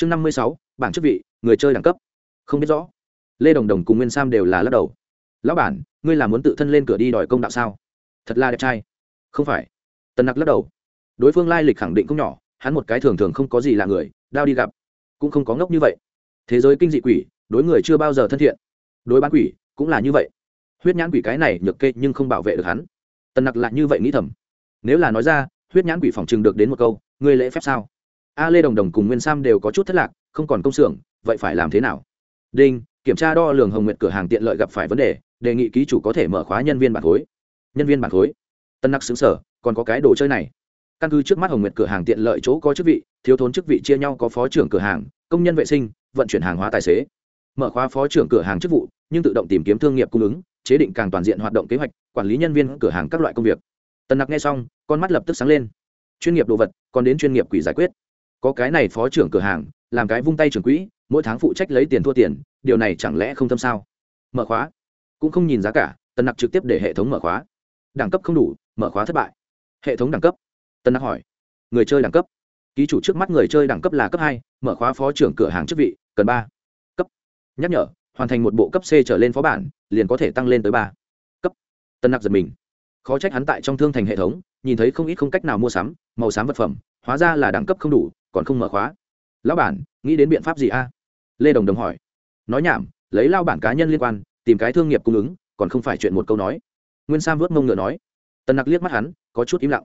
chương năm mươi sáu, bảng chức vị, người chơi đẳng cấp. Không biết rõ. Lê đồng đồng cùng nguyên sam đều là lắc đầu. Lão bản, ngươi là muốn tự thân lên cửa đi đòi công đạo sao? Thật là đẹp trai. Không phải. Tần nặc lắc đầu. Đối phương lai lịch khẳng định không nhỏ, hắn một cái thường thường không có gì là người, đao đi gặp. Cũng không có ngốc như vậy. Thế giới kinh dị quỷ, đối người chưa bao giờ thân thiện. Đối bán quỷ, cũng là như vậy. Huyết nhãn quỷ cái này nhược kê nhưng không bảo vệ được hắn. Tần nặc lại như vậy nghĩ thầm. Nếu là nói ra, huyết nhãn quỷ phòng chừng được đến một câu, ngươi lễ phép sao? A lê đồng đồng cùng nguyên sam đều có chút thất lạc, không còn công xưởng, vậy phải làm thế nào? Đinh, kiểm tra đo lường hồng nguyện cửa hàng tiện lợi gặp phải vấn đề đề nghị ký chủ có thể mở khóa nhân viên bản khối nhân viên bản khối tân nặc xứng sở, còn có cái đồ chơi này. Căn cứ trước mắt hồng nguyệt cửa hàng tiện lợi chỗ có chức vị, thiếu thốn chức vị chia nhau có phó trưởng cửa hàng, công nhân vệ sinh, vận chuyển hàng hóa tài xế. Mở khóa phó trưởng cửa hàng chức vụ, nhưng tự động tìm kiếm thương nghiệp cung ứng, chế định càng toàn diện hoạt động kế hoạch, quản lý nhân viên cửa hàng các loại công việc. Tần nặc nghe xong, con mắt lập tức sáng lên. Chuyên nghiệp đồ vật, còn đến chuyên nghiệp quỷ giải quyết có cái này phó trưởng cửa hàng, làm cái vung tay trưởng quỹ, mỗi tháng phụ trách lấy tiền thua tiền, điều này chẳng lẽ không tâm sao? Mở khóa. Cũng không nhìn giá cả, tần nặc trực tiếp để hệ thống mở khóa. Đẳng cấp không đủ, mở khóa thất bại. Hệ thống đẳng cấp. Tân nặc hỏi. Người chơi đẳng cấp. Ký chủ trước mắt người chơi đẳng cấp là cấp hai, mở khóa phó trưởng cửa hàng chức vị, cần ba. Cấp. Nhắc nhở, hoàn thành một bộ cấp c trở lên phó bản, liền có thể tăng lên tới ba. Cấp. Tân nặc giật mình. Khó trách hắn tại trong thương thành hệ thống, nhìn thấy không ít không cách nào mua sắm, màu xám vật phẩm, hóa ra là đẳng cấp không đủ còn không mở khóa. Lão bản, nghĩ đến biện pháp gì a? Lê đồng đồng hỏi. Nói nhảm, lấy lao bản cá nhân liên quan, tìm cái thương nghiệp cung ứng, còn không phải chuyện một câu nói. Nguyên sam vớt mông ngựa nói. Tần nặc liếc mắt hắn, có chút im lặng.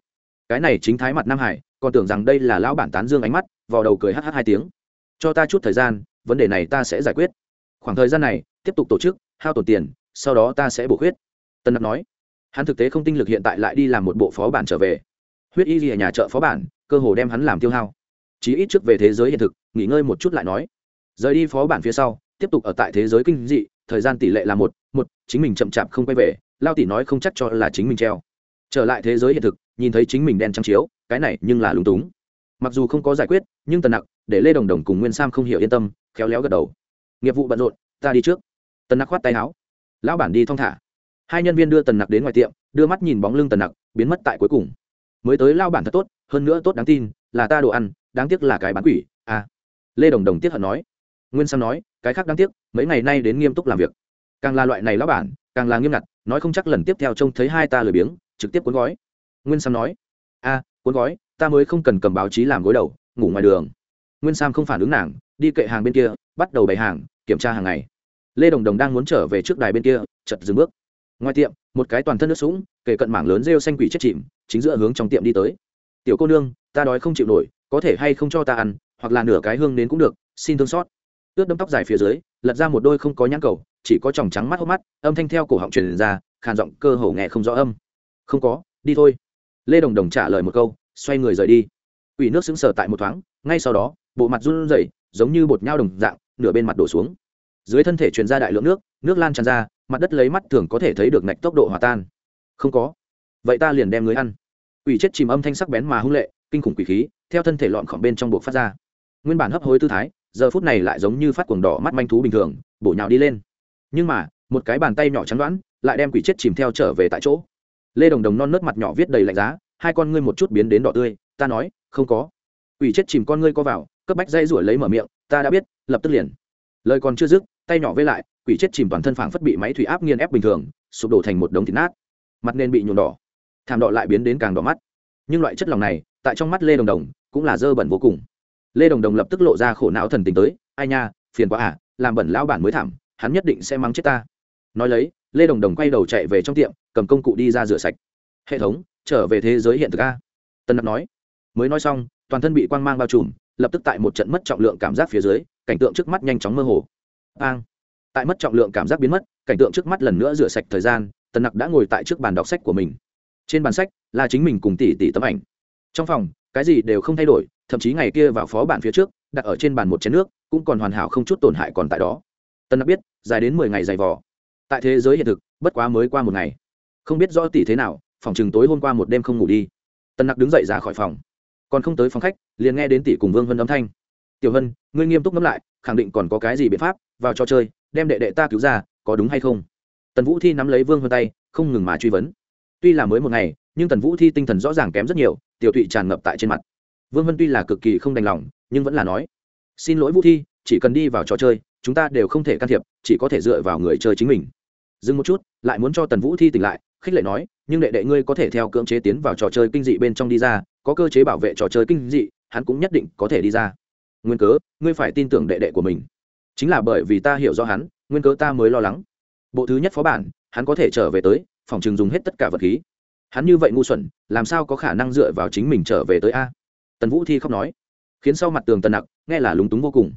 Cái này chính thái mặt nam hải, còn tưởng rằng đây là lão bản tán dương ánh mắt vào đầu cười hh hai tiếng. Cho ta chút thời gian, vấn đề này ta sẽ giải quyết. Khoảng thời gian này, tiếp tục tổ chức, hao tổn tiền, sau đó ta sẽ bổ khuyết. Tân nặc nói. Hắn thực tế không tinh lực hiện tại lại đi làm một bộ phó bản trở về. Huyết y gì ở nhà chợ phó bản, cơ hồ đem hắn làm tiêu hao chí ít trước về thế giới hiện thực, nghỉ ngơi một chút lại nói. Rời đi phó bản phía sau, tiếp tục ở tại thế giới kinh dị, thời gian tỷ lệ là một một, chính mình chậm chạp không quay về, lao tỷ nói không chắc cho là chính mình treo. Trở lại thế giới hiện thực, nhìn thấy chính mình đen trắng chiếu, cái này nhưng là lúng túng. Mặc dù không có giải quyết, nhưng tần nặc, để lê đồng đồng cùng nguyên sam không hiểu yên tâm, khéo léo gật đầu. Nghiệp vụ bận rộn, ta đi trước. Tần nặc khoát tay áo. Lão bản đi thong thả. Hai nhân viên đưa tần nặc đến ngoài tiệm, đưa mắt nhìn bóng lưng tần nặc, biến mất tại cuối cùng. Mới tới lao bản thật tốt, hơn nữa tốt đáng tin là ta đồ ăn, đáng tiếc là cái bán quỷ à. Lê đồng đồng tiếc hận nói. Nguyên sam nói, cái khác đáng tiếc, mấy ngày nay đến nghiêm túc làm việc. Càng là loại này lão bản, càng là nghiêm ngặt, nói không chắc lần tiếp theo trông thấy hai ta lười biếng, trực tiếp cuốn gói. Nguyên sam nói a cuốn gói, ta mới không cần cầm báo chí làm gối đầu, ngủ ngoài đường. Nguyên sam không phản ứng nàng, đi kệ hàng bên kia, bắt đầu bày hàng, kiểm tra hàng ngày. Lê đồng đồng đang muốn trở về trước đài bên kia chật dừng bước. Ngoài tiệm, một cái toàn thân nước sũng kể cận mảng lớn rêu xanh quỷ chết chìm, chính giữa hướng trong tiệm đi tới tiểu cô nương, ta đói không chịu nổi, có thể hay không cho ta ăn, hoặc là nửa cái hương đến cũng được, xin thương xót. Ướt đâm tóc dài phía dưới, lật ra một đôi không có nhãn cầu, chỉ có tròng trắng mắt hốc mắt, âm thanh theo cổ họng truyền ra, khàn giọng cơ hồ nghe không rõ âm. Không có, đi thôi. Lê đồng đồng trả lời một câu, xoay người rời đi. Ủy nước sững sờ tại một thoáng, ngay sau đó, bộ mặt run rẩy, giống như bột nhau đồng dạng, nửa bên mặt đổ xuống. Dưới thân thể truyền ra đại lượng nước nước lan tràn ra, mặt đất lấy mắt thường có thể thấy được ngạch tốc độ hòa tan. Không có. Vậy ta liền đem người ăn. Quỷ chết chìm âm thanh sắc bén mà hung lệ, kinh khủng quỷ khí, theo thân thể lọn khỏng bên trong buộc phát ra. Nguyên bản hấp hối tư thái, giờ phút này lại giống như phát cuồng đỏ mắt manh thú bình thường, bổ nhào đi lên. Nhưng mà, một cái bàn tay nhỏ chắn đoán, lại đem quỷ chết chìm theo trở về tại chỗ. Lê đồng đồng non nớt mặt nhỏ viết đầy lạnh giá, hai con ngươi một chút biến đến đỏ tươi, ta nói, không có. Quỷ chết chìm con ngươi co vào, cấp bách dây rủi lấy mở miệng, ta đã biết, lập tức liền. Lời còn chưa dứt, tay nhỏ vây lại, quỷ chết chìm toàn thân phảng phất bị máy thủy áp nghiền ép bình thường, sụp đổ thành một đống thịt nát. Mặt nên bị nhuộm đỏ thảm đỏ lại biến đến càng đỏ mắt. Nhưng loại chất lòng này, tại trong mắt lê đồng đồng, cũng là dơ bẩn vô cùng. Lê đồng đồng lập tức lộ ra khổ não thần tình tới, ai nha, phiền quá à làm bẩn lão bản mới thảm, hắn nhất định sẽ mắng chết ta. Nói lấy, lê đồng đồng quay đầu chạy về trong tiệm, cầm công cụ đi ra rửa sạch. Hệ thống, trở về thế giới hiện thực a. Tân nặc nói. Mới nói xong, toàn thân bị quang mang bao trùm, lập tức tại một trận mất trọng lượng cảm giác phía dưới, cảnh tượng trước mắt nhanh chóng mơ hồ. Ang tại mất trọng lượng cảm giác biến mất, cảnh tượng trước mắt lần nữa rửa sạch thời gian, tân nặc đã ngồi tại trước bàn đọc sách của mình trên bàn sách là chính mình cùng tỷ tỷ tấm ảnh. Trong phòng, cái gì đều không thay đổi, thậm chí ngày kia vào phó bản phía trước, đặt ở trên bàn một chén nước, cũng còn hoàn hảo không chút tổn hại còn tại đó. Tân nặc biết, dài đến mười ngày dày vò. Tại thế giới hiện thực, bất quá mới qua một ngày. Không biết rõ tỷ thế nào, phòng chừng tối hôm qua một đêm không ngủ đi. Tân nặc đứng dậy ra khỏi phòng. Còn không tới phòng khách, liền nghe đến tỷ cùng vương vân âm thanh. Tiểu vân ngươi nghiêm túc ngẫm lại, khẳng định còn có cái gì biện pháp, vào trò chơi, đem đệ đệ ta cứu ra, có đúng hay không? Tần vũ thi nắm lấy vương vân tay, không ngừng mà truy vấn tuy là mới một ngày, nhưng tần vũ thi tinh thần rõ ràng kém rất nhiều, tiểu tụy tràn ngập tại trên mặt. Vương vân tuy là cực kỳ không đành lòng, nhưng vẫn là nói, xin lỗi vũ thi, chỉ cần đi vào trò chơi, chúng ta đều không thể can thiệp, chỉ có thể dựa vào người chơi chính mình. Dừng một chút, lại muốn cho tần vũ thi tỉnh lại, khích lệ nói, nhưng đệ đệ ngươi có thể theo cưỡng chế tiến vào trò chơi kinh dị bên trong đi ra, có cơ chế bảo vệ trò chơi kinh dị, hắn cũng nhất định có thể đi ra. Nguyên cớ, ngươi phải tin tưởng đệ đệ của mình. Chính là bởi vì ta hiểu rõ hắn, nguyên cớ ta mới lo lắng. Bộ thứ nhất phó bản, hắn có thể trở về tới phòng trường dùng hết tất cả vật khí. Hắn như vậy ngu xuẩn, làm sao có khả năng dựa vào chính mình trở về tới a? Tần vũ thi khóc nói, khiến sau mặt tường tần nặc nghe là lúng túng vô cùng.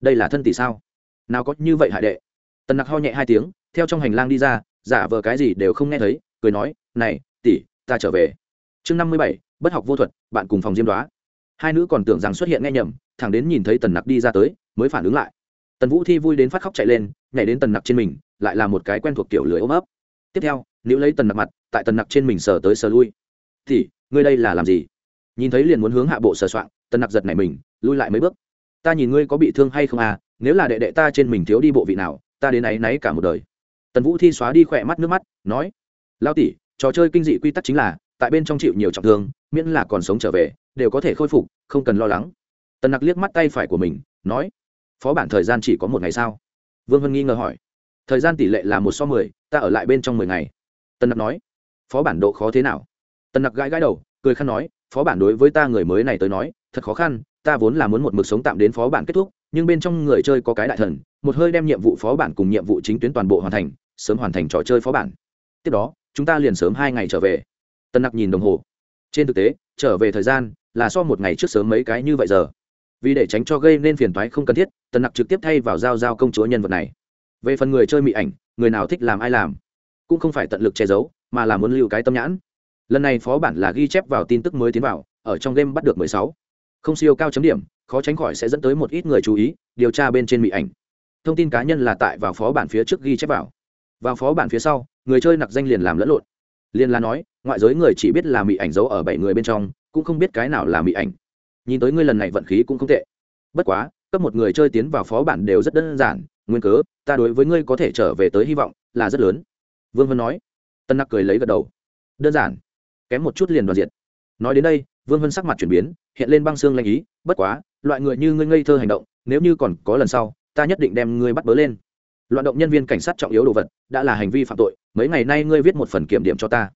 Đây là thân tỷ sao? Nào có như vậy hại đệ. Tần nặc ho nhẹ hai tiếng, theo trong hành lang đi ra, giả vờ cái gì đều không nghe thấy, cười nói, này, tỷ, ta trở về. Chương năm mươi bảy, bất học vô thuật, bạn cùng phòng diêm đoá. Hai nữ còn tưởng rằng xuất hiện nghe nhầm, thẳng đến nhìn thấy tần nặc đi ra tới, mới phản ứng lại. Tần vũ thi vui đến phát khóc chạy lên, nhảy đến tần nặc trên mình, lại là một cái quen thuộc kiểu lưới ôm ấp. Tiếp theo nếu lấy tần nặc mặt, tại tần nặc trên mình sờ tới sờ lui. Thì, ngươi đây là làm gì? Nhìn thấy liền muốn hướng hạ bộ sờ soạng, tần nặc giật này mình, lui lại mấy bước. Ta nhìn ngươi có bị thương hay không à? Nếu là đệ đệ ta trên mình thiếu đi bộ vị nào, ta đến áy náy cả một đời. Tần vũ thi xóa đi khỏe mắt nước mắt, nói lao tỷ, trò chơi kinh dị quy tắc chính là, tại bên trong chịu nhiều trọng thương, miễn là còn sống trở về, đều có thể khôi phục, không cần lo lắng. Tần nặc liếc mắt tay phải của mình, nói, phó bản thời gian chỉ có một ngày sao? Vương vân nghi ngờ hỏi, thời gian tỷ lệ là một so mười, ta ở lại bên trong mười ngày tần nặc nói, phó bản độ khó thế nào? Tần nặc gãi gãi đầu, cười khăn nói, phó bản đối với ta người mới này tới nói, thật khó khăn, ta vốn là muốn một mực sống tạm đến phó bản kết thúc, nhưng bên trong người chơi có cái đại thần, một hơi đem nhiệm vụ phó bản cùng nhiệm vụ chính tuyến toàn bộ hoàn thành, sớm hoàn thành trò chơi phó bản. Tiếp đó, chúng ta liền sớm hai ngày trở về. Tân nặc nhìn đồng hồ. Trên thực tế, trở về thời gian là so một ngày trước sớm mấy cái như vậy giờ. Vì để tránh cho gây nên phiền toái không cần thiết, tân nặc trực tiếp thay vào giao giao công chúa nhân vật này. Về phần người chơi mỹ ảnh, người nào thích làm ai làm? Cũng không phải tận lực che giấu, mà là muốn lưu cái tâm nhãn. Lần này phó bản là ghi chép vào tin tức mới tiến vào, ở trong game bắt được mười sáu. Không siêu cao chấm điểm, khó tránh khỏi sẽ dẫn tới một ít người chú ý, điều tra bên trên mỹ ảnh. Thông tin cá nhân là tại vào phó bản phía trước ghi chép vào. Vào phó bản phía sau, người chơi nặc danh liền làm lẫn lộn. Liền là nói, ngoại giới người chỉ biết là mỹ ảnh giấu ở bảy người bên trong, cũng không biết cái nào là mỹ ảnh. Nhìn tới ngươi lần này vận khí cũng không tệ. Bất quá, cấp một người chơi tiến vào phó bản đều rất đơn giản, nguyên cớ, ta đối với ngươi có thể trở về tới hy vọng là rất lớn vương vân nói. Tân nặc cười lấy gật đầu. Đơn giản. Kém một chút liền đoàn diệt. Nói đến đây, vương vân sắc mặt chuyển biến, hiện lên băng xương lanh ý, bất quá, loại người như ngươi ngây thơ hành động, nếu như còn có lần sau, ta nhất định đem ngươi bắt bớ lên. Loạn động nhân viên cảnh sát trọng yếu đồ vật, đã là hành vi phạm tội, mấy ngày nay ngươi viết một phần kiểm điểm cho ta.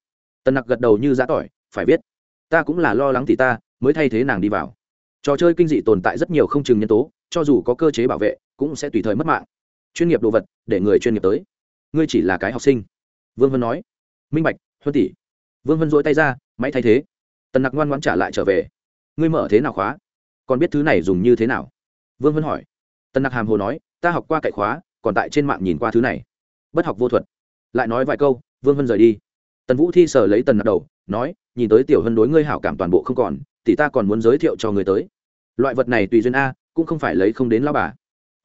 Tân nặc gật đầu như giã tỏi, phải viết. Ta cũng là lo lắng thì ta, mới thay thế nàng đi vào. Trò chơi kinh dị tồn tại rất nhiều không chừng nhân tố, cho dù có cơ chế bảo vệ, cũng sẽ tùy thời mất mạng. Chuyên nghiệp đồ vật, để người chuyên nghiệp tới. Ngươi chỉ là cái học sinh vương vân nói. Minh bạch, huân tỷ. Vương vân dỗi tay ra, máy thay thế. Tần nặc ngoan ngoãn trả lại trở về. Ngươi mở thế nào khóa? Còn biết thứ này dùng như thế nào? Vương vân hỏi. Tần nặc hàm hồ nói, ta học qua cậy khóa, còn tại trên mạng nhìn qua thứ này. Bất học vô thuật. Lại nói vài câu, vương vân rời đi. Tần vũ thi sờ lấy tần nặc đầu, nói, nhìn tới tiểu hân đối ngươi hảo cảm toàn bộ không còn, thì ta còn muốn giới thiệu cho người tới. Loại vật này tùy duyên a, cũng không phải lấy không đến lao bà.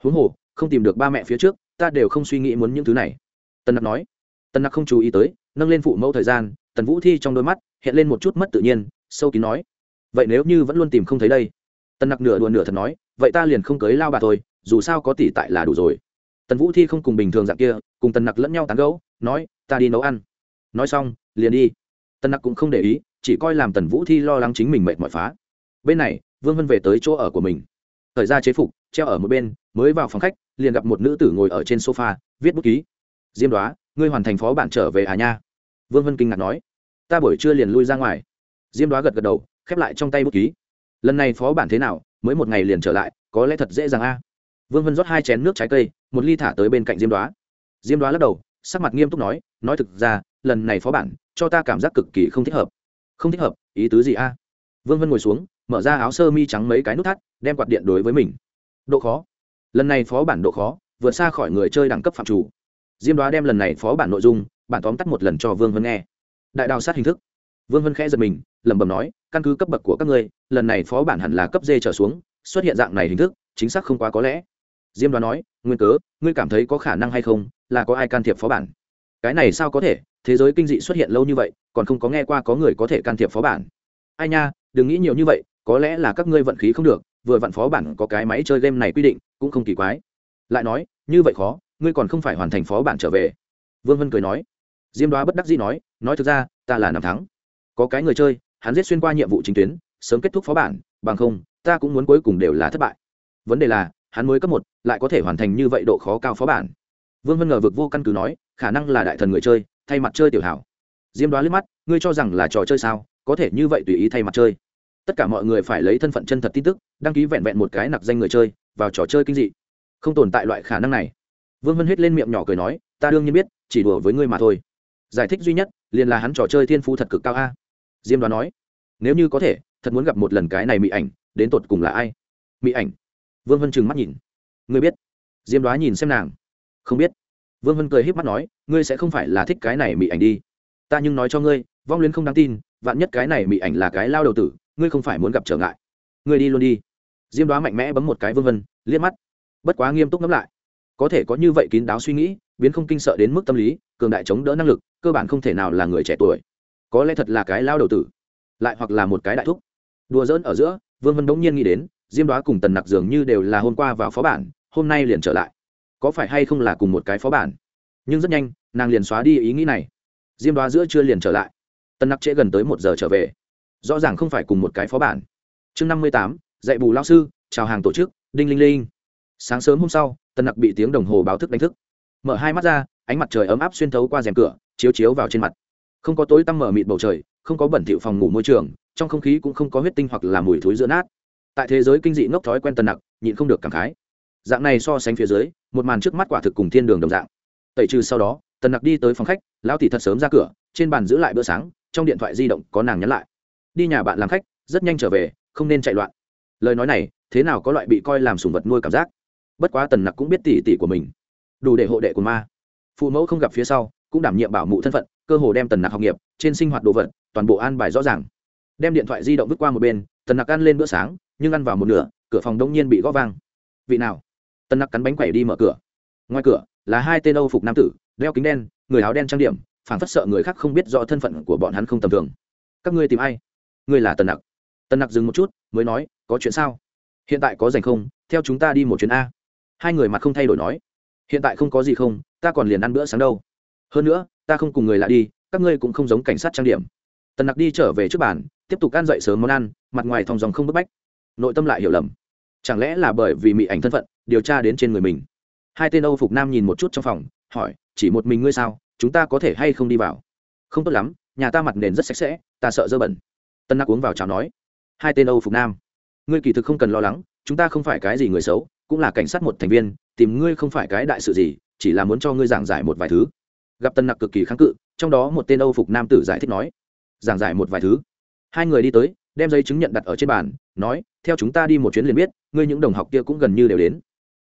Huống hồ, không tìm được ba mẹ phía trước, ta đều không suy nghĩ muốn những thứ này. Tần nặc nói tần nặc không chú ý tới, nâng lên phụ mẫu thời gian, tần vũ thi trong đôi mắt hiện lên một chút mất tự nhiên, sâu kín nói, vậy nếu như vẫn luôn tìm không thấy đây? Tần nặc nửa đùa nửa thật nói, vậy ta liền không cưới lao bà thôi, dù sao có tỷ tại là đủ rồi. Tần vũ thi không cùng bình thường dạng kia, cùng tần nặc lẫn nhau tán gẫu, nói, ta đi nấu ăn. Nói xong, liền đi. Tần nặc cũng không để ý, chỉ coi làm tần vũ thi lo lắng chính mình mệt mỏi phá. Bên này, vương vân về tới chỗ ở của mình. Thời ra chế phục, treo ở một bên, mới vào phòng khách, liền gặp một nữ tử ngồi ở trên sofa, viết bút ký. Diêm đoá ngươi hoàn thành phó bản trở về à nha? Vương vân kinh ngạc nói. Ta buổi trưa liền lui ra ngoài. Diêm đoá gật gật đầu, khép lại trong tay bút ký. Lần này phó bản thế nào, mới một ngày liền trở lại, có lẽ thật dễ dàng a. Vương vân rót hai chén nước trái cây, một ly thả tới bên cạnh diêm đoá. Diêm đoá lắc đầu, sắc mặt nghiêm túc nói nói thực ra, lần này phó bản, cho ta cảm giác cực kỳ không thích hợp. Không thích hợp, ý tứ gì a? Vương vân ngồi xuống, mở ra áo sơ mi trắng mấy cái nút thắt, đem quạt điện đối với mình. Độ khó. Lần này phó bản độ khó, vượt xa khỏi người chơi đẳng cấp phạm chủ diêm đoá đem lần này phó bản nội dung, bản tóm tắt một lần cho vương vân nghe. Đại đào sát hình thức. Vương vân khẽ giật mình, lẩm bẩm nói, căn cứ cấp bậc của các ngươi, lần này phó bản hẳn là cấp d trở xuống, xuất hiện dạng này hình thức, chính xác không quá có lẽ. Diêm đoá nói, nguyên cớ, ngươi cảm thấy có khả năng hay không, là có ai can thiệp phó bản? Cái này sao có thể, thế giới kinh dị xuất hiện lâu như vậy, còn không có nghe qua có người có thể can thiệp phó bản. Ai nha, đừng nghĩ nhiều như vậy, có lẽ là các ngươi vận khí không được, vừa vặn phó bản có cái máy chơi game này quy định, cũng không kỳ quái. Lại nói, như vậy khó ngươi còn không phải hoàn thành phó bản trở về. Vương vân cười nói. Diêm đoá bất đắc dĩ nói nói thực ra, ta là nằm thắng. Có cái người chơi, hắn giết xuyên qua nhiệm vụ chính tuyến, sớm kết thúc phó bản, bằng không, ta cũng muốn cuối cùng đều là thất bại. Vấn đề là, hắn mới cấp một, lại có thể hoàn thành như vậy độ khó cao phó bản. Vương vân ngờ vực vô căn cứ nói, khả năng là đại thần người chơi, thay mặt chơi tiểu hảo. Diêm đoá liếc mắt, ngươi cho rằng là trò chơi sao, có thể như vậy tùy ý thay mặt chơi. Tất cả mọi người phải lấy thân phận chân thật tin tức, đăng ký vẹn vẹn một cái nặc danh người chơi, vào trò chơi kinh dị. Không tồn tại loại khả năng này vương vân huyết lên miệng nhỏ cười nói, ta đương nhiên biết, chỉ đùa với ngươi mà thôi. Giải thích duy nhất, liền là hắn trò chơi thiên phú thật cực cao a. Diêm đoán nói, nếu như có thể, thật muốn gặp một lần cái này mỹ ảnh, đến tột cùng là ai? Mỹ ảnh? Vương vân trừng mắt nhìn. Ngươi biết. Diêm đoá nhìn xem nàng. Không biết. Vương vân cười h í p mắt nói, ngươi sẽ không phải là thích cái này mỹ ảnh đi. Ta nhưng nói cho ngươi, vong luyến không đáng tin, vạn nhất cái này mỹ ảnh là cái lao đầu tử, ngươi không phải muốn gặp trở ngại. Ngươi đi luôn đi. Diêm đoá mạnh mẽ bấm một cái vương vân liếc mắt. Bất quá nghiêm túc ngẫm lại có thể có như vậy kín đáo suy nghĩ, biến không kinh sợ đến mức tâm lý, cường đại chống đỡ năng lực, cơ bản không thể nào là người trẻ tuổi. Có lẽ thật là cái lao đầu tử, lại hoặc là một cái đại thúc. Đùa dỡn ở giữa, vương vân bỗng nhiên nghĩ đến, diêm đoá cùng tần nặc dường như đều là hôm qua vào phó bản, hôm nay liền trở lại. Có phải hay không là cùng một cái phó bản? Nhưng rất nhanh, nàng liền xóa đi ý nghĩ này. Diêm đoá giữa chưa liền trở lại. Tần nặc trễ gần tới một giờ trở về. Rõ ràng không phải cùng một cái phó bản. Chương năm mươi tám, dạy bù lao sư, chào hàng tổ chức, đinh linh linh. Sáng sớm hôm sau tần nặc bị tiếng đồng hồ báo thức đánh thức. Mở hai mắt ra, ánh mặt trời ấm áp xuyên thấu qua rèm cửa, chiếu chiếu vào trên mặt. Không có tối tăm mở mịt bầu trời, không có bẩn thỉu phòng ngủ môi trường, trong không khí cũng không có huyết tinh hoặc là mùi thối giữa nát. Tại thế giới kinh dị ngốc thói quen tần nặc, nhịn không được cảm khái. Dạng này so sánh phía dưới, một màn trước mắt quả thực cùng thiên đường đồng dạng. Tẩy trừ sau đó, tần nặc đi tới phòng khách, lão tỷ thật sớm ra cửa, trên bàn giữ lại bữa sáng, trong điện thoại di động có nàng nhắn lại. Đi nhà bạn làm khách, rất nhanh trở về, không nên chạy loạn. Lời nói này, thế nào có loại bị coi làm sùng vật nuôi cảm giác? Bất quá tần nặc cũng biết tỉ tỉ của mình. Đủ để hộ đệ của ma. Phụ mẫu không gặp phía sau, cũng đảm nhiệm bảo mụ thân phận, cơ hồ đem tần nặc học nghiệp, trên sinh hoạt đồ vật, toàn bộ an bài rõ ràng. Đem điện thoại di động vứt qua một bên, tần nặc ăn lên bữa sáng, nhưng ăn vào một nửa, cửa phòng đông nhiên bị gõ vang. Vị nào? Tần nặc cắn bánh quẩy đi mở cửa. Ngoài cửa, là hai tên âu phục nam tử, đeo kính đen, người áo đen trang điểm, phảng phất sợ người khác không biết rõ thân phận của bọn hắn không tầm thường. Các ngươi tìm ai? Ngươi là tần nặc. Tần nặc dừng một chút, mới nói, có chuyện sao? Hiện tại có dành không? Theo chúng ta đi một chuyến a hai người mặt không thay đổi nói, hiện tại không có gì không, ta còn liền ăn bữa sáng đâu. Hơn nữa, ta không cùng người lạ đi, các ngươi cũng không giống cảnh sát trang điểm. Tần nặc đi trở về trước bàn, tiếp tục ăn dậy sớm món ăn, mặt ngoài thòng dòng không bức bách. Nội tâm lại hiểu lầm. Chẳng lẽ là bởi vì mị ảnh thân phận, điều tra đến trên người mình? Hai tên âu phục nam nhìn một chút trong phòng, hỏi, chỉ một mình ngươi sao? Chúng ta có thể hay không đi vào? Không tốt lắm, nhà ta mặt nền rất sạch sẽ, ta sợ dơ bẩn. Tân nặc uống vào chào nói, hai tên âu phục nam, ngươi kỳ thực không cần lo lắng, chúng ta không phải cái gì người xấu cũng là cảnh sát một thành viên, tìm ngươi không phải cái đại sự gì, chỉ là muốn cho ngươi giảng giải một vài thứ. Gặp tân nặc cực kỳ kháng cự, trong đó một tên âu phục nam tử giải thích nói, giảng giải một vài thứ. Hai người đi tới, đem giấy chứng nhận đặt ở trên bàn, nói, theo chúng ta đi một chuyến liền biết, ngươi những đồng học kia cũng gần như đều đến.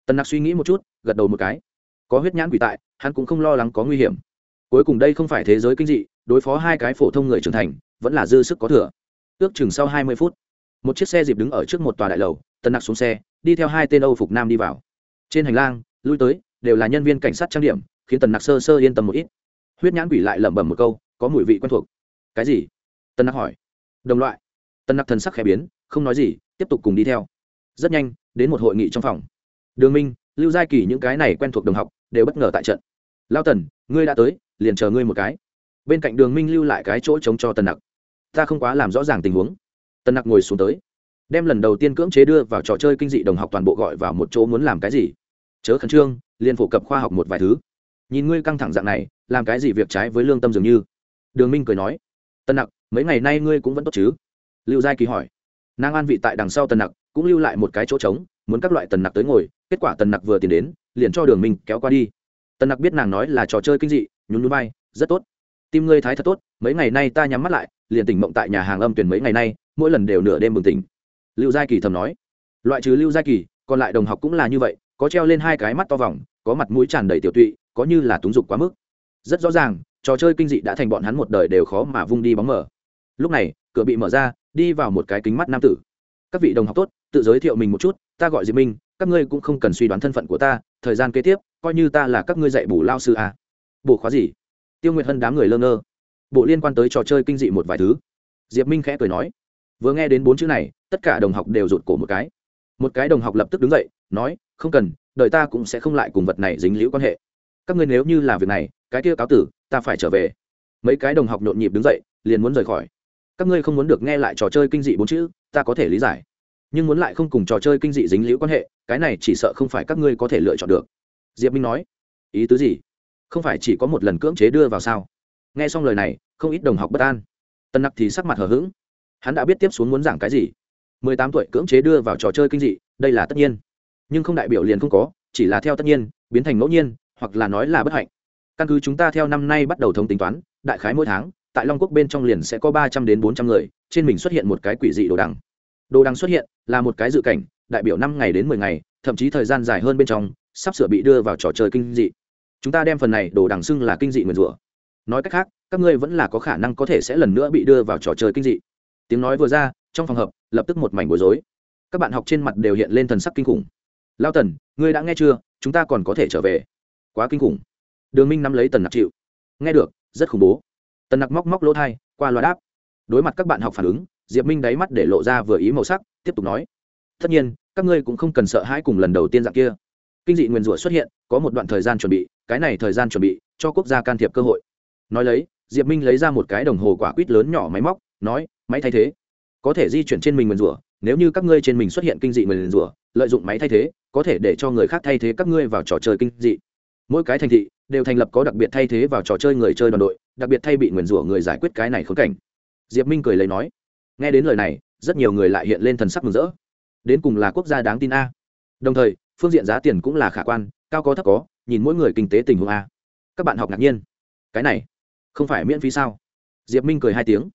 Tân nặc suy nghĩ một chút, gật đầu một cái. Có huyết nhãn quỷ tại, hắn cũng không lo lắng có nguy hiểm. Cuối cùng đây không phải thế giới kinh dị, đối phó hai cái phổ thông người trưởng thành, vẫn là dư sức có thừa. Ước chừng sau hai mươi phút, một chiếc xe dịp đứng ở trước một tòa đại lầu, tân nặc xuống xe đi theo hai tên âu phục nam đi vào. Trên hành lang, lui tới, đều là nhân viên cảnh sát trang điểm, khiến tần nặc sơ sơ yên tâm một ít. Huyết nhãn quỷ lại lẩm bẩm một câu, có mùi vị quen thuộc. Cái gì? Tần nặc hỏi. Đồng loại. Tần nặc thần sắc khẽ biến, không nói gì, tiếp tục cùng đi theo. Rất nhanh, đến một hội nghị trong phòng. Đường minh, lưu giai kỳ những cái này quen thuộc đồng học, đều bất ngờ tại trận. Lao tần, ngươi đã tới, liền chờ ngươi một cái. Bên cạnh đường minh lưu lại cái chỗ chống cho tần nặc. Ta không quá làm rõ ràng tình huống. Tần nặc ngồi xuống tới đem lần đầu tiên cưỡng chế đưa vào trò chơi kinh dị đồng học toàn bộ gọi vào một chỗ muốn làm cái gì? Chớ khẩn trương, liên phổ cập khoa học một vài thứ. Nhìn ngươi căng thẳng dạng này, làm cái gì việc trái với lương tâm dường như? Đường minh cười nói. Tân nặc, mấy ngày nay ngươi cũng vẫn tốt chứ? Lưu giai kỳ hỏi. Nàng an vị tại đằng sau tần nặc, cũng lưu lại một cái chỗ trống, muốn các loại tần nặc tới ngồi, kết quả tần nặc vừa tìm đến, liền cho đường minh kéo qua đi. Tần nặc biết nàng nói là trò chơi kinh dị, nhún núi bay rất tốt. Tim ngươi thái thật tốt, mấy ngày nay ta nhắm mắt lại, liền tỉnh mộng tại nhà hàng âm tuyển mấy ngày nay, mỗi lần đều nửa đêm bừng tỉnh lưu giai kỳ thầm nói, loại trừ lưu giai kỳ, còn lại đồng học cũng là như vậy, có treo lên hai cái mắt to vòng, có mặt mũi tràn đầy tiểu tụy, có như là túng dục quá mức. Rất rõ ràng, trò chơi kinh dị đã thành bọn hắn một đời đều khó mà vung đi bóng mở lúc này, cửa bị mở ra, đi vào một cái kính mắt nam tử. Các vị đồng học tốt, tự giới thiệu mình một chút, ta gọi diệp minh, các ngươi cũng không cần suy đoán thân phận của ta, thời gian kế tiếp, coi như ta là các ngươi dạy bù lao sư à? bộ khóa gì? Tiêu nguyệt hân đám người lơ ngơ. Bộ liên quan tới trò chơi kinh dị một vài thứ. Diệp minh khẽ cười nói. Vừa nghe đến bốn chữ này tất cả đồng học đều rụt cổ một cái. Một cái đồng học lập tức đứng dậy, nói, không cần đợi ta cũng sẽ không lại cùng vật này dính liễu quan hệ. Các ngươi nếu như là việc này, cái kia cáo tử, ta phải trở về. Mấy cái đồng học nhộn nhịp đứng dậy, liền muốn rời khỏi. Các ngươi không muốn được nghe lại trò chơi kinh dị bốn chữ, ta có thể lý giải. Nhưng muốn lại không cùng trò chơi kinh dị dính liễu quan hệ, cái này chỉ sợ không phải các ngươi có thể lựa chọn được. Diệp minh nói, ý tứ gì? Không phải chỉ có một lần cưỡng chế đưa vào sao? Nghe xong lời này, không ít đồng học bất an. Tân nặc thì sắc mặt hờ hững. Hắn đã biết tiếp xuống muốn giảng cái gì mười tám tuổi cưỡng chế đưa vào trò chơi kinh dị, đây là tất nhiên. Nhưng không đại biểu liền không có, chỉ là theo tất nhiên, biến thành ngẫu nhiên, hoặc là nói là bất hạnh. Căn cứ chúng ta theo năm nay bắt đầu thống tính toán, đại khái mỗi tháng, tại long quốc bên trong liền sẽ có ba trăm đến bốn trăm người, trên mình xuất hiện một cái quỷ dị đồ đằng. Đồ đằng xuất hiện là một cái dự cảnh, đại biểu năm ngày đến mười ngày, thậm chí thời gian dài hơn bên trong, sắp sửa bị đưa vào trò chơi kinh dị. Chúng ta đem phần này đồ đằng xưng là kinh dị nguyền rủa. Nói cách khác, các ngươi vẫn là có khả năng có thể sẽ lần nữa bị đưa vào trò chơi kinh dị. Tiếng nói vừa ra trong phòng hợp, lập tức một mảnh bối rối. Các bạn học trên mặt đều hiện lên thần sắc kinh khủng. Lao tần, ngươi đã nghe chưa? Chúng ta còn có thể trở về. Quá kinh khủng. Đường minh nắm lấy tần nặc chịu. Nghe được, rất khủng bố. Tần nặc móc móc lỗ thai, qua loa đáp. Đối mặt các bạn học phản ứng, diệp minh đáy mắt để lộ ra vừa ý màu sắc, tiếp tục nói. Tất nhiên, các ngươi cũng không cần sợ hãi cùng lần đầu tiên dạng kia. Kinh dị nguyền rủa xuất hiện, có một đoạn thời gian chuẩn bị, cái này thời gian chuẩn bị cho quốc gia can thiệp cơ hội. Nói lấy, diệp minh lấy ra một cái đồng hồ quả quýt lớn nhỏ máy móc, nói, máy thay thế có thể di chuyển trên mình nguyền rủa, nếu như các ngươi trên mình xuất hiện kinh dị nguyền rủa, lợi dụng máy thay thế, có thể để cho người khác thay thế các ngươi vào trò chơi kinh dị. Mỗi cái thành thị đều thành lập có đặc biệt thay thế vào trò chơi người chơi đoàn đội, đặc biệt thay bị nguyền rủa người giải quyết cái này khốn cảnh. Diệp minh cười lấy nói. Nghe đến lời này, rất nhiều người lại hiện lên thần sắc mừng rỡ. Đến cùng là quốc gia đáng tin a. Đồng thời, phương diện giá tiền cũng là khả quan, cao có thấp có, nhìn mỗi người kinh tế tình huống a. Các bạn học ngạc nhiên. Cái này không phải miễn phí sao? Diệp minh cười hai tiếng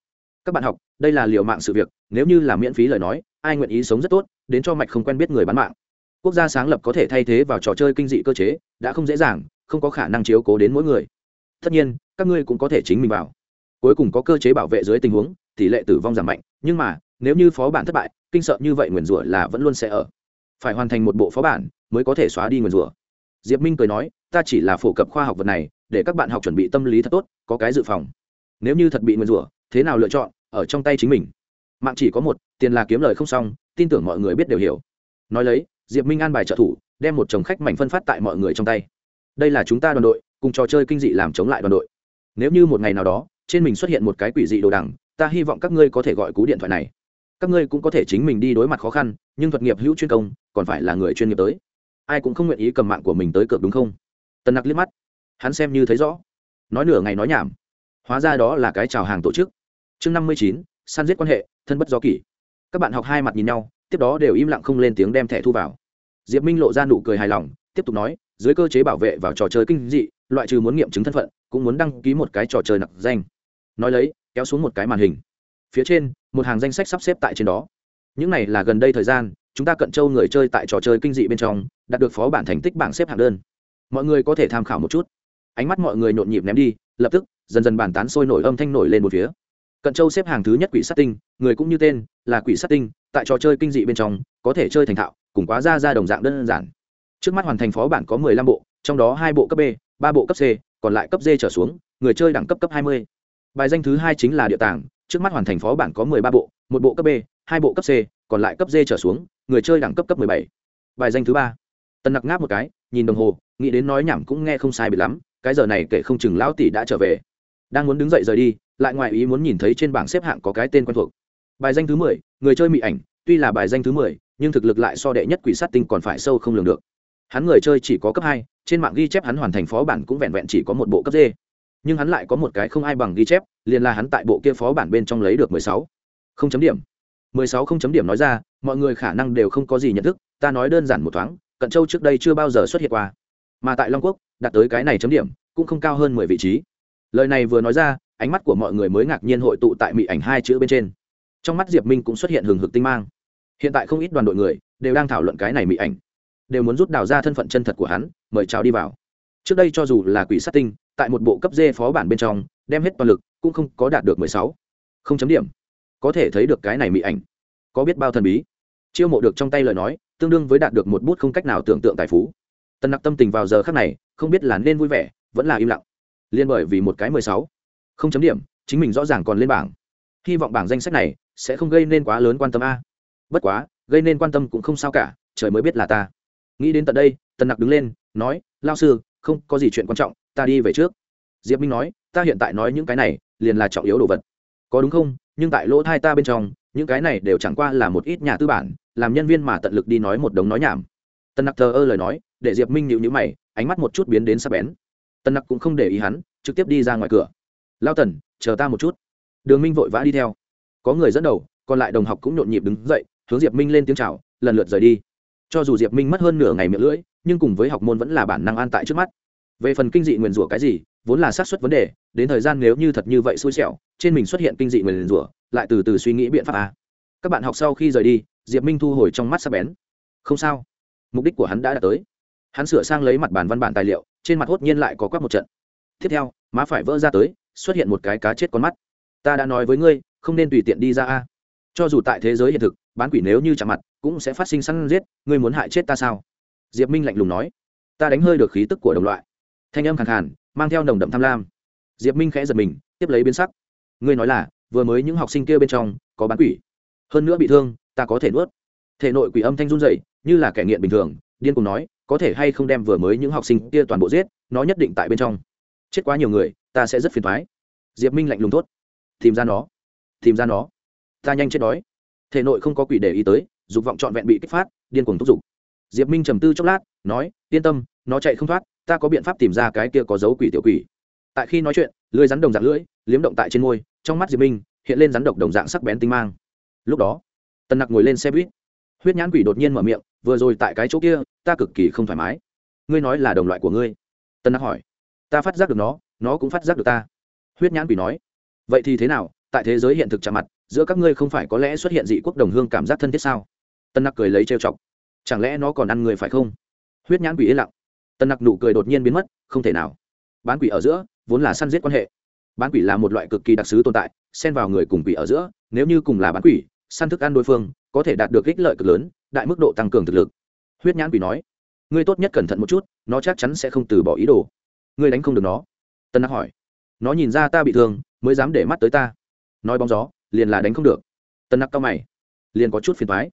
các bạn học, đây là liệu mạng sự việc, nếu như là miễn phí lời nói, ai nguyện ý sống rất tốt, đến cho mạch không quen biết người bán mạng. Quốc gia sáng lập có thể thay thế vào trò chơi kinh dị cơ chế, đã không dễ dàng, không có khả năng chiếu cố đến mỗi người. Tất nhiên, các ngươi cũng có thể chính mình vào. Cuối cùng có cơ chế bảo vệ dưới tình huống, tỷ lệ tử vong giảm mạnh, nhưng mà, nếu như phó bản thất bại, kinh sợ như vậy nguyền rủa là vẫn luôn sẽ ở. Phải hoàn thành một bộ phó bản, mới có thể xóa đi nguyền rủa. Diệp minh cười nói, ta chỉ là phổ cập khoa học vật này, để các bạn học chuẩn bị tâm lý thật tốt, có cái dự phòng. Nếu như thật bị nguyền rủa, thế nào lựa chọn ở trong tay chính mình. Mạng chỉ có một, tiền là kiếm lời không xong, tin tưởng mọi người biết đều hiểu. Nói lấy, diệp minh an bài trợ thủ, đem một chồng khách mảnh phân phát tại mọi người trong tay. Đây là chúng ta đoàn đội, cùng trò chơi kinh dị làm chống lại đoàn đội. Nếu như một ngày nào đó, trên mình xuất hiện một cái quỷ dị đồ đằng, ta hy vọng các ngươi có thể gọi cú điện thoại này. Các ngươi cũng có thể chính mình đi đối mặt khó khăn, nhưng thuật nghiệp hữu chuyên công, còn phải là người chuyên nghiệp tới. Ai cũng không nguyện ý cầm mạng của mình tới cược đúng không? Tần nặc liếc mắt. Hắn xem như thấy rõ. Nói nửa ngày nói nhảm. Hóa ra đó là cái chào hàng tổ chức chương năm mươi chín, săn giết quan hệ, thân bất do kỷ. Các bạn học hai mặt nhìn nhau, tiếp đó đều im lặng không lên tiếng đem thẻ thu vào. Diệp minh lộ ra nụ cười hài lòng, tiếp tục nói, dưới cơ chế bảo vệ vào trò chơi kinh dị, loại trừ muốn nghiệm chứng thân phận, cũng muốn đăng ký một cái trò chơi nặc danh. Nói lấy, kéo xuống một cái màn hình. Phía trên, một hàng danh sách sắp xếp tại trên đó. Những này là gần đây thời gian, chúng ta cận châu người chơi tại trò chơi kinh dị bên trong, đạt được phó bản thành tích bảng xếp hạng đơn. Mọi người có thể tham khảo một chút. Ánh mắt mọi người nhộn nhịp ném đi, lập tức, dần dần bàn tán sôi nổi âm thanh nổi lên một phía cận châu xếp hàng thứ nhất quỷ sát tinh, người cũng như tên, là quỷ sát tinh, tại trò chơi kinh dị bên trong, có thể chơi thành thạo, cùng quá ra ra đồng dạng đơn giản. Trước mắt hoàn thành phó bản có mười lăm bộ, trong đó hai bộ cấp b, ba bộ cấp c, còn lại cấp d trở xuống, người chơi đẳng cấp cấp hai mươi. Bài danh thứ hai chính là địa tàng, trước mắt hoàn thành phó bản có mười ba bộ, một bộ cấp b, hai bộ cấp c, còn lại cấp d trở xuống, người chơi đẳng cấp cấp mười bảy. Bài danh thứ ba. Tần nặc ngáp một cái, nhìn đồng hồ, nghĩ đến nói nhảm cũng nghe không sai bị lắm, cái giờ này kể không chừng lão tỷ đã trở về. Đang muốn đứng dậy rời đi lại ngoài ý muốn nhìn thấy trên bảng xếp hạng có cái tên quen thuộc. Bài danh thứ mười, người chơi mỹ ảnh, tuy là bài danh thứ mười, nhưng thực lực lại so đệ nhất quỷ sát tinh còn phải sâu không lường được. Hắn người chơi chỉ có cấp hai, trên mạng ghi chép hắn hoàn thành phó bản cũng vẹn vẹn chỉ có một bộ cấp d. Nhưng hắn lại có một cái không ai bằng ghi chép, liền là hắn tại bộ kia phó bản bên trong lấy được mười sáu. Không chấm điểm. Mười sáu không chấm điểm nói ra, mọi người khả năng đều không có gì nhận thức, ta nói đơn giản một thoáng, cận châu trước đây chưa bao giờ xuất hiện qua. Mà tại long quốc, đạt tới cái này chấm điểm, cũng không cao hơn mười vị trí. Lời này vừa nói ra ánh mắt của mọi người mới ngạc nhiên hội tụ tại mị ảnh hai chữ bên trên. Trong mắt diệp minh cũng xuất hiện hừng hực tinh mang. Hiện tại không ít đoàn đội người đều đang thảo luận cái này mị ảnh. Đều muốn rút đào ra thân phận chân thật của hắn, mời chào đi vào. Trước đây cho dù là quỷ sát tinh, tại một bộ cấp dê phó bản bên trong, đem hết toàn lực cũng không có đạt được mười sáu. Không chấm điểm. Có thể thấy được cái này mị ảnh. Có biết bao thần bí. Chiêu mộ được trong tay lời nói, tương đương với đạt được một bút không cách nào tưởng tượng tài phú. Tân nặc tâm tình vào giờ khác này, không biết là nên vui vẻ, vẫn là im lặng. Liên bởi vì một cái mười sáu không chấm điểm, chính mình rõ ràng còn lên bảng. Hy vọng bảng danh sách này sẽ không gây nên quá lớn quan tâm a. Bất quá, gây nên quan tâm cũng không sao cả, trời mới biết là ta. Nghĩ đến tận đây, tần nặc đứng lên, nói, lao sư, không có gì chuyện quan trọng, ta đi về trước. Diệp minh nói, ta hiện tại nói những cái này, liền là trọng yếu đồ vật. Có đúng không? Nhưng tại lỗ thai ta bên trong, những cái này đều chẳng qua là một ít nhà tư bản, làm nhân viên mà tận lực đi nói một đống nói nhảm. Tần nặc thờ ơ lời nói, để diệp minh nhịu nhữ mày, ánh mắt một chút biến đến sắc bén. Tần nặc cũng không để ý hắn, trực tiếp đi ra ngoài cửa lao tần, chờ ta một chút. Đường minh vội vã đi theo. Có người dẫn đầu, còn lại đồng học cũng nhộn nhịp đứng dậy, hướng diệp minh lên tiếng c h à o lần lượt rời đi. Cho dù diệp minh mất hơn nửa ngày miệng lưỡi, nhưng cùng với học môn vẫn là bản năng an tại trước mắt. Về phần kinh dị nguyền rủa cái gì, vốn là xác suất vấn đề, đến thời gian nếu như thật như vậy xui xẻo, trên mình xuất hiện kinh dị nguyền rủa, lại từ từ suy nghĩ biện pháp a. Các bạn học sau khi rời đi, diệp minh thu hồi trong mắt sắp bén. Không sao. Mục đích của hắn đã đạt tới. Hắn sửa sang lấy mặt bản văn bản tài liệu, trên mặt hốt nhiên lại có quắc một trận. Tiếp theo, má phải vỡ ra tới xuất hiện một cái cá chết con mắt. Ta đã nói với ngươi, không nên tùy tiện đi ra a. Cho dù tại thế giới hiện thực, bán quỷ nếu như chạm mặt, cũng sẽ phát sinh săn giết, ngươi muốn hại chết ta sao? Diệp minh lạnh lùng nói. Ta đánh hơi được khí tức của đồng loại. Thanh âm khẳng khàn, mang theo nồng đậm tham lam. Diệp minh khẽ giật mình, tiếp lấy biến sắc. Ngươi nói là, vừa mới những học sinh kia bên trong, có bán quỷ. Hơn nữa bị thương, ta có thể nuốt. Thể nội quỷ âm thanh run dậy như là kẻ nghiện bình thường, điên cùng nói, có thể hay không đem vừa mới những học sinh kia toàn bộ giết, nó nhất định tại bên trong. Chết quá nhiều người ta sẽ rất phiền thoái. Diệp minh lạnh lùng tốt tìm ra nó. Tìm ra nó. Ta nhanh chết đói. Thể nội không có quỷ để ý tới, dục vọng trọn vẹn bị kích phát, điên cuồng thúc giục. Diệp minh trầm tư chốc lát, nói, yên tâm, nó chạy không thoát, ta có biện pháp tìm ra cái kia có dấu quỷ tiểu quỷ. Tại khi nói chuyện lưới rắn đồng dạng lưỡi, liếm động tại trên môi, trong mắt diệp minh hiện lên rắn độc đồng dạng sắc bén tinh mang. Lúc đó, tần nặc ngồi lên xe buýt. Huyết nhãn quỷ đột nhiên mở miệng, vừa rồi tại cái chỗ kia, ta cực kỳ không thoải mái. Ngươi nói là đồng loại của ngươi. Tần nặc hỏi, ta phát giác được nó nó cũng phát giác được ta. Huyết nhãn quỷ nói, vậy thì thế nào? Tại thế giới hiện thực chạm mặt, giữa các ngươi không phải có lẽ xuất hiện dị quốc đồng hương cảm giác thân thiết sao? Tân nặc cười lấy trêu chọc, chẳng lẽ nó còn ăn người phải không? Huyết nhãn quỷ yên lặng. Tân nặc nụ cười đột nhiên biến mất, không thể nào. Bán quỷ ở giữa vốn là săn giết quan hệ. Bán quỷ là một loại cực kỳ đặc xứ tồn tại, xen vào người cùng quỷ ở giữa, nếu như cùng là bán quỷ, săn thức ăn đối phương có thể đạt được ích lợi cực lớn, đại mức độ tăng cường thực lực. Huyết nhãn quỷ nói, ngươi tốt nhất cẩn thận một chút, nó chắc chắn sẽ không từ bỏ ý đồ. Ngươi đánh không được nó tân nặc hỏi. Nó nhìn ra ta bị thương, mới dám để mắt tới ta. Nói bóng gió, liền là đánh không được. Tân nặc cao mày, liền có chút phiền thoái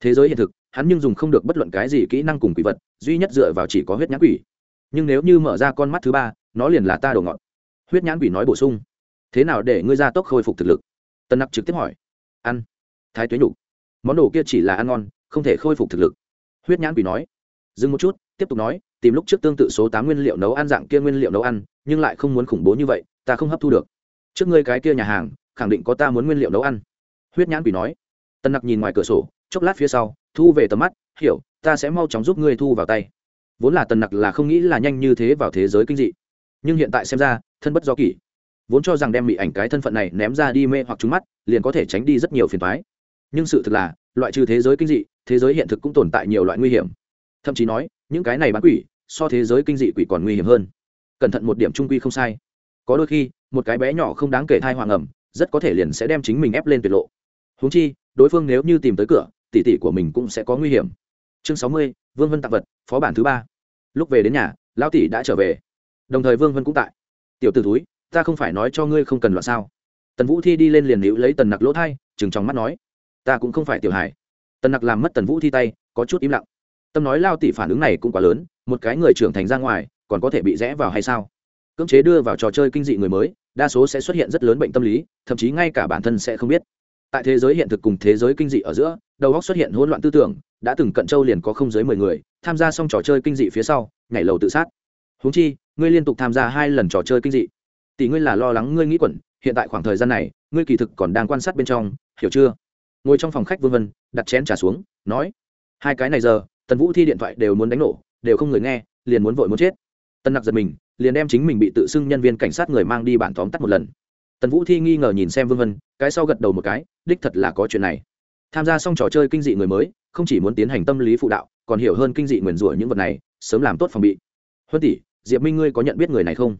thế giới hiện thực, hắn nhưng dùng không được bất luận cái gì kỹ năng cùng quỷ vật, duy nhất dựa vào chỉ có huyết nhãn quỷ. Nhưng nếu như mở ra con mắt thứ ba, nó liền là ta đồ ngọt huyết nhãn quỷ nói bổ sung. Thế nào để ngươi ra tốc khôi phục thực lực? Tân nặc trực tiếp hỏi. Ăn. Thái tuế nhục. Món đồ kia chỉ là ăn ngon, không thể khôi phục thực lực. Huyết nhãn quỷ nói. Dừng một chút tiếp tục nói, tìm lúc trước tương tự số tám nguyên liệu nấu ăn dạng kia nguyên liệu nấu ăn, nhưng lại không muốn khủng bố như vậy, ta không hấp thu được. Trước ngươi cái kia nhà hàng, khẳng định có ta muốn nguyên liệu nấu ăn. Huyết nhãn quỷ nói. Tân nặc nhìn ngoài cửa sổ, chốc lát phía sau, thu về tầm mắt, hiểu, ta sẽ mau chóng giúp ngươi thu vào tay. Vốn là tần nặc là không nghĩ là nhanh như thế vào thế giới kinh dị, nhưng hiện tại xem ra, thân bất do kỷ. Vốn cho rằng đem bị ảnh cái thân phận này ném ra đi mê hoặc trúng mắt, liền có thể tránh đi rất nhiều phiền thoái nhưng sự thực là, loại trừ thế giới kinh dị, thế giới hiện thực cũng tồn tại nhiều loại nguy hiểm. Thậm chí nói những cái này bán quỷ, so thế giới kinh dị quỷ còn nguy hiểm hơn. Cẩn thận một điểm trung quy không sai. Có đôi khi, một cái bé nhỏ không đáng kể thai hoàng ẩm, rất có thể liền sẽ đem chính mình ép lên tuyệt lộ. Húng chi, đối phương nếu như tìm tới cửa, tỷ tỷ của mình cũng sẽ có nguy hiểm. Chương sáu mươi, vương vân tặng vật, phó bản thứ ba. Lúc về đến nhà, lão tỷ đã trở về. Đồng thời vương vân cũng tại. Tiểu t ử túi ta không phải nói cho ngươi không cần loạn sao? Tần vũ thi đi lên liền hữu lấy tần nặc lỗ thai chừng trong mắt nói, ta cũng không phải tiểu hải tần nặc làm mất tần vũ thi tay, có chút im lặng tâm nói lao tỷ phản ứng này cũng quá lớn, một cái người trưởng thành ra ngoài, còn có thể bị rẽ vào hay sao? Cưỡng chế đưa vào trò chơi kinh dị người mới, đa số sẽ xuất hiện rất lớn bệnh tâm lý, thậm chí ngay cả bản thân sẽ không biết. Tại thế giới hiện thực cùng thế giới kinh dị ở giữa, đầu góc xuất hiện hỗn loạn tư tưởng, đã từng cận châu liền có không dưới mười người, tham gia xong trò chơi kinh dị phía sau, nhảy lầu tự sát. Húng chi, ngươi liên tục tham gia hai lần trò chơi kinh dị. Tỷ ngươi là lo lắng ngươi nghĩ quẩn, hiện tại khoảng thời gian này, ngươi kỳ thực còn đang quan sát bên trong, hiểu chưa? Ngồi trong phòng khách vương vân, đặt chén trà xuống, nói, hai cái này giờ tần vũ thi điện thoại đều muốn đánh nổ, đều không người nghe, liền muốn vội muốn chết. Tân nặc giật mình, liền đem chính mình bị tự xưng nhân viên cảnh sát người mang đi bản tóm tắt một lần. Tần vũ thi nghi ngờ nhìn xem vương vân, cái sau gật đầu một cái, đích thật là có chuyện này. Tham gia xong trò chơi kinh dị người mới, không chỉ muốn tiến hành tâm lý phụ đạo, còn hiểu hơn kinh dị nguyền rủa những vật này, sớm làm tốt phòng bị. Huân tỷ, diệp minh ngươi có nhận biết người này không?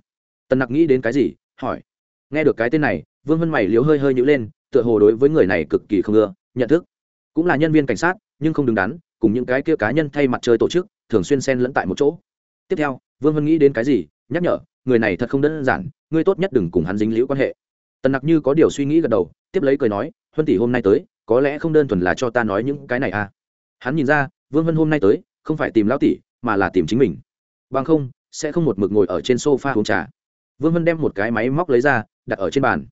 Tần nặc nghĩ đến cái gì, hỏi. Nghe được cái tên này, vương vân mày liếu hơi hơi nhữ lên, tựa hồ đối với người này cực kỳ không ưa, nhận thức. Cũng là nhân viên cảnh sát, nhưng không đứng đắn cùng những cái kia cá nhân thay mặt chơi tổ chức, thường xuyên xen lẫn tại một chỗ. Tiếp theo, vương hân nghĩ đến cái gì, nhắc nhở, người này thật không đơn giản, ngươi tốt nhất đừng cùng hắn dính liễu quan hệ. Tần nặc như có điều suy nghĩ gật đầu, tiếp lấy cười nói, huân tỷ hôm nay tới, có lẽ không đơn thuần là cho ta nói những cái này à. Hắn nhìn ra, vương hân hôm nay tới, không phải tìm lão tỷ, mà là tìm chính mình. Bằng không, sẽ không một mực ngồi ở trên sofa uống trà. Vương hân đem một cái máy móc lấy ra, đặt ở trên bàn.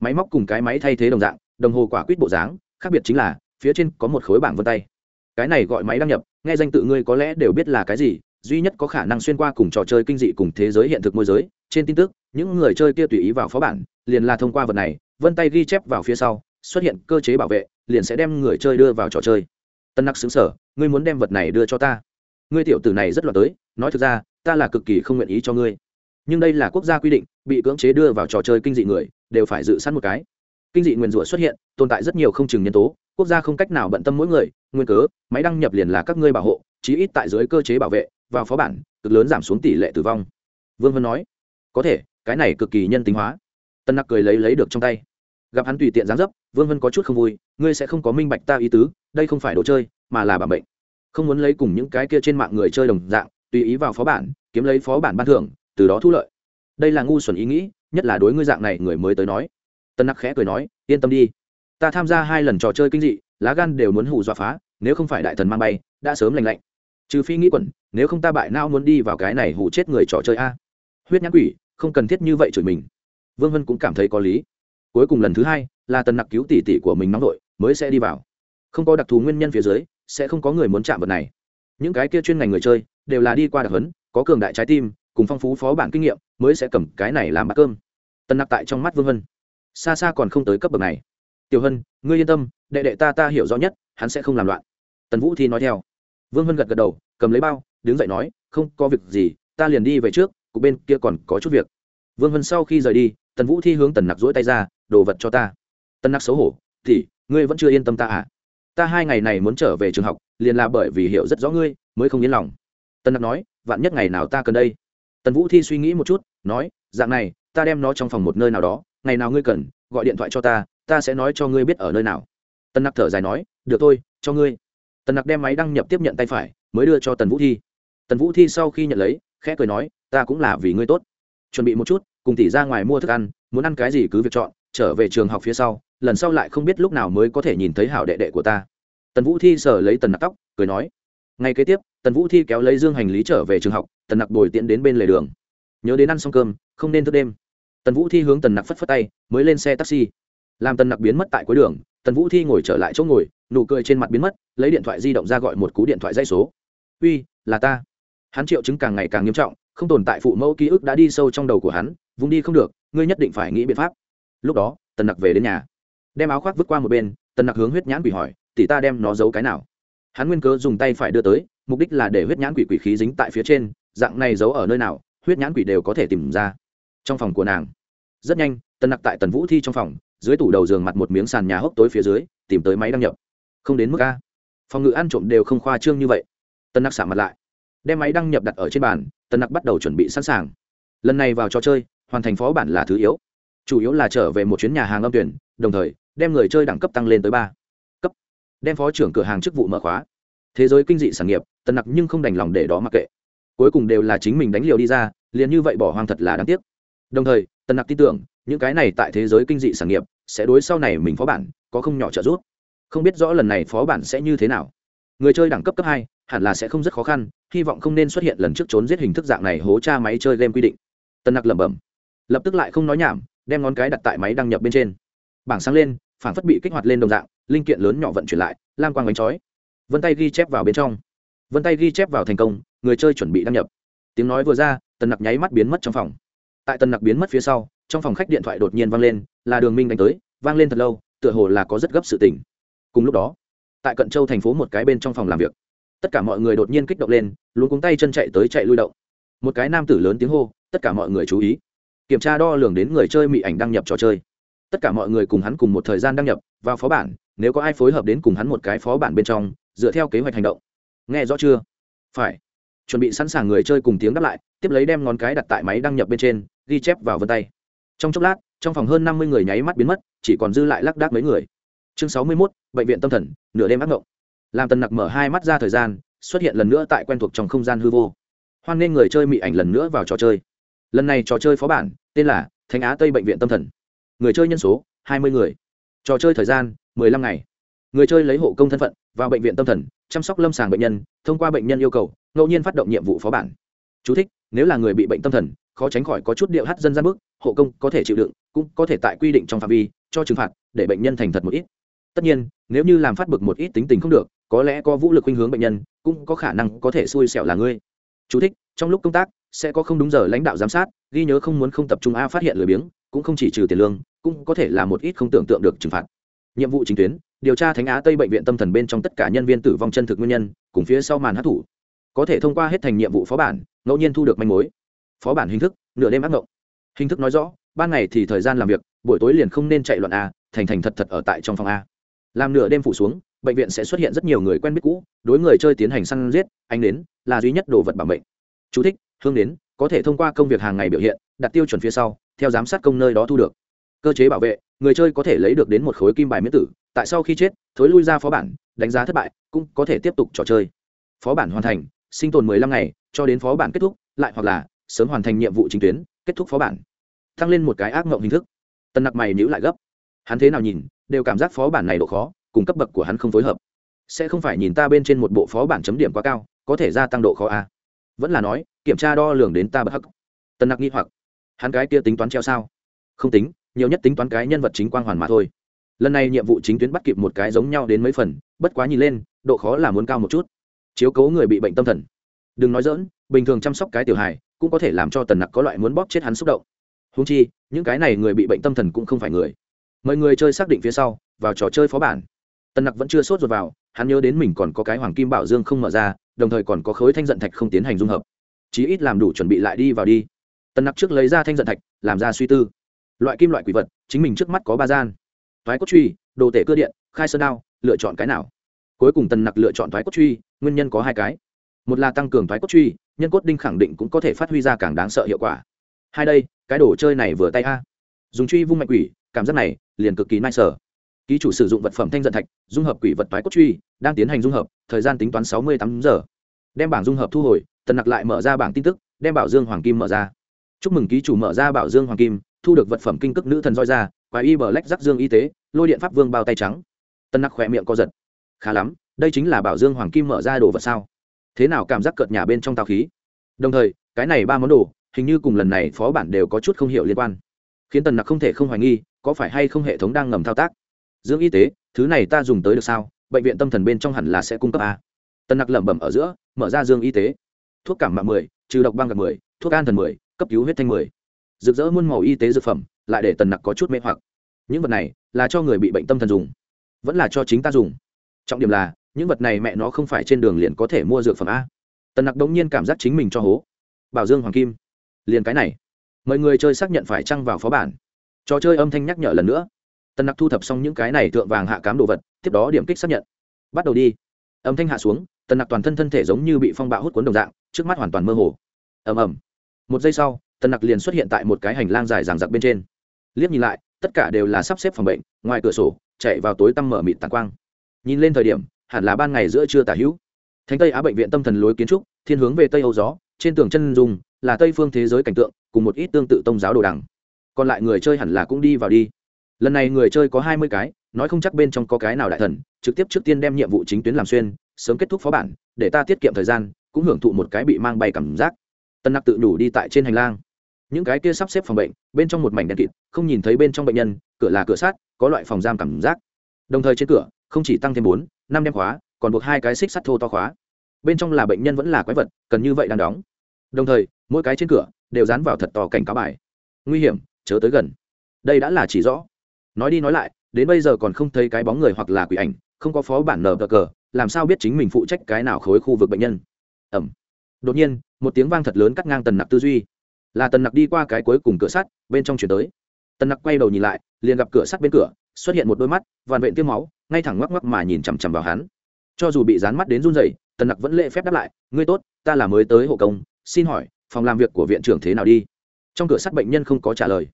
Máy móc cùng cái máy thay thế đồng dạng, đồng hồ quả quýt bộ dáng, khác biệt chính là, phía trên có một khối bảng vân tay cái này gọi máy đăng nhập, nghe danh tự ngươi có lẽ đều biết là cái gì, duy nhất có khả năng xuyên qua cùng trò chơi kinh dị cùng thế giới hiện thực môi giới, trên tin tức, những người chơi kia tùy ý vào phó bản, liền là thông qua vật này, vân tay ghi chép vào phía sau, xuất hiện cơ chế bảo vệ, liền sẽ đem người chơi đưa vào trò chơi. Tân nặc xứng sở, ngươi muốn đem vật này đưa cho ta. Ngươi tiểu tử này rất loạt tới, nói thực ra, ta là cực kỳ không nguyện ý cho ngươi. Nhưng đây là quốc gia quy định, bị cưỡng chế đưa vào trò chơi kinh dị người, đều phải dự sẵn một cái. Kinh dị nguyền rủa xuất hiện, tồn tại rất nhiều không chừng nhân tố quốc gia không cách nào bận tâm mỗi người, nguyên cớ, máy đăng nhập liền là các ngươi bảo hộ, chí ít tại dưới cơ chế bảo vệ, vào phó bản, cực lớn giảm xuống tỷ lệ tử vong. Vương vân nói. Có thể, cái này cực kỳ nhân tính hóa. Tân nặc cười lấy lấy được trong tay. Gặp hắn tùy tiện dáng dấp, vương vân có chút không vui, ngươi sẽ không có minh bạch ta ý tứ, đây không phải đồ chơi, mà là bản bệnh không muốn lấy cùng những cái kia trên mạng người chơi đồng dạng, tùy ý vào phó bản, kiếm lấy phó bản ban thưởng, từ đó thu lợi. Đây là ngu xuẩn ý nghĩ, nhất là đối ngươi dạng này người mới tới nói. Tân nặc khẽ cười nói, yên tâm đi ta tham gia hai lần trò chơi kinh dị, lá gan đều muốn hù dọa phá, nếu không phải đại thần mang bay, đã sớm lành lạnh. Trừ phi nghĩ quẩn, nếu không ta bại nao muốn đi vào cái này hù chết người trò chơi a. Huyết nhãn quỷ, không cần thiết như vậy chửi mình. Vương vân cũng cảm thấy có lý. Cuối cùng lần thứ hai, là tần nặc cứu tỷ tỷ của mình nóng đội mới sẽ đi vào. Không có đặc thù nguyên nhân phía dưới, sẽ không có người muốn chạm vật này. Những cái kia chuyên ngành người chơi, đều là đi qua đặc hấn có cường đại trái tim, cùng phong phú phó bản kinh nghiệm, mới sẽ cầm cái này làm bát cơm. Tần nặc tại trong mắt vương vân. Xa xa còn không tới cấp bậc này tiểu hân, ngươi yên tâm, đệ đệ ta ta hiểu rõ nhất, hắn sẽ không làm loạn. Tần vũ thi nói theo. Vương Hân gật gật đầu, cầm lấy bao, đứng dậy nói, không có việc gì, ta liền đi về trước, cục bên kia còn có chút việc. Vương Hân sau khi rời đi, tần vũ thi hướng tần nặc dỗi tay ra, đồ vật cho ta. Tần nặc xấu hổ thì ngươi vẫn chưa yên tâm ta à? Ta hai ngày này muốn trở về trường học, liền là bởi vì hiểu rất rõ ngươi, mới không yên lòng. Tần nặc nói, vạn nhất ngày nào ta cần đây? Tần vũ thi suy nghĩ một chút, nói, dạng này, ta đem nó trong phòng một nơi nào đó, ngày nào ngươi cần, gọi điện thoại cho ta ta sẽ nói cho ngươi biết ở nơi nào. Tần nặc thở dài nói, được thôi, cho ngươi. Tần nặc đem máy đăng nhập tiếp nhận tay phải, mới đưa cho tần vũ thi. Tần vũ thi sau khi nhận lấy, khẽ cười nói, ta cũng là vì ngươi tốt. Chuẩn bị một chút, cùng tỷ ra ngoài mua thức ăn, muốn ăn cái gì cứ việc chọn, trở về trường học phía sau, lần sau lại không biết lúc nào mới có thể nhìn thấy hảo đệ đệ của ta. Tần vũ thi sờ lấy tần nặc tóc, cười nói, ngay kế tiếp, tần vũ thi kéo lấy dương hành lý trở về trường học, tần nặc bồi tiện đến bên lề đường. Nhớ đến ăn xong cơm, không nên thức đêm. Tần vũ thi hướng tần nặc phất phất tay, mới lên xe taxi làm tần nặc biến mất tại cuối đường, tần vũ thi ngồi trở lại chỗ ngồi, nụ cười trên mặt biến mất, lấy điện thoại di động ra gọi một cú điện thoại dây số. Uy, là ta. Hắn triệu chứng càng ngày càng nghiêm trọng, không tồn tại phụ mẫu ký ức đã đi sâu trong đầu của hắn vùng đi không được, ngươi nhất định phải nghĩ biện pháp. Lúc đó, tần nặc về đến nhà. Đem áo khoác vứt qua một bên, tần nặc hướng huyết nhãn quỷ hỏi, tỷ ta đem nó giấu cái nào? Hắn nguyên cớ dùng tay phải đưa tới, mục đích là để huyết nhãn quỷ quỷ khí dính tại phía trên, dạng này giấu ở nơi nào, huyết nhãn quỷ đều có thể tìm ra. Trong phòng của nàng, rất nhanh tần nặc tại tần vũ thi trong phòng, dưới tủ đầu giường mặt một miếng sàn nhà hốc tối phía dưới, tìm tới máy đăng nhập. Không đến mức a. Phòng ngự ăn trộm đều không khoa trương như vậy. Tần nặc xả mặt lại. Đem máy đăng nhập đặt ở trên bàn, tần nặc bắt đầu chuẩn bị sẵn sàng. Lần này vào trò chơi, hoàn thành phó bản là thứ yếu. Chủ yếu là trở về một chuyến nhà hàng âm tuyển, đồng thời, đem người chơi đẳng cấp tăng lên tới ba. Cấp. Đem phó trưởng cửa hàng chức vụ mở khóa. Thế giới kinh dị sản nghiệp, tần nặc nhưng không đành lòng để đó mặc kệ. Cuối cùng đều là chính mình đánh liều đi ra, liền như vậy bỏ hoang thật là đáng tiếc. Đồng thời tần nặc tin tưởng, những cái này tại thế giới kinh dị sản nghiệp, sẽ đối sau này mình phó bản, có không nhỏ trợ giúp. Không biết rõ lần này phó bản sẽ như thế nào. Người chơi đẳng cấp cấp hai, hẳn là sẽ không rất khó khăn, hy vọng không nên xuất hiện lần trước trốn giết hình thức dạng này hố cha máy chơi game quy định. Tân nặc lẩm bẩm. Lập tức lại không nói nhảm, đem ngón cái đặt tại máy đăng nhập bên trên. Bảng sáng lên, phản phất bị kích hoạt lên đồng dạng, linh kiện lớn nhỏ vận chuyển lại, lam quang bánh chói. Vân tay ghi chép vào bên trong. Vân tay ghi chép vào thành công, người chơi chuẩn bị đăng nhập. Tiếng nói vừa ra, tần nặc nháy mắt biến mất trong phòng tại tần nặc biến mất phía sau, trong phòng khách điện thoại đột nhiên vang lên, là đường minh đánh tới, vang lên thật lâu, tựa hồ là có rất gấp sự tình. Cùng lúc đó, tại cận châu thành phố một cái bên trong phòng làm việc, tất cả mọi người đột nhiên kích động lên luôn cuống tay chân chạy tới chạy lui động. Một cái nam tử lớn tiếng hô, tất cả mọi người chú ý. Kiểm tra đo lường đến người chơi mỹ ảnh đăng nhập trò chơi. Tất cả mọi người cùng hắn cùng một thời gian đăng nhập vào phó bản, nếu có ai phối hợp đến cùng hắn một cái phó bản bên trong, dựa theo kế hoạch hành động. Nghe rõ chưa? Phải chuẩn bị sẵn sàng người chơi cùng tiếng đáp lại, tiếp lấy đem ngón cái đặt tại máy đăng nhập bên trên, ghi chép vào vân tay. Trong chốc lát, trong phòng hơn năm mươi người nháy mắt biến mất, chỉ còn dư lại lác đác mấy người. Chương sáu mươi mốt, bệnh viện tâm thần, nửa đêm ác mộng làm tần nặc mở hai mắt ra thời gian, xuất hiện lần nữa tại quen thuộc trong không gian hư vô. Hoan nghênh người chơi mị ảnh lần nữa vào trò chơi. Lần này trò chơi phó bản, tên là thánh á tây bệnh viện tâm thần. Người chơi nhân số, hai mươi người. Trò chơi thời gian, mười lăm ngày. Người chơi lấy hộ công thân phận, vào bệnh viện tâm thần chăm sóc lâm sàng bệnh nhân thông qua bệnh nhân yêu cầu ngẫu nhiên phát động nhiệm vụ phó bản. Chú thích, nếu là người bị bệnh tâm thần khó tránh khỏi có chút điệu hát dân gian bước hộ công có thể chịu đựng cũng có thể tại quy định trong phạm vi cho trừng phạt để bệnh nhân thành thật một ít. Tất nhiên nếu như làm phát bực một ít tính tình không được có lẽ có vũ lực khuynh hướng bệnh nhân cũng có khả năng có thể xui xẻo là ngươi. Chú thích, trong lúc công tác sẽ có không đúng giờ lãnh đạo giám sát ghi nhớ không muốn không tập trung a phát hiện lười biếng cũng không chỉ trừ tiền lương cũng có thể là một ít không tưởng tượng được trừng phạt. Nhiệm vụ chính tuyến điều tra thánh á tây bệnh viện tâm thần bên trong tất cả nhân viên tử vong chân thực nguyên nhân cùng phía sau màn hát thủ. Có thể thông qua hết thành nhiệm vụ phó bản ngẫu nhiên thu được manh mối. Phó bản hình thức nửa đêm ác ngộng. Hình thức nói rõ ban ngày thì thời gian làm việc buổi tối liền không nên chạy loạn a thành thành thật thật ở tại trong phòng a. Làm nửa đêm phủ xuống bệnh viện sẽ xuất hiện rất nhiều người quen biết cũ đối người chơi tiến hành săn giết anh đến là duy nhất đồ vật bảo mệnh. Chú thích, hương đến có thể thông qua công việc hàng ngày biểu hiện đặt tiêu chuẩn phía sau theo giám sát công nơi đó thu được. Cơ chế bảo vệ người chơi có thể lấy được đến một khối kim bài miễn tử, tại sau khi chết, thối lui ra phó bản, đánh giá thất bại, cũng có thể tiếp tục trò chơi. Phó bản hoàn thành, sinh tồn 15 ngày, cho đến phó bản kết thúc, lại hoặc là sớm hoàn thành nhiệm vụ chính tuyến, kết thúc phó bản. Tăng lên một cái ác mộng hình thức. Tân nặc mày nhữ lại gấp. Hắn thế nào nhìn, đều cảm giác phó bản này độ khó, cùng cấp bậc của hắn không phối hợp. Sẽ không phải nhìn ta bên trên một bộ phó bản chấm điểm quá cao, có thể gia tăng độ khó a vẫn là nói, kiểm tra đo lường đến ta bất hắc. Tân nặc nghi hoặc. Hắn cái kia tính toán treo sao? Không tính nhiều nhất tính toán cái nhân vật chính quang hoàn mà thôi. Lần này nhiệm vụ chính tuyến bắt kịp một cái giống nhau đến mấy phần, bất quá nhìn lên, độ khó là muốn cao một chút. Chiếu cố người bị bệnh tâm thần. Đừng nói dỡn bình thường chăm sóc cái tiểu hài cũng có thể làm cho tần nặc có loại muốn bóp chết hắn xúc động. Húng chi, những cái này người bị bệnh tâm thần cũng không phải người. Mời người chơi xác định phía sau, vào trò chơi phó bản. Tần nặc vẫn chưa sốt ruột vào, hắn nhớ đến mình còn có cái hoàng kim bảo dương không mở ra, đồng thời còn có khối thanh giận thạch không tiến hành dung hợp. Chí ít làm đủ chuẩn bị lại đi vào đi. Tần nặc trước lấy ra thanh giận thạch, làm ra suy tư loại kim loại quỷ vật, chính mình trước mắt có ba gian. Thoái cốt truy, đồ tể cơ điện, khai sơn đao, lựa chọn cái nào? Cuối cùng tần nặc lựa chọn thoái cốt truy, nguyên nhân có hai cái. Một là tăng cường thoái cốt truy, nhân cốt đinh khẳng định cũng có thể phát huy ra càng đáng sợ hiệu quả. Hai đây, cái đồ chơi này vừa tay a. Dùng truy vung mạnh quỷ, cảm giác này liền cực kỳ nai sở. Ký chủ sử dụng vật phẩm thanh dận thạch, dung hợp quỷ vật thoái cốt truy, đang tiến hành dung hợp, thời gian tính toán sáu mươi tám giờ. Đem bảng dung hợp thu hồi, tần nặc lại mở ra bảng tin tức, đem bảo dương hoàng kim mở ra. Chúc mừng ký chủ mở ra bảo dương hoàng kim thu được vật phẩm kinh cước nữ thần roi ra, quái y bờ lách rắc dương y tế, lôi điện pháp vương bao tay trắng. Tân nặc khỏe miệng co giật. Khá lắm, đây chính là bảo dương hoàng kim mở ra đồ vật sao? Thế nào cảm giác cợt nhà bên trong tao khí? Đồng thời, cái này ba món đồ, hình như cùng lần này phó bản đều có chút không hiểu liên quan. Khiến tần nặc không thể không hoài nghi, có phải hay không hệ thống đang ngầm thao tác? Dưỡng y tế, thứ này ta dùng tới được sao? Bệnh viện tâm thần bên trong hẳn là sẽ cung cấp a. Tần nặc lẩm bẩm ở giữa, mở ra dương y tế. Thuốc cảm mạ mười, trừ độc băng gặp mười, thuốc an thần mười, cấp cứu huyết thanh mười rực rỡ muôn màu y tế dược phẩm, lại để tần nặc có chút mê hoặc. Những vật này là cho người bị bệnh tâm thần dùng, vẫn là cho chính ta dùng. Trọng điểm là, những vật này mẹ nó không phải trên đường liền có thể mua dược phẩm a. Tần nặc đống nhiên cảm giác chính mình cho hố. Bảo dương hoàng kim, liền cái này. Mời người chơi xác nhận phải trăng vào phó bản. Trò chơi âm thanh nhắc nhở lần nữa. Tần nặc thu thập xong những cái này thượng vàng hạ cám đồ vật, tiếp đó điểm kích xác nhận. Bắt đầu đi. Âm thanh hạ xuống, tần nặc toàn thân thân thể giống như bị phong bạo hút cuốn đồng dạng, trước mắt hoàn toàn mơ hồ. Ầm ầm. Một giây sau tần nặc liền xuất hiện tại một cái hành lang dài ràng giặc bên trên. Liếc nhìn lại, tất cả đều là sắp xếp phòng bệnh, ngoài cửa sổ, chạy vào tối tăm mở mịt tàn quang. Nhìn lên thời điểm, hẳn là ban ngày giữa trưa tả hữu. Thánh tây á bệnh viện tâm thần lối kiến trúc, thiên hướng về tây âu gió, trên tường chân dùng là tây phương thế giới cảnh tượng, cùng một ít tương tự tôn giáo đồ đằng. Còn lại người chơi hẳn là cũng đi vào đi. Lần này người chơi có hai mươi cái, nói không chắc bên trong có cái nào đại thần, trực tiếp trước tiên đem nhiệm vụ chính tuyến làm xuyên, sớm kết thúc phó bản, để ta tiết kiệm thời gian, cũng hưởng thụ một cái bị mang bay cảm giác. Tân nặc tự đủ đi tại trên hành lang những cái kia sắp xếp phòng bệnh, bên trong một mảnh đèn kịt, không nhìn thấy bên trong bệnh nhân, cửa là cửa sát có loại phòng giam cảm giác. Đồng thời trên cửa, không chỉ tăng thêm bốn, năm đem khóa, còn buộc hai cái xích sắt thô to khóa. Bên trong là bệnh nhân vẫn là quái vật, cần như vậy đang đóng. Đồng thời, mỗi cái trên cửa đều dán vào thật to cảnh cáo bài. Nguy hiểm, chớ tới gần. Đây đã là chỉ rõ. Nói đi nói lại, đến bây giờ còn không thấy cái bóng người hoặc là quỷ ảnh, không có phó bản nờ cờ, làm sao biết chính mình phụ trách cái nào khối khu vực bệnh nhân? Ẩm. Đột nhiên, một tiếng vang thật lớn cắt ngang tần nặc tư duy là tần nặc đi qua cái cuối cùng cửa sắt, bên trong chuyển tới. Tần nặc quay đầu nhìn lại, liền gặp cửa sắt bên cửa, xuất hiện một đôi mắt, vằn vện tiêm máu, ngay thẳng ngoắc ngoắc mà nhìn chằm chằm vào hắn. Cho dù bị dán mắt đến run rẩy, tần nặc vẫn lễ phép đáp lại, ngươi tốt, ta là mới tới hộ công, xin hỏi, phòng làm việc của viện trưởng thế nào đi? Trong cửa sắt bệnh nhân không có trả lời.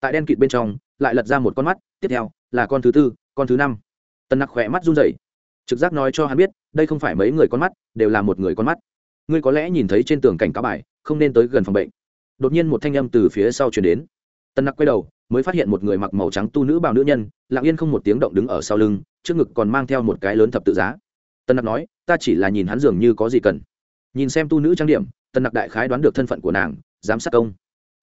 Tại đen kịt bên trong, lại lật ra một con mắt, tiếp theo, là con thứ tư, con thứ năm. Tần nặc khỏe mắt run rẩy. Trực giác nói cho hắn biết, đây không phải mấy người con mắt, đều là một người con mắt. Ngươi có lẽ nhìn thấy trên tường cảnh cáo bài, không nên tới gần phòng bệnh đột nhiên một thanh âm từ phía sau chuyển đến. Tân nặc quay đầu, mới phát hiện một người mặc màu trắng tu nữ bào nữ nhân, lặng yên không một tiếng động đứng ở sau lưng, trước ngực còn mang theo một cái lớn thập tự giá. Tân nặc nói, ta chỉ là nhìn hắn dường như có gì cần. Nhìn xem tu nữ trang điểm, tân nặc đại khái đoán được thân phận của nàng, giám sát công.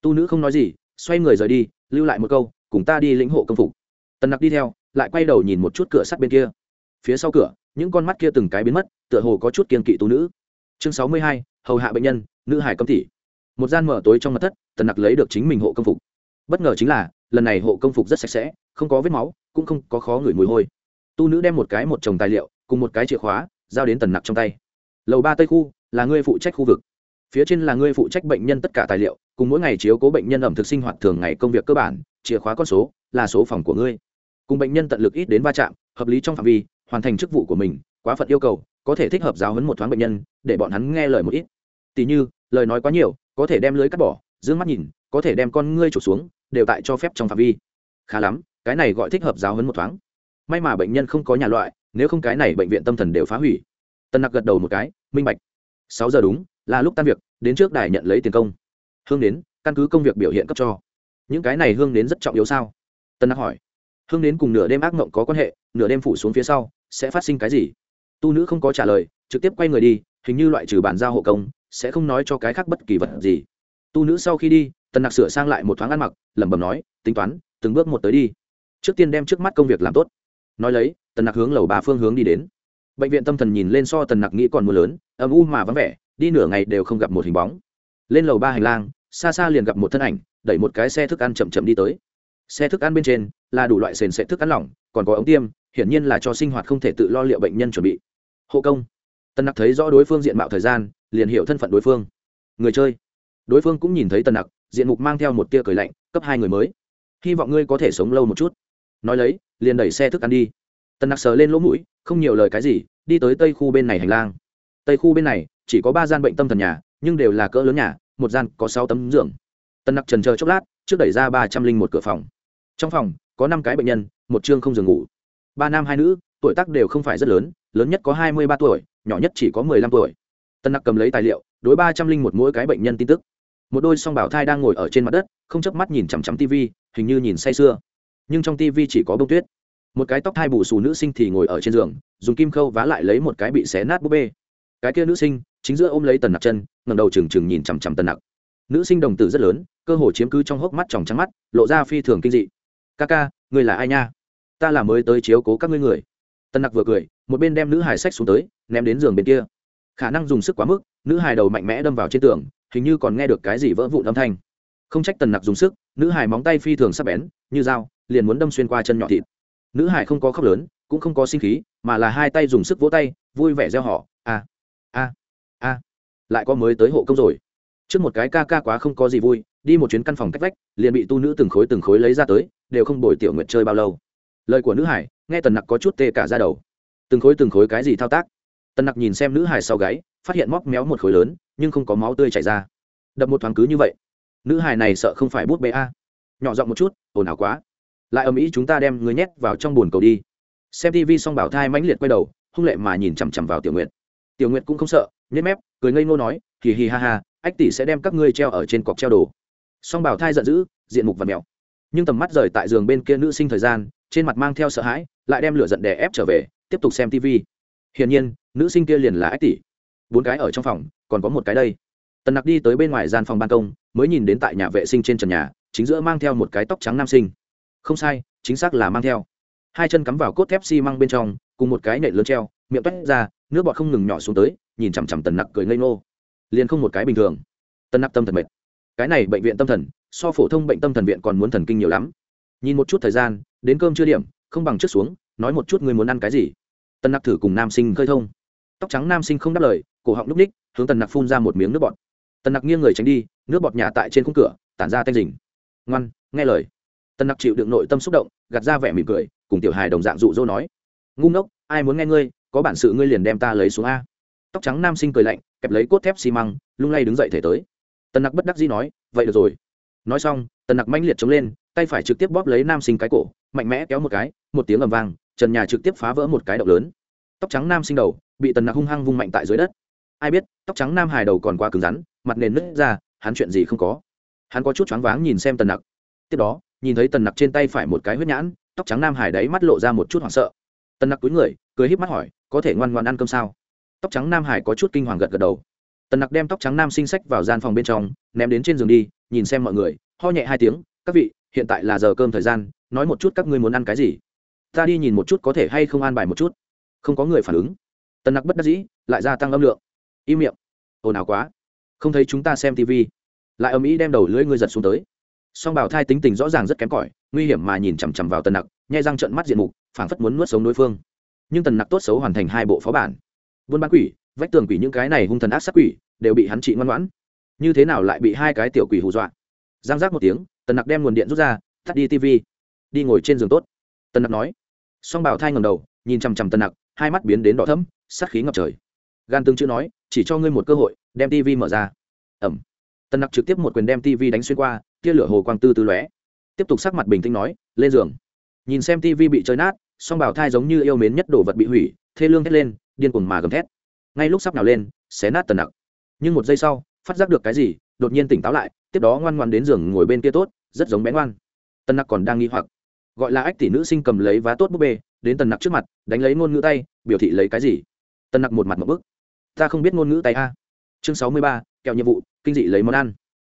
Tu nữ không nói gì, xoay người rời đi, lưu lại một câu, cùng ta đi lĩnh hộ công phục. Tân nặc đi theo, lại quay đầu nhìn một chút cửa sắt bên kia. Phía sau cửa, những con mắt kia từng cái biến mất, tựa hồ có chút kiên kỵ tu nữ. Chương sáu mươi hai, hầu hạ bệnh nhân, nữ hải cấm tỷ một gian mở tối trong mặt thất, tần nặc lấy được chính mình hộ công phục. Bất ngờ chính là, lần này hộ công phục rất sạch sẽ, không có vết máu, cũng không có khó ngửi mùi hôi. Tu nữ đem một cái một chồng tài liệu, cùng một cái chìa khóa, giao đến tần nặc trong tay. Lầu ba tây khu, là người phụ trách khu vực. Phía trên là người phụ trách bệnh nhân tất cả tài liệu, cùng mỗi ngày chiếu cố bệnh nhân ẩm thực sinh hoạt thường ngày công việc cơ bản, chìa khóa con số là số phòng của ngươi. Cùng bệnh nhân tận lực ít đến va chạm, hợp lý trong phạm vi, hoàn thành chức vụ của mình, quá phận yêu cầu, có thể thích hợp giáo huấn một thoáng bệnh nhân, để bọn hắn nghe lời một ít. Tỉ như, lời nói quá nhiều có thể đem lưới cắt bỏ d ư ơ n g mắt nhìn, có thể đem con ngươi trục xuống, đều tại cho phép trong phạm vi. Khá lắm, cái này gọi thích hợp giáo huấn một thoáng. May mà bệnh nhân không có nhà loại, nếu không cái này bệnh viện tâm thần đều phá hủy. Tân nặc gật đầu một cái, minh bạch. Sáu giờ đúng, là lúc tan việc, đến trước đài nhận lấy tiền công. Hương đến, căn cứ công việc biểu hiện cấp cho. Những cái này hương đến rất trọng yếu sao? Tân nặc hỏi. Hương đến cùng nửa đêm ác mộng có quan hệ, nửa đêm phủ xuống phía sau, sẽ phát sinh cái gì? Tu nữ không có trả lời, trực tiếp quay người đi, hình như loại trừ bản giao hộ công sẽ không nói cho cái khác bất kỳ vật gì. Tu nữ sau khi đi, tần nặc sửa sang lại một thoáng ăn mặc, lẩm bẩm nói, tính toán, từng bước một tới đi. Trước tiên đem trước mắt công việc làm tốt. Nói lấy, tần nặc hướng lầu bà phương hướng đi đến. Bệnh viện tâm thần nhìn lên so tần nặc nghĩ còn mưa lớn, âm u mà vắng vẻ, đi nửa ngày đều không gặp một hình bóng. Lên lầu ba hành lang, xa xa liền gặp một thân ảnh, đẩy một cái xe thức ăn chậm chậm đi tới. Xe thức ăn bên trên là đủ loại sền sệ thức ăn lỏng, còn có ống tiêm, hiển nhiên là cho sinh hoạt không thể tự lo liệu bệnh nhân chuẩn bị. Hộ công. Tần nặc thấy rõ đối phương diện mạo thời gian liền hiểu thân phận đối phương. Người chơi. Đối phương cũng nhìn thấy tần nặc, diện mục mang theo một tia cười lạnh, cấp hai người mới. Hy vọng ngươi có thể sống lâu một chút. Nói lấy, liền đẩy xe thức ăn đi. Tần nặc sờ lên lỗ mũi, không nhiều lời cái gì, đi tới tây khu bên này hành lang. Tây khu bên này, chỉ có ba gian bệnh tâm thần nhà, nhưng đều là cỡ lớn nhà, một gian có sáu tấm giường. Tần nặc trần chờ chốc lát, trước đẩy ra ba trăm linh một cửa phòng. Trong phòng, có năm cái bệnh nhân, một chương không giường ngủ. Ba nam hai nữ, tuổi tác đều không phải rất lớn lớn nhất có hai mươi ba tuổi, nhỏ nhất chỉ có mười lăm tuổi tân nặc cầm lấy tài liệu, đối ba trăm linh một mỗi cái bệnh nhân tin tức. Một đôi song bảo thai đang ngồi ở trên mặt đất, không chớp mắt nhìn chằm chằm tv hình như nhìn say sưa. Nhưng trong tv chỉ có bông tuyết. Một cái tóc thai bù xù nữ sinh thì ngồi ở trên giường, dùng kim khâu vá lại lấy một cái bị xé nát búp bê. Cái kia nữ sinh, chính giữa ôm lấy tần nặc chân ngầm đầu trừng trừng nhìn chằm chằm tần nặc. Nữ sinh đồng tử rất lớn, cơ hồ chiếm cứ trong hốc mắt tròng trắng mắt, lộ ra phi thường kinh dị. Ca ca, người là ai nha? Ta là mới tới chiếu cố các ngươi người. Tân nặc vừa cười, một bên đem nữ hải sách xuống tới, ném đến giường bên kia khả năng dùng sức quá mức, nữ hài đầu mạnh mẽ đâm vào trên tường, hình như còn nghe được cái gì vỡ vụn âm thanh. Không trách tần nặc dùng sức, nữ hài móng tay phi thường sắp bén, như dao, liền muốn đâm xuyên qua chân nhỏ thịt. Nữ hải không có khóc lớn, cũng không có sinh khí, mà là hai tay dùng sức vỗ tay, vui vẻ gieo họ a a a, lại có mới tới hộ công rồi. Trước một cái ca ca quá không có gì vui, đi một chuyến căn phòng cách vách, liền bị tu nữ từng khối từng khối lấy ra tới, đều không bồi tiểu nguyệt chơi bao lâu. Lời của nữ hải nghe tần nặc có chút tê cả ra đầu. Từng khối từng khối cái gì thao tác? Tần nặc nhìn xem nữ hải sau gáy, phát hiện móc méo một khối lớn, nhưng không có máu tươi chảy ra. Đập một thoáng cứ như vậy. Nữ hải này sợ không phải bút bê a. Nhỏ giọng một chút, ồn ào quá. Lại ầm ĩ chúng ta đem người nhét vào trong bồn cầu đi. Xem tv xong bảo thai mãnh liệt quay đầu, hung lệ mà nhìn chằm chằm vào tiểu nguyện tiểu nguyện cũng không sợ nhét mép, cười ngây ngô nói, hì hì ha ha, ách tỷ sẽ đem các ngươi treo ở trên cọc treo đồ. Song bảo thai giận dữ, diện mục và mèo. Nhưng tầm mắt rời tại giường bên kia nữ sinh thời gian, trên mặt mang theo sợ hãi, lại đem lửa giận đè ép trở về, tiếp tục xem tv hiển nhiên, nữ sinh kia liền là ách tỷ. Bốn cái ở trong phòng, còn có một cái đây. Tần nặc đi tới bên ngoài gian phòng ban công, mới nhìn đến tại nhà vệ sinh trên trần nhà, chính giữa mang theo một cái tóc trắng nam sinh. Không sai, chính xác là mang theo. Hai chân cắm vào cốt thép xi măng bên trong, cùng một cái nệ lớn treo, miệng toét ra, nước bọt không ngừng nhỏ xuống tới, nhìn chằm chằm tần nặc cười ngây ngô. Liền không một cái bình thường. Tần nặc tâm thần mệt. Cái này bệnh viện tâm thần, so phổ thông bệnh tâm thần viện còn muốn thần kinh nhiều lắm. Nhìn một chút thời gian, đến cơm chưa điểm, không bằng trước xuống, nói một chút người muốn ăn cái gì tần nặc thử cùng nam sinh khơi thông. Tóc trắng nam sinh không đáp lời, cổ họng núp ních, hướng tần nặc phun ra một miếng nước bọt. Tần nặc nghiêng người tránh đi, nước bọt nhà tại trên khung cửa, tản ra tanh rình. Ngoan, nghe lời. Tần nặc chịu đựng nội tâm xúc động, gạt ra vẻ mỉm cười, cùng tiểu hài đồng dạng dụ dỗ nói. Ngu ngốc, ai muốn nghe ngươi, có bản sự ngươi liền đem ta lấy xuống a. Tóc trắng nam sinh cười lạnh, kẹp lấy cốt thép xi măng, lung lay đứng dậy thể tới. Tần nặc bất đắc dĩ nói, vậy được rồi. Nói xong, tần nặc manh liệt chống lên, tay phải trực tiếp bóp lấy nam sinh cái cổ, mạnh mẽ kéo một cái, một tiếng ầm vang trần nhà trực tiếp phá vỡ một cái động lớn. Tóc trắng nam sinh đầu, bị tần nặc hung hăng vung mạnh tại dưới đất. Ai biết, tóc trắng nam hài đầu còn quá cứng rắn, mặt nền nứt ra, hắn chuyện gì không có. Hắn có chút choáng váng nhìn xem tần nặc. Tiếp đó, nhìn thấy tần nặc trên tay phải một cái huyết nhãn, tóc trắng nam hải đấy mắt lộ ra một chút hoảng sợ. Tần nặc cúi người, cười híp mắt hỏi, có thể ngoan ngoan ăn cơm sao? Tóc trắng nam hải có chút kinh hoàng gật gật đầu. Tần nặc đem tóc trắng nam sinh sách vào gian phòng bên trong, ném đến trên giường đi, nhìn xem mọi người, ho nhẹ hai tiếng, các vị, hiện tại là giờ cơm thời gian, nói một chút các ngươi muốn ăn cái gì? Ta đi nhìn một chút có thể hay không an bài một chút. Không có người phản ứng. Tần nặc bất đắc dĩ, lại gia tăng âm lượng. Im miệng. Ồn ào quá. Không thấy chúng ta xem tv lại âm ý đem đầu lưỡi ngươi giật xuống tới. Song bảo thai tính tình rõ ràng rất kém cỏi, nguy hiểm mà nhìn chằm chằm vào tần nặc, nhai răng trận mắt diện mục, phảng phất muốn nuốt sống đối phương. Nhưng tần nặc tốt xấu hoàn thành hai bộ phó bản. Buôn bán quỷ, vách tường quỷ những cái này hung thần ác sắc quỷ, đều bị hắn trị ngoan ngoãn. Như thế nào lại bị hai cái tiểu quỷ hù dọa? Giang giác một tiếng, tần nặc đem nguồn điện rút ra, tắt đi tv đi ngồi trên giường tốt. Tần nặc nói song bảo thai ngầm đầu, nhìn chằm chằm Tân nặc, hai mắt biến đến đỏ thấm sát khí ngập trời. Gan tương chữ nói, chỉ cho ngươi một cơ hội, đem tv mở ra. Ẩm. Tân nặc trực tiếp một quyền đem tv đánh xuyên qua, tia lửa hồ quang tư tư lóe. Tiếp tục sắc mặt bình tĩnh nói, lên giường. Nhìn xem tv bị chơi nát, song bảo thai giống như yêu mến nhất đồ vật bị hủy, thê lương thét lên, điên cuồng mà gầm thét. Ngay lúc sắp nào lên, xé nát tần nặc. Nhưng một giây sau, phát giác được cái gì, đột nhiên tỉnh táo lại, tiếp đó ngoan ngoan đến giường ngồi bên kia tốt, rất giống bén ngoan. Tần nặc còn đang nghi hoặc gọi là ách tỷ nữ sinh cầm lấy vá tốt búp bê, đến tần nặc trước mặt, đánh lấy ngôn ngữ tay, biểu thị lấy cái gì? Tần nặc một mặt một bức. Ta không biết ngôn ngữ tay a. Chương sáu mươi ba, kẹo nhiệm vụ, kinh dị lấy món ăn.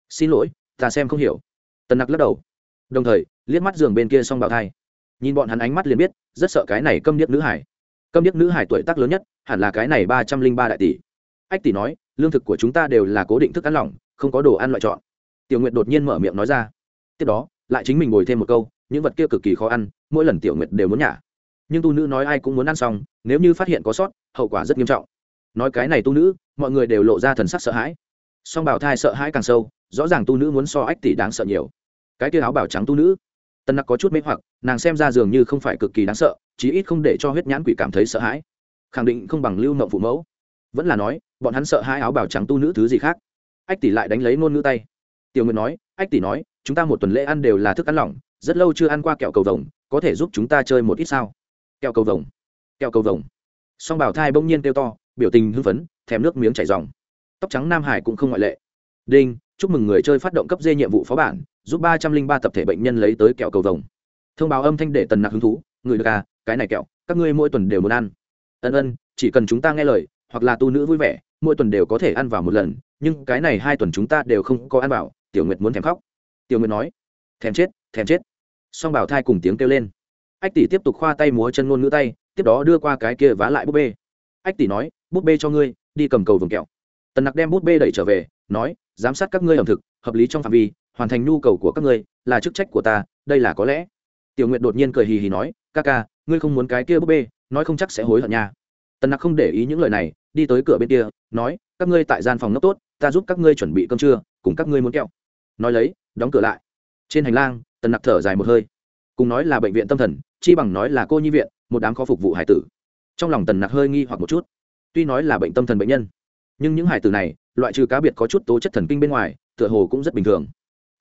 Xin lỗi, ta xem không hiểu. Tần nặc lắc đầu. Đồng thời, liếc mắt giường bên kia xong bào thai. Nhìn bọn hắn ánh mắt liền biết, rất sợ cái này câm điếc nữ hải. Câm điếc nữ hải tuổi tác lớn nhất, hẳn là cái này ba trăm linh ba đại tỷ. Ách tỷ nói, lương thực của chúng ta đều là cố định thức ăn lỏng, không có đồ ăn loại chọn. Tiểu nguyệt đột nhiên mở miệng nói ra. Tiếp đó, lại chính mình ngồi thêm một câu những vật kia cực kỳ khó ăn, mỗi lần tiểu nguyệt đều muốn nhả. Nhưng tu nữ nói ai cũng muốn ăn xong, nếu như phát hiện có sót, hậu quả rất nghiêm trọng. Nói cái này tu nữ, mọi người đều lộ ra thần sắc sợ hãi. Song bảo thai sợ hãi càng sâu, rõ ràng tu nữ muốn so ách tỷ đáng sợ nhiều. Cái kia áo bảo trắng tu nữ. Tân nặc có chút mê hoặc, nàng xem ra dường như không phải cực kỳ đáng sợ, chí ít không để cho huyết nhãn quỷ cảm thấy sợ hãi. Khẳng định không bằng lưu mộng phụ mẫu. Vẫn là nói, bọn hắn sợ hai áo bảo trắng tu nữ thứ gì khác. Ách tỷ lại đánh lấy ngôn ngữ tay. Tiểu nguyệt nói, ách tỷ nói, chúng ta một tuần lễ ăn đều là thức ăn lỏng rất lâu chưa ăn qua kẹo cầu vồng, có thể giúp chúng ta chơi một ít sao? Kẹo cầu vồng, kẹo cầu vồng. Song bảo thai bỗng nhiên kêu to, biểu tình hưng phấn, thèm nước miếng chảy dòng. Tóc trắng nam hải cũng không ngoại lệ. Đinh, chúc mừng người chơi phát động cấp dê nhiệm vụ phó bản, giúp ba trăm linh ba tập thể bệnh nhân lấy tới kẹo cầu vồng. Thông báo âm thanh để tần nặc hứng thú, người được à cái này kẹo, các ngươi mỗi tuần đều muốn ăn. Ân ân, chỉ cần chúng ta nghe lời, hoặc là tu nữ vui vẻ, mỗi tuần đều có thể ăn vào một lần, nhưng cái này hai tuần chúng ta đều không có ăn vào. Tiểu nguyệt muốn thèm khóc. Tiểu nguyệt nói, thèm chết thèm chết song bảo thai cùng tiếng kêu lên. Ách tỷ tiếp tục khoa tay múa chân ngôn ngữ tay, tiếp đó đưa qua cái kia vá lại búp bê. Ách tỷ nói, búp bê cho ngươi, đi cầm cầu vồng kẹo. Tần nặc đem búp bê đẩy trở về, nói, giám sát các ngươi ẩm thực, hợp lý trong phạm vi, hoàn thành nhu cầu của các ngươi, là chức trách của ta, đây là có lẽ. Tiểu nguyện đột nhiên cười hì hì nói, ca ca, ngươi không muốn cái kia búp bê, nói không chắc sẽ hối hận nha. Tần nặc không để ý những lời này, đi tới cửa bên kia, nói, các ngươi tại gian phòng nấp tốt, ta giúp các ngươi chuẩn bị cơm trưa, cùng các ngươi muốn kẹo. Nói lấy, đóng cửa lại. Trên hành lang tần nặc thở dài một hơi. Cùng nói là bệnh viện tâm thần, chi bằng nói là cô nhi viện, một đám khó phục vụ hải tử. Trong lòng tần nặc hơi nghi hoặc một chút. Tuy nói là bệnh tâm thần bệnh nhân, nhưng những hải tử này, loại trừ cá biệt có chút tố chất thần kinh bên ngoài, tựa hồ cũng rất bình thường.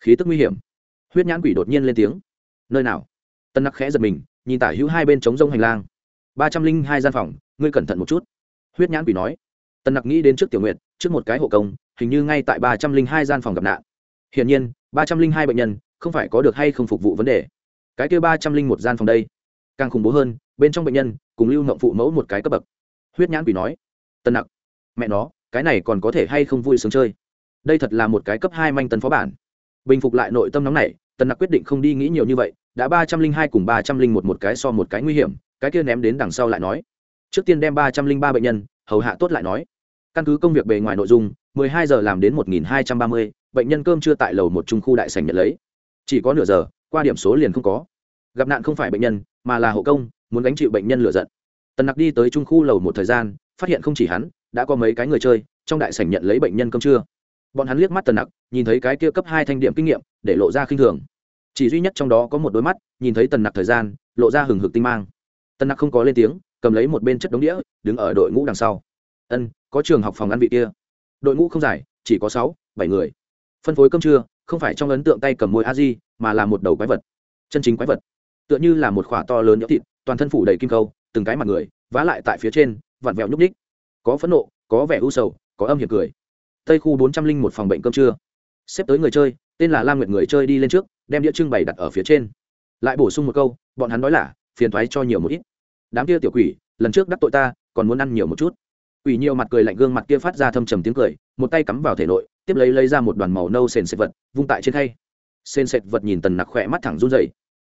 Khí tức nguy hiểm. Huyết nhãn quỷ đột nhiên lên tiếng. Nơi nào? Tân nặc khẽ giật mình, nhìn tả hữu hai bên trống rông hành lang. Ba trăm linh hai gian phòng, ngươi cẩn thận một chút. Huyết nhãn quỷ nói. Tân nặc nghĩ đến trước tiểu nguyện trước một cái hộ công, hình như ngay tại ba trăm linh hai gian phòng gặp nạn. Hiển nhiên, ba trăm linh hai bệnh nhân không phải có được hay không phục vụ vấn đề. Cái kia ba trăm linh một gian phòng đây, càng khủng bố hơn, bên trong bệnh nhân, cùng lưu ngậm phụ mẫu một cái cấp bậc. Huyết nhãn quỷ nói, tân nặc, mẹ nó, cái này còn có thể hay không vui sướng chơi? Đây thật là một cái cấp hai manh tấn phó bản. Bình phục lại nội tâm nóng này tần nặc quyết định không đi nghĩ nhiều như vậy, đã ba trăm linh hai cùng ba trăm linh một một cái so một cái nguy hiểm, cái kia ném đến đằng sau lại nói. Trước tiên đem ba trăm linh ba bệnh nhân, hầu hạ tốt lại nói. Căn cứ công việc bề ngoài nội dung, mười hai giờ làm đến một nghìn hai trăm ba mươi, bệnh nhân cơm trưa tại lầu một trung khu đại sảnh nhận lấy chỉ có nửa giờ, qua điểm số liền không có. Gặp nạn không phải bệnh nhân, mà là hộ công, muốn gánh chịu bệnh nhân lựa giận. Tần nặc đi tới trung khu lầu một thời gian, phát hiện không chỉ hắn, đã có mấy cái người chơi, trong đại sảnh nhận lấy bệnh nhân cơm trưa. Bọn hắn liếc mắt tần nặc, nhìn thấy cái kia cấp hai thanh điểm kinh nghiệm, để lộ ra khinh thường. Chỉ duy nhất trong đó có một đôi mắt, nhìn thấy tần nặc thời gian, lộ ra hừng hực tinh mang. Tần nặc không có lên tiếng, cầm lấy một bên chất đống đĩa, đứng ở đội ngũ đằng sau. Ân, có trường học phòng ăn vị kia. Đội ngũ không dài, chỉ có sáu, bảy người. Phân phối cơm trưa không phải trong ấn tượng tay cầm môi a di, mà là một đầu quái vật. Chân chính quái vật. Tựa như là một khỏa to lớn nhỡ thịt, toàn thân phủ đầy kim câu, từng cái mặt người, vá lại tại phía trên, vặn vẹo nhúc ních có phẫn nộ, có vẻ u sầu, có âm hiểm cười. Tây khu bốn trăm linh một phòng bệnh cơm trưa. Xếp tới người chơi, tên là lam nguyệt người chơi đi lên trước, đem đĩa trưng bày đặt ở phía trên. Lại bổ sung một câu, bọn hắn nói là, phiền thoái cho nhiều một ít. Đám kia tiểu quỷ, lần trước đắc tội ta, còn muốn ăn nhiều một chút. Quỷ nhiều mặt cười lạnh gương mặt kia phát ra thâm trầm tiếng cười, một tay cắm vào thể nội tiếp lấy lấy ra một đoàn màu nâu sền sệt vật, vung tại trên khay. Sền sệt vật nhìn tần nặc khỏe mắt thẳng run dậy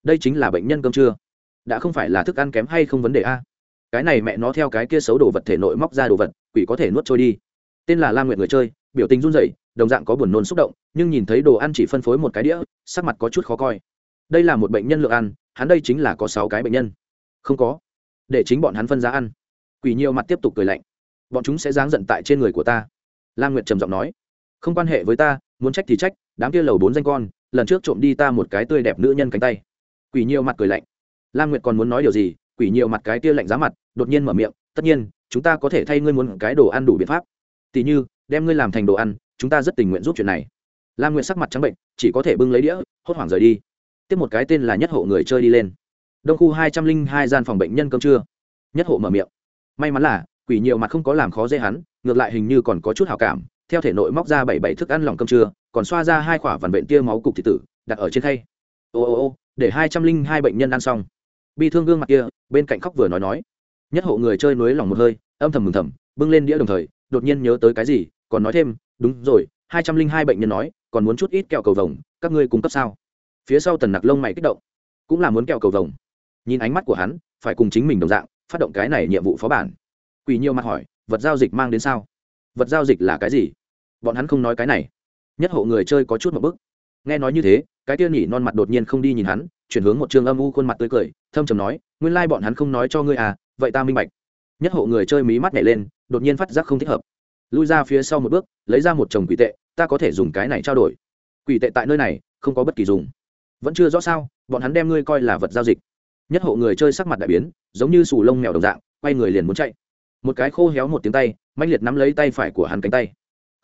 đây chính là bệnh nhân cơm trưa. Đã không phải là thức ăn kém hay không vấn đề a? Cái này mẹ nó theo cái kia xấu đồ vật thể nội móc ra đồ vật, quỷ có thể nuốt trôi đi. Tên là lam nguyệt người chơi, biểu tình run rẩy, đồng dạng có buồn nôn xúc động, nhưng nhìn thấy đồ ăn chỉ phân phối một cái đĩa, sắc mặt có chút khó coi. Đây là một bệnh nhân lượng ăn, hắn đây chính là có sáu cái bệnh nhân. Không có. Để chính bọn hắn phân giá ăn. Quỷ nhiều mặt tiếp tục cười lạnh. Bọn chúng sẽ giáng giận tại trên người của ta. Lam nguyệt trầm giọng nói không quan hệ với ta, muốn trách thì trách, đám kia lầu bốn danh con, lần trước trộm đi ta một cái tươi đẹp nữ nhân cánh tay. Quỷ nhiều mặt cười lạnh. Lam nguyệt còn muốn nói điều gì? Quỷ nhiều mặt cái tia lạnh giá mặt, đột nhiên mở miệng, tất nhiên, chúng ta có thể thay ngươi muốn cái đồ ăn đủ biện pháp. Tỉ như, đem ngươi làm thành đồ ăn, chúng ta rất tình nguyện giúp chuyện này. Lam nguyệt sắc mặt trắng bệnh, chỉ có thể bưng lấy đĩa, hốt hoảng rời đi. Tiếp một cái tên là nhất hộ người chơi đi lên. Đông khu hai trăm linh hai gian phòng bệnh nhân cơm trưa. Nhất hộ mở miệng. May mắn là, quỷ nhiều mặt không có làm khó dễ hắn, ngược lại hình như còn có chút hào cảm theo thể nội móc ra bảy bảy thức ăn lòng cơm trưa, còn xoa ra hai quả vằn bệnh tia máu cục thị tử, đặt ở trên khay. Ô ô ô, để hai trăm linh hai bệnh nhân ăn xong. Bi thương gương mặt kia, bên cạnh khóc vừa nói nói. Nhất hộ người chơi nối lòng một hơi, âm thầm mừng thầm, bưng lên đĩa đồng thời, đột nhiên nhớ tới cái gì, còn nói thêm, đúng rồi, hai trăm linh hai bệnh nhân nói, còn muốn chút ít kẹo cầu vồng, các ngươi cung cấp sao? Phía sau tần nặc lông mày kích động. Cũng là muốn kẹo cầu vồng. Nhìn ánh mắt của hắn, phải cùng chính mình đồng dạng, phát động cái này nhiệm vụ phó bản. Quỷ nhiều mặt hỏi, vật giao dịch mang đến sao? Vật giao dịch là cái gì? Bọn hắn không nói cái này. Nhất hộ người chơi có chút một bức. Nghe nói như thế, cái tia nhỉ non mặt đột nhiên không đi nhìn hắn, chuyển hướng một trường âm u khuôn mặt tươi cười, thâm trầm nói, nguyên lai bọn hắn không nói cho ngươi à vậy ta minh bạch. Nhất hộ người chơi mí mắt nhảy lên, đột nhiên phát giác không thích hợp. Lui ra phía sau một bước, lấy ra một chồng quỷ tệ, ta có thể dùng cái này trao đổi. Quỷ tệ tại nơi này, không có bất kỳ dùng. Vẫn chưa rõ sao, bọn hắn đem ngươi coi là vật giao dịch. Nhất hộ người chơi sắc mặt đại biến, giống như sù lông mèo đồng dạng, quay người liền muốn chạy. Một cái khô héo một tiếng tay mạnh liệt nắm lấy tay phải của hắn cánh tay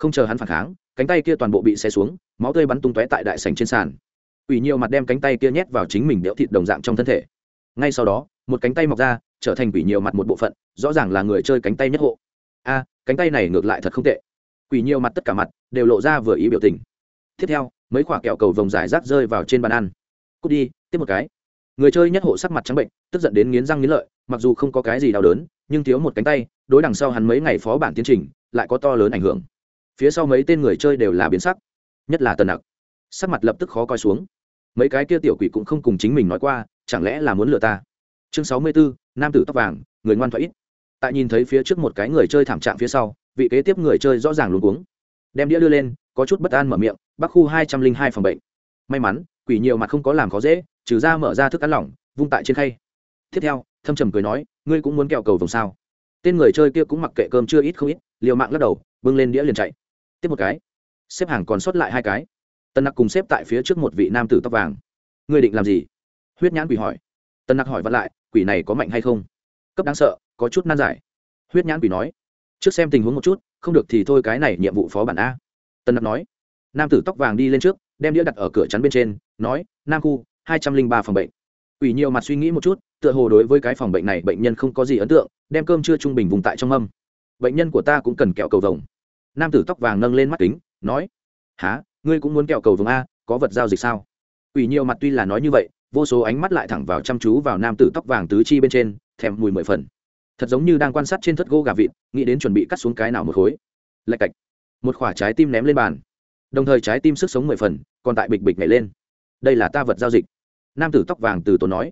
không chờ hắn phản kháng, cánh tay kia toàn bộ bị xe xuống, máu tươi bắn tung tóe tại đại sành trên sàn. Ủy nhiều mặt đem cánh tay kia nhét vào chính mình đẽo thịt đồng dạng trong thân thể. Ngay sau đó, một cánh tay mọc ra, trở thành quỷ nhiều mặt một bộ phận, rõ ràng là người chơi cánh tay nhất hộ. A, cánh tay này ngược lại thật không tệ. Quỷ nhiều mặt tất cả mặt đều lộ ra vừa ý biểu tình. Tiếp theo, mấy khoả kẹo cầu vồng giải rác rơi vào trên bàn ăn. Cút đi, tiếp một cái. Người chơi nhất hộ sắc mặt trắng bệnh, tức giận đến nghiến răng nghiến lợi, mặc dù không có cái gì đau đớn, nhưng thiếu một cánh tay, đối đằng sau hắn mấy ngày phó bản tiến trình, lại có to lớn ảnh hưởng phía sau mấy tên người chơi đều là biến sắc, nhất là tần nặc. Sắc mặt lập tức khó coi xuống. Mấy cái kia tiểu quỷ cũng không cùng chính mình nói qua, chẳng lẽ là muốn lừa ta? Chương sáu mươi bốn nam tử tóc vàng, người ngoan thoại ít. Tại nhìn thấy phía trước một cái người chơi thảm trạng phía sau, vị kế tiếp người chơi rõ ràng luôn cuống. Đem đĩa đưa lên, có chút bất an mở miệng, bắc khu hai trăm linh hai phòng bệnh. May mắn, quỷ nhiều mặt không có làm khó dễ, trừ ra mở ra thức ăn lỏng, vung tại trên khay. Tiếp theo, thâm trầm cười nói, ngươi cũng muốn kẹo cầu vòng sao? Tên người chơi kia cũng mặc kệ cơm chưa ít không ít, liều mạng lắc đầu, bưng lên đĩa liền chạy tiếp một cái. Xếp hàng còn sót lại hai cái. Tân nặc cùng xếp tại phía trước một vị nam tử tóc vàng. Ngươi định làm gì? Huyết nhãn quỷ hỏi. Tân nặc hỏi vặn lại, quỷ này có mạnh hay không? Cấp đáng sợ, có chút nan giải. Huyết nhãn quỷ nói. Trước xem tình huống một chút, không được thì thôi cái này nhiệm vụ phó bản a. Tân nặc nói. Nam tử tóc vàng đi lên trước, đem đĩa đặt ở cửa chắn bên trên, nói, nam khu, hai trăm linh ba phòng bệnh. Quỷ nhiều mặt suy nghĩ một chút, tựa hồ đối với cái phòng bệnh này bệnh nhân không có gì ấn tượng, đem cơm chưa trung bình vùng tại trong âm bệnh nhân của ta cũng cần kẹo cầu vồng nam tử tóc vàng nâng lên mắt kính, nói há ngươi cũng muốn kẹo cầu vồng a, có vật giao dịch sao? Ủy nhiều mặt tuy là nói như vậy, vô số ánh mắt lại thẳng vào chăm chú vào nam tử tóc vàng tứ chi bên trên, thèm mùi mười phần. Thật giống như đang quan sát trên thất gỗ gà vịt, nghĩ đến chuẩn bị cắt xuống cái nào một khối. Lạch cạch. Một khoả trái tim ném lên bàn. Đồng thời trái tim sức sống mười phần, còn tại bịch bịch nhảy lên. Đây là ta vật giao dịch. Nam tử tóc vàng từ tốn nói.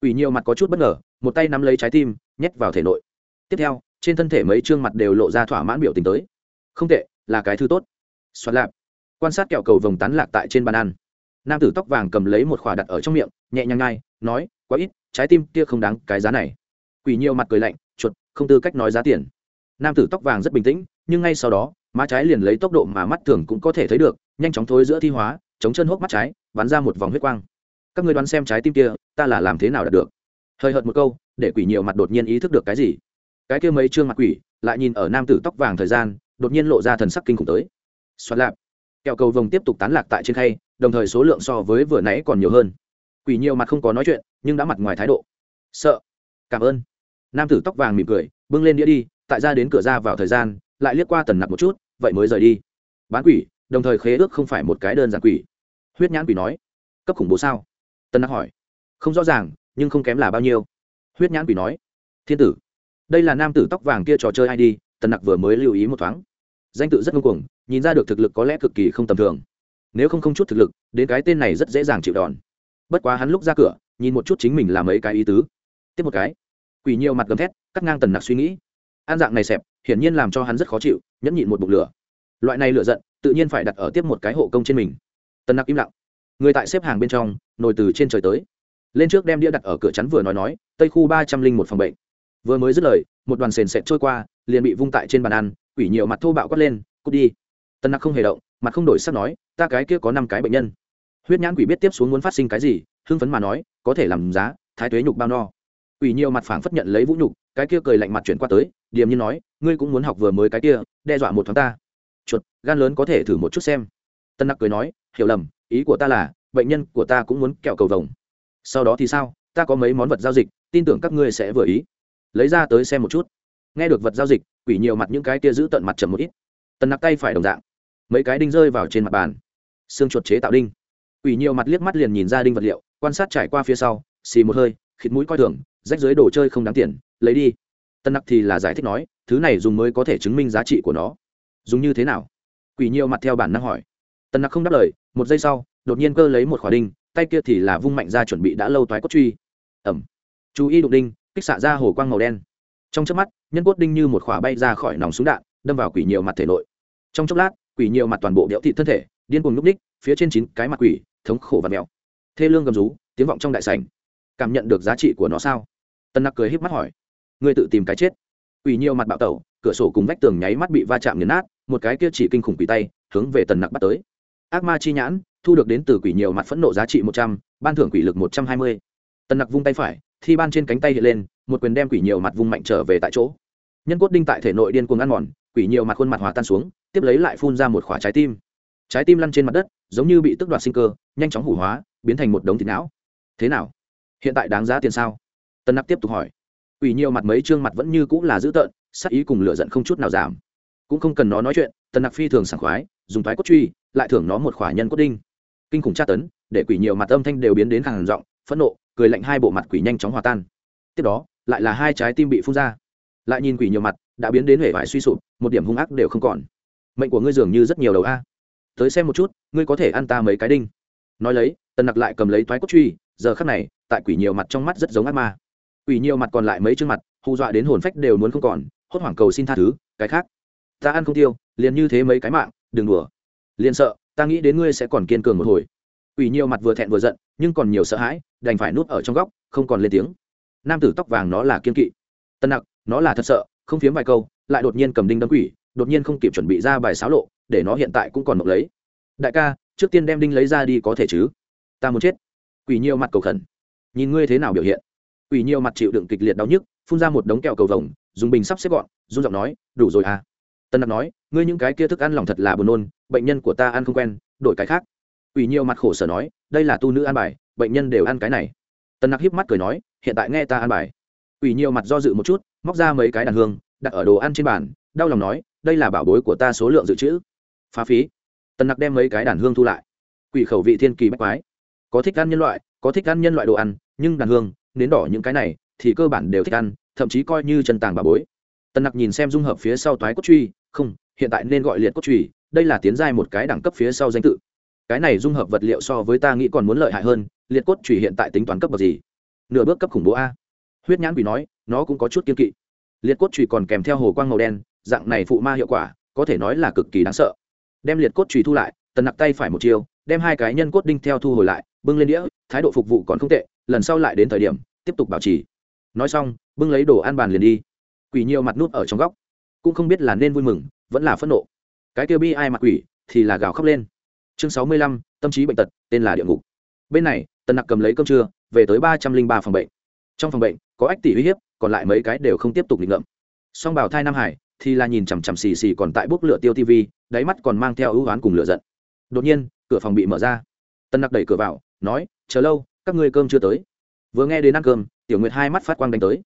Ủy nhiều mặt có chút bất ngờ, một tay nắm lấy trái tim, nhét vào thể nội. Tiếp theo, trên thân thể mấy chương mặt đều lộ ra thỏa mãn biểu tình tới không tệ, là cái thứ tốt. Xoắn lạp. Quan sát kẹo cầu vồng tán lạc tại trên bàn ăn. Nam tử tóc vàng cầm lấy một khỏa đặt ở trong miệng, nhẹ nhàng ngai nói, quá ít, trái tim kia không đáng cái giá này. Quỷ nhiều mặt cười lạnh, chuột, không tư cách nói giá tiền. Nam tử tóc vàng rất bình tĩnh, nhưng ngay sau đó, má trái liền lấy tốc độ mà mắt thường cũng có thể thấy được, nhanh chóng thối giữa thi hóa, chống chân hốc mắt trái, bắn ra một vòng huyết quang. Các người đoán xem trái tim kia, ta là làm thế nào đạt được? Hơi hợt một câu, để quỷ nhiều mặt đột nhiên ý thức được cái gì. Cái kia mấy trương mặt quỷ, lại nhìn ở nam tử tóc vàng thời gian đột nhiên lộ ra thần sắc kinh khủng tới. Xoát lạp. Kẹo cầu vồng tiếp tục tán lạc tại trên khay, đồng thời số lượng so với vừa nãy còn nhiều hơn. Quỷ nhiều mặt không có nói chuyện, nhưng đã mặt ngoài thái độ. Sợ. Cảm ơn. Nam tử tóc vàng mỉm cười, bưng lên đĩa đi, tại ra đến cửa ra vào thời gian, lại liếc qua tần nặc một chút, vậy mới rời đi. Bán quỷ, đồng thời khế ước không phải một cái đơn giản quỷ. Huyết nhãn quỷ nói. Cấp khủng bố sao? Tần nặc hỏi. Không rõ ràng, nhưng không kém là bao nhiêu. Huyết nhãn quỷ nói. Thiên tử. Đây là nam tử tóc vàng kia trò chơi id tần nặc vừa mới lưu ý một thoáng danh tự rất ngưng cuồng, nhìn ra được thực lực có lẽ cực kỳ không tầm thường. Nếu không không chút thực lực, đến cái tên này rất dễ dàng chịu đòn. Bất quá hắn lúc ra cửa, nhìn một chút chính mình làm mấy cái ý tứ. Tiếp một cái. Quỷ nhiều mặt gầm thét, cắt ngang tần nặc suy nghĩ. An dạng này xẹp, hiển nhiên làm cho hắn rất khó chịu, nhẫn nhịn một bụng lửa. Loại này lửa giận, tự nhiên phải đặt ở tiếp một cái hộ công trên mình. Tần nặc im lặng. Người tại xếp hàng bên trong, nồi từ trên trời tới. Lên trước đem đĩa đặt ở cửa chắn vừa nói nói, tây khu ba trăm linh một phòng bệnh. Vừa mới dứt lời, một đoàn sền sệt trôi qua, liền bị vung tại trên bàn ăn quỷ nhiều mặt thô bạo quát lên, cút đi. Tân nặc không hề động, mặt không đổi sắc nói, ta cái kia có năm cái bệnh nhân. Huyết nhãn quỷ biết tiếp xuống muốn phát sinh cái gì, hưng phấn mà nói, có thể làm giá, thái tuế nhục bao no. Quỷ nhiều mặt phảng phất nhận lấy vũ nhục, cái kia cười lạnh mặt chuyển qua tới, điềm như nói, ngươi cũng muốn học vừa mới cái kia, đe dọa một tháng ta. Chuột, gan lớn có thể thử một chút xem. Tân nặc cười nói, hiểu lầm, ý của ta là, bệnh nhân của ta cũng muốn kẹo cầu vồng. Sau đó thì sao, ta có mấy món vật giao dịch, tin tưởng các ngươi sẽ vừa ý. Lấy ra tới xem một chút. Nghe được vật giao dịch quỷ nhiều mặt những cái kia giữ tận mặt chậm một ít. Tần nặc tay phải đồng dạng. Mấy cái đinh rơi vào trên mặt bàn. Xương chuột chế tạo đinh. Quỷ nhiều mặt liếc mắt liền nhìn ra đinh vật liệu, quan sát trải qua phía sau, xì một hơi, khịt mũi coi thường, rách dưới đồ chơi không đáng tiền, lấy đi. Tân nặc thì là giải thích nói, thứ này dùng mới có thể chứng minh giá trị của nó. Dùng như thế nào? Quỷ nhiều mặt theo bản năng hỏi. Tân nặc không đáp lời, một giây sau, đột nhiên cơ lấy một khỏa đinh, tay kia thì là vung mạnh ra chuẩn bị đã lâu toái cốt truy. Ẩm. Chú ý đụng đinh, kích xạ ra hồ quang màu đen trong chớp mắt, nhân cốt đinh như một khỏa bay ra khỏi nòng súng đạn, đâm vào quỷ nhiều mặt thể nội. Trong chốc lát, quỷ nhiều mặt toàn bộ đẽo thị thân thể, điên cuồng núp ních phía trên chín cái mặt quỷ, thống khổ và mèo. Thê lương gầm rú, tiếng vọng trong đại sảnh. Cảm nhận được giá trị của nó sao? Tân nặc cười híp mắt hỏi. Ngươi tự tìm cái chết. Quỷ nhiều mặt bạo tẩu, cửa sổ cùng vách tường nháy mắt bị va chạm nghiền nát, một cái kia chỉ kinh khủng quỷ tay, hướng về tần nặc bắt tới. Ác ma chi nhãn, thu được đến từ quỷ nhiều mặt phẫn nộ giá trị một trăm, ban thưởng quỷ lực một trăm hai mươi. Tần nặc vung tay phải thi ban trên cánh tay hiện lên, một quyền đem quỷ nhiều mặt vùng mạnh trở về tại chỗ. Nhân cốt đinh tại thể nội điên cuồng ăn mòn, quỷ nhiều mặt khuôn mặt hòa tan xuống, tiếp lấy lại phun ra một khỏa trái tim. Trái tim lăn trên mặt đất, giống như bị tức đoạt sinh cơ, nhanh chóng hủ hóa, biến thành một đống thịt não. Thế nào? Hiện tại đáng giá tiền sao? Tân nắp tiếp tục hỏi. Quỷ nhiều mặt mấy trương mặt vẫn như cũng là dữ tợn sắc ý cùng lửa giận không chút nào giảm. Cũng không cần nó nói chuyện, tân nặc phi thường sảng khoái, dùng thoái cốt truy, lại thưởng nó một khỏa nhân cốt đinh. Kinh khủng tra tấn, để quỷ nhiều mặt âm thanh đều biến đến khàn giọng phẫn nộ, cười lạnh hai bộ mặt quỷ nhanh chóng hòa tan. Tiếp đó, lại là hai trái tim bị phun ra. Lại nhìn quỷ nhiều mặt, đã biến đến hệ vải suy sụp, một điểm hung ác đều không còn. Mệnh của ngươi dường như rất nhiều đầu a. Tới xem một chút, ngươi có thể ăn ta mấy cái đinh. Nói lấy, tần nặc lại cầm lấy toái cốt truy, giờ khắc này, tại quỷ nhiều mặt trong mắt rất giống ác ma. Quỷ nhiều mặt còn lại mấy chương mặt, hù dọa đến hồn phách đều muốn không còn, hốt hoảng cầu xin tha thứ, cái khác. Ta ăn không tiêu, liền như thế mấy cái mạng, đừng đùa. Liền sợ, ta nghĩ đến ngươi sẽ còn kiên cường một hồi. Quỷ nhiều mặt vừa thẹn vừa giận, nhưng còn nhiều sợ hãi đành phải nuốt ở trong góc, không còn lên tiếng. Nam tử tóc vàng nó là kiên kỵ. Tân nặc, nó là thật sợ, không phiếm vài câu, lại đột nhiên cầm đinh đâm quỷ, đột nhiên không kịp chuẩn bị ra bài xáo lộ, để nó hiện tại cũng còn mộng lấy. Đại ca, trước tiên đem đinh lấy ra đi có thể chứ? Ta muốn chết. Quỷ nhiều mặt cầu khẩn. Nhìn ngươi thế nào biểu hiện. Quỷ nhiều mặt chịu đựng kịch liệt đau nhức, phun ra một đống kẹo cầu vồng, dùng bình sắp xếp gọn, run giọng nói, đủ rồi à. Tân nặc nói, ngươi những cái kia thức ăn lòng thật là buồn nôn, bệnh nhân của ta ăn không quen, đổi cái khác. Quỷ nhiều mặt khổ sở nói, đây là tu nữ ăn bài bệnh nhân đều ăn cái này. Tần nặc híp mắt cười nói, hiện tại nghe ta ăn bài. Quỷ nhiều mặt do dự một chút, móc ra mấy cái đàn hương, đặt ở đồ ăn trên bàn, đau lòng nói, đây là bảo bối của ta số lượng dự trữ. Phá phí. Tần nặc đem mấy cái đàn hương thu lại. Quỷ khẩu vị thiên kỳ bách quái. Có thích ăn nhân loại, có thích ăn nhân loại đồ ăn, nhưng đàn hương, nến đỏ những cái này, thì cơ bản đều thích ăn, thậm chí coi như chân tàng bà bối. Tần nặc nhìn xem dung hợp phía sau toái cốt truy, không, hiện tại nên gọi liệt cốt truy, đây là tiến giai một cái đẳng cấp phía sau danh tự. Cái này dung hợp vật liệu so với ta nghĩ còn muốn lợi hại hơn liệt cốt chủy hiện tại tính toán cấp bậc gì? Nửa bước cấp khủng bố a. Huyết nhãn quỷ nói, nó cũng có chút kiên kỵ. Liệt cốt chủy còn kèm theo hồ quang màu đen, dạng này phụ ma hiệu quả, có thể nói là cực kỳ đáng sợ. Đem liệt cốt chủy thu lại, tần nặc tay phải một chiều đem hai cái nhân cốt đinh theo thu hồi lại, bưng lên đĩa, thái độ phục vụ còn không tệ, lần sau lại đến thời điểm, tiếp tục bảo trì. Nói xong, bưng lấy đồ ăn bàn liền đi. Quỷ nhiều mặt nút ở trong góc. Cũng không biết là nên vui mừng, vẫn là phẫn nộ. Cái kia bi ai mặt quỷ, thì là gào khóc lên. Chương sáu mươi lăm, tâm trí bệnh tật, tên là địa ngục. Bên này tần nặc cầm lấy cơm trưa, về tới ba trăm linh ba phòng bệnh. Trong phòng bệnh, có ách tỷ uy hiếp, còn lại mấy cái đều không tiếp tục nghịch ngợm song bảo thai nam hải thì là nhìn chằm chằm xì xì còn tại bốc lửa tiêu tv đáy mắt còn mang theo ưu oán cùng lửa giận. Đột nhiên, cửa phòng bị mở ra. Tân nặc đẩy cửa vào, nói, chờ lâu, các ngươi cơm chưa tới? Vừa nghe đến ăn cơm, tiểu nguyệt hai mắt phát quang đánh tới.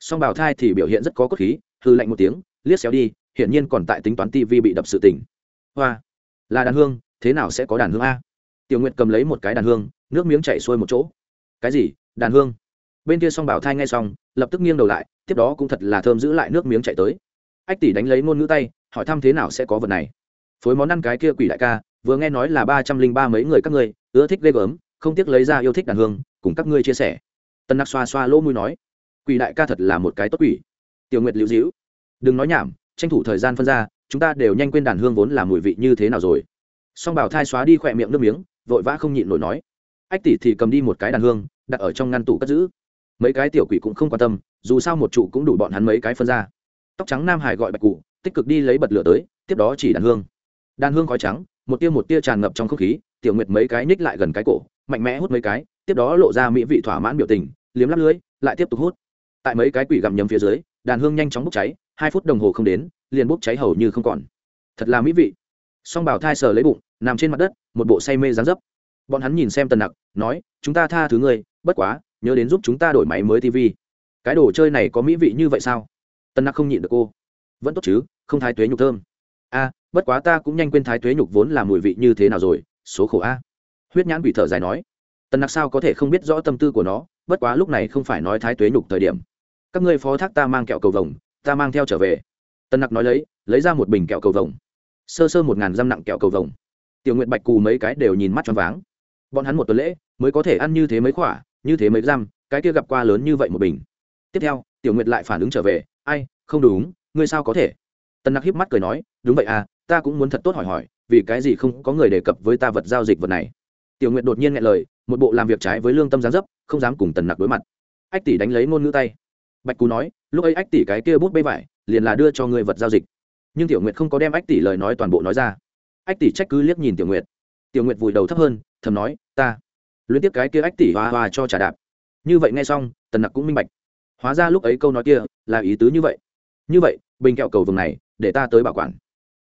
Song bảo thai thì biểu hiện rất có cốt khí hư lạnh một tiếng, liếc xéo đi, hiển nhiên còn tại tính toán tv bị đập sự tỉnh. Hoa, là đàn hương, thế nào sẽ có đàn hương a? Tiểu nguyệt cầm lấy một cái đàn hương nước miếng chảy xuôi một chỗ. Cái gì? Đàn hương. Bên kia song bảo thai ngay xong, lập tức nghiêng đầu lại, tiếp đó cũng thật là thơm giữ lại nước miếng chạy tới. Ách tỷ đánh lấy ngôn ngữ tay, hỏi thăm thế nào sẽ có vật này. Phối món ăn cái kia quỷ đại ca, vừa nghe nói là ba trăm linh ba mấy người các ngươi, ưa thích ghê gớm, không tiếc lấy ra yêu thích đàn hương, cùng các ngươi chia sẻ. Tân nặc xoa xoa lỗ mũi nói, quỷ đại ca thật là một cái tốt quỷ. Tiểu nguyệt liễu dĩu đừng nói nhảm, tranh thủ thời gian phân ra, chúng ta đều nhanh quên đàn hương vốn là mùi vị như thế nào rồi. Song bảo thai xóa đi khỏe miệng nước miếng, vội vã không nhịn nổi nói ách tỷ thì cầm đi một cái đàn hương, đặt ở trong ngăn tủ cất giữ. Mấy cái tiểu quỷ cũng không quan tâm, dù sao một trụ cũng đủ bọn hắn mấy cái phân ra. Tóc trắng nam hải gọi bạch cụ tích cực đi lấy bật lửa tới, tiếp đó chỉ đàn hương. Đàn hương khói trắng, một tia một tia tràn ngập trong không khí, tiểu nguyệt mấy cái ních lại gần cái cổ, mạnh mẽ hút mấy cái, tiếp đó lộ ra mỹ vị thỏa mãn biểu tình, liếm lắp lưới, lại tiếp tục hút. Tại mấy cái quỷ gặm nhấm phía dưới, đàn hương nhanh chóng bốc cháy, hai phút đồng hồ không đến, liền bốc cháy hầu như không còn. Thật là mỹ vị. Song bảo thai sờ lấy bụng, nằm trên mặt đất, một bộ say mê dán dấp bọn hắn nhìn xem tần nặc, nói, chúng ta tha thứ ngươi, bất quá, nhớ đến giúp chúng ta đổi máy mới tv cái đồ chơi này có mỹ vị như vậy sao? Tần nặc không nhịn được cô. Vẫn tốt chứ, không thái tuế nhục thơm. A, bất quá ta cũng nhanh quên thái tuế nhục vốn là mùi vị như thế nào rồi, số khổ a. Huyết nhãn quỷ thở dài nói, tần nặc sao có thể không biết rõ tâm tư của nó, bất quá lúc này không phải nói thái tuế nhục thời điểm. Các ngươi phó thác ta mang kẹo cầu vồng, ta mang theo trở về. Tần nặc nói lấy lấy ra một bình kẹo cầu vồng. Sơ sơ một ngàn dăm nặng kẹo cầu vồng. Tiểu nguyện bạch cù mấy cái đều nhìn mắt cho váng bọn hắn một tuần lễ mới có thể ăn như thế mấy khỏa như thế mấy giam cái kia gặp qua lớn như vậy một bình. Tiếp theo, tiểu nguyệt lại phản ứng trở về, ai, không đúng, ngươi sao có thể? Tần nặc híp mắt cười nói, đúng vậy à ta cũng muốn thật tốt hỏi hỏi, vì cái gì không có người đề cập với ta vật giao dịch vật này? Tiểu nguyệt đột nhiên nghe lời, một bộ làm việc trái với lương tâm gián dấp, không dám cùng tần nặc đối mặt. Ách tỷ đánh lấy ngôn ngữ tay. Bạch cú nói, lúc ấy ách tỷ cái kia bút bê vải, liền là đưa cho người vật giao dịch. Nhưng tiểu nguyệt không có đem ách tỷ lời nói toàn bộ nói ra. Ách tỷ trách cứ liếc nhìn tiểu nguyệt. Tiểu nguyệt vùi đầu thấp hơn thầm nói, ta luyến tiếp cái kia ách tỷ hoa hoa cho trả đạp. Như vậy nghe xong, tần nặc cũng minh bạch. Hóa ra lúc ấy câu nói kia là ý tứ như vậy. Như vậy, bình kẹo cầu vừng này, để ta tới bảo quản.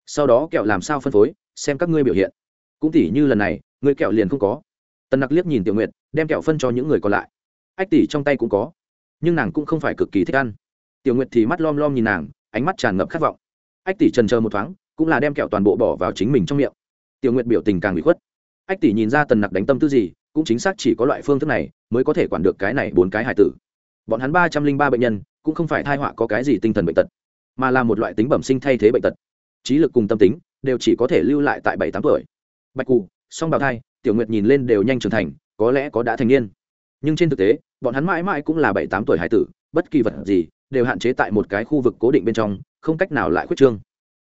Sau đó kẹo làm sao phân phối, xem các ngươi biểu hiện. Cũng tỉ như lần này ngươi kẹo liền không có. Tần nặc liếc nhìn tiểu nguyệt, đem kẹo phân cho những người còn lại. Ách tỷ trong tay cũng có, nhưng nàng cũng không phải cực kỳ thích ăn. Tiểu nguyệt thì mắt lom lom nhìn nàng, ánh mắt tràn ngập khát vọng. Ách tỷ trần chờ một thoáng, cũng là đem kẹo toàn bộ bỏ vào chính mình trong miệng. Tiểu nguyệt biểu tình càng bị khuất ách tỷ nhìn ra tần nặc đánh tâm tư gì, cũng chính xác chỉ có loại phương thức này mới có thể quản được cái này bốn cái hải tử. Bọn hắn ba trăm linh ba bệnh nhân, cũng không phải thai họa có cái gì tinh thần bệnh tật, mà là một loại tính bẩm sinh thay thế bệnh tật. Trí lực cùng tâm tính đều chỉ có thể lưu lại tại bảy tám tuổi. Bạch cụ song bào thai, tiểu nguyệt nhìn lên đều nhanh trưởng thành, có lẽ có đã thành niên. Nhưng trên thực tế, bọn hắn mãi mãi cũng là bảy tám tuổi hải tử, bất kỳ vật gì đều hạn chế tại một cái khu vực cố định bên trong, không cách nào lại khuyết trương.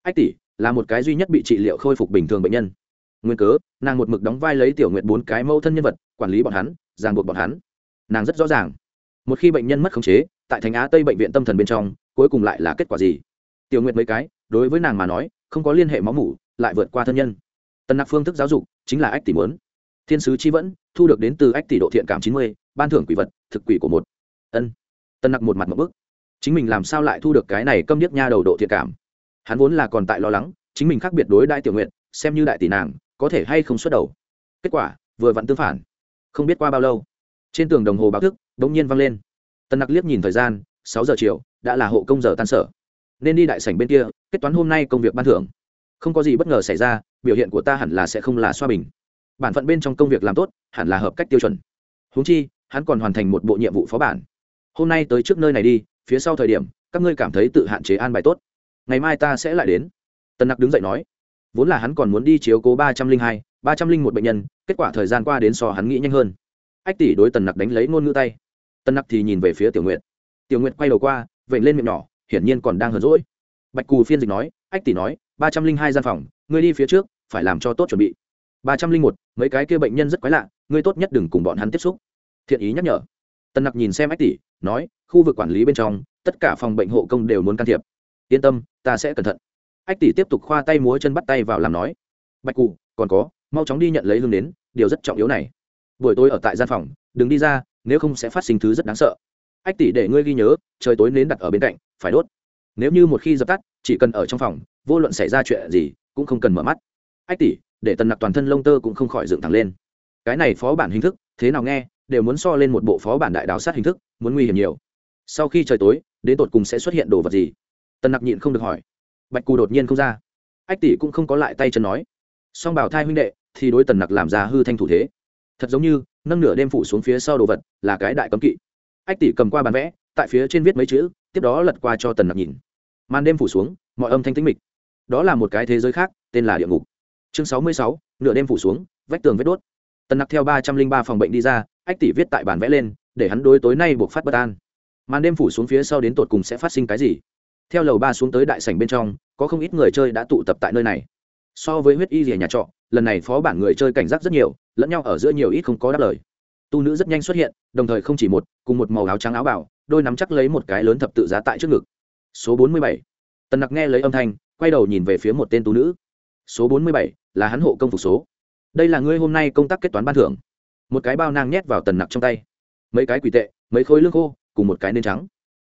Ách tỷ là một cái duy nhất bị trị liệu khôi phục bình thường bệnh nhân nguyên cớ, nàng một mực đóng vai lấy tiểu nguyện bốn cái mâu thân nhân vật, quản lý bọn hắn, ràng buộc bọn hắn. Nàng rất rõ ràng. Một khi bệnh nhân mất khống chế, tại thành á tây bệnh viện tâm thần bên trong, cuối cùng lại là kết quả gì? Tiểu nguyện mấy cái, đối với nàng mà nói, không có liên hệ máu mủ, lại vượt qua thân nhân. Tần nặc phương thức giáo dục chính là ách tỷ muốn. Thiên sứ chi vẫn, thu được đến từ ách tỷ độ thiện cảm chín mươi, ban thưởng quỷ vật, thực quỷ của một. Ân. Tần nặc một mặt một bức. Chính mình làm sao lại thu được cái này câm điếc nha đầu độ thiện cảm? Hắn vốn là còn tại lo lắng, chính mình khác biệt đối đại tiểu nguyện xem như đại tỷ nàng có thể hay không xuất đầu. Kết quả, vừa vặn tương phản. Không biết qua bao lâu, trên tường đồng hồ báo thức đ ỗ n g nhiên vang lên. Tân nặc liếc nhìn thời gian, sáu giờ chiều, đã là hộ công giờ tan sở. Nên đi đại sảnh bên kia, kết toán hôm nay công việc ban thưởng. Không có gì bất ngờ xảy ra, biểu hiện của ta hẳn là sẽ không là xoa bình. Bản phận bên trong công việc làm tốt, hẳn là hợp cách tiêu chuẩn. Húng chi, hắn còn hoàn thành một bộ nhiệm vụ phó bản. Hôm nay tới trước nơi này đi, phía sau thời điểm, các ngươi cảm thấy tự hạn chế an bài tốt. Ngày mai ta sẽ lại đến. Tân nặc đứng dậy nói vốn là hắn còn muốn đi chiếu cố ba trăm linh hai, ba trăm linh một bệnh nhân, kết quả thời gian qua đến so hắn nghĩ nhanh hơn. Ách tỷ đối tần nặc đánh lấy ngôn ngữ tay. Tần nặc thì nhìn về phía tiểu nguyện tiểu nguyện quay đầu qua vẩy lên miệng nhỏ, hiển nhiên còn đang hờn rỗi bạch cù phiên dịch nói, ách tỷ nói, ba trăm linh hai gian phòng, ngươi đi phía trước, phải làm cho tốt chuẩn bị. ba trăm linh một, mấy cái kia bệnh nhân rất quái lạ, ngươi tốt nhất đừng cùng bọn hắn tiếp xúc. Thiện ý nhắc nhở. Tần nặc nhìn xem ách tỷ, nói, khu vực quản lý bên trong, tất cả phòng bệnh hộ công đều muốn can thiệp. Yên tâm, ta sẽ cẩn thận ách tỷ tiếp tục khoa tay múa chân bắt tay vào làm nói. Bạch cụ còn có, mau chóng đi nhận lấy hương đến, điều rất trọng yếu này. Buổi tối ở tại gian phòng, đừng đi ra, nếu không sẽ phát sinh thứ rất đáng sợ. Ách tỷ để ngươi ghi nhớ, trời tối nến đặt ở bên cạnh, phải đốt. Nếu như một khi dập tắt, chỉ cần ở trong phòng, vô luận xảy ra chuyện gì, cũng không cần mở mắt. Ách tỷ, để tần nặc toàn thân lông tơ cũng không khỏi dựng thẳng lên. Cái này phó bản hình thức, thế nào nghe, đều muốn so lên một bộ phó bản đại đào sát hình thức, muốn nguy hiểm nhiều. Sau khi trời tối, đến tột cùng sẽ xuất hiện đồ vật gì? Tần nặc nhịn không được hỏi bạch cù đột nhiên không ra. Ách tỷ cũng không có lại tay chân nói. Song bảo thai huynh đệ, thì đối tần nặc làm ra hư thanh thủ thế. Thật giống như, nâng nửa đêm phủ xuống phía sau đồ vật, là cái đại cấm kỵ. Ách tỷ cầm qua bàn vẽ, tại phía trên viết mấy chữ, tiếp đó lật qua cho tần nặc nhìn. Màn đêm phủ xuống, mọi âm thanh tĩnh mịch. Đó là một cái thế giới khác, tên là địa ngục. Chương sáu mươi sáu, nửa đêm phủ xuống, vách tường vết đốt. Tần nặc theo ba trăm linh ba phòng bệnh đi ra, ách tỷ viết tại bản vẽ lên, để hắn đối tối nay buộc phát bất an. Màn đêm phủ xuống phía sau đến tột cùng sẽ phát sinh cái gì? Theo lầu ba xuống tới đại sảnh bên trong, có không ít người chơi đã tụ tập tại nơi này. So với huyết y rìa nhà trọ, lần này phó bản người chơi cảnh giác rất nhiều, lẫn nhau ở giữa nhiều ít không có đáp lời. Tu nữ rất nhanh xuất hiện, đồng thời không chỉ một, cùng một màu áo trắng áo bảo, đôi nắm chắc lấy một cái lớn thập tự giá tại trước ngực. Số bốn mươi bảy. Tần nặc nghe lấy âm thanh, quay đầu nhìn về phía một tên tu nữ. Số bốn mươi bảy, là hắn hộ công phục số. Đây là ngươi hôm nay công tác kết toán ban thưởng. Một cái bao nang nhét vào tần nặc trong tay. Mấy cái quỷ tệ, mấy khối lương khô, cùng một cái nến trắng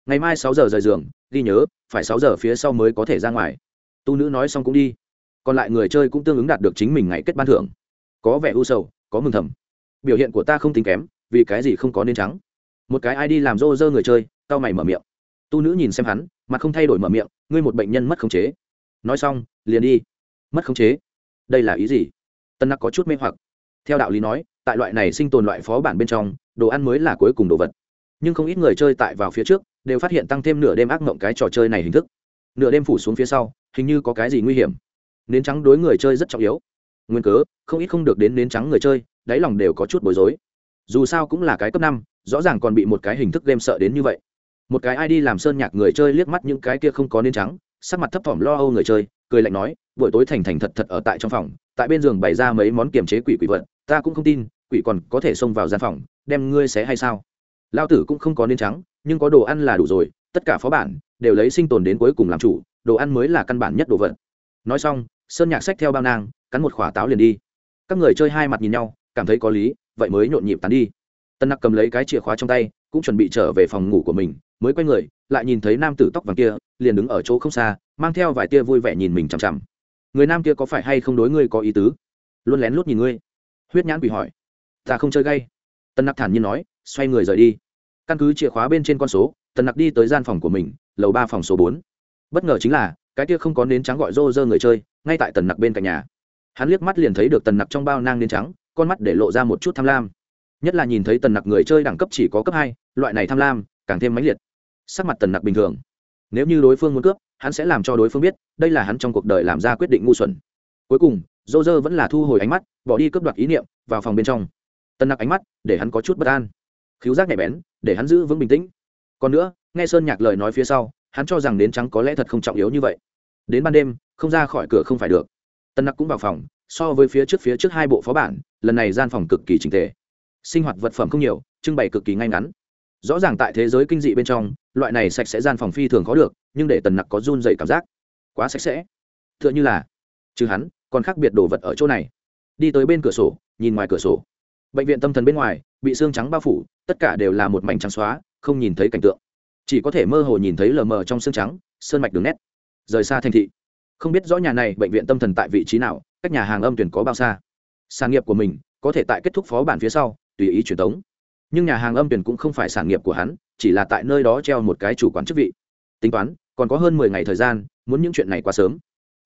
ngày mai sáu giờ rời giường, ghi nhớ, phải sáu giờ phía sau mới có thể ra ngoài. Tu nữ nói xong cũng đi. Còn lại người chơi cũng tương ứng đạt được chính mình ngày kết ban thưởng. Có vẻ u sầu, có mừng thầm. Biểu hiện của ta không tính kém, vì cái gì không có nên trắng. Một cái ai đi làm rô rơ người chơi tao mày mở miệng. Tu nữ nhìn xem hắn mặt không thay đổi mở miệng, ngươi một bệnh nhân mất khống chế. Nói xong, liền đi. Mất khống chế? Đây là ý gì? Tân nặc có chút mê hoặc. Theo đạo lý nói, tại loại này sinh tồn loại phó bản bên trong, đồ ăn mới là cuối cùng đồ vật. Nhưng không ít người chơi tại vào phía trước đều phát hiện tăng thêm nửa đêm ác mộng cái trò chơi này hình thức. Nửa đêm phủ xuống phía sau, hình như có cái gì nguy hiểm. Nến trắng đối người chơi rất trọng yếu. Nguyên cớ, không ít không được đến nến trắng người chơi, đáy lòng đều có chút bối rối. Dù sao cũng là cái cấp năm, rõ ràng còn bị một cái hình thức game sợ đến như vậy. Một cái ai đi làm sơn nhạc người chơi liếc mắt những cái kia không có nến trắng, sắc mặt thấp thỏm lo âu người chơi, cười lạnh nói, buổi tối thành thành thật thật ở tại trong phòng, tại bên giường bày ra mấy món kiềm chế quỷ quỷ vật, ta cũng không tin, quỷ còn có thể xông vào gian phòng, đem ngươi xé hay sao? Lao tử cũng không có nến trắng nhưng có đồ ăn là đủ rồi, tất cả phó bản đều lấy sinh tồn đến cuối cùng làm chủ, đồ ăn mới là căn bản nhất đồ vật. Nói xong, sơn nhạc sách theo bao nang, cắn một khỏa táo liền đi. Các người chơi hai mặt nhìn nhau, cảm thấy có lý, vậy mới nhộn nhịp tán đi. Tân nặc cầm lấy cái chìa khóa trong tay, cũng chuẩn bị trở về phòng ngủ của mình, mới quay người, lại nhìn thấy nam tử tóc vàng kia, liền đứng ở chỗ không xa, mang theo vài tia vui vẻ nhìn mình chằm chằm. Người nam kia có phải hay không đối ngươi có ý tứ? Luôn lén lút nhìn ngươi. Huyết nhãn quỷ hỏi. Ta không chơi gay. Tân nặc thản nhiên nói, xoay người rời đi căn cứ chìa khóa bên trên con số, tần nặc đi tới gian phòng của mình, lầu ba phòng số bốn. Bất ngờ chính là, cái kia không có nến trắng gọi rô rơ người chơi, ngay tại tần nặc bên cạnh nhà. Hắn liếc mắt liền thấy được tần nặc trong bao nang nến trắng, con mắt để lộ ra một chút tham lam. Nhất là nhìn thấy tần nặc người chơi đẳng cấp chỉ có cấp hai, loại này tham lam, càng thêm mãnh liệt. Sắc mặt tần nặc bình thường. Nếu như đối phương muốn cướp, hắn sẽ làm cho đối phương biết, đây là hắn trong cuộc đời làm ra quyết định ngu xuẩn. Cuối cùng dô dơ vẫn là thu hồi ánh mắt, bỏ đi cướp đoạt ý niệm, vào phòng bên trong. Tần nặc ánh mắt để hắn có chút bất an khiếu giác nhạy bén, để hắn giữ vững bình tĩnh. Còn nữa, nghe sơn nhạc lời nói phía sau, hắn cho rằng nến trắng có lẽ thật không trọng yếu như vậy. Đến ban đêm, không ra khỏi cửa không phải được. Tân nặc cũng vào phòng, so với phía trước phía trước hai bộ phó bản, lần này gian phòng cực kỳ trình tề. Sinh hoạt vật phẩm không nhiều, trưng bày cực kỳ ngay ngắn. Rõ ràng tại thế giới kinh dị bên trong, loại này sạch sẽ gian phòng phi thường khó được, nhưng để tần nặc có run dày cảm giác, quá sạch sẽ. T h ư ợ n h ư là chứ hắn, còn khác biệt đồ vật ở chỗ này. Đi tới bên cửa sổ, nhìn ngoài cửa sổ. Bệnh viện tâm thần bên ngoài, bị xương trắng bao phủ tất cả đều là một mảnh trắng xóa, không nhìn thấy cảnh tượng. Chỉ có thể mơ hồ nhìn thấy lờ mờ trong xương trắng, sơn mạch đường nét. Rời xa thành thị. Không biết rõ nhà này bệnh viện tâm thần tại vị trí nào, cách nhà hàng âm tuyển có bao xa. Sản nghiệp của mình có thể tại kết thúc phó bản phía sau, tùy ý truyền tống. Nhưng nhà hàng âm tuyển cũng không phải sản nghiệp của hắn, chỉ là tại nơi đó treo một cái chủ quán chức vị. Tính toán, còn có hơn mười ngày thời gian, muốn những chuyện này quá sớm.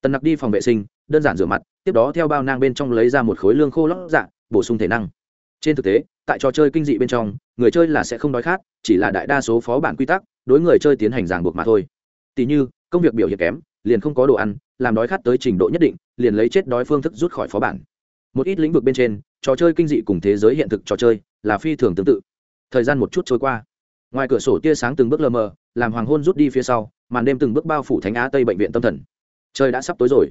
Tần nặc đi phòng vệ sinh, đơn giản rửa mặt, tiếp đó theo bao nang bên trong lấy ra một khối lương khô lót dạ bổ sung thể năng trên thực tế, tại trò chơi kinh dị bên trong, người chơi là sẽ không đói khát, chỉ là đại đa số phó bản quy tắc, đối người chơi tiến hành ràng buộc mà thôi. Tỉ như, công việc biểu hiện kém, liền không có đồ ăn, làm đói khát tới trình độ nhất định, liền lấy chết đói phương thức rút khỏi phó bản. Một ít lĩnh vực bên trên, trò chơi kinh dị cùng thế giới hiện thực trò chơi là phi thường tương tự. Thời gian một chút trôi qua. Ngoài cửa sổ tia sáng từng bước lờ mờ, làm hoàng hôn rút đi phía sau, màn đêm từng bước bao phủ thánh á tây bệnh viện tâm thần. Trời đã sắp tối rồi.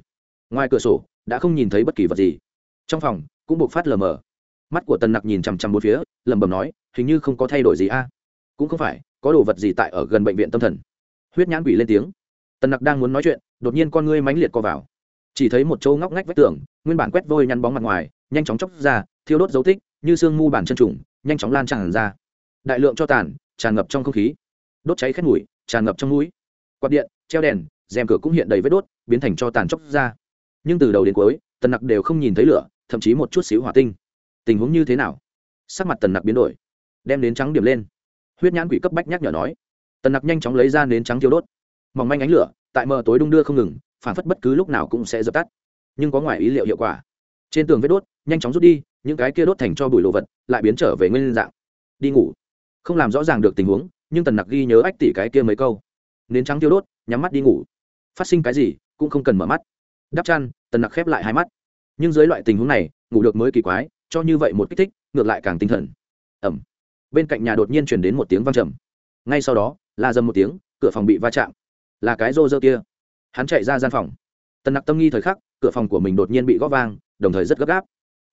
Ngoài cửa sổ, đã không nhìn thấy bất kỳ vật gì. Trong phòng, cũng buộc phát lờ mờ mắt của tần nặc nhìn chằm chằm bốn phía lẩm bẩm nói hình như không có thay đổi gì a. Cũng không phải có đồ vật gì tại ở gần bệnh viện tâm thần. Huyết nhãn quỷ lên tiếng. Tần nặc đang muốn nói chuyện đột nhiên con ngươi mánh liệt co vào. Chỉ thấy một chỗ ngóc ngách vách tường nguyên bản quét vôi nhăn bóng mặt ngoài nhanh chóng chóc ra thiêu đốt dấu tích như xương mu bản chân trùng nhanh chóng lan tràn ra. Đại lượng cho tàn tràn ngập trong không khí. Đốt cháy khét mũi, tràn ngập trong mũi. Quạt điện treo đèn rèm cửa cũng hiện đầy vết đốt biến thành cho tàn chóc ra. Nhưng từ đầu đến cuối tần nặc đều không nhìn thấy lửa thậm chí một chút xíu hỏa tinh tình huống như thế nào? Sắc mặt tần nặc biến đổi, đem nến trắng điểm lên. Huyết nhãn quỷ cấp bách nhắc nhở nói. Tần nặc nhanh chóng lấy ra nến trắng thiêu đốt. Mỏng manh ánh lửa, tại mờ tối đung đưa không ngừng, phản phất bất cứ lúc nào cũng sẽ dập tắt. Nhưng có ngoài ý liệu hiệu quả. Trên tường vết đốt, nhanh chóng rút đi, những cái kia đốt thành cho bụi lộ vật lại biến trở về nguyên dạng. Đi ngủ. Không làm rõ ràng được tình huống, nhưng tần nặc ghi nhớ ách tỷ cái kia mấy câu. Nến trắng tiêu đốt, nhắm mắt đi ngủ. Phát sinh cái gì, cũng không cần mở mắt. Đắp chăn, tần nặc khép lại hai mắt. Nhưng dưới loại tình huống này, ngủ được mới kỳ quái cho như vậy một kích thích, ngược lại càng tinh thần. Ẩm bên cạnh nhà đột nhiên chuyển đến một tiếng văng trầm. Ngay sau đó là dầm một tiếng, cửa phòng bị va chạm. Là cái rô rơ kia. Hắn chạy ra gian phòng. Tần nặc tâm nghi thời khắc, cửa phòng của mình đột nhiên bị gõ vang, đồng thời rất gấp gáp.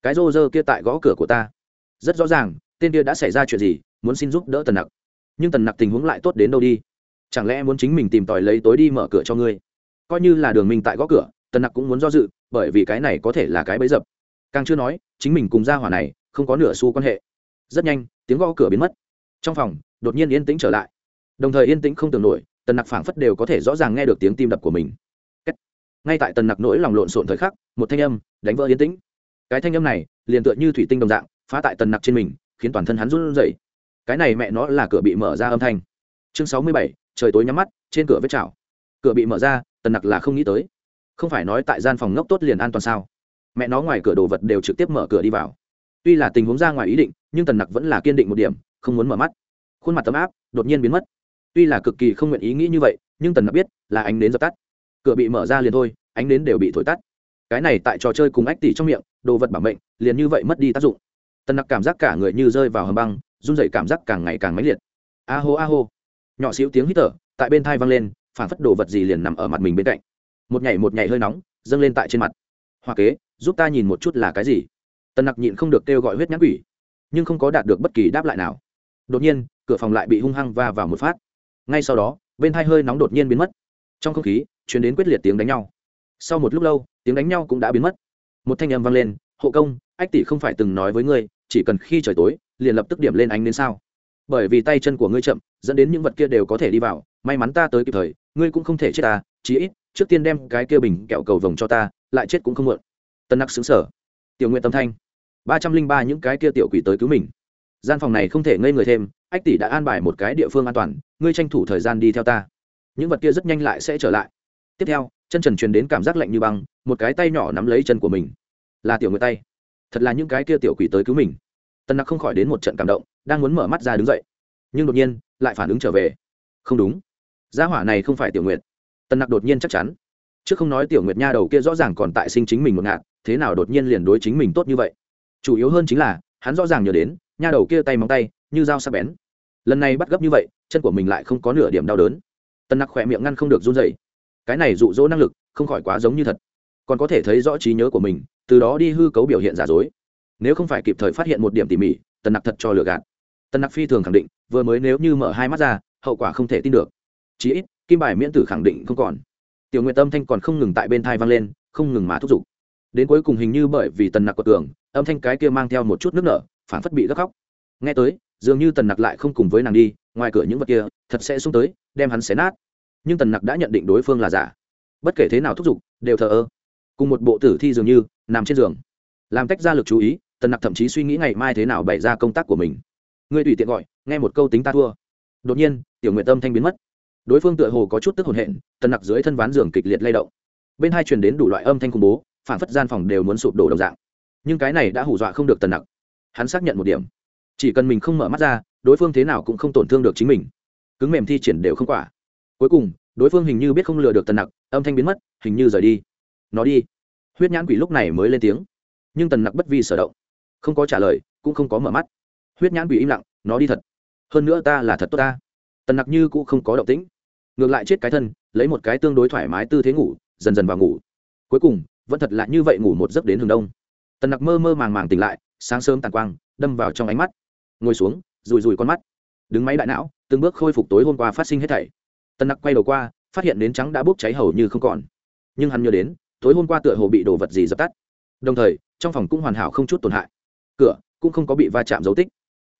Cái rô rơ kia tại gõ cửa của ta. Rất rõ ràng, tên kia đã xảy ra chuyện gì, muốn xin giúp đỡ tần nặc. Nhưng tần nặc tình huống lại tốt đến đâu đi? Chẳng lẽ muốn chính mình tìm tòi lấy tối đi mở cửa cho ngươi? Coi như là đường mình tại gõ cửa, tần nặc cũng muốn do dự, bởi vì cái này có thể là cái bẫy dập. Càng chưa nói chính mình cùng gia hỏa này không có nửa xu quan hệ. Rất nhanh, tiếng gõ cửa biến mất. Trong phòng, đột nhiên yên tĩnh trở lại. Đồng thời yên tĩnh không tưởng nổi, tần nặc phảng phất đều có thể rõ ràng nghe được tiếng tim đập của mình. Ngay tại tần nặc nỗi lòng lộn xộn thời khắc, một thanh âm đánh vỡ yên tĩnh. Cái thanh âm này liền tựa như thủy tinh đồng dạng, phá tại tần nặc trên mình, khiến toàn thân hắn run rẩy. Cái này mẹ nó là cửa bị mở ra âm thanh. Chương sáu mươi bảy, trời tối nhắm mắt, trên cửa vết chảo. Cửa bị mở ra, tần nặc là không nghĩ tới. Không phải nói tại gian phòng ngốc tốt liền an toàn sao? Mẹ nó ngoài cửa đồ vật đều trực tiếp mở cửa đi vào. Tuy là tình huống ra ngoài ý định, nhưng tần nặc vẫn là kiên định một điểm, không muốn mở mắt. Khuôn mặt tấm áp, đột nhiên biến mất. Tuy là cực kỳ không nguyện ý nghĩ như vậy, nhưng tần nặc biết là ánh đến dập tắt. Cửa bị mở ra liền thôi, ánh đến đều bị thổi tắt. Cái này tại trò chơi cùng ách tỉ trong miệng, đồ vật bảo mệnh, liền như vậy mất đi tác dụng. Tần nặc cảm giác cả người như rơi vào hầm băng, run dậy cảm giác càng ngày càng mãnh liệt. A hô a hô. Nhỏ xíu tiếng hít thở, tại bên thai văng lên, phản phất đồ vật gì liền nằm ở mặt mình bên cạnh. Một nhảy một nhảy hơi nóng, dâng lên tại trên mặt. Hoa kế giúp ta nhìn một chút là cái gì? Tần nặc nhịn không được kêu gọi huyết nhãn quỷ, nhưng không có đạt được bất kỳ đáp lại nào. Đột nhiên, cửa phòng lại bị hung hăng va vào một phát. Ngay sau đó, bên hai hơi nóng đột nhiên biến mất. Trong không khí chuyển đến quyết liệt tiếng đánh nhau. Sau một lúc lâu, tiếng đánh nhau cũng đã biến mất. Một thanh âm vang lên, hộ công, ách tỷ không phải từng nói với ngươi, chỉ cần khi trời tối, liền lập tức điểm lên ánh đến sao? Bởi vì tay chân của ngươi chậm, dẫn đến những vật kia đều có thể đi vào, may mắn ta tới kịp thời, ngươi cũng không thể chết ta chí ít, trước tiên đem cái kia bình kẹo cầu vồng cho ta, lại chết cũng không muộn tân nặc xứng sở tiểu nguyện tâm thanh, ba trăm linh ba những cái kia tiểu quỷ tới cứu mình. Gian phòng này không thể ngây người thêm, ách tỷ đã an bài một cái địa phương an toàn, ngươi tranh thủ thời gian đi theo ta. Những vật kia rất nhanh lại sẽ trở lại. Tiếp theo, chân trần truyền đến cảm giác lạnh như băng, một cái tay nhỏ nắm lấy chân của mình. Là tiểu người tay. Thật là những cái kia tiểu quỷ tới cứu mình. Tân nặc không khỏi đến một trận cảm động, đang muốn mở mắt ra đứng dậy. Nhưng đột nhiên, lại phản ứng trở về. Không đúng. Gia hỏa này không phải tiểu nguyệt. Tân nặc đột nhiên chắc chắn. Chứ không nói tiểu nguyệt nha đầu kia rõ ràng còn tại sinh chính mình một ngạt thế nào đột nhiên liền đối chính mình tốt như vậy? Chủ yếu hơn chính là, hắn rõ ràng nhớ đến, nha đầu kia tay móng tay, như dao sắc bén. Lần này bắt gấp như vậy, chân của mình lại không có nửa điểm đau đớn. Tân nặc khỏe miệng ngăn không được run dậy cái này rụ rỗ năng lực, không khỏi quá giống như thật. Còn có thể thấy rõ trí nhớ của mình, từ đó đi hư cấu biểu hiện giả dối. Nếu không phải kịp thời phát hiện một điểm tỉ mỉ tân nặc thật cho lừa gạt. Tân nặc phi thường khẳng định, vừa mới nếu như mở hai mắt ra, hậu quả không thể tin được. Chí ít, kim bài miễn tử khẳng định không còn. Tiểu nguyện tâm thanh còn không ngừng tại bên thai vang lên, không ngừng mà thúc giục đến cuối cùng hình như bởi vì tần nặc của tường âm thanh cái kia mang theo một chút nước nở phản phất bị gấp khóc. Nghe tới, dường như tần nặc lại không cùng với nàng đi, ngoài cửa những vật kia, thật sẽ xuống tới, đem hắn xé nát. Nhưng tần nặc đã nhận định đối phương là giả. Bất kể thế nào thúc giục, đều thờ ơ. Cùng một bộ tử thi dường như, nằm trên giường. Làm tách ra lực chú ý, tần nặc thậm chí suy nghĩ ngày mai thế nào bày ra công tác của mình. Người tùy tiện gọi, nghe một câu tính ta thua. Đột nhiên, tiểu nguyện tâm thanh biến mất. Đối phương tựa hồ có chút tức hồn hện, tần nặc dưới thân ván giường kịch liệt lay động. Bên hai truyền đến đủ loại âm thanh khủng bố phản phất gian phòng đều muốn sụp đổ đồng dạng. Nhưng cái này đã hủ dọa không được tần nặc. Hắn xác nhận một điểm. Chỉ cần mình không mở mắt ra, đối phương thế nào cũng không tổn thương được chính mình. Cứng mềm thi triển đều không quả. Cuối cùng, đối phương hình như biết không lừa được tần nặc, âm thanh biến mất, hình như rời đi. Nó đi. Huyết nhãn quỷ lúc này mới lên tiếng. Nhưng tần nặc bất vi sở động. Không có trả lời, cũng không có mở mắt. Huyết nhãn quỷ im lặng, nó đi thật. Hơn nữa ta là thật tốt ta. Tần nặc như cũng không có động tĩnh. Ngược lại chết cái thân, lấy một cái tương đối thoải mái tư thế ngủ, dần dần vào ngủ. Cuối cùng vẫn thật là như vậy ngủ một giấc đến hướng đông. Tần nặc mơ mơ màng màng tỉnh lại, sáng sớm tàn quang, đâm vào trong ánh mắt. Ngồi xuống rùi rùi con mắt. Đứng máy đại não, từng bước khôi phục tối hôm qua phát sinh hết thảy. Tần nặc quay đầu qua, phát hiện nến trắng đã bốc cháy hầu như không còn. Nhưng hắn nhớ đến, tối hôm qua tựa hồ bị đồ vật gì dập tắt. Đồng thời, trong phòng cũng hoàn hảo không chút tổn hại. Cửa cũng không có bị va chạm dấu tích.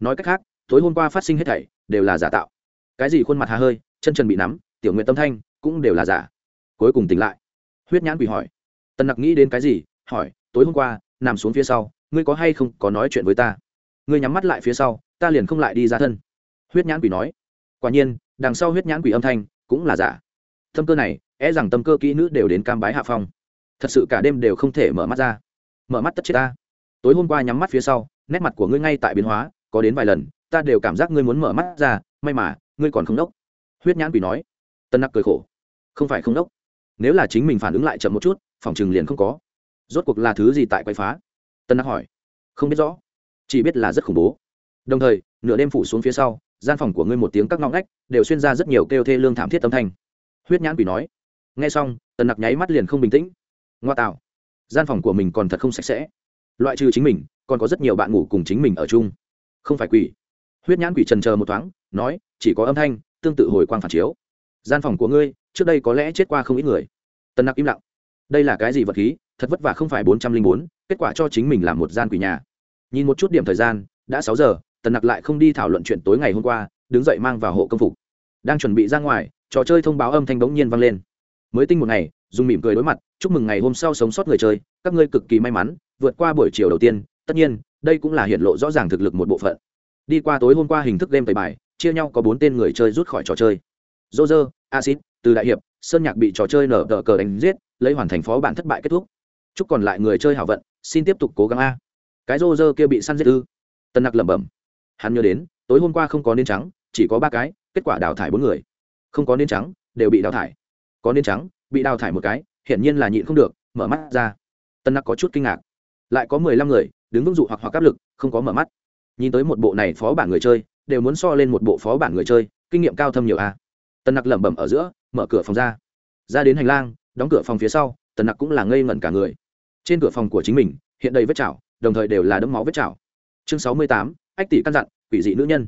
Nói cách khác, tối hôm qua phát sinh hết thảy đều là giả tạo. Cái gì khuôn mặt hà hơi, chân trần bị nắm, tiểu nguyện tâm thanh cũng đều là giả. Cuối cùng tỉnh lại. Huyết nhãn quỷ hỏi tần nặc nghĩ đến cái gì, hỏi, tối hôm qua, nằm xuống phía sau, ngươi có hay không có nói chuyện với ta? Ngươi nhắm mắt lại phía sau, ta liền không lại đi ra thân. Huyết nhãn quỷ nói. Quả nhiên, đằng sau huyết nhãn quỷ âm thanh cũng là giả. Tâm cơ này é rằng tâm cơ kỹ nữ đều đến cam bái hạ phong. Thật sự cả đêm đều không thể mở mắt ra. Mở mắt tất chết ta. Tối hôm qua nhắm mắt phía sau, nét mặt của ngươi ngay tại biến hóa, có đến vài lần, ta đều cảm giác ngươi muốn mở mắt ra, may mà, ngươi còn không đốc. Huyết nhãn quỷ nói. Tân nặc cười khổ. Không phải không đốc. Nếu là chính mình phản ứng lại chậm một chút phòng chừng liền không có. Rốt cuộc là thứ gì tại quay phá? Tân nặc hỏi. Không biết rõ. Chỉ biết là rất khủng bố. Đồng thời, nửa đêm phủ xuống phía sau, gian phòng của ngươi một tiếng các ngõ ngách đều xuyên ra rất nhiều kêu thê lương thảm thiết âm thanh. Huyết nhãn quỷ nói. Nghe xong tần nặc nháy mắt liền không bình tĩnh. Ngoa tạo. Gian phòng của mình còn thật không sạch sẽ. Loại trừ chính mình, còn có rất nhiều bạn ngủ cùng chính mình ở chung. Không phải quỷ. Huyết nhãn quỷ trần chờ một thoáng, nói, chỉ có âm thanh, tương tự hồi quang phản chiếu. Gian phòng của ngươi, trước đây có lẽ chết qua không ít người. Tần nặc im lặng đây là cái gì vật khí, thật vất vả không phải bốn trăm linh bốn, kết quả cho chính mình làm một gian quỷ nhà. Nhìn một chút điểm thời gian, đã sáu giờ, tần nặc lại không đi thảo luận chuyện tối ngày hôm qua, đứng dậy mang vào hộ công phục. Đang chuẩn bị ra ngoài, trò chơi thông báo âm thanh bỗng nhiên vang lên. Mới tinh một ngày dùng mỉm cười đối mặt, chúc mừng ngày hôm sau sống sót người chơi, các ngươi cực kỳ may mắn, vượt qua buổi chiều đầu tiên, tất nhiên, đây cũng là hiện lộ rõ ràng thực lực một bộ phận. Đi qua tối hôm qua hình thức game tẩy bài, chia nhau có bốn tên người chơi rút khỏi trò chơi. Dô dơ acid, từ đại hiệp, sơn nhạc bị trò chơi nở tờ cờ đánh giết lấy hoàn thành phó bản thất bại kết thúc. Chúc còn lại người chơi hảo vận, xin tiếp tục cố gắng a. Cái rô rơ kia bị săn giết ư? Tân nặc lẩm bẩm. Hắn nhớ đến, tối hôm qua không có nên trắng, chỉ có ba cái, kết quả đào thải bốn người. Không có nên trắng, đều bị đào thải. Có nên trắng, bị đào thải một cái, hiển nhiên là nhịn không được, mở mắt ra. Tân nặc có chút kinh ngạc. Lại có mười lăm người, đứng vững dụ hoặc hoặc áp lực, không có mở mắt. Nhìn tới một bộ này phó bản người chơi, đều muốn so lên một bộ phó bản người chơi, kinh nghiệm cao thâm nhiều a. Tân nặc lẩm bẩm ở giữa, mở cửa phòng ra. Ra đến hành lang đóng cửa phòng phía sau, tần nặc cũng là ngây ngẩn cả người. Trên cửa phòng của chính mình, hiện đầy vết chảo, đồng thời đều là đấm máu vết chảo. Chương sáu mươi tám, ách tỷ căn dặn, quỷ dị nữ nhân.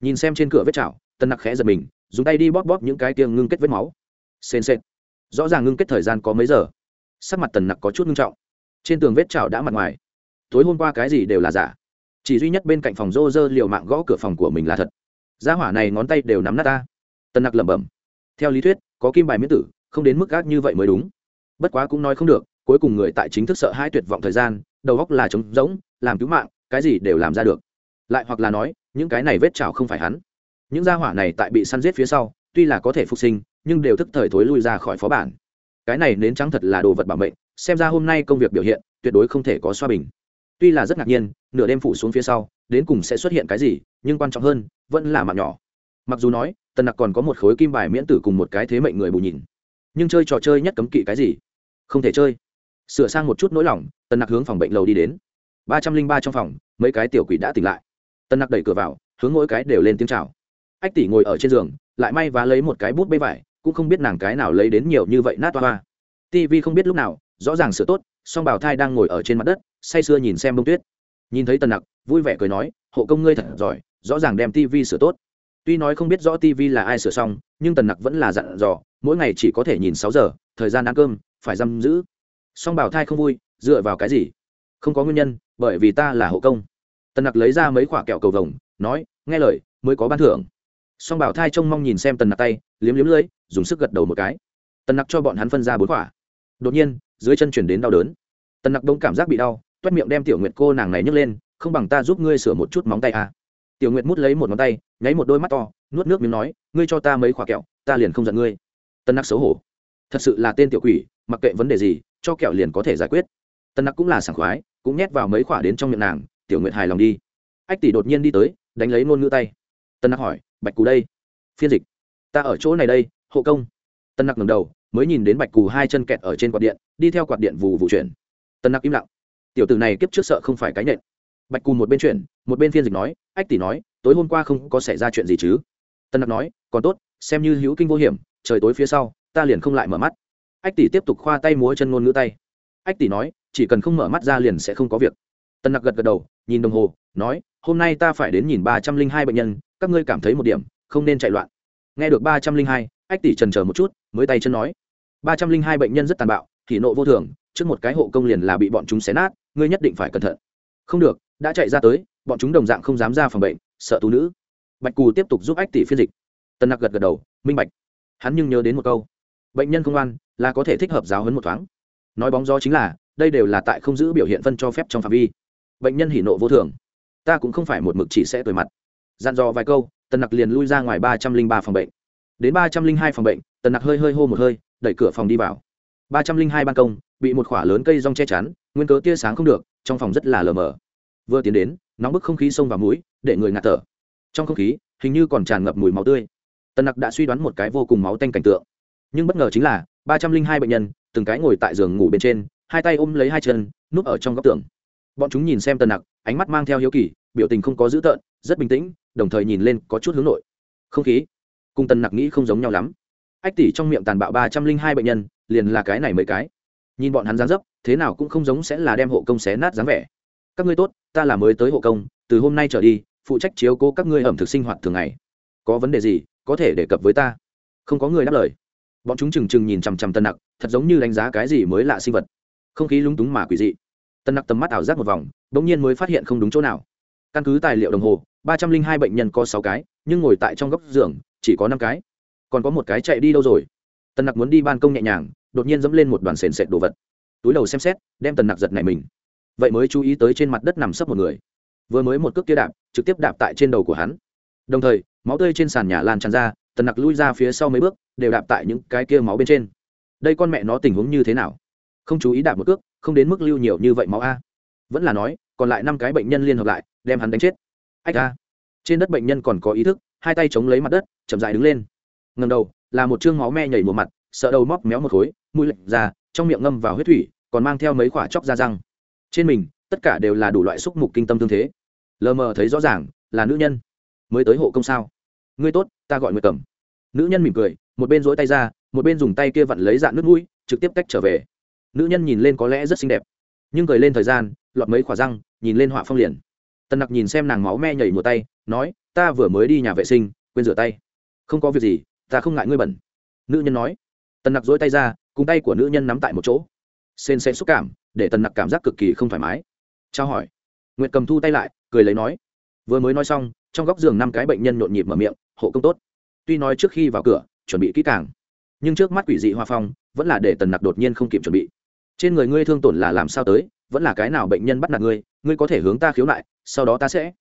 Nhìn xem trên cửa vết chảo, tần nặc khẽ giật mình, dùng tay đi bóp bóp những cái tiêng ngưng kết vết máu. Sền sệt. Rõ ràng ngưng kết thời gian có mấy giờ. Sắc mặt tần nặc có chút ngưng trọng. Trên tường vết chảo đã mặt ngoài. Tối hôm qua cái gì đều là giả. Chỉ duy nhất bên cạnh phòng rô rơ liều mạng gõ cửa phòng của mình là thật. Gia hỏa này ngón tay đều nắm nát ta. Tần nặc lẩm bẩm. Theo lý thuyết, có kim bài miễn tử không đến mức gác như vậy mới đúng. Bất quá cũng nói không được, cuối cùng người tại chính thức sợ hai tuyệt vọng thời gian, đầu góc là trống rỗng, làm cứu mạng, cái gì đều làm ra được. Lại hoặc là nói, những cái này vết chảo không phải hắn. Những gia hỏa này tại bị săn giết phía sau, tuy là có thể phục sinh, nhưng đều thức thời thối lui ra khỏi phó bản. Cái này nến trắng thật là đồ vật bảo mệnh, xem ra hôm nay công việc biểu hiện, tuyệt đối không thể có xoa bình. Tuy là rất ngạc nhiên, nửa đêm phủ xuống phía sau, đến cùng sẽ xuất hiện cái gì, nhưng quan trọng hơn, vẫn là mạng nhỏ. Mặc dù nói, tần nặc còn có một khối kim bài miễn tử cùng một cái thế mệnh người bù nhìn nhưng chơi trò chơi nhất cấm kỵ cái gì? Không thể chơi. Sửa sang một chút nỗi lòng, tần nặc hướng phòng bệnh lầu đi đến. Ba trăm linh ba trong phòng, mấy cái tiểu quỷ đã tỉnh lại. Tần nặc đẩy cửa vào, hướng mỗi cái đều lên tiếng c h à o ách tỷ ngồi ở trên giường, lại may và lấy một cái bút bê vải, cũng không biết nàng cái nào lấy đến nhiều như vậy nát toa hoa. Tv không biết lúc nào, rõ ràng sửa tốt, song bảo thai đang ngồi ở trên mặt đất, say sưa nhìn xem bông tuyết. Nhìn thấy tần nặc, vui vẻ cười nói, hộ công ngươi thật giỏi, rõ ràng đem tv sửa tốt. Tuy nói không biết rõ tv là ai sửa xong, nhưng tần nặc vẫn là dặn dò mỗi ngày chỉ có thể nhìn sáu giờ thời gian ăn cơm phải giam giữ. Song bảo thai không vui dựa vào cái gì? Không có nguyên nhân bởi vì ta là hộ công. Tần nặc lấy ra mấy quả kẹo cầu vồng nói nghe lời mới có ban thưởng. Song bảo thai trông mong nhìn xem tần nặc tay liếm liếm lưỡi, dùng sức gật đầu một cái. Tần nặc cho bọn hắn phân ra bốn quả. đột nhiên dưới chân chuyển đến đau đớn. Tần nặc đông cảm giác bị đau toét miệng đem tiểu nguyệt cô nàng này nhấc lên không bằng ta giúp ngươi sửa một chút móng tay à. tiểu nguyệt mút lấy một ngón tay nháy một đôi mắt to nuốt nước miếng nói ngươi cho ta mấy quả kẹo ta liền không giận ngươi tân nặc xấu hổ. Thật sự là tên tiểu quỷ, mặc kệ vấn đề gì, cho kẹo liền có thể giải quyết. Tân nặc cũng là sảng khoái, cũng nhét vào mấy khoả đến trong miệng nàng, tiểu nguyệt hài lòng đi. Ách tỷ đột nhiên đi tới, đánh lấy ngôn ngữ tay. Tân nặc hỏi, bạch cù đây? Phiên dịch. Ta ở chỗ này đây, hộ công. Tân nặc ngầm đầu, mới nhìn đến bạch cù hai chân kẹt ở trên quạt điện, đi theo quạt điện vù vụ chuyển. Tân nặc im lặng. Tiểu tử này kiếp trước sợ không phải cái nện. Bạch cù một bên chuyển, một bên phiên dịch nói, ách tỷ nói, tối hôm qua không có xảy ra chuyện gì chứ? Tân nặc nói, còn tốt, xem như hữu kinh vô hiểm trời tối phía sau, ta liền không lại mở mắt. Ách tỷ tiếp tục khoa tay múa chân ngôn ngữ tay. Ách tỷ nói, chỉ cần không mở mắt ra liền sẽ không có việc. Tân nặc gật gật đầu, nhìn đồng hồ, nói, hôm nay ta phải đến nhìn ba trăm linh hai bệnh nhân, các ngươi cảm thấy một điểm, không nên chạy loạn. Nghe được ba trăm linh hai, ách tỷ trần c một chút, mới tay chân nói. Ba trăm linh hai bệnh nhân rất tàn bạo thì nộ vô thường, trước một cái hộ công liền là bị bọn chúng xé nát, ngươi nhất định phải cẩn thận. Không được, đã chạy ra tới, bọn chúng đồng dạng không dám ra phòng bệnh, sợ tú nữ. Bạch cù tiếp tục giúp ách tỷ phiên dịch. Tân nặc gật gật đầu, minh bạch hắn nhưng nhớ đến một câu. Bệnh nhân không ăn là có thể thích hợp giáo hấn một thoáng. Nói bóng gió chính là, đây đều là tại không giữ biểu hiện phân cho phép trong phạm vi. Bệnh nhân hỉ nộ vô thường. Ta cũng không phải một mực chỉ sẽ tuổi mặt. Dặn dò vài câu, tần nặc liền lui ra ngoài ba trăm linh ba phòng bệnh. Đến ba trăm linh hai phòng bệnh, tần nặc hơi hơi hô một hơi, đẩy cửa phòng đi vào. ba trăm linh hai ban công, bị một khoả lớn cây rong che chắn, nguyên cớ tia sáng không được, trong phòng rất là lờ mờ. Vừa tiến đến, nóng bức không khí xông vào mũi, để người ngạt thở. Trong không khí, hình như còn tràn ngập mùi máu tươi tần nặc đã suy đoán một cái vô cùng máu tanh cảnh tượng. Nhưng bất ngờ chính là, ba trăm linh hai bệnh nhân, từng cái ngồi tại giường ngủ bên trên, hai tay ôm lấy hai chân, núp ở trong góc tường. Bọn chúng nhìn xem tần nặc, ánh mắt mang theo hiếu kỳ, biểu tình không có dữ tợn, rất bình tĩnh, đồng thời nhìn lên có chút hướng nội. Không khí cùng tần nặc nghĩ không giống nhau lắm. Ách tỷ trong miệng tàn bạo ba trăm linh hai bệnh nhân, liền là cái này mấy cái. Nhìn bọn hắn dáng dấp, thế nào cũng không giống sẽ là đem hộ công xé nát dáng vẻ. Các ngươi tốt, ta là mới tới hộ công, từ hôm nay trở đi, phụ trách chiếu cố các ngươi ẩm thực sinh hoạt thường ngày. Có vấn đề gì có thể đề cập với ta. Không có người đáp lời. Bọn chúng trừng trừng nhìn chằm chằm tân nặc, thật giống như đánh giá cái gì mới lạ sinh vật. Không khí lúng túng mà quỷ dị. Tân nặc tầm mắt ảo giác một vòng đ ỗ n g nhiên mới phát hiện không đúng chỗ nào. Căn cứ tài liệu đồng hồ, ba trăm linh hai bệnh nhân có sáu cái, nhưng ngồi tại trong góc giường, chỉ có năm cái. Còn có một cái chạy đi đâu rồi? Tân nặc muốn đi ban công nhẹ nhàng, đột nhiên dẫm lên một đoàn sền sệt đồ vật. Túi đầu xem xét, đem tần nặc giật này mình. Vậy mới chú ý tới trên mặt đất nằm sấp một người. Vừa mới một cước kia đạp, trực tiếp đạp tại trên đầu của hắn. Đồng thời máu tươi trên sàn nhà lan tràn ra, tần nặc lui ra phía sau mấy bước, đều đạp tại những cái kia máu bên trên. Đây con mẹ nó tình huống như thế nào? Không chú ý đạp một cước, không đến mức lưu nhiều như vậy máu a. Vẫn là nói, còn lại năm cái bệnh nhân liên hợp lại, đem hắn đánh chết. Ách a. Trên đất bệnh nhân còn có ý thức, hai tay chống lấy mặt đất, chậm dại đứng lên. Ngầm đầu, là một chương máu me nhảy mùa mặt, sợ đầu móc méo một khối, mũi lệch ra, trong miệng ngâm vào huyết thủy, còn mang theo mấy quả chóc da răng. Trên mình, tất cả đều là đủ loại xúc mục kinh tâm thương thế. Lờ mờ thấy rõ ràng, là nữ nhân mới tới hộ công sao? Ngươi tốt, ta gọi nguyệt cầm nữ nhân mỉm cười, một bên dỗi tay ra, một bên dùng tay kia vặn lấy dạng nước mũi, trực tiếp cách trở về. Nữ nhân nhìn lên có lẽ rất xinh đẹp, nhưng cười lên thời gian, lọt mấy khỏa răng, nhìn lên họa phong liền. Tần nặc nhìn xem nàng máu me nhảy mùa tay, nói, ta vừa mới đi nhà vệ sinh, quên rửa tay. Không có việc gì, ta không ngại ngươi bẩn. Nữ nhân nói. Tần nặc dỗi tay ra, cùng tay của nữ nhân nắm tại một chỗ. Sên sẽ xúc cảm, để tần nặc cảm giác cực kỳ không thoải mái. Trao hỏi. Nguyệt cầm thu tay lại, cười lấy nói, vừa mới nói xong trong góc giường năm cái bệnh nhân nhộn nhịp mở miệng hộ công tốt. Tuy nói trước khi vào cửa chuẩn bị kỹ càng nhưng trước mắt quỷ dị hoa phong vẫn là để tần nặc đột nhiên không kịp chuẩn bị. Trên người ngươi thương tổn là làm sao tới vẫn là cái nào bệnh nhân bắt nạt ngươi ngươi có thể hướng ta khiếu nại sau đó ta sẽ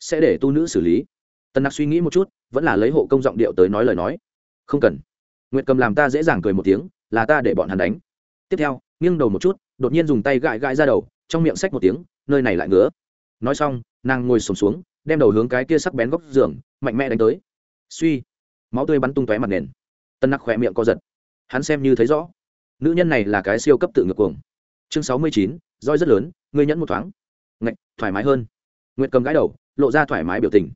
sẽ để tu nữ xử lý. Tần nặc suy nghĩ một chút vẫn là lấy hộ công giọng điệu tới nói lời nói. Không cần. Nguyệt cầm làm ta dễ dàng cười một tiếng là ta để bọn hắn đánh. Tiếp theo nghiêng đầu một chút đột nhiên dùng tay gãi gãi ra đầu trong miệng xách một tiếng nơi này lại ngứa. Nói xong nàng ngồi sùng xuống, xuống đem đầu hướng cái kia sắc bén góc giường, mạnh mẽ đánh tới. Suy, máu tươi bắn tung tóe mặt nền. Tân nặc khỏe miệng co giật. Hắn xem như thấy rõ. Nữ nhân này là cái siêu cấp tự ngược cuồng. Chương sáu mươi chín, roi rất lớn, ngươi nhẫn một thoáng. Ngạch, thoải mái hơn. Nguyệt cầm gãi đầu, lộ ra thoải mái biểu tình.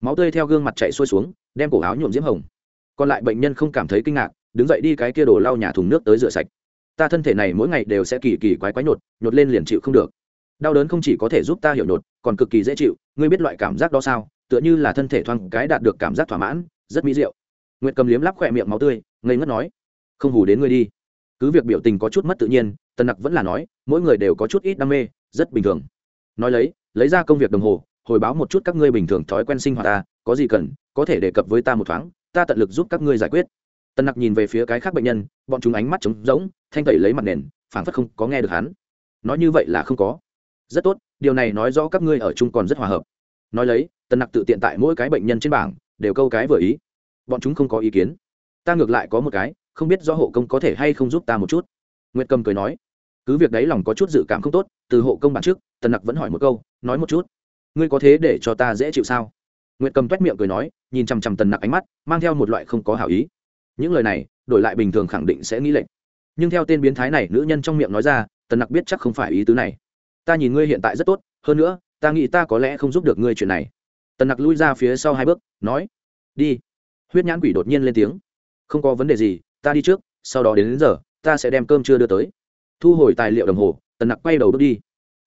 Máu tươi theo gương mặt chạy xuôi xuống, đem cổ áo nhuộm diễm hồng. Còn lại bệnh nhân không cảm thấy kinh ngạc, đứng dậy đi cái kia đổ lau nhà thùng nước tới rửa sạch. Ta thân thể này mỗi ngày đều sẽ kỳ kỳ quái quái nhột nhột lên liền chịu không được đau đớn không chỉ có thể giúp ta hiểu nhột, còn cực kỳ dễ chịu, ngươi biết loại cảm giác đó sao? Tựa như là thân thể thoang cái đạt được cảm giác thỏa mãn, rất mỹ diệu. Nguyệt cầm liếm lắp khỏe miệng máu tươi, ngây ngất nói, không hù đến ngươi đi. Cứ việc biểu tình có chút mất tự nhiên, tần nặc vẫn là nói, mỗi người đều có chút ít đam mê, rất bình thường. Nói lấy lấy ra công việc đồng hồ, hồi báo một chút các ngươi bình thường thói quen sinh hoạt ta, có gì cần, có thể đề cập với ta một thoáng, ta tận lực giúp các ngươi giải quyết. Tần nặc nhìn về phía cái khác bệnh nhân, bọn chúng ánh mắt trống rỗng, thanh tẩy lấy mặt nền, phảng phất không có nghe được hắn. Nói như vậy là không có rất tốt, điều này nói rõ các ngươi ở chung còn rất hòa hợp. Nói lấy, tần nặc tự tiện tại mỗi cái bệnh nhân trên bảng, đều câu cái vừa ý. Bọn chúng không có ý kiến. Ta ngược lại có một cái, không biết do hộ công có thể hay không giúp ta một chút. Nguyệt cầm cười nói, cứ việc đấy lòng có chút dự cảm không tốt, từ hộ công bản trước, tần nặc vẫn hỏi một câu, nói một chút. Ngươi có thế để cho ta dễ chịu sao? Nguyệt cầm t miệng cười nói, nhìn chằm chằm tần nặc ánh mắt, mang theo một loại không có hảo ý. Những lời này, đổi lại bình thường khẳng định sẽ nghĩ lệnh nhưng theo tên biến thái này, nữ nhân trong miệng nói ra, tần nặc biết chắc không phải ý tứ này ta nhìn ngươi hiện tại rất tốt hơn nữa ta nghĩ ta có lẽ không giúp được ngươi chuyện này. Tần nặc lui ra phía sau hai bước nói đi. Huyết nhãn quỷ đột nhiên lên tiếng không có vấn đề gì ta đi trước sau đó đến, đến giờ ta sẽ đem cơm trưa đưa tới. Thu hồi tài liệu đồng hồ tần nặc quay đầu bước đi.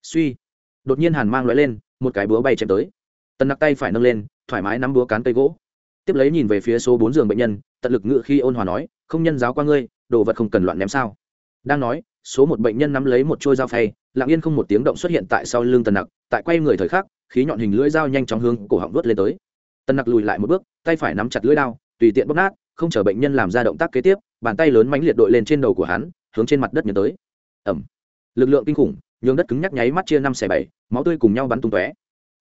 Suy đột nhiên hàn mang loại lên một cái búa bay chém tới. Tần nặc tay phải nâng lên thoải mái nắm búa cán cây gỗ. Tiếp lấy nhìn về phía số bốn giường bệnh nhân tận lực ngự khi ôn hòa nói không nhân giáo qua ngươi đồ vật không cần loạn ném sao? Đang nói số một bệnh nhân nắm lấy một trôi dao phay, lặng yên không một tiếng động xuất hiện tại sau lưng tần nặc, tại quay người thời khắc, khí nhọn hình lưỡi dao nhanh chóng hướng cổ họng vớt lên tới. Tần nặc lùi lại một bước, tay phải nắm chặt lưỡi đao, tùy tiện bóp nát, không chờ bệnh nhân làm ra động tác kế tiếp, bàn tay lớn mánh liệt đội lên trên đầu của hắn, hướng trên mặt đất nhớ tới. Ẩm lực lượng kinh khủng, nhường đất cứng nhắc nháy mắt chia năm xẻ bảy, máu tươi cùng nhau bắn tung tóe.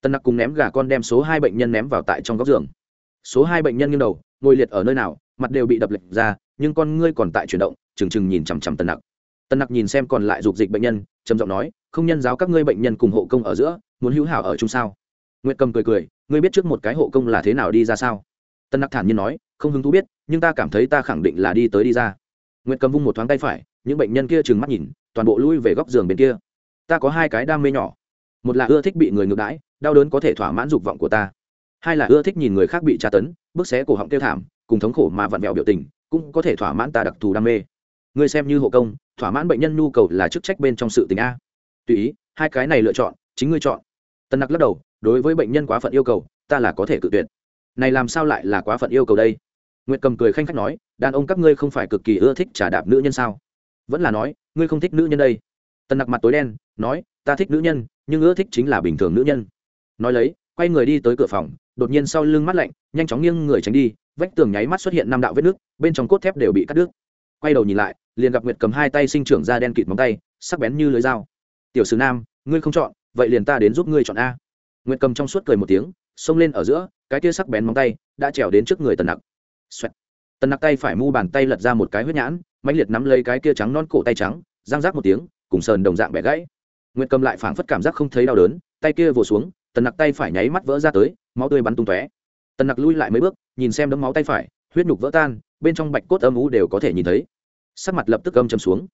Tần nặc cùng ném gà con đem số hai bệnh nhân ném vào tại trong góc giường. Số hai bệnh nhân nghiêng đầu, ngồi liệt ở nơi nào, mặt đều bị đập lệch ra, nhưng con ngươi còn tại chuyển động trừng trừng nhìn chằm chằm tần nặc tần nặc nhìn xem còn lại dục dịch bệnh nhân, trầm giọng nói, không nhân giáo các ngươi bệnh nhân cùng hộ công ở giữa, muốn hữu hảo ở chung sao? Nguyệt cầm cười cười, ngươi biết trước một cái hộ công là thế nào đi ra sao? Tần nặc thản nhiên nói, không hứng thú biết, nhưng ta cảm thấy ta khẳng định là đi tới đi ra. Nguyệt cầm vung một thoáng tay phải, những bệnh nhân kia trừng mắt nhìn, toàn bộ lui về góc giường bên kia. Ta có hai cái đam mê nhỏ. Một là ưa thích bị người ngược đãi, đau đớn có thể thỏa mãn dục vọng của ta. Hai là ưa thích nhìn người khác bị tra tấn, bức xé cổ họng kêu thảm, cùng thống khổ mà vặn vẹo biểu tình, cũng có thể thỏa mãn ta đặc thù đam mê. Ngươi xem như hộ công thỏa mãn bệnh nhân nhu cầu là chức trách bên trong sự tình a. Tùy ý, hai cái này lựa chọn, chính ngươi chọn. Tân nặc lắc đầu, đối với bệnh nhân quá phận yêu cầu, ta là có thể cự tuyệt. Này làm sao lại là quá phận yêu cầu đây? Nguyệt cầm cười khanh khách nói, đàn ông các ngươi không phải cực kỳ ưa thích trả đạp nữ nhân sao? Vẫn là nói, ngươi không thích nữ nhân đây. Tân nặc mặt tối đen, nói, ta thích nữ nhân, nhưng ưa thích chính là bình thường nữ nhân. Nói lấy, quay người đi tới cửa phòng, đột nhiên sau lưng mắt lạnh, nhanh chóng nghiêng người tránh đi, vách tường nháy mắt xuất hiện năm đạo vết nước, bên trong cốt thép đều bị cắt đứt quay đầu nhìn lại, liền gặp nguyệt cầm hai tay sinh trưởng ra đen kịt móng tay, sắc bén như lưới dao. Tiểu sử nam, ngươi không chọn, vậy liền ta đến giúp ngươi chọn a. Nguyệt cầm trong suốt cười một tiếng, xông lên ở giữa, cái tia sắc bén móng tay đã trèo đến trước người tần nặc. Xoẹt. tần nặc tay phải mu bàn tay lật ra một cái huyết nhãn, mãnh liệt nắm lấy cái kia trắng non cổ tay trắng, răng rác một tiếng, cùng sờn đồng dạng bẻ gãy. Nguyệt cầm lại phảng phất cảm giác không thấy đau đớn, tay kia vồ xuống, tần nặc tay phải nháy mắt vỡ ra tới, máu tươi bắn tung tóe. Tần nặc lui lại mấy bước, nhìn xem đấm máu tay phải, huyết nhục vỡ tan bên trong bạch cốt âm u đều có thể nhìn thấy. Sắc mặt lập tức âm châm xuống.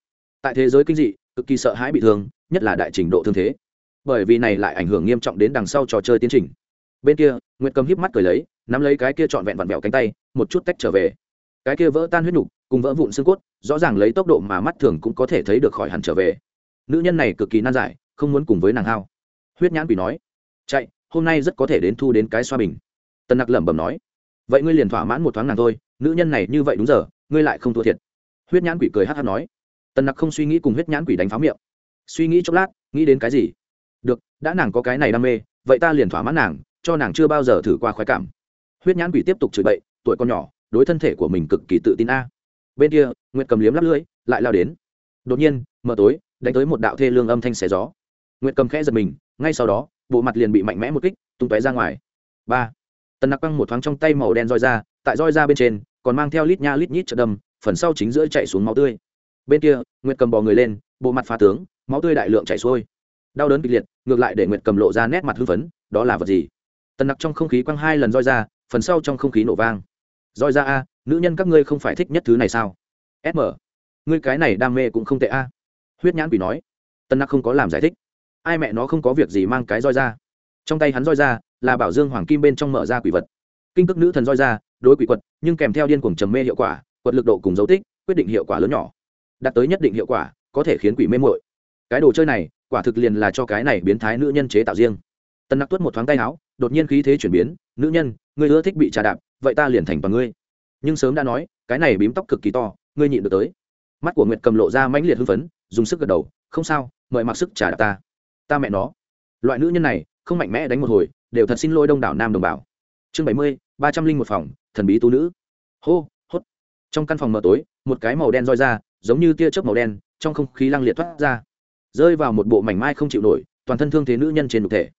Tại thế giới kinh dị, cực kỳ sợ hãi bị thương, nhất là đại trình độ thương thế. Bởi vì này lại ảnh hưởng nghiêm trọng đến đằng sau trò chơi tiến trình. Bên kia, nguyệt cầm híp mắt cười lấy, nắm lấy cái kia trọn vẹn vặn vẹo cánh tay, một chút tách trở về. Cái kia vỡ tan huyết nhục, cùng vỡ vụn xương cốt, rõ ràng lấy tốc độ mà mắt thường cũng có thể thấy được khỏi hẳn trở về. Nữ nhân này cực kỳ nan giải, không muốn cùng với nàng hao. Huyết nhãn quỷ nói, chạy, hôm nay rất có thể đến thu đến cái xoa bình. Tần nặc lẩm bẩm nói, vậy ngươi liền thỏa mãn một thoáng nàng thôi nữ nhân này như vậy đúng giờ, ngươi lại không thua thiệt. Huyết nhãn quỷ cười hát hát nói. Tần nặc không suy nghĩ cùng huyết nhãn quỷ đánh pháo miệng. Suy nghĩ chốc lát, nghĩ đến cái gì? Được, đã nàng có cái này đam mê, vậy ta liền thỏa mãn nàng, cho nàng chưa bao giờ thử qua khoái cảm. Huyết nhãn quỷ tiếp tục chửi bậy, tuổi con nhỏ, đối thân thể của mình cực kỳ tự tin a. Bên kia, nguyệt cầm liếm lắp lưỡi lại lao đến. Đột nhiên, mở tối, đánh tới một đạo thê lương âm thanh xé gió. Nguyệt cầm khẽ giật mình, ngay sau đó, bộ mặt liền bị mạnh mẽ một kích, tung tóe ra ngoài. Ba. Tần nặc băng một thoáng trong tay màu đen roi ra tại roi ra bên trên, còn mang theo lít nha lít nhít chợ đâm phần sau chính giữa chạy xuống máu tươi. Bên kia, nguyệt cầm bò người lên, bộ mặt phá tướng, máu tươi đại lượng chảy xuôi. Đau đớn kịch liệt, ngược lại để nguyệt cầm lộ ra nét mặt hưng phấn, đó là vật gì? Tần nặc trong không khí quăng hai lần roi ra, phần sau trong không khí nổ vang. Roi ra a, nữ nhân các ngươi không phải thích nhất thứ này sao? Sm ngươi cái này đam mê cũng không tệ a. Huyết nhãn quỷ nói. Tân nặc không có làm giải thích. Ai mẹ nó không có việc gì mang cái roi ra. Trong tay hắn roi ra, là bảo dương hoàng kim bên trong mở ra quỷ vật. Kinh tức nữ thần roi ra đối quỷ quật, nhưng kèm theo điên cuồng trầm mê hiệu quả, quật lực độ cùng dấu tích, quyết định hiệu quả lớn nhỏ. Đạt tới nhất định hiệu quả, có thể khiến quỷ mê muội. Cái đồ chơi này, quả thực liền là cho cái này biến thái nữ nhân chế tạo riêng. Tân nặc tuất một thoáng tay áo, đột nhiên khí thế chuyển biến, nữ nhân, ngươi ưa thích bị trà đạp, vậy ta liền thành toàn ngươi. Nhưng sớm đã nói, cái này bím tóc cực kỳ to, ngươi nhịn được tới. Mắt của nguyệt cầm lộ ra mãnh liệt hưng phấn, dùng sức gật đầu, không sao, mời mặc sức trà đạp ta. Ta mẹ nó. Loại nữ nhân này, không mạnh mẽ đánh một hồi, đều thật xin lỗi đông đảo nam đồng bào. Chương bảy mươi ba trăm linh một phòng, thần bí tu nữ. Hô, hốt. Trong căn phòng mờ tối, một cái màu đen roi ra, giống như tia chớp màu đen, trong không khí lăng liệt thoát ra. Rơi vào một bộ mảnh mai không chịu nổi, toàn thân thương thế nữ nhân trên thực thể.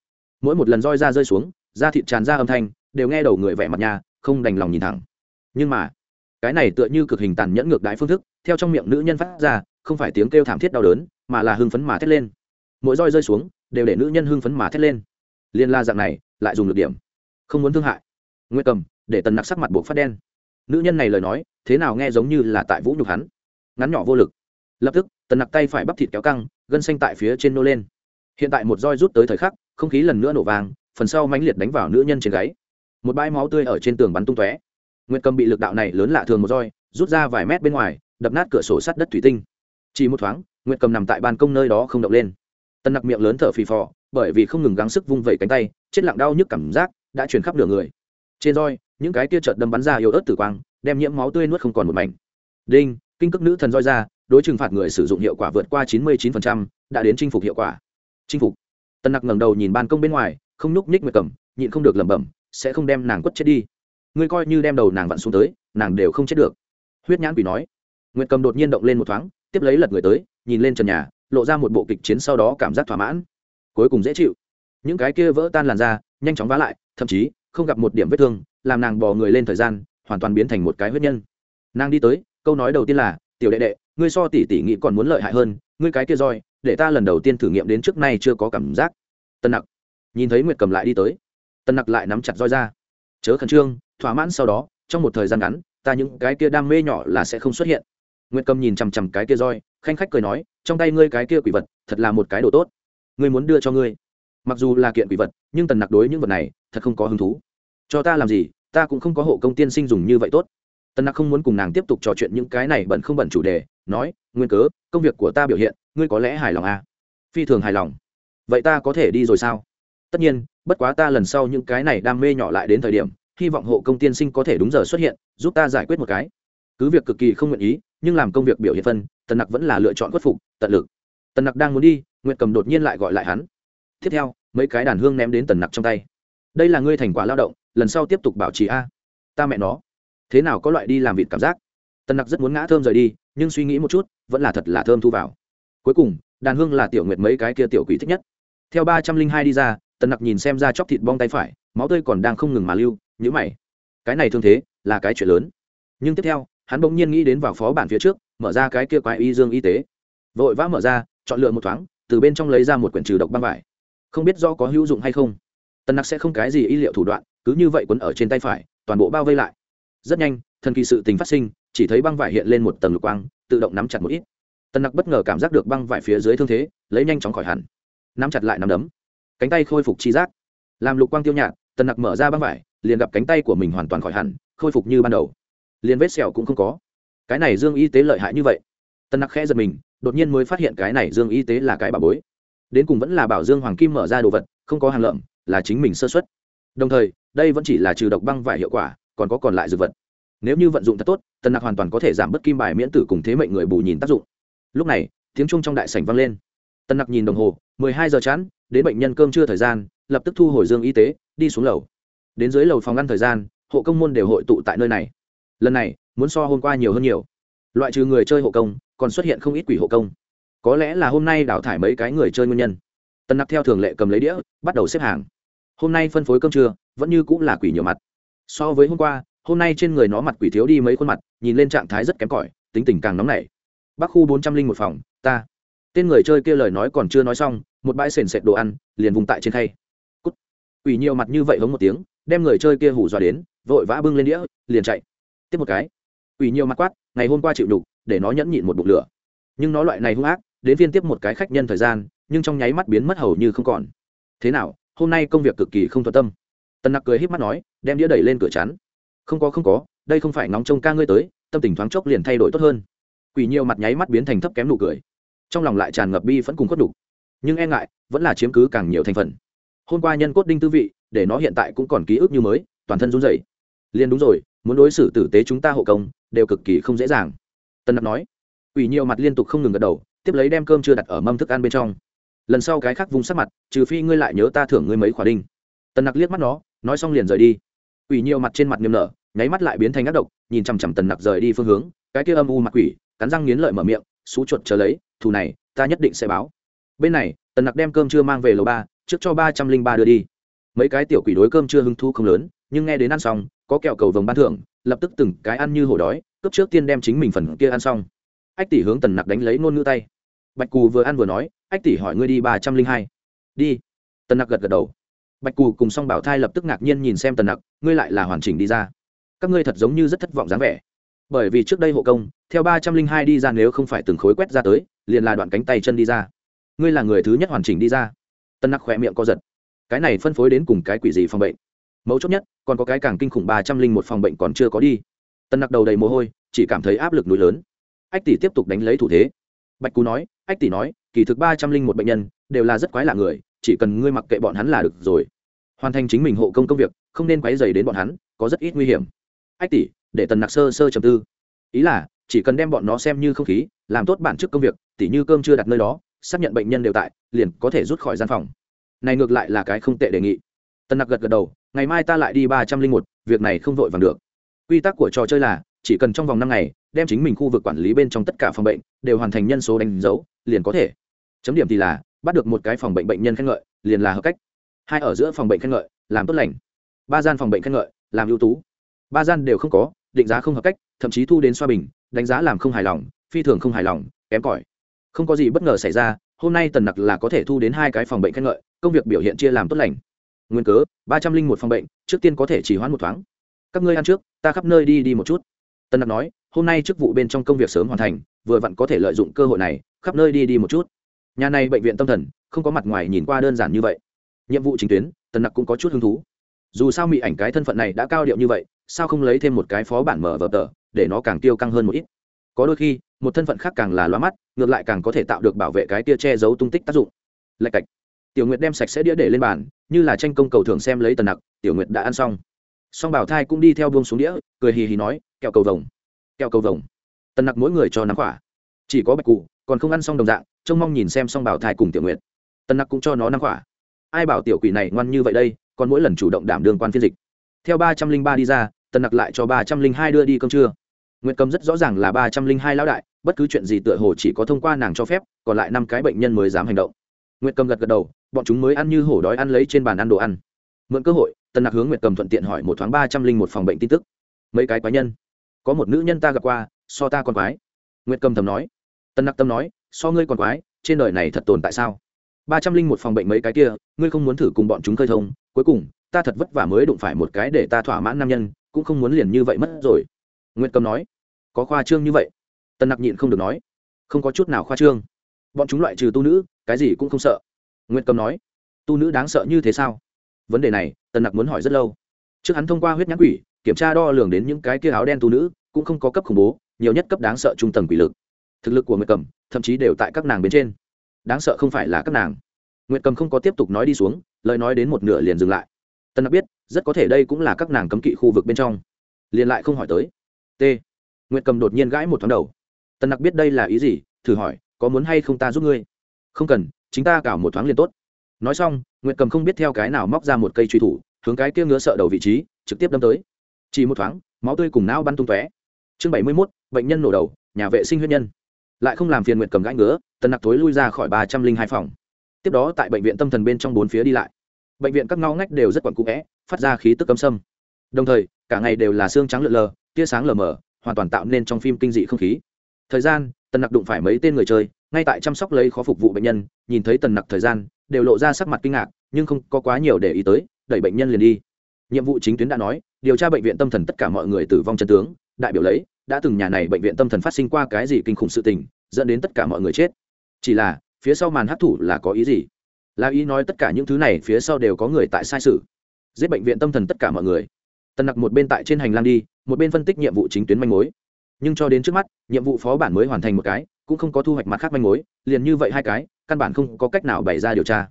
Mỗi một lần roi ra rơi xuống, da thịt tràn ra âm thanh, đều nghe đầu người vẻ mặt nhà, không đành lòng nhìn thẳng. Nhưng mà, cái này tựa như cực hình tàn nhẫn ngược đái phương thức, theo trong miệng nữ nhân phát ra, không phải tiếng kêu thảm thiết đau đớn, mà là hưng phấn mà thét lên. Mỗi roi rơi xuống, đều để nữ nhân hưng phấn mà thét lên. Liên la dạng này, lại dùng lực điểm. Không muốn thương hại nguyệt cầm, để tần nặc sắc mặt buộc phát đen. Nữ nhân này lời nói, thế nào nghe giống như là tại vũ nhục hắn. Ngắn nhỏ vô lực. Lập tức, tần nặc tay phải bắp thịt kéo căng, gân xanh tại phía trên nô lên. Hiện tại một roi rút tới thời khắc, không khí lần nữa nổ vàng phần sau mãnh liệt đánh vào nữ nhân trên gáy. Một bãi máu tươi ở trên tường bắn tung tóe. Nguyệt cầm bị lực đạo này lớn lạ thường một roi, rút ra vài mét bên ngoài, đập nát cửa sổ sắt đất thủy tinh. Chỉ một thoáng, nguyệt cầm nằm tại ban công nơi đó không động lên. Tần nặc miệng lớn thở phì phò, bởi vì không ngừng gắng sức vung vẩy cánh tay, chết lặng đau nhức cảm giác đã chuyển khắp nửa người trên roi những cái kia chợt đâm bắn ra yếu ớt tử quang đem nhiễm máu tươi nuốt không còn một mảnh. Đinh kinh cước nữ thần roi ra đối trừng phạt người sử dụng hiệu quả vượt qua chín mươi 99%, đã đến chinh phục hiệu quả. Chinh phục. Tân nặc ngẩng đầu nhìn ban công bên ngoài không nhúc nhích nguyệt cầm nhịn không được lẩm bẩm sẽ không đem nàng quất chết đi. Ngươi coi như đem đầu nàng vặn xuống tới nàng đều không chết được. Huyết nhãn quỷ nói. Nguyệt cầm đột nhiên động lên một thoáng tiếp lấy lật người tới nhìn lên trần nhà lộ ra một bộ kịch chiến sau đó cảm giác thỏa mãn. Cuối cùng dễ chịu. Những cái kia vỡ tan làn da nhanh chóng vá lại thậm chí không gặp một điểm vết thương, làm nàng bò người lên thời gian, hoàn toàn biến thành một cái huyết nhân. Nàng đi tới, câu nói đầu tiên là, tiểu đệ đệ, ngươi so tỷ tỷ nghĩ còn muốn lợi hại hơn, ngươi cái kia roi, để ta lần đầu tiên thử nghiệm đến trước nay chưa có cảm giác. Tân nặc nhìn thấy nguyệt cầm lại đi tới. Tân nặc lại nắm chặt roi ra. Chớ khẩn trương, thỏa mãn sau đó, trong một thời gian ngắn, ta những cái kia đam mê nhỏ là sẽ không xuất hiện. Nguyệt cầm nhìn chằm chằm cái kia roi, khanh khách cười nói, trong tay ngươi cái kia quỷ vật, thật là một cái đồ tốt. Ngươi muốn đưa cho ngươi. Mặc dù là kiện quỷ vật, nhưng tần nặc đối những vật này, thật không có hứng thú cho ta làm gì, ta cũng không có hộ công tiên sinh dùng như vậy tốt. Tần nặc không muốn cùng nàng tiếp tục trò chuyện những cái này bận không bận chủ đề, nói, nguyên cớ, công việc của ta biểu hiện, ngươi có lẽ hài lòng à? phi thường hài lòng. Vậy ta có thể đi rồi sao? Tất nhiên, bất quá ta lần sau những cái này đam mê nhỏ lại đến thời điểm, hy vọng hộ công tiên sinh có thể đúng giờ xuất hiện, giúp ta giải quyết một cái. Cứ việc cực kỳ không nguyện ý, nhưng làm công việc biểu hiện phân tần nặc vẫn là lựa chọn khuất phục, tận lực. Tần nặc đang muốn đi nguyện cầm đột nhiên lại gọi lại hắn. Tiếp theo, mấy cái đàn hương ném đến tần nặc trong tay. Đây là ngươi thành quả lao động lần sau tiếp tục bảo trì a. Ta mẹ nó. Thế nào có loại đi làm vịt cảm giác? Tân nặc rất muốn ngã thơm rời đi, nhưng suy nghĩ một chút, vẫn là thật là thơm thu vào. Cuối cùng, đàn hương là tiểu nguyệt mấy cái kia tiểu quỷ thích nhất. Theo ba trăm linh hai đi ra tân nặc nhìn xem ra chóc thịt bong tay phải, máu tươi còn đang không ngừng mà lưu nhữ mày. Cái này thương thế, là cái chuyện lớn. Nhưng tiếp theo, hắn bỗng nhiên nghĩ đến vào phó bản phía trước, mở ra cái kia quái y dương y tế. Vội vã mở ra, chọn lựa một thoáng, từ bên trong lấy ra một quyển trừ độc băng vải. Không biết do có hữu dụng hay không. Tân nặc sẽ không cái gì y liệu thủ đoạn cứ như vậy quấn ở trên tay phải, toàn bộ bao vây lại. Rất nhanh, thần kỳ sự tình phát sinh, chỉ thấy băng vải hiện lên một tầng lục quang, tự động nắm chặt một ít. Tần nặc bất ngờ cảm giác được băng vải phía dưới thương thế, lấy nhanh chóng khỏi hẳn. Nắm chặt lại nắm đấm. Cánh tay khôi phục chi giác. Làm lục quang tiêu nhạt, tần nặc mở ra băng vải, liền gặp cánh tay của mình hoàn toàn khỏi hẳn, khôi phục như ban đầu. Liền vết sẹo cũng không có. Cái này dương y tế lợi hại như vậy. Tần nặc khẽ giật mình, đột nhiên mới phát hiện cái này dương y tế là cái bà bối. Đến cùng vẫn là bảo dương hoàng kim mở ra đồ vật, không có hàng lợm, là chính mình sơ xuất đồng thời đây vẫn chỉ là trừ độc băng vải hiệu quả, còn có còn lại dược vật. Nếu như vận dụng thật tốt, tần nặc hoàn toàn có thể giảm bớt kim bài miễn tử cùng thế mệnh người bù nhìn tác dụng. Lúc này, tiếng chung trong đại sảnh vang lên. Tần nặc nhìn đồng hồ, mười hai giờ chán đến bệnh nhân cơm trưa thời gian, lập tức thu hồi dương y tế, đi xuống lầu. Đến dưới lầu phòng ngăn thời gian, hộ công môn đều hội tụ tại nơi này. Lần này, muốn so hôm qua nhiều hơn nhiều. Loại trừ người chơi hộ công, còn xuất hiện không ít quỷ hộ công. Có lẽ là hôm nay đào thải mấy cái người chơi nguyên nhân. Tần nặc theo thường lệ cầm lấy đĩa, bắt đầu xếp hàng. Hôm nay phân phối cơm trưa vẫn như cũng là quỷ nhiều mặt. So với hôm qua, hôm nay trên người nó mặt quỷ thiếu đi mấy khuôn mặt, nhìn lên trạng thái rất kém cỏi, tính tình càng nóng nảy. Bắc khu bốn trăm linh một phòng, ta. Tên người chơi kia lời nói còn chưa nói xong, một bãi sền sệt đồ ăn, liền vùng tại trên khay. Cút. Quỷ nhiều mặt như vậy hống một tiếng, đem người chơi kia hủ dọa đến, vội vã bưng lên đĩa, liền chạy. Tiếp một cái. Quỷ nhiều mặt quát, ngày hôm qua chịu đục, để nó nhẫn nhịn một bụng lửa. Nhưng nó loại này hung ác, đến viên tiếp một cái khách nhân thời gian, nhưng trong nháy mắt biến mất hầu như không còn. Thế nào, hôm nay công việc cực kỳ không thuận tâm tần nặc cười h í p mắt nói, đem đĩa đẩy lên cửa chắn. Không có không có, đây không phải nóng trông ca ngươi tới, tâm tình thoáng chốc liền thay đổi tốt hơn. Quỷ nhiều mặt nháy mắt biến thành thấp kém nụ cười. Trong lòng lại tràn ngập bi vẫn cùng khuất đục nhưng e ngại, vẫn là chiếm cứ càng nhiều thành phần. Hôm qua nhân cốt đinh tư vị, để nó hiện tại cũng còn ký ức như mới, toàn thân run rẩy. Liền đúng rồi, muốn đối xử tử tế chúng ta hộ công, đều cực kỳ không dễ dàng. Tân nặc nói. Ủy nhiều mặt liên tục không ngừng gật đầu, tiếp lấy đem cơm chưa đặt ở mâm thức ăn bên trong. Lần sau cái khác vùng sắc mặt, trừ phi ngươi lại nhớ ta thưởng ngươi mấy khỏa đinh. Tần nặc liếc mắt nó nói xong liền rời đi. Ủy nhiều mặt trên mặt niềm nở, nháy mắt lại biến thành ác độc, nhìn chằm chằm tần nặc rời đi phương hướng, cái kia âm u mặt quỷ, cắn răng nghiến lợi mở miệng xú chuột chờ lấy, thù này, ta nhất định sẽ báo. Bên này, tần nặc đem cơm chưa mang về lầu ba, trước cho ba trăm linh ba đưa đi. Mấy cái tiểu quỷ đối cơm chưa hứng thu không lớn, nhưng nghe đến ăn xong, có kẹo cầu vồng ban thưởng, lập tức từng cái ăn như hổ đói, cướp trước tiên đem chính mình phần kia ăn xong. Ách tỷ hướng tần nặc đánh lấy ngôn ngữ tay. Bạch cù vừa ăn vừa nói, ách tỷ hỏi ngươi đi ba trăm linh hai. Đi. Tần nặc gật gật đầu bạch cù cùng song bảo thai lập tức ngạc nhiên nhìn xem tần nặc, ngươi lại là hoàn chỉnh đi ra. Các ngươi thật giống như rất thất vọng dáng vẻ. Bởi vì trước đây hộ công, theo ba trăm linh hai đi ra nếu không phải từng khối quét ra tới, liền là đoạn cánh tay chân đi ra. Ngươi là người thứ nhất hoàn chỉnh đi ra. Tân nặc khỏe miệng co giật. Cái này phân phối đến cùng cái quỷ gì phòng bệnh? Mấu chốt nhất, còn có cái càng kinh khủng ba trăm linh một phòng bệnh còn chưa có đi. Tân nặc đầu đầy mồ hôi, chỉ cảm thấy áp lực núi lớn. Ách tỷ tiếp tục đánh lấy thủ thế. Bạch cú nói, ách tỷ nói, kỳ thực ba trăm linh một bệnh nhân đều là rất quái lạ người, chỉ cần ngươi mặc kệ bọn hắn là được rồi hoàn thành chính mình hộ công công việc, không nên quấy dày đến bọn hắn, có rất ít nguy hiểm. Ách tỷ, để tần nặc sơ sơ trầm tư. Ý là, chỉ cần đem bọn nó xem như không khí, làm tốt bản chức công việc, tỉ như cơm chưa đặt nơi đó, xác nhận bệnh nhân đều tại, liền có thể rút khỏi gian phòng. Này ngược lại là cái không tệ đề nghị. Tần nặc gật gật đầu, ngày mai ta lại đi ba trăm linh một, việc này không vội vàng được. Quy tắc của trò chơi là, chỉ cần trong vòng năm ngày, đem chính mình khu vực quản lý bên trong tất cả phòng bệnh, đều hoàn thành nhân số đánh dấu, liền có thể. Chấm điểm thì là, bắt được một cái phòng bệnh bệnh nhân khen ngợi, liền là hợp cách hai ở giữa phòng bệnh khen ngợi, làm tốt lành. Ba gian phòng bệnh khen ngợi, làm ưu tú. Ba gian đều không có, định giá không hợp cách, thậm chí thu đến xoa bình, đánh giá làm không hài lòng, phi thường không hài lòng, kém cỏi. Không có gì bất ngờ xảy ra, hôm nay tần nặc là có thể thu đến hai cái phòng bệnh khen ngợi, công việc biểu hiện chia làm tốt lành. Nguyên cớ, ba trăm linh một phòng bệnh, trước tiên có thể chỉ hoãn một thoáng. Các ngươi ăn trước, ta khắp nơi đi đi một chút. Tần nặc nói, hôm nay chức vụ bên trong công việc sớm hoàn thành, vừa vặn có thể lợi dụng cơ hội này, khắp nơi đi đi một chút. Nhà này bệnh viện tâm thần, không có mặt ngoài nhìn qua đơn giản như vậy nhiệm vụ chính tuyến, tần nặc cũng có chút hứng thú. Dù sao mỹ ảnh cái thân phận này đã cao điệu như vậy, sao không lấy thêm một cái phó bản mở vở tờ, để nó càng tiêu căng hơn một ít? Có đôi khi, một thân phận khác càng là loa mắt, ngược lại càng có thể tạo được bảo vệ cái tia che giấu tung tích tác dụng. Lạch cạch. Tiểu nguyệt đem sạch sẽ đĩa để lên bàn, như là tranh công cầu thường xem lấy tần nặc, tiểu nguyệt đã ăn xong. Song bảo thai cũng đi theo buông xuống đĩa, cười hì hì nói, kẹo cầu vồng, kẹo cầu vồng. Tần nặc mỗi người cho nắm quả. Chỉ có bạch cụ còn không ăn xong đồng dạng, trông mong nhìn xem song bảo thai cùng tiểu nguyệt. Tần nặc cũng cho nó nắm quả ai bảo tiểu quỷ này ngoan như vậy đây, còn mỗi lần chủ động đảm đương quan phiên dịch. Theo ba trăm linh ba đi ra, tần nặc lại cho ba trăm linh hai đưa đi cơm trưa. Nguyệt cầm rất rõ ràng là ba trăm linh hai lão đại, bất cứ chuyện gì tựa hồ chỉ có thông qua nàng cho phép, còn lại năm cái bệnh nhân mới dám hành động. Nguyệt cầm gật gật đầu, bọn chúng mới ăn như hổ đói ăn lấy trên bàn ăn đồ ăn. Mượn cơ hội, tần nặc hướng nguyệt cầm thuận tiện hỏi một thoáng ba trăm linh một phòng bệnh tin tức. Mấy cái quái nhân? Có một nữ nhân ta gặp qua, so ta còn quái. Nguyệt cầm thầm nói. Tần nặc tâm nói, so ngươi còn quái, trên đời này thật tồn tại sao? Ba trăm linh một phòng bệnh mấy cái kia, ngươi không muốn thử cùng bọn chúng khơi thông, cuối cùng, ta thật vất vả mới đụng phải một cái để ta thỏa mãn nam nhân, cũng không muốn liền như vậy mất rồi. Nguyệt cầm nói. Có khoa trương như vậy? Tần nặc nhịn không được nói. Không có chút nào khoa trương. Bọn chúng loại trừ tu nữ, cái gì cũng không sợ. Nguyệt cầm nói. Tu nữ đáng sợ như thế sao? Vấn đề này, tần nặc muốn hỏi rất lâu. Trước hắn thông qua huyết nhãn quỷ, kiểm tra đo lường đến những cái kia áo đen tu nữ, cũng không có cấp khủng bố, nhiều nhất cấp đáng sợ trung tầng quỷ lực. Thực lực của nguyệt cầm, thậm chí đều tại các nàng bên trên đáng sợ không phải là các nàng. Nguyệt cầm không có tiếp tục nói đi xuống, lời nói đến một nửa liền dừng lại. Tân nặc biết, rất có thể đây cũng là các nàng cấm kỵ khu vực bên trong. Liền lại không hỏi tới. T. Nguyệt cầm đột nhiên gãi một thoáng đầu. Tân nặc biết đây là ý gì, thử hỏi, có muốn hay không ta giúp ngươi? Không cần, chính ta cào một thoáng liền tốt. Nói xong, nguyệt cầm không biết theo cái nào móc ra một cây truy thủ, hướng cái kia ngứa sợ đầu vị trí, trực tiếp đâm tới. Chỉ một thoáng, máu tươi cùng não bắn tung tóe. Chương bảy mươi mốt, bệnh nhân nổ đầu, nhà vệ sinh huyết nhân lại không làm phiền nguyện cầm gãi ngứa, tần nặc tối lui ra khỏi ba trăm linh hai phòng. Tiếp đó tại bệnh viện tâm thần bên trong bốn phía đi lại. Bệnh viện các ngao ngách đều rất quặn cũ vẽ, phát ra khí tức cấm sâm. Đồng thời, cả ngày đều là xương trắng lợn lờ, tia sáng lờ mờ, hoàn toàn tạo nên trong phim kinh dị không khí. Thời gian, tần nặc đụng phải mấy tên người chơi, ngay tại chăm sóc lấy khó phục vụ bệnh nhân, nhìn thấy tần nặc thời gian, đều lộ ra sắc mặt kinh ngạc, nhưng không có quá nhiều để ý tới, đẩy bệnh nhân liền đi. Nhiệm vụ chính tuyến đã nói, điều tra bệnh viện tâm thần tất cả mọi người tử vong chân tướng, đại biểu lấy đã từng nhà này bệnh viện tâm thần phát sinh qua cái gì kinh khủng sự tình, dẫn đến tất cả mọi người chết. Chỉ là, phía sau màn hấp thủ là có ý gì? Là ý nói tất cả những thứ này phía sau đều có người tại sai sự. Giết bệnh viện tâm thần tất cả mọi người. Tần nặc một bên tại trên hành lang đi, một bên phân tích nhiệm vụ chính tuyến manh mối. Nhưng cho đến trước mắt, nhiệm vụ phó bản mới hoàn thành một cái, cũng không có thu hoạch mặt khác manh mối, liền như vậy hai cái, căn bản không có cách nào bày ra điều tra.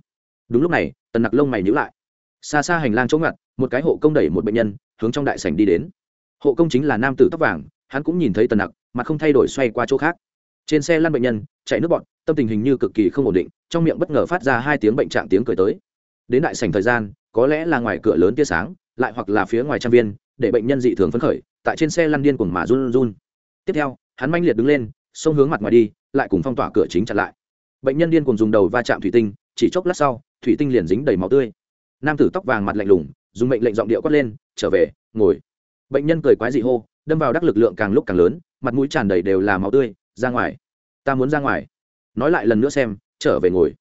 Đúng lúc này, tần nặc lông mày nhữ lại. Xa xa hành lang chỗ ngặt, một cái hộ công đẩy một bệnh nhân, hướng trong đại sảnh đi đến. Hộ công chính là nam tử tóc vàng hắn cũng nhìn thấy tần nặc, mà không thay đổi xoay qua chỗ khác. Trên xe lăn bệnh nhân, chạy nước bọn, tâm tình hình như cực kỳ không ổn định, trong miệng bất ngờ phát ra hai tiếng bệnh trạng tiếng cười tới. Đến đại sảnh thời gian, có lẽ là ngoài cửa lớn tia sáng, lại hoặc là phía ngoài trang viên, để bệnh nhân dị thường phấn khởi, tại trên xe lăn điên cuồng mà run run. Tiếp theo, hắn manh liệt đứng lên, xông hướng mặt ngoài đi, lại cùng phong tỏa cửa chính chặn lại. Bệnh nhân điên cuồng dùng đầu va chạm thủy tinh, chỉ chốc lát sau, thủy tinh liền dính đầy máu tươi. Nam tử tóc vàng mặt lạnh lùng, dùng mệnh lệnh giọng điệu quát lên, trở về, ngồi. Bệnh nhân cười quái dị hô đâm vào đắc lực lượng càng lúc càng lớn, mặt mũi tràn đầy đều là máu tươi, ra ngoài. Ta muốn ra ngoài. Nói lại lần nữa xem, trở về ngồi.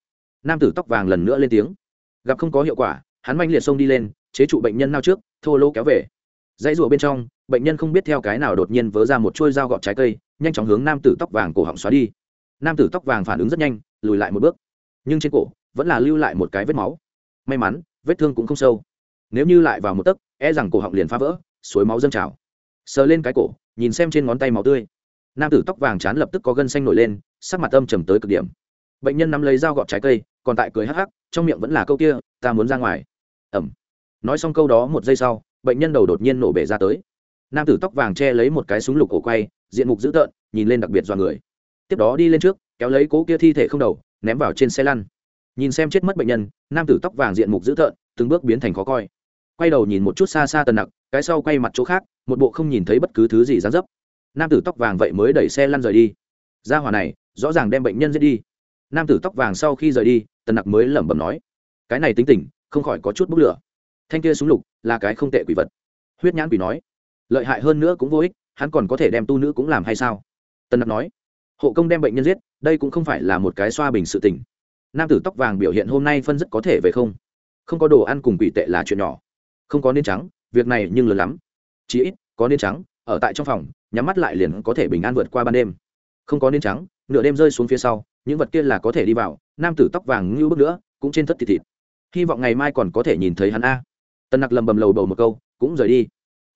Nam tử tóc vàng lần nữa lên tiếng. Gặp không có hiệu quả, hắn manh liệt xông đi lên, chế trụ bệnh nhân nao trước, thô lô kéo về. Dãy rùa bên trong, bệnh nhân không biết theo cái nào đột nhiên vớ ra một chuôi dao gọt trái cây, nhanh chóng hướng nam tử tóc vàng cổ họng xóa đi. Nam tử tóc vàng phản ứng rất nhanh, lùi lại một bước. Nhưng trên cổ, vẫn là lưu lại một cái vết máu. May mắn, vết thương cũng không sâu. Nếu như lại vào một tấc e rằng cổ họng liền phá vỡ, suối máu dâng trào sờ lên cái cổ, nhìn xem trên ngón tay máu tươi. Nam tử tóc vàng chán lập tức có gân xanh nổi lên, sắc mặt âm trầm tới cực điểm. Bệnh nhân nắm lấy dao gọt trái cây, còn tại cười hắc hắc, trong miệng vẫn là câu kia, ta muốn ra ngoài. Ẩm. Nói xong câu đó một giây sau, bệnh nhân đầu đột nhiên nổ bể ra tới. Nam tử tóc vàng che lấy một cái súng lục cổ quay, diện mục dữ tợn, nhìn lên đặc biệt dọa người. Tiếp đó đi lên trước, kéo lấy cố kia thi thể không đầu, ném vào trên xe lăn. Nhìn xem chết mất bệnh nhân, nam tử tóc vàng diện mục dữ tợn, từng bước biến thành khó coi quay đầu nhìn một chút xa xa tần nặc, cái sau quay mặt chỗ khác, một bộ không nhìn thấy bất cứ thứ gì dán dấp. Nam tử tóc vàng vậy mới đẩy xe lăn rời đi. Ra hòa này, rõ ràng đem bệnh nhân giết đi. Nam tử tóc vàng sau khi rời đi, tần nặc mới lẩm bẩm nói, cái này tính tình, không khỏi có chút bốc lửa. Thanh kia súng lục là cái không tệ quỷ vật. Huyết nhãn quỷ nói, lợi hại hơn nữa cũng vô ích, hắn còn có thể đem tu nữ cũng làm hay sao? Tần nặc nói, hộ công đem bệnh nhân giết, đây cũng không phải là một cái xoa bình sự tình. Nam tử tóc vàng biểu hiện hôm nay phân rất có thể về không? Không có đồ ăn cùng quỷ tệ là chuyện nhỏ không có nên trắng, việc này nhưng lớn lắm. Chí ít, có nên trắng, ở tại trong phòng, nhắm mắt lại liền có thể bình an vượt qua ban đêm. Không có nên trắng, nửa đêm rơi xuống phía sau, những vật kia là có thể đi vào, nam tử tóc vàng như bước nữa, cũng trên thất thịt thịt. Hy vọng ngày mai còn có thể nhìn thấy hắn a. Tần nặc lầm bầm lầu bầu một câu, cũng rời đi.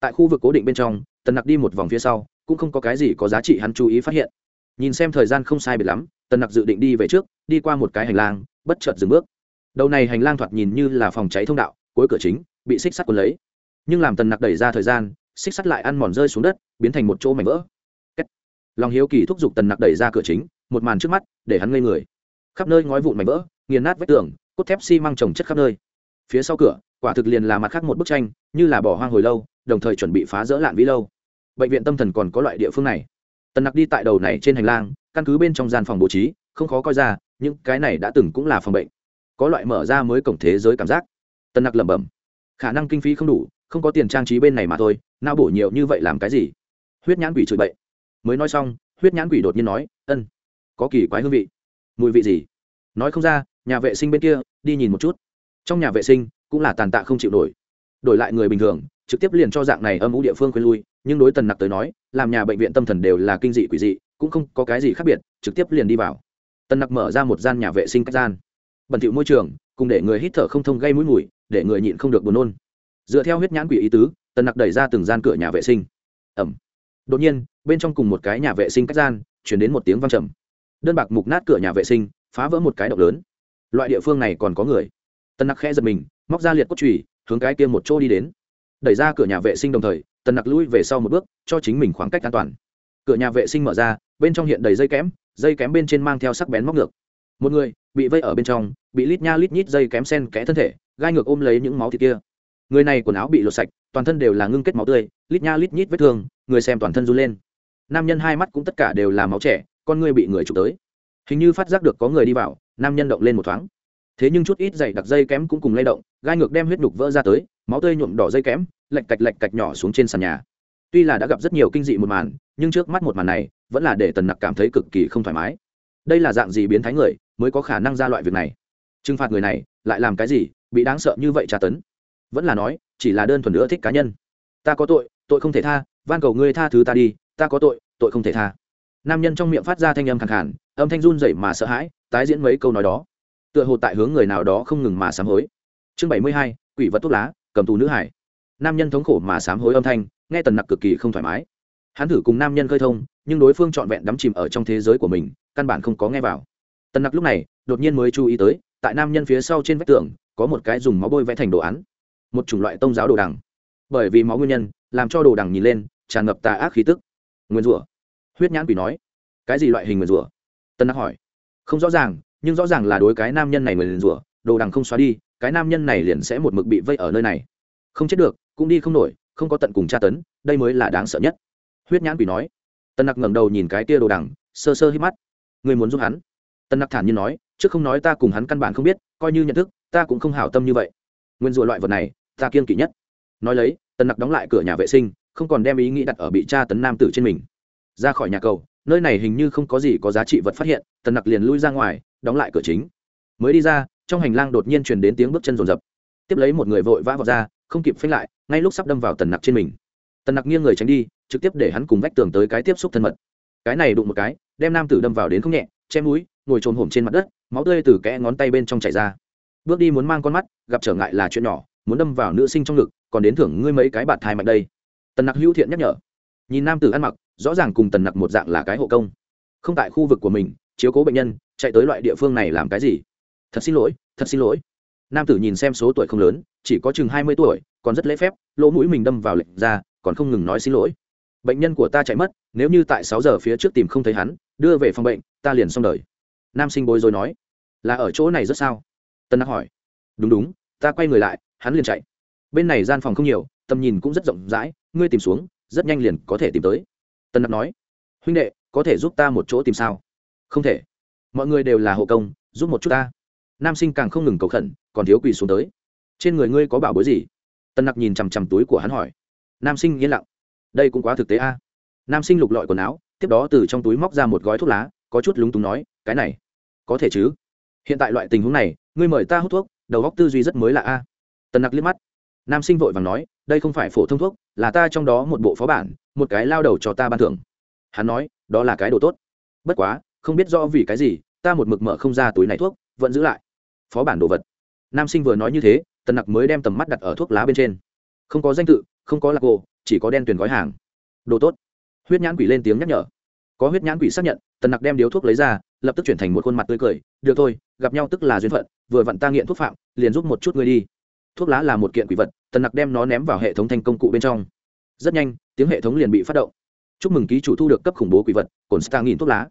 Tại khu vực cố định bên trong, tần nặc đi một vòng phía sau, cũng không có cái gì có giá trị hắn chú ý phát hiện. Nhìn xem thời gian không sai biệt lắm, tần nặc dự định đi về trước, đi qua một cái hành lang, bất chợt dừng bước. Đầu này hành lang thoạt nhìn như là phòng cháy thông đạo, cuối cửa chính bị xích sắt cuốn lấy. Nhưng làm tần nặc đẩy ra thời gian, xích sắt lại ăn mòn rơi xuống đất, biến thành một chỗ mảnh vỡ. Lòng hiếu kỳ thúc giục tần nặc đẩy ra cửa chính, một màn trước mắt, để hắn ngây người. Khắp nơi ngói vụn mảnh vỡ, nghiền nát vách tường, cốt thép xi、si、măng trồng chất khắp nơi. Phía sau cửa, quả thực liền là mặt khác một bức tranh, như là bỏ hoang hồi lâu, đồng thời chuẩn bị phá rỡ lạn vĩ lâu. Bệnh viện tâm thần còn có loại địa phương này. Tần nặc đi tại đầu này trên hành lang, căn cứ bên trong gian phòng bố trí, không khó coi ra, những cái này đã từng cũng là phòng bệnh. Có loại mở ra mới cổng thế giới cảm giác. Tần nặc lẩm bẩm khả năng kinh phí không đủ, không có tiền trang trí bên này mà thôi nao bổ nhiều như vậy làm cái gì? Huyết nhãn quỷ chửi bậy. Mới nói xong, huyết nhãn quỷ đột nhiên nói, ân, có kỳ quái hương vị. Mùi vị gì? Nói không ra, nhà vệ sinh bên kia, đi nhìn một chút. Trong nhà vệ sinh, cũng là tàn tạ không chịu nổi. Đổi lại người bình thường, trực tiếp liền cho dạng này âm mưu địa phương khuyên lui, nhưng đối tần nặc tới nói, làm nhà bệnh viện tâm thần đều là kinh dị quỷ dị, cũng không có cái gì khác biệt, trực tiếp liền đi vào. Tần nặc mở ra một gian nhà vệ sinh cách gian. Bẩn thỉu môi trường, cùng để người hít thở không thông gây mũi mùi để người nhịn không được buồn nôn. Dựa theo huyết nhãn quỷ ý tứ, tần nặc đẩy ra từng gian cửa nhà vệ sinh. Ẩm đột nhiên, bên trong cùng một cái nhà vệ sinh cách gian, chuyển đến một tiếng văng trầm. Đơn bạc mục nát cửa nhà vệ sinh, phá vỡ một cái động lớn. Loại địa phương này còn có người. Tần nặc khẽ giật mình, móc ra liệt cốt trùy hướng cái kia một chỗ đi đến. Đẩy ra cửa nhà vệ sinh đồng thời, tần nặc lui về sau một bước, cho chính mình khoảng cách an toàn. Cửa nhà vệ sinh mở ra, bên trong hiện đầy dây kém dây kém bên trên mang theo sắc bén móc ngược. Một người, bị vây ở bên trong, bị lít nha lít nhít dây kém sen kẽ thân thể gai ngược ôm lấy những máu thịt kia. Người này quần áo bị lột sạch, toàn thân đều là ngưng kết máu tươi, lít nha lít nhít vết thương, người xem toàn thân run lên. Nam nhân hai mắt cũng tất cả đều là máu trẻ con người bị người trục tới. Hình như phát giác được có người đi vào, nam nhân động lên một thoáng. Thế nhưng chút ít dày đặc dây kém cũng cùng lay động, gai ngược đem huyết đục vỡ ra tới, máu tươi nhuộm đỏ dây kém lạch cạch lạch cạch nhỏ xuống trên sàn nhà. Tuy là đã gặp rất nhiều kinh dị một màn, nhưng trước mắt một màn này, vẫn là để tần nặc cảm thấy cực kỳ không thoải mái. Đây là dạng gì biến thái người mới có khả năng ra loại việc này? Trừng phạt người này, lại làm cái gì? Bị đáng sợ như vậy tra tấn. Vẫn là nói, chỉ là đơn thuần nữa thích cá nhân. Ta có tội tội không thể tha, van cầu ngươi tha thứ ta đi, ta có tội tội không thể tha. Nam nhân trong miệng phát ra thanh âm khẳng khản âm thanh run dậy mà sợ hãi, tái diễn mấy câu nói đó. Tựa hồ tại hướng người nào đó không ngừng mà sám hối. Chương bảy mươi hai, quỷ vật thuốc lá, cầm tù nữ hải. Nam nhân thống khổ mà sám hối âm thanh, nghe tần nặc cực kỳ không thoải mái. Hắn thử cùng nam nhân khơi thông, nhưng đối phương trọn vẹn đắm chìm ở trong thế giới của mình, căn bản không có nghe vào. Tần nặc lúc này, đột nhiên mới chú ý tới, tại nam nhân phía sau trên vách tường có một cái dùng máu bôi vẽ thành đồ án, một chủng loại tông giáo đồ đằng. Bởi vì máu nguyên nhân, làm cho đồ đằng nhìn lên, tràn ngập tà ác khí tức. Nguyên rủa. Huyết nhãn quỷ nói. Cái gì loại hình nguyên rủa? Tân nặc hỏi. Không rõ ràng, nhưng rõ ràng là đối cái nam nhân này nguyên rủa, đồ đằng không xóa đi, cái nam nhân này liền sẽ một mực bị vây ở nơi này. Không chết được, cũng đi không nổi, không có tận cùng tra tấn, đây mới là đáng sợ nhất. Huyết nhãn quỷ nói. Tân nặc ngẩng đầu nhìn cái tia đồ đằng, sơ sơ hít mắt. Người muốn giúp hắn? Tân nặc thản nhiên nói chứ không nói ta cùng hắn căn bản không biết, coi như nhận thức ta cũng không hảo tâm như vậy. Nguyên rủa loại vật này ta kiên kỵ nhất. Nói lấy tần nặc đóng lại cửa nhà vệ sinh không còn đem ý nghĩ đặt ở bị tra tấn nam tử trên mình. Ra khỏi nhà cầu nơi này hình như không có gì có giá trị vật phát hiện tần nặc liền lui ra ngoài đóng lại cửa chính. Mới đi ra trong hành lang đột nhiên truyền đến tiếng bước chân rồn rập. Tiếp lấy một người vội vã vào ra không kịp phanh lại ngay lúc sắp đâm vào tần nặc trên mình. Tần nặc nghiêng người tránh đi trực tiếp để hắn cùng vách tường tới cái tiếp xúc thân mật. Cái này đụng một cái đem nam tử đâm vào đến không nhẹ chém mũi, ngồi trồn hổm trên mặt đất máu tươi từ kẽ ngón tay bên trong chảy ra bước đi muốn mang con mắt, gặp trở ngại là chuyện nhỏ, muốn đâm vào nữ sinh trong ngực, còn đến thưởng ngươi mấy cái bạt thai mạnh đây. Tần nặc hữu thiện nhắc nhở. Nhìn nam tử ăn mặc, rõ ràng cùng tần nặc một dạng là cái hộ công. Không tại khu vực của mình, chiếu cố bệnh nhân, chạy tới loại địa phương này làm cái gì? Thật xin lỗi, thật xin lỗi. Nam tử nhìn xem số tuổi không lớn, chỉ có chừng hai mươi tuổi, còn rất lễ phép, lỗ mũi mình đâm vào lệnh ra, còn không ngừng nói xin lỗi. Bệnh nhân của ta chạy mất, nếu như tại sáu giờ phía trước tìm không thấy hắn, đưa về phòng bệnh, ta liền xong đời. Nam sinh bối rối nói, là ở chỗ này rất sao? Tân nặc hỏi. Đúng đúng, ta quay người lại, hắn liền chạy. Bên này gian phòng không nhiều, tầm nhìn cũng rất rộng rãi, ngươi tìm xuống, rất nhanh liền có thể tìm tới. Tân nặc nói. Huynh đệ, có thể giúp ta một chỗ tìm sao? Không thể. Mọi người đều là hộ công, giúp một chút ta. Nam sinh càng không ngừng cầu khẩn, còn thiếu quỳ xuống tới. Trên người ngươi có bảo bối gì? Tân nặc nhìn chằm chằm túi của hắn hỏi. Nam sinh yên lặng. Đây cũng quá thực tế a. Nam sinh lục lọi quần áo, tiếp đó từ trong túi móc ra một gói thuốc lá, có chút lúng túng nói, cái này, có thể chứ? Hiện tại loại tình huống này ngươi mời ta hút thuốc, đầu góc tư duy rất mới là a. Tần nặc liếc mắt. Nam sinh vội vàng nói, đây không phải phổ thông thuốc, là ta trong đó một bộ phó bản, một cái lao đầu cho ta ban thưởng. Hắn nói, đó là cái đồ tốt. Bất quá, không biết rõ vì cái gì, ta một mực mở không ra túi này thuốc, vẫn giữ lại. Phó bản đồ vật. Nam sinh vừa nói như thế, tần nặc mới đem tầm mắt đặt ở thuốc lá bên trên. Không có danh tự, không có lạc gỗ chỉ có đen tuyển gói hàng. Đồ tốt. Huyết nhãn quỷ lên tiếng nhắc nhở có huyết nhãn quỷ xác nhận, tần nặc đem điếu thuốc lấy ra, lập tức chuyển thành một khuôn mặt tươi cười, được thôi, gặp nhau tức là duyên phận, vừa vặn ta nghiện thuốc phạm, liền giúp một chút ngươi đi. Thuốc lá là một kiện quỷ vật, tần nặc đem nó ném vào hệ thống thành công cụ bên trong. Rất nhanh, tiếng hệ thống liền bị phát động. Chúc mừng ký chủ thu được cấp khủng bố quỷ vật cồn star nghìn thuốc lá.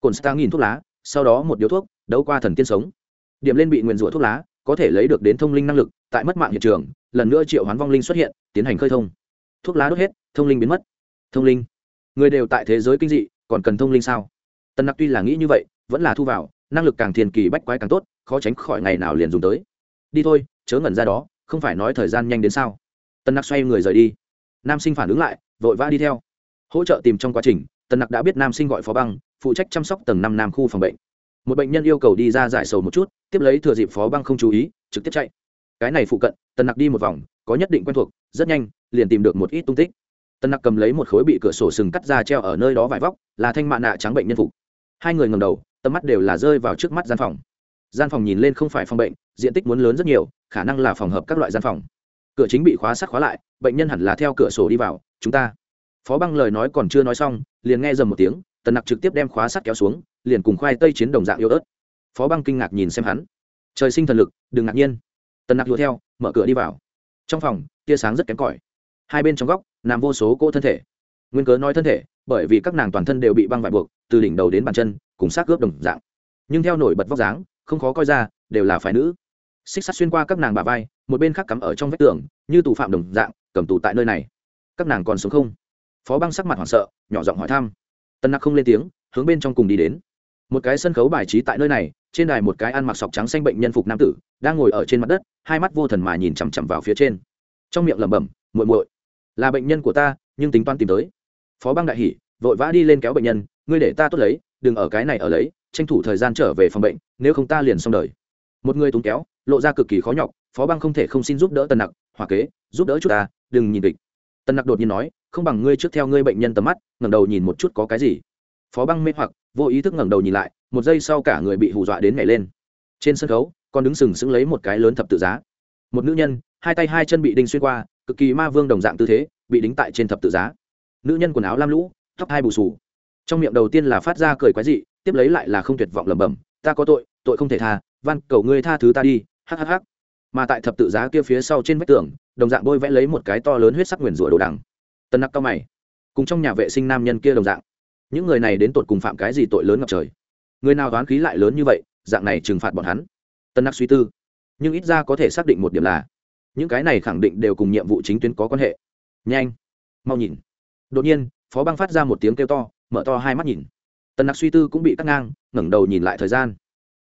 Cồn star nghìn thuốc lá, sau đó một điếu thuốc, đấu qua thần tiên sống. Điểm lên bị nguyền rủa thuốc lá, có thể lấy được đến thông linh năng lực, tại mất mạng hiện trường, lần nữa triệu hoán vong linh xuất hiện, tiến hành khơi thông. Thuốc lá đốt hết, thông linh biến mất. Thông linh. Người đều tại thế giới kinh dị còn cần thông linh sao? Tần nặc tuy là nghĩ như vậy, vẫn là thu vào, năng lực càng thiền kỳ bách quái càng tốt, khó tránh khỏi ngày nào liền dùng tới. Đi thôi, chớ ngẩn ra đó, không phải nói thời gian nhanh đến sao? Tần nặc xoay người rời đi. Nam sinh phản ứng lại, vội vã đi theo. Hỗ trợ tìm trong quá trình, tần nặc đã biết nam sinh gọi phó băng, phụ trách chăm sóc tầng năm nam khu phòng bệnh. Một bệnh nhân yêu cầu đi ra giải sầu một chút, tiếp lấy thừa dịp phó băng không chú ý, trực tiếp chạy. Cái này phụ cận, tần nặc đi một vòng, có nhất định quen thuộc, rất nhanh, liền tìm được một ít tung tích. Tân nặc cầm lấy một khối bị cửa sổ sừng cắt ra treo ở nơi đó vải vóc, là thanh mạ nạ trắng bệnh nhân phục. Hai người ngầm đầu, tầm mắt đều là rơi vào trước mắt gian phòng. Gian phòng nhìn lên không phải phòng bệnh, diện tích muốn lớn rất nhiều, khả năng là phòng hợp các loại gian phòng. Cửa chính bị khóa sắt khóa lại, bệnh nhân hẳn là theo cửa sổ đi vào, chúng ta. Phó băng lời nói còn chưa nói xong, liền nghe dầm một tiếng, tần nặc trực tiếp đem khóa sắt kéo xuống, liền cùng khoai tây chiến đồng dạng yếu ớt. Phó băng kinh ngạc nhìn xem hắn. Trời sinh thần lực, đừng ngạc nhiên. Tần nặc lùa theo, mở cửa đi vào. Trong phòng, tia sáng rất kém cỏi hai bên trong góc, nằm vô số cỗ thân thể. Nguyên cớ nói thân thể, bởi vì các nàng toàn thân đều bị băng vải buộc, từ đỉnh đầu đến bàn chân, cùng xác cướp đồng dạng. Nhưng theo nổi bật vóc dáng, không khó coi ra, đều là phái nữ. Xích sắt xuyên qua các nàng bà vai, một bên khác cắm ở trong vách tường, như tù phạm đồng dạng, cầm tù tại nơi này. Các nàng còn sống không? Phó băng sắc mặt hoảng sợ, nhỏ giọng hỏi thăm. Tân nặc không lên tiếng, hướng bên trong cùng đi đến. Một cái sân khấu bài trí tại nơi này, trên đài một cái ăn mặc sọc trắng xanh bệnh nhân phục nam tử, đang ngồi ở trên mặt đất, hai mắt vô thần mà nhìn chằm chằm vào phía trên. Trong miệng lẩm bẩm, muội muội là bệnh nhân của ta, nhưng tính toán tìm tới. Phó băng đại hỉ, vội vã đi lên kéo bệnh nhân, ngươi để ta tốt lấy, đừng ở cái này ở lấy, tranh thủ thời gian trở về phòng bệnh, nếu không ta liền xong đời. Một người túng kéo, lộ ra cực kỳ khó nhọc, phó băng không thể không xin giúp đỡ tần nặc hoặc kế, giúp đỡ chút ta, đừng nhìn địch. Tần nặc đột nhiên nói, không bằng ngươi trước theo ngươi bệnh nhân tầm mắt, ngẩng đầu nhìn một chút có cái gì. Phó băng mê hoặc, vô ý thức ngẩng đầu nhìn lại, một giây sau cả người bị hù dọa đến nhảy lên. Trên sân khấu, còn đứng sừng sững lấy một cái lớn thập tự giá. Một nữ nhân, hai tay hai chân bị đinh xuyên qua cực kỳ ma vương đồng dạng tư thế, bị đính tại trên thập tự giá. Nữ nhân quần áo lam lũ, tóc hai bù sù trong miệng đầu tiên là phát ra cười quái dị, tiếp lấy lại là không tuyệt vọng lẩm bẩm, ta có tội tội không thể tha, van, cầu ngươi tha thứ ta đi hhh mà tại thập tự giá kia phía sau trên vách tường, đồng dạng bôi vẽ lấy một cái to lớn huyết sắc nguyền rủa đồ đằng. Tân nặc cao mày. Cùng trong nhà vệ sinh nam nhân kia đồng dạng. Những người này đến tột cùng phạm cái gì tội lớn ngập trời? Người nào đoán khí lại lớn như vậy, dạng này trừng phạt bọn hắn? Tân nặc suy tư. Nhưng ít ra có thể xác định một điểm là những cái này khẳng định đều cùng nhiệm vụ chính tuyến có quan hệ. Nhanh, mau nhìn. Đột nhiên, phó băng phát ra một tiếng kêu to, mở to hai mắt nhìn. Tần nặc suy tư cũng bị cắt ngang, ngẩng đầu nhìn lại thời gian.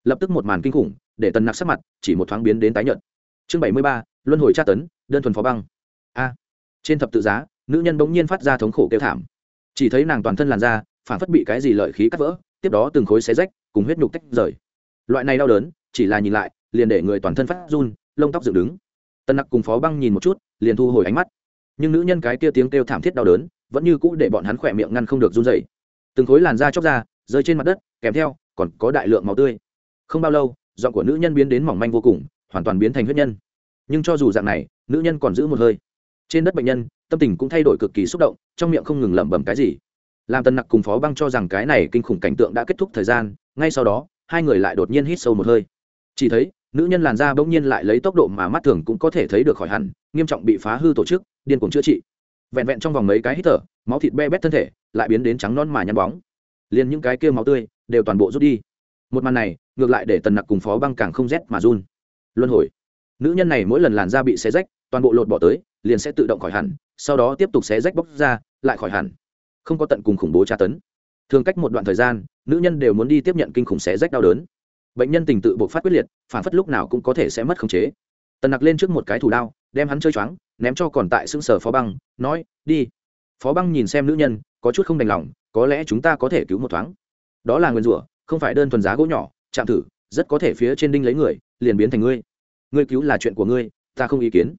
Lập tức một màn kinh khủng, để tần nặc sắc mặt chỉ một thoáng biến đến tái nhợt. Chương bảy mươi ba, luân hồi tra tấn, đơn thuần phó băng. A. Trên thập tự giá, nữ nhân bỗng nhiên phát ra thống khổ kêu thảm. Chỉ thấy nàng toàn thân làn da, phản phất bị cái gì lợi khí cắt vỡ, tiếp đó từng khối xé rách, cùng huyết nhục tách rời. Loại này đau đớn, chỉ là nhìn lại, liền để người toàn thân phát run, lông tóc dựng đứng tần nặc cùng phó băng nhìn một chút, liền thu hồi ánh mắt. Nhưng nữ nhân cái kia tiếng kêu thảm thiết đau đớn, vẫn như cũ để bọn hắn khỏe miệng ngăn không được run dày từng khối làn da chóc ra, rơi trên mặt đất, kèm theo, còn có đại lượng máu tươi. Không bao lâu, giọng của nữ nhân biến đến mỏng manh vô cùng, hoàn toàn biến thành huyết nhân. Nhưng cho dù dạng này, nữ nhân còn giữ một hơi. Trên đất bệnh nhân, tâm tình cũng thay đổi cực kỳ xúc động, trong miệng không ngừng lẩm bẩm cái gì. Làm tần nặc cùng phó băng cho rằng cái này kinh khủng cảnh tượng đã kết thúc thời gian, ngay sau đó, hai người lại đột nhiên hít sâu một hơi. Chỉ thấy nữ nhân làn da bỗng nhiên lại lấy tốc độ mà mắt thường cũng có thể thấy được khỏi hẳn, nghiêm trọng bị phá hư tổ chức, điên cuồng chữa trị. Vẹn vẹn trong vòng mấy cái hít thở, máu thịt be bét thân thể, lại biến đến trắng non mà nhăn bóng. Liền những cái kia máu tươi đều toàn bộ rút đi. Một màn này, ngược lại để tần nặc cùng phó băng càng không rét mà run. Luân hồi. Nữ nhân này mỗi lần làn da bị xé rách, toàn bộ lột bỏ tới, liền sẽ tự động khỏi hẳn, sau đó tiếp tục xé rách bóc ra, lại khỏi hẳn. Không có tận cùng khủng bố tra tấn. Thường cách một đoạn thời gian, nữ nhân đều muốn đi tiếp nhận kinh khủng xé rách đau đớn bệnh nhân tình tự buộc phát quyết liệt, phản phất lúc nào cũng có thể sẽ mất khống chế. Tần nặc lên trước một cái thủ đao, đem hắn chơi choáng, ném cho còn tại xương sở phó băng, nói, đi. Phó băng nhìn xem nữ nhân, có chút không đành lòng, có lẽ chúng ta có thể cứu một thoáng. Đó là nguyên rủa, không phải đơn thuần giá gỗ nhỏ, chạm thử, rất có thể phía trên đinh lấy người, liền biến thành ngươi. Ngươi cứu là chuyện của ngươi, ta không ý kiến.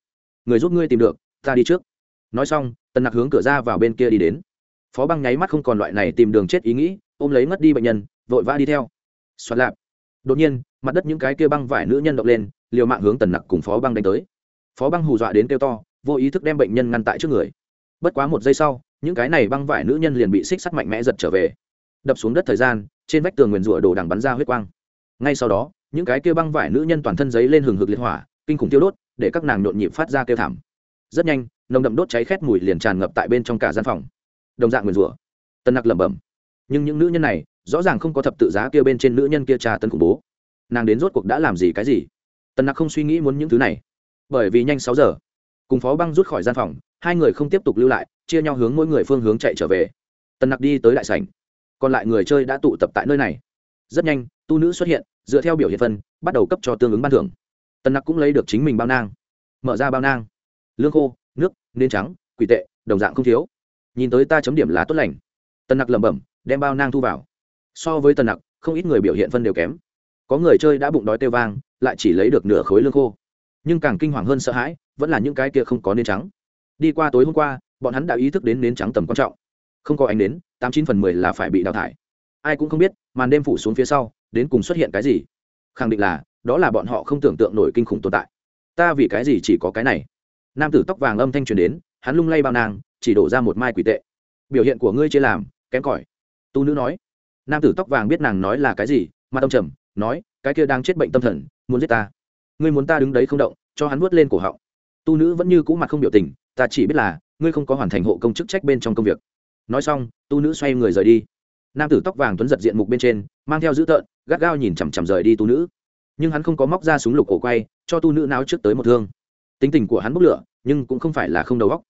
Người giúp ngươi tìm được, ta đi trước. Nói xong, tần nặc hướng cửa ra vào bên kia đi đến. Phó băng nháy mắt không còn loại này tìm đường chết ý nghĩ, ôm lấy ngất đi bệnh nhân, vội vã đi theo. Xoạt lạp đột nhiên, mặt đất những cái kia băng vải nữ nhân động lên, liều mạng hướng tần nặc cùng phó băng đánh tới. Phó băng hù dọa đến kêu to, vô ý thức đem bệnh nhân ngăn tại trước người. Bất quá một giây sau, những cái này băng vải nữ nhân liền bị xích sắt mạnh mẽ giật trở về. Đập xuống đất thời gian, trên vách tường nguyền rủa đồ đằng bắn ra huyết quang. Ngay sau đó, những cái kia băng vải nữ nhân toàn thân giấy lên hừng hực liệt hỏa, kinh khủng tiêu đốt, để các nàng nhộn nhịp phát ra kêu thảm. Rất nhanh, nồng đậm đốt cháy khét mùi liền tràn ngập tại bên trong cả gian phòng. Đồng dạng nguyền rủa. Tân nặc lẩm bẩm. Nhưng những nữ nhân này rõ ràng không có thập tự giá kia bên trên nữ nhân kia trà tân khủng bố. Nàng đến rốt cuộc đã làm gì cái gì? Tân nặc không suy nghĩ muốn những thứ này. Bởi vì nhanh sáu giờ, cùng phó băng rút khỏi gian phòng, hai người không tiếp tục lưu lại, chia nhau hướng mỗi người phương hướng chạy trở về. Tân nặc đi tới đại sảnh. Còn lại người chơi đã tụ tập tại nơi này. Rất nhanh, tu nữ xuất hiện, dựa theo biểu hiện phân, bắt đầu cấp cho tương ứng ban thưởng. Tân nặc cũng lấy được chính mình bao nang. Mở ra bao nang. Lương khô, nước, nến trắng, quỷ tệ, đồng dạng không thiếu. Nhìn tới ta chấm điểm lá tốt lành. Tân nặc lẩm bẩm, đem bao nang thu vào so với tần nặc, không ít người biểu hiện phân đều kém. Có người chơi đã bụng đói têu vang, lại chỉ lấy được nửa khối lương khô. Nhưng càng kinh hoàng hơn sợ hãi, vẫn là những cái kia không có nến trắng. Đi qua tối hôm qua, bọn hắn đã ý thức đến nến trắng tầm quan trọng. Không có ánh nến, tám chín phần mười là phải bị đào thải. Ai cũng không biết, màn đêm phủ xuống phía sau, đến cùng xuất hiện cái gì. Khẳng định là, đó là bọn họ không tưởng tượng nổi kinh khủng tồn tại. Ta vì cái gì chỉ có cái này? Nam tử tóc vàng âm thanh truyền đến, hắn lung lay bao nàng chỉ đổ ra một mai quỷ tệ. Biểu hiện của ngươi chia làm, kém cỏi. Tu nữ nói nam tử tóc vàng biết nàng nói là cái gì mà tâm trầm, nói, cái kia đang chết bệnh tâm thần, muốn giết ta. Ngươi muốn ta đứng đấy không động, cho hắn vuốt lên cổ họng. Tu nữ vẫn như cũ mặt không biểu tình, ta chỉ biết là, ngươi không có hoàn thành hộ công chức trách bên trong công việc. Nói xong, tu nữ xoay người rời đi. Nam tử tóc vàng tuấn giật diện mục bên trên, mang theo dữ tợn, gắt gao nhìn chằm chằm rời đi tu nữ. Nhưng hắn không có móc ra súng lục cổ quay, cho tu nữ náo trước tới một thương. Tính tình của hắn bốc lửa, nhưng cũng không phải là không đầu óc.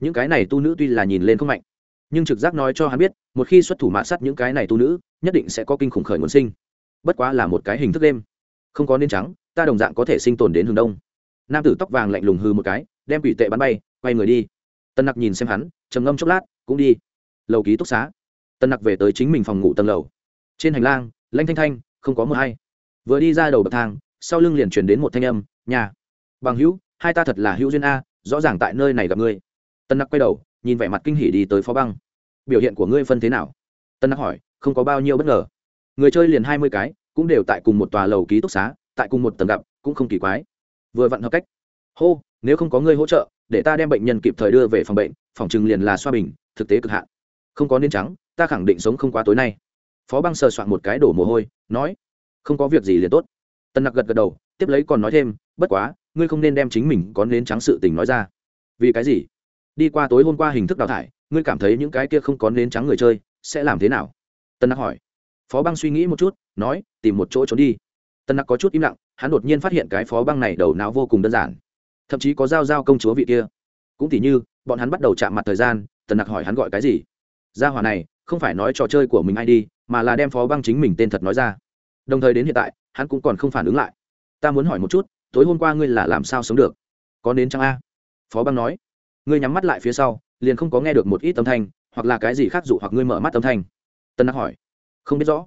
Những cái này tu nữ tuy là nhìn lên không mạnh nhưng trực giác nói cho hắn biết, một khi xuất thủ mạ sát những cái này tu nữ, nhất định sẽ có kinh khủng khởi nguồn sinh. Bất quá là một cái hình thức đêm không có nên trắng, ta đồng dạng có thể sinh tồn đến hướng đông. Nam tử tóc vàng lạnh lùng hư một cái, đem quỷ tệ bắn bay, quay người đi. Tân nặc nhìn xem hắn, trầm ngâm chốc lát, cũng đi. Lầu ký túc xá. Tân nặc về tới chính mình phòng ngủ tầng lầu. Trên hành lang, lanh thanh thanh, không có mưa hay. Vừa đi ra đầu bậc thang, sau lưng liền chuyển đến một thanh âm, nhà. Bằng hữu, hai ta thật là hữu duyên a, rõ ràng tại nơi này gặp ngươi. Tân nặc quay đầu nhìn vẻ mặt kinh hỉ đi tới phó băng. Biểu hiện của ngươi phân thế nào? Tân nặc hỏi, không có bao nhiêu bất ngờ. Người chơi liền hai mươi cái, cũng đều tại cùng một tòa lầu ký túc xá, tại cùng một tầng gặp, cũng không kỳ quái. Vừa vặn hợp cách. Hô, nếu không có ngươi hỗ trợ, để ta đem bệnh nhân kịp thời đưa về phòng bệnh, phòng chừng liền là xoa bình, thực tế cực hạn. Không có nên trắng, ta khẳng định sống không quá tối nay. Phó băng sờ soạn một cái đổ mồ hôi, nói, không có việc gì liền tốt. Tân nặc gật gật đầu, tiếp lấy còn nói thêm, bất quá, ngươi không nên đem chính mình có nên trắng sự tình nói ra. Vì cái gì? Đi qua tối hôm qua hình thức đào thải, ngươi cảm thấy những cái kia không có nến trắng người chơi sẽ làm thế nào? Tân nặc hỏi. Phó băng suy nghĩ một chút, nói, tìm một chỗ trốn đi. Tân nặc có chút im lặng, hắn đột nhiên phát hiện cái phó băng này đầu não vô cùng đơn giản. Thậm chí có giao giao công chúa vị kia. Cũng tỉ như, bọn hắn bắt đầu chạm mặt thời gian tần nặc hỏi hắn gọi cái gì? Gia hỏa này, không phải nói trò chơi của mình ai đi, mà là đem phó băng chính mình tên thật nói ra. Đồng thời đến hiện tại, hắn cũng còn không phản ứng lại. Ta muốn hỏi một chút, tối hôm qua ngươi là làm sao sống được? Có đến chăng a? Phó băng nói ngươi nhắm mắt lại phía sau, liền không có nghe được một ít âm thanh, hoặc là cái gì khác dụ hoặc ngươi mở mắt âm thanh. Tân nặc hỏi. Không biết rõ.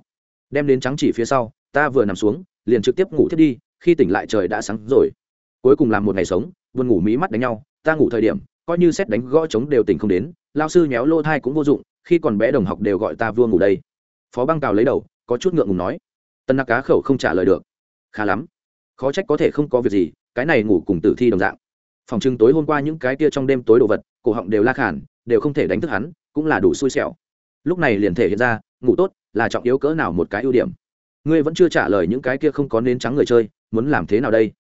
Đem đến trắng chỉ phía sau, ta vừa nằm xuống, liền trực tiếp ngủ thiết đi, khi tỉnh lại trời đã sáng rồi. Cuối cùng làm một ngày sống, buồn ngủ mí mắt đánh nhau, ta ngủ thời điểm, coi như xét đánh gõ trống đều tỉnh không đến, lao sư nhéo lô thai cũng vô dụng, khi còn bé đồng học đều gọi ta vua ngủ đây. Phó băng cào lấy đầu, có chút ngượng ngùng nói. Tân nặc cá khẩu không trả lời được. Khá lắm. Khó trách có thể không có việc gì, cái này ngủ cùng tử thi đồng dạng phòng trưng tối hôm qua những cái kia trong đêm tối đồ vật, cổ họng đều la khản đều không thể đánh thức hắn, cũng là đủ xui xẻo. Lúc này liền thể hiện ra, ngủ tốt là trọng yếu cỡ nào một cái ưu điểm. Ngươi vẫn chưa trả lời những cái kia không có nến trắng người chơi, muốn làm thế nào đây?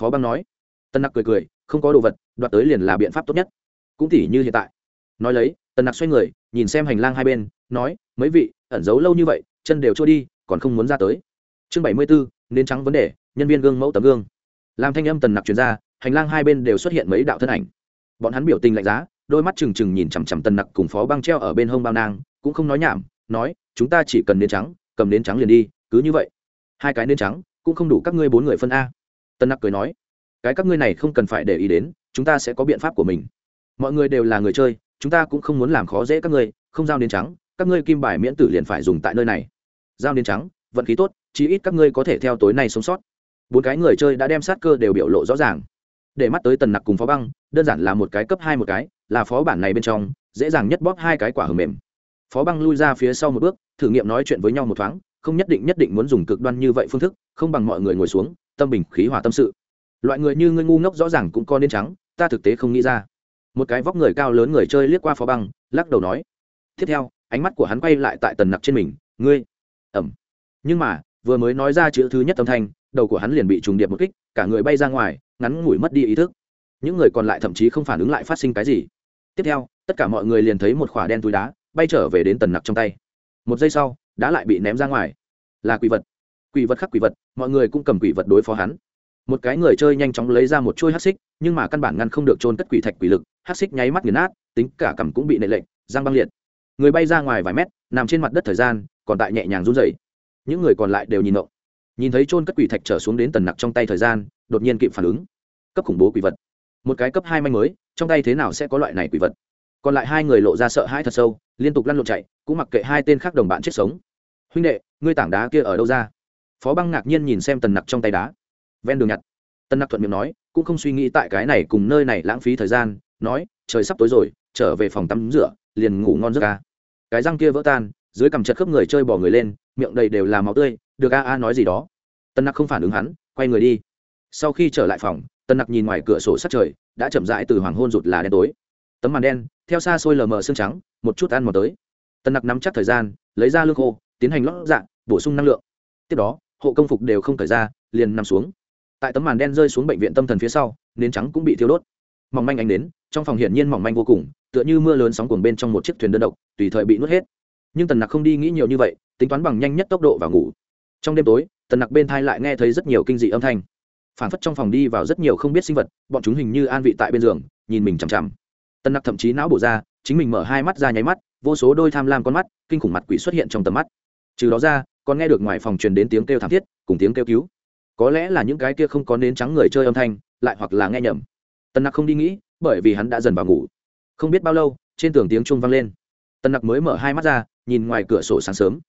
Phó băng nói. Tân nặc cười cười, không có đồ vật, đoạt tới liền là biện pháp tốt nhất. Cũng tỉ như hiện tại. Nói lấy, tân nặc xoay người, nhìn xem hành lang hai bên, nói, mấy vị, ẩn giấu lâu như vậy, chân đều trôi đi, còn không muốn ra tới. Chương bảy mươi bốn nên trắng vấn đề, nhân viên gương mẫu tấm gương. Làm thanh âm tần nặc truyền ra hành lang hai bên đều xuất hiện mấy đạo thân ảnh. Bọn hắn biểu tình lạnh giá, đôi mắt trừng trừng nhìn chằm chằm tần nặc cùng phó băng treo ở bên hông bao nang, cũng không nói nhảm, nói, chúng ta chỉ cần nến trắng, cầm nến trắng liền đi, cứ như vậy. Hai cái nến trắng, cũng không đủ các ngươi bốn người phân a. Tần nặc cười nói, cái các ngươi này không cần phải để ý đến, chúng ta sẽ có biện pháp của mình. Mọi người đều là người chơi, chúng ta cũng không muốn làm khó dễ các ngươi, không giao nến trắng, các ngươi kim bài miễn tử liền phải dùng tại nơi này. Giao nến trắng, vận khí tốt, chí ít các ngươi có thể theo tối nay sống sót. Bốn cái người chơi đã đem sát cơ đều biểu lộ rõ ràng để mắt tới tần nặc cùng phó băng, đơn giản là một cái cấp hai một cái, là phó bản này bên trong, dễ dàng nhất bóp hai cái quả hầm mềm. Phó băng lui ra phía sau một bước, thử nghiệm nói chuyện với nhau một thoáng, không nhất định nhất định muốn dùng cực đoan như vậy phương thức, không bằng mọi người ngồi xuống, tâm bình khí hòa tâm sự. Loại người như ngươi ngu ngốc rõ ràng cũng có nên trắng, ta thực tế không nghĩ ra. Một cái vóc người cao lớn người chơi liếc qua phó băng, lắc đầu nói, tiếp theo, ánh mắt của hắn quay lại tại tần nặc trên mình, ngươi, ẩm. Nhưng mà, vừa mới nói ra chữ thứ nhất âm thanh, đầu của hắn liền bị trùng điệp một kích, cả người bay ra ngoài ngắn ngủi mất đi ý thức. Những người còn lại thậm chí không phản ứng lại phát sinh cái gì. Tiếp theo, tất cả mọi người liền thấy một khỏa đen túi đá bay trở về đến tần nặc trong tay. Một giây sau, đá lại bị ném ra ngoài. Là quỷ vật. Quỷ vật khắc quỷ vật, mọi người cũng cầm quỷ vật đối phó hắn. Một cái người chơi nhanh chóng lấy ra một chuôi hát xích, nhưng mà căn bản ngăn không được trôn cất quỷ thạch quỷ lực. Hát xích nháy mắt nghiền nát, tính cả cằm cũng bị nệ lệnh giang băng liệt. Người bay ra ngoài vài mét, nằm trên mặt đất thời gian, còn tại nhẹ nhàng run rẩy. Những người còn lại đều nhìn động nhìn thấy trôn cất quỷ thạch trở xuống đến tần nặc trong tay thời gian, đột nhiên kịp phản ứng. Cấp khủng bố quỷ vật. Một cái cấp hai manh mới, trong tay thế nào sẽ có loại này quỷ vật? Còn lại hai người lộ ra sợ hãi thật sâu, liên tục lăn lộn chạy, cũng mặc kệ hai tên khác đồng bạn chết sống. Huynh đệ, ngươi tảng đá kia ở đâu ra? Phó băng ngạc nhiên nhìn xem tần nặc trong tay đá. Ven đường nhặt. Tần nặc thuận miệng nói, cũng không suy nghĩ tại cái này cùng nơi này lãng phí thời gian, nói, trời sắp tối rồi, trở về phòng tắm rửa, liền ngủ ngon giấc ca. Cái răng kia vỡ tan, dưới cằm chật khớp người chơi bỏ người lên, miệng đầy đều là máu tươi được a a nói gì đó. Tân nặc không phản ứng hắn, quay người đi. Sau khi trở lại phòng, tân nặc nhìn ngoài cửa sổ sát trời, đã chậm rãi từ hoàng hôn rụt là đen tối. Tấm màn đen, theo xa xôi lờ mờ xương trắng, một chút ăn mò tới. Tân nặc nắm chắc thời gian, lấy ra lương khô, tiến hành lót dạng bổ sung năng lượng. Tiếp đó, hộ công phục đều không thời ra, liền nằm xuống. Tại tấm màn đen rơi xuống bệnh viện tâm thần phía sau, nến trắng cũng bị thiêu đốt. Mỏng manh ánh đến trong phòng hiển nhiên mỏng manh vô cùng, tựa như mưa lớn sóng cuồng bên trong một chiếc thuyền đơn độc, tùy thời bị nuốt hết. Nhưng tần nặc không đi nghĩ nhiều như vậy, tính toán bằng nhanh nhất tốc độ và ngủ trong đêm tối, tần nặc bên thai lại nghe thấy rất nhiều kinh dị âm thanh. Phản phất trong phòng đi vào rất nhiều không biết sinh vật, bọn chúng hình như an vị tại bên giường, nhìn mình chằm chằm. Tần nặc thậm chí não bổ ra, chính mình mở hai mắt ra nháy mắt, vô số đôi tham lam con mắt, kinh khủng mặt quỷ xuất hiện trong tầm mắt. Trừ đó ra, còn nghe được ngoài phòng truyền đến tiếng kêu thảm thiết, cùng tiếng kêu cứu. Có lẽ là những cái kia không có nến trắng người chơi âm thanh, lại hoặc là nghe nhầm. Tần nặc không đi nghĩ, bởi vì hắn đã dần vào ngủ. Không biết bao lâu, trên tường tiếng chuông vang lên. Tần nặc mới mở hai mắt ra, nhìn ngoài cửa sổ sáng sớm.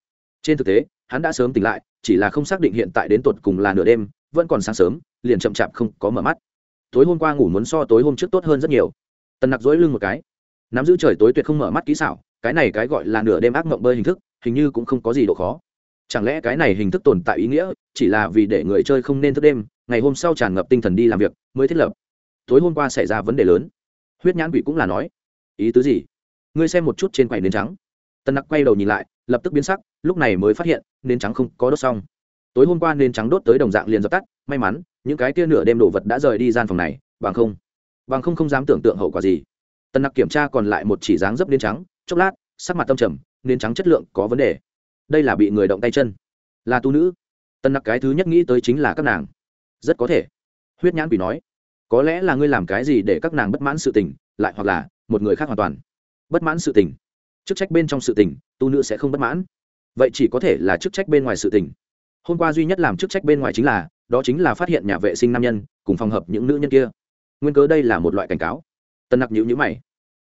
Trên thực tế, hắn đã sớm tỉnh lại chỉ là không xác định hiện tại đến tột cùng là nửa đêm, vẫn còn sáng sớm, liền chậm chạp không có mở mắt. Tối hôm qua ngủ muốn so tối hôm trước tốt hơn rất nhiều. Tần nặc dối lưng một cái. Nắm giữ trời tối tuyệt không mở mắt kỹ xảo, cái này cái gọi là nửa đêm ác mộng bơi hình thức, hình như cũng không có gì độ khó. Chẳng lẽ cái này hình thức tồn tại ý nghĩa, chỉ là vì để người chơi không nên thức đêm, ngày hôm sau tràn ngập tinh thần đi làm việc mới thiết lập? Tối hôm qua xảy ra vấn đề lớn. Huyết nhãn quỷ cũng là nói. Ý tứ gì? Ngươi xem một chút trên quầy nến trắng. Tần nặc quay đầu nhìn lại, lập tức biến sắc lúc này mới phát hiện, nến trắng không có đốt xong. Tối hôm qua nến trắng đốt tới đồng dạng liền dập tắt, may mắn, những cái kia nửa đêm đồ vật đã rời đi gian phòng này, bằng không bằng không không dám tưởng tượng hậu quả gì. Tân nặc kiểm tra còn lại một chỉ dáng dấp nến trắng, chốc lát, sắc mặt tâm trầm, nến trắng chất lượng có vấn đề. Đây là bị người động tay chân. Là tu nữ. Tân nặc cái thứ nhất nghĩ tới chính là các nàng. Rất có thể. Huyết nhãn quỷ nói, có lẽ là ngươi làm cái gì để các nàng bất mãn sự tình, lại hoặc là một người khác hoàn toàn. Bất mãn sự tình. Chức trách bên trong sự tình, tu nữ sẽ không bất mãn vậy chỉ có thể là chức trách bên ngoài sự tình. Hôm qua duy nhất làm chức trách bên ngoài chính là, đó chính là phát hiện nhà vệ sinh nam nhân, cùng phòng hợp những nữ nhân kia. Nguyên cớ đây là một loại cảnh cáo. Tân nặc nhữ nhữ mày.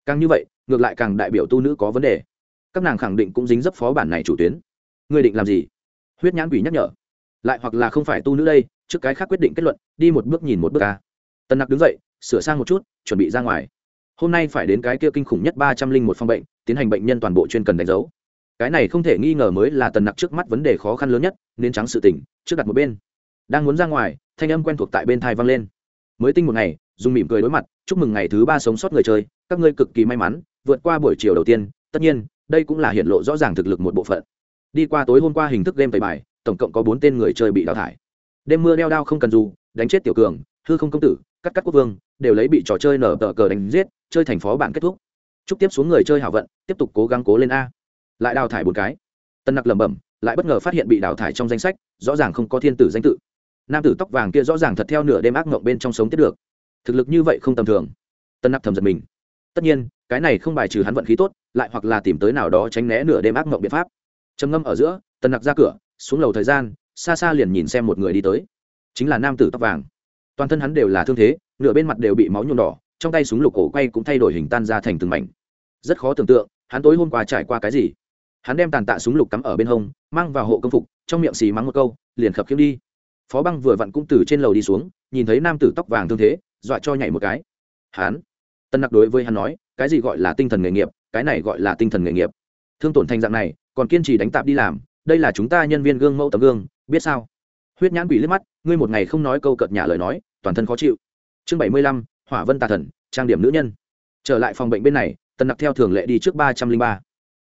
Càng như vậy, ngược lại càng đại biểu tu nữ có vấn đề. Các nàng khẳng định cũng dính dấp phó bản này chủ tuyến. Người định làm gì? Huyết nhãn quỷ nhắc nhở. Lại hoặc là không phải tu nữ đây, trước cái khác quyết định kết luận, đi một bước nhìn một bước ca tân nặc đứng dậy, sửa sang một chút, chuẩn bị ra ngoài. Hôm nay phải đến cái kia kinh khủng nhất ba trăm linh một phòng bệnh, tiến hành bệnh nhân toàn bộ chuyên cần đánh dấu cái này không thể nghi ngờ mới là tần nặc trước mắt vấn đề khó khăn lớn nhất, nên trắng sự tỉnh trước đặt một bên. Đang muốn ra ngoài, thanh âm quen thuộc tại bên thai vang lên. Mới tinh một ngày dùng mỉm cười đối mặt, chúc mừng ngày thứ ba sống sót người chơi, các ngươi cực kỳ may mắn, vượt qua buổi chiều đầu tiên. Tất nhiên, đây cũng là hiện lộ rõ ràng thực lực một bộ phận. Đi qua tối hôm qua hình thức game tẩy bài, tổng cộng có bốn tên người chơi bị đào thải. Đêm mưa đeo đao không cần dù, đánh chết tiểu cường, hư không công tử, cắt cắt quốc vương, đều lấy bị trò chơi nở tờ cờ đánh giết, chơi thành phó bạn kết thúc. Chúc tiếp xuống người chơi hảo vận, tiếp tục cố gắng cố lên a lại đào thải một cái. Tân nặc lẩm bẩm, lại bất ngờ phát hiện bị đào thải trong danh sách, rõ ràng không có thiên tử danh tự. Nam tử tóc vàng kia rõ ràng thật theo nửa đêm ác mộng bên trong sống tiếp được. Thực lực như vậy không tầm thường. Tân nặc thầm giật mình. Tất nhiên, cái này không bài trừ hắn vận khí tốt, lại hoặc là tìm tới nào đó tránh né nửa đêm ác mộng biện pháp. Trầm ngâm ở giữa, tân nặc ra cửa, xuống lầu thời gian, xa xa liền nhìn xem một người đi tới. Chính là nam tử tóc vàng. Toàn thân hắn đều là thương thế, nửa bên mặt đều bị máu nhuộm đỏ, trong tay súng lục cổ quay cũng thay đổi hình tan ra thành từng mảnh. Rất khó tưởng tượng, hắn tối hôm qua trải qua cái gì hắn đem tàn tạ súng lục cắm ở bên hông, mang vào hộ công phục, trong miệng xì mắng một câu, liền khập khiễng đi. Phó băng vừa vặn cũng từ trên lầu đi xuống, nhìn thấy nam tử tóc vàng thương thế, dọa cho nhảy một cái. Hắn? Tân nặc đối với hắn nói, cái gì gọi là tinh thần nghề nghiệp, cái này gọi là tinh thần nghề nghiệp. Thương tổn thành dạng này, còn kiên trì đánh tạp đi làm, đây là chúng ta nhân viên gương mẫu tấm gương, biết sao? Huyết nhãn quỷ liếc mắt, ngươi một ngày không nói câu cợt nhả lời nói, toàn thân khó chịu. Chương bảy mươi lăm, hỏa vân tà thần, trang điểm nữ nhân. Trở lại phòng bệnh bên này, tân nặc theo thường lệ đi trước ba trăm linh ba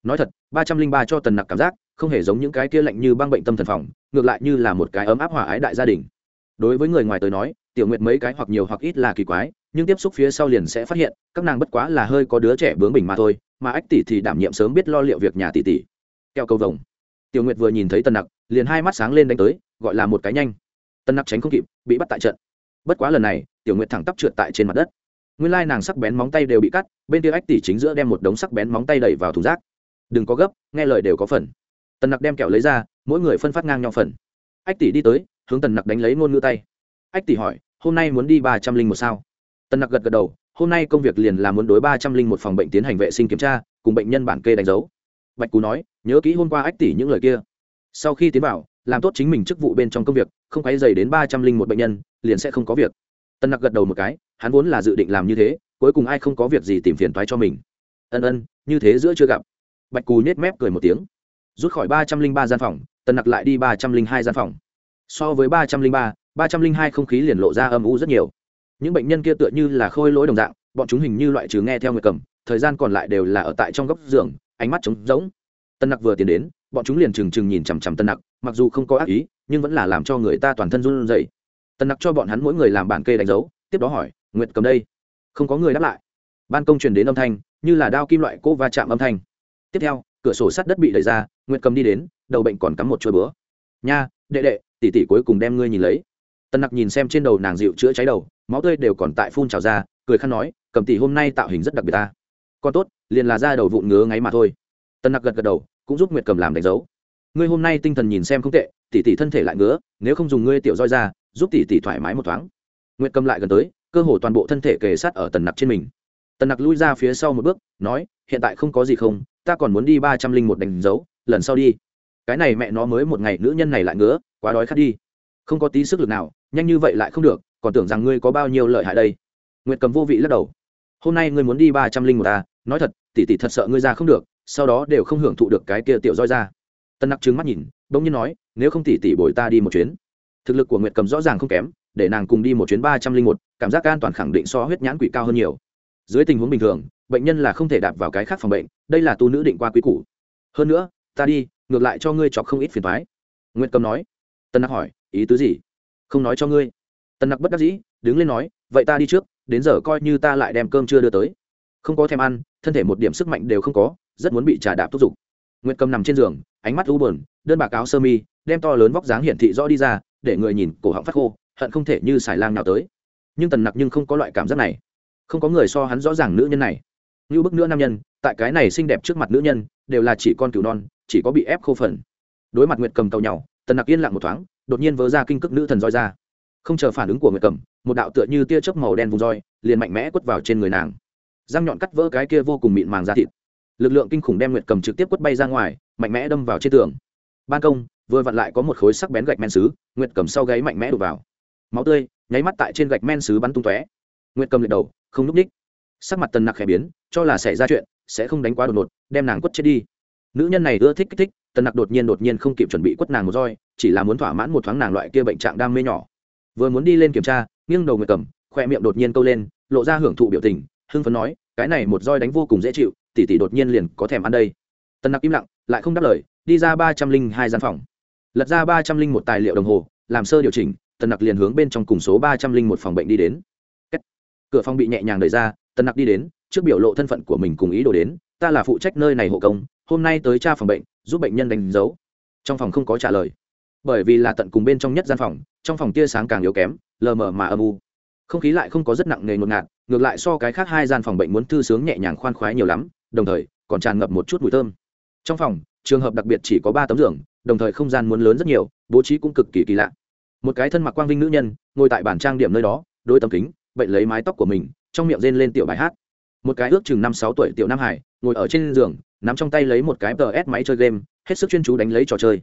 nói thật, ba trăm linh ba cho tần nặc cảm giác, không hề giống những cái kia lạnh như băng bệnh tâm thần phòng, ngược lại như là một cái ấm áp hòa ái đại gia đình. Đối với người ngoài tới nói, tiểu nguyệt mấy cái hoặc nhiều hoặc ít là kỳ quái, nhưng tiếp xúc phía sau liền sẽ phát hiện, các nàng bất quá là hơi có đứa trẻ bướng bỉnh mà thôi, mà ách tỷ thì đảm nhiệm sớm biết lo liệu việc nhà tỷ tỷ. Keo cầu vồng. Tiểu nguyệt vừa nhìn thấy tần nặc, liền hai mắt sáng lên đánh tới, gọi là một cái nhanh. Tần nặc tránh không kịp, bị bắt tại trận. Bất quá lần này, tiểu nguyệt thẳng tắp trượt tại trên mặt đất. Nguyên lai nàng sắc bén móng tay đều bị cắt, bên kia ách tỷ chính giữa đem một đống sắc bén móng tay đẩy vào thùng rác đừng có gấp, nghe lời đều có phần. Tần nặc đem kẹo lấy ra, mỗi người phân phát ngang nhau phần. Ách tỷ đi tới, hướng tần nặc đánh lấy ngôn ngữ tay. Ách tỷ hỏi, hôm nay muốn đi ba trăm linh một sao? Tần nặc gật gật đầu, hôm nay công việc liền là muốn đối ba trăm linh một phòng bệnh tiến hành vệ sinh kiểm tra, cùng bệnh nhân bản kê đánh dấu. Bạch cú nói, nhớ kỹ hôm qua ách tỷ những lời kia. Sau khi tiến vào, làm tốt chính mình chức vụ bên trong công việc, không quấy dày đến ba trăm linh một bệnh nhân, liền sẽ không có việc. Tân nặc gật đầu một cái, hắn vốn là dự định làm như thế, cuối cùng ai không có việc gì tìm phiền thoái cho mình. Ân ân, như thế giữa chưa gặp bạch cù nhét mép cười một tiếng. Rút khỏi ba trăm linh ba gian phòng, tần nặc lại đi ba trăm linh hai gian phòng. So với ba trăm linh ba ba trăm linh hai không khí liền lộ ra âm u rất nhiều. Những bệnh nhân kia tựa như là khôi lỗi đồng dạng, bọn chúng hình như loại trừ nghe theo người cầm, thời gian còn lại đều là ở tại trong góc giường, ánh mắt trống rỗng. Tân nặc vừa tiến đến, bọn chúng liền trừng trừng nhìn chằm chằm tân nặc, mặc dù không có ác ý, nhưng vẫn là làm cho người ta toàn thân run rẩy. Tân nặc cho bọn hắn mỗi người làm bản kê đánh dấu, tiếp đó hỏi, nguyệt cầm đây? Không có người đáp lại. Ban công truyền đến âm thanh, như là đao kim loại cố va chạm âm thanh tiếp theo, cửa sổ sắt đất bị đẩy ra, nguyệt cầm đi đến, đầu bệnh còn cắm một chuôi bữa nha, đệ đệ, tỷ tỷ cuối cùng đem ngươi nhìn lấy. Tân nặc nhìn xem trên đầu nàng dịu chữa cháy đầu, máu tươi đều còn tại phun trào ra, cười khăn nói, cầm tỷ hôm nay tạo hình rất đặc biệt ta. Còn tốt, liền là ra đầu vụn ngứa ngáy mà thôi. Tân nặc gật gật đầu, cũng giúp nguyệt cầm làm đánh dấu. Ngươi hôm nay tinh thần nhìn xem không tệ, tỷ tỷ thân thể lại ngứa, nếu không dùng ngươi tiểu roi ra, giúp tỷ tỷ thoải mái một thoáng. Nguyệt cầm lại gần tới, cơ hồ toàn bộ thân thể kề sát ở tần nặc trên mình. Tần nặc lui ra phía sau một bước, nói, hiện tại không có gì không ta còn muốn đi ba trăm linh một đánh dấu, lần sau đi. Cái này mẹ nó mới một ngày nữ nhân này lại ngứa, quá đói khát đi. Không có tí sức lực nào, nhanh như vậy lại không được, còn tưởng rằng ngươi có bao nhiêu lợi hại đây. Nguyệt cầm vô vị lắc đầu. Hôm nay ngươi muốn đi ba trăm linh một ta nói thật, tỷ tỷ thật sợ ngươi ra không được, sau đó đều không hưởng thụ được cái kia tiểu roi ra. Tân nặc trứng mắt nhìn, bỗng nhiên nói, nếu không tỷ tỷ bồi ta đi một chuyến. Thực lực của nguyệt cầm rõ ràng không kém, để nàng cùng đi một chuyến ba trăm linh một, cảm giác an toàn khẳng định so huyết nhãn quỷ cao hơn nhiều. Dưới tình huống bình thường bệnh nhân là không thể đạp vào cái khác phòng bệnh, đây là tu nữ định qua quý củ. hơn nữa, ta đi, ngược lại cho ngươi chọc không ít phiền thoái nguyệt cầm nói. Tân nặc hỏi, ý tứ gì? Không nói cho ngươi. Tân nặc bất đắc dĩ, đứng lên nói, vậy ta đi trước, đến giờ coi như ta lại đem cơm chưa đưa tới. Không có thèm ăn, thân thể một điểm sức mạnh đều không có, rất muốn bị trà đạp thúc giục. Nguyệt cầm nằm trên giường, ánh mắt u buồn, đơn bạc áo sơ mi, đem to lớn vóc dáng hiển thị rõ đi ra, để người nhìn cổ họng phát khô, hận không thể như xài lang nào tới. Nhưng tần nặc nhưng không có loại cảm giác này. Không có người so hắn rõ ràng nữ nhân này như bức nữa nam nhân, tại cái này xinh đẹp trước mặt nữ nhân, đều là chỉ con cừu non, chỉ có bị ép khô phần. Đối mặt nguyệt cầm tàu nhau, tần nặc yên lặng một thoáng, đột nhiên vớ ra kinh cước nữ thần roi ra. Không chờ phản ứng của nguyệt cầm, một đạo tựa như tia chớp màu đen vùng roi, liền mạnh mẽ quất vào trên người nàng. Răng nhọn cắt vỡ cái kia vô cùng mịn màng da thịt. Lực lượng kinh khủng đem nguyệt cầm trực tiếp quất bay ra ngoài, mạnh mẽ đâm vào trên tường. Ban công, vừa vặn lại có một khối sắc bén gạch men xứ, nguyệt cầm sau gáy mạnh mẽ đục vào. Máu tươi, nháy mắt tại trên gạch men xứ bắn tung tóe. Nguyệt cầm lật đầu, không núp ních sắc mặt tần nặc khẽ biến, cho là xảy ra chuyện, sẽ không đánh quá đột ngột, đem nàng quất chết đi. Nữ nhân này ưa thích kích thích, tần nặc đột nhiên đột nhiên không kịp chuẩn bị quất nàng một roi, chỉ là muốn thỏa mãn một thoáng nàng loại kia bệnh trạng đam mê nhỏ. Vừa muốn đi lên kiểm tra, nghiêng đầu người cầm, khoe miệng đột nhiên câu lên, lộ ra hưởng thụ biểu tình, hưng phấn nói, cái này một roi đánh vô cùng dễ chịu, tỷ tỷ đột nhiên liền có thèm ăn đây. Tần nặc im lặng, lại không đáp lời, đi ra ba trăm linh hai gian phòng. Lật ra ba trăm linh một tài liệu đồng hồ, làm sơ điều chỉnh, tần nặc liền hướng bên trong cùng số ba trăm linh một phòng bệnh đi đến. Cửa phòng bị nhẹ nhàng đẩy ra tần nặc đi đến, trước biểu lộ thân phận của mình cùng ý đồ đến, ta là phụ trách nơi này hộ công, hôm nay tới tra phòng bệnh, giúp bệnh nhân đánh dấu. Trong phòng không có trả lời. Bởi vì là tận cùng bên trong nhất gian phòng, trong phòng tia sáng càng yếu kém, lờ mờ mà âm u. Không khí lại không có rất nặng nề ngột ngạt, ngược lại so cái khác hai gian phòng bệnh muốn thư sướng nhẹ nhàng khoan khoái nhiều lắm, đồng thời còn tràn ngập một chút mùi thơm. Trong phòng, trường hợp đặc biệt chỉ có ba tấm giường, đồng thời không gian muốn lớn rất nhiều, bố trí cũng cực kỳ kỳ lạ. Một cái thân mặc quang vinh nữ nhân, ngồi tại bản trang điểm nơi đó, đôi tấm kính, bệnh lấy mái tóc của mình trong miệng rên lên tiểu bài hát. Một cái ước chừng năm sáu tuổi tiểu nam hải, ngồi ở trên giường, nắm trong tay lấy một cái ps máy chơi game, hết sức chuyên chú đánh lấy trò chơi.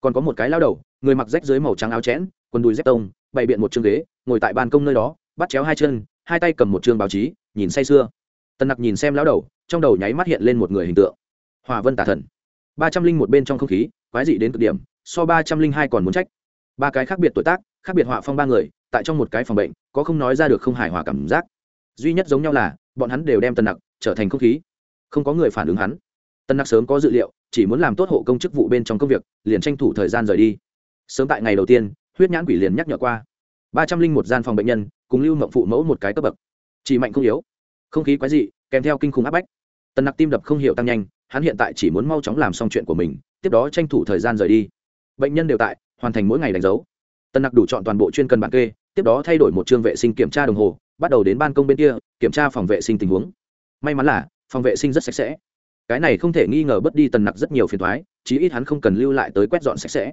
Còn có một cái lao đầu, người mặc rách dưới màu trắng áo chẽn, quần đùi dép tông, bày biện một chương ghế, ngồi tại ban công nơi đó, bắt chéo hai chân, hai tay cầm một chương báo chí, nhìn say sưa. Tân nặc nhìn xem lao đầu, trong đầu nháy mắt hiện lên một người hình tượng. Hòa vân tà thần. Ba trăm linh một bên trong không khí, quái dị đến cực điểm, so ba trăm linh hai còn muốn trách. Ba cái khác biệt tuổi tác, khác biệt họa phong ba người, tại trong một cái phòng bệnh, có không nói ra được không hài hòa cảm giác duy nhất giống nhau là, bọn hắn đều đem tần nặc trở thành không khí. Không có người phản ứng hắn. Tần nặc sớm có dự liệu, chỉ muốn làm tốt hộ công chức vụ bên trong công việc, liền tranh thủ thời gian rời đi. Sớm tại ngày đầu tiên, huyết nhãn quỷ liền nhắc nhở qua. ba trăm linh một gian phòng bệnh nhân, cùng lưu mộng phụ mẫu một cái cấp bậc. Chỉ mạnh không yếu. Không khí quái dị, kèm theo kinh khủng áp bách. Tần nặc tim đập không hiểu tăng nhanh, hắn hiện tại chỉ muốn mau chóng làm xong chuyện của mình, tiếp đó tranh thủ thời gian rời đi. Bệnh nhân đều tại, hoàn thành mỗi ngày đánh dấu. Tần nặc đủ chọn toàn bộ chuyên cần bản kê, tiếp đó thay đổi một chương vệ sinh kiểm tra đồng hồ bắt đầu đến ban công bên kia, kiểm tra phòng vệ sinh tình huống. May mắn là, phòng vệ sinh rất sạch sẽ. Cái này không thể nghi ngờ bớt đi tần nặc rất nhiều phiền thoái chí ít hắn không cần lưu lại tới quét dọn sạch sẽ.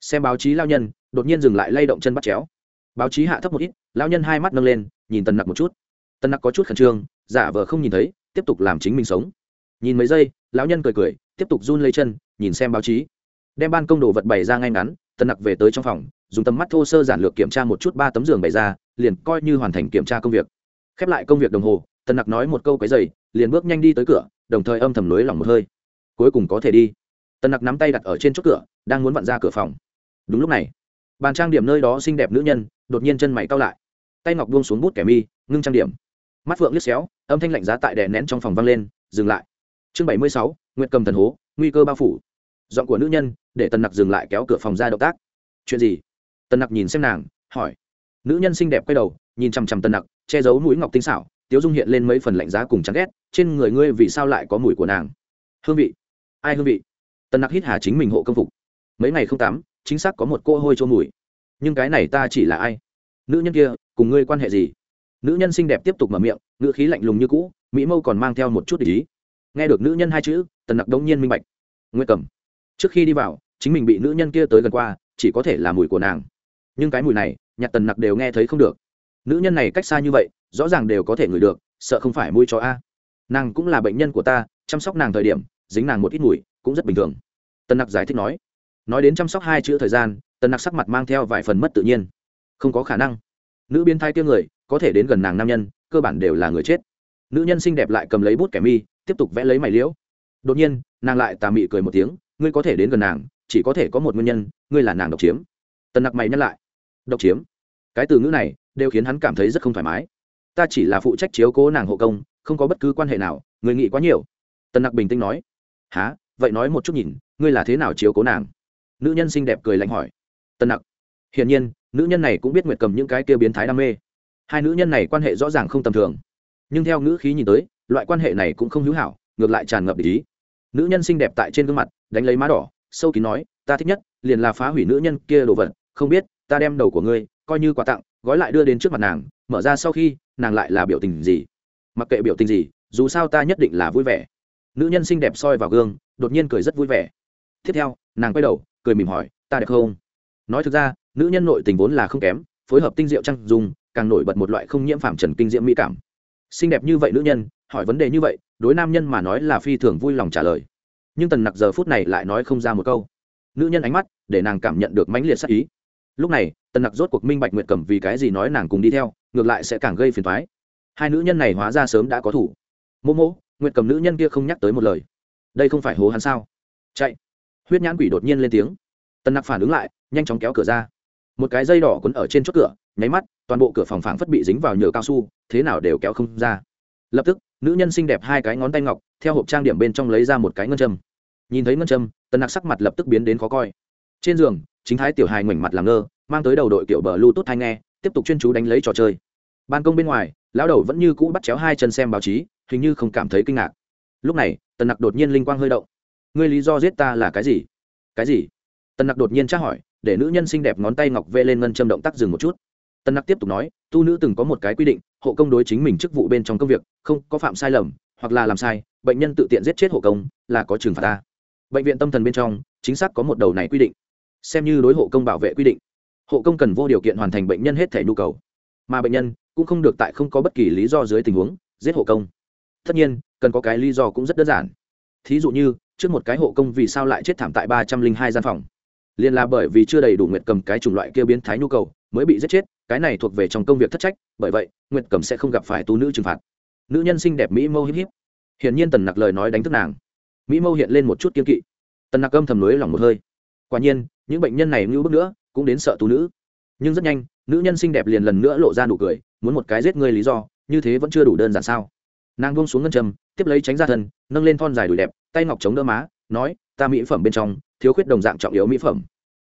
Xem báo chí lao nhân, đột nhiên dừng lại lay động chân bắt chéo. Báo chí hạ thấp một ít, lao nhân hai mắt nâng lên, nhìn tần nặc một chút. Tần nặc có chút khẩn trương, giả vờ không nhìn thấy, tiếp tục làm chính mình sống. Nhìn mấy giây, lão nhân cười cười, tiếp tục run lấy chân, nhìn xem báo chí. Đem ban công đồ vật bày ra ngay ngắn, tần nặc về tới trong phòng dùng tầm mắt thô sơ giản lược kiểm tra một chút ba tấm giường bày ra, liền coi như hoàn thành kiểm tra công việc. Khép lại công việc đồng hồ, tần nặc nói một câu cái dày liền bước nhanh đi tới cửa, đồng thời âm thầm lối lòng một hơi. Cuối cùng có thể đi. Tần nặc nắm tay đặt ở trên chốt cửa, đang muốn vặn ra cửa phòng. Đúng lúc này, bàn trang điểm nơi đó xinh đẹp nữ nhân, đột nhiên chân mày cao lại. Tay ngọc buông xuống bút kẻ mi, ngưng trang điểm. Mắt phượng liếc xéo, âm thanh lạnh giá tại đè nén trong phòng vang lên, dừng lại. Chương bảy mươi sáu nguyện cầm thần hố, nguy cơ bao phủ. Giọng của nữ nhân, để tần nặc dừng lại kéo cửa phòng ra động tác. Chuyện gì? Tần nặc nhìn xem nàng, hỏi. Nữ nhân xinh đẹp quay đầu, nhìn chằm chằm tần nặc, che giấu mũi ngọc tinh xảo, tiếu dung hiện lên mấy phần lạnh giá cùng chán ghét, trên người ngươi vì sao lại có mùi của nàng? Hương vị. Ai hương vị? Tần nặc hít hà chính mình hộ công phục. Mấy ngày không tắm, chính xác có một cô hôi trôn mùi. Nhưng cái này ta chỉ là ai? Nữ nhân kia, cùng ngươi quan hệ gì? Nữ nhân xinh đẹp tiếp tục mở miệng, ngữ khí lạnh lùng như cũ, mỹ mâu còn mang theo một chút ý. Nghe được nữ nhân hai chữ, tần nặc đông nhiên minh bạch. Nguyên cầm trước khi đi vào, chính mình bị nữ nhân kia tới gần qua, chỉ có thể là mùi của nàng nhưng cái mùi này, Nhạc tần nặc đều nghe thấy không được. Nữ nhân này cách xa như vậy, rõ ràng đều có thể ngửi được, sợ không phải mùi cho a. Nàng cũng là bệnh nhân của ta, chăm sóc nàng thời điểm, dính nàng một ít mùi, cũng rất bình thường. Tần nặc giải thích nói. Nói đến chăm sóc hai chữ thời gian, tần nặc sắc mặt mang theo vài phần mất tự nhiên. Không có khả năng. Nữ biến thái tiêu người, có thể đến gần nàng nam nhân, cơ bản đều là người chết. Nữ nhân xinh đẹp lại cầm lấy bút kẻ mi, tiếp tục vẽ lấy mày liễu. Đột nhiên, nàng lại tà mị cười một tiếng, ngươi có thể đến gần nàng, chỉ có thể có một nguyên nhân, ngươi là nàng độc chiếm tần nặc mày nhắc lại. Độc chiếm. Cái từ ngữ này đều khiến hắn cảm thấy rất không thoải mái. Ta chỉ là phụ trách chiếu cố nàng hộ công, không có bất cứ quan hệ nào, người nghĩ quá nhiều. Tần nặc bình tĩnh nói. Há vậy nói một chút nhìn, ngươi là thế nào chiếu cố nàng? Nữ nhân xinh đẹp cười lạnh hỏi. Tần nặc. Hiển nhiên, nữ nhân này cũng biết nguyệt cầm những cái kia biến thái đam mê. Hai nữ nhân này quan hệ rõ ràng không tầm thường. Nhưng theo ngữ khí nhìn tới, loại quan hệ này cũng không hữu hảo, ngược lại tràn ngập ý. Nữ nhân xinh đẹp tại trên gương mặt, đánh lấy má đỏ, sâu kín nói, ta thích nhất liền là phá hủy nữ nhân kia đồ vật không biết, ta đem đầu của ngươi coi như quà tặng, gói lại đưa đến trước mặt nàng, mở ra sau khi, nàng lại là biểu tình gì? Mặc kệ biểu tình gì, dù sao ta nhất định là vui vẻ. Nữ nhân xinh đẹp soi vào gương, đột nhiên cười rất vui vẻ. Tiếp theo, nàng quay đầu, cười mỉm hỏi, ta đẹp không? Nói thực ra, nữ nhân nội tình vốn là không kém, phối hợp tinh diệu trăng dùng càng nổi bật một loại không nhiễm phạm trần kinh diễm mỹ cảm. Xinh đẹp như vậy nữ nhân, hỏi vấn đề như vậy, đối nam nhân mà nói là phi thường vui lòng trả lời. Nhưng tần nặc giờ phút này lại nói không ra một câu. Nữ nhân ánh mắt để nàng cảm nhận được mãnh liệt sắc ý lúc này, tần nặc rốt cuộc minh bạch nguyệt cầm vì cái gì nói nàng cùng đi theo, ngược lại sẽ càng gây phiền thoái hai nữ nhân này hóa ra sớm đã có thủ. Mô mô nguyệt cầm nữ nhân kia không nhắc tới một lời. Đây không phải hố hắn sao? Chạy. Huyết nhãn quỷ đột nhiên lên tiếng. Tần nặc phản ứng lại, nhanh chóng kéo cửa ra. Một cái dây đỏ quấn ở trên chốt cửa, nháy mắt, toàn bộ cửa phòng phảng phất bị dính vào nhựa cao su, thế nào đều kéo không ra. Lập tức, nữ nhân xinh đẹp hai cái ngón tay ngọc, theo hộp trang điểm bên trong lấy ra một cái ngân châm. Nhìn thấy ngân châm, tần nặc sắc mặt lập tức biến đến khó coi. Trên giường chính thái tiểu hài ngoảnh mặt làm ngơ, mang tới đầu đội kiểu bờ lưu tốt hay nghe, tiếp tục chuyên chú đánh lấy trò chơi. Ban công bên ngoài, lão đầu vẫn như cũ bắt chéo hai chân xem báo chí, hình như không cảm thấy kinh ngạc. Lúc này, tần nặc đột nhiên linh quang hơi động. Ngươi lý do giết ta là cái gì? Cái gì? Tần nặc đột nhiên tra hỏi, để nữ nhân xinh đẹp ngón tay ngọc vê lên ngân châm động tác dừng một chút. Tần nặc tiếp tục nói, tu nữ từng có một cái quy định, hộ công đối chính mình chức vụ bên trong công việc, không có phạm sai lầm, hoặc là làm sai, bệnh nhân tự tiện giết chết hộ công, là có trừng phạt ta. Bệnh viện tâm thần bên trong, chính xác có một đầu này quy định xem như đối hộ công bảo vệ quy định. Hộ công cần vô điều kiện hoàn thành bệnh nhân hết thể nhu cầu. Mà bệnh nhân cũng không được tại không có bất kỳ lý do dưới tình huống giết hộ công. Tất nhiên, cần có cái lý do cũng rất đơn giản. Thí dụ như, trước một cái hộ công vì sao lại chết thảm tại ba trăm linh hai gian phòng? Liền là bởi vì chưa đầy đủ nguyệt cầm cái chủng loại kia biến thái nhu cầu, mới bị giết chết, cái này thuộc về trong công việc thất trách, bởi vậy, nguyệt cầm sẽ không gặp phải tu nữ trừng phạt. Nữ nhân xinh đẹp mỹ mâu híp híp. Hiển nhiên tần nặc lời nói đánh thức nàng. Mỹ mâu hiện lên một chút kiên kỵ. Tần nặc âm thầm lưới lòng một hơi quả nhiên, những bệnh nhân này ngưu bước nữa, cũng đến sợ tú nữ. Nhưng rất nhanh, nữ nhân xinh đẹp liền lần nữa lộ ra nụ cười, muốn một cái giết ngươi lý do, như thế vẫn chưa đủ đơn giản sao? Nàng buông xuống ngân châm, tiếp lấy tránh ra thân, nâng lên thon dài đùi đẹp, tay ngọc chống đỡ má, nói, ta mỹ phẩm bên trong, thiếu khuyết đồng dạng trọng yếu mỹ phẩm.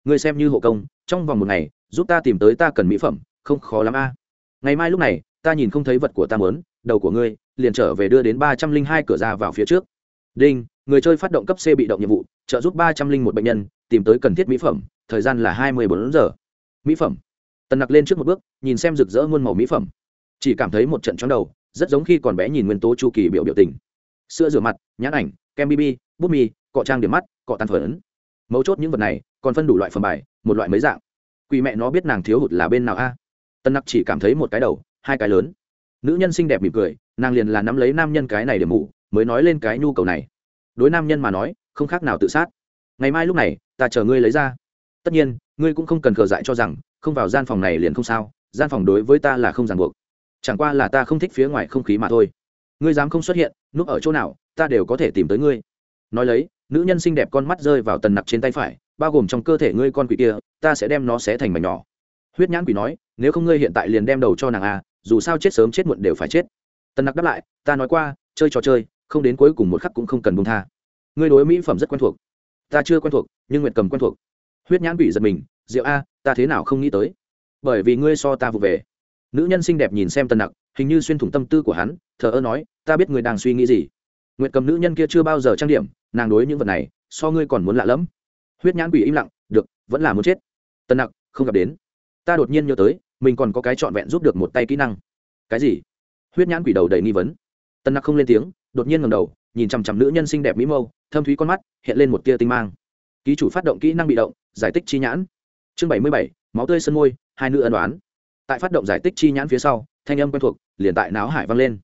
Ngươi xem như hộ công, trong vòng một ngày, giúp ta tìm tới ta cần mỹ phẩm, không khó lắm a. Ngày mai lúc này, ta nhìn không thấy vật của ta mớn đầu của ngươi, liền trở về đưa đến ba trăm linh hai cửa ra vào phía trước. Đinh, người chơi phát động cấp c bị động nhiệm vụ, trợ giúp ba trăm linh một bệnh nhân tìm tới cần thiết mỹ phẩm, thời gian là hai mươi bốn giờ. Mỹ phẩm. Tần nặc lên trước một bước, nhìn xem rực rỡ muôn màu mỹ phẩm. Chỉ cảm thấy một trận chóng đầu, rất giống khi còn bé nhìn nguyên tố chu kỳ biểu biểu tình. Sữa rửa mặt, nhãn ảnh, kem bb bút mi, cọ trang điểm mắt, cọ tàn phấn. Mấu chốt những vật này, còn phân đủ loại phẩm bài, một loại mấy dạng. Quỷ mẹ nó biết nàng thiếu hụt là bên nào a? Tân nặc chỉ cảm thấy một cái đầu, hai cái lớn. Nữ nhân xinh đẹp mỉm cười, nàng liền là nắm lấy nam nhân cái này để mù, mới nói lên cái nhu cầu này. Đối nam nhân mà nói, không khác nào tự sát. Ngày mai lúc này ta chờ ngươi lấy ra. Tất nhiên, ngươi cũng không cần cờ dại cho rằng, không vào gian phòng này liền không sao, gian phòng đối với ta là không ràng buộc. Chẳng qua là ta không thích phía ngoài không khí mà thôi. Ngươi dám không xuất hiện, núp ở chỗ nào, ta đều có thể tìm tới ngươi. Nói lấy, nữ nhân xinh đẹp con mắt rơi vào tần nặc trên tay phải, bao gồm trong cơ thể ngươi con quỷ kia, ta sẽ đem nó xé thành mảnh nhỏ. Huyết nhãn quỷ nói, nếu không ngươi hiện tại liền đem đầu cho nàng à dù sao chết sớm chết muộn đều phải chết. Tần nặc đáp lại, ta nói qua, chơi trò chơi, không đến cuối cùng một khắc cũng không cần buông tha. Ngươi đối mỹ phẩm rất quen thuộc ta chưa quen thuộc, nhưng nguyện cầm quen thuộc. Huyết nhãn quỷ giật mình, diệu a, ta thế nào không nghĩ tới? Bởi vì ngươi so ta vụ về. Nữ nhân xinh đẹp nhìn xem tần nặc, hình như xuyên thủng tâm tư của hắn, thờ ơ nói, ta biết người đang suy nghĩ gì. Nguyện cầm nữ nhân kia chưa bao giờ trang điểm, nàng đối những vật này, so ngươi còn muốn lạ lẫm. Huyết nhãn quỷ im lặng, được, vẫn là muốn chết. Tần nặc, không gặp đến. Ta đột nhiên nhớ tới, mình còn có cái trọn vẹn giúp được một tay kỹ năng. Cái gì? Huyết nhãn quỷ đầu đầy nghi vấn. Tần nặc không lên tiếng, đột nhiên ngầm đầu nhìn chằm chằm nữ nhân xinh đẹp mỹ mâu, thâm thúy con mắt, hiện lên một tia tinh mang. Ký chủ phát động kỹ năng bị động, giải tích chi nhãn. Chương bảy mươi bảy, máu tươi sân môi, hai nữ ân đoán tại phát động giải tích chi nhãn phía sau, thanh âm quen thuộc, liền tại náo hải vang lên.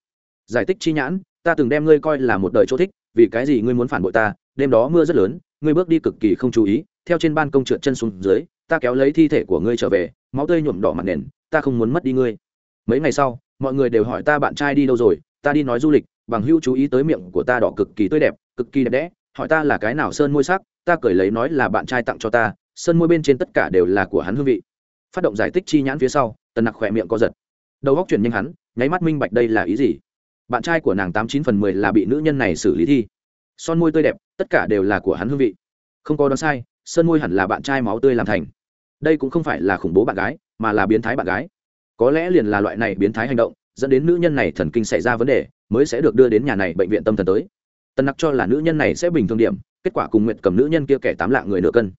Giải tích chi nhãn, ta từng đem ngươi coi là một đời chỗ thích, vì cái gì ngươi muốn phản bội ta? Đêm đó mưa rất lớn, ngươi bước đi cực kỳ không chú ý, theo trên ban công trượt chân xuống dưới, ta kéo lấy thi thể của ngươi trở về, máu tươi nhuộm đỏ mặt nền, ta không muốn mất đi ngươi. Mấy ngày sau, mọi người đều hỏi ta bạn trai đi đâu rồi, ta đi nói du lịch bằng hữu chú ý tới miệng của ta đỏ cực kỳ tươi đẹp, cực kỳ đẹp đẽ, hỏi ta là cái nào sơn môi sắc, ta cười lấy nói là bạn trai tặng cho ta, sơn môi bên trên tất cả đều là của hắn hương vị. Phát động giải tích chi nhãn phía sau, tần nặc khỏe miệng co giật. Đầu góc chuyển nhanh hắn, nháy mắt minh bạch đây là ý gì. Bạn trai của nàng tám chín phần mười là bị nữ nhân này xử lý thi. Son môi tươi đẹp, tất cả đều là của hắn hương vị. Không có đoán sai, sơn môi hẳn là bạn trai máu tươi làm thành. Đây cũng không phải là khủng bố bạn gái, mà là biến thái bạn gái. Có lẽ liền là loại này biến thái hành động dẫn đến nữ nhân này thần kinh xảy ra vấn đề, mới sẽ được đưa đến nhà này bệnh viện tâm thần tới. Tần nặc cho là nữ nhân này sẽ bình thường điểm, kết quả cùng nguyện cầm nữ nhân kia kẻ tám lạng người nửa cân.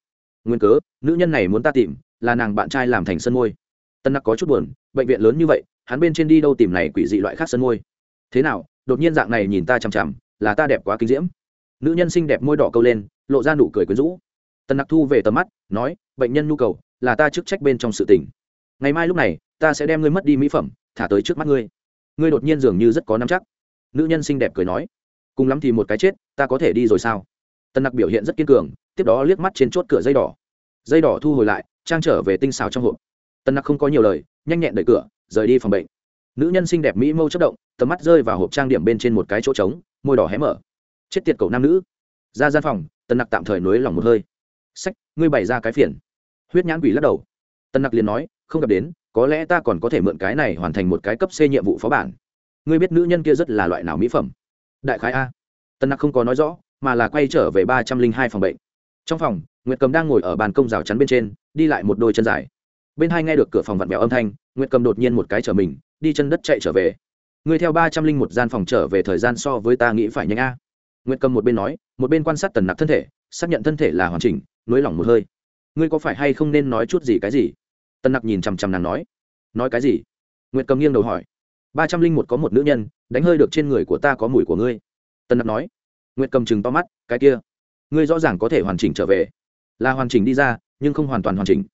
Nguyên cớ, nữ nhân này muốn ta tìm, là nàng bạn trai làm thành sân môi. Tân nặc có chút buồn, bệnh viện lớn như vậy, hắn bên trên đi đâu tìm này quỷ dị loại khác sân môi? Thế nào, đột nhiên dạng này nhìn ta chằm chằm, là ta đẹp quá kinh diễm. Nữ nhân xinh đẹp môi đỏ câu lên, lộ ra nụ cười quyến rũ. Tần nặc thu về tầm mắt, nói, bệnh nhân nhu cầu, là ta chức trách bên trong sự tình. Ngày mai lúc này, ta sẽ đem ngươi mất đi mỹ phẩm thả tới trước mắt ngươi. Ngươi đột nhiên dường như rất có nắm chắc. Nữ nhân xinh đẹp cười nói, cùng lắm thì một cái chết, ta có thể đi rồi sao? Tần nặc biểu hiện rất kiên cường, tiếp đó liếc mắt trên chốt cửa dây đỏ. Dây đỏ thu hồi lại, trang trở về tinh xào trong hộp. Tần nặc không có nhiều lời, nhanh nhẹn đẩy cửa, rời đi phòng bệnh. Nữ nhân xinh đẹp mỹ mâu chất động, tầm mắt rơi vào hộp trang điểm bên trên một cái chỗ trống, môi đỏ hé mở. Chết tiệt cậu nam nữ. Ra gian phòng, tần nặc tạm thời nối lòng một hơi. Sách, ngươi bày ra cái phiền. Huyết nhãn quỷ lắc đầu. Tần nặc liền nói, không gặp đến có lẽ ta còn có thể mượn cái này hoàn thành một cái cấp c nhiệm vụ phó bản. Ngươi biết nữ nhân kia rất là loại nào mỹ phẩm? Đại khái a. Tần nặc không có nói rõ, mà là quay trở về ba trăm linh hai phòng bệnh. Trong phòng, nguyệt cầm đang ngồi ở bàn công rào chắn bên trên, đi lại một đôi chân dài. Bên hai nghe được cửa phòng vặn vẹo âm thanh, nguyệt cầm đột nhiên một cái chở mình, đi chân đất chạy trở về. Ngươi theo ba trăm linh một gian phòng trở về thời gian so với ta nghĩ phải nhanh a. Nguyệt cầm một bên nói, một bên quan sát tần nặc thân thể, xác nhận thân thể là hoàn chỉnh, nới lỏng một hơi. Ngươi có phải hay không nên nói chút gì cái gì? Tân nặc nhìn chằm chằm nàng nói nói cái gì? Nguyệt cầm nghiêng đầu hỏi, ba trăm linh một có một nữ nhân, đánh hơi được trên người của ta có mùi của ngươi. Tân nặc nói, nguyệt cầm chừng to mắt, cái kia, ngươi rõ ràng có thể hoàn chỉnh trở về. Là hoàn chỉnh đi ra, nhưng không hoàn toàn hoàn chỉnh.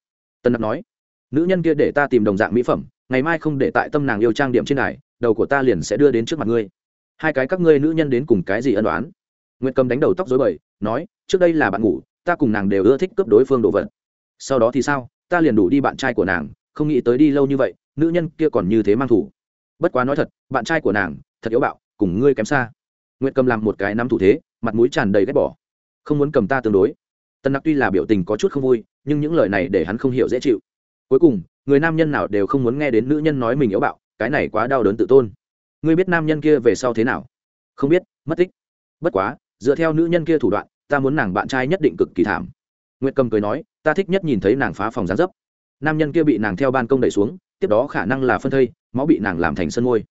Tân nặc nói, nữ nhân kia để ta tìm đồng dạng mỹ phẩm, ngày mai không để tại tâm nàng yêu trang điểm trên đài, đầu của ta liền sẽ đưa đến trước mặt ngươi. Hai cái các ngươi nữ nhân đến cùng cái gì ân đoán nguyệt cầm đánh đầu tóc dối bời, nói, trước đây là bạn ngủ, ta cùng nàng đều ưa thích cướp đối phương đồ vật. Sau đó thì sao? Ta liền đủ đi bạn trai của nàng, không nghĩ tới đi lâu như vậy, nữ nhân kia còn như thế mang thủ bất quá nói thật, bạn trai của nàng, thật yếu bạo, cùng ngươi kém xa. Nguyệt cầm làm một cái nắm thủ thế, mặt mũi tràn đầy ghét bỏ. Không muốn cầm ta tương đối. Tần nặc tuy là biểu tình có chút không vui, nhưng những lời này để hắn không hiểu dễ chịu. Cuối cùng, người nam nhân nào đều không muốn nghe đến nữ nhân nói mình yếu bạo, cái này quá đau đớn tự tôn. Ngươi biết nam nhân kia về sau thế nào? Không biết, mất tích. Bất quá, dựa theo nữ nhân kia thủ đoạn, ta muốn nàng bạn trai nhất định cực kỳ thảm nguyệt cầm cười nói, ta thích nhất nhìn thấy nàng phá phòng gián dấp. Nam nhân kia bị nàng theo ban công đẩy xuống, tiếp đó khả năng là phân thây, máu bị nàng làm thành sân môi.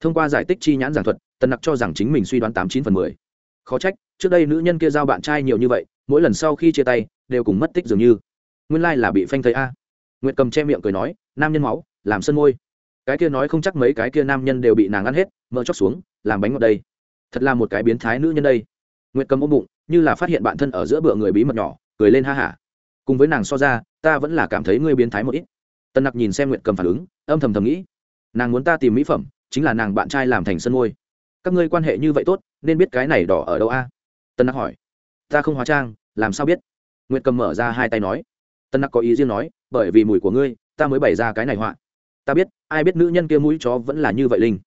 Thông qua giải tích chi nhãn giảng thuật, tần nặc cho rằng chính mình suy đoán tám chín phần mười. Khó trách, trước đây nữ nhân kia giao bạn trai nhiều như vậy, mỗi lần sau khi chia tay, đều cùng mất tích dường như. Nguyên lai là bị phanh thây a. Nguyệt cầm che miệng cười nói, nam nhân máu, làm sân môi. Cái kia nói không chắc mấy cái kia nam nhân đều bị nàng ăn hết mỡ chóc xuống, làm bánh ngọt đây. Thật là một cái biến thái nữ nhân đây. Nguyệt cầm ôm bụng, như là phát hiện bản thân ở giữa bựa người bí mật nhỏ cười lên ha hả. Cùng với nàng so ra, ta vẫn là cảm thấy ngươi biến thái một ít. Tân nặc nhìn xem nguyệt cầm phản ứng, âm thầm thầm nghĩ. Nàng muốn ta tìm mỹ phẩm, chính là nàng bạn trai làm thành sân môi. Các ngươi quan hệ như vậy tốt, nên biết cái này đỏ ở đâu a? Tân nặc hỏi. Ta không hóa trang, làm sao biết? Nguyệt cầm mở ra hai tay nói. Tân nặc có ý riêng nói, bởi vì mùi của ngươi, ta mới bày ra cái này họa. Ta biết, ai biết nữ nhân kia mũi chó vẫn là như vậy linh.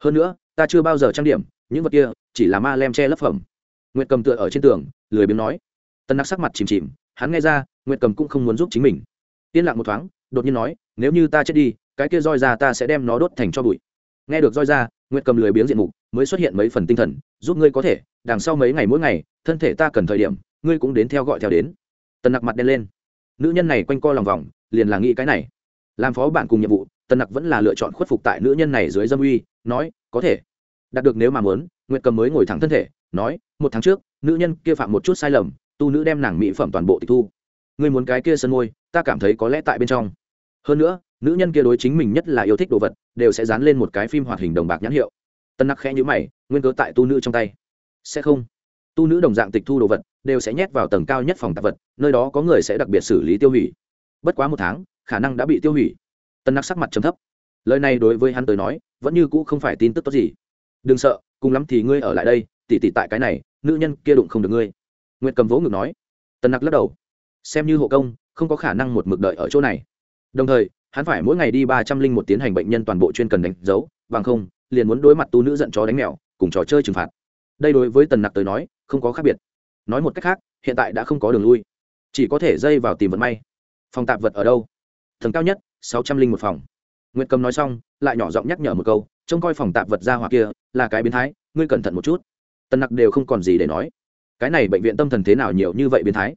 Hơn nữa, ta chưa bao giờ trang điểm, những vật kia chỉ là ma lem che lấp phẩm. Nguyệt cầm tựa ở trên tường, lười biếng nói tân nặc sắc mặt chìm chìm, hắn nghe ra, nguyệt cầm cũng không muốn giúp chính mình. Yên lặng một thoáng, đột nhiên nói, nếu như ta chết đi, cái kia roi ra ta sẽ đem nó đốt thành cho bụi. Nghe được roi ra, nguyệt cầm lười biếng diện mục, mới xuất hiện mấy phần tinh thần, giúp ngươi có thể, đằng sau mấy ngày mỗi ngày, thân thể ta cần thời điểm, ngươi cũng đến theo gọi theo đến. Tần nặc mặt đen lên. Nữ nhân này quanh co lòng vòng, liền là nghĩ cái này. Làm phó bản cùng nhiệm vụ, tần nặc vẫn là lựa chọn khuất phục tại nữ nhân này dưới dâm uy, nói, có thể. Đạt được nếu mà muốn, nguyệt cầm mới ngồi thẳng thân thể, nói, một tháng trước, nữ nhân kia phạm một chút sai lầm tu nữ đem nàng mỹ phẩm toàn bộ tịch thu. Ngươi muốn cái kia sân môi, ta cảm thấy có lẽ tại bên trong. Hơn nữa, nữ nhân kia đối chính mình nhất là yêu thích đồ vật, đều sẽ dán lên một cái phim hoạt hình đồng bạc nhãn hiệu. Tân nặc khẽ nhữ mày, nguyên cớ tại tu nữ trong tay. Sẽ không. Tu nữ đồng dạng tịch thu đồ vật, đều sẽ nhét vào tầng cao nhất phòng tạp vật, nơi đó có người sẽ đặc biệt xử lý tiêu hủy. Bất quá một tháng, khả năng đã bị tiêu hủy. Tân nặc sắc mặt trầm thấp. Lời này đối với hắn tới nói, vẫn như cũ không phải tin tức tốt gì. Đừng sợ, cùng lắm thì ngươi ở lại đây, tỉ tỉ tại cái này, nữ nhân kia đụng không được ngươi nguyệt cầm vỗ ngực nói. Tần nặc lắc đầu. Xem như hộ công, không có khả năng một mực đợi ở chỗ này. Đồng thời, hắn phải mỗi ngày đi ba trăm linh một tiến hành bệnh nhân toàn bộ chuyên cần đánh dấu, bằng không, liền muốn đối mặt tu nữ giận chó đánh mèo, cùng trò chơi trừng phạt. Đây đối với tần nặc tới nói, không có khác biệt. Nói một cách khác, hiện tại đã không có đường lui. Chỉ có thể dây vào tìm vận may. Phòng tạp vật ở đâu? Thần cao nhất, sáu trăm linh một phòng. Nguyệt cầm nói xong, lại nhỏ giọng nhắc nhở một câu, trông coi phòng tạp vật ra hoặc kia là cái biến thái, ngươi cẩn thận một chút. Tần nặc đều không còn gì để nói cái này bệnh viện tâm thần thế nào nhiều như vậy biến thái?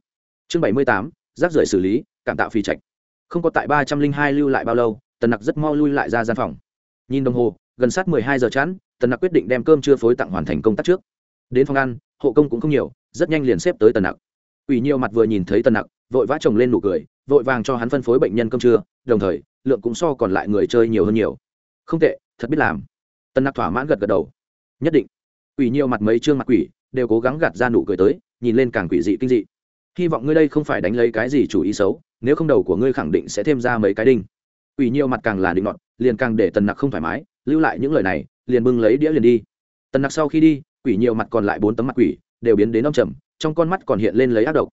Chương bảy mươi tám, rác rưởi xử lý, cảm tạo phi trạch. Không có tại ba trăm linh hai lưu lại bao lâu, tần nặc rất mau lui lại ra gian phòng. Nhìn đồng hồ, gần sát mười hai giờ chẵn, tần nặc quyết định đem cơm chưa phối tặng hoàn thành công tác trước. Đến phòng ăn, hộ công cũng không nhiều, rất nhanh liền xếp tới tần nặc. Ủy nhiều mặt vừa nhìn thấy tần nặc, vội vã chồng lên nụ cười, vội vàng cho hắn phân phối bệnh nhân cơm trưa, đồng thời, lượng cũng so còn lại người chơi nhiều hơn nhiều. Không tệ, thật biết làm. Tần nặc thỏa mãn gật gật đầu. Nhất định. Ủy nhiều mặt mấy chương mặt quỷ đều cố gắng gạt ra nụ cười tới nhìn lên càng quỷ dị kinh dị. Hy vọng ngươi đây không phải đánh lấy cái gì chủ ý xấu nếu không đầu của ngươi khẳng định sẽ thêm ra mấy cái đinh. Quỷ nhiều mặt càng là định ngọn, liền càng để tần nặc không thoải mái lưu lại những lời này liền bưng lấy đĩa liền đi. Tần nặc sau khi đi quỷ nhiều mặt còn lại bốn tấm mặt quỷ đều biến đến ông trầm trong con mắt còn hiện lên lấy ác độc.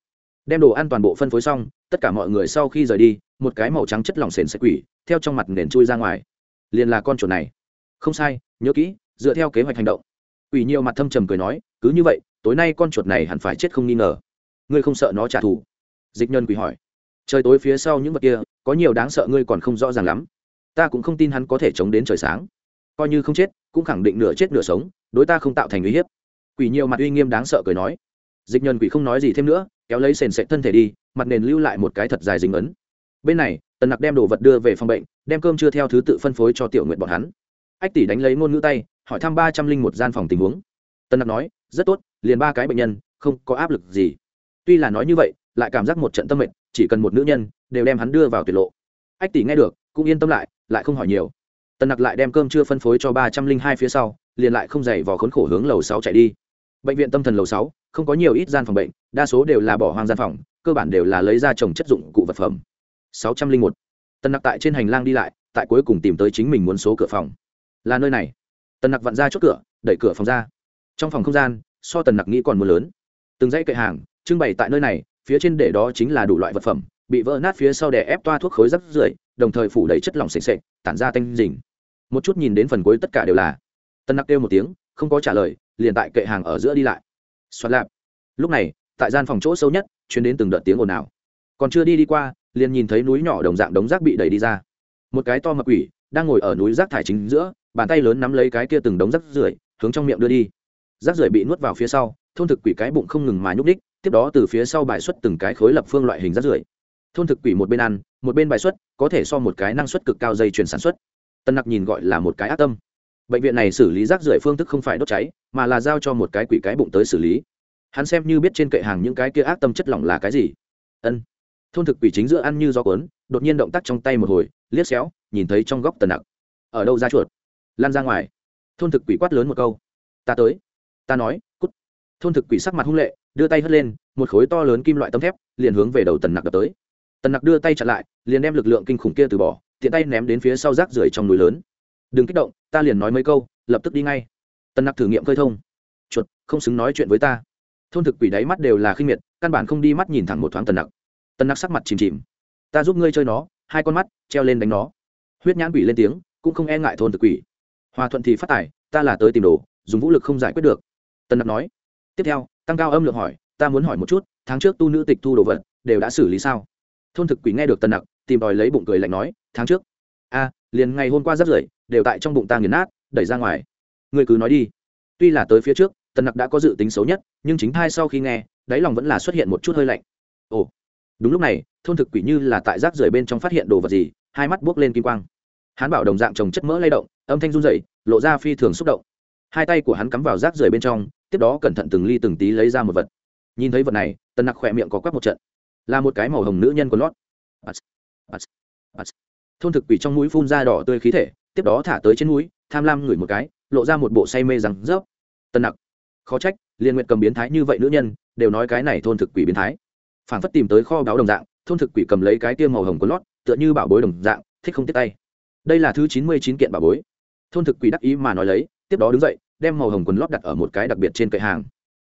Đem đồ ăn toàn bộ phân phối xong tất cả mọi người sau khi rời đi một cái màu trắng chất lỏng sền sệt quỷ theo trong mặt nền chui ra ngoài. Liền là con chuột này. Không sai nhớ kỹ dựa theo kế hoạch hành động. Quỷ nhiều mặt thâm trầm cười nói cứ như vậy, tối nay con chuột này hẳn phải chết không nghi ngờ. Ngươi không sợ nó trả thù? Dịch nhân quỷ hỏi. Trời tối phía sau những vật kia, có nhiều đáng sợ ngươi còn không rõ ràng lắm. Ta cũng không tin hắn có thể chống đến trời sáng. Coi như không chết, cũng khẳng định nửa chết nửa sống, đối ta không tạo thành uy hiếp. Quỷ nhiều mặt uy nghiêm đáng sợ cười nói. Dịch nhân quỷ không nói gì thêm nữa, kéo lấy sền sệt thân thể đi, mặt nền lưu lại một cái thật dài dính ấn. Bên này, tần nặc đem đồ vật đưa về phòng bệnh, đem cơm chưa theo thứ tự phân phối cho tiểu nguyện bọn hắn. Ách tỷ đánh lấy ngôn ngữ tay, hỏi thăm ba trăm linh một gian phòng tình huống. Tần nặc nói rất tốt, liền ba cái bệnh nhân, không có áp lực gì. Tuy là nói như vậy, lại cảm giác một trận tâm mệnh chỉ cần một nữ nhân, đều đem hắn đưa vào tuyệt lộ. Ách tỷ nghe được, cũng yên tâm lại lại không hỏi nhiều. Tần nặc lại đem cơm chưa phân phối cho ba trăm linh hai phía sau, liền lại không dày vò khốn khổ hướng lầu sáu chạy đi. Bệnh viện tâm thần lầu sáu, không có nhiều ít gian phòng bệnh, đa số đều là bỏ hoang gian phòng, cơ bản đều là lấy ra trồng chất dụng cụ vật phẩm. Sáu trăm linh một. Tần nặc tại trên hành lang đi lại, tại cuối cùng tìm tới chính mình muốn số cửa phòng. Là nơi này. Tần nặc vặn ra chốt cửa, đẩy cửa phòng ra trong phòng không gian, so tần nặc nghĩ còn mưa lớn. Từng dãy kệ hàng, trưng bày tại nơi này, phía trên để đó chính là đủ loại vật phẩm, bị vỡ nát phía sau đè ép toa thuốc khối rắc rưởi, đồng thời phủ đầy chất lỏng sệt sệt, tản ra tanh dình. Một chút nhìn đến phần cuối tất cả đều là. Tân nặc kêu một tiếng, không có trả lời, liền tại kệ hàng ở giữa đi lại. Xoát lạp. Lúc này, tại gian phòng chỗ sâu nhất chuyến đến từng đợt tiếng ồn ào. Còn chưa đi đi qua, liền nhìn thấy núi nhỏ đồng dạng đống rác bị đẩy đi ra. Một cái to mập quỷ, đang ngồi ở núi rác thải chính giữa, bàn tay lớn nắm lấy cái kia từng đống rác rưởi, hướng trong miệng đưa đi rác rưởi bị nuốt vào phía sau, thôn thực quỷ cái bụng không ngừng mà nhúc đích tiếp đó từ phía sau bài xuất từng cái khối lập phương loại hình rác rưởi. Thôn thực quỷ một bên ăn, một bên bài xuất, có thể so một cái năng suất cực cao dây chuyển sản xuất. Tân nặc nhìn gọi là một cái ác tâm. Bệnh viện này xử lý rác rưởi phương thức không phải đốt cháy, mà là giao cho một cái quỷ cái bụng tới xử lý. Hắn xem như biết trên kệ hàng những cái kia ác tâm chất lỏng là cái gì. Ân. Thôn thực quỷ chính giữa ăn như gió cuốn, đột nhiên động tác trong tay một hồi, liếc xéo, nhìn thấy trong góc tần nặc. Ở đâu ra chuột? Lan ra ngoài. Thôn thực quỷ quát lớn một câu. Ta tới ta nói, cút. Thôn thực quỷ sắc mặt hung lệ, đưa tay hất lên, một khối to lớn kim loại tấm thép, liền hướng về đầu tần nặc đập tới. Tần nặc đưa tay chặn lại, liền đem lực lượng kinh khủng kia từ bỏ, tiện tay ném đến phía sau rác rưởi trong núi lớn. Đừng kích động, ta liền nói mấy câu, lập tức đi ngay. Tần nặc thử nghiệm khơi thông. Chuột, không xứng nói chuyện với ta. Thôn thực quỷ đáy mắt đều là khinh miệt, căn bản không đi mắt nhìn thẳng một thoáng tần nặc. Tần nặc sắc mặt chìm chìm. Ta giúp ngươi chơi nó, hai con mắt, treo lên đánh nó. Huyết nhãn quỷ lên tiếng, cũng không e ngại thôn thực quỷ. Hòa thuận thì phát tài, ta là tới tìm đồ, dùng vũ lực không giải quyết được. Tân nặc nói tiếp theo tăng cao âm lượng hỏi ta muốn hỏi một chút tháng trước tu nữ tịch thu đồ vật đều đã xử lý sao? Thôn thực quỷ nghe được Tân nặc tìm đòi lấy bụng cười lạnh nói tháng trước? A liền ngày hôm qua rất rưởi đều tại trong bụng ta nghiền nát đẩy ra ngoài. Người cứ nói đi. Tuy là tới phía trước Tân nặc đã có dự tính xấu nhất nhưng chính thai sau khi nghe đáy lòng vẫn là xuất hiện một chút hơi lạnh. Ồ đúng lúc này thôn thực quỷ như là tại rác rưởi bên trong phát hiện đồ vật gì hai mắt buốc lên kim quang. Hắn bảo đồng dạng trồng chất mỡ lay động âm thanh run rẩy, lộ ra phi thường xúc động. Hai tay của hắn cắm vào rác rưởi bên trong tiếp đó cẩn thận từng ly từng tí lấy ra một vật. Nhìn thấy vật này, tần nặc khỏe miệng có quắp một trận. Là một cái màu hồng nữ nhân của lót. Thôn thực quỷ trong mũi phun ra đỏ tươi khí thể, tiếp đó thả tới trên mũi, tham lam ngửi một cái, lộ ra một bộ say mê rằng rớp. Tần nặc, khó trách, liên nguyện cầm biến thái như vậy nữ nhân, đều nói cái này thôn thực quỷ biến thái. Phản phất tìm tới kho báo đồng dạng, thôn thực quỷ cầm lấy cái tiêm màu hồng của lót, tựa như bảo bối đồng dạng, thích không tiếp tay. Đây là thứ chín mươi chín kiện bảo bối. Thôn thực quỷ đắc ý mà nói lấy, tiếp đó đứng dậy đem màu hồng quần lót đặt ở một cái đặc biệt trên kệ hàng.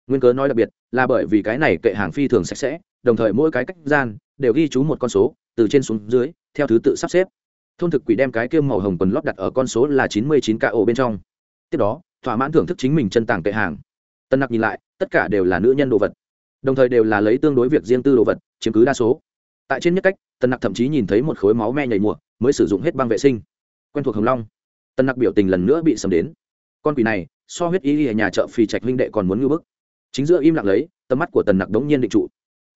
Nguyên cớ nói đặc biệt là bởi vì cái này kệ hàng phi thường sạch sẽ, đồng thời mỗi cái cách gian đều ghi chú một con số, từ trên xuống dưới, theo thứ tự sắp xếp. Thôn thực quỷ đem cái kiêm màu hồng quần lót đặt ở con số là chín mươi chín ca ổ bên trong. Tiếp đó, thỏa mãn thưởng thức chính mình chân tàng kệ hàng. Tân nặc nhìn lại, tất cả đều là nữ nhân đồ vật. Đồng thời đều là lấy tương đối việc riêng tư đồ vật, chiếm cứ đa số. Tại trên nhất cách, tân nặc thậm chí nhìn thấy một khối máu me nhảy mùa, mới sử dụng hết băng vệ sinh. Quen thuộc hồng long. Tân nặc biểu tình lần nữa bị sầm đến. Con quỷ này so huyết ý ở nhà chợ phì trạch huynh đệ còn muốn ngưỡng bức. Chính giữa im lặng lấy, tầm mắt của tần nặc đống nhiên định trụ.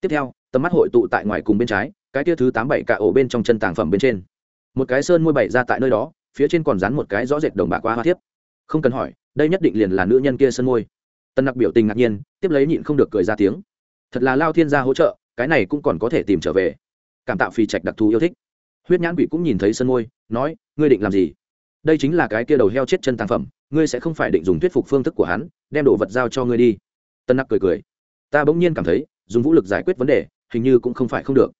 Tiếp theo, tầm mắt hội tụ tại ngoài cùng bên trái, cái tia thứ tám bảy cả ổ bên trong chân tàng phẩm bên trên. Một cái sơn môi bảy ra tại nơi đó, phía trên còn dán một cái rõ rệt đồng bạc qua hoa thiếp. Không cần hỏi, đây nhất định liền là nữ nhân kia sơn môi. Tần nặc biểu tình ngạc nhiên, tiếp lấy nhịn không được cười ra tiếng. Thật là lao thiên gia hỗ trợ, cái này cũng còn có thể tìm trở về. Cảm tạo phi trạch đặc thù yêu thích. Huyết nhãn quỷ cũng nhìn thấy sơn môi, nói, ngươi định làm gì? Đây chính là cái kia đầu heo chết chân tàng phẩm ngươi sẽ không phải định dùng thuyết phục phương thức của hắn, đem đồ vật giao cho ngươi đi. Tân nặc cười cười. Ta bỗng nhiên cảm thấy, dùng vũ lực giải quyết vấn đề, hình như cũng không phải không được.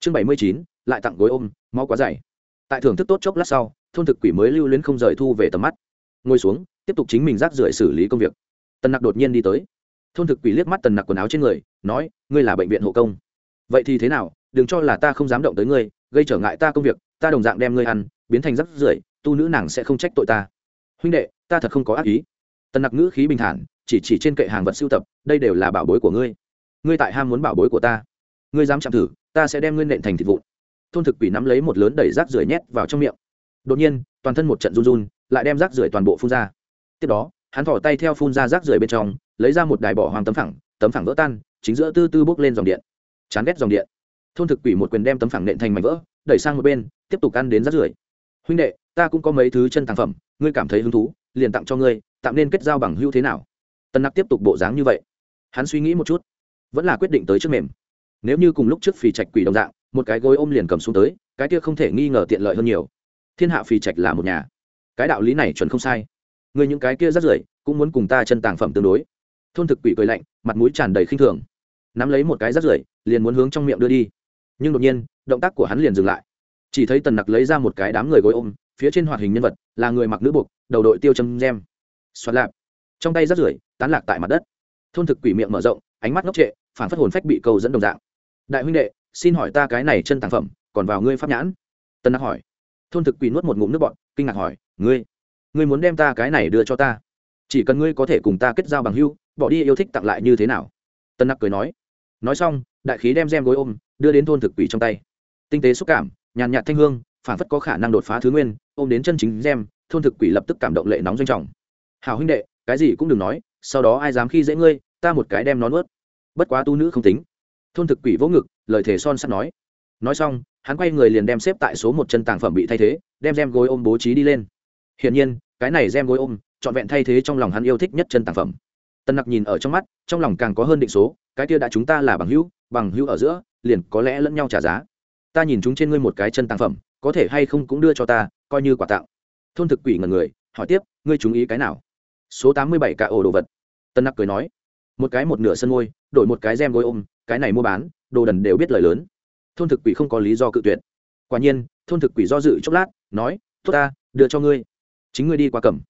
Chương bảy mươi chín, lại tặng gối ôm mau quá dày. Tại thưởng thức tốt chốc lát sau, thôn thực quỷ mới lưu luyến không rời thu về tầm mắt. Ngồi xuống, tiếp tục chính mình rác rưởi xử lý công việc. Tần nặc đột nhiên đi tới. Thôn thực quỷ liếc mắt tần nặc quần áo trên người, nói, ngươi là bệnh viện hộ công. Vậy thì thế nào? Đừng cho là ta không dám động tới ngươi, gây trở ngại ta công việc, ta đồng dạng đem ngươi ăn, biến thành rác rưởi, tu nữ nàng sẽ không trách tội ta huynh đệ, ta thật không có ác ý. Tần nặc ngữ khí bình thản, chỉ chỉ trên kệ hàng vật sưu tập, đây đều là bảo bối của ngươi. Ngươi tại ham muốn bảo bối của ta. Ngươi dám chạm thử, ta sẽ đem ngươi nện thành thịt vụn. Thôn thực quỷ nắm lấy một lớn đẩy rác rưởi nhét vào trong miệng. Đột nhiên, toàn thân một trận run run, lại đem rác rưởi toàn bộ phun ra. Tiếp đó, hắn thỏ tay theo phun ra rác rưởi bên trong, lấy ra một đài bỏ hoàng tấm phẳng tấm phẳng vỡ tan, chính giữa tư tư bốc lên dòng điện. Chán ghét dòng điện. Thôn thực quỷ một quyền đem tấm phẳng nện thành mảnh vỡ, đẩy sang một bên, tiếp tục ăn đến rác rưởi. Huynh đệ, ta cũng có mấy thứ chân tàng phẩm ngươi cảm thấy hứng thú, liền tặng cho ngươi, tạm nên kết giao bằng hữu thế nào? Tân nặc tiếp tục bộ dáng như vậy. Hắn suy nghĩ một chút, vẫn là quyết định tới trước mềm. Nếu như cùng lúc trước phì trạch quỷ đồng dạng, một cái gối ôm liền cầm xuống tới, cái kia không thể nghi ngờ tiện lợi hơn nhiều. Thiên hạ phì trạch là một nhà. Cái đạo lý này chuẩn không sai. Người những cái kia rất rưởi, cũng muốn cùng ta chân tàng phẩm tương đối. Thôn thực quỷ cười lạnh, mặt mũi tràn đầy khinh thường. Nắm lấy một cái rất rưởi, liền muốn hướng trong miệng đưa đi. Nhưng đột nhiên, động tác của hắn liền dừng lại. Chỉ thấy tần nặc lấy ra một cái đám người gối ôm, phía trên hoạt hình nhân vật là người mặc nữ buộc, đầu đội tiêu châm gem. Xoạt lạp. Trong tay rất rưởi, tán lạc tại mặt đất. Thôn thực quỷ miệng mở rộng, ánh mắt ngốc trệ, phản phất hồn phách bị câu dẫn đồng dạng. Đại huynh đệ, xin hỏi ta cái này chân tàng phẩm, còn vào ngươi pháp nhãn? Tân nặc hỏi. Thôn thực quỷ nuốt một ngụm nước bọn kinh ngạc hỏi, ngươi ngươi muốn đem ta cái này đưa cho ta? Chỉ cần ngươi có thể cùng ta kết giao bằng hưu bỏ đi yêu thích tặng lại như thế nào? Tân nặc cười nói. Nói xong, đại khí đem gem gối ôm, đưa đến thôn thực quỷ trong tay. Tinh tế xúc cảm, nhàn nhạt thanh hương phản phất có khả năng đột phá thứ nguyên, ôm đến chân chính gem, thôn thực quỷ lập tức cảm động lệ nóng doanh trọng. Hào huynh đệ, cái gì cũng đừng nói, sau đó ai dám khi dễ ngươi, ta một cái đem nó nuốt. Bất quá tu nữ không tính. Thôn thực quỷ vỗ ngực, lời thề son sắt nói. Nói xong, hắn quay người liền đem xếp tại số một chân tàng phẩm bị thay thế, đem gem gối ôm bố trí đi lên. Hiển nhiên, cái này gem gối ôm, trọn vẹn thay thế trong lòng hắn yêu thích nhất chân tàng phẩm. Tân nặc nhìn ở trong mắt, trong lòng càng có hơn định số, cái kia đã chúng ta là bằng hữu bằng hữu ở giữa, liền có lẽ lẫn nhau trả giá. Ta nhìn chúng trên ngươi một cái chân tàng phẩm có thể hay không cũng đưa cho ta, coi như quà tặng. Thôn thực quỷ ngần người, hỏi tiếp, ngươi chú ý cái nào? Số tám mươi bảy cả ổ đồ vật. Tân nặc cười nói, một cái một nửa sân ngôi, đổi một cái gem gối ôm, cái này mua bán, đồ đần đều biết lời lớn. Thôn thực quỷ không có lý do cự tuyệt. Quả nhiên, thôn thực quỷ do dự chốc lát, nói, tốt ta, đưa cho ngươi. Chính ngươi đi qua cầm.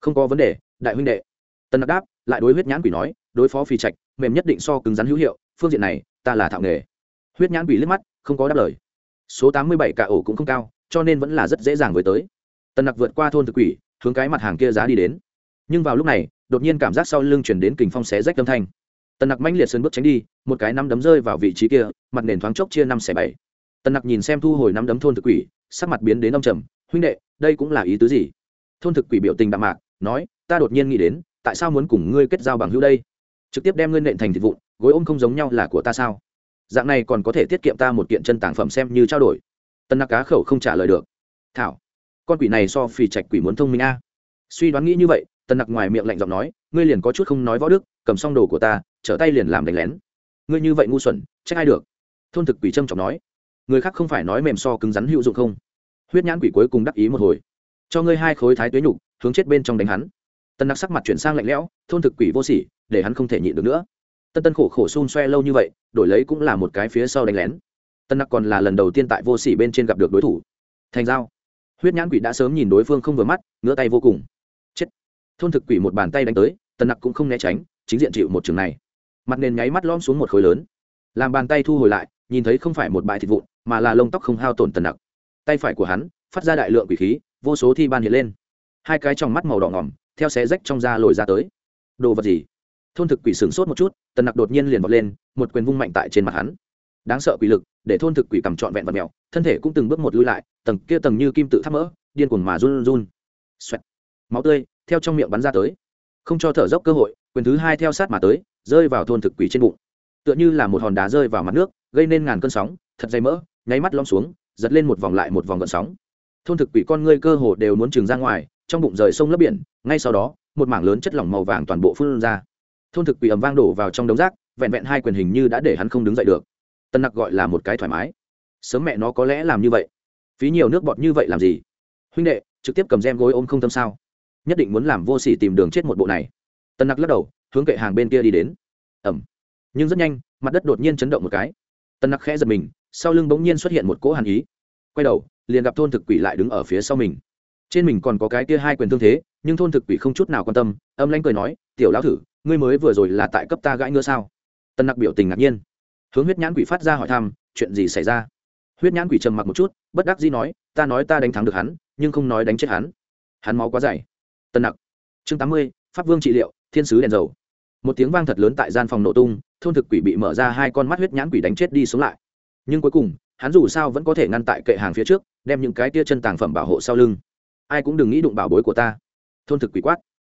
Không có vấn đề, đại huynh đệ. Tân nặc đáp, lại đối huyết nhãn quỷ nói, đối phó phi trạch, mềm nhất định so cứng rắn hữu hiệu, phương diện này, ta là thạo nghề. Huyết nhãn quỷ liếc mắt, không có đáp lời số tám mươi bảy cả ổ cũng không cao, cho nên vẫn là rất dễ dàng với tới. Tần nặc vượt qua thôn thực quỷ, hướng cái mặt hàng kia giá đi đến. Nhưng vào lúc này, đột nhiên cảm giác sau lưng chuyển đến kình phong xé rách âm thanh. Tần nặc mãnh liệt sơn bước tránh đi, một cái nắm đấm rơi vào vị trí kia, mặt nền thoáng chốc chia năm xẻ bảy. Tần nặc nhìn xem thu hồi nắm đấm thôn thực quỷ, sắc mặt biến đến ông trầm, huynh đệ, đây cũng là ý tứ gì? Thôn thực quỷ biểu tình đạm mạc, nói, ta đột nhiên nghĩ đến, tại sao muốn cùng ngươi kết giao bằng hữu đây? Trực tiếp đem ngươi nện thành thịt vụn, gối ôm không giống nhau là của ta sao? Dạng này còn có thể tiết kiệm ta một kiện chân tàng phẩm xem như trao đổi. Tân nặc cá khẩu không trả lời được. Thảo, con quỷ này so phì trạch quỷ muốn thông minh a. Suy đoán nghĩ như vậy, tân nặc ngoài miệng lạnh giọng nói, ngươi liền có chút không nói võ đức, cầm xong đồ của ta, trở tay liền làm đánh lén. Ngươi như vậy ngu xuẩn, trách ai được? Thôn thực quỷ trâm trọng nói. Người khác không phải nói mềm so cứng rắn hữu dụng không? Huyết nhãn quỷ cuối cùng đắc ý một hồi. Cho ngươi hai khối thái tuế nhục, hướng chết bên trong đánh hắn. Tân nặc sắc mặt chuyển sang lạnh lẽo, thôn thực quỷ vô sỉ, để hắn không thể nhịn được nữa tân tân khổ khổ xun xoe lâu như vậy, đổi lấy cũng là một cái phía sau đánh lén. Tân nặc còn là lần đầu tiên tại vô sỉ bên trên gặp được đối thủ. Thành giao. Huyết nhãn quỷ đã sớm nhìn đối phương không vừa mắt, ngứa tay vô cùng. Chết. Thôn thực quỷ một bàn tay đánh tới, tân nặc cũng không né tránh, chính diện chịu một trường này. Mặt nền nháy mắt lom xuống một khối lớn. Làm bàn tay thu hồi lại, nhìn thấy không phải một bãi thịt vụn, mà là lông tóc không hao tổn tần nặc. Tay phải của hắn, phát ra đại lượng quỷ khí, vô số thi ban hiện lên. Hai cái trong mắt màu đỏ ngỏm, theo xé rách trong da lồi ra tới. Đồ vật gì? Thôn thực quỷ sửng sốt một chút, tần nặc đột nhiên liền vọt lên, một quyền vung mạnh tại trên mặt hắn. Đáng sợ quỷ lực, để thôn thực quỷ cầm trọn vẹn vật mèo, thân thể cũng từng bước một lui lại, tầng kia tầng như kim tự tháp mỡ, điên cuồng mà run run. Xoẹt. Máu tươi theo trong miệng bắn ra tới. Không cho thở dốc cơ hội, quyền thứ hai theo sát mà tới, rơi vào thôn thực quỷ trên bụng. Tựa như là một hòn đá rơi vào mặt nước, gây nên ngàn cơn sóng, thật dày mỡ, nháy mắt lom xuống, giật lên một vòng lại một vòng gợn sóng. Thôn thực quỷ con ngươi cơ hồ đều muốn trừng ra ngoài, trong bụng rời sông lấp biển, ngay sau đó, một mảng lớn chất lỏng màu vàng toàn bộ phun ra thôn thực quỷ ầm vang đổ vào trong đống rác, vẹn vẹn hai quyền hình như đã để hắn không đứng dậy được. Tân nặc gọi là một cái thoải mái. Sớm mẹ nó có lẽ làm như vậy. Phí nhiều nước bọt như vậy làm gì? Huynh đệ, trực tiếp cầm gem gối ôm không tâm sao? Nhất định muốn làm vô sỉ tìm đường chết một bộ này. Tân nặc lắc đầu, hướng kệ hàng bên kia đi đến. Ẩm. Nhưng rất nhanh, mặt đất đột nhiên chấn động một cái. Tân nặc khẽ giật mình, sau lưng bỗng nhiên xuất hiện một cỗ hàn ý. Quay đầu, liền gặp thôn thực quỷ lại đứng ở phía sau mình. Trên mình còn có cái kia hai quyền thương thế, nhưng thôn thực quỷ không chút nào quan tâm, âm lanh cười nói, tiểu lão thử ngươi mới vừa rồi là tại cấp ta gãi ngứa sao? Tân nặc biểu tình ngạc nhiên. Hướng huyết nhãn quỷ phát ra hỏi thăm, chuyện gì xảy ra? Huyết nhãn quỷ trầm mặc một chút, bất đắc dĩ nói, ta nói ta đánh thắng được hắn, nhưng không nói đánh chết hắn. Hắn máu quá dày. Tân nặc. Chương tám mươi, pháp vương trị liệu, thiên sứ đèn dầu. Một tiếng vang thật lớn tại gian phòng nổ tung, thôn thực quỷ bị mở ra hai con mắt huyết nhãn quỷ đánh chết đi xuống lại. Nhưng cuối cùng, hắn dù sao vẫn có thể ngăn tại kệ hàng phía trước, đem những cái tia chân tàng phẩm bảo hộ sau lưng. Ai cũng đừng nghĩ đụng bảo bối của ta. Thôn thực quỷ quát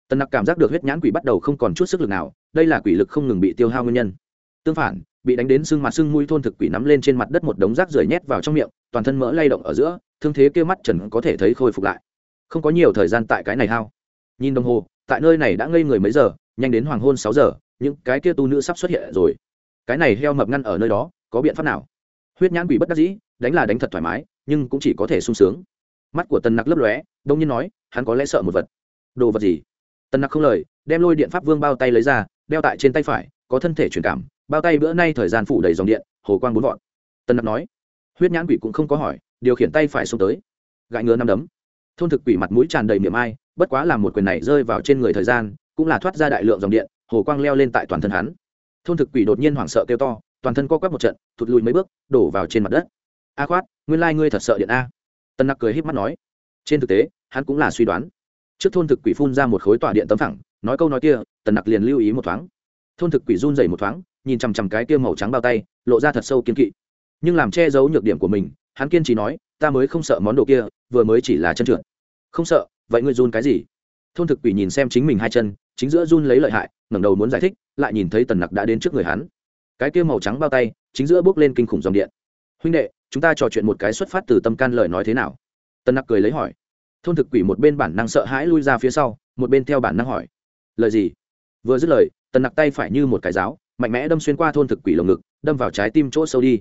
tần nặc cảm giác được huyết nhãn quỷ bắt đầu không còn chút sức lực nào, đây là quỷ lực không ngừng bị tiêu hao nguyên nhân. Tương phản, bị đánh đến sưng mặt sưng mũi thôn thực quỷ nắm lên trên mặt đất một đống rác rưởi nhét vào trong miệng, toàn thân mỡ lay động ở giữa, thương thế kêu mắt trần có thể thấy khôi phục lại. Không có nhiều thời gian tại cái này hao. Nhìn đồng hồ, tại nơi này đã ngây người mấy giờ, nhanh đến hoàng hôn sáu giờ, những cái kia tu nữ sắp xuất hiện rồi. Cái này heo mập ngăn ở nơi đó, có biện pháp nào? Huyết nhãn quỷ bất đắc dĩ, đánh là đánh thật thoải mái, nhưng cũng chỉ có thể sung sướng. Mắt của tần nặc lấp lóe, đông nhiên nói, hắn có lẽ sợ một vật. Đồ vật gì? Tần nặc không lời, đem lôi điện pháp vương bao tay lấy ra, đeo tại trên tay phải, có thân thể truyền cảm, bao tay bữa nay thời gian phủ đầy dòng điện, hồ quang bốn vọn tần nặc nói, huyết nhãn quỷ cũng không có hỏi, điều khiển tay phải xuống tới. Gãi ngứa năm đấm. Thôn thực quỷ mặt mũi tràn đầy miệng ai, bất quá làm một quyền này rơi vào trên người thời gian, cũng là thoát ra đại lượng dòng điện, hồ quang leo lên tại toàn thân hắn. Thôn thực quỷ đột nhiên hoảng sợ kêu to, toàn thân co quắp một trận, thụt lùi mấy bước, đổ vào trên mặt đất. A khoát, nguyên lai ngươi thật sợ điện a. Tân nặc cười h í p mắt nói, trên thực tế, hắn cũng là suy đoán trước thôn thực quỷ phun ra một khối tỏa điện tấm phẳng, nói câu nói kia, tần nặc liền lưu ý một thoáng. Thôn thực quỷ run dày một thoáng, nhìn chằm chằm cái kia màu trắng bao tay, lộ ra thật sâu kiên kỵ. Nhưng làm che giấu nhược điểm của mình, hắn kiên trì nói, ta mới không sợ món đồ kia, vừa mới chỉ là chân trượt. Không sợ, vậy ngươi run cái gì? Thôn thực quỷ nhìn xem chính mình hai chân, chính giữa run lấy lợi hại, ngẩng đầu muốn giải thích, lại nhìn thấy tần nặc đã đến trước người hắn. Cái kia màu trắng bao tay, chính giữa bước lên kinh khủng dòng điện. Huynh đệ, chúng ta trò chuyện một cái xuất phát từ tâm can lời nói thế nào? Tần nặc cười lấy hỏi thôn thực quỷ một bên bản năng sợ hãi lui ra phía sau, một bên theo bản năng hỏi, lời gì? Vừa dứt lời, tần nặc tay phải như một cái giáo, mạnh mẽ đâm xuyên qua thôn thực quỷ lồng ngực, đâm vào trái tim chỗ sâu đi.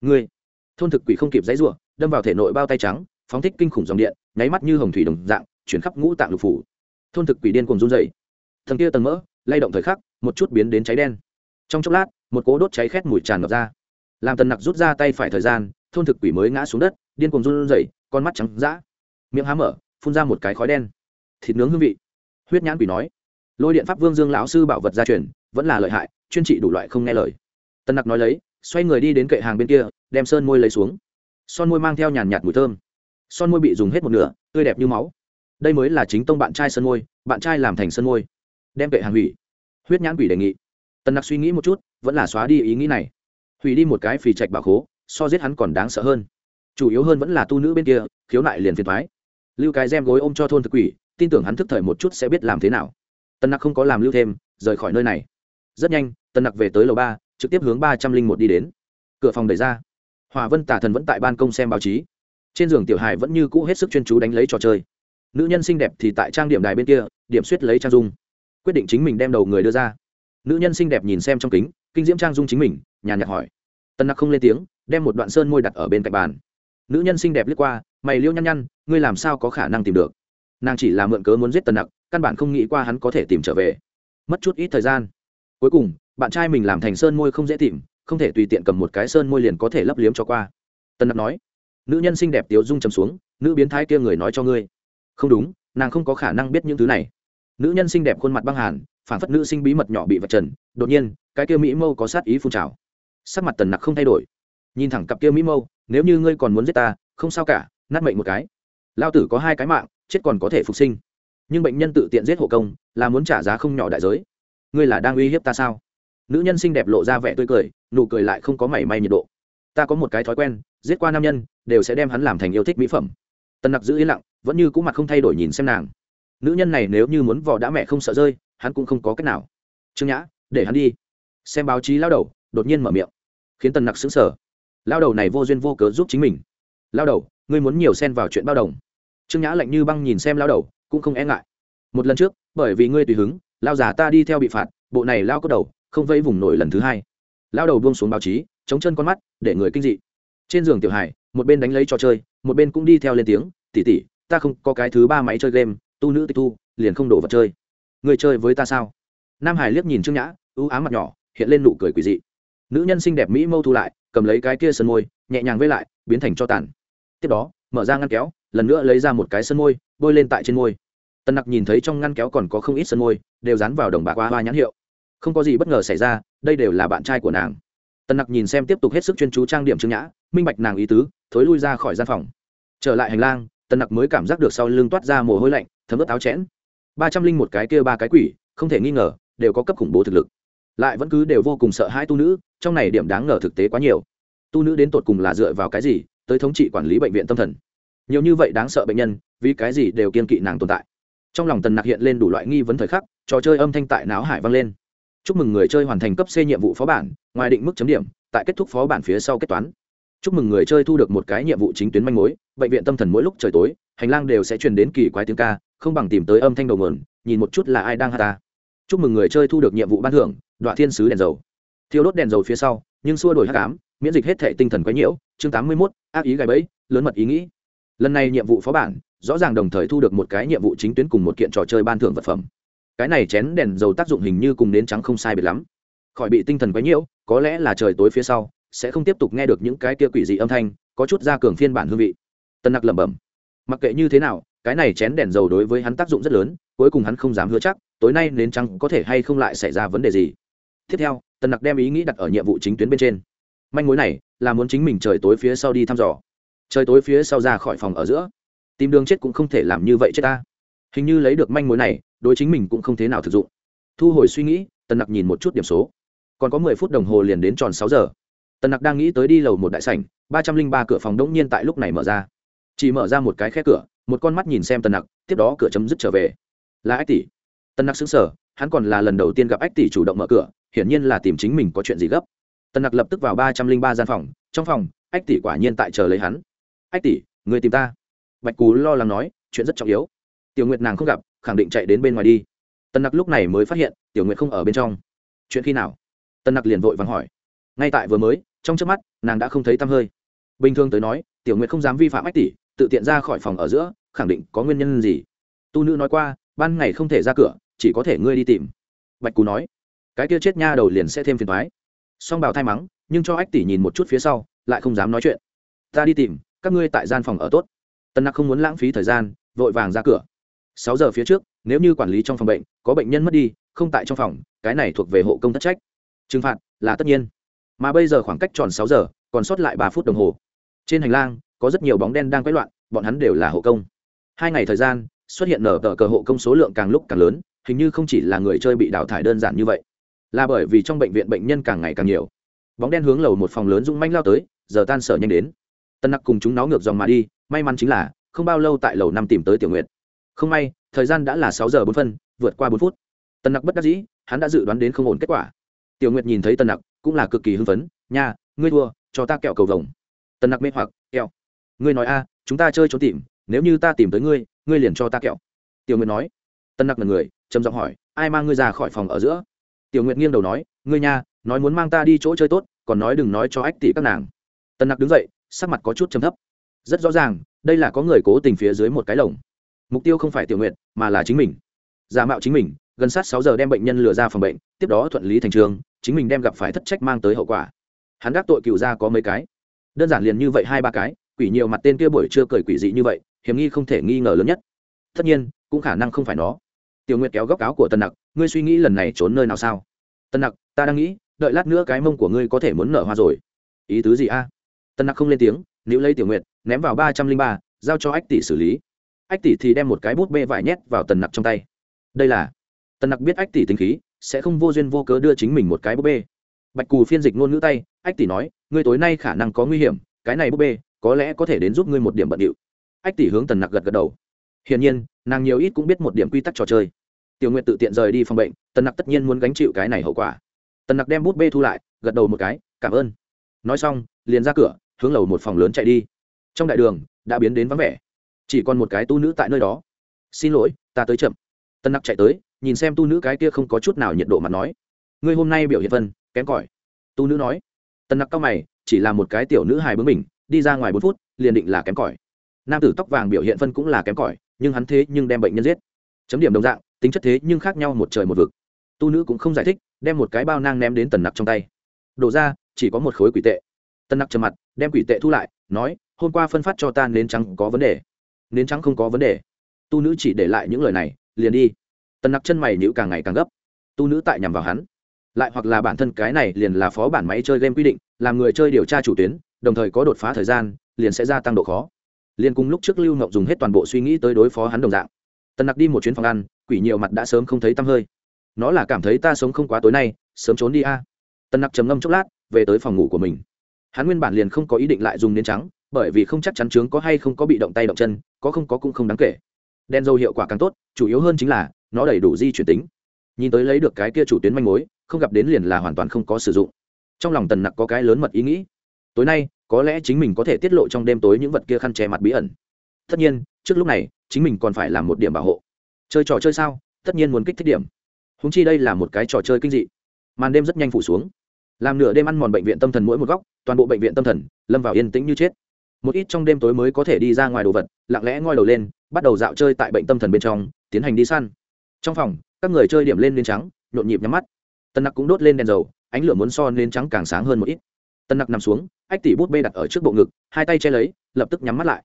Ngươi! Thôn thực quỷ không kịp dãy r u ộ đâm vào thể nội bao tay trắng, phóng thích kinh khủng dòng điện, nháy mắt như hồng thủy đồng dạng, chuyển khắp ngũ tạng lục phủ. Thôn thực quỷ điên cùng run dày thần kia tầng mỡ, lay động thời khắc, một chút biến đến cháy đen. Trong chốc lát, một cố đốt cháy khét mùi tràn ngập ra. Làm tần nặc rút ra tay phải thời gian, thôn thực quỷ mới ngã xuống đất, điên cùng run rẩy, con mắt trắng d miệng há mở, phun ra một cái khói đen. Thịt nướng hương vị. Huyết nhãn quỷ nói. Lôi điện pháp vương dương lão sư bảo vật gia truyền, vẫn là lợi hại, chuyên trị đủ loại không nghe lời. Tân nặc nói lấy, xoay người đi đến kệ hàng bên kia, đem sơn môi lấy xuống. Son môi mang theo nhàn nhạt mùi thơm. Son môi bị dùng hết một nửa, tươi đẹp như máu. Đây mới là chính tông bạn trai sơn môi, bạn trai làm thành sơn môi. Đem kệ hàng hủy. Huyết nhãn quỷ đề nghị. Tân nặc suy nghĩ một chút, vẫn là xóa đi ý nghĩ này. Hủy đi một cái phì trạch bảo khố, so giết hắn còn đáng sợ hơn. Chủ yếu hơn vẫn là tu nữ bên kia, khiếu nại liền phiền thoái lưu cái gem gối ôm cho thôn thực quỷ, tin tưởng hắn thức thời một chút sẽ biết làm thế nào. Tân nặc không có làm lưu thêm, rời khỏi nơi này. Rất nhanh, tân nặc về tới lầu ba, trực tiếp hướng ba trăm linh một đi đến. Cửa phòng đẩy ra. Hòa vân tả thần vẫn tại ban công xem báo chí. Trên giường tiểu hài vẫn như cũ hết sức chuyên chú đánh lấy trò chơi. Nữ nhân xinh đẹp thì tại trang điểm đài bên kia, điểm suýt lấy trang dung. Quyết định chính mình đem đầu người đưa ra. Nữ nhân xinh đẹp nhìn xem trong kính, kinh diễm trang dung chính mình, nhàn nhạt hỏi. Tân nặc không lên tiếng, đem một đoạn sơn môi đặt ở bên cạnh bàn nữ nhân xinh đẹp lướt qua, mày liêu nhăn nhăn, ngươi làm sao có khả năng tìm được? Nàng chỉ là mượn cớ muốn giết tần nặc, căn bản không nghĩ qua hắn có thể tìm trở về. Mất chút ít thời gian. Cuối cùng, bạn trai mình làm thành sơn môi không dễ tìm, không thể tùy tiện cầm một cái sơn môi liền có thể lấp liếm cho qua. Tần nặc nói, nữ nhân xinh đẹp tiếu dung chầm xuống, nữ biến thái kia người nói cho ngươi. Không đúng, nàng không có khả năng biết những thứ này. Nữ nhân xinh đẹp khuôn mặt băng hàn, phản phất nữ sinh bí mật nhỏ bị vật trần, đột nhiên, cái kia mỹ mâu có sát ý phun trào. Sắc mặt tần nặc không thay đổi. Nhìn thẳng cặp kia mỹ mâu nếu như ngươi còn muốn giết ta, không sao cả, nát mệnh một cái. Lao tử có hai cái mạng, chết còn có thể phục sinh. Nhưng bệnh nhân tự tiện giết hộ công, là muốn trả giá không nhỏ đại giới. Ngươi là đang uy hiếp ta sao? Nữ nhân xinh đẹp lộ ra vẻ tươi cười, nụ cười lại không có mảy may nhiệt độ. Ta có một cái thói quen, giết qua nam nhân, đều sẽ đem hắn làm thành yêu thích mỹ phẩm. Tần nặc giữ yên lặng, vẫn như cũ mặt không thay đổi nhìn xem nàng. Nữ nhân này nếu như muốn vò đã mẹ không sợ rơi, hắn cũng không có cách nào. Trương nhã, để hắn đi. Xem báo chí lao đầu, đột nhiên mở miệng, khiến tần nặc xứng sở lao đầu này vô duyên vô cớ giúp chính mình. Lao đầu, ngươi muốn nhiều xen vào chuyện bao đồng. Trương nhã lạnh như băng nhìn xem lao đầu, cũng không e ngại. Một lần trước, bởi vì ngươi tùy hứng, lao già ta đi theo bị phạt, bộ này lao có đầu, không vây vùng nổi lần thứ hai. Lao đầu buông xuống báo chí, chống chân con mắt, để người kinh dị. Trên giường tiểu hải, một bên đánh lấy trò chơi, một bên cũng đi theo lên tiếng tỉ tỉ ta không có cái thứ ba máy chơi game, tu nữ tịch thu, liền không đổ vật chơi. Người chơi với ta sao? Nam hải liếc nhìn trương nhã, ưu ám mặt nhỏ, hiện lên nụ cười quỷ dị nữ nhân xinh đẹp mỹ mâu thu lại, cầm lấy cái kia sơn môi, nhẹ nhàng vây lại, biến thành cho tàn. Tiếp đó, mở ra ngăn kéo, lần nữa lấy ra một cái sơn môi, bôi lên tại trên môi. Tân nặc nhìn thấy trong ngăn kéo còn có không ít sơn môi, đều dán vào đồng bạc hoa hoa nhãn hiệu. Không có gì bất ngờ xảy ra, đây đều là bạn trai của nàng. Tân nặc nhìn xem tiếp tục hết sức chuyên chú trang điểm trương nhã, minh bạch nàng ý tứ, thối lui ra khỏi gian phòng. Trở lại hành lang tân nặc mới cảm giác được sau lưng toát ra mồ hôi lạnh, thấm ướt áo chẽn. Ba trăm linh một cái kia ba cái quỷ, không thể nghi ngờ, đều có cấp khủng bố thực lực lại vẫn cứ đều vô cùng sợ hai tu nữ, trong này điểm đáng ngờ thực tế quá nhiều. Tu nữ đến tột cùng là dựa vào cái gì tới thống trị quản lý bệnh viện tâm thần? Nhiều như vậy đáng sợ bệnh nhân, vì cái gì đều kiên kỵ nàng tồn tại? Trong lòng tần nặc hiện lên đủ loại nghi vấn thời khắc, trò chơi âm thanh tại náo hải vang lên. Chúc mừng người chơi hoàn thành cấp c nhiệm vụ phó bản, ngoài định mức chấm điểm, tại kết thúc phó bản phía sau kết toán. Chúc mừng người chơi thu được một cái nhiệm vụ chính tuyến manh mối, bệnh viện tâm thần mỗi lúc trời tối, hành lang đều sẽ truyền đến kỳ quái tiếng ca, không bằng tìm tới âm thanh đầu nguồn, nhìn một chút là ai đang hát ta. Chúc mừng người chơi thu được nhiệm vụ ban thưởng đoạn thiên sứ đèn dầu. Thiêu đốt đèn dầu phía sau, nhưng xua đổi hát cám miễn dịch hết thể tinh thần quấy nhiễu, chương tám mươi mốt, ác ý gài bẫy, lớn mật ý nghĩ. Lần này nhiệm vụ phó bản, rõ ràng đồng thời thu được một cái nhiệm vụ chính tuyến cùng một kiện trò chơi ban thưởng vật phẩm. Cái này chén đèn dầu tác dụng hình như cùng đến trắng không sai biệt lắm. Khỏi bị tinh thần quấy nhiễu, có lẽ là trời tối phía sau, sẽ không tiếp tục nghe được những cái kia quỷ dị âm thanh, có chút ra cường phiên bản hương vị. Tân nặc lẩm bẩm. Mặc kệ như thế nào, cái này chén đèn dầu đối với hắn tác dụng rất lớn, cuối cùng hắn không dám hứa chắc, tối nay nến trắng có thể hay không lại xảy ra vấn đề gì tiếp theo, tần nặc đem ý nghĩ đặt ở nhiệm vụ chính tuyến bên trên. Manh mối này là muốn chính mình trời tối phía sau đi thăm dò. Trời tối phía sau ra khỏi phòng ở giữa. Tìm đường chết cũng không thể làm như vậy chết ta. Hình như lấy được manh mối này, đối chính mình cũng không thế nào thực dụng. Thu hồi suy nghĩ, tần nặc nhìn một chút điểm số. Còn có mười phút đồng hồ liền đến tròn sáu giờ. Tần nặc đang nghĩ tới đi lầu một đại sảnh, ba trăm linh ba cửa phòng đống nhiên tại lúc này mở ra. Chỉ mở ra một cái khe cửa, một con mắt nhìn xem tần nặc, tiếp đó cửa chấm dứt trở về. Là ách tỷ. Tần nặc xứng sở hắn còn là lần đầu tiên gặp ách tỷ chủ động mở cửa hiển nhiên là tìm chính mình có chuyện gì gấp. Tần nặc lập tức vào ba trăm linh ba gian phòng, trong phòng, ách tỷ quả nhiên tại chờ lấy hắn. Ách tỷ, người tìm ta. Bạch cú lo lắng nói, chuyện rất trọng yếu. Tiểu nguyệt nàng không gặp, khẳng định chạy đến bên ngoài đi. Tần nặc lúc này mới phát hiện, tiểu nguyệt không ở bên trong. Chuyện khi nào? Tần nặc liền vội vàng hỏi. Ngay tại vừa mới, trong trước mắt, nàng đã không thấy tăm hơi. Bình thường tới nói, tiểu nguyệt không dám vi phạm ách tỷ, tự tiện ra khỏi phòng ở giữa, khẳng định có nguyên nhân gì? Tu nữ nói qua, ban ngày không thể ra cửa, chỉ có thể ngươi đi tìm. Bạch cú nói cái kia chết nha đầu liền sẽ thêm phiền thoái. Song bảo thay mắng, nhưng cho ách tỷ nhìn một chút phía sau, lại không dám nói chuyện. Ta đi tìm, các ngươi tại gian phòng ở tốt. Tân nặc không muốn lãng phí thời gian, vội vàng ra cửa. Sáu giờ phía trước, nếu như quản lý trong phòng bệnh, có bệnh nhân mất đi, không tại trong phòng, cái này thuộc về hộ công thất trách. Trừng phạt là tất nhiên. Mà bây giờ khoảng cách tròn sáu giờ, còn sót lại ba phút đồng hồ. Trên hành lang, có rất nhiều bóng đen đang quấy loạn, bọn hắn đều là hộ công. Hai ngày thời gian, xuất hiện nở tờ cờ hộ công số lượng càng lúc càng lớn, hình như không chỉ là người chơi bị đào thải đơn giản như vậy là bởi vì trong bệnh viện bệnh nhân càng ngày càng nhiều. Bóng đen hướng lầu một phòng lớn rung manh lao tới, giờ tan sở nhanh đến. Tân nặc cùng chúng nó ngược dòng mà đi, may mắn chính là, không bao lâu tại lầu năm tìm tới tiểu nguyện không may, thời gian đã là sáu giờ bốn phân, vượt qua bốn phút. Tân nặc bất đắc dĩ, hắn đã dự đoán đến không ổn kết quả. Tiểu nguyệt nhìn thấy tân nặc, cũng là cực kỳ hưng phấn, nha, ngươi thua, cho ta kẹo cầu vồng. Tân nặc mê hoặc, kẹo. Ngươi nói a, chúng ta chơi trốn tìm, nếu như ta tìm tới ngươi ngươi liền cho ta kẹo. Tiểu nguyệt nói. Tân nặc là người, trầm giọng hỏi, ai mang ngươi ra khỏi phòng ở giữa? Tiểu nguyệt nghiêng đầu nói, ngươi nha, nói muốn mang ta đi chỗ chơi tốt, còn nói đừng nói cho ách tỷ các nàng. Tần nặc đứng dậy, sắc mặt có chút chấm thấp. Rất rõ ràng, đây là có người cố tình phía dưới một cái lồng. Mục tiêu không phải tiểu nguyện mà là chính mình. Giả mạo chính mình, gần sát sáu giờ đem bệnh nhân lừa ra phòng bệnh, tiếp đó thuận lý thành trường, chính mình đem gặp phải thất trách mang tới hậu quả. Hắn gác tội cựu ra có mấy cái. Đơn giản liền như vậy hai ba cái, quỷ nhiều mặt tên kia buổi chưa cười quỷ dị như vậy, hiểm nghi không thể nghi ngờ lớn nhất. Tất nhiên, cũng khả năng không phải nó tiểu nguyệt kéo góc áo của tân nặc, ngươi suy nghĩ lần này trốn nơi nào sao? Tân nặc, ta đang nghĩ, đợi lát nữa cái mông của ngươi có thể muốn nở hoa rồi. Ý tứ gì a? Tân nặc không lên tiếng nếu lấy tiểu nguyệt, ném vào ba trăm linh ba, giao cho ách tỷ xử lý. Ách tỷ thì đem một cái bút bê vải nhét vào tần nặc trong tay. Đây là tần nặc biết ách tỷ tính khí, sẽ không vô duyên vô cớ đưa chính mình một cái bút bê. Bạch cù phiên dịch ngôn ngữ tay, ách tỷ nói, ngươi tối nay khả năng có nguy hiểm, cái này bút bê, có lẽ có thể đến giúp ngươi một điểm bận điệu. Ách tỷ hướng tần nặc gật gật đầu. Hiển nhiên, nàng nhiều ít cũng biết một điểm quy tắc trò chơi tiểu nguyện tự tiện rời đi phòng bệnh, tần nặc tất nhiên muốn gánh chịu cái này hậu quả. Tần nặc đem bút bê thu lại, gật đầu một cái, cảm ơn. Nói xong, liền ra cửa, hướng lầu một phòng lớn chạy đi. Trong đại đường, đã biến đến vắng vẻ. Chỉ còn một cái tu nữ tại nơi đó. Xin lỗi, ta tới chậm. Tân nặc chạy tới, nhìn xem tu nữ cái kia không có chút nào nhiệt độ mặt nói. Ngươi hôm nay biểu hiện vân, kém cỏi. Tu nữ nói. Tân nặc cao mày, chỉ là một cái tiểu nữ hài bướng mình, đi ra ngoài bốn phút, liền định là kém cỏi. Nam tử tóc vàng biểu hiện vân cũng là kém cỏi, nhưng hắn thế nhưng đem bệnh nhân giết. Chấm điểm đồng dạng tính chất thế nhưng khác nhau một trời một vực. Tu nữ cũng không giải thích, đem một cái bao nang ném đến tần nặc trong tay. Đổ ra, chỉ có một khối quỷ tệ. Tần nặc trầm mặt, đem quỷ tệ thu lại, nói, hôm qua phân phát cho ta nến trắng có vấn đề. Nến trắng không có vấn đề. Tu nữ chỉ để lại những lời này, liền đi. Tần nặc chân mày nhữ càng ngày càng gấp. Tu nữ tại nhằm vào hắn. Lại hoặc là bản thân cái này liền là phó bản máy chơi game quy định, làm người chơi điều tra chủ tuyến, đồng thời có đột phá thời gian, liền sẽ gia tăng độ khó. Liền cùng lúc trước lưu ngọc dùng hết toàn bộ suy nghĩ tới đối phó hắn đồng dạng. Tần nặc đi một chuyến phòng ăn quỷ nhiều mặt đã sớm không thấy tăm hơi. Nó là cảm thấy ta sống không quá tối nay, sớm trốn đi a. Tần nặc trầm ngâm chốc lát, về tới phòng ngủ của mình. Hắn nguyên bản liền không có ý định lại dùng nến trắng, bởi vì không chắc chắn trướng có hay không có bị động tay động chân, có không có cũng không đáng kể. Đen dâu hiệu quả càng tốt, chủ yếu hơn chính là, nó đầy đủ di chuyển tính. Nhìn tới lấy được cái kia chủ tuyến manh mối, không gặp đến liền là hoàn toàn không có sử dụng. Trong lòng tần nặc có cái lớn mật ý nghĩ. Tối nay, có lẽ chính mình có thể tiết lộ trong đêm tối những vật kia khăn che mặt bí ẩn. Tất nhiên, trước lúc này, chính mình còn phải làm một điểm bảo hộ chơi trò chơi sao? Tất nhiên muốn kích thích điểm. Húng chi đây là một cái trò chơi kinh dị. Màn đêm rất nhanh phủ xuống. Làm nửa đêm ăn mòn bệnh viện tâm thần mỗi một góc, toàn bộ bệnh viện tâm thần lâm vào yên tĩnh như chết. Một ít trong đêm tối mới có thể đi ra ngoài đồ vật, lặng lẽ ngoi đầu lên, bắt đầu dạo chơi tại bệnh tâm thần bên trong, tiến hành đi săn. Trong phòng, các người chơi điểm lên nến trắng, nhộn nhịp nhắm mắt. Tân nặc cũng đốt lên đèn dầu, ánh lửa muốn so nến trắng càng sáng hơn một ít. Tân nặc nằm xuống, ách tỉ bút bê đặt ở trước bộ ngực, hai tay che lấy, lập tức nhắm mắt lại.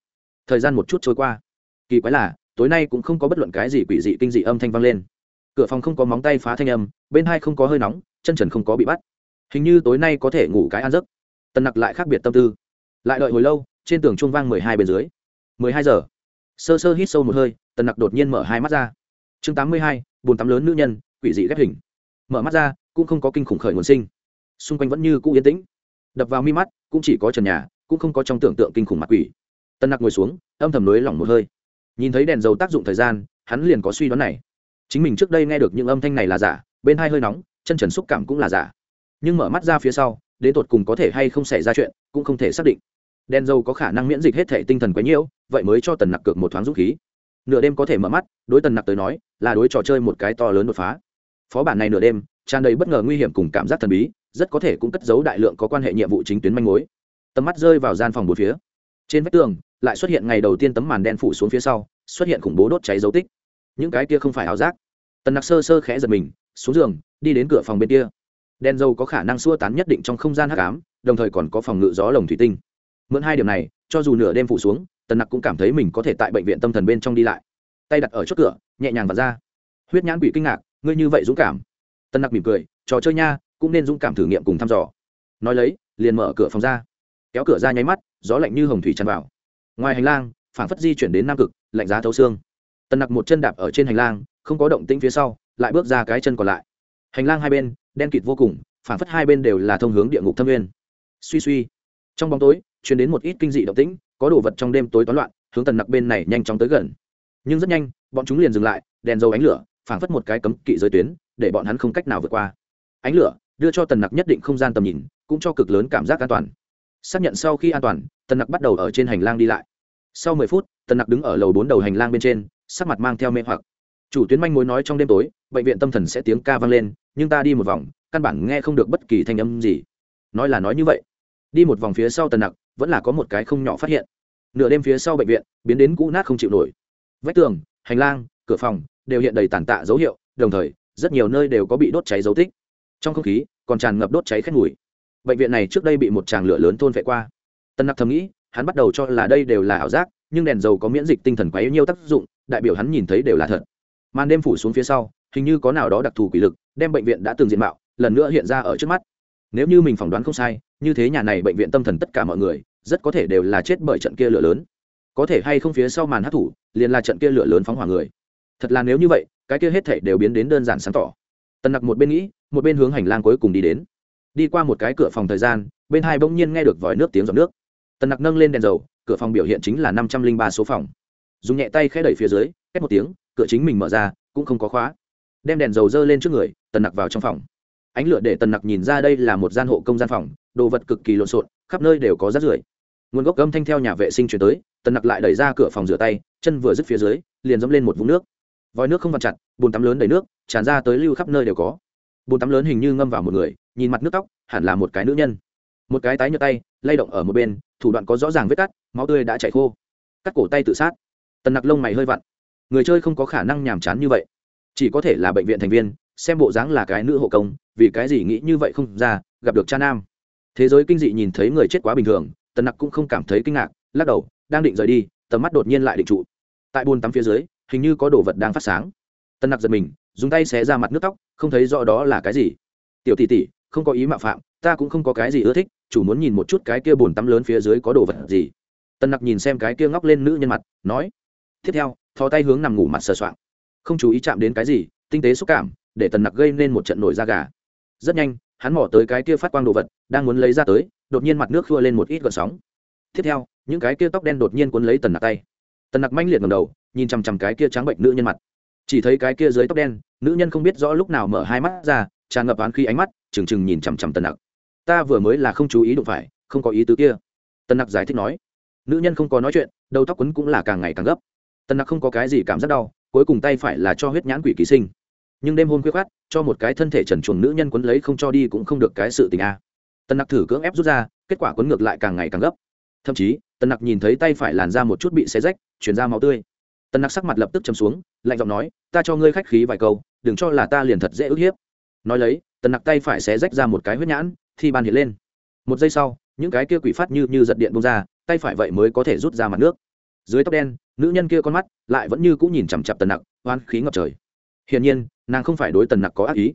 Thời gian một chút trôi qua. Kỳ quái là tối nay cũng không có bất luận cái gì quỷ dị kinh dị âm thanh vang lên. Cửa phòng không có móng tay phá thanh âm, bên hai không có hơi nóng, chân trần không có bị bắt. Hình như tối nay có thể ngủ cái ăn giấc. Tần nặc lại khác biệt tâm tư. Lại đợi hồi lâu, trên tường chuông vang mười hai bên dưới. mười hai giờ. Sơ sơ hít sâu một hơi, tần nặc đột nhiên mở hai mắt ra. Chương tám mươi hai bồn tắm lớn nữ nhân, quỷ dị ghép hình. Mở mắt ra, cũng không có kinh khủng khởi nguồn sinh. Xung quanh vẫn như cũ yên tĩnh. Đập vào mi mắt, cũng chỉ có trần nhà, cũng không có trong tưởng tượng kinh khủng mặt quỷ. Tân nặc ngồi xuống, âm thầm nới lỏng một hơi nhìn thấy đèn dầu tác dụng thời gian, hắn liền có suy đoán này. Chính mình trước đây nghe được những âm thanh này là giả, bên hai hơi nóng, chân trần xúc cảm cũng là giả. Nhưng mở mắt ra phía sau, đến tột cùng có thể hay không xảy ra chuyện, cũng không thể xác định. Đèn dầu có khả năng miễn dịch hết thể tinh thần quấy nhiễu vậy mới cho tần nặc cược một thoáng dũng khí. Nửa đêm có thể mở mắt, đối tần nặc tới nói, là đối trò chơi một cái to lớn đột phá. Phó bản này nửa đêm, tràn đầy bất ngờ nguy hiểm cùng cảm giác thần bí, rất có thể cũng cất giấu đại lượng có quan hệ nhiệm vụ chính tuyến manh mối. Tầm mắt rơi vào gian phòng bốn phía. Trên vách tường lại xuất hiện ngày đầu tiên tấm màn đen phủ xuống phía sau, xuất hiện khủng bố đốt cháy dấu tích. Những cái kia không phải ảo giác. Tần nặc sơ sơ khẽ giật mình, xuống giường, đi đến cửa phòng bên kia. Đen dâu có khả năng xua tán nhất định trong không gian hắc ám, đồng thời còn có phòng ngự gió lồng thủy tinh. Mượn hai điểm này, cho dù nửa đêm phủ xuống, tần nặc cũng cảm thấy mình có thể tại bệnh viện tâm thần bên trong đi lại. Tay đặt ở chốt cửa, nhẹ nhàng và ra. Huyết nhãn quỷ kinh ngạc, ngươi như vậy dũng cảm? Tần nặc mỉm cười, trò chơi nha, cũng nên dũng cảm thử nghiệm cùng thăm dò. Nói lấy, liền mở cửa phòng ra. Kéo cửa ra nháy mắt, gió lạnh như hồng thủy tràn vào ngoài hành lang, phảng phất di chuyển đến nam cực, lạnh giá thấu xương. Tần nặc một chân đạp ở trên hành lang, không có động tĩnh phía sau, lại bước ra cái chân còn lại. Hành lang hai bên, đen kịt vô cùng, phảng phất hai bên đều là thông hướng địa ngục thâm nguyên. Suy suy. Trong bóng tối chuyển đến một ít kinh dị động tĩnh, có đồ vật trong đêm tối toán loạn, hướng tần nặc bên này nhanh chóng tới gần. Nhưng rất nhanh, bọn chúng liền dừng lại, đèn dầu ánh lửa, phảng phất một cái cấm kỵ giới tuyến, để bọn hắn không cách nào vượt qua. Ánh lửa đưa cho tần nặc nhất định không gian tầm nhìn, cũng cho cực lớn cảm giác an toàn xác nhận sau khi an toàn, tần nặc bắt đầu ở trên hành lang đi lại. Sau mười phút, tần nặc đứng ở lầu bốn đầu hành lang bên trên, sắc mặt mang theo mê hoặc. Chủ tuyến manh mối nói trong đêm tối, bệnh viện tâm thần sẽ tiếng ca vang lên, nhưng ta đi một vòng, căn bản nghe không được bất kỳ thanh âm gì. Nói là nói như vậy. Đi một vòng phía sau tần nặc, vẫn là có một cái không nhỏ phát hiện. Nửa đêm phía sau bệnh viện, biến đến cũ nát không chịu nổi. Vách tường, hành lang, cửa phòng đều hiện đầy tàn tạ dấu hiệu, đồng thời, rất nhiều nơi đều có bị đốt cháy dấu tích. Trong không khí, còn tràn ngập đốt cháy khét mùi bệnh viện này trước đây bị một tràng lửa lớn thôn vệ qua. Tân nặc thầm nghĩ, hắn bắt đầu cho là đây đều là ảo giác, nhưng đèn dầu có miễn dịch tinh thần quá nhiều tác dụng, đại biểu hắn nhìn thấy đều là thật. Màn đêm phủ xuống phía sau, hình như có nào đó đặc thù quỷ lực, đem bệnh viện đã từng diện mạo, lần nữa hiện ra ở trước mắt. Nếu như mình phỏng đoán không sai, như thế nhà này bệnh viện tâm thần tất cả mọi người, rất có thể đều là chết bởi trận kia lửa lớn. Có thể hay không phía sau màn hát thủ liền là trận kia lửa lớn phóng hỏa người. Thật là nếu như vậy, cái kia hết thể đều biến đến đơn giản sáng tỏ. Tần nặc một bên nghĩ, một bên hướng hành lang cuối cùng đi đến đi qua một cái cửa phòng thời gian, bên hai bỗng nhiên nghe được vòi nước tiếng giọt nước. Tần nặc nâng lên đèn dầu, cửa phòng biểu hiện chính là năm trăm linh ba số phòng. Dùng nhẹ tay khẽ đẩy phía dưới két một tiếng, cửa chính mình mở ra, cũng không có khóa. Đem đèn dầu dơ lên trước người, tần nặc vào trong phòng. Ánh lửa để tần nặc nhìn ra đây là một gian hộ công gian phòng, đồ vật cực kỳ lộn xộn, khắp nơi đều có rác rưởi. Nguồn gốc âm thanh theo nhà vệ sinh chuyển tới, tần nặc lại đẩy ra cửa phòng rửa tay, chân vừa dứt phía dưới, liền dẫm lên một vũng nước. Vòi nước không vặn chặt, bùn tắm lớn đầy nước, tràn ra tới lưu khắp nơi đều có bồn tắm lớn hình như ngâm vào một người, nhìn mặt nước tóc, hẳn là một cái nữ nhân. Một cái tái nhợt tay, lay động ở một bên, thủ đoạn có rõ ràng vết cắt, máu tươi đã chảy khô. Cắt cổ tay tự sát. Tần nặc lông mày hơi vặn. Người chơi không có khả năng nhàm chán như vậy. Chỉ có thể là bệnh viện thành viên, xem bộ dáng là cái nữ hộ công, vì cái gì nghĩ như vậy không ra, gặp được cha nam. Thế giới kinh dị nhìn thấy người chết quá bình thường, tần nặc cũng không cảm thấy kinh ngạc, lắc đầu, đang định rời đi, tầm mắt đột nhiên lại định trụ. Tại bồn tắm phía dưới, hình như có đồ vật đang phát sáng tần nặc giật mình, dùng tay xé ra mặt nước tóc, không thấy rõ đó là cái gì. Tiểu tỷ tỷ, không có ý mạo phạm, ta cũng không có cái gì ưa thích, chủ muốn nhìn một chút cái kia bồn tắm lớn phía dưới có đồ vật gì. Tần nặc nhìn xem cái kia ngóc lên nữ nhân mặt, nói, tiếp theo, thò tay hướng nằm ngủ mặt sờ soạng. Không chú ý chạm đến cái gì, tinh tế xúc cảm, để tần nặc gây nên một trận nổi da gà. Rất nhanh, hắn mỏ tới cái kia phát quang đồ vật, đang muốn lấy ra tới, đột nhiên mặt nước khua lên một ít gợn sóng. Tiếp theo, những cái kia tóc đen đột nhiên cuốn lấy tần nặc tay. Tần nặc manh liệt ngầm đầu, nhìn chằm chằm cái kia trắng bệnh nữ nhân mặt chỉ thấy cái kia dưới tóc đen, nữ nhân không biết rõ lúc nào mở hai mắt ra, tràn ngập oán khi ánh mắt trừng trừng nhìn chằm chằm tần nặc. Ta vừa mới là không chú ý đụng phải, không có ý tứ kia. Tần nặc giải thích nói. Nữ nhân không có nói chuyện, đầu tóc quấn cũng là càng ngày càng gấp. Tần nặc không có cái gì cảm giác đau, cuối cùng tay phải là cho huyết nhãn quỷ ký sinh. Nhưng đêm hôm khuya khát cho một cái thân thể trần chuồng nữ nhân quấn lấy không cho đi cũng không được cái sự tình a. Tần nặc thử cưỡng ép rút ra, kết quả quấn ngược lại càng ngày càng gấp. Thậm chí, tần nặc nhìn thấy tay phải làn ra một chút bị xé rách, chuyển ra máu tươi tần nặc sắc mặt lập tức chầm xuống, lạnh giọng nói, ta cho ngươi khách khí vài câu, đừng cho là ta liền thật dễ ức hiếp. Nói lấy, tần nặc tay phải xé rách ra một cái huyết nhãn, thi ban hiện lên. Một giây sau, những cái kia quỷ phát như như giật điện bông ra, tay phải vậy mới có thể rút ra mặt nước. Dưới tóc đen, nữ nhân kia con mắt lại vẫn như cũng nhìn chằm chặp tần nặc oan khí ngập trời. Hiển nhiên, nàng không phải đối tần nặc có ác ý,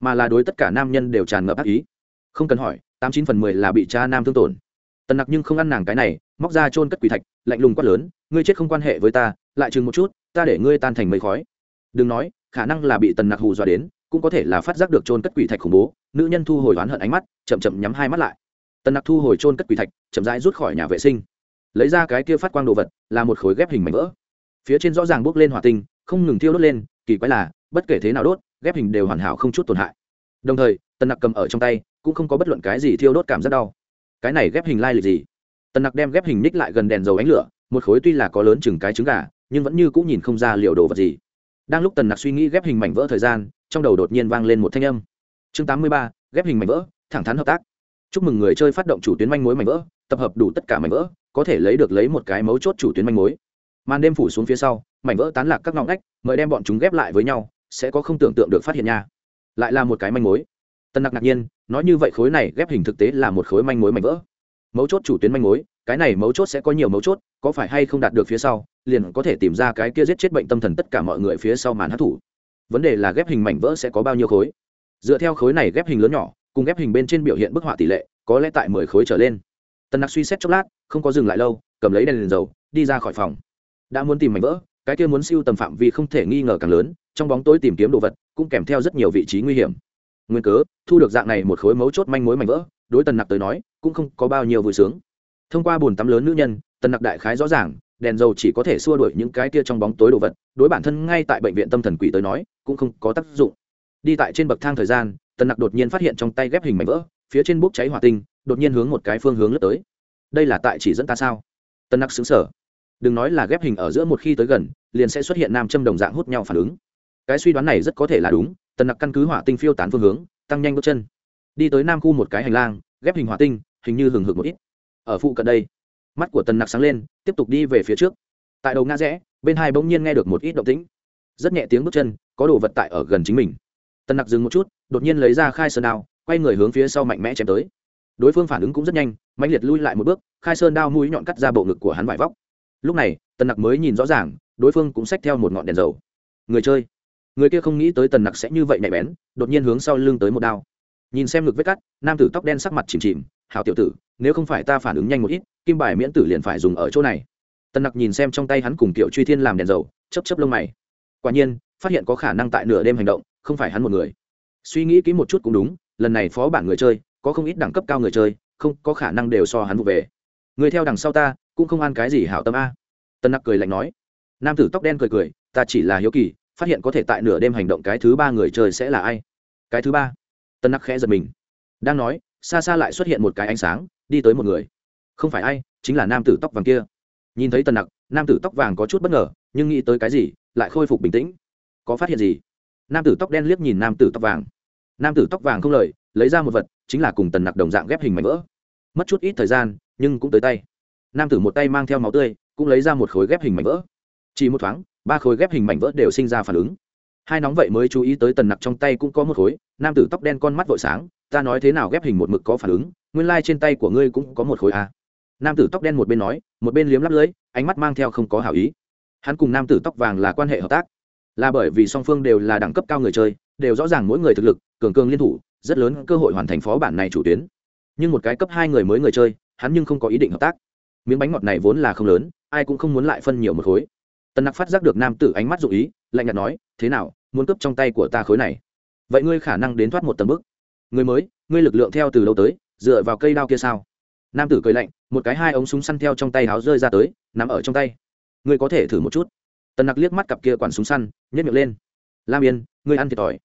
mà là đối tất cả nam nhân đều tràn ngập ác ý. Không cần hỏi, tám chín phần mười là bị cha nam thương tổn tần nặc nhưng không ăn nàng cái này, móc ra trôn cất quỷ thạch, lạnh lùng quát lớn, ngươi chết không quan hệ với ta, lại chừng một chút, ta để ngươi tan thành mây khói. Đừng nói, khả năng là bị tần nặc hù dọa đến, cũng có thể là phát giác được trôn cất quỷ thạch khủng bố, nữ nhân thu hồi oán hận ánh mắt, chậm chậm nhắm hai mắt lại. Tần nặc thu hồi trôn cất quỷ thạch, chậm rãi rút khỏi nhà vệ sinh. Lấy ra cái kia phát quang đồ vật, là một khối ghép hình mảnh vỡ. Phía trên rõ ràng bốc lên hỏa tinh, không ngừng thiêu đốt lên, kỳ quái là, bất kể thế nào đốt, ghép hình đều hoàn hảo không chút tổn hại. Đồng thời, tần nặc cầm ở trong tay, cũng không có bất luận cái gì thiêu đốt cảm giác đau cái này ghép hình lai lịch gì? Tần nặc đem ghép hình ních lại gần đèn dầu ánh lửa, một khối tuy là có lớn chừng cái trứng gà, nhưng vẫn như cũng nhìn không ra liệu đồ vật gì. Đang lúc tần nặc suy nghĩ ghép hình mảnh vỡ thời gian, trong đầu đột nhiên vang lên một thanh âm. Chương tám mươi ba, ghép hình mảnh vỡ, thẳng thắn hợp tác. Chúc mừng người chơi phát động chủ tuyến manh mối mảnh vỡ, tập hợp đủ tất cả mảnh vỡ, có thể lấy được lấy một cái mấu chốt chủ tuyến manh mối. Màn đêm phủ xuống phía sau, mảnh vỡ tán lạc các ngọn ngách, mời đem bọn chúng ghép lại với nhau, sẽ có không tưởng tượng được phát hiện nha. Lại là một cái manh mối tân nặc ngạc nhiên, nói như vậy khối này ghép hình thực tế là một khối manh mối mảnh vỡ. Mấu chốt chủ tuyến manh mối, cái này mấu chốt sẽ có nhiều mấu chốt, có phải hay không đạt được phía sau, liền có thể tìm ra cái kia giết chết bệnh tâm thần tất cả mọi người phía sau màn hát thủ vấn đề là ghép hình mảnh vỡ sẽ có bao nhiêu khối? Dựa theo khối này ghép hình lớn nhỏ, cùng ghép hình bên trên biểu hiện bức họa tỷ lệ, có lẽ tại mười khối trở lên. Tần nặc suy xét chốc lát, không có dừng lại lâu, cầm lấy đèn liền dầu, đi ra khỏi phòng. Đã muốn tìm mảnh vỡ, cái kia muốn siêu tầm phạm vi không thể nghi ngờ càng lớn, trong bóng tối tìm kiếm đồ vật cũng kèm theo rất nhiều vị trí nguy hiểm nguyên cớ, thu được dạng này một khối mấu chốt manh mối mảnh vỡ, đối tần nặc tới nói, cũng không có bao nhiêu vui sướng. Thông qua bồn tắm lớn nữ nhân, tần nặc đại khái rõ ràng, đèn dầu chỉ có thể xua đuổi những cái kia trong bóng tối đồ vật, đối bản thân ngay tại bệnh viện tâm thần quỷ tới nói, cũng không có tác dụng. Đi tại trên bậc thang thời gian, tần nặc đột nhiên phát hiện trong tay ghép hình mảnh vỡ, phía trên bốc cháy hỏa tinh, đột nhiên hướng một cái phương hướng lướt tới. Đây là tại chỉ dẫn ta sao? Tần nặc xứng sở đừng nói là ghép hình ở giữa một khi tới gần, liền sẽ xuất hiện nam châm đồng dạng hút nhau phản ứng. Cái suy đoán này rất có thể là đúng tần nặc căn cứ hỏa tinh phiêu tán phương hướng, tăng nhanh bước chân. Đi tới nam khu một cái hành lang, ghép hình hỏa tinh, hình như hừng hực một ít. Ở phụ cận đây, mắt của tần nặc sáng lên, tiếp tục đi về phía trước. Tại đầu ngã rẽ, bên hai bỗng nhiên nghe được một ít động tĩnh. Rất nhẹ tiếng bước chân, có đồ vật tại ở gần chính mình. Tần nặc dừng một chút, đột nhiên lấy ra khai sơn đao, quay người hướng phía sau mạnh mẽ chém tới. Đối phương phản ứng cũng rất nhanh mạnh liệt lui lại một bước, khai sơn đao mũi nhọn cắt ra bộ ngực của hắn vải vóc. Lúc này, tần nặc mới nhìn rõ ràng, đối phương cũng xách theo một ngọn đèn dầu. Người chơi người kia không nghĩ tới tần nặc sẽ như vậy nhạy bén, đột nhiên hướng sau lưng tới một đao. Nhìn xem ngực vết cắt, nam tử tóc đen sắc mặt chìm chìm, hảo tiểu tử, nếu không phải ta phản ứng nhanh một ít, kim bài miễn tử liền phải dùng ở chỗ này. Tần nặc nhìn xem trong tay hắn cùng kiểu truy thiên làm đèn dầu chấp chấp lông mày. Quả nhiên, phát hiện có khả năng tại nửa đêm hành động, không phải hắn một người. Suy nghĩ kỹ một chút cũng đúng, lần này phó bản người chơi, có không ít đẳng cấp cao người chơi, không có khả năng đều so hắn vụ về. Người theo đằng sau ta, cũng không ăn cái gì hảo tâm a. Tân nặc cười lạnh nói. Nam tử tóc đen cười cười, ta chỉ là hiếu kỳ phát hiện có thể tại nửa đêm hành động cái thứ ba người chơi sẽ là ai? Cái thứ ba? Tân nặc khẽ giật mình. Đang nói, xa xa lại xuất hiện một cái ánh sáng, đi tới một người. Không phải ai, chính là nam tử tóc vàng kia. Nhìn thấy tân nặc, nam tử tóc vàng có chút bất ngờ, nhưng nghĩ tới cái gì, lại khôi phục bình tĩnh. Có phát hiện gì? Nam tử tóc đen liếc nhìn nam tử tóc vàng. Nam tử tóc vàng không lời, lấy ra một vật, chính là cùng tần nặc đồng dạng ghép hình mảnh vỡ. Mất chút ít thời gian, nhưng cũng tới tay. Nam tử một tay mang theo máu tươi, cũng lấy ra một khối ghép hình mảnh vỡ. Chỉ một thoáng ba khối ghép hình mảnh vỡ đều sinh ra phản ứng. Hai nóng vậy mới chú ý tới tần nặc trong tay cũng có một khối, nam tử tóc đen con mắt vội sáng, ta nói thế nào ghép hình một mực có phản ứng, nguyên lai、like、trên tay của ngươi cũng có một khối a nam tử tóc đen một bên nói, một bên liếm lắp lưới ánh mắt mang theo không có hảo ý. Hắn cùng nam tử tóc vàng là quan hệ hợp tác. Là bởi vì song phương đều là đẳng cấp cao người chơi, đều rõ ràng mỗi người thực lực, cường cường liên thủ, rất lớn cơ hội hoàn thành phó bản này chủ tuyến. Nhưng một cái cấp hai người mới người chơi, hắn nhưng không có ý định hợp tác. Miếng bánh ngọt này vốn là không lớn, ai cũng không muốn lại phân nhiều một khối tần nặc phát giác được nam tử ánh mắt dụ ý, lạnh nhạt nói, thế nào, muốn cướp trong tay của ta khối này? Vậy ngươi khả năng đến thoát một tầng bức. Người mới, ngươi lực lượng theo từ lâu tới, dựa vào cây đao kia sao? Nam tử cười lạnh, một cái hai ống súng săn theo trong tay háo rơi ra tới nằm ở trong tay. Ngươi có thể thử một chút. Tần nặc liếc mắt cặp kia quản súng săn nhét miệng lên. Lam yên, ngươi ăn thiệt thòi.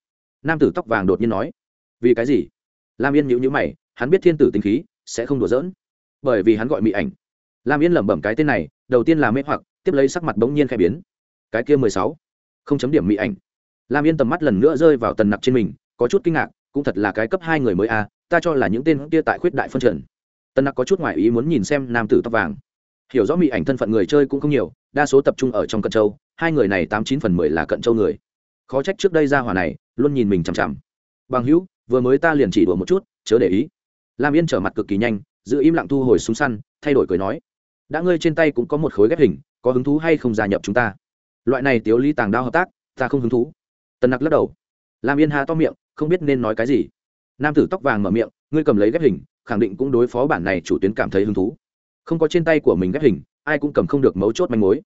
Nam tử tóc vàng đột nhiên nói. Vì cái gì? Lam yên nhữ nhữ mày, hắn biết thiên tử tính khí sẽ không đùa giỡn, bởi vì hắn gọi mỹ ảnh. Lam yên lẩm bẩm cái tên này, đầu tiên là mê hoặc tiếp lấy sắc mặt bỗng nhiên khẽ biến. Cái kia mười sáu không chấm điểm mỹ ảnh. Lam yên tầm mắt lần nữa rơi vào tần nặc trên mình có chút kinh ngạc cũng thật là cái cấp hai người mới a à, ta cho là những tên kia tại khuyết đại phân trần. Tần nặc có chút ngoại ý muốn nhìn xem nam tử tóc vàng. Hiểu rõ mỹ ảnh thân phận người chơi cũng không nhiều đa số tập trung ở trong cận châu hai người này tám chín phần mười là cận châu người. Khó trách trước đây ra hỏa này luôn nhìn mình chằm chằm. Bằng hữu vừa mới ta liền chỉ đùa một chút chớ để ý. Lam yên trở mặt cực kỳ nhanh giữ im lặng thu hồi súng săn thay đổi cười nói. Đã ngươi trên tay cũng có một khối ghép hình có hứng thú hay không gia nhập chúng ta? Loại này tiếu lý tàng đao hợp tác, ta không hứng thú. Tần nặc lắc đầu. Lam yên hà to miệng, không biết nên nói cái gì. Nam tử tóc vàng mở miệng, ngươi cầm lấy ghép hình, khẳng định cũng đối phó bản này chủ tuyến cảm thấy hứng thú. Không có trên tay của mình ghép hình, ai cũng cầm không được mấu chốt manh mối.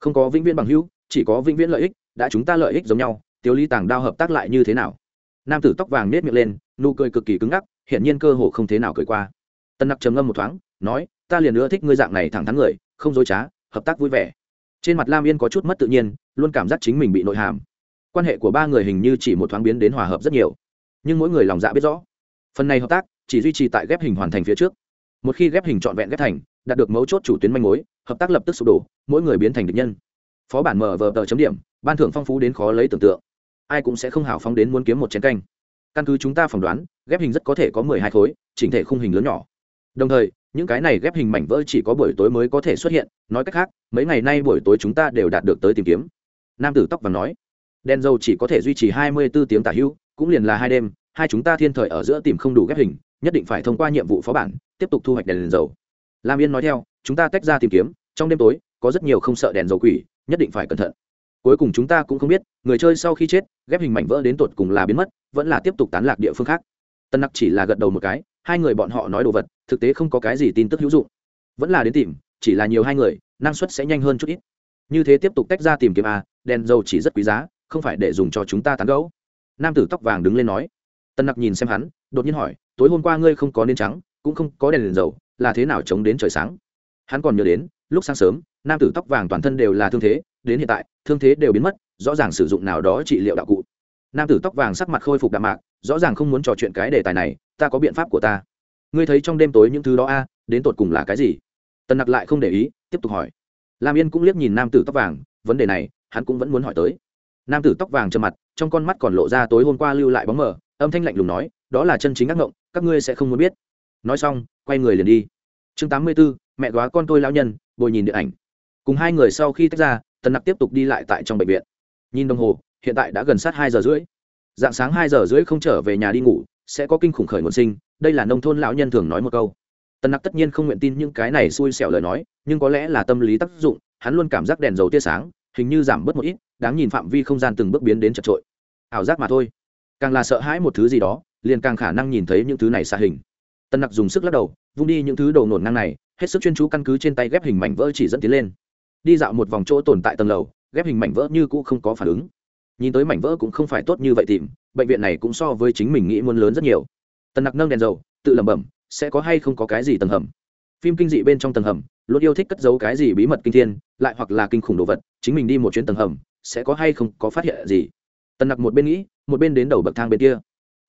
Không có vĩnh viễn bằng hữu, chỉ có vĩnh viễn lợi ích, đã chúng ta lợi ích giống nhau tiếu lý tàng đao hợp tác lại như thế nào? Nam tử tóc vàng nết miệng lên, nụ cười cực kỳ cứng ngắc hiện nhiên cơ hồ không thế nào cười qua. Tân nặc trầm ngâm một thoáng, nói, ta liền nữa thích ngươi dạng này thẳng thắn người, không dối trá hợp tác vui vẻ. Trên mặt lam yên có chút mất tự nhiên, luôn cảm giác chính mình bị nội hàm. Quan hệ của ba người hình như chỉ một thoáng biến đến hòa hợp rất nhiều. Nhưng mỗi người lòng dạ biết rõ. Phần này hợp tác, chỉ duy trì tại ghép hình hoàn thành phía trước. Một khi ghép hình trọn vẹn ghép thành, đạt được mấu chốt chủ tuyến manh mối, hợp tác lập tức sụp đổ, mỗi người biến thành địch nhân. Phó bản mở vờ tờ chấm điểm, ban thưởng phong phú đến khó lấy tưởng tượng. Ai cũng sẽ không hào phóng đến muốn kiếm một chén canh. Căn cứ chúng ta phỏng đoán, ghép hình rất có thể có mười hai khối, chỉnh thể khung hình lớn nhỏ. Đồng thời những cái này ghép hình mảnh vỡ chỉ có buổi tối mới có thể xuất hiện nói cách khác mấy ngày nay buổi tối chúng ta đều đạt được tới tìm kiếm. Nam tử tóc và nói. Đèn dầu chỉ có thể duy trì hai mươi 24 tiếng tả hữu cũng liền là hai đêm hai chúng ta thiên thời ở giữa tìm không đủ ghép hình nhất định phải thông qua nhiệm vụ phó bản tiếp tục thu hoạch đèn, đèn dầu. Lam yên nói theo chúng ta tách ra tìm kiếm trong đêm tối có rất nhiều không sợ đèn dầu quỷ nhất định phải cẩn thận. Cuối cùng chúng ta cũng không biết người chơi sau khi chết ghép hình mảnh vỡ đến tột cùng là biến mất vẫn là tiếp tục tán lạc địa phương khác. Tân nặc chỉ là gật đầu một cái hai người bọn họ nói đồ vật thực tế không có cái gì tin tức hữu dụng. Vẫn là đến tìm chỉ là nhiều hai người năng suất sẽ nhanh hơn chút ít. Như thế tiếp tục tách ra tìm kiếm a đèn dầu chỉ rất quý giá không phải để dùng cho chúng ta tán gẫu. Nam tử tóc vàng đứng lên nói. Tân nặc nhìn xem hắn đột nhiên hỏi tối hôm qua ngươi không có nến trắng cũng không có đèn, đèn dầu là thế nào chống đến trời sáng? Hắn còn nhớ đến lúc sáng sớm nam tử tóc vàng toàn thân đều là thương thế đến hiện tại thương thế đều biến mất rõ ràng sử dụng nào đó trị liệu đạo cụ. Nam tử tóc vàng sắc mặt khôi phục đạm mạc rõ ràng không muốn trò chuyện cái đề tài này ta có biện pháp của ta. Ngươi thấy trong đêm tối những thứ đó a, đến tột cùng là cái gì? Tần nặc lại không để ý, tiếp tục hỏi. Lam yên cũng liếc nhìn nam tử tóc vàng, vấn đề này, hắn cũng vẫn muốn hỏi tới. Nam tử tóc vàng trầm mặt, trong con mắt còn lộ ra tối hôm qua lưu lại bóng mờ, âm thanh lạnh lùng nói, đó là chân chính ác ngộng, các ngươi sẽ không muốn biết. Nói xong, quay người liền đi. Chương tám mươi b ố mẹ góa con tôi lao nhân, bồi nhìn điện ảnh. Cùng hai người sau khi tách ra, tần nặc tiếp tục đi lại tại trong bệnh viện. Nhìn đồng hồ, hiện tại đã gần sát hai giờ rưỡi. Dạng sáng hai giờ rưỡi không trở về nhà đi ngủ sẽ có kinh khủng khởi nguồn sinh, đây là nông thôn lão nhân thường nói một câu. Tần nặc tất nhiên không nguyện tin những cái này xui xẻo lời nói, nhưng có lẽ là tâm lý tác dụng, hắn luôn cảm giác đèn dầu tia sáng, hình như giảm bớt một ít, đáng nhìn phạm vi không gian từng bước biến đến chật trội. Ảo giác mà thôi. Càng là sợ hãi một thứ gì đó, liền càng khả năng nhìn thấy những thứ này xa hình. Tần nặc dùng sức lắc đầu, vung đi những thứ đầu nổn ngang này, hết sức chuyên chú căn cứ trên tay ghép hình mảnh vỡ chỉ dẫn tiến lên. Đi dạo một vòng chỗ tồn tại tầng lầu, ghép hình mảnh vỡ như cũ không có phản ứng nhìn tới mảnh vỡ cũng không phải tốt như vậy tìm, bệnh viện này cũng so với chính mình nghĩ muốn lớn rất nhiều. Tần nặc nâng đèn dầu, tự lẩm bẩm, sẽ có hay không có cái gì tầng hầm? Phim kinh dị bên trong tầng hầm, luôn yêu thích cất giấu cái gì bí mật kinh thiên, lại hoặc là kinh khủng đồ vật, chính mình đi một chuyến tầng hầm, sẽ có hay không có phát hiện gì? Tần nặc một bên nghĩ, một bên đến đầu bậc thang bên kia.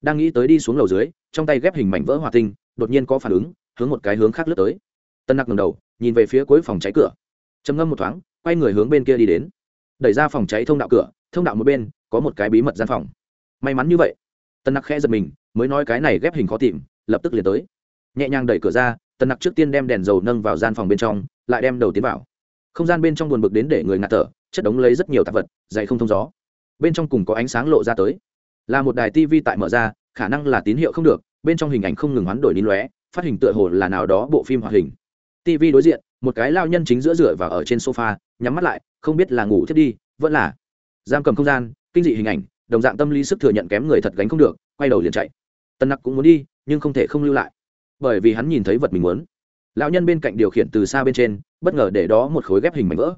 Đang nghĩ tới đi xuống lầu dưới, trong tay ghép hình mảnh vỡ hòa tinh, đột nhiên có phản ứng, hướng một cái hướng khác lướt tới. Tân nặc ngầm đầu, nhìn về phía cuối phòng cháy cửa. Trầm ngâm một thoáng, quay người hướng bên kia đi đến. Đẩy ra phòng cháy thông đạo cửa thông đạo một bên, có một cái bí mật gian phòng. May mắn như vậy tân nặc khẽ giật mình, mới nói cái này ghép hình khó tìm, lập tức liền tới. Nhẹ nhàng đẩy cửa ra tân nặc trước tiên đem đèn dầu nâng vào gian phòng bên trong, lại đem đầu tiến vào. Không gian bên trong buồn bực đến để người ngạt thở, chất đống lấy rất nhiều tạp vật, dày không thông gió. Bên trong cùng có ánh sáng lộ ra tới. Là một đài tv tại mở ra, khả năng là tín hiệu không được, bên trong hình ảnh không ngừng hoán đổi nín lóe, phát hình tựa hồ là nào đó bộ phim hoạt hình. tv đối diện, một cái lao nhân chính giữa rửa và ở trên sofa, nhắm mắt lại, không biết là ngủ thiết đi, vẫn là giam cầm không gian, kinh dị hình ảnh, đồng dạng tâm lý sức thừa nhận kém người thật gánh không được, quay đầu liền chạy. Tân nặc cũng muốn đi, nhưng không thể không lưu lại. Bởi vì hắn nhìn thấy vật mình muốn. Lão nhân bên cạnh điều khiển từ xa bên trên, bất ngờ để đó một khối ghép hình mảnh vỡ.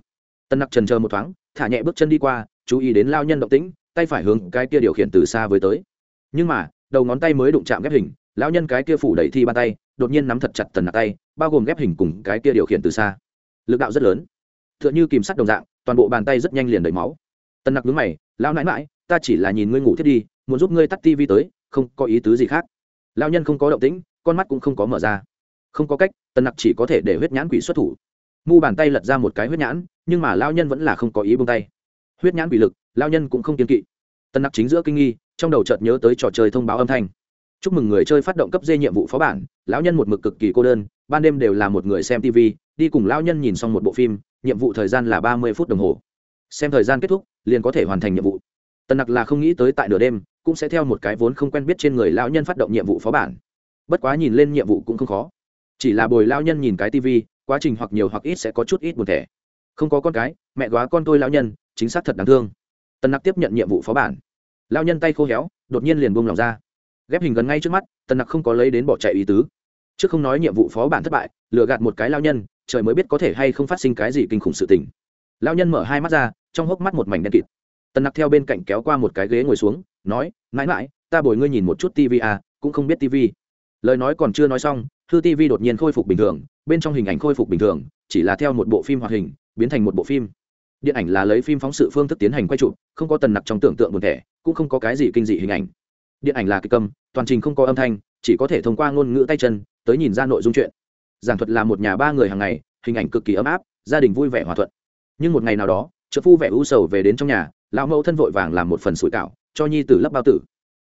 Tân nặc trần chờ một thoáng, thả nhẹ bước chân đi qua, chú ý đến lao nhân động tĩnh, tay phải hướng cái kia điều khiển từ xa với tới. Nhưng mà, đầu ngón tay mới đụng chạm ghép hình, lão nhân cái kia phủ đẩy thi bàn tay, đột nhiên nắm thật chặt tần nặc tay, bao gồm ghép hình cùng cái kia điều khiển từ xa. Lực đạo rất lớn. T h ư ợ n h ư kìm sắt đồng dạng, toàn bộ bàn tay rất nhanh liền đầy máu tần nặc đứng mày, lão nãi mãi ta chỉ là nhìn ngươi ngủ thiết đi, muốn giúp ngươi tắt tivi tới, không có ý tứ gì khác. Lão nhân không có động tĩnh, con mắt cũng không có mở ra. Không có cách, tần nặc chỉ có thể để huyết nhãn quỷ xuất thủ. Mu bàn tay lật ra một cái huyết nhãn, nhưng mà lao nhân vẫn là không có ý bông tay. Huyết nhãn quỷ lực lao nhân cũng không kiên kỵ. Tần nặc chính giữa kinh nghi, trong đầu chợt nhớ tới trò chơi thông báo âm thanh. Chúc mừng người chơi phát động cấp dê nhiệm vụ phó bản, lão nhân một mực cực kỳ cô đơn, ban đêm đều là một người xem tv đi cùng lão nhân nhìn xong một bộ phim, nhiệm vụ thời gian là ba mươi phút đồng hồ. Xem thời gian kết thúc liền có thể hoàn thành nhiệm vụ. Tần nặc là không nghĩ tới tại nửa đêm, cũng sẽ theo một cái vốn không quen biết trên người lão nhân phát động nhiệm vụ phó bản. Bất quá nhìn lên nhiệm vụ cũng không khó. Chỉ là bồi lão nhân nhìn cái tv quá trình hoặc nhiều hoặc ít sẽ có chút ít buồn thẻ. Không có con cái, mẹ góa con tôi lão nhân, chính xác thật đáng thương. Tần nặc tiếp nhận nhiệm vụ phó bản. Lão nhân tay khô héo, đột nhiên liền buông lòng ra. Ghép hình gần ngay trước mắt, tần nặc không có lấy đến bỏ chạy ý tứ. Trước không nói nhiệm vụ phó bản thất bại, lừa gạt một cái lao nhân, trời mới biết có thể hay không phát sinh cái gì kinh khủng sự tình. Lao nhân mở hai mắt ra trong hốc mắt một mảnh đen kịt. Tần nặc theo bên cạnh kéo qua một cái ghế ngồi xuống, nói, mãi mãi, ta bồi ngươi nhìn một chút tv à cũng không biết tv lời nói còn chưa nói xong, thư tv đột nhiên khôi phục bình thường, bên trong hình ảnh khôi phục bình thường, chỉ là theo một bộ phim hoạt hình, biến thành một bộ phim. Điện ảnh là lấy phim phóng sự phương thức tiến hành quay trụ không có tần nặc trong tưởng tượng buồn thẻ, cũng không có cái gì kinh dị hình ảnh. Điện ảnh là kịch cầm toàn trình không có âm thanh, chỉ có thể thông qua ngôn ngữ tay chân, tới nhìn ra nội dung chuyện. Giảng thuật là một nhà ba người hàng ngày, hình ảnh cực kỳ ấm áp, gia đình vui vẻ hòa thuận. Nhưng một ngày nào đó trợ phu vẻ u sầu về đến trong nhà, lão mẫu thân vội vàng làm một phần sủi cảo, cho nhi tử lấp bao tử.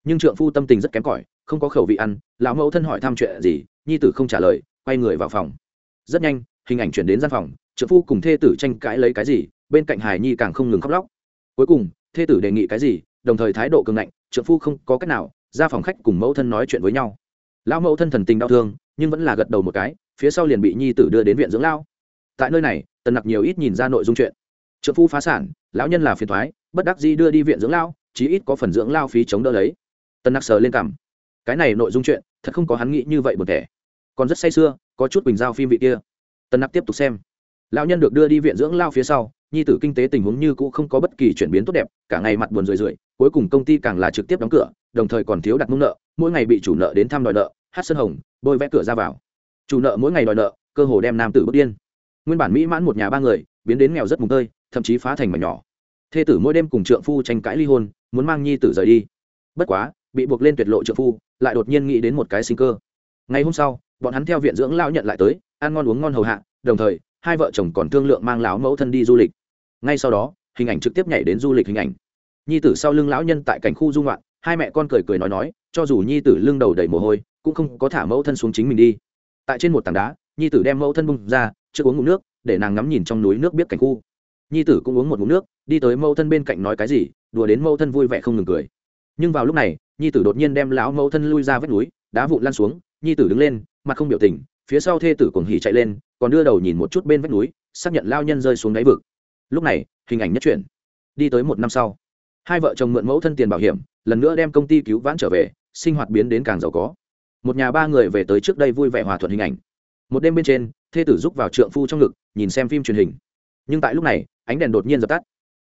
Nhưng trượng phu tâm tình rất kém cỏi, không có khẩu vị ăn, lão mẫu thân hỏi thăm chuyện gì, nhi tử không trả lời, quay người vào phòng. Rất nhanh, hình ảnh chuyển đến gian phòng, trượng phu cùng thê tử tranh cãi lấy cái gì, bên cạnh hải nhi càng không ngừng khóc lóc. Cuối cùng, thê tử đề nghị cái gì, đồng thời thái độ cường ngạnh, trượng phu không có cách nào, ra phòng khách cùng mẫu thân nói chuyện với nhau. Lão mẫu thân thần tình đau thương, nhưng vẫn là gật đầu một cái, phía sau liền bị nhi tử đưa đến viện dưỡng lao. Tại nơi này, tần nặc nhiều ít nhìn ra nội dung chuyện trợ phu phá sản, lão nhân là phiền thoái, bất đắc di đưa đi viện dưỡng lao chí ít có phần dưỡng lao phí chống đỡ lấy. Tần nặc sờ lên cằm. Cái này nội dung chuyện, thật không có hắn nghĩ như vậy một thẻ. Còn rất say sưa, có chút bình giao phim vị kia. Tần nặc tiếp tục xem. Lão nhân được đưa đi viện dưỡng lao phía sau, nhi tử kinh tế tình huống như cũ không có bất kỳ chuyển biến tốt đẹp, cả ngày mặt buồn rười rượi, cuối cùng công ty càng là trực tiếp đóng cửa, đồng thời còn thiếu đặt mông nợ, mỗi ngày bị chủ nợ đến thăm đòi nợ, hát sân hồng, bôi vẽ cửa ra vào. Chủ nợ mỗi ngày đòi nợ, cơ hồ đem nam tử bước điên. Nguyên bản mỹ mãn một nhà ba người, biến đến nghèo rất mùng tơi thậm chí phá thành mảnh nhỏ. Thê tử mỗi đêm cùng trượng phu tranh cãi ly hôn, muốn mang nhi tử rời đi. Bất quá, bị buộc lên tuyệt lộ trượng phu, lại đột nhiên nghĩ đến một cái sinh cơ. Ngày hôm sau, bọn hắn theo viện dưỡng lão nhận lại tới, ăn ngon uống ngon hầu hạ, đồng thời, hai vợ chồng còn thương lượng mang lão mẫu thân đi du lịch. Ngay sau đó, hình ảnh trực tiếp nhảy đến du lịch hình ảnh. Nhi tử sau lưng lão nhân tại cảnh khu dung loạn hai mẹ con cười cười nói nói, cho dù nhi tử lưng đầu đầy mồ hôi, cũng không có thả mẫu thân xuống chính mình đi. Tại trên một tảng đá, nhi tử đem mẫu thân bung ra, trước uống ngụm nước, để nàng ngắm nhìn trong núi nước biết cảnh khu nhi tử cũng uống một mụn nước, đi tới mẫu thân bên cạnh nói cái gì, đùa đến mẫu thân vui vẻ không ngừng cười. Nhưng vào lúc này, nhi tử đột nhiên đem lão mẫu thân lui ra vách núi, đá vụn lan xuống, nhi tử đứng lên, mặt không biểu tình, phía sau thê tử cuồng hỉ chạy lên, còn đưa đầu nhìn một chút bên vách núi, xác nhận lao nhân rơi xuống đáy vực. Lúc này, hình ảnh nhất chuyển. Đi tới một năm sau, hai vợ chồng mượn mẫu thân tiền bảo hiểm, lần nữa đem công ty cứu vãn trở về, sinh hoạt biến đến càng giàu có. Một nhà ba người về tới trước đây vui vẻ hòa thuận hình ảnh. Một đêm bên trên, thê tử giúp vào trượng phu trong ngực, nhìn xem phim truyền hình nhưng tại lúc này, ánh đèn đột nhiên dập tắt.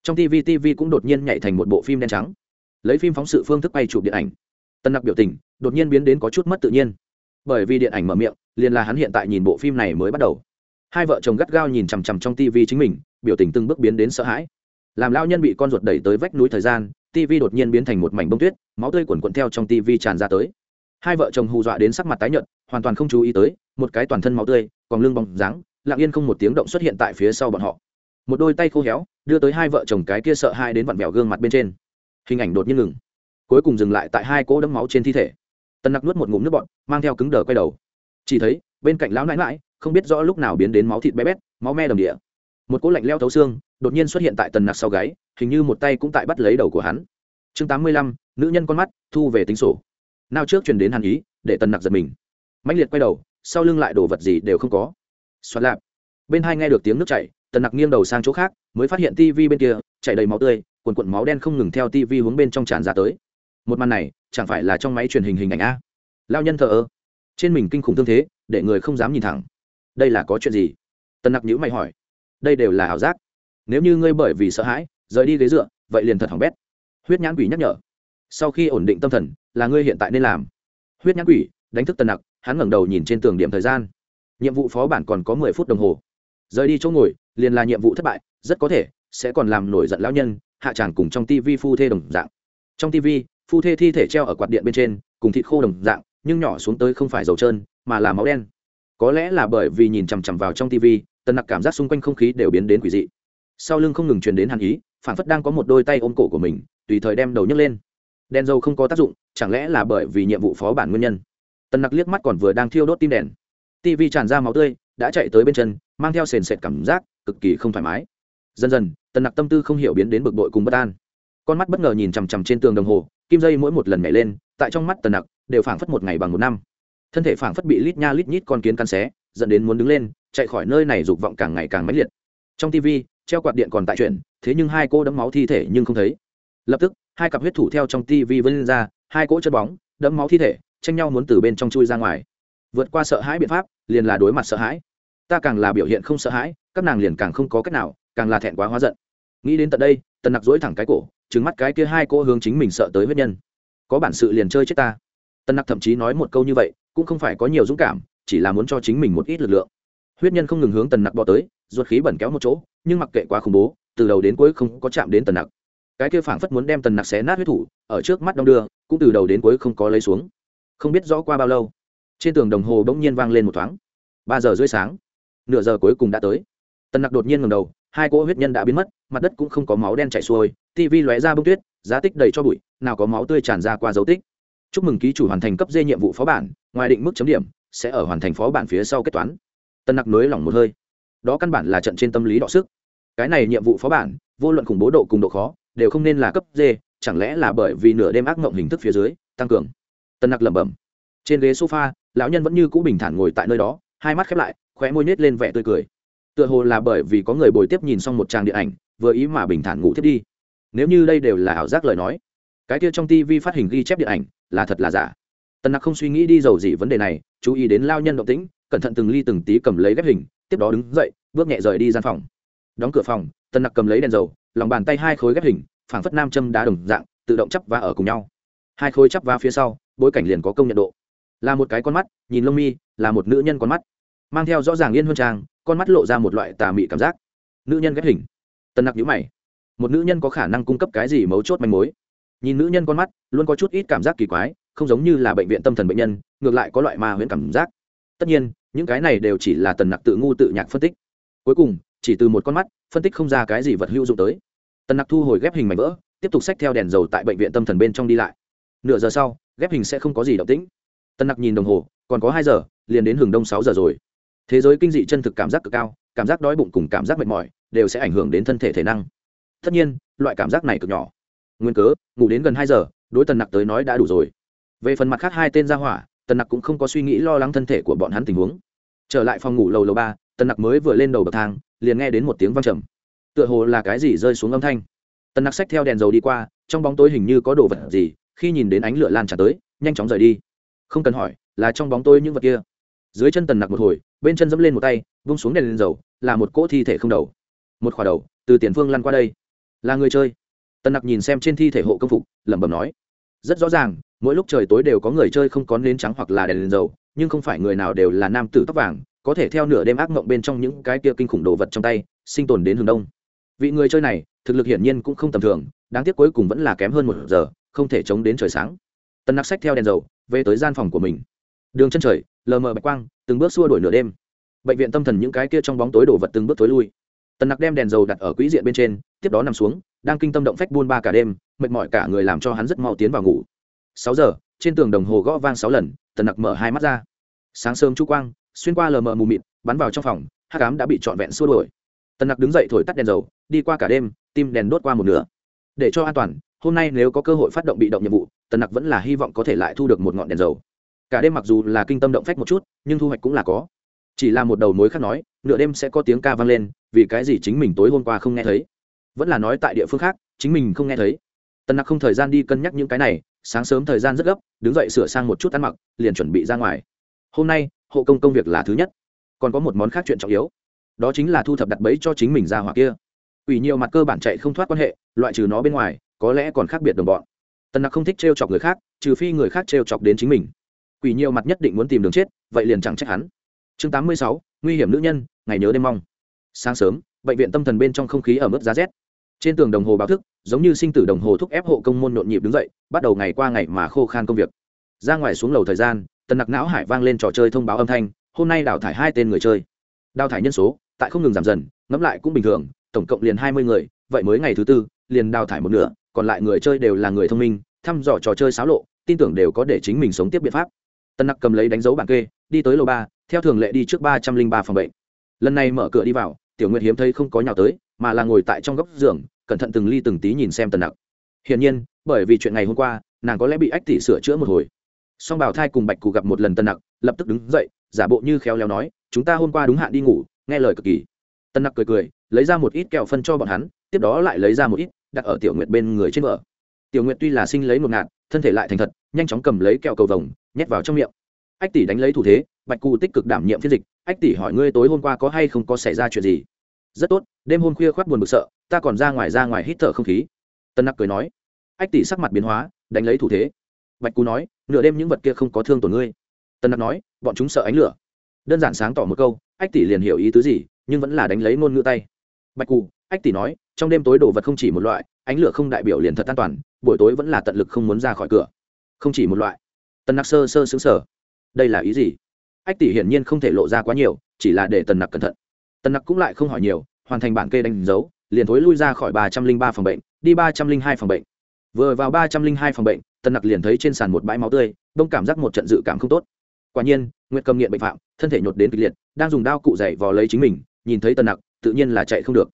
Trong tv tv cũng đột nhiên nhảy thành một bộ phim đen trắng. Lấy phim phóng sự phương thức bay chụp điện ảnh. Tân nặc biểu tình đột nhiên biến đến có chút mất tự nhiên. Bởi vì điện ảnh mở miệng, liền là hắn hiện tại nhìn bộ phim này mới bắt đầu. Hai vợ chồng gắt gao nhìn chằm chằm trong tv chính mình, biểu tình từng bước biến đến sợ hãi. Làm lao nhân bị con ruột đẩy tới vách núi thời gian tv đột nhiên biến thành một mảnh bông tuyết, máu tươi quần quận theo trong tv tràn ra tới. Hai vợ chồng hù dọa đến sắc mặt tái nhợt, hoàn toàn không chú ý tới, một cái toàn thân máu tươi, còn lưng bóng dáng, lặng yên không một tiếng động xuất hiện tại phía sau bọn họ một đôi tay khô héo, đưa tới hai vợ chồng cái kia sợ hai đến vặn vẹo gương mặt bên trên. Hình ảnh đột nhiên ngừng. Cuối cùng dừng lại tại hai cỗ đấm máu trên thi thể. Tân nặc nuốt một ngụm nước bọn mang theo cứng đờ quay đầu. Chỉ thấy, bên cạnh lão nãi mãi không biết rõ lúc nào biến đến máu thịt bé bét, máu me đồng địa. Một cỗ lạnh leo thấu xương, đột nhiên xuất hiện tại tần nặc sau gáy, hình như một tay cũng tại bắt lấy đầu của hắn. Chương tám mươi lăm, nữ nhân con mắt, thu về tính sổ. Nào trước truyền đến hàn ý, để tần nặc giật mình. Mãnh liệt quay đầu, sau lưng lại đồ vật gì đều không có. Xoắn lạp. Bên hai nghe được tiếng nước chảy tần nặc nghiêng đầu sang chỗ khác, mới phát hiện tivi bên kia, chảy đầy máu tươi, cuồn cuộn máu đen không ngừng theo tivi hướng bên trong tràn ra tới. Một màn này, chẳng phải là trong máy truyền hình hình ảnh a? Lao nhân thờ ơ. Trên mình kinh khủng thương thế, để người không dám nhìn thẳng. Đây là có chuyện gì? Tần nặc nhữ mày hỏi. Đây đều là ảo giác. Nếu như ngươi bởi vì sợ hãi, rời đi ghế dựa, vậy liền thật hỏng bét. Huyết nhãn quỷ nhắc nhở. Sau khi ổn định tâm thần, là ngươi hiện tại nên làm. Huyết nhãn quỷ, đánh thức tần nặc, hắn ngẩng đầu nhìn trên tường điểm thời gian. Nhiệm vụ phó bản còn có mười phút đồng hồ. Rời đi chỗ ngồi liền là nhiệm vụ thất bại, rất có thể sẽ còn làm nổi giận lão nhân, hạ tràng cùng trong tivi phu thê đồng dạng. Trong tivi, phu thê thi thể treo ở quạt điện bên trên, cùng thịt khô đồng dạng, nhưng nhỏ xuống tới không phải dầu trơn, mà là máu đen. Có lẽ là bởi vì nhìn chằm chằm vào trong tivi, tần nặc cảm giác xung quanh không khí đều biến đến quỷ dị. Sau lưng không ngừng truyền đến hàn ý, phản phất đang có một đôi tay ôm cổ của mình, tùy thời đem đầu nhấc lên. Đèn dầu không có tác dụng, chẳng lẽ là bởi vì nhiệm vụ phó bản nguyên nhân? Tần nặc liếc mắt còn vừa đang thiêu đốt tim đèn. Tv tràn ra máu tươi, đã chạy tới bên chân, mang theo sền sệt cảm giác cực kỳ không thoải mái. Dần dần, tần nặc tâm tư không hiểu biến đến bực bội cùng bất an. Con mắt bất ngờ nhìn chằm chằm trên tường đồng hồ, kim dây mỗi một lần nhảy lên, tại trong mắt tần nặc đều phảng phất một ngày bằng một năm. Thân thể phảng phất bị lít nha lít nhít con kiến cắn xé, dẫn đến muốn đứng lên, chạy khỏi nơi này dục vọng càng ngày càng mãnh liệt. Trong tv treo quạt điện còn tại chuyện thế nhưng hai cô đấm máu thi thể nhưng không thấy. Lập tức, hai cặp huyết thủ theo trong tv vươn lên ra, hai cỗ chân bóng đấm máu thi thể, tranh nhau muốn từ bên trong chui ra ngoài. Vượt qua sợ hãi biện pháp, liền là đối mặt sợ hãi. Ta càng là biểu hiện không sợ hãi các nàng liền càng không có cách nào, càng là thẹn quá hóa giận. Nghĩ đến tận đây, tần nặc dối thẳng cái cổ trứng mắt cái kia hai cô hướng chính mình sợ tới huyết nhân. Có bản sự liền chơi chết ta. Tần nặc thậm chí nói một câu như vậy, cũng không phải có nhiều dũng cảm, chỉ là muốn cho chính mình một ít lực lượng. Huyết nhân không ngừng hướng tần nặc bỏ tới, ruột khí bẩn kéo một chỗ, nhưng mặc kệ quá khủng bố, từ đầu đến cuối không có chạm đến tần nặc. Cái kia phảng phất muốn đem tần nặc xé nát huyết thủ, ở trước mắt đong đưa, cũng từ đầu đến cuối không có lấy xuống. Không biết rõ qua bao lâu, trên tường đồng hồ bỗng nhiên vang lên một thoáng. Ba giờ rưỡi sáng, nửa giờ cuối cùng đã tới tần nặc đột nhiên ngầm đầu, hai cỗ huyết nhân đã biến mất, mặt đất cũng không có máu đen chảy xuôi tv lóe ra bông tuyết, giá tích đầy cho bụi, nào có máu tươi tràn ra qua dấu tích. Chúc mừng ký chủ hoàn thành cấp dê nhiệm vụ phó bản, ngoài định mức chấm điểm, sẽ ở hoàn thành phó bản phía sau kết toán. Tân nặc nới lỏng một hơi. Đó căn bản là trận trên tâm lý đọ sức. Cái này nhiệm vụ phó bản, vô luận khủng bố độ cùng độ khó, đều không nên là cấp d, chẳng lẽ là bởi vì nửa đêm ác mộng hình thức phía dưới, tăng cường. Tân nặc lẩm bẩm. Trên ghế sofa, lão nhân vẫn như cũ bình thản ngồi tại nơi đó, hai mắt khép lại, khóe môi nết lên vẻ tươi cười tựa hồ là bởi vì có người bồi tiếp nhìn xong một trang điện ảnh, vừa ý mà bình thản ngủ thiết đi. Nếu như đây đều là ảo giác lời nói, cái kia trong tv phát hình ghi chép điện ảnh là thật là giả. Tần nặc không suy nghĩ đi dầu gì vấn đề này, chú ý đến lao nhân động tĩnh, cẩn thận từng ly từng tí cầm lấy ghép hình, tiếp đó đứng dậy, bước nhẹ rời đi gian phòng. Đóng cửa phòng, tần nặc cầm lấy đèn dầu, lòng bàn tay hai khối ghép hình, phảng phất nam châm đá đồng dạng, tự động chắp và ở cùng nhau. Hai khối chắp va phía sau, bối cảnh liền có công nhận độ. Là một cái con mắt, nhìn lông mi, là một nữ nhân con mắt. Mang theo rõ ràng yên huân trang con mắt lộ ra một loại tà mị cảm giác. Nữ nhân ghép hình. Tần nặc nhữ mày. Một nữ nhân có khả năng cung cấp cái gì mấu chốt manh mối? Nhìn nữ nhân con mắt, luôn có chút ít cảm giác kỳ quái, không giống như là bệnh viện tâm thần bệnh nhân, ngược lại có loại ma huyễn cảm giác. Tất nhiên, những cái này đều chỉ là tần nặc tự ngu tự nhạc phân tích. Cuối cùng, chỉ từ một con mắt, phân tích không ra cái gì vật hữu dụng tới. Tần nặc thu hồi ghép hình mảnh vỡ, tiếp tục xách theo đèn dầu tại bệnh viện tâm thần bên trong đi lại. Nửa giờ sau, ghép hình sẽ không có gì động tĩnh. Tần nặc nhìn đồng hồ, còn có hai giờ, liền đến hừng đông sáu giờ rồi thế giới kinh dị chân thực cảm giác cực cao, cảm giác đói bụng cùng cảm giác mệt mỏi đều sẽ ảnh hưởng đến thân thể thể năng. Tất nhiên, loại cảm giác này cực nhỏ. Nguyên cớ, ngủ đến gần hai giờ, đối tần nặc tới nói đã đủ rồi. Về phần mặt khác hai tên gia hỏa, tần nặc cũng không có suy nghĩ lo lắng thân thể của bọn hắn tình huống. Trở lại phòng ngủ lầu lầu ba, tần nặc mới vừa lên đầu bậc thang, liền nghe đến một tiếng văng trầm. Tựa hồ là cái gì rơi xuống âm thanh. Tần nặc xách theo đèn dầu đi qua, trong bóng tối hình như có đồ vật gì, khi nhìn đến ánh lửa lan tràn tới, nhanh chóng rời đi. Không cần hỏi, là trong bóng tối những vật kia dưới chân tần nặc một hồi, bên chân dẫm lên một tay, vung xuống đèn lên dầu, là một cỗ thi thể không đầu. Một khỏa đầu, từ tiền phương lăn qua đây. Là người chơi. Tần nặc nhìn xem trên thi thể hộ công phục, lẩm bẩm nói. Rất rõ ràng, mỗi lúc trời tối đều có người chơi không có nến trắng hoặc là đèn lên dầu, nhưng không phải người nào đều là nam tử tóc vàng, có thể theo nửa đêm ác mộng bên trong những cái kia kinh khủng đồ vật trong tay, sinh tồn đến hướng đông. Vị người chơi này, thực lực hiển nhiên cũng không tầm thường, đáng tiếc cuối cùng vẫn là kém hơn một giờ, không thể chống đến trời sáng. Tân nặc sách theo đèn dầu, về tới gian phòng của mình đường chân trời, lờ mờ bạch quang, từng bước xua đổi nửa đêm. Bệnh viện tâm thần những cái kia trong bóng tối đổ vật từng bước tối lui. Tần nặc đem đèn dầu đặt ở quỹ diện bên trên, tiếp đó nằm xuống, đang kinh tâm động phách buôn ba cả đêm, mệt mỏi cả người làm cho hắn rất mau tiến vào ngủ. Sáu giờ, trên tường đồng hồ gõ vang sáu lần, tần nặc mở hai mắt ra. Sáng sớm chú quang, xuyên qua lờ mờ mù mịt, bắn vào trong phòng hát cám đã bị trọn vẹn xua đuổi. Tần nặc đứng dậy thổi tắt đèn dầu, đi qua cả đêm, tim đèn đốt qua một nửa. Để cho an toàn, hôm nay nếu có cơ hội phát động bị động nhiệm vụ, tần nặc vẫn là hy vọng có thể lại thu được một ngọn đèn dầu cả đêm mặc dù là kinh tâm động phách một chút, nhưng thu hoạch cũng là có. Chỉ là một đầu mối khác nói, nửa đêm sẽ có tiếng ca vang lên, vì cái gì chính mình tối hôm qua không nghe thấy? Vẫn là nói tại địa phương khác, chính mình không nghe thấy. Tần nặc không thời gian đi cân nhắc những cái này, sáng sớm thời gian rất gấp, đứng dậy sửa sang một chút ăn mặc, liền chuẩn bị ra ngoài. Hôm nay, hộ công công việc là thứ nhất. Còn có một món khác chuyện trọng yếu. Đó chính là thu thập đặt bẫy cho chính mình ra hoặc kia. Ủy nhiều mặt cơ bản chạy không thoát quan hệ, loại trừ nó bên ngoài, có lẽ còn khác biệt đồng bọn. Tần nặc không thích t chọc người khác, trừ phi người khác t chọc đến chính mình quỷ nhiều mặt nhất định muốn tìm đường chết, vậy liền chẳng trách hắn. Chương tám mươi sáu, nguy hiểm nữ nhân, ngày nhớ đêm mong. Sáng sớm, bệnh viện tâm thần bên trong không khí ở mức giá rét. Trên tường đồng hồ báo thức, giống như sinh tử đồng hồ thúc ép hộ công môn nhộn nhịp đứng dậy, bắt đầu ngày qua ngày mà khô khan công việc. Ra ngoài xuống lầu thời gian, tần nặc não hải vang lên trò chơi thông báo âm thanh, hôm nay đào thải hai tên người chơi. Đào thải nhân số, tại không ngừng giảm dần, ngẫm lại cũng bình thường, tổng cộng liền hai mươi người, vậy mới ngày thứ tư, liền đào thải một nửa, còn lại người chơi đều là người thông minh, thăm dò trò chơi xáo lộ, tin tưởng đều có để chính mình sống tiếp biện pháp tân nặc cầm lấy đánh dấu bảng kê, đi tới lầu ba, theo thường lệ đi trước ba trăm linh ba phòng bệnh. Lần này mở cửa đi vào, tiểu nguyệt hiếm thấy không có nhào tới, mà là ngồi tại trong góc giường, cẩn thận từng ly từng tí nhìn xem tần nặc. Hiển nhiên, bởi vì chuyện ngày hôm qua, nàng có lẽ bị ách tỷ sửa chữa một hồi. Song bảo thai cùng bạch cụ gặp một lần tần nặc, lập tức đứng dậy, giả bộ như khéo léo nói, chúng ta hôm qua đúng hạn đi ngủ, nghe lời cực kỳ. Tần nặc cười cười, lấy ra một ít kẹo phân cho bọn hắn, tiếp đó lại lấy ra một ít, đặt ở tiểu nguyệt bên người trên vợ tiểu nguyệt tuy là sinh lấy một ngạt, thân thể lại thành thật, nhanh chóng cầm lấy kẹo cầu vồng nhét vào trong miệng. Ách tỷ đánh lấy thủ thế, bạch cụ tích cực đảm nhiệm phiên dịch. Ách tỷ hỏi ngươi tối hôm qua có hay không có xảy ra chuyện gì? Rất tốt, đêm hôm khuya khoác buồn bực sợ, ta còn ra ngoài ra ngoài hít thở không khí. Tân nặc cười nói. Ách tỷ sắc mặt biến hóa, đánh lấy thủ thế. Bạch cụ nói, nửa đêm những vật kia không có thương tổn ngươi. Tân nặc nói, bọn chúng sợ ánh lửa. Đơn giản sáng tỏ một câu, ách tỷ liền hiểu ý tứ gì, nhưng vẫn là đánh lấy ngôn ngữ tay. Bạch cụ ách tỷ nói, trong đêm tối đồ vật không chỉ một loại, ánh lửa không đại biểu liền thật an toàn, buổi tối vẫn là tận lực không muốn ra khỏi cửa. Không chỉ một loại tần nặc sơ sơ xứng sở. Đây là ý gì? Ách tỷ hiển nhiên không thể lộ ra quá nhiều, chỉ là để tần nặc cẩn thận. Tần nặc cũng lại không hỏi nhiều, hoàn thành bản kê đánh dấu, liền thối lui ra khỏi ba trăm linh ba phòng bệnh, đi ba trăm linh hai phòng bệnh. Vừa vào ba trăm linh hai phòng bệnh, tần nặc liền thấy trên sàn một bãi máu tươi, đông cảm giác một trận dự cảm không tốt. Quả nhiên, nguyệt cầm nghiện bệnh phạm, thân thể nhột đến kịch liệt, đang dùng đao cụ dày vò lấy chính mình, nhìn thấy tần nặc, tự nhiên là chạy không được.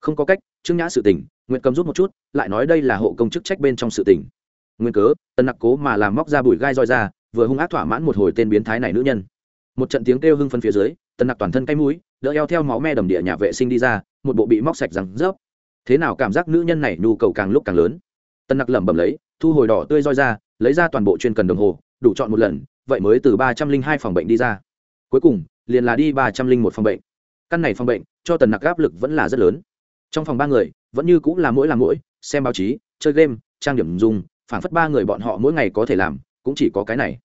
Không có cách, trương nhã sự tình, nguyệt cầm rút một chút, lại nói đây là hộ công chức trách bên trong sự tình nguyên cớ, tần nặc cố mà làm móc ra bụi gai roi ra, vừa hung ác thỏa mãn một hồi tên biến thái này nữ nhân. Một trận tiếng kêu hưng phân phía dưới, tần nặc toàn thân cay mũi, đỡ eo theo máu me đầm địa nhà vệ sinh đi ra, một bộ bị móc sạch rằng rớp. Thế nào cảm giác nữ nhân này nhu cầu càng lúc càng lớn? Tần nặc lẩm bẩm lấy, thu hồi đỏ tươi roi ra, lấy ra toàn bộ chuyên cần đồng hồ, đủ chọn một lần, vậy mới từ ba trăm linh hai phòng bệnh đi ra. Cuối cùng, liền là đi ba trăm linh một phòng bệnh. Căn này phòng bệnh, cho tần nặc áp lực vẫn là rất lớn. Trong phòng ba người, vẫn như cũng là mỗi là mỗi, xem báo chí, chơi game, trang điểm dùng phản phất ba người bọn họ mỗi ngày có thể làm, cũng chỉ có cái này.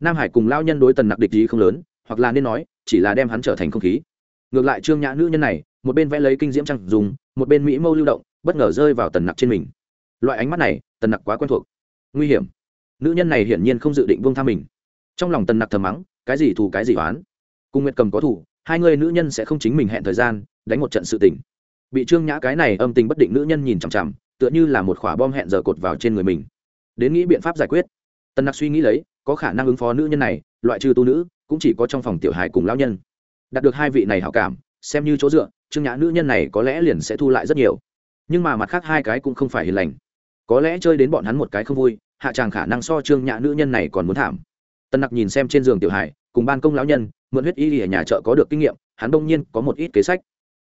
Nam hải cùng lao nhân đối tần nặc địch gì không lớn, hoặc là nên nói, chỉ là đem hắn trở thành không khí. Ngược lại trương nhã nữ nhân này, một bên vẽ lấy kinh diễm trang dùng, một bên mỹ mâu lưu động, bất ngờ rơi vào tần nặc trên mình. Loại ánh mắt này, tần nặc quá quen thuộc. Nguy hiểm. Nữ nhân này hiển nhiên không dự định buông tha mình. Trong lòng tần nặc thầm mắng, cái gì thù, cái gì oán. Cùng nguyệt cầm có thủ hai người nữ nhân sẽ không chính mình hẹn thời gian, đánh một trận sự tình. Bị trương nhã cái này âm tình bất định nữ nhân nhìn chằm chằm, tựa như là một khỏa bom hẹn giờ cột vào trên người mình đến nghĩ biện pháp giải quyết. Tần nặc suy nghĩ lấy, có khả năng ứng phó nữ nhân này, loại trừ tu nữ, cũng chỉ có trong phòng tiểu hài cùng lão nhân. Đạt được hai vị này hảo cảm, xem như chỗ dựa, trương nhã nữ nhân này có lẽ liền sẽ thu lại rất nhiều. Nhưng mà mặt khác hai cái cũng không phải hiền lành. Có lẽ chơi đến bọn hắn một cái không vui, hạ tràng khả năng so trương nhã nữ nhân này còn muốn thảm. Tân nặc nhìn xem trên giường tiểu hải cùng ban công lão nhân, mượn huyết y ở nhà chợ có được kinh nghiệm, hắn đông nhiên có một ít kế sách.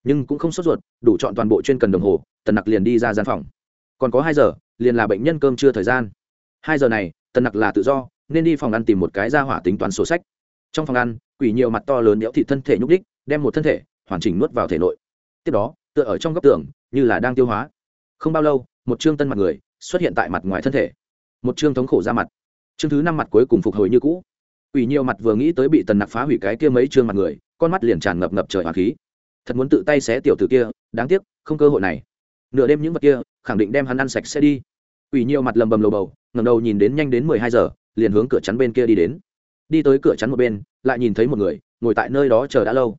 Nhưng cũng không sốt ruột, đủ chọn toàn bộ chuyên cần đồng hồ, tần nặc liền đi ra gian phòng. Còn có hai giờ liền là bệnh nhân cơm chưa thời gian. Hai giờ này, tần nặc là tự do, nên đi phòng ăn tìm một cái ra hỏa tính toán sổ sách. Trong phòng ăn, quỷ nhiều mặt to lớn đẽo thị thân thể nhúc đích đem một thân thể hoàn chỉnh nuốt vào thể nội. Tiếp đó, tựa ở trong góc tường, như là đang tiêu hóa. Không bao lâu, một chương tân mặt người xuất hiện tại mặt ngoài thân thể. Một chương thống khổ ra mặt. Chương thứ năm mặt cuối cùng phục hồi như cũ. Quỷ nhiều mặt vừa nghĩ tới bị tần nặc phá hủy cái kia mấy chương mặt người, con mắt liền tràn ngập ngập trời hoàng khí. Thật muốn tự tay xé tiểu tử kia, đáng tiếc, không cơ hội này nửa đêm những vật kia, khẳng định đem hắn ăn sạch sẽ đi. Ủy nhiều mặt lầm bầm lầu bầu ngầm đầu nhìn đến nhanh đến mười hai giờ, liền hướng cửa chắn bên kia đi đến. Đi tới cửa chắn một bên, lại nhìn thấy một người, ngồi tại nơi đó chờ đã lâu.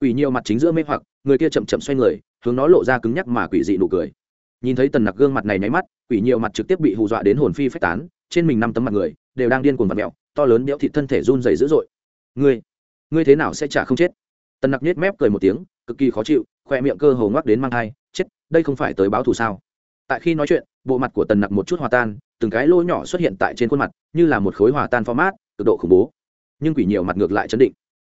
Ủy nhiều mặt chính giữa mê hoặc, người kia chậm chậm xoay người, hướng nó lộ ra cứng nhắc mà quỷ dị nụ cười. Nhìn thấy tần nặc gương mặt này nháy mắt, quỷ nhiều mặt trực tiếp bị hù dọa đến hồn phi phách tán, trên mình năm tấm mặt người, đều đang điên cuồng vật mẹo to lớn béo thịt thân thể run dày dữ dội. Ngươi ngươi thế nào sẽ chả không chết? Tần nặc nhếch mép cười một tiếng, cực kỳ khó chịu, khoe miệng cơ hồ ngoắc đến mang thai, chết đây không phải tới báo thù sao? Tại khi nói chuyện, bộ mặt của tần nặc một chút hòa tan, từng cái lỗ nhỏ xuất hiện tại trên khuôn mặt, như là một khối hòa tan format, cực độ khủng bố. Nhưng quỷ nhiều mặt ngược lại chấn định.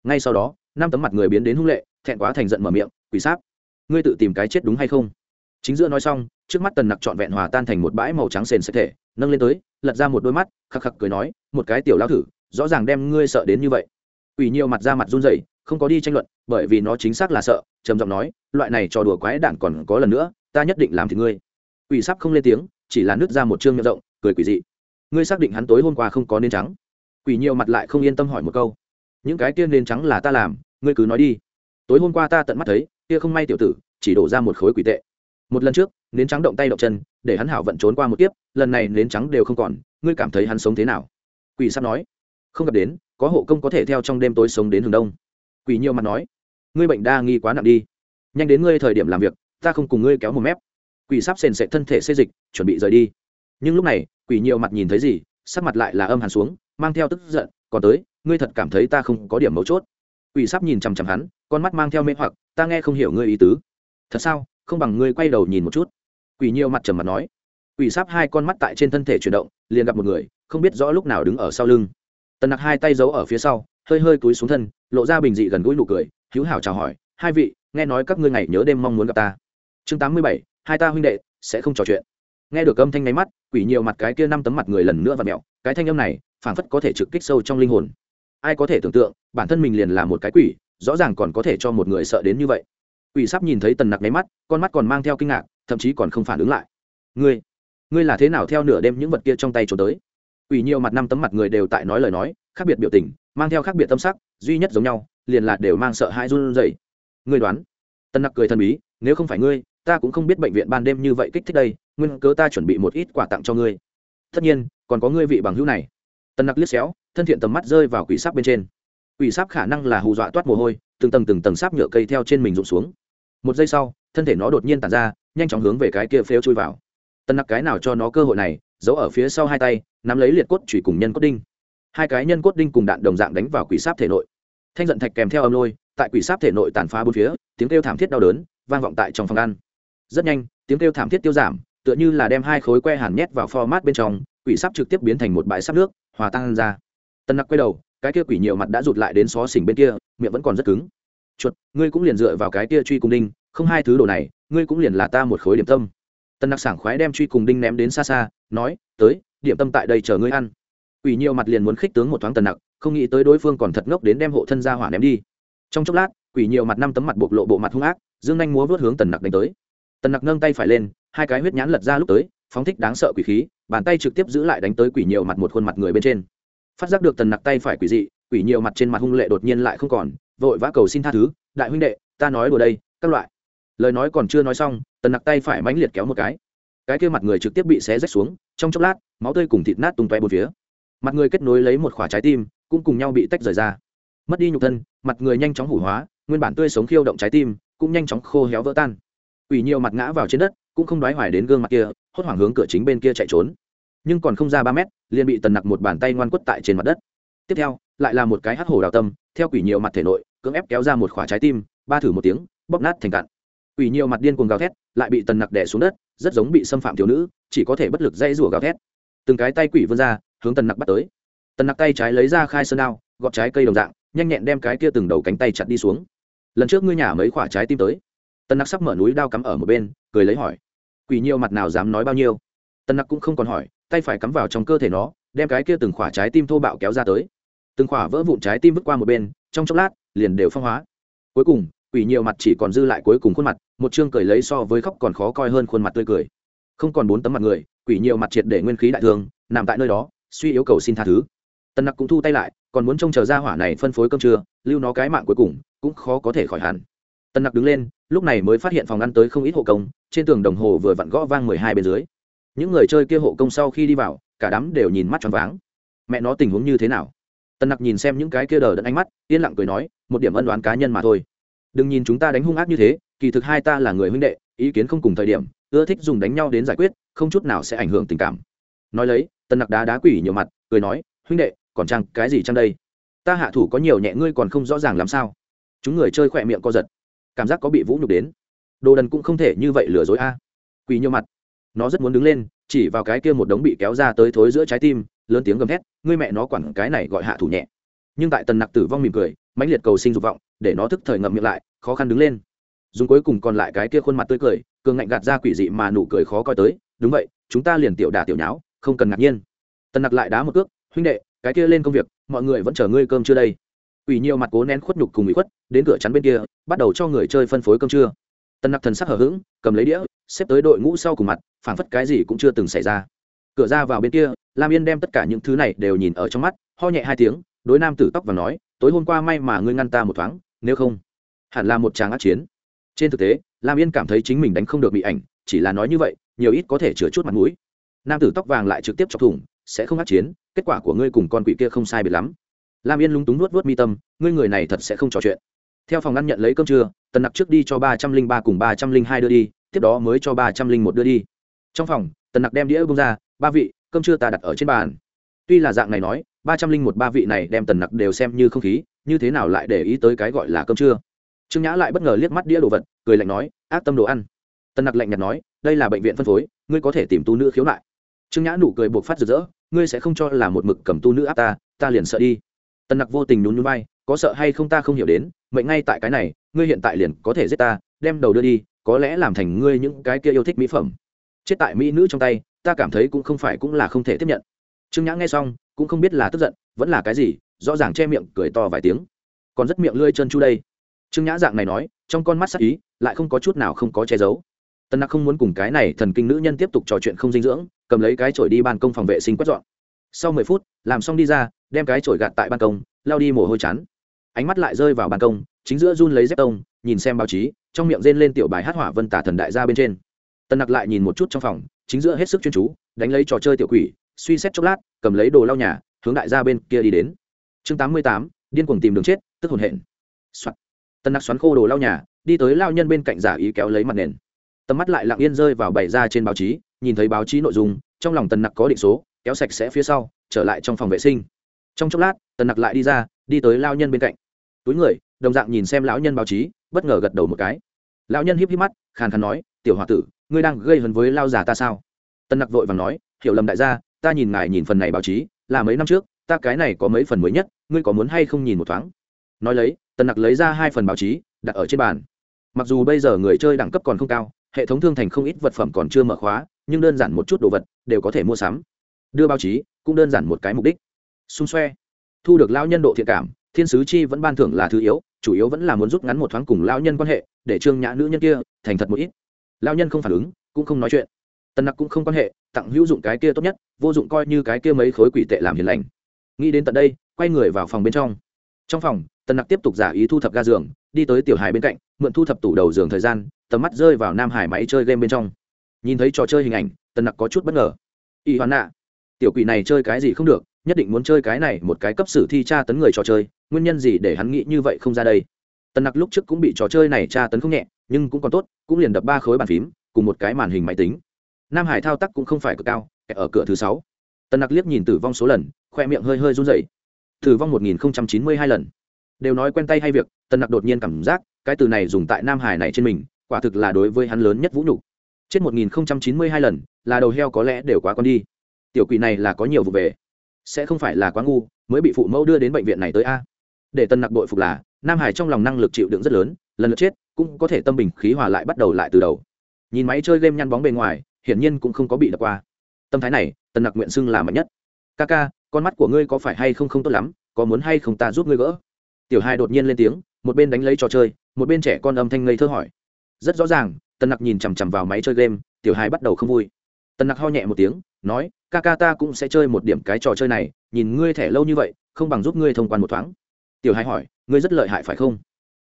Ngay sau đó, năm tấm mặt người biến đến hung lệ, thẹn quá thành giận mở miệng, quỷ sáp, ngươi tự tìm cái chết đúng hay không? Chính giữa nói xong, trước mắt tần nặc trọn vẹn hòa tan thành một bãi màu trắng sền sạch thể, nâng lên tới, lật ra một đôi mắt, khắc khắc cười nói, một cái tiểu lao thử, rõ ràng đem ngươi sợ đến như vậy. Quỷ nhiều mặt ra mặt run rẩy, không có đi tranh luận, bởi vì nó chính xác là sợ trầm giọng nói, loại này trò đùa quái đản còn có lần nữa, ta nhất định làm thì ngươi. Ủy sắp không lên tiếng, chỉ là nứt ra một chương miệng rộng, cười quỷ dị. Ngươi xác định hắn tối hôm qua không có nến trắng? Quỷ nhiều mặt lại không yên tâm hỏi một câu. Những cái kia nến trắng là ta làm, ngươi cứ nói đi. Tối hôm qua ta tận mắt thấy, kia không may tiểu tử, chỉ đổ ra một khối quỷ tệ. Một lần trước nến trắng động tay động chân, để hắn hảo vận trốn qua một kiếp, lần này nến trắng đều không còn, ngươi cảm thấy hắn sống thế nào? Quỷ sắp nói. Không gặp đến, có hộ công có thể theo trong đêm tối sống đến hướng đông. Quỷ nhiều mặt nói ngươi bệnh đa nghi quá nặng đi. Nhanh đến ngươi thời điểm làm việc, ta không cùng ngươi kéo một mép. Quỷ sắp sền sệ thân thể xê dịch, chuẩn bị rời đi. Nhưng lúc này, quỷ nhiều mặt nhìn thấy gì, sắc mặt lại là âm hàn xuống, mang theo tức giận, còn tới, ngươi thật cảm thấy ta không có điểm mấu chốt. Quỷ sắp nhìn chằm chằm hắn, con mắt mang theo mê hoặc, ta nghe không hiểu ngươi ý tứ. Thật sao, không bằng ngươi quay đầu nhìn một chút. Quỷ nhiều mặt trầm mặt nói. Quỷ sắp hai con mắt tại trên thân thể chuyển động, liền gặp một người, không biết rõ lúc nào đứng ở sau lưng. Tần nặc hai tay giấu ở phía sau, hơi hơi túi xuống thân, lộ ra bình dị gần gũi nụ cười hữu hảo chào hỏi, hai vị, nghe nói các ngươi ngày nhớ đêm mong muốn gặp ta. Chương tám mươi bảy, hai ta huynh đệ, sẽ không trò chuyện. Nghe được âm thanh nháy mắt, quỷ nhiều mặt cái kia năm tấm mặt người lần nữa và mẹo cái thanh âm này, phảng phất có thể trực kích sâu trong linh hồn. Ai có thể tưởng tượng, bản thân mình liền là một cái quỷ, rõ ràng còn có thể cho một người sợ đến như vậy. Quỷ sắp nhìn thấy tần nặc nháy mắt, con mắt còn mang theo kinh ngạc, thậm chí còn không phản ứng lại. Ngươi ngươi là thế nào theo nửa đêm những vật kia trong tay trốn tới? Quỷ nhiều mặt năm tấm mặt người đều tại nói lời nói, khác biệt biểu tình, mang theo khác biệt tâm sắc, duy nhất giống nhau liền là đều mang sợ hãi run rẩy. Ngươi đoán? Tân nặc cười thần bí, nếu không phải ngươi, ta cũng không biết bệnh viện ban đêm như vậy kích thích đây, nguyên cớ ta chuẩn bị một ít quà tặng cho ngươi. Tất nhiên, còn có ngươi vị bằng hữu này. Tân nặc liếc xéo, thân thiện tầm mắt rơi vào quỷ sáp bên trên. Quỷ sáp khả năng là hù dọa toát mồ hôi, từng tầng từng tầng sáp nhựa cây theo trên mình rụng xuống. Một giây sau, thân thể nó đột nhiên tản ra, nhanh chóng hướng về cái kia phếu chui vào. Tân nặc cái nào cho nó cơ hội này, giấu ở phía sau hai tay, nắm lấy liệt cốt chủy cùng nhân cốt đinh. Hai cái nhân cốt đinh cùng đạn đồng dạng đánh vào quỷ sáp thể nội thanh giận thạch kèm theo âm lôi, tại quỷ sáp thể nội tàn phá bốn phía, tiếng kêu thảm thiết đau đớn vang vọng tại trong phòng ăn. Rất nhanh, tiếng kêu thảm thiết tiêu giảm, tựa như là đem hai khối que hàn nhét vào format bên trong, quỷ sáp trực tiếp biến thành một bãi sáp nước, hòa tan ra. Tân nặc quay đầu, cái kia quỷ nhiều mặt đã rụt lại đến xó xỉnh bên kia, miệng vẫn còn rất cứng. Chuột, ngươi cũng liền dựa vào cái kia truy cùng đinh, không hai thứ đồ này, ngươi cũng liền là ta một khối điểm tâm. Tân nặc sảng khoái đem truy cùng đinh ném đến xa xa, nói, tới, điểm tâm tại đây chờ ngươi ăn. Quỷ nhiều mặt liền muốn khích tướng một thoáng tần nặc không nghĩ tới đối phương còn thật ngốc đến đem hộ thân ra hỏa ném đi. Trong chốc lát, quỷ nhiều mặt năm tấm mặt bộc lộ bộ mặt hung ác, dương nhanh múa vớt hướng tần nặc đánh tới. Tần nặc nâng tay phải lên, hai cái huyết nhãn lật ra lúc tới, phóng thích đáng sợ quỷ khí, bàn tay trực tiếp giữ lại đánh tới quỷ nhiều mặt một khuôn mặt người bên trên. Phát giác được tần nặc tay phải quỷ dị, quỷ nhiều mặt trên mặt hung lệ đột nhiên lại không còn, vội vã cầu xin tha thứ, đại huynh đệ, ta nói đùa đây, các loại. Lời nói còn chưa nói xong, tần nặc tay phải mãnh liệt kéo một cái. Cái kia mặt người trực tiếp bị xé rách xuống, trong chốc lát, máu tươi cùng thịt nát tung toe bốn phía. Mặt người kết nối lấy một khỏa trái tim cũng cùng nhau bị tách rời ra. Mất đi nhục thân, mặt người nhanh chóng hủ hóa, nguyên bản tươi sống khiêu động trái tim, cũng nhanh chóng khô héo vỡ tan. Ủy nhiều mặt ngã vào trên đất, cũng không đoái hoài đến gương mặt kia, hốt hoảng hướng cửa chính bên kia chạy trốn. Nhưng còn không ra ba mét, liền bị tần nặc một bàn tay ngoan quất tại trên mặt đất. Tiếp theo, lại là một cái hắc hổ đào tâm, theo quỷ nhiều mặt thể nội, cưỡng ép kéo ra một khỏa trái tim, ba thử một tiếng, bóp nát thành cạn. Quỷ nhiều mặt điên cuồng gào thét, lại bị tần nặc đẻ xuống đất, rất giống bị xâm phạm thiếu nữ, chỉ có thể bất lực dây rủa gào thét. Từng cái tay quỷ vươn ra, hướng tần nặc bắt tới tần nặc tay trái lấy ra khai sơn đao, gọt trái cây đồng dạng, nhanh nhẹn đem cái kia từng đầu cánh tay chặt đi xuống. Lần trước ngươi nhà mấy khoả trái tim tới. Tần nặc sắp mở núi đao cắm ở một bên, cười lấy hỏi, quỷ nhiều mặt nào dám nói bao nhiêu? Tần nặc cũng không còn hỏi, tay phải cắm vào trong cơ thể nó, đem cái kia từng khoả trái tim thô bạo kéo ra tới. Từng khoả vỡ vụn trái tim vứt qua một bên, trong chốc lát, liền đều phong hóa. Cuối cùng, quỷ nhiều mặt chỉ còn dư lại cuối cùng khuôn mặt, một chương cười lấy so với khóc còn khó coi hơn khuôn mặt tươi cười. Không còn bốn tấm mặt người, quỷ nhiều mặt triệt để nguyên khí đại thương nằm tại nơi đó, suy yếu cầu xin tha thứ tần nặc cũng thu tay lại, còn muốn trông chờ ra hỏa này phân phối cơm trưa, lưu nó cái mạng cuối cùng, cũng khó có thể khỏi hẳn. Tần nặc đứng lên, lúc này mới phát hiện phòng ăn tới không ít hộ công, trên tường đồng hồ vừa vặn gõ vang mười hai bên dưới. Những người chơi kia hộ công sau khi đi vào, cả đám đều nhìn mắt choáng váng. Mẹ nó tình huống như thế nào? Tần nặc nhìn xem những cái kia đờ đẫn ánh mắt, yên lặng cười nói, một điểm ân đoán cá nhân mà thôi. Đừng nhìn chúng ta đánh hung ác như thế, kỳ thực hai ta là người huynh đệ, ý kiến không cùng thời điểm, ưa thích dùng đánh nhau đến giải quyết, không chút nào sẽ ảnh hưởng tình cảm. Nói lấy, tần nặc đá đá quỷ nhiều mặt, cười nói, huynh đệ còn chăng cái gì chăng đây? Ta hạ thủ có nhiều nhẹ, ngươi còn không rõ ràng làm sao? Chúng người chơi khỏe miệng co giật. Cảm giác có bị vũ nhục đến. Đồ đần cũng không thể như vậy lừa dối a. Quỳ nhiều mặt. Nó rất muốn đứng lên, chỉ vào cái kia một đống bị kéo ra tới thối giữa trái tim, lớn tiếng gầm thét, ngươi mẹ nó quản cái này gọi hạ thủ nhẹ. Nhưng tại tần nặc tử vong mỉm cười, mãnh liệt cầu sinh dục vọng, để nó thức thời ngậm miệng lại, khó khăn đứng lên. Dùng cuối cùng còn lại cái kia khuôn mặt tươi cười, cường ngạnh gạt ra quỷ dị mà nụ cười khó coi tới, đúng vậy, chúng ta liền tiểu đà tiểu nháo, không cần ngạc nhiên. Tần nặc lại đá một cước, huynh đệ cái kia lên công việc, mọi người vẫn chờ ngươi cơm chưa đây. Ủy nhiều mặt cố nén khuất nhục cùng ủy khuất, đến cửa chắn bên kia, bắt đầu cho người chơi phân phối cơm trưa. Tân nặc thần sắc hở h ữ g cầm lấy đĩa, xếp tới đội ngũ sau cùng mặt, phảng phất cái gì cũng chưa từng xảy ra. Cửa ra vào bên kia, lam yên đem tất cả những thứ này đều nhìn ở trong mắt, ho nhẹ hai tiếng, đối nam tử tóc và nói, tối hôm qua may mà ngươi ngăn ta một thoáng, nếu không, hẳn là một tràng át chiến. Trên thực tế, lam yên cảm thấy chính mình đánh không được bị ảnh, chỉ là nói như vậy, nhiều ít có thể chứa chút mặt mũi. Nam tử tóc vàng lại trực tiếp chọc thủng, sẽ không át chiến kết quả của ngươi cùng con quỷ kia không sai biệt lắm. Lam yên lúng túng nuốt vớt mi tâm, ngươi người này thật sẽ không trò chuyện. Theo phòng ngăn nhận lấy cơm trưa, tần nặc trước đi cho ba trăm linh ba cùng ba trăm linh hai đưa đi, tiếp đó mới cho ba trăm linh một đưa đi. Trong phòng, tần nặc đem đĩa bông ra, ba vị, cơm trưa ta đặt ở trên bàn. Tuy là dạng này nói, ba trăm linh một ba vị này đem tần nặc đều xem như không khí, như thế nào lại để ý tới cái gọi là cơm trưa? Trương nhã lại bất ngờ liếc mắt đĩa đồ vật, cười lạnh nói, ác tâm đồ ăn. Tần nặc lạnh nhạt nói, đây là bệnh viện phân phối, ngươi có thể tìm tu nữ khiếu nại. Trương nhã nụ cười buộc phát rực rỡ ngươi sẽ không cho là một mực cầm tu nữ áp ta ta liền sợ đi. Tần nặc vô tình nhún nhún vai, có sợ hay không ta không hiểu đến, mệnh ngay tại cái này, ngươi hiện tại liền có thể giết ta, đem đầu đưa đi, có lẽ làm thành ngươi những cái kia yêu thích mỹ phẩm. Chết tại mỹ nữ trong tay, ta cảm thấy cũng không phải cũng là không thể tiếp nhận. Trương nhã nghe xong, cũng không biết là tức giận, vẫn là cái gì, rõ ràng che miệng, cười to vài tiếng. Còn rất miệng lươi chân chu đây. Trương nhã dạng này nói, trong con mắt sắc ý, lại không có chút nào không có che giấu tân nặc không muốn cùng cái này thần kinh nữ nhân tiếp tục trò chuyện không dinh dưỡng, cầm lấy cái chổi đi ban công phòng vệ sinh quét dọn. Sau mười phút, làm xong đi ra, đem cái chổi gạt tại ban công lao đi mồ hôi chán. Ánh mắt lại rơi vào ban công, chính giữa run lấy dép tông, nhìn xem báo chí, trong miệng rên lên tiểu bài hát hỏa vân tả thần đại gia bên trên. Tân nặc lại nhìn một chút trong phòng, chính giữa hết sức chuyên chú, đánh lấy trò chơi tiểu quỷ, suy xét chốc lát, cầm lấy đồ lau nhà, hướng đại gia bên kia đi đến. Chương tám mươi tám, điên cuồng tìm đường chết, tức hồn hển. tân nặc xoắn khô đồ lau nhà, đi tới lao nhân bên cạnh giả ý kéo lấy mặt nền tầm mắt lại lặng yên rơi vào bày ra trên báo chí, nhìn thấy báo chí nội dung, trong lòng tần nặc có định số, kéo sạch sẽ phía sau, trở lại trong phòng vệ sinh. Trong chốc lát, tần nặc lại đi ra, đi tới lao nhân bên cạnh. Túi người, đồng dạng nhìn xem lão nhân báo chí, bất ngờ gật đầu một cái. Lão nhân híp híp mắt, khàn khàn nói, tiểu h o a tử, ngươi đang gây hấn với lao già ta sao? Tân nặc vội và nói, hiểu lầm đại gia, ta nhìn ngài nhìn phần này báo chí, là mấy năm trước, ta cái này có mấy phần mới nhất, ngươi có muốn hay không nhìn một thoáng? Nói lấy tân nặc lấy ra hai phần báo chí, đặt ở trên bàn. Mặc dù bây giờ người chơi đẳng cấp còn không cao hệ thống thương thành không ít vật phẩm còn chưa mở khóa, nhưng đơn giản một chút đồ vật đều có thể mua sắm. Đưa báo chí cũng đơn giản một cái mục đích. Xung xoe. Thu được lao nhân độ thiện cảm, thiên sứ chi vẫn ban thưởng là thứ yếu, chủ yếu vẫn là muốn rút ngắn một thoáng cùng lao nhân quan hệ, để trương nhã nữ nhân kia thành thật một ít. Lao nhân không phản ứng, cũng không nói chuyện. Tần nặc cũng không quan hệ, tặng hữu dụng cái kia tốt nhất, vô dụng coi như cái kia mấy khối quỷ tệ làm hiền lành. Nghĩ đến tận đây, quay người vào phòng bên trong. Trong phòng, tần nặc tiếp tục giả ý thu thập ga giường, đi tới tiểu hài bên cạnh, mượn thu thập tủ đầu giường thời gian tầm mắt rơi vào nam hải máy chơi game bên trong. Nhìn thấy trò chơi hình ảnh, tần nặc có chút bất ngờ. Y hoàn nạ tiểu quỷ này chơi cái gì không được, nhất định muốn chơi cái này một cái cấp sử thi tra tấn người trò chơi, nguyên nhân gì để hắn nghĩ như vậy không ra đây? Tần nặc lúc trước cũng bị trò chơi này tra tấn không nhẹ, nhưng cũng còn tốt, cũng liền đập ba khối bàn phím, cùng một cái màn hình máy tính. Nam hải thao tác cũng không phải cực cao ở cửa thứ sáu. Tần nặc liếc nhìn tử vong số lần, khoe miệng hơi hơi run dậy tử vong một nghìn chín mươi hai lần. Đều nói quen tay hay việc, tần nặc đột nhiên cảm giác, cái từ này dùng tại nam hải này trên mình quả thực là đối với hắn lớn nhất vũ nhục. Chết một nghìn chín mươi hai lần, là đầu heo có lẽ đều quá con đi. Tiểu quỷ này là có nhiều vụ về. Sẽ không phải là quá ngu, mới bị phụ mẫu đưa đến bệnh viện này tới a. Để tân nặc đội phục là, nam hải trong lòng năng lực chịu đựng rất lớn, lần lượt chết, cũng có thể tâm bình khí hòa lại bắt đầu lại từ đầu. Nhìn máy chơi game nhăn bóng bề ngoài, hiển nhiên cũng không có bị đập qua. Tâm thái này, tân nặc nguyện xưng là mạnh nhất. Ca ca, con mắt của ngươi có phải hay không không tốt lắm, có muốn hay không ta giúp ngươi gỡ? Tiểu hai đột nhiên lên tiếng, một bên đánh lấy trò chơi, một bên trẻ con âm thanh ngây thơ hỏi rất rõ ràng, tần nặc nhìn chằm chằm vào máy chơi game, tiểu hai bắt đầu không vui. Tần nặc ho nhẹ một tiếng, nói, ca ca ta cũng sẽ chơi một điểm cái trò chơi này, nhìn ngươi thẻ lâu như vậy, không bằng giúp ngươi thông quan một thoáng. Tiểu hai hỏi, ngươi rất lợi hại phải không?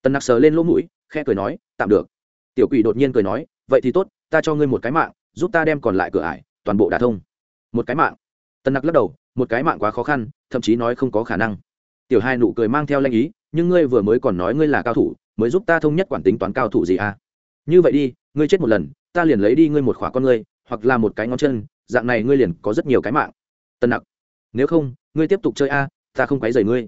Tần nặc sờ lên lỗ mũi khe cười nói, tạm được. Tiểu quỷ đột nhiên cười nói, vậy thì tốt, ta cho ngươi một cái mạng, giúp ta đem còn lại cửa ải, toàn bộ đả thông. Một cái mạng? Tần nặc lắc đầu, một cái mạng quá khó khăn, thậm chí nói không có khả năng. Tiểu hai nụ cười mang theo lanh ý, nhưng ngươi vừa mới còn nói ngươi là cao thủ, mới giúp ta thông nhất quản tính toán cao thủ gì à? Như vậy đi, ngươi chết một lần, ta liền lấy đi ngươi một khỏa con ngươi, hoặc là một cái ngón chân, dạng này ngươi liền có rất nhiều cái mạng. Tân nặc, nếu không, ngươi tiếp tục chơi a, ta không quấy rầy ngươi.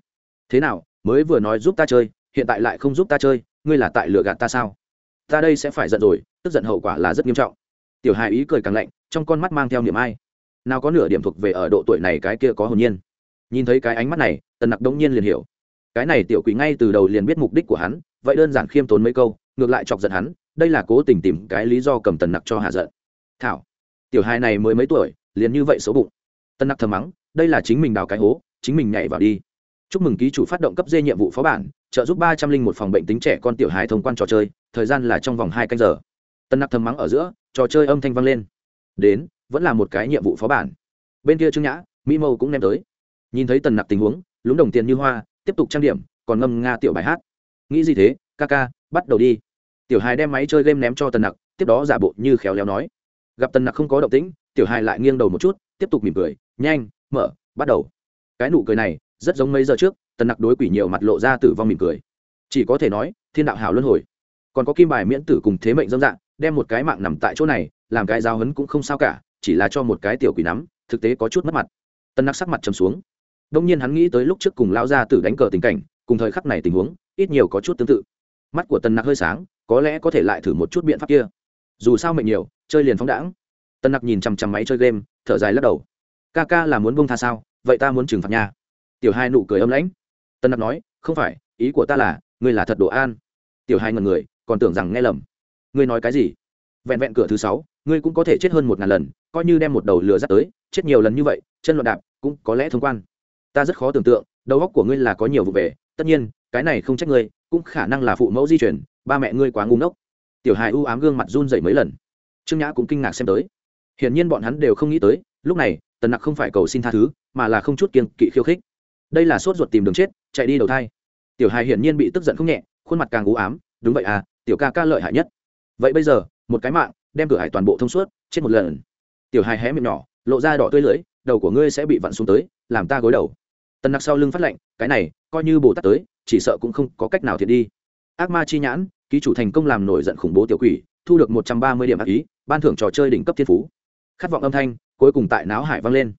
Thế nào, mới vừa nói giúp ta chơi, hiện tại lại không giúp ta chơi, ngươi là tại lừa gạt ta sao? Ta đây sẽ phải giận rồi, tức giận hậu quả là rất nghiêm trọng. Tiểu hài ý cười càng lạnh, trong con mắt mang theo niềm ai. Nào có nửa điểm thuộc về ở độ tuổi này cái kia có hồn nhiên. Nhìn thấy cái ánh mắt này tần nặc đống nhiên liền hiểu. Cái này tiểu quỷ ngay từ đầu liền biết mục đích của hắn, vậy đơn giản khiêm tốn mấy câu, ngược lại chọc giận hắn đây là cố tình tìm cái lý do cầm tần nặc cho hạ giận. Thảo, tiểu hai này mới mấy tuổi, liền như vậy xấu bụng. Tần nặc thầm mắng, đây là chính mình đào cái hố, chính mình nhảy vào đi. Chúc mừng ký chủ phát động cấp dê nhiệm vụ phó bản, trợ giúp ba trăm linh một phòng bệnh tính trẻ con tiểu hài thông quan trò chơi, thời gian là trong vòng hai canh giờ. Tân nặc thầm mắng ở giữa, trò chơi âm thanh vang lên. Đến, vẫn là một cái nhiệm vụ phó bản. Bên kia trương nhã, mỹ mâu cũng ném tới. Nhìn thấy tần nặc tình huống, lúng đồng tiền như hoa, tiếp tục trang điểm, còn ngâm nga tiểu bài hát. Nghĩ gì thế, ca ca, bắt đầu đi tiểu hài đem máy chơi game ném cho tần nặc, tiếp đó giả bộ như khéo léo nói. Gặp tần nặc không có động tĩnh, tiểu hài lại nghiêng đầu một chút, tiếp tục mỉm cười, nhanh, mở, bắt đầu. Cái nụ cười này, rất giống mấy giờ trước, tần nặc đối quỷ nhiều mặt lộ ra tử vong mỉm cười. Chỉ có thể nói, thiên đạo hào luân hồi. Còn có kim bài miễn tử cùng thế mệnh dâm dạng, đem một cái mạng nằm tại chỗ này, làm cái giao hấn cũng không sao cả, chỉ là cho một cái tiểu quỷ nắm, thực tế có chút mất mặt. Tân nặc sắc mặt trầm xuống. Đông nhiên hắn nghĩ tới lúc trước cùng lao ra tử đánh cờ tình cảnh, cùng thời khắc này tình huống, ít nhiều có chút tương tự. Mắt của tân nặc hơi sáng có lẽ có thể lại thử một chút biện pháp kia. Dù sao mệnh nhiều, chơi liền phóng đãng. Tân nặc nhìn chằm chằm máy chơi game, thở dài lắc đầu. Ca ca là muốn bông tha sao? Vậy ta muốn trừng phạt nha. Tiểu hai nụ cười âm lãnh. Tân nặc nói, không phải, ý của ta là, ngươi là thật đồ an. Tiểu hai ngần người, còn tưởng rằng nghe lầm. Ngươi nói cái gì? Vẹn vẹn cửa thứ sáu, ngươi cũng có thể chết hơn một ngàn lần, coi như đem một đầu lừa dắt tới, chết nhiều lần như vậy, chân loạn đạp, cũng có lẽ thông quan. Ta rất khó tưởng tượng, đầu óc của ngươi là có nhiều vụ về, tất nhiên, cái này không trách ngươi, cũng khả năng là phụ mẫu di chuyển ba mẹ ngươi quá ngu ngốc. Tiểu hài u ám gương mặt run dậy mấy lần. Trương nhã cũng kinh ngạc xem tới. Hiển nhiên bọn hắn đều không nghĩ tới, lúc này, tần nặc không phải cầu xin tha thứ, mà là không chút kiên kỵ khiêu khích. Đây là sốt ruột tìm đường chết, chạy đi đầu thai. Tiểu hài hiển nhiên bị tức giận không nhẹ, khuôn mặt càng u ám, đúng vậy à tiểu ca ca lợi hại nhất. Vậy bây giờ, một cái mạng, đem cửa hải toàn bộ thông suốt, chết một lần. Tiểu hài hé miệng nhỏ, lộ ra đỏ tươi lưỡi, đầu của ngươi sẽ bị vặn xuống tới, làm ta gối đầu. Tần nặc sau lưng phát lệnh, cái này, coi như bồ tát tới, chỉ sợ cũng không có cách nào thiệt đi. Ác ma chi nhãn ký chủ thành công làm nổi giận khủng bố tiểu quỷ, thu được một trăm ba mươi điểm ác ý, ban thưởng trò chơi đỉnh cấp thiên phú. Khát vọng âm thanh, cuối cùng tại náo hải vang lên.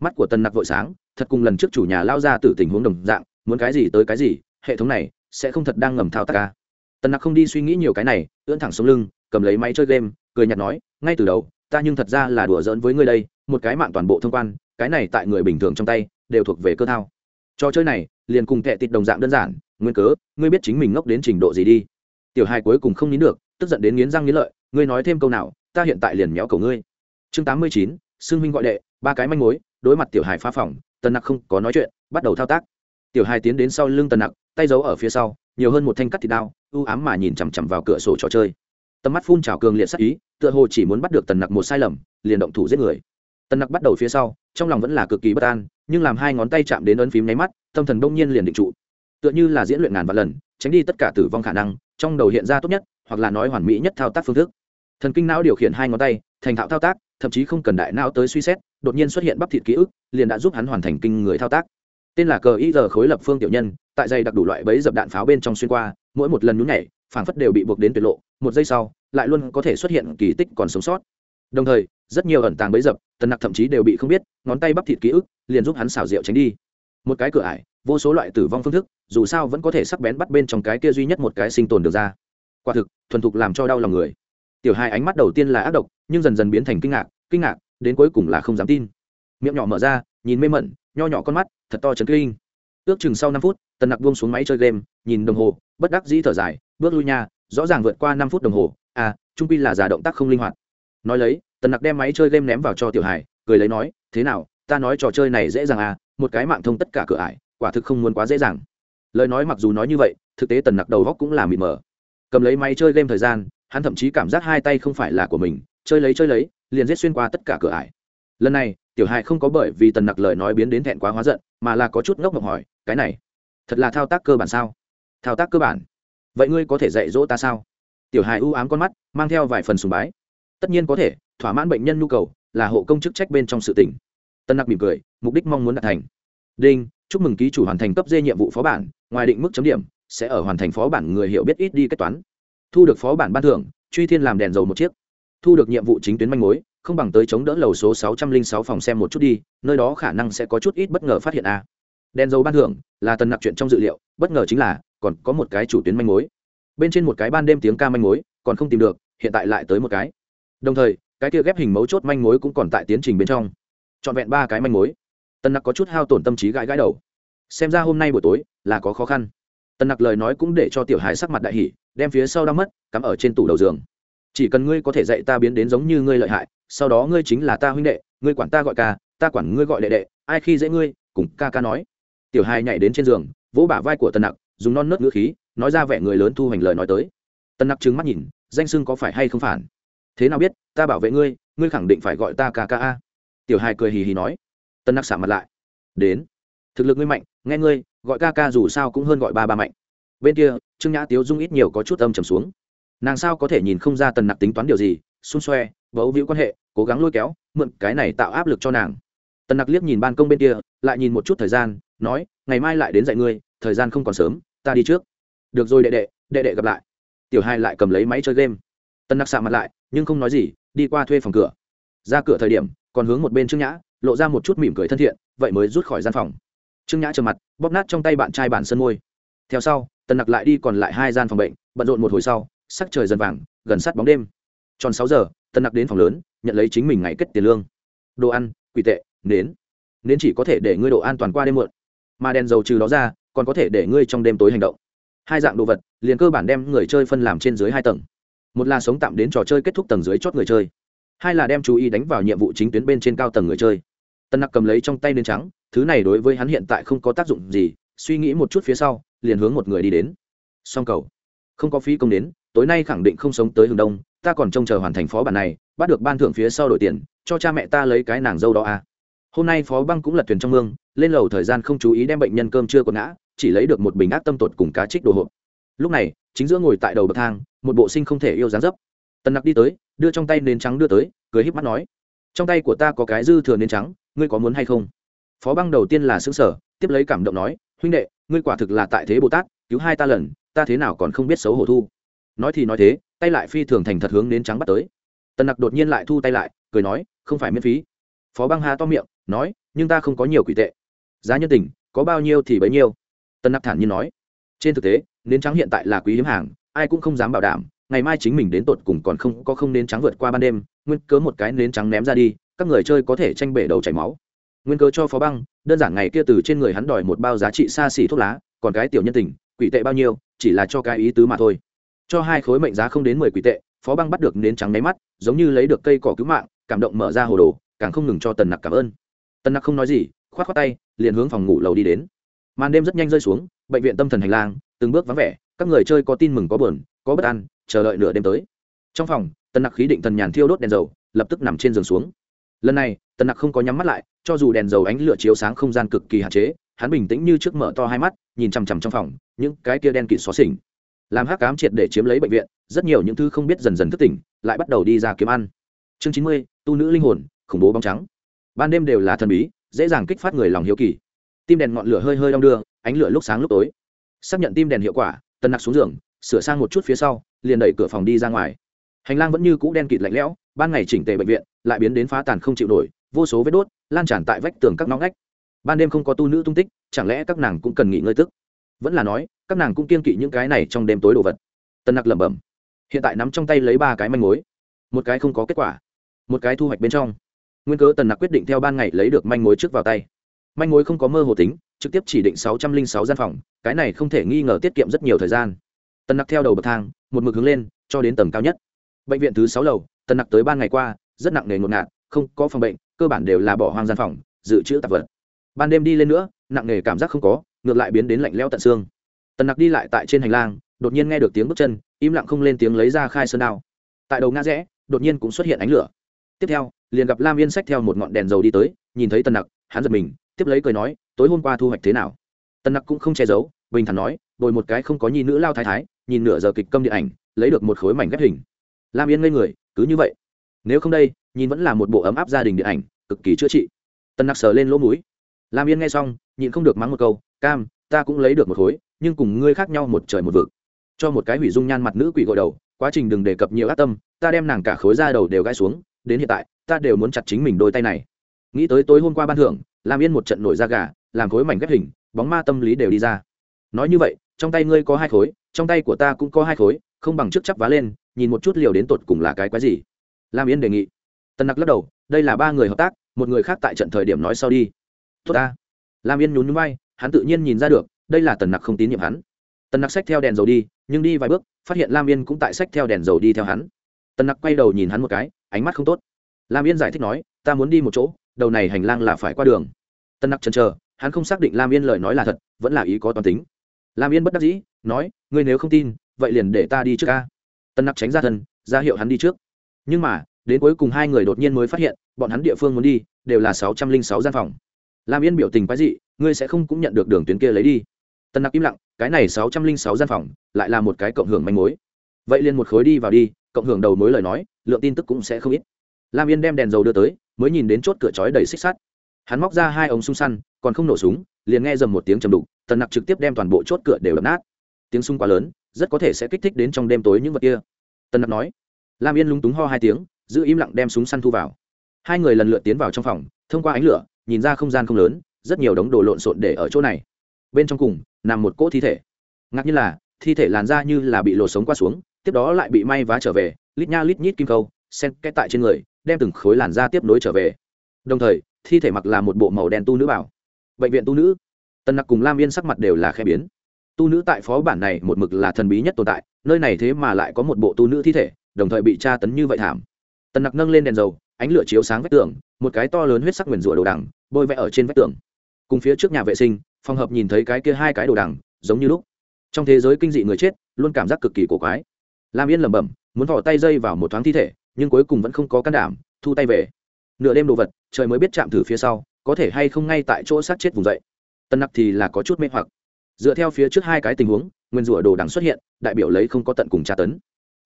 Mắt của tần nặc vội sáng, thật cùng lần trước chủ nhà lao ra từ tình huống đồng dạng, muốn cái gì tới cái gì, hệ thống này sẽ không thật đang ngầm thao tác ca tần nặc không đi suy nghĩ nhiều cái này, ưỡn thẳng xuống lưng, cầm lấy máy chơi game, cười nhặt nói, ngay từ đầu, ta nhưng thật ra là đùa giỡn với ngươi đây, một cái mạng toàn bộ thông quan, cái này tại người bình thường trong tay, đều thuộc về cơ thao. Trò chơi này, liền cùng tệ tịt đồng dạng đơn giản, nguyên cớ, ngươi biết chính mình ngốc đến trình độ gì đi tiểu hài cuối cùng không nín được, tức giận đến nghiến răng nghiến lợi, ngươi nói thêm câu nào, ta hiện tại liền méo cầu ngươi. Chương tám mươi chín xưng huynh gọi đệ, ba cái manh mối, đối mặt tiểu hài phá phòng, tần nặc không có nói chuyện, bắt đầu thao tác. Tiểu hài tiến đến sau lưng tần nặc, tay giấu ở phía sau, nhiều hơn một thanh cắt thịt đao ưu ám mà nhìn chằm chằm vào cửa sổ trò chơi. Tầm mắt phun trào cường liệt sắc ý, tựa hồ chỉ muốn bắt được tần nặc một sai lầm, liền động thủ giết người. Tần nặc bắt đầu phía sau, trong lòng vẫn là cực kỳ bất an, nhưng làm hai ngón tay chạm đến ấn phím nháy mắt, tâm thần đông nhiên liền định trụ. Tựa như là diễn luyện ngàn vạn lần tránh đi tất cả tử vong khả năng, trong đầu hiện ra tốt nhất, hoặc là nói hoàn mỹ nhất thao tác phương thức. Thần kinh não điều khiển hai ngón tay, thành thạo thao tác, thậm chí không cần đại não tới suy xét, đột nhiên xuất hiện bắp thịt ký ức, liền đã giúp hắn hoàn thành kinh người thao tác. Tên là cờ ý giờ khối lập phương tiểu nhân, tại dây đặc đủ loại bẫy dập đạn pháo bên trong xuyên qua, mỗi một lần nhún nhảy, phảng phất đều bị buộc đến tuyệt lộ, một giây sau, lại luôn có thể xuất hiện kỳ tích còn sống sót. Đồng thời, rất nhiều ẩn tàng bẫy dập, tần nặc thậm chí đều bị không biết, ngón tay bắp thịt ký ức liền giúp hắn xảo diệu tránh đi một cái cửa ải, vô số loại tử vong phương thức, dù sao vẫn có thể sắc bén bắt bên trong cái kia duy nhất một cái sinh tồn được ra. Quả thực, thuần thục làm cho đau lòng người. Tiểu hai ánh mắt đầu tiên là ác độc, nhưng dần dần biến thành kinh ngạc kinh ngạc, đến cuối cùng là không dám tin. Miệng nhỏ mở ra, nhìn mê mẩn, nho nhỏ con mắt, thật to chấn kinh. Ước chừng sau năm phút, tần nặc buông xuống máy chơi game, nhìn đồng hồ, bất đắc dĩ thở dài, bước lui nha, rõ ràng vượt qua năm phút đồng hồ à trung pi là giả động tác không linh hoạt. Nói lấy, tần nặc đem máy chơi game ném vào cho tiểu hải, cười lấy nói, thế nào, ta nói trò chơi này dễ dàng à một cái mạng thông tất cả cửa ải, quả thực không muốn quá dễ dàng. Lời nói mặc dù nói như vậy, thực tế tần nặc đầu góc cũng là mịt mờ. Cầm lấy máy chơi game thời gian, hắn thậm chí cảm giác hai tay không phải là của mình, chơi lấy chơi lấy, liền giết xuyên qua tất cả cửa ải. Lần này, tiểu hài không có bởi vì tần nặc lời nói biến đến thẹn quá hóa giận, mà là có chút ngốc ngọc hỏi, cái này, thật là thao tác cơ bản sao? Thao tác cơ bản? Vậy ngươi có thể dạy dỗ ta sao? Tiểu hài ưu ám con mắt, mang theo vài phần sùng bái. Tất nhiên có thể, thỏa mãn bệnh nhân nhu cầu, là hộ công chức trách bên trong sự tỉnh tân nặc mỉm cười, mục đích mong muốn đạt thành. Đinh, chúc mừng ký chủ hoàn thành cấp dê nhiệm vụ phó bản, ngoài định mức chấm điểm, sẽ ở hoàn thành phó bản người hiểu biết ít đi kết toán. Thu được phó bản ban thưởng, truy thiên làm đèn dầu một chiếc. Thu được nhiệm vụ chính tuyến manh mối, không bằng tới chống đỡ lầu số sáu trăm linh sáu phòng xem một chút đi, nơi đó khả năng sẽ có chút ít bất ngờ phát hiện a. À. đèn dầu ban thưởng là tần nặc chuyện trong dự liệu, bất ngờ chính là, còn có một cái chủ tuyến manh mối. Bên trên một cái ban đêm tiếng ca manh mối, còn không tìm được, hiện tại lại tới một cái. Đồng thời, cái kia ghép hình mấu chốt manh mối cũng còn tại tiến trình bên trong trọn vẹn ba cái manh mối. Tần nặc có chút hao tổn tâm trí gãi gãi đầu. Xem ra hôm nay buổi tối là có khó khăn. Tần nặc lời nói cũng để cho tiểu hải sắc mặt đại hỷ đem phía sau đau mất, cắm ở trên tủ đầu giường. Chỉ cần ngươi có thể dạy ta biến đến giống như ngươi lợi hại, sau đó ngươi chính là ta huynh đệ, ngươi quản ta gọi ca, ta quản ngươi gọi đệ đệ, ai khi dễ ngươi, cùng ca ca nói. Tiểu hai nhảy đến trên giường, vỗ bả vai của tần nặc, dùng non nớt ngữ khí, nói ra vẻ người lớn thu hành lời nói tới. Tần nặc trừng mắt nhìn, danh sưng có phải hay không phản? Thế nào biết, ta bảo vệ ngươi ngươi khẳng định phải gọi ta ca ca a tiểu hai cười hì hì nói. Tân nặc xả mặt lại. Đến. Thực lực ngươi mạnh, nghe ngươi, gọi ca ca dù sao cũng hơn gọi ba ba mạnh. Bên kia, trương nhã tiếu dung ít nhiều có chút âm trầm xuống. Nàng sao có thể nhìn không ra tần nặc tính toán điều gì, xung xoe vỡ víu quan hệ, cố gắng lôi kéo, mượn cái này tạo áp lực cho nàng. Tần nặc liếc nhìn ban công bên kia, lại nhìn một chút thời gian, nói, ngày mai lại đến dạy ngươi, thời gian không còn sớm, ta đi trước. Được rồi đệ đệ đệ đệ gặp lại. Tiểu hai lại cầm lấy máy chơi game. Tần nặc xạ mặt lại, nhưng không nói gì, đi qua thuê phòng cửa. Ra cửa thời điểm còn hướng một bên trương nhã, lộ ra một chút mỉm cười thân thiện, vậy mới rút khỏi gian phòng. Trương nhã trầm mặt, bóp nát trong tay bạn trai bản sân môi. Theo sau, tần nặc lại đi còn lại hai gian phòng bệnh, bận rộn một hồi sau, sắc trời dần vàng, gần sát bóng đêm. Tròn sáu giờ, Tần nặc đến phòng lớn, nhận lấy chính mình ngày kết tiền lương. Đồ ăn, quỷ tệ, nến. Nến chỉ có thể để ngươi độ an toàn qua đêm muộn. Mà đèn dầu trừ đó ra, còn có thể để ngươi trong đêm tối hành động. Hai dạng đồ vật, liền cơ bản đem người chơi phân làm trên dưới hai tầng. Một là sống tạm đến trò chơi kết thúc tầng dưới chót người chơi hai là đem chú ý đánh vào nhiệm vụ chính tuyến bên trên cao tầng người chơi. Tân nặc cầm lấy trong tay nến trắng, thứ này đối với hắn hiện tại không có tác dụng gì, suy nghĩ một chút phía sau, liền hướng một người đi đến. Song cầu. Không có phí công đến, tối nay khẳng định không sống tới hướng đông, ta còn trông chờ hoàn thành phó bản này, bắt được ban thưởng phía sau đổi tiền, cho cha mẹ ta lấy cái nàng dâu đó à. hôm nay phó băng cũng lật thuyền trong mương, lên lầu thời gian không chú ý đem bệnh nhân cơm chưa còn ngã, chỉ lấy được một bình ác tâm tột cùng cá trích đồ hộp. Lúc này, chính giữa ngồi tại đầu bậc thang, một bộ sinh không thể yêu dáng dấp. Tần nặc đi tới đưa trong tay nến trắng đưa tới, cười híp mắt nói, trong tay của ta có cái dư thừa nến trắng, ngươi có muốn hay không? Phó băng đầu tiên là xứng sở tiếp lấy cảm động nói, huynh đệ, ngươi quả thực là tại thế bồ tát, cứu hai ta lần, ta thế nào còn không biết xấu hổ thu? Nói thì nói thế, tay lại phi thường thành thật hướng nến trắng bắt tới. Tần nặc đột nhiên lại thu tay lại, cười nói, không phải miễn phí. Phó băng hà to miệng, nói, nhưng ta không có nhiều quỷ tệ. Giá nhân tình, có bao nhiêu thì bấy nhiêu. Tần nặc thản nhiên nói, trên thực tế, nến trắng hiện tại là quý hiếm hàng, ai cũng không dám bảo đảm ngày mai chính mình đến tột cùng còn không, có không nến trắng vượt qua ban đêm, nguyên cớ một cái nến trắng ném ra đi, các người chơi có thể tranh bể đầu chảy máu. Nguyên cớ cho phó băng, đơn giản ngày kia từ trên người hắn đòi một bao giá trị xa xỉ thuốc lá, còn cái tiểu nhân tình, quỷ tệ bao nhiêu, chỉ là cho cái ý tứ mà thôi. Cho hai khối mệnh giá không đến mười quỷ tệ, phó băng bắt được nến trắng nháy mắt, giống như lấy được cây cỏ cứu mạng, cảm động mở ra hồ đồ, càng không ngừng cho tần nặc cảm ơn. Tần nặc không nói gì k h o á t k h o á tay, liền hướng phòng ngủ lầu đi đến. Màn đêm rất nhanh rơi xuống, bệnh viện tâm thần hành lang, từng bước vắng vẻ, các người chơi có tin mừng có buồn có bất an, chờ đợi nửa đêm tới. Trong phòng, tần nặc khí định thần nhàn thiêu đốt đèn dầu, lập tức nằm trên giường xuống. Lần này, tần nặc không có nhắm mắt lại, cho dù đèn dầu ánh lửa chiếu sáng không gian cực kỳ hạn chế, hắn bình tĩnh như trước mở to hai mắt, nhìn chằm chằm trong phòng, những cái kia đen kịt xó xỉnh. Làm hắc cám triệt để chiếm lấy bệnh viện, rất nhiều những thứ không biết dần dần thức tỉnh, lại bắt đầu đi ra kiếm ăn. Chương chín mươi, tu nữ linh hồn, khủng bố bóng trắng. Ban đêm đều là thần bí, dễ dàng kích phát người lòng hiếu kỳ. Tim đèn ngọn lửa hơi hơi đong đưa, ánh lửa lúc sáng lúc tối. Xác nhận tim đèn hiệu quả tân nặc xuống giường sửa sang một chút phía sau, liền đẩy cửa phòng đi ra ngoài. Hành lang vẫn như cũ đen kịt lạnh lẽo, ban ngày chỉnh tề bệnh viện, lại biến đến phá tàn không chịu nổi, vô số vết đốt, lan tràn tại vách tường các nóng ngách. Ban đêm không có tu nữ tung tích, chẳng lẽ các nàng cũng cần nghỉ ngơi tức? Vẫn là nói, các nàng cũng kiên kỵ những cái này trong đêm tối đồ vật. Tân nặc lẩm bẩm. Hiện tại nắm trong tay lấy ba cái manh mối. Một cái không có kết quả. Một cái thu hoạch bên trong. Nguyên cớ tần nặc quyết định theo ban ngày lấy được manh mối trước vào tay. Manh mối không có mơ hồ tính, trực tiếp chỉ định sáu trăm linh sáu gian phòng, cái này không thể nghi ngờ tiết kiệm rất nhiều thời gian tần nặc theo đầu bậc thang, một mực hướng lên, cho đến tầng cao nhất. Bệnh viện thứ sáu lầu, tần nặc tới ban ngày qua, rất nặng nề ngột ngạt, không có phòng bệnh, cơ bản đều là bỏ hoang gian phòng, dự trữ tạp vật. Ban đêm đi lên nữa, nặng nề cảm giác không có, ngược lại biến đến lạnh leo tận xương. Tần nặc đi lại tại trên hành lang, đột nhiên nghe được tiếng bước chân, im lặng không lên tiếng lấy ra khai sơn đao. Tại đầu ngã rẽ, đột nhiên cũng xuất hiện ánh lửa. Tiếp theo, liền gặp lam yên sách theo một ngọn đèn dầu đi tới, nhìn thấy tần nặc, hắn giật mình, tiếp lấy cười nói, tối hôm qua thu hoạch thế nào? Tần nặc cũng không che giấu, bình thản nói bồi một cái không có nhi nữ lao thái thái, nhìn nửa giờ kịch câm điện ảnh, lấy được một khối mảnh ghép hình. Lam yên ngây người, cứ như vậy. Nếu không đây, nhìn vẫn là một bộ ấm áp gia đình điện ảnh, cực kỳ chữa trị. Tần nặc sờ lên lỗ mũi. Lam yên nghe xong, nhịn không được mắng một câu, cam, ta cũng lấy được một khối, nhưng cùng ngươi khác nhau một trời một vực. Cho một cái hủy dung nhan mặt nữ quỷ gội đầu, quá trình đừng đề cập nhiều ác tâm, ta đem nàng cả khối ra đầu đều gãi xuống, đến hiện tại, ta đều muốn chặt chính mình đôi tay này. Nghĩ tới tối hôm qua ban thưởng làm yên một trận nổi da gà, làm khối mảnh ghép hình, bóng ma tâm lý đều đi ra. Nói như vậy trong tay ngươi có hai khối, trong tay của ta cũng có hai khối, không bằng trước chắp vá lên, nhìn một chút liều đến tột cùng là cái quái gì. Lam yên đề nghị. Tân nặc lắc đầu, đây là ba người hợp tác, một người khác tại trận thời điểm nói sau đi. Tốt ta. Lam yên nhún nhún vai, hắn tự nhiên nhìn ra được, đây là tần nặc không tín nhiệm hắn. Tần nặc xách theo đèn dầu đi, nhưng đi vài bước, phát hiện lam yên cũng tại xách theo đèn dầu đi theo hắn. Tần nặc quay đầu nhìn hắn một cái, ánh mắt không tốt. Lam yên giải thích nói, ta muốn đi một chỗ, đầu này hành lang là phải qua đường. Tần nặc chần chờ, hắn không xác định lam yên lời nói là thật, vẫn là ý có toàn tính lam yên bất đắc dĩ, nói, ngươi nếu không tin, vậy liền để ta đi trước ca Tân nặc tránh ra thân, ra hiệu hắn đi trước. Nhưng mà, đến cuối cùng hai người đột nhiên mới phát hiện, bọn hắn địa phương muốn đi, đều là sáu trăm linh sáu gian phòng. Lam yên biểu tình quái dị, ngươi sẽ không cũng nhận được đường tuyến kia lấy đi. Tân nặc im lặng, cái này sáu trăm linh sáu gian phòng, lại là một cái cộng hưởng manh mối. Vậy liền một khối đi vào đi, cộng hưởng đầu mối lời nói, lượng tin tức cũng sẽ không ít. Lam yên đem đèn dầu đưa tới, mới nhìn đến chốt cửa chói đầy xích sắt. Hắn móc ra hai ống súng săn, còn không nổ súng, liền nghe dầm một tiếng chầm đục tần nặc trực tiếp đem toàn bộ chốt cửa đều đập nát. Tiếng súng quá lớn, rất có thể sẽ kích thích đến trong đêm tối những vật kia. Tần nặc nói. Lam yên lúng túng ho hai tiếng, giữ im lặng đem súng săn thu vào. Hai người lần lượt tiến vào trong phòng, thông qua ánh lửa, nhìn ra không gian không lớn, rất nhiều đống đồ lộn xộn để ở chỗ này. Bên trong cùng, nằm một cỗ thi thể. Ngạc nhiên là, thi thể làn ra như là bị lột sống qua xuống, tiếp đó lại bị may vá trở về, lít nha lít nhít kim câu sen két tại trên người, đem từng khối làn da tiếp nối trở về. Đồng thời, thi thể mặc là một bộ màu đen tu nữ bảo. Bệnh viện tu nữ tân nặc cùng lam yên sắc mặt đều là khe biến. Tu nữ tại phó bản này một mực là thần bí nhất tồn tại, nơi này thế mà lại có một bộ tu nữ thi thể, đồng thời bị tra tấn như vậy thảm. Tân nặc nâng lên đèn dầu, ánh lửa chiếu sáng vách tường, một cái to lớn huyết sắc nguyền rủa đồ đằng, bôi vẽ ở trên vách tường. Cùng phía trước nhà vệ sinh, phòng hợp nhìn thấy cái kia hai cái đồ đằng, giống như lúc. Trong thế giới kinh dị người chết, luôn cảm giác cực kỳ cổ quái. Lam yên lẩm bẩm, muốn thỏ tay dây vào một thoáng thi thể, nhưng cuối cùng vẫn không có can đảm, thu tay về. Nửa đêm đồ vật, trời mới biết chạm thử phía sau, có thể hay không ngay tại chỗ sát chết vùng dậy tân nặc thì là có chút mê hoặc. Dựa theo phía trước hai cái tình huống, nguyên rủa đồ đằng xuất hiện, đại biểu lấy không có tận cùng tra tấn.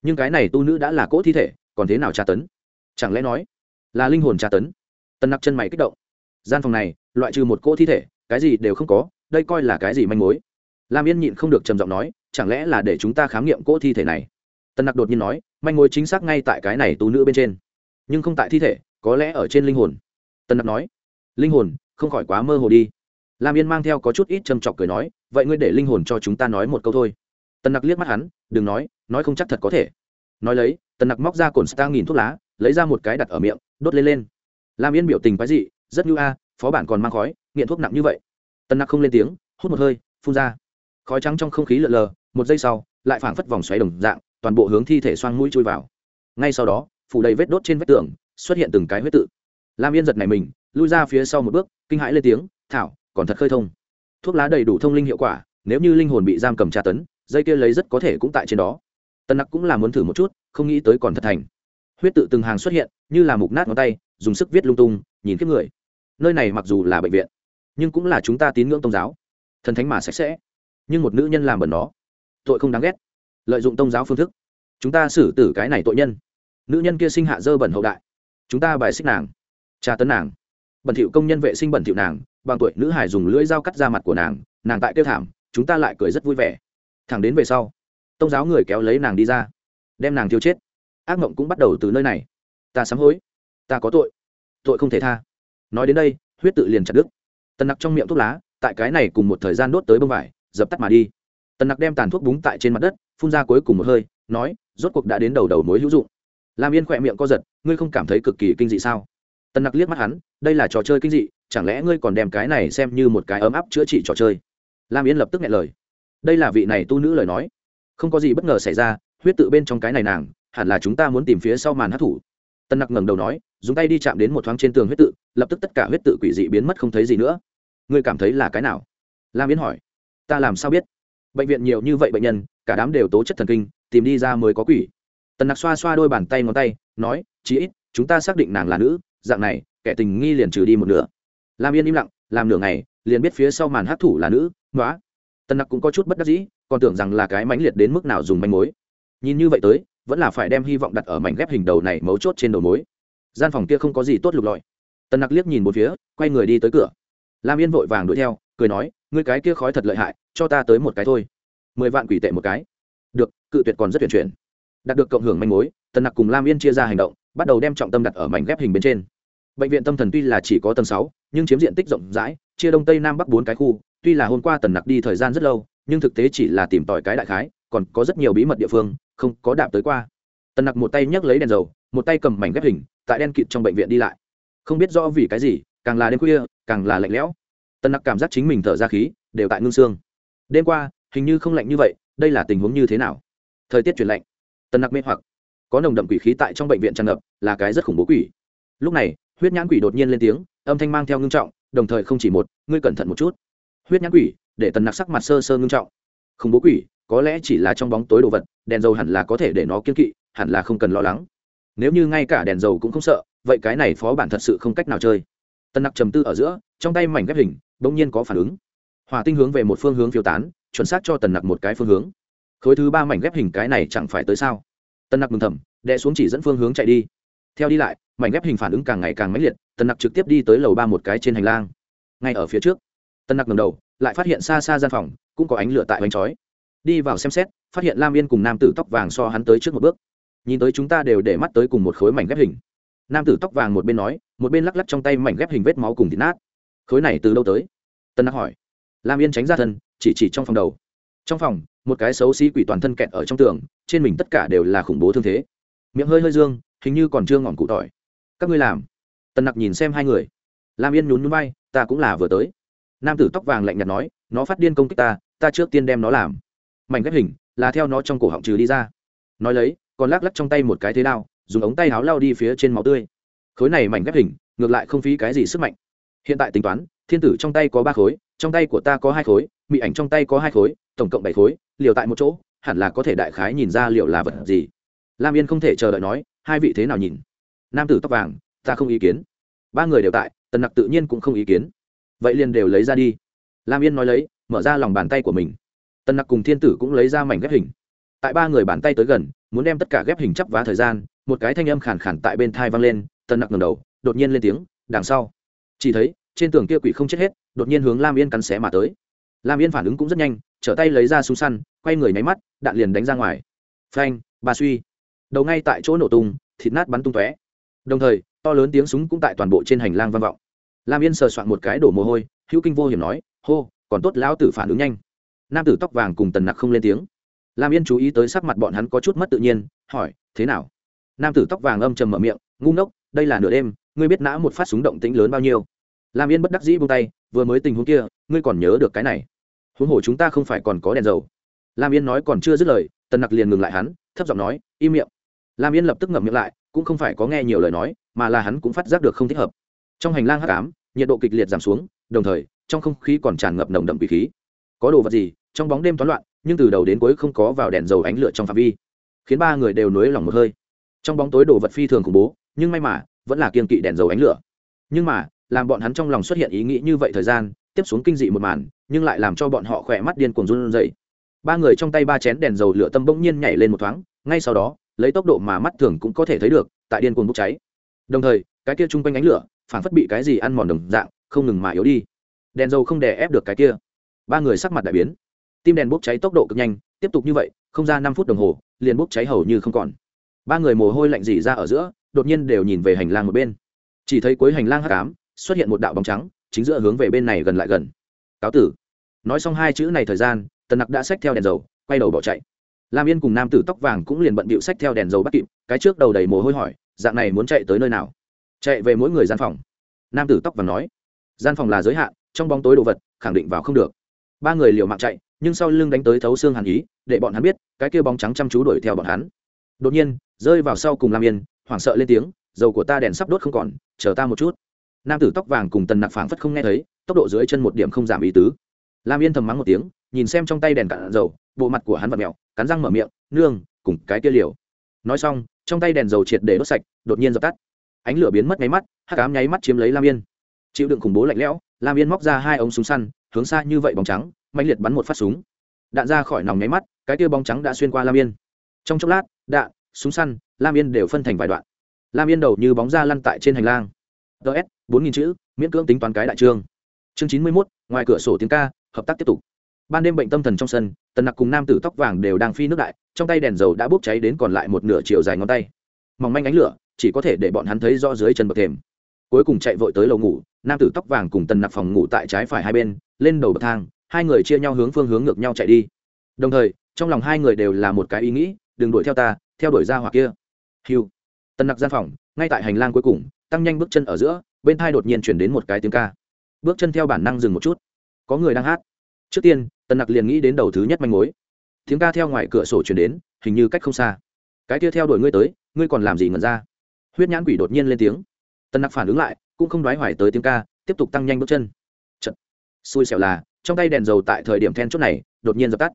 Nhưng cái này tu nữ đã là cỗ thi thể, còn thế nào tra tấn? Chẳng lẽ nói là linh hồn tra tấn? Tân nặc chân mày kích động. Gian phòng này, loại trừ một cỗ thi thể, cái gì đều không có, đây coi là cái gì manh mối? Lam yên nhịn không được trầm giọng nói, chẳng lẽ là để chúng ta khám nghiệm cỗ thi thể này? Tân nặc đột nhiên nói, manh mối chính xác ngay tại cái này tu nữ bên trên. Nhưng không tại thi thể, có lẽ ở trên linh hồn. Tân nặc nói, linh hồn, không khỏi quá mơ hồ đi lam yên mang theo có chút ít châm chọc cười nói, vậy ngươi để linh hồn cho chúng ta nói một câu thôi. Tần nặc liếc mắt hắn, đừng nói nói không chắc thật có thể. Nói lấy, tần nặc móc ra cồn stang nghìn thuốc lá, lấy ra một cái đặt ở miệng, đốt lên lên. Lam yên biểu tình quái dị, rất như a, phó bản còn mang khói, nghiện thuốc nặng như vậy. Tần nặc không lên tiếng, hút một hơi, phun ra. Khói trắng trong không khí lợn lờ, một giây sau, lại phảng phất vòng xoáy đồng dạng, toàn bộ hướng thi thể xoang mũi chui vào. Ngay sau đó, phủ đầy vết đốt trên vách tường, xuất hiện từng cái huyết tự. Lam yên giật này mình, lui ra phía sau một bước, kinh hãi lên tiếng, thảo còn thật khơi thông. Thuốc lá đầy đủ thông linh hiệu quả, nếu như linh hồn bị giam cầm tra tấn, dây kia lấy rất có thể cũng tại trên đó. Tân nặc cũng là muốn thử một chút, không nghĩ tới còn thật thành. Huyết tự từng hàng xuất hiện, như là mục nát ngón tay, dùng sức viết lung tung, nhìn kiếp người. Nơi này mặc dù là bệnh viện, nhưng cũng là chúng ta tín ngưỡng tôn giáo. Thần thánh mà sạch sẽ, nhưng một nữ nhân làm bẩn nó. Tội không đáng ghét. Lợi dụng tôn giáo phương thức. Chúng ta xử tử cái này tội nhân. Nữ nhân kia sinh hạ dơ bẩn hậu đại. Chúng ta bài xích nàng, tra tấn nàng. Bẩn thiệu công nhân vệ sinh bẩn thiệu nàng bằng tuổi nữ hải dùng lưỡi dao cắt ra mặt của nàng nàng tại tiêu thảm, chúng ta lại cười rất vui vẻ. Thẳng đến về sau, tông giáo người kéo lấy nàng đi ra, đem nàng thiêu chết. Ác mộng cũng bắt đầu từ nơi này. Ta sám hối, ta có tội tội không thể tha. Nói đến đây, huyết tự liền chặt đứt. Tần nặc trong miệng thuốc lá, tại cái này cùng một thời gian đốt tới bông vải, dập tắt mà đi. Tần nặc đem tàn thuốc búng tại trên mặt đất, phun ra cuối cùng một hơi, nói, rốt cuộc đã đến đầu đầu mối hữu dụng. Làm yên khỏe miệng co giật, ngươi không cảm thấy cực kỳ kinh dị sao? Tần nặc liếc mắt hắn, đây là trò chơi kinh dị chẳng lẽ ngươi còn đem cái này xem như một cái ấm áp chữa trị trò chơi? Lam yến lập tức nghe lời. Đây là vị này tu nữ lời nói. Không có gì bất ngờ xảy ra, huyết tự bên trong cái này nàng, hẳn là chúng ta muốn tìm phía sau màn hát thủ tân nặc ngẩng đầu nói, dùng tay đi chạm đến một thoáng trên tường huyết tự, lập tức tất cả huyết tự quỷ dị biến mất không thấy gì nữa. Ngươi cảm thấy là cái nào? Lam yến hỏi. Ta làm sao biết? Bệnh viện nhiều như vậy bệnh nhân, cả đám đều tố chất thần kinh, tìm đi ra mới có quỷ. Tần nặc xoa xoa đôi bàn tay ngón tay, nói, chí ít, chúng ta xác định nàng là nữ, dạng này, kẻ tình nghi liền trừ đi một nửa lam yên im lặng, làm nửa ngày, liền biết phía sau màn hát thủ là nữ nói tần nặc cũng có chút bất đắc dĩ, còn tưởng rằng là cái mãnh liệt đến mức nào dùng manh mối. Nhìn như vậy tới, vẫn là phải đem hy vọng đặt ở mảnh ghép hình đầu này mấu chốt trên đầu mối. Gian phòng kia không có gì tốt lục lọi. Tần nặc liếc nhìn một phía, quay người đi tới cửa. Lam yên vội vàng đuổi theo, cười nói, ngươi cái kia khói thật lợi hại, cho ta tới một cái thôi. Mười vạn quỷ tệ một cái. Được, cự tuyệt còn rất tuyển chuyển. Đạt được cộng hưởng manh mối tần nặc cùng lam yên chia ra hành động, bắt đầu đem trọng tâm đặt ở mảnh ghép hình bên trên bệnh viện tâm thần tuy là chỉ có tầng sáu, nhưng chiếm diện tích rộng rãi, chia đông tây nam bắc bốn cái khu, tuy là hôm qua tần nặc đi thời gian rất lâu, nhưng thực tế chỉ là tìm tòi cái đại khái, còn có rất nhiều bí mật địa phương, không có đạp tới qua. Tần nặc một tay nhấc lấy đèn dầu, một tay cầm mảnh ghép hình, tại đen kịt trong bệnh viện đi lại. Không biết rõ vì cái gì, càng là đêm khuya, càng là lạnh lẽo. Tần nặc cảm giác chính mình thở ra khí, đều tại ngưng xương. Đêm qua, hình như không lạnh như vậy, đây là tình huống như thế nào? Thời tiết chuyển lạnh. Tần nặc mê hoặc. Có nồng đậm quỷ khí tại trong bệnh viện tràn ngập, là cái rất khủng bố quỷ. Lúc này huyết nhãn quỷ đột nhiên lên tiếng, âm thanh mang theo ngưng trọng, đồng thời không chỉ một, ngươi cẩn thận một chút. Huyết nhãn quỷ, để tần nặc sắc mặt sơ sơ ngưng trọng. Khủng bố quỷ, có lẽ chỉ là trong bóng tối đồ vật, đèn dầu hẳn là có thể để nó kiên kỵ, hẳn là không cần lo lắng. Nếu như ngay cả đèn dầu cũng không sợ, vậy cái này phó bản thật sự không cách nào chơi. Tân nặc trầm tư ở giữa, trong tay mảnh ghép hình đ ỗ n g nhiên có phản ứng. Hỏa tinh hướng về một phương hướng phiêu tán, chuẩn xác cho tần nặc một cái phương hướng. Khối thứ ba mảnh ghép hình cái này chẳng phải tới sao? Tân nặc mừng thầm đệ xuống chỉ dẫn phương hướng chạy đi theo đi lại, mảnh ghép hình phản ứng càng ngày càng mãnh liệt, tần nặc trực tiếp đi tới lầu ba một cái trên hành lang. Ngay ở phía trước, tần nặc ngầm đầu, lại phát hiện xa xa gian phòng, cũng có ánh lửa tại bánh chói. Đi vào xem xét, phát hiện lam yên cùng nam tử tóc vàng so hắn tới trước một bước. Nhìn tới chúng ta đều để mắt tới cùng một khối mảnh ghép hình. Nam tử tóc vàng một bên nói, một bên lắc lắc trong tay mảnh ghép hình vết máu cùng thịt nát. Khối này từ đâu tới? Tân nặc hỏi. Lam yên tránh ra thân, chỉ chỉ trong phòng đầu. Trong phòng, một cái xấu xí quỷ toàn thân kẹt ở trong tường, trên mình tất cả đều là khủng bố thương thế. Miệng hơi hơi dương hình như còn chưa ngọn cụ tỏi. Các ngươi làm. Tần nặc nhìn xem hai người. Lam yên nhún núi bay ta cũng là vừa tới. Nam tử tóc vàng lạnh nhạt nói, nó phát điên công kích ta ta trước tiên đem nó làm. Mảnh ghép hình, là theo nó trong cổ họng trừ đi ra. Nói lấy, còn lắc lắc trong tay một cái thế đao, dùng ống tay háo lao đi phía trên máu tươi. Khối này mảnh ghép hình, ngược lại không phí cái gì sức mạnh. Hiện tại tính toán, thiên tử trong tay có ba khối, trong tay của ta có hai khối mị ảnh trong tay có hai khối, tổng cộng bảy khối, liều tại một chỗ, hẳn là có thể đại khái nhìn ra liệu là vật gì lam yên không thể chờ đợi nói, hai vị thế nào nhìn? Nam tử tóc vàng, ta không ý kiến. Ba người đều tại, tần nặc tự nhiên cũng không ý kiến. Vậy liền đều lấy ra đi. Lam yên nói lấy, mở ra lòng bàn tay của mình. Tần nặc cùng thiên tử cũng lấy ra mảnh ghép hình. Tại ba người bàn tay tới gần, muốn đem tất cả ghép hình chắp vá thời gian, một cái thanh âm khàn khàn tại bên thai vang lên, tần nặc ngầm đầu, đột nhiên lên tiếng, đằng sau. Chỉ thấy, trên tường kia quỷ không chết hết, đột nhiên hướng lam yên cắn xé mà tới. Lam yên phản ứng cũng rất nhanh, trở tay lấy ra súng săn, quay người nháy mắt, đạn liền đánh ra ngoài. Phanh bà suy đầu ngay tại chỗ nổ tung, thịt nát bắn tung tóe. Đồng thời, to lớn tiếng súng cũng tại toàn bộ trên hành lang vang vọng. Lam yên sờ soạn một cái đổ mồ hôi, hữu kinh vô hiểm nói, hô, còn tốt lão tử phản ứng nhanh. Nam tử tóc vàng cùng tần nặc không lên tiếng. Lam yên chú ý tới sắc mặt bọn hắn có chút mất tự nhiên, hỏi, thế nào? Nam tử tóc vàng âm trầm mở miệng, ngu ngốc, đây là nửa đêm, ngươi biết nã một phát súng động tĩnh lớn bao nhiêu? Lam yên bất đắc dĩ buông tay, vừa mới tình huống kia, ngươi còn nhớ được cái này. Huống hồ chúng ta không phải còn có đèn dầu. Lam yên nói còn chưa dứt lời, tần nặc liền ngừng lại hắn, thấp giọng nói, im miệng lam yên lập tức ngậm miệng lại, cũng không phải có nghe nhiều lời nói, mà là hắn cũng phát giác được không thích hợp. Trong hành lang hắc ám, nhiệt độ kịch liệt giảm xuống, đồng thời, trong không khí còn tràn ngập nồng đậm quỷ khí. Có đồ vật gì, trong bóng đêm toán loạn, nhưng từ đầu đến cuối không có vào đèn dầu ánh lửa trong phạm vi, khiến ba người đều nối lòng một hơi. Trong bóng tối đồ vật phi thường khủng bố, nhưng may mà, vẫn là kiên kỵ đèn dầu ánh lửa. Nhưng mà, làm bọn hắn trong lòng xuất hiện ý nghĩ như vậy thời gian, tiếp xuống kinh dị một màn, nhưng lại làm cho bọn họ khỏe mắt điên cuồng run rẩy. Ba người trong tay ba chén đèn dầu lửa tâm bỗng nhiên nhảy lên một thoáng, ngay sau đó lấy tốc độ mà mắt thường cũng có thể thấy được, tại điên cuồng bốc cháy. Đồng thời, cái kia chung quanh ánh lửa phản phất bị cái gì ăn mòn đồng dạng, không ngừng mà yếu đi. Đèn dầu không đè ép được cái kia. Ba người sắc mặt đại biến. Tim đèn bốc cháy tốc độ cực nhanh, tiếp tục như vậy, không ra năm phút đồng hồ, liền bốc cháy hầu như không còn. Ba người mồ hôi lạnh dỉ ra ở giữa, đột nhiên đều nhìn về hành lang một bên. Chỉ thấy cuối hành lang hắc ám, xuất hiện một đạo bóng trắng, chính giữa hướng về bên này gần lại gần. Cáo tử. Nói xong hai chữ này thời gian, tần nặc đã xách theo đèn dầu, quay đầu bỏ chạy lam yên cùng nam tử tóc vàng cũng liền bận bịu sách theo đèn dầu bắt kịp, cái trước đầu đầy mồ hôi hỏi, dạng này muốn chạy tới nơi nào? Chạy về mỗi người gian phòng. Nam tử tóc vàng nói, gian phòng là giới hạn, trong bóng tối đồ vật, khẳng định vào không được. Ba người liều mạng chạy, nhưng sau lưng đánh tới thấu xương hàn ý, để bọn hắn biết, cái kia bóng trắng chăm chú đuổi theo bọn hắn. Đột nhiên, rơi vào sau cùng lam yên, hoảng sợ lên tiếng, dầu của ta đèn sắp đốt không còn, chờ ta một chút. Nam tử tóc vàng cùng tần nặc phảng phất không nghe thấy, tốc độ dưới chân một điểm không giảm ý tứ. Lam yên thầm mắng một tiếng, nhìn xem trong tay đèn cạn dầu bộ mặt của hắn vật mẹo, cắn răng mở miệng, nương, cùng cái kia liều. Nói xong, trong tay đèn dầu triệt để đốt sạch, đột nhiên dập tắt. Ánh lửa biến mất nháy mắt, hắc ám nháy mắt chiếm lấy lam yên. Chịu đựng khủng bố lạnh lẽo, lam yên móc ra hai ống súng săn, hướng xa như vậy bóng trắng mạnh liệt bắn một phát súng. Đạn ra khỏi nòng nháy mắt, cái kia bóng trắng đã xuyên qua lam yên. Trong chốc lát, đạn, súng săn, lam yên đều phân thành vài đoạn. Lam yên đầu như bóng ra lăn tại trên hành lang. Ts bốn nghìn chữ, miễn cưỡng tính toán cái đại trương. Chương chín mươi mốt, ngoài cửa sổ tiếng ca, hợp tác tiếp tục. Ban đêm bệnh tâm thần trong sân tần nặc cùng nam tử tóc vàng đều đang phi nước đại, trong tay đèn dầu đã bốc cháy đến còn lại một nửa chiều dài ngón tay. Mỏng manh ánh lửa, chỉ có thể để bọn hắn thấy rõ dưới chân bậc thềm. Cuối cùng chạy vội tới lầu ngủ, nam tử tóc vàng cùng tần nặc phòng ngủ tại trái phải hai bên, lên đầu bậc thang, hai người chia nhau hướng phương hướng ngược nhau chạy đi. Đồng thời, trong lòng hai người đều là một cái ý nghĩ, đừng đuổi theo ta, theo đuổi ra hoặc kia. Hiu. Tần nặc gian phòng, ngay tại hành lang cuối cùng, tăng nhanh bước chân ở giữa, bên thai đột nhiên chuyển đến một cái tiếng ca. Bước chân theo bản năng dừng một chút. Có người đang hát. Trước tiên tần nặc liền nghĩ đến đầu thứ nhất manh mối. Tiếng ca theo ngoài cửa sổ chuyển đến, hình như cách không xa. Cái kia theo đuổi ngươi tới, ngươi còn làm gì ngẩn ra? Huyết nhãn quỷ đột nhiên lên tiếng. Tần nặc phản ứng lại, cũng không đoái hoài tới tiếng ca, tiếp tục tăng nhanh bước chân. Chật. xui xẻo là, trong tay đèn dầu tại thời điểm then chốt này, đột nhiên dập tắt.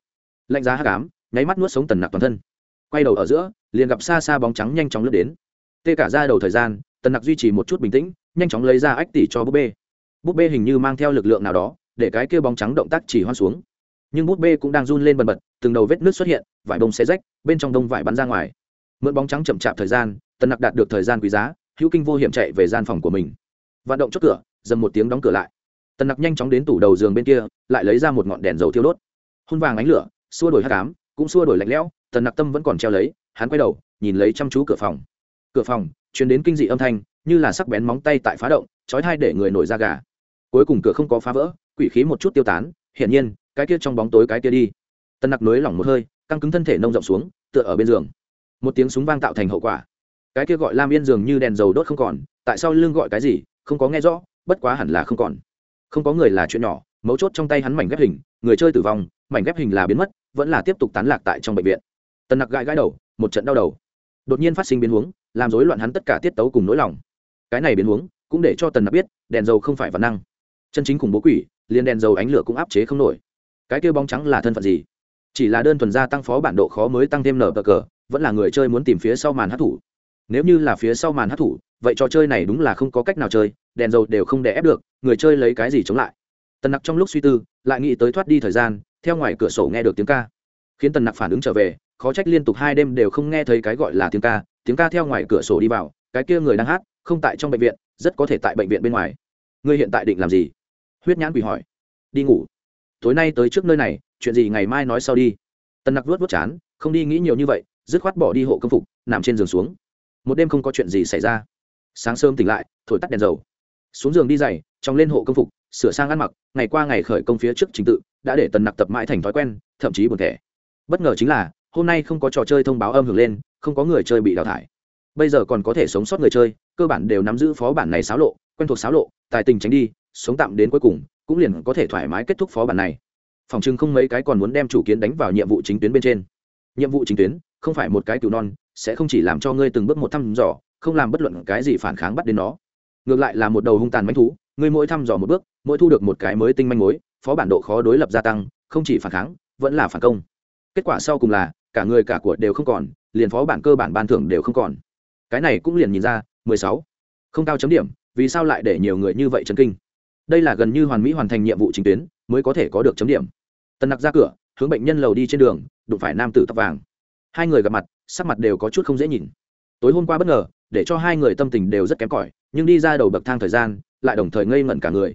Lạnh giá hát cám nháy mắt nuốt sống tần nặc toàn thân. Quay đầu ở giữa, liền gặp xa xa bóng trắng nhanh chóng lướt đến. Tê cả ra đầu thời gian, tần nặc duy trì một chút bình tĩnh, nhanh chóng lấy ra ách tỷ cho búp bê. Búp bê hình như mang theo lực lượng nào đó, để cái kia bóng trắng động tác chỉ hoan xuống nhưng bút bê cũng đang run lên bần bật, từng đầu vết nước xuất hiện, vải bông xe rách, bên trong đông vải bắn ra ngoài. Mượn bóng trắng chậm chạp thời gian, tần nặc đạt được thời gian quý giá, hữu kinh vô hiểm chạy về gian phòng của mình. Vận động chốt cửa, dầm một tiếng đóng cửa lại. Tần nặc nhanh chóng đến tủ đầu giường bên kia, lại lấy ra một ngọn đèn dầu thiêu đốt. Hôn vàng ánh lửa, xua đổi hát cám cũng xua đổi lạnh lẽo, tần nặc tâm vẫn còn treo lấy, hắn quay đầu, nhìn lấy chăm chú cửa phòng. Cửa phòng chuyển đến kinh dị âm thanh, như là sắc bén móng tay tại phá động trói thai để người nổi da gà. Cuối cùng cửa không có phá vỡ, quỷ khí một chút tiêu tán, hiển nhiên cái kia trong bóng tối cái kia đi. Tân nặc nới lỏng một hơi, căng cứng thân thể nông rộng xuống, tựa ở bên giường. Một tiếng súng vang tạo thành hậu quả. Cái kia gọi lam yên giường như đèn dầu đốt không còn, tại sao lương gọi cái gì, không có nghe rõ, bất quá hẳn là không còn. Không có người là chuyện nhỏ, mấu chốt trong tay hắn mảnh ghép hình, người chơi tử vong, mảnh ghép hình là biến mất, vẫn là tiếp tục tán lạc tại trong bệnh viện. Tần nặc gãi gãi đầu, một trận đau đầu. Đột nhiên phát sinh biến huống, làm rối loạn hắn tất cả tiết tấu cùng nỗi lòng. Cái này biến huống, cũng để cho tần nặc biết, đèn dầu không phải văn năng. Chân chính khủng bố quỷ, liền đèn dầu ánh lửa cũng áp chế không nổi cái kêu bóng trắng là thân phận gì? Chỉ là đơn thuần gia tăng phó bản độ khó mới tăng thêm nở cờ cờ, vẫn là người chơi muốn tìm phía sau màn hát thủ. Nếu như là phía sau màn hát thủ, vậy trò chơi này đúng là không có cách nào chơi, đèn dầu đều không đè ép được, người chơi lấy cái gì chống lại? Tần nặc trong lúc suy tư, lại nghĩ tới thoát đi thời gian, theo ngoài cửa sổ nghe được tiếng ca. Khiến tần nặc phản ứng trở về, khó trách liên tục hai đêm đều không nghe thấy cái gọi là tiếng ca tiếng ca theo ngoài cửa sổ đi vào, cái kia người đang hát, không tại trong bệnh viện, rất có thể tại bệnh viện bên ngoài. Ngươi hiện tại định làm gì? Huyết nhãn quỷ hỏi. Đi ngủ tối nay tới trước nơi này, chuyện gì ngày mai nói sau đi. Tần nặc vuốt vuốt chán, không đi nghĩ nhiều như vậy, dứt khoát bỏ đi hộ công phục, nằm trên giường xuống. Một đêm không có chuyện gì xảy ra. Sáng sớm tỉnh lại, thổi tắt đèn dầu. Xuống giường đi giày trong lên hộ công phục, sửa sang ăn mặc, ngày qua ngày khởi công phía trước trình tự, đã để tần nặc tập mãi thành thói quen, thậm chí buồn thẻ. Bất ngờ chính là, hôm nay không có trò chơi thông báo âm hưởng lên, không có người chơi bị đào thải. Bây giờ còn có thể sống sót người chơi, cơ bản đều nắm giữ phó bản này xáo lộ, quen thuộc xáo lộ, tài tình tránh đi, sống tạm đến cuối cùng cũng liền có thể thoải mái kết thúc phó bản này. Phòng chừng không mấy cái còn muốn đem chủ kiến đánh vào nhiệm vụ chính tuyến bên trên. Nhiệm vụ chính tuyến, không phải một cái cừu non, sẽ không chỉ làm cho ngươi từng bước một thăm dò, không làm bất luận cái gì phản kháng bắt đến nó. Ngược lại là một đầu hung tàn manh thú, ngươi mỗi thăm dò một bước, mỗi thu được một cái mới tinh manh mối, phó bản độ khó đối lập gia tăng, không chỉ phản kháng, vẫn là phản công. Kết quả sau cùng là, cả người cả của đều không còn, liền phó bản cơ bản ban thưởng đều không còn. Cái này cũng liền nhìn ra, mười sáu. Không cao chấm điểm, vì sao lại để nhiều người như vậy chấn kinh? Đây là gần như hoàn mỹ hoàn thành nhiệm vụ chính tuyến, mới có thể có được chấm điểm. Tần nặc ra cửa, hướng bệnh nhân lầu đi trên đường, đụng phải nam tử tóc vàng. Hai người gặp mặt, sắc mặt đều có chút không dễ nhìn. Tối hôm qua bất ngờ, để cho hai người tâm tình đều rất kém cỏi, nhưng đi ra đầu bậc thang thời gian, lại đồng thời ngây ngẩn cả người.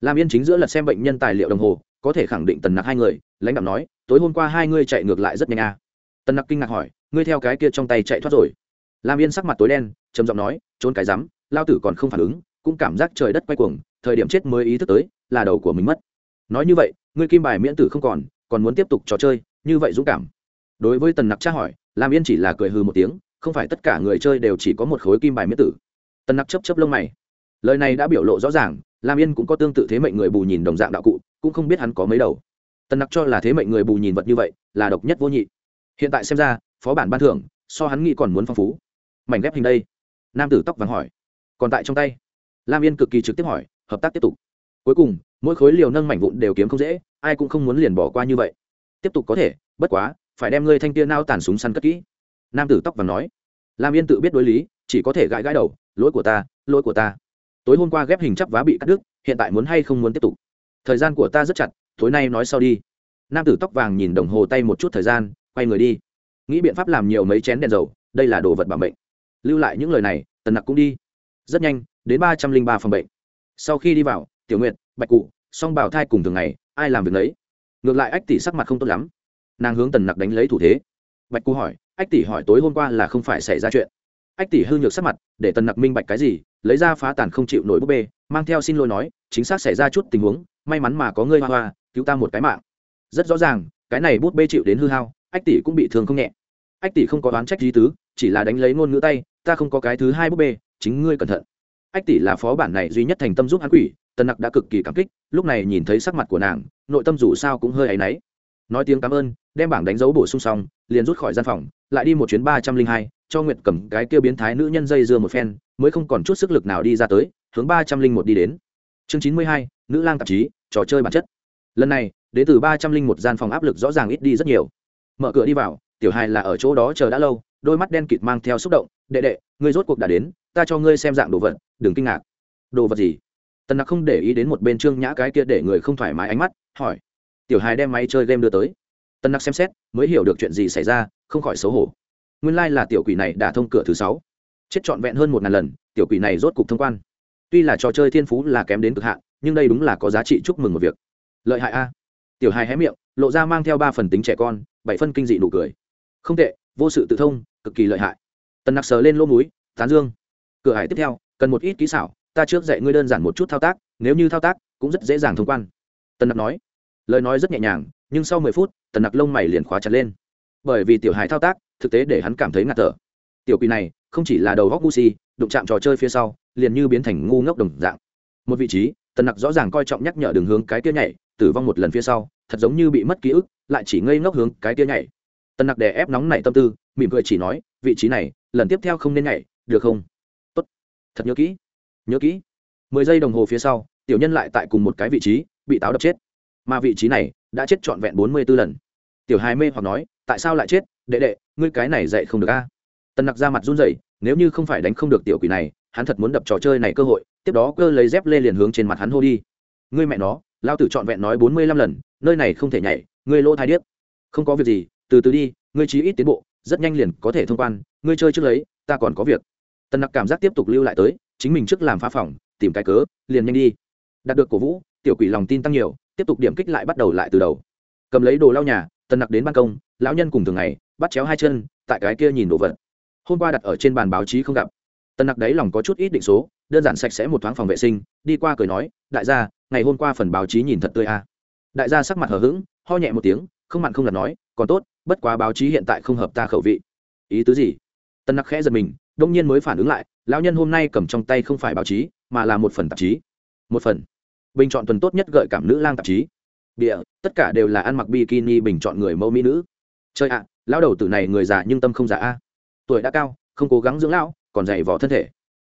Làm yên chính giữa lật xem bệnh nhân tài liệu đồng hồ, có thể khẳng định tần nặc hai người, lãnh đạo nói, tối hôm qua hai ngươi chạy ngược lại rất nhanh à. tần nặc kinh ngạc hỏi, ngươi theo cái kia trong tay chạy thoát rồi? Lam yên sắc mặt tối đen, trầm giọng nói, trốn cái rắm, lao tử còn không phản ứng cũng cảm giác trời đất quay cuồng, thời điểm chết mới ý thức tới, là đầu của mình mất. Nói như vậy, ngươi kim bài miễn tử không còn còn muốn tiếp tục trò chơi, như vậy dũng cảm. Đối với tần nặc tra hỏi, lam yên chỉ là cười hư một tiếng, không phải tất cả người chơi đều chỉ có một khối kim bài miễn tử. Tần nặc chấp chấp lông mày. Lời này đã biểu lộ rõ ràng, lam yên cũng có tương tự thế mệnh người bù nhìn đồng dạng đạo cụ, cũng không biết hắn có mấy đầu. Tần nặc cho là thế mệnh người bù nhìn vật như vậy, là độc nhất vô nhị. Hiện tại xem ra, phó bản ban thưởng, so hắn nghĩ còn muốn phong phú. Mảnh ghép hình đây. Nam tử tóc vàng hỏi. Còn tại trong tay? Lam yên cực kỳ trực tiếp hỏi, hợp tác tiếp tục? Cuối cùng, mỗi khối liều nâng mảnh vụn đều kiếm không dễ, ai cũng không muốn liền bỏ qua như vậy. Tiếp tục có thể, bất quá, phải đem ngươi thanh tia nao tàn súng săn cất kỹ. Nam tử tóc vàng nói. Lam yên tự biết đối lý, chỉ có thể gãi gãi đầu, lỗi của ta, lỗi của ta. Tối hôm qua ghép hình chắp vá bị cắt đứt, hiện tại muốn hay không muốn tiếp tục? Thời gian của ta rất chặt, tối nay nói sau đi. Nam tử tóc vàng nhìn đồng hồ tay một chút thời gian, quay người đi. Nghĩ biện pháp làm nhiều mấy chén đèn dầu, đây là đồ vật bảo mệnh. Lưu lại những lời này, tần nặc cũng đi. Rất nhanh đến ba trăm linh ba phòng bệnh. Sau khi đi vào, tiểu nguyệt, bạch cụ, song bảo thai cùng thường ngày, ai làm việc lấy ngược lại ách tỷ sắc mặt không tốt lắm. Nàng hướng tần nặc đánh lấy thủ thế. Bạch cụ hỏi, ách tỷ hỏi tối hôm qua là không phải xảy ra chuyện? Ách tỷ hư nhược sắc mặt, để tần nặc minh bạch cái gì, lấy ra phá tàn không chịu nổi búp bê, mang theo xin lỗi nói, chính xác xảy ra chút tình huống, may mắn mà có ngươi hoa hoa, cứu ta một cái mạng. Rất rõ ràng, cái này bút bê chịu đến hư hao, ách tỷ cũng bị thương không nhẹ. Ách tỷ không có đoán trách gì tứ, chỉ là đánh lấy ngôn ngữ tay, ta không có cái thứ hai búp bê, chính ngươi cẩn thận ách tỷ là phó bản này duy nhất thành tâm giúp hắn quỷ, tần nặc đã cực kỳ cảm kích, lúc này nhìn thấy sắc mặt của nàng, nội tâm dù sao cũng hơi áy náy. Nói tiếng cảm ơn, đem bảng đánh dấu bổ sung xong, liền rút khỏi gian phòng, lại đi một chuyến ba trăm linh hai, cho nguyệt cầm cái kia biến thái nữ nhân dây dưa một phen, mới không còn chút sức lực nào đi ra tới, hướng ba trăm linh một đi đến. Chương chín mươi hai, nữ lang tạp chí, trò chơi bản chất. Lần này, đến từ ba trăm linh một gian phòng áp lực rõ ràng ít đi rất nhiều. Mở cửa đi vào, tiểu Hai là ở chỗ đó chờ đã lâu, đôi mắt đen kịt mang theo xúc động, đệ đệ, ngươi rốt cuộc đã đến, ta cho ngươi xem dạng đồ vật đừng kinh ngạc. Đồ vật gì? Tần nặc không để ý đến một bên trương nhã cái kia để người không thoải mái ánh mắt, hỏi. Tiểu hài đem máy chơi game đưa tới. Tần nặc xem xét, mới hiểu được chuyện gì xảy ra, không khỏi xấu hổ. Nguyên lai、like、là tiểu quỷ này đã thông cửa thứ sáu. Chết trọn vẹn hơn một ngàn lần, tiểu quỷ này rốt cục thông quan. Tuy là trò chơi thiên phú là kém đến cực hạn, nhưng đây đúng là có giá trị chúc mừng một việc. Lợi hại a. Tiểu hài hé miệng, lộ ra mang theo ba phần tính trẻ con, bảy phân kinh dị nụ cười. Không tệ, vô sự tự thông, cực kỳ lợi hại. Tần nặc sờ lên lỗ múi tán dương. Cửa hải tiếp theo cần một ít kỹ xảo, ta trước dạy ngươi đơn giản một chút thao tác, nếu như thao tác, cũng rất dễ dàng thông quan. Tần nặc nói. Lời nói rất nhẹ nhàng, nhưng sau mười phút, tần nặc lông mày liền khóa chặt lên. Bởi vì tiểu hài thao tác, thực tế để hắn cảm thấy ngạt thở. Tiểu quỳ này, không chỉ là đầu góc ngu si, đụng chạm trò chơi phía sau, liền như biến thành ngu ngốc đồng dạng. Một vị trí, tần nặc rõ ràng coi trọng nhắc nhở đường hướng cái tia nhảy, tử vong một lần phía sau, thật giống như bị mất ký ức, lại chỉ ngây ngốc hướng cái tia nhảy. Tần nặc đè ép nóng nảy tâm tư, mỉm cười chỉ nói, vị trí này, lần tiếp theo không nên nhảy, được không? Thật nhớ kỹ. Nhớ kỹ. Mười giây đồng hồ phía sau, tiểu nhân lại tại cùng một cái vị trí, bị táo đập chết. Mà vị trí này đã chết trọn vẹn bốn mươi b ố lần. Tiểu hài mê hoặc nói, tại sao lại chết? Đệ đệ, ngươi cái này dạy không được a. Tần nặc ra mặt run rẩy, nếu như không phải đánh không được tiểu quỷ này, hắn thật muốn đập trò chơi này cơ hội, tiếp đó cơ lấy dép lê liền hướng trên mặt hắn hô đi. Ngươi mẹ nó, lao tử trọn vẹn nói bốn mươi lăm lần, nơi này không thể nhảy, ngươi lỗ thai điếc. Không có việc gì, từ từ đi, ngươi trí ít tiến bộ, rất nhanh liền có thể thông quan, ngươi chơi trước lấy, ta còn có việc tần nặc cảm giác tiếp tục lưu lại tới, chính mình trước làm phá phòng, tìm cái cớ, liền nhanh đi. Đạt được cổ vũ, tiểu quỷ lòng tin tăng nhiều, tiếp tục điểm kích lại bắt đầu lại từ đầu. Cầm lấy đồ lau nhà, tần nặc đến ban công, lão nhân cùng thường ngày, bắt chéo hai chân, tại cái kia nhìn đồ vật. Hôm qua đặt ở trên bàn báo chí không gặp. Tần nặc đấy lòng có chút ít định số, đơn giản sạch sẽ một thoáng phòng vệ sinh, đi qua cười nói, đại gia, ngày hôm qua phần báo chí nhìn thật tươi a. À. đại gia sắc mặt hờ hững, ho nhẹ một tiếng, không mặn không lặt nói, còn tốt, bất quá báo chí hiện tại không hợp ta khẩu vị. Ý tứ gì? Tân nặc khẽ giật mình đông nhiên mới phản ứng lại, lão nhân hôm nay cầm trong tay không phải báo chí, mà là một phần tạp chí. Một phần. Bình chọn tuần tốt nhất gợi cảm nữ lang tạp chí. Bịa, tất cả đều là ăn mặc bikini bình chọn người mẫu mỹ nữ. Chơi ạ, lão đầu tử này người già nhưng tâm không già a. Tuổi đã cao, không cố gắng dưỡng lão, còn dày vỏ thân thể.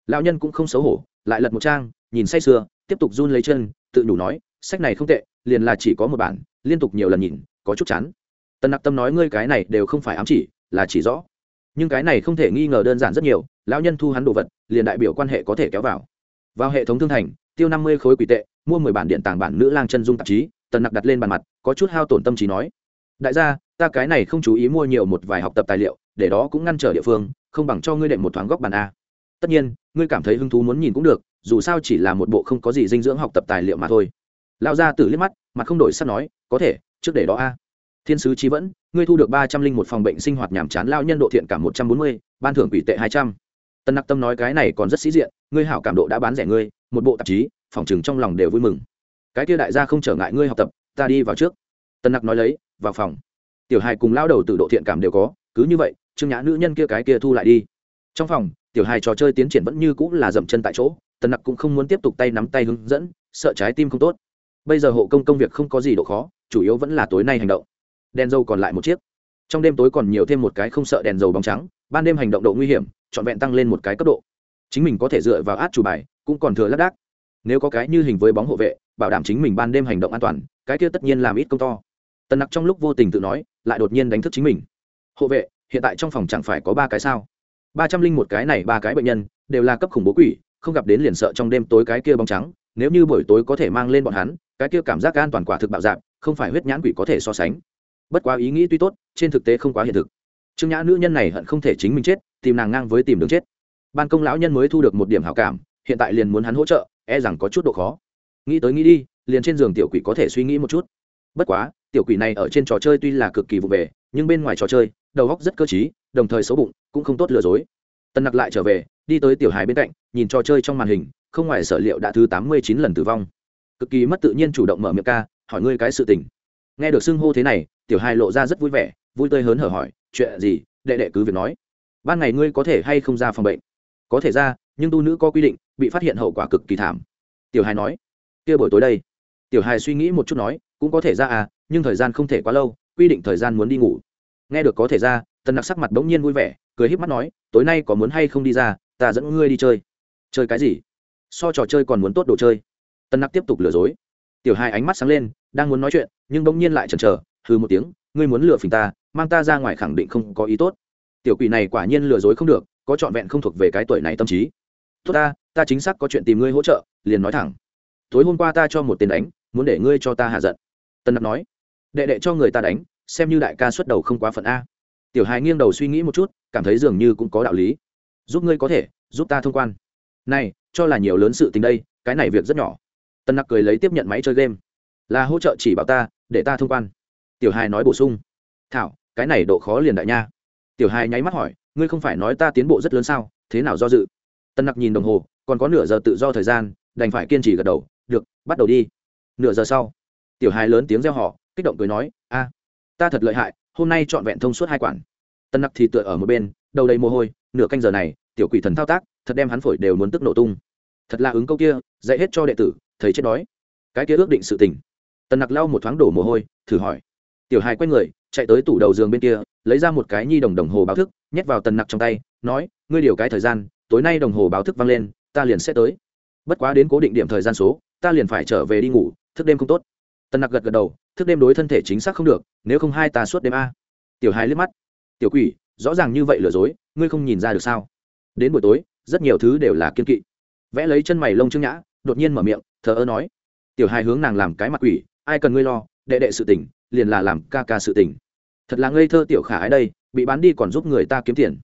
Lão nhân cũng không xấu hổ, lại lật một trang, nhìn say sưa, tiếp tục run lấy chân, tự nhủ nói, sách này không tệ, liền là chỉ có một bản, liên tục nhiều lần nhìn, có chút chán. Tần nặc tâm nói, ngươi cái này đều không phải ám chỉ, là chỉ rõ nhưng cái này không thể nghi ngờ đơn giản rất nhiều, lão nhân thu hắn đồ vật, liền đại biểu quan hệ có thể kéo vào. Vào hệ thống thương thành, tiêu năm mươi khối quỷ tệ, mua mười bản điện tàng bản nữ lang chân dung tạp chí, tần nặc đặt lên bàn mặt, có chút hao tổn tâm trí nói, đại gia, ta cái này không chú ý mua nhiều một vài học tập tài liệu, để đó cũng ngăn trở địa phương, không bằng cho ngươi đệm một thoáng góc bàn a. Tất nhiên, ngươi cảm thấy hứng thú muốn nhìn cũng được, dù sao chỉ là một bộ không có gì dinh dưỡng học tập tài liệu mà thôi. Lão gia tử liếc mắt, mặt không đổi sắt nói, có thể, trước để đó a. Thiên sứ trí vẫn ngươi thu được ba trăm linh một phòng bệnh sinh hoạt nhàm chán lao nhân độ thiện cảm một trăm bốn mươi, ban thưởng quỷ tệ hai trăm. Tân nặc tâm nói cái này còn rất sĩ diện, ngươi hảo cảm độ đã bán rẻ ngươi, một bộ tạp chí, phòng chừng trong lòng đều vui mừng. Cái kia đại gia không trở ngại ngươi học tập, ta đi vào trước. Tân nặc nói lấy, vào phòng. Tiểu hài cùng lao đầu từ độ thiện cảm đều có, cứ như vậy, trương nhã nữ nhân kia cái kia thu lại đi. Trong phòng, tiểu hài trò chơi tiến triển vẫn như cũng là dậm chân tại chỗ tần nặc cũng không muốn tiếp tục tay nắm tay hướng dẫn, sợ trái tim không tốt. Bây giờ hộ công công việc không có gì độ khó, chủ yếu vẫn là tối nay hành động đèn dầu còn lại một chiếc. Trong đêm tối còn nhiều thêm một cái không sợ đèn dầu bóng trắng, ban đêm hành động độ nguy hiểm, trọn vẹn tăng lên một cái cấp độ. Chính mình có thể dựa vào át chủ bài, cũng còn thừa lác đác. Nếu có cái như hình với bóng hộ vệ, bảo đảm chính mình ban đêm hành động an toàn, cái kia tất nhiên làm ít công to. Tần nặc trong lúc vô tình tự nói, lại đột nhiên đánh thức chính mình. Hộ vệ, hiện tại trong phòng chẳng phải có ba cái sao? Ba trăm linh một cái này ba cái bệnh nhân, đều là cấp khủng bố quỷ, không gặp đến liền sợ trong đêm tối cái kia bóng trắng. Nếu như buổi tối có thể mang lên bọn hắn, cái kia cảm giác an toàn quả thực bạo dạp không phải huyết nhãn quỷ có thể so sánh bất quá ý nghĩ tuy tốt, trên thực tế không quá hiện thực. Trương nhã nữ nhân này hận không thể chính mình chết, tìm nàng ngang với tìm đường chết. Ban công lão nhân mới thu được một điểm hảo cảm, hiện tại liền muốn hắn hỗ trợ e rằng có chút độ khó. Nghĩ tới nghĩ đi, liền trên giường tiểu quỷ có thể suy nghĩ một chút. Bất quá, tiểu quỷ này ở trên trò chơi tuy là cực kỳ vụ về, nhưng bên ngoài trò chơi, đầu óc rất cơ t đồng thời xấu bụng, cũng không tốt lừa dối. Tân nặc lại trở về, đi tới tiểu hài bên cạnh, nhìn trò chơi trong màn hình, không ngoài sở liệu đã thứ tám mươi chín lần tử vong. Cực kỳ mất tự nhiên chủ động mở miệng ca, hỏi ngươi cái sự tình nghe được xưng hô thế này, tiểu hai lộ ra rất vui vẻ, vui tươi hớn hở hỏi, chuyện gì? Đệ đệ cứ việc nói. Ban ngày ngươi có thể hay không ra phòng bệnh? Có thể ra, nhưng tu nữ có quy định, bị phát hiện hậu quả cực kỳ thảm. Tiểu hai nói. Kia buổi tối đây. Tiểu hai suy nghĩ một chút nói, cũng có thể ra à nhưng thời gian không thể quá lâu, quy định thời gian muốn đi ngủ. Nghe được có thể ra tần nặc sắc mặt bỗng nhiên vui vẻ, cười híp mắt nói, tối nay có muốn hay không đi ra, ta dẫn ngươi đi chơi. Chơi cái gì? So trò chơi còn muốn tốt đồ chơi. Tần nặc tiếp tục lừa dối tiểu hai ánh mắt sáng lên, đang muốn nói chuyện, nhưng bỗng nhiên lại chần chờ hư một tiếng, ngươi muốn lừa phình ta, mang ta ra ngoài khẳng định không có ý tốt. Tiểu quỷ này quả nhiên lừa dối không được, có trọn vẹn không thuộc về cái tuổi này tâm trí. Tốt ta ta chính xác có chuyện tìm ngươi hỗ trợ, liền nói thẳng. Tối hôm qua ta cho một tên đánh, muốn để ngươi cho ta hạ giận. Tân nặc nói. Đệ đệ cho người ta đánh, xem như đại ca xuất đầu không quá phận a. Tiểu hài nghiêng đầu suy nghĩ một chút, cảm thấy dường như cũng có đạo lý. Giúp ngươi có thể, giúp ta thông quan. Này, cho là nhiều lớn sự tình đây, cái này việc rất nhỏ tân nặc cười lấy tiếp nhận máy chơi game. Là hỗ trợ chỉ bảo ta, để ta thông quan. Tiểu hài nói bổ sung. Thảo, cái này độ khó liền đại nha. Tiểu hài nháy mắt hỏi, ngươi không phải nói ta tiến bộ rất lớn sao, thế nào do dự? Tân nặc nhìn đồng hồ, còn có nửa giờ tự do thời gian, đành phải kiên trì gật đầu. Được, bắt đầu đi. Nửa giờ sau, tiểu hài lớn tiếng reo họ kích động cười nói, a, ta thật lợi hại, hôm nay trọn vẹn thông suốt hai quản. Tân nặc thì tựa ở một bên, đầu đầy mồ hôi, nửa canh giờ này, tiểu quỷ thần thao tác, thật đem hắn phổi đều muốn tức nổ tung. Thật là ứng câu kia, dạy hết cho đệ tử thấy chết đói. Cái kia ước định sự tình. Tần nặc lau một thoáng đổ mồ hôi, thử hỏi. Tiểu hài quay người, chạy tới tủ đầu giường bên kia, lấy ra một cái nhi đồng đồng hồ báo thức, nhét vào tần nặc trong tay, nói, ngươi điều cái thời gian, tối nay đồng hồ báo thức vang lên, ta liền sẽ tới. Bất quá đến cố định điểm thời gian số, ta liền phải trở về đi ngủ, thức đêm không tốt. Tần nặc gật gật đầu, thức đêm đối thân thể chính xác không được, nếu không hai ta suốt đêm a. Tiểu hài liếc mắt. Tiểu quỷ, rõ ràng như vậy lừa dối, ngươi không nhìn ra được sao? Đến buổi tối, rất nhiều thứ đều là kiên kỵ. Vẽ lấy chân mày lông trương nhã, đột nhiên mở miệng thờ ơ nói, tiểu hai hướng nàng làm cái mặt quỷ, ai cần ngươi lo, đệ đệ sự tỉnh liền là làm ca ca sự tỉnh thật là ngây thơ tiểu khả ái đây, bị bán đi còn giúp người ta kiếm tiền.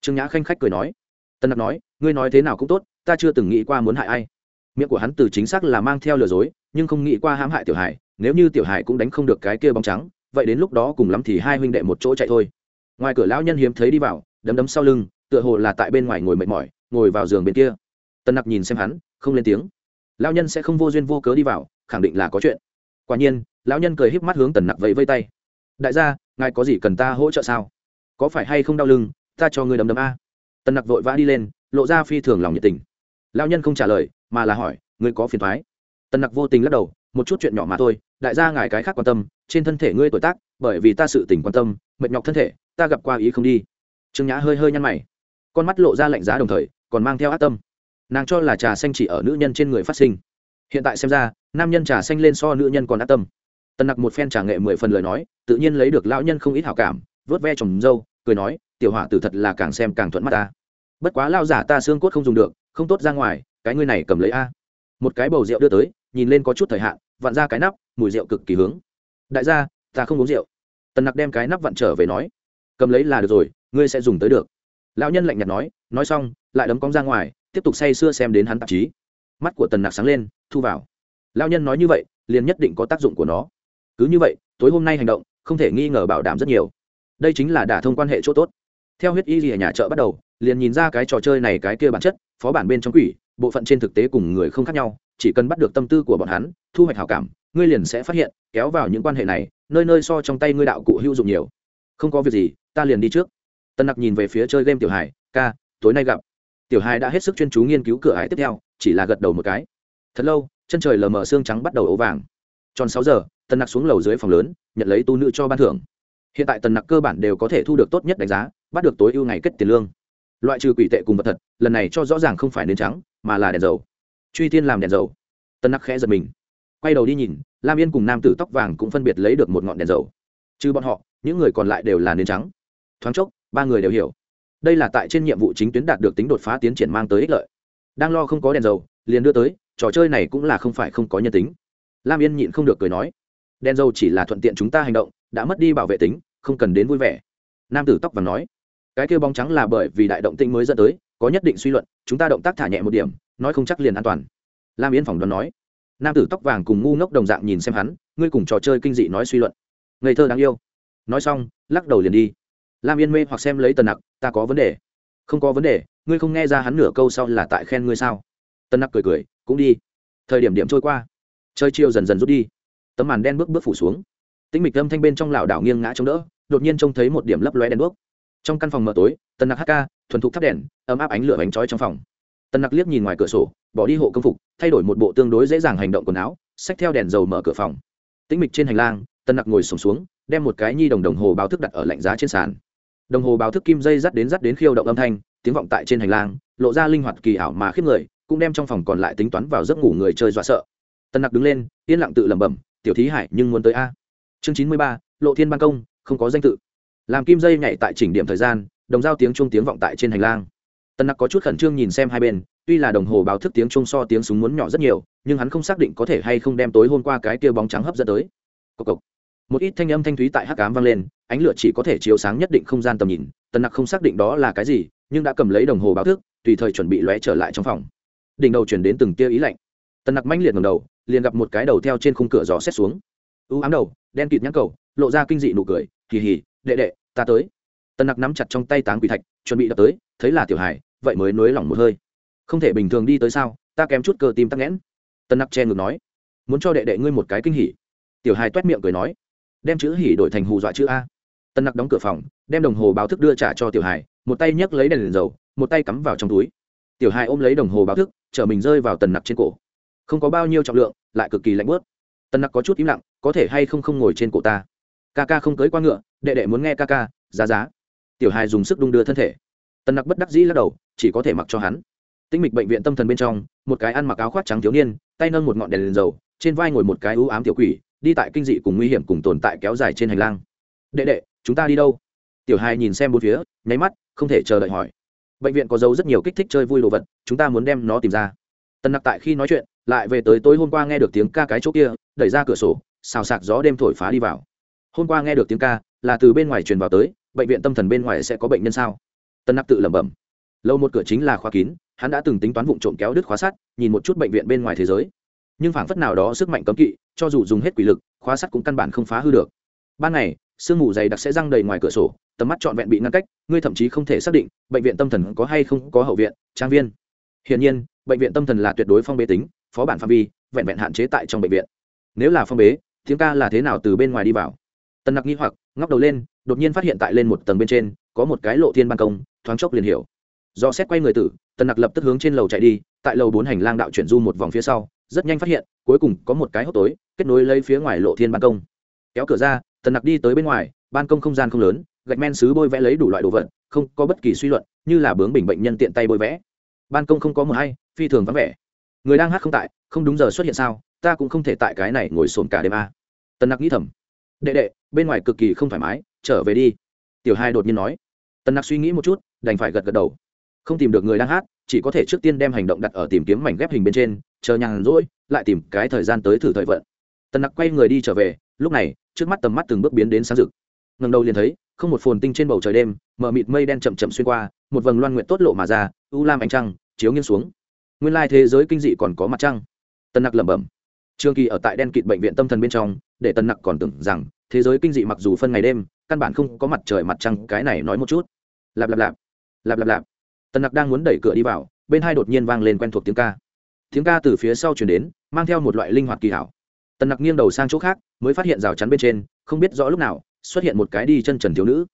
Trương nhã khanh khách cười nói. Tân nặc nói, ngươi nói thế nào cũng tốt, ta chưa từng nghĩ qua muốn hại ai. Miệng của hắn từ chính xác là mang theo lừa dối, nhưng không nghĩ qua hãm hại tiểu hải nếu như tiểu hải cũng đánh không được cái kia bóng trắng, vậy đến lúc đó cùng lắm thì hai huynh đệ một chỗ chạy thôi. Ngoài cửa lão nhân hiếm thấy đi vào, đấm đấm sau lưng, tựa hồ là tại bên ngoài ngồi mệt mỏi, ngồi vào giường bên kia. Tân nặc nhìn xem hắn, không lên tiếng lão nhân sẽ không vô duyên vô cớ đi vào, khẳng định là có chuyện. Quả nhiên, lão nhân cười híp mắt hướng tần nặc vẫy vây tay. Đại gia, ngài có gì cần ta hỗ trợ sao? Có phải hay không đau lưng, ta cho người đấm đấm a. Tần nặc vội vã đi lên, lộ ra phi thường lòng nhiệt tình. Lão nhân không trả lời, mà là hỏi, ngươi có phiền thoái tần nặc vô tình lắc đầu, một chút chuyện nhỏ mà thôi, đại gia ngài cái khác quan tâm, trên thân thể ngươi tuổi tác, bởi vì ta sự tình quan tâm, mệt nhọc thân thể, ta gặp qua ý không đi. Trương nhã hơi hơi nhăn mày, con mắt lộ ra lạnh giá đồng thời, còn mang theo ác tâm nàng cho là trà xanh chỉ ở nữ nhân trên người phát sinh. Hiện tại xem ra, nam nhân trà xanh lên so nữ nhân còn ác tâm. Tần nặc một phen trà nghệ mười phần lời nói, tự nhiên lấy được lão nhân không ít hảo cảm, vớt ve trồng dâu, cười nói, tiểu hỏa tử thật là càng xem càng thuận mắt ta. Bất quá lao giả ta xương cốt không dùng được, không tốt ra ngoài, cái ngươi này cầm lấy a. Một cái bầu rượu đưa tới, nhìn lên có chút thời hạn, vặn ra cái nắp, mùi rượu cực kỳ hướng. Đại gia, ta không uống rượu. Tần nặc đem cái nắp vặn trở về nói, cầm lấy là được rồi, ngươi sẽ dùng tới được. Lão nhân lạnh nhạt nói nói xong, lại đấm cong ra ngoài tiếp tục say sưa xem đến hắn tạp chí. Mắt của tần nặc sáng lên, thu vào. Lão nhân nói như vậy, liền nhất định có tác dụng của nó. Cứ như vậy, tối hôm nay hành động, không thể nghi ngờ bảo đảm rất nhiều. Đây chính là đả thông quan hệ chỗ tốt. Theo huyết y gì ở nhà chợ bắt đầu, liền nhìn ra cái trò chơi này cái kia bản chất, phó bản bên trong quỷ, bộ phận trên thực tế cùng người không khác nhau, chỉ cần bắt được tâm tư của bọn hắn, thu hoạch hảo cảm, ngươi liền sẽ phát hiện, kéo vào những quan hệ này, nơi nơi so trong tay ngươi đạo cụ hữu dụng nhiều. Không có việc gì, ta liền đi trước. Tân nặc nhìn về phía chơi game tiểu hải ca, tối nay gặp tiểu Hai đã hết sức chuyên chú nghiên cứu cửa hải tiếp theo, chỉ là gật đầu một cái. Thật lâu, chân trời lờ mờ xương trắng bắt đầu ấu vàng. Tròn sáu giờ, Tần nặc xuống lầu dưới phòng lớn, nhận lấy tu nữ cho ban thưởng. Hiện tại tần nặc cơ bản đều có thể thu được tốt nhất đánh giá, bắt được tối ưu ngày kết tiền lương. Loại trừ quỷ tệ cùng vật thật, lần này cho rõ ràng không phải nến trắng, mà là đèn dầu. Truy tiên làm đèn dầu. Tân nặc khẽ giật mình. Quay đầu đi nhìn, lam yên cùng nam tử tóc vàng cũng phân biệt lấy được một ngọn đèn dầu. Trừ bọn họ, những người còn lại đều là nến trắng. Thoáng chốc, ba người đều hiểu đây là tại trên nhiệm vụ chính tuyến đạt được tính đột phá tiến triển mang tới ích lợi. Đang lo không có đèn dầu, liền đưa tới, trò chơi này cũng là không phải không có nhân tính. Lam yên nhịn không được cười nói, đèn dầu chỉ là thuận tiện chúng ta hành động, đã mất đi bảo vệ tính, không cần đến vui vẻ. Nam tử tóc vàng nói, cái kêu bóng trắng là bởi vì đại động tinh mới dẫn tới, có nhất định suy luận, chúng ta động tác thả nhẹ một điểm, nói không chắc liền an toàn. Lam yên phỏng đoán nói, nam tử tóc vàng cùng ngu ngốc đồng dạng nhìn xem hắn, ngươi cùng trò chơi kinh dị nói suy luận, ngây thơ đáng yêu. Nói xong, lắc đầu liền đi lam yên mê hoặc xem lấy tần nặc, ta có vấn đề. Không có vấn đề, ngươi không nghe ra hắn nửa câu sau là tại khen ngươi sao? Tần nặc cười cười, cũng đi. Thời điểm điểm trôi qua chơi chiêu dần dần rút đi. Tấm màn đen bước bước phủ xuống. Tĩnh mịch âm thanh bên trong lảo đảo nghiêng ngã chống đỡ, đột nhiên trông thấy một điểm lấp lóe đèn đuốc. Trong căn phòng mờ tối, tần nặc hk thuần thục thắp đèn, ấm áp ánh lửa bánh trói trong phòng. Tần nặc liếc nhìn ngoài cửa sổ, bỏ đi hộ công phục, thay đổi một bộ tương đối dễ dàng hành động quần áo, xách theo đèn dầu mở cửa phòng. Tĩnh mịch trên hành lang, tần nặc ngồi sổm xuống, đem một cái nhi đồng đồng hồ báo thức đặt ở lạnh giá trên sàn đồng hồ báo thức kim dây dắt đến dắt đến khiêu động âm thanh, tiếng vọng tại trên hành lang, lộ ra linh hoạt kỳ ảo mà khiếp người, cũng đem trong phòng còn lại tính toán vào giấc ngủ người chơi dọa sợ. Tần nặc đứng lên, yên lặng tự lẩm bẩm, tiểu thí hải, nhưng muốn tới a? Chương chín mươi ba, lộ thiên ban công, không có danh tự. Làm kim dây nhảy tại chỉnh điểm thời gian, đồng giao tiếng trung tiếng vọng tại trên hành lang. Tân nặc có chút khẩn trương nhìn xem hai bên, tuy là đồng hồ báo thức tiếng trung so tiếng súng muốn nhỏ rất nhiều, nhưng hắn không xác định có thể hay không đem tối hôm qua cái kia bóng trắng hấp dẫn tới. Cộc cộc một ít thanh âm thanh thúy tại hắc ám vang lên, ánh lửa chỉ có thể chiếu sáng nhất định không gian tầm nhìn, tần nặc không xác định đó là cái gì, nhưng đã cầm lấy đồng hồ báo thức, tùy thời chuẩn bị lóe trở lại trong phòng. Đỉnh đầu chuyển đến từng tia ý lạnh. Tần nặc manh liệt ngầm đầu, liền gặp một cái đầu theo trên khung cửa gió xét xuống. Ưu ám đầu, đen kịt nhãn cầu, lộ ra kinh dị nụ cười, hì hì, đệ đệ, ta tới. Tần nặc nắm chặt trong tay táng quỷ thạch, chuẩn bị đập tới, thấy là tiểu hải vậy mới nới lỏng một hơi. Không thể bình thường đi tới sao, ta kém chút cơ tim tắc nghẽn. Tần nặc che ngược nói, muốn cho đệ đệ ngươi một cái kinh hỉ. Tiểu hải toét miệng cười nói đem chữ hỉ đổi thành hù dọa chữ a. Tân nặc đóng cửa phòng, đem đồng hồ báo thức đưa trả cho tiểu hải, một tay nhấc lấy đèn liền dầu, một tay cắm vào trong túi. Tiểu hải ôm lấy đồng hồ báo thức, chở mình rơi vào tần nặc trên cổ. Không có bao nhiêu trọng lượng, lại cực kỳ lạnh bớt tần nặc có chút im lặng, có thể hay không không ngồi trên cổ ta? Ca ca không cưới qua ngựa, đệ đệ muốn nghe ca ca, giá giá. Tiểu hài dùng sức đung đưa thân thể. Tần nặc bất đắc dĩ lắc đầu, chỉ có thể mặc cho hắn. Tinh mịch bệnh viện tâm thần bên trong, một cái ăn mặc áo khoác trắng thiếu niên, tay nâng một ngọn đèn liền dầu, trên vai ngồi một cái ưu ám tiểu quỷ đi tại kinh dị cùng nguy hiểm cùng tồn tại kéo dài trên hành lang. Đệ đệ, chúng ta đi đâu? Tiểu Hai nhìn xem bốn phía, nháy mắt, không thể chờ đợi hỏi. Bệnh viện có dấu rất nhiều kích thích chơi vui đồ vật, chúng ta muốn đem nó tìm ra. Tần nặc tại khi nói chuyện, lại về tới tối hôm qua nghe được tiếng ca cái chỗ kia, đẩy ra cửa sổ, xào sạc gió đêm thổi phá đi vào. Hôm qua nghe được tiếng ca, là từ bên ngoài truyền vào tới, bệnh viện tâm thần bên ngoài sẽ có bệnh nhân sao? Tân nặc tự lẩm bẩm. Lâu một cửa chính là khóa kín, hắn đã từng tính toán vụ trộm kéo đứt khóa sắt, nhìn một chút bệnh viện bên ngoài thế giới nhưng phảng phất nào đó sức mạnh cấm kỵ, cho dù dùng hết quỷ lực, khóa sắt cũng căn bản không phá hư được. Ban ngày, sương mù dày đặc sẽ răng đầy ngoài cửa sổ, tầm mắt trọn vẹn bị ngăn cách, ngươi thậm chí không thể xác định, bệnh viện tâm thần có hay không có hậu viện, trang viên. Hiển nhiên, bệnh viện tâm thần là tuyệt đối phong bế tính, phó bản phạm vi, vẹn vẹn hạn chế tại trong bệnh viện. Nếu là phong bế, tiếng ca là thế nào từ bên ngoài đi vào? Tần nặc nghi hoặc, ngóc đầu lên, đột nhiên phát hiện tại lên một tầng bên trên, có một cái lộ thiên ban công, thoáng chốc liền hiểu. Do xét quay người tử, tần nặc lập tức hướng trên lầu chạy đi, tại lầu bốn hành lang đạo chuyển du một vòng phía sau rất nhanh phát hiện, cuối cùng có một cái hốc tối, kết nối lấy phía ngoài lộ thiên ban công. Kéo cửa ra, tần nặc đi tới bên ngoài, ban công không gian không lớn, gạch men xứ bôi vẽ lấy đủ loại đồ vật, không có bất kỳ suy luận, như là bướng bình bệnh nhân tiện tay bôi vẽ. Ban công không có mờ hay, phi thường vắng vẻ. Người đang hát không tại, không đúng giờ xuất hiện sao, ta cũng không thể tại cái này ngồi sồn cả đêm a. À. tần nặc nghĩ thầm. Đệ đệ, bên ngoài cực kỳ không thoải mái, trở về đi. Tiểu hai đột nhiên nói. Tần nặc suy nghĩ một chút, đành phải gật gật đầu. Không tìm được người đang hát chỉ có thể trước tiên đem hành động đặt ở tìm kiếm mảnh ghép hình bên trên, chờ nhàn rỗi, lại tìm cái thời gian tới thử thời vận. Tần nặc quay người đi trở về, lúc này, trước mắt tầm mắt từng bước biến đến sáng rực. Ngần đầu liền thấy, không một phồn tinh trên bầu trời đêm mở mịt mây đen chậm chậm xuyên qua, một vầng loan nguyện tốt lộ mà ra, u lam ánh trăng, chiếu nghiêng xuống. Nguyên lai thế giới kinh dị còn có mặt trăng. Tần nặc lẩm bẩm. Trương kỳ ở tại đen kịt bệnh viện tâm thần bên trong, để tần nặc còn tưởng rằng, thế giới kinh dị mặc dù phân ngày đêm, căn bản không có mặt trời mặt trăng, cái này nói một chút. Lạp lạp lạp. Lạp lạp lạp tần nặc đang muốn đẩy cửa đi vào, bên hai đột nhiên vang lên quen thuộc tiếng ca. Tiếng ca từ phía sau chuyển đến, mang theo một loại linh hoạt kỳ hảo. Tần nặc nghiêng đầu sang chỗ khác, mới phát hiện rào chắn bên trên, không biết rõ lúc nào, xuất hiện một cái đi chân trần thiếu nữ.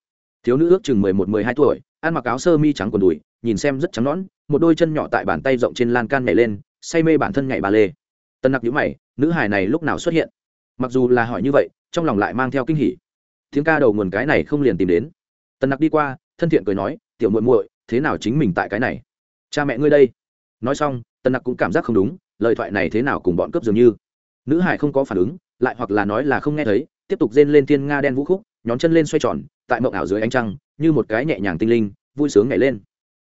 Thiếu nữ ước chừng mười một, mười hai tuổi, ăn mặc áo sơ mi trắng quần đùi, nhìn xem rất trắng nõn, một đôi chân nhỏ tại bàn tay rộng trên lan can nhảy lên, say mê bản thân nhảy ba lê. Tần nặc nhữ mày, nữ hài này lúc nào xuất hiện? Mặc dù là hỏi như vậy, trong lòng lại mang theo kinh hỉ. Tiếng ca đầu nguồn cái này không liền tìm đến. Tần nặc đi qua, thân thiện cười nói, tiểu muội muội thế nào chính mình tại cái này? Cha mẹ ngươi đây. Nói xong tân nặc cũng cảm giác không đúng, lời thoại này thế nào cùng bọn cướp dường như. Nữ hải không có phản ứng, lại hoặc là nói là không nghe thấy, tiếp tục rên lên thiên nga đen vũ khúc, nhón chân lên xoay tròn, tại mộng ảo dưới ánh trăng, như một cái nhẹ nhàng tinh linh, vui sướng nhảy lên.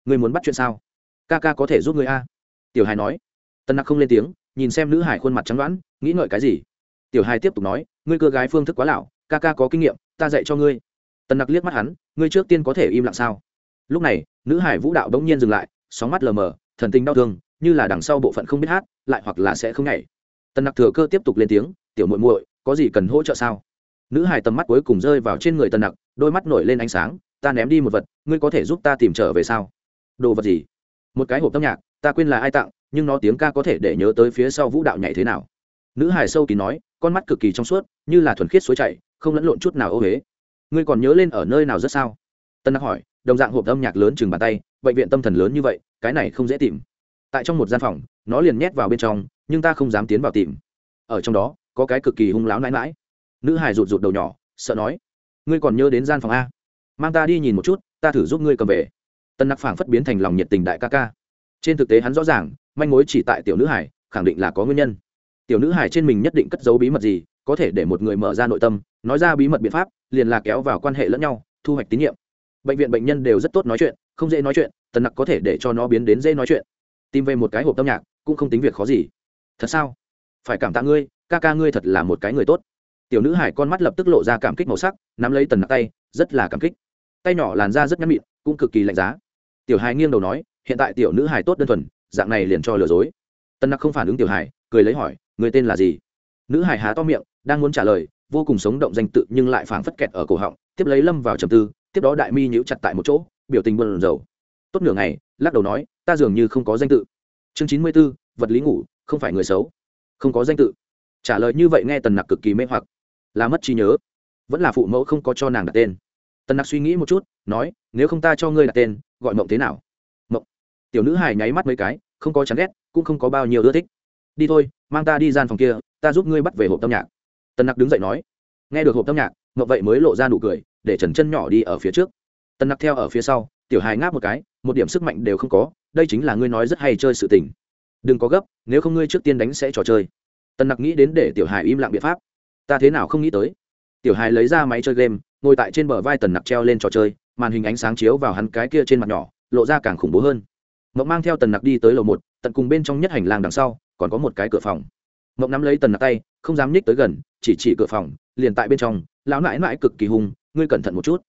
Ngươi muốn bắt chuyện sao? Ca ca có thể giúp người a. Tiểu hải nói. Tân nặc không lên tiếng, nhìn xem nữ hải khuôn mặt trắng đoãn nghĩ ngợi cái gì? Tiểu hải tiếp tục nói, ngươi cơ gái phương thức quá lão, ca ca có kinh nghiệm, ta dạy cho ngươi. Tân nặc liếc mắt hắn, ngươi trước tiên có thể im lặng sao? Lúc này, nữ hải vũ đạo bỗng nhiên dừng lại, sóng mắt lờ mờ, thần tình đau thương, như là đằng sau bộ phận không biết hát, lại hoặc là sẽ không nhảy. Tân nặc thừa cơ tiếp tục lên tiếng, tiểu muội muội, có gì cần hỗ trợ sao? Nữ hải tầm mắt cuối cùng rơi vào trên người tân nặc, đôi mắt nổi lên ánh sáng, ta ném đi một vật, ngươi có thể giúp ta tìm trở về sao? Đồ vật gì? Một cái hộp âm nhạc, ta quên là ai tặng, nhưng nó tiếng ca có thể để nhớ tới phía sau vũ đạo nhảy thế nào. Nữ hải sâu kín nói, con mắt cực kỳ trong suốt, như là thuần khiết suối chảy, không lẫn lộn chút nào ô huế ngươi còn nhớ lên ở nơi nào rất sao? Tân nặc hỏi đồng dạng hộp âm nhạc lớn chừng bàn tay, bệnh viện tâm thần lớn như vậy, cái này không dễ tìm. Tại trong một gian phòng, nó liền nhét vào bên trong, nhưng ta không dám tiến vào tìm. Ở trong đó, có cái cực kỳ hung láo nãi mãi nữ hải rụt rụt đầu nhỏ, sợ nói, ngươi còn nhớ đến gian phòng a? Mang ta đi nhìn một chút, ta thử giúp ngươi cầm về. Tân nặc phảng phất biến thành lòng nhiệt tình đại ca ca. Trên thực tế hắn rõ ràng, manh mối chỉ tại tiểu nữ hải khẳng định là có nguyên nhân. Tiểu nữ hải trên mình nhất định cất giấu bí mật gì, có thể để một người mở ra nội tâm, nói ra bí mật biện pháp, liền là kéo vào quan hệ lẫn nhau, thu hoạch tín nhiệm bệnh viện bệnh nhân đều rất tốt nói chuyện, không dễ nói chuyện, tần nặc có thể để cho nó biến đến dễ nói chuyện. Tìm về một cái hộp âm nhạc, cũng không tính việc khó gì. Thật sao? Phải cảm tạ ngươi, ca ca ngươi thật là một cái người tốt. Tiểu nữ hải con mắt lập tức lộ ra cảm kích màu sắc, nắm lấy tần nặc tay, rất là cảm kích. Tay nhỏ làn da rất nhắm mịn, cũng cực kỳ lạnh giá. Tiểu hải nghiêng đầu nói, hiện tại tiểu nữ hải tốt đơn thuần, dạng này liền cho lừa dối. Tần nặc không phản ứng tiểu hải cười lấy hỏi, người tên là gì? Nữ hải há to miệng, đang muốn trả lời, vô cùng sống động danh tự nhưng lại phảng phất kẹt ở cổ họng, tiếp lấy lâm vào trầm tư tiếp đó đại mi nhíu chặt tại một chỗ, biểu tình buồn rầu. Tốt nửa ngày, lắc đầu nói, ta dường như không có danh tự. Chương chín mươi b ố vật lý ngủ, không phải người xấu. Không có danh tự. Trả lời như vậy nghe tần nặc cực kỳ mê hoặc. Là mất trí nhớ. Vẫn là phụ mẫu không có cho nàng đặt tên. Tần nặc suy nghĩ một chút, nói, nếu không ta cho ngươi đặt tên, gọi mộng thế nào? Mộng. Tiểu nữ hài nháy mắt mấy cái, không có chán ghét, cũng không có bao nhiêu ưa thích. Đi thôi, mang ta đi gian phòng kia, ta giúp ngươi bắt về hộp tâm nhạc. Tần nặc đứng dậy nói. Nghe được hộp tâm nhạc, mộng vậy mới lộ ra nụ cười để trần chân nhỏ đi ở phía trước. Tần nặc theo ở phía sau, tiểu hài ngáp một cái, một điểm sức mạnh đều không có, đây chính là ngươi nói rất hay chơi sự tình. Đừng có gấp, nếu không ngươi trước tiên đánh sẽ trò chơi. Tần nặc nghĩ đến để tiểu hài im lặng biện pháp. Ta thế nào không nghĩ tới? Tiểu hài lấy ra máy chơi game, ngồi tại trên bờ vai tần nặc treo lên trò chơi, màn hình ánh sáng chiếu vào hắn cái kia trên mặt nhỏ, lộ ra càng khủng bố hơn. Mộng mang theo tần nặc đi tới lầu một, tận cùng bên trong nhất hành lang đằng sau, còn có một cái cửa phòng. Mộng nắm lấy tần nặc tay, không dám nhích tới gần, chỉ chỉ cửa phòng, liền tại bên trong, lão nãi nãi cực kỳ hung ngươi cẩn thận một chút.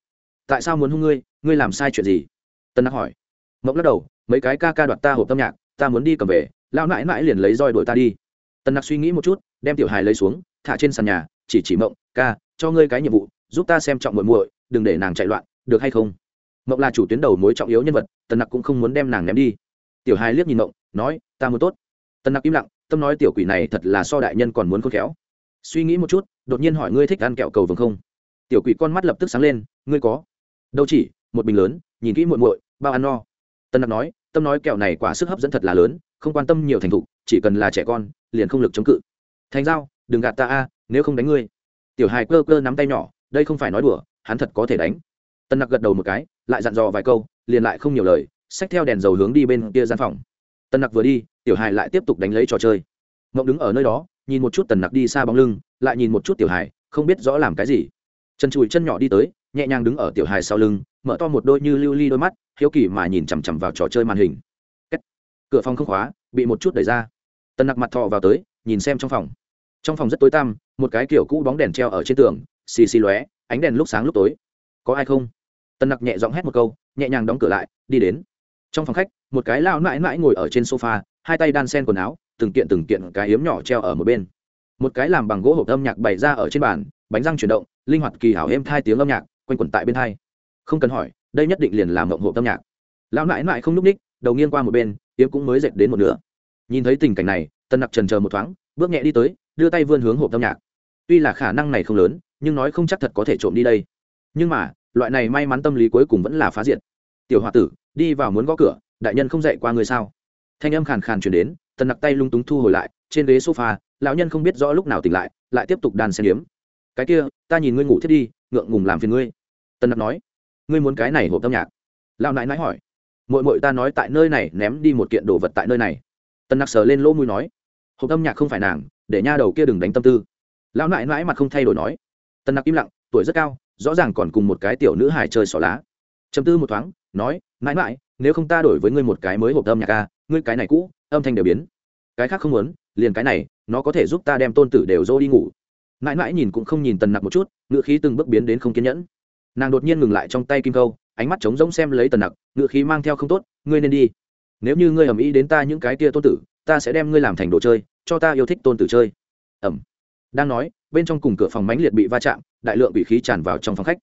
Tại sao muốn hung ngươi? Ngươi làm sai chuyện gì? Tần nặc hỏi. Mộng lắc đầu, mấy cái ca ca đoạt ta hộp âm nhạc, ta muốn đi cầm về, lão nãi nãi liền lấy roi đuổi ta đi. Tần nặc suy nghĩ một chút, đem tiểu hài lấy xuống, thả trên sàn nhà, chỉ chỉ mộng, ca, cho ngươi cái nhiệm vụ, giúp ta xem trọng muội muội, đừng để nàng chạy loạn, được hay không? Mộng là chủ tuyến đầu mối trọng yếu nhân vật tần nặc cũng không muốn đem nàng ném đi. Tiểu hài liếc nhìn mộng, nói, ta muốn tốt. Tần nặc im lặng, tâm nói tiểu quỷ này thật là so đại nhân còn muốn khôn khéo. Suy nghĩ một chút, đột nhiên hỏi, ngươi thích ăn kẹo cầu vồng không? Tiểu quỷ con mắt lập tức sáng lên, ngươi có đâu chỉ, một bình lớn, nhìn kỹ muội muội, bao ăn no. Tân nặc nói, tâm nói kẹo này quả sức hấp dẫn thật là lớn, không quan tâm nhiều thành thục, chỉ cần là trẻ con, liền không lực chống cự. Thành giao đừng gạt ta a, nếu không đánh ngươi. Tiểu hài cơ cơ nắm tay nhỏ, đây không phải nói đùa, hắn thật có thể đánh. Tân nặc gật đầu một cái, lại dặn dò vài câu, liền lại không nhiều lời, xách theo đèn dầu hướng đi bên kia gian phòng. Tân nặc vừa đi, tiểu hài lại tiếp tục đánh lấy trò chơi. Mộng đứng ở nơi đó, nhìn một chút tần nặc đi xa bóng lưng, lại nhìn một chút tiểu hài, không biết rõ làm cái gì chân chùi chân nhỏ đi tới, nhẹ nhàng đứng ở tiểu hài sau lưng, mở to một đôi như lưu ly đôi mắt, hiếu kỳ mà nhìn chằm chằm vào trò chơi màn hình. Kết. cửa phòng không khóa, bị một chút đẩy ra. Tần nặc mặt thọ vào tới, nhìn xem trong phòng. Trong phòng rất tối tăm, một cái kiểu cũ bóng đèn treo ở trên tường, xì xì lóe, ánh đèn lúc sáng lúc tối. Có ai không? Tần nặc nhẹ giọng hét một câu, nhẹ nhàng đóng cửa lại, đi đến. Trong phòng khách, một cái lao mãi mãi ngồi ở trên sofa, hai tay đan sen quần áo, từng kiện từng kiện cái hiếm nhỏ treo ở một bên. Một cái làm bằng gỗ hộp âm nhạc bày ra ở trên bàn bánh răng chuyển động, linh hoạt kỳ hảo êm thai tiếng âm nhạc, quanh quẩn tại bên thai không cần hỏi, đây nhất định liền làm mộng hộp âm nhạc. Lão nại nại không n ú c ních, đầu nghiêng qua một bên, yếm cũng mới dệt đến một nửa. Nhìn thấy tình cảnh này, tân nặc trần chờ một thoáng, bước nhẹ đi tới, đưa tay vươn hướng hộp âm nhạc. Tuy là khả năng này không lớn, nhưng nói không chắc thật có thể trộm đi đây. Nhưng mà, loại này may mắn tâm lý cuối cùng vẫn là phá diệt. Tiểu h o a tử, đi vào muốn gõ cửa, đại nhân không dạy qua người sao? Thanh âm khàn khàn chuyển đến tần nặc tay lung túng thu hồi lại, trên ghế sofa, lão nhân không biết rõ lúc nào tỉnh lại lại tiếp tục đàn xen điếm cái kia ta nhìn ngươi ngủ thiết đi ngượng ngùng làm phiền ngươi. Tần nặc nói. Ngươi muốn cái này hộp âm nhạc? Lão nãi nãi hỏi. Mội mội ta nói tại nơi này ném đi một kiện đồ vật tại nơi này. Tần nặc sờ lên lỗ mũi nói. Hộp âm nhạc không phải nàng để nha đầu kia đừng đánh tâm tư. Lão nãi nãi mặt không thay đổi nói. Tần nặc im lặng tuổi rất cao rõ ràng còn cùng một cái tiểu nữ hài chơi xỏ lá. Chấm tư một thoáng nói nãi nãi, nếu không ta đổi với ngươi một cái mới hộp âm nhạc ca ngươi cái này cũ âm thanh đều biến. Cái khác không muốn liền cái này nó có thể giúp ta đem tôn tử đều dô đi ngủ mãi mãi nhìn cũng không nhìn tần nặc một chút, ngựa khí từng bước biến đến không kiên nhẫn. Nàng đột nhiên ngừng lại trong tay kim câu ánh mắt trống rỗng xem lấy tần nặc, ngựa khí mang theo không tốt, ngươi nên đi. Nếu như ngươi ầm ĩ đến ta những cái tia tôn tử, ta sẽ đem ngươi làm thành đồ chơi, cho ta yêu thích tôn tử chơi. Ẩm đang nói, bên trong cùng cửa phòng mánh liệt bị va chạm, đại lượng bị khí tràn vào trong phòng khách.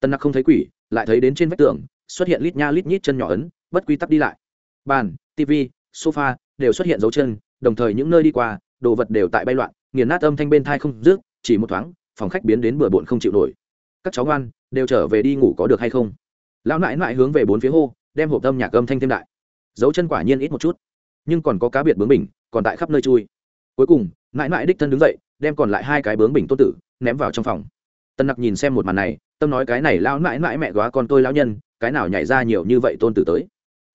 Tần nặc không thấy quỷ, lại thấy đến trên vách tường, xuất hiện lít nha lít nhít chân nhỏ ấn, bất quy tắc đi lại. Bàn tv sofa đều xuất hiện dấu chân, đồng thời những nơi đi qua, đồ vật đều tại bay loạn, nghiền nát âm thanh bên thai không rước chỉ một thoáng, phòng khách biến đến bừa bộn không chịu nổi. Các cháu ngoan, đều trở về đi ngủ có được hay không? Lão nại nại hướng về bốn phía hô, đem hộp âm nhạc âm thanh thêm đại dấu chân quả nhiên ít một chút, nhưng còn có cá biệt bướng bình còn tại khắp nơi chui. Cuối cùng nại nại đích thân đứng dậy, đem còn lại hai cái bướng bình tôn tử ném vào trong phòng. Tân nặc nhìn xem một màn này, tâm nói cái này lão nại nại mẹ góa con tôi lão nhân, cái nào nhảy ra nhiều như vậy tôn tử tới.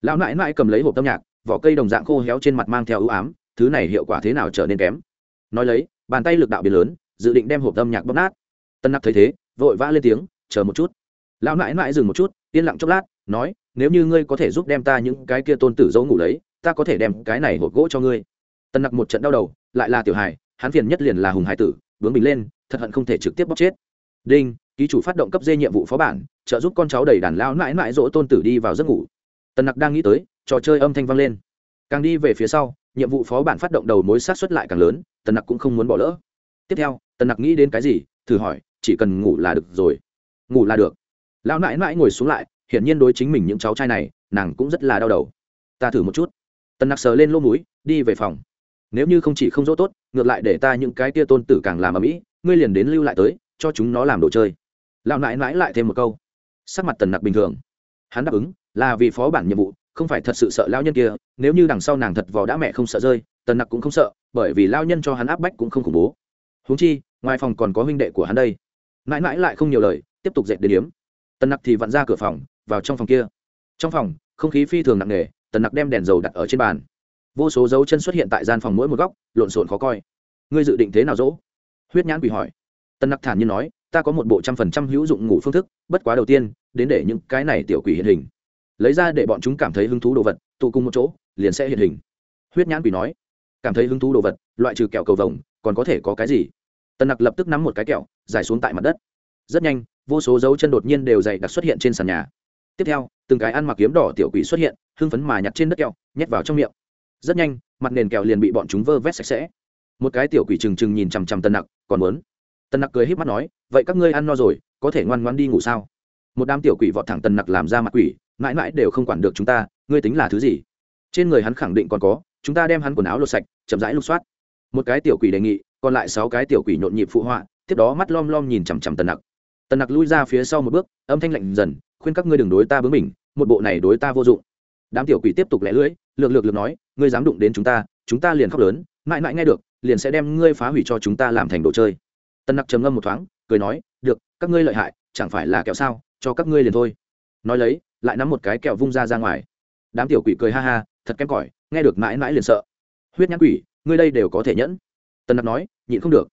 Lão nại nại cầm lấy hộp âm nhạc, vỏ cây đồng dạng khô héo trên mặt mang theo ưu ám, thứ này hiệu quả thế nào trở nên kém. Nói lấy, bàn tay lực đạo biến lớn dự định đem hộp âm nhạc bóp nát. Tân nặc thấy thế, vội vã lên tiếng, chờ một chút. Lão nãi nãi dừng một chút, yên lặng chốc lát, nói, nếu như ngươi có thể giúp đem ta những cái kia tôn tử dấu ngủ lấy, ta có thể đem cái này hộp gỗ cho ngươi. Tân nặc một trận đau đầu, lại là tiểu hài, hắn phiền nhất liền là hùng hải tử bướng bình lên, thật hận không thể trực tiếp bóc chết. Đinh, ký chủ phát động cấp dê nhiệm vụ phó bản, trợ giúp con cháu đầy đàn lão mãi nãi dỗ tôn tử đi vào giấc ngủ. Tần nặc đang nghĩ tới, trò chơi âm thanh vang lên. Càng đi về phía sau, nhiệm vụ phó bản phát động đầu mối sát xuất lại càng lớn tần nặc cũng không muốn bỏ lỡ. Tiếp theo tần nặc nghĩ đến cái gì, thử hỏi, chỉ cần ngủ là được rồi. Ngủ là được. Lão nãi nãi ngồi xuống lại, hiển nhiên đối chính mình những cháu trai này, nàng cũng rất là đau đầu. Ta thử một chút. Tần nặc sờ lên lỗ mũi, đi về phòng. Nếu như không chỉ không dỗ tốt, ngược lại để ta những cái tia tôn tử càng làm ở mỹ ngươi liền đến lưu lại tới, cho chúng nó làm đồ chơi. Lão nãi nãi lại thêm một câu. Sắc mặt tần nặc bình thường. Hắn đáp ứng, là vì phó bản nhiệm vụ, không phải thật sự sợ lao nhân kia, nếu như đằng sau nàng thật vò đã mẹ không sợ rơi, tần nặc cũng không sợ, bởi vì lao nhân cho hắn áp bách cũng không khủng bố huống chi, ngoài phòng còn có huynh đệ của hắn đây. Mãi mãi lại không nhiều lời, tiếp tục dệt đến điếm. Tần nặc thì vặn ra cửa phòng, vào trong phòng kia. Trong phòng, không khí phi thường nặng nề, tần nặc đem đèn dầu đặt ở trên bàn. Vô số dấu chân xuất hiện tại gian phòng mỗi một góc, lộn xộn khó coi. Ngươi dự định thế nào dỗ? Huyết nhãn quỷ hỏi. Tần nặc thản nhiên nói, ta có một bộ trăm phần trăm hữu dụng ngủ phương thức, bất quá đầu tiên, đến để những cái này tiểu quỷ hiện hình. Lấy ra để bọn chúng cảm thấy hứng thú đồ vật, tụ cùng một chỗ, liền sẽ hiện hình. Huyết nhãn quỷ nói, cảm thấy hứng thú đồ vật, loại trừ kẹo cầu vồng còn có thể có cái gì? Tần nặc lập tức nắm một cái kẹo, giải xuống tại mặt đất. Rất nhanh, vô số dấu chân đột nhiên đều dày đặc xuất hiện trên sàn nhà. Tiếp theo, từng cái ăn mặc kiếm đỏ tiểu quỷ xuất hiện, hưng phấn mà nhặt trên đất kẹo, nhét vào trong miệng. Rất nhanh, mặt nền kẹo liền bị bọn chúng vơ vét sạch sẽ. Một cái tiểu quỷ trừng trừng nhìn chằm chằm tân nặc, còn muốn. Tân nặc cười h í p mắt nói, vậy các ngươi ăn no rồi, có thể ngoan ngoan đi ngủ sao? Một đám tiểu quỷ vọt thẳng tân nặc làm ra mặt quỷ, mãi mãi đều không quản được chúng ta, ngươi tính là thứ gì? Trên người hắn khẳng định còn có, chúng ta đem hắn quần áo lột sạch, chậm rãi lục soát một cái tiểu quỷ đề nghị, còn lại sáu cái tiểu quỷ nhộn nhịp phụ họa, tiếp đó mắt lom lom nhìn chằm chằm tần nặc. Tần nặc lui ra phía sau một bước, âm thanh lạnh dần, khuyên các ngươi đừng đối ta bướng mình một bộ này đối ta vô dụng. Đám tiểu quỷ tiếp tục lẻ lưỡi, lược lược lược nói, ngươi dám đụng đến chúng ta chúng ta liền khóc lớn, mãi mãi nghe được, liền sẽ đem ngươi phá hủy cho chúng ta làm thành đồ chơi. Tần nặc trầm ngâm một thoáng, cười nói, được, các ngươi lợi hại, chẳng phải là kẹo sao, cho các ngươi liền thôi. Nói lấy, lại nắm một cái kẹo vung ra ra ngoài. Đám tiểu quỷ cười ha ha, thật kém cỏi, nghe được mãi mãi liền sợ. Huyết nhãn quỷ ngươi đây đều có thể nhẫn. Tần nặc nói, nhịn không được.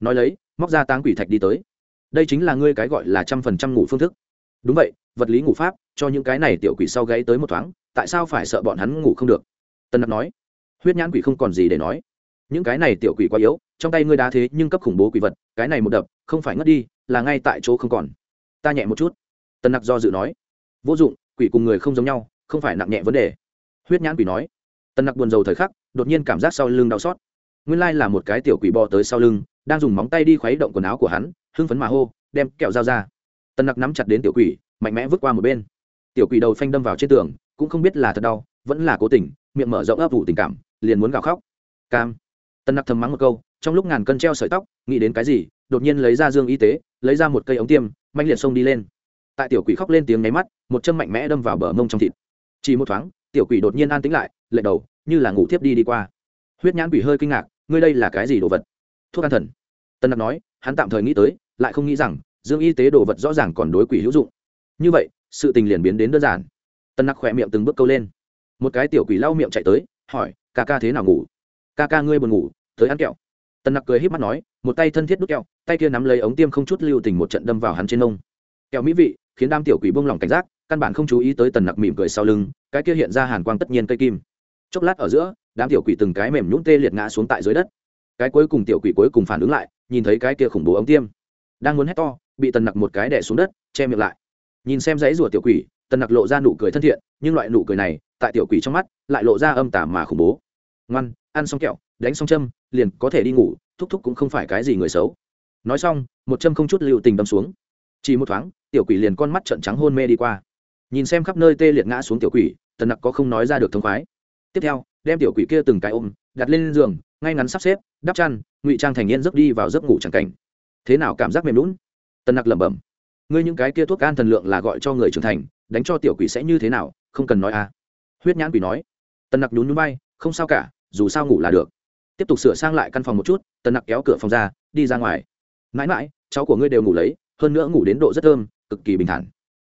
Nói lấy, móc ra táng quỷ thạch đi tới. Đây chính là ngươi cái gọi là trăm phần trăm ngủ phương thức. Đúng vậy, vật lý ngủ pháp, cho những cái này tiểu quỷ sau gáy tới một thoáng, tại sao phải sợ bọn hắn ngủ không được? Tân nặc nói. Huyết nhãn quỷ không còn gì để nói. Những cái này tiểu quỷ quá yếu, trong tay ngươi đá thế nhưng cấp khủng bố quỷ vật, cái này một đập, không phải ngất đi, là ngay tại chỗ không còn. Ta nhẹ một chút. Tân nặc do dự nói. Vô dụng, quỷ cùng người không giống nhau, không phải nặng nhẹ vấn đề. Huyết nhãn quỷ nói. Tân nặc buồn rầu thời khắc đột nhiên cảm giác sau lưng đau xót. Nguyên lai là một cái tiểu quỷ bò tới sau lưng, đang dùng móng tay đi khuấy động quần áo của hắn, hưng phấn mà hô, đem kẹo dao ra. Tần nặc nắm chặt đến tiểu quỷ, mạnh mẽ vứt qua một bên. Tiểu quỷ đầu phanh đâm vào trên tường, cũng không biết là thật đau, vẫn là cố tình, miệng mở rộng ấp ủ tình cảm, liền muốn gào khóc. Cam. Tần nặc thầm mắng một câu, trong lúc ngàn cân treo sợi tóc, nghĩ đến cái gì, đột nhiên lấy ra dương y tế, lấy ra một cây ống tiêm mạnh liệt xông đi lên. Tại tiểu quỷ khóc lên tiếng nháy mắt, một chân mạnh mẽ đâm vào bờ mông trong thịt. Chỉ một thoáng, tiểu quỷ đột nhiên an tĩnh lại, lệ đầu như là ngủ thiếp đi đi qua. Huyết nhãn quỷ hơi kinh ngạc, ngươi đây là cái gì đồ vật? Thuốc an thần. Tân nặc nói, hắn tạm thời nghĩ tới, lại không nghĩ rằng, dương y tế đồ vật rõ ràng còn đối quỷ hữu dụng. Như vậy, sự tình liền biến đến đơn giản. Tân nặc khỏe miệng từng bước câu lên. Một cái tiểu quỷ lau miệng chạy tới, hỏi, ca ca thế nào ngủ? Ca ca ngươi buồn ngủ, tới ăn kẹo. Tân nặc cười h í p mắt nói, một tay thân thiết đút kẹo, tay kia nắm lấy ống tiêm không chút lưu tình một trận đâm vào hắn trên nông kẹo mỹ vị, khiến đám tiểu quỷ bông lỏng cảnh giác, căn bản không chú ý tới tần nặc mỉm cười sau lưng, cái kia hiện ra hàn quang tất nhiên cây kim chốc lát ở giữa, đám tiểu quỷ từng cái mềm nhũng tê liệt ngã xuống tại dưới đất. Cái cuối cùng tiểu quỷ cuối cùng phản ứng lại, nhìn thấy cái kia khủng bố ống tiêm. Đang muốn hét to, bị tần nặc một cái đẻ xuống đất, che miệng lại. Nhìn xem dãy rủa tiểu quỷ, tần nặc lộ ra nụ cười thân thiện, nhưng loại nụ cười này, tại tiểu quỷ trong mắt, lại lộ ra âm tả mà khủng bố. Ngoan, ăn xong kẹo, đánh xong châm, liền có thể đi ngủ, thúc thúc cũng không phải cái gì người xấu. Nói xong, một châm không chút lưu tình đâm xuống. Chỉ một thoáng, tiểu quỷ liền con mắt trợn trắng hôn mê đi qua. Nhìn xem khắp nơi tê liệt ngã xuống tiểu quỷ, tần nặc có không nói ra được thông khoái tiếp theo, đem tiểu quỷ kia từng cái ôm, đặt lên giường, ngay ngắn sắp xếp, đắp chăn, ngụy trang thành yên giấc đi vào giấc ngủ chẳng cảnh. Thế nào cảm giác mềm lún tần nặc lẩm bẩm. Ngươi những cái kia thuốc an thần lượng là gọi cho người trưởng thành, đánh cho tiểu quỷ sẽ như thế nào, không cần nói à. Huyết nhãn quỷ nói. Tần nặc nhún núi bay không sao cả, dù sao ngủ là được. Tiếp tục sửa sang lại căn phòng một chút tần nặc kéo cửa phòng ra, đi ra ngoài. Mãi mãi, cháu của ngươi đều ngủ lấy, hơn nữa ngủ đến độ rất thơm, cực kỳ bình thản.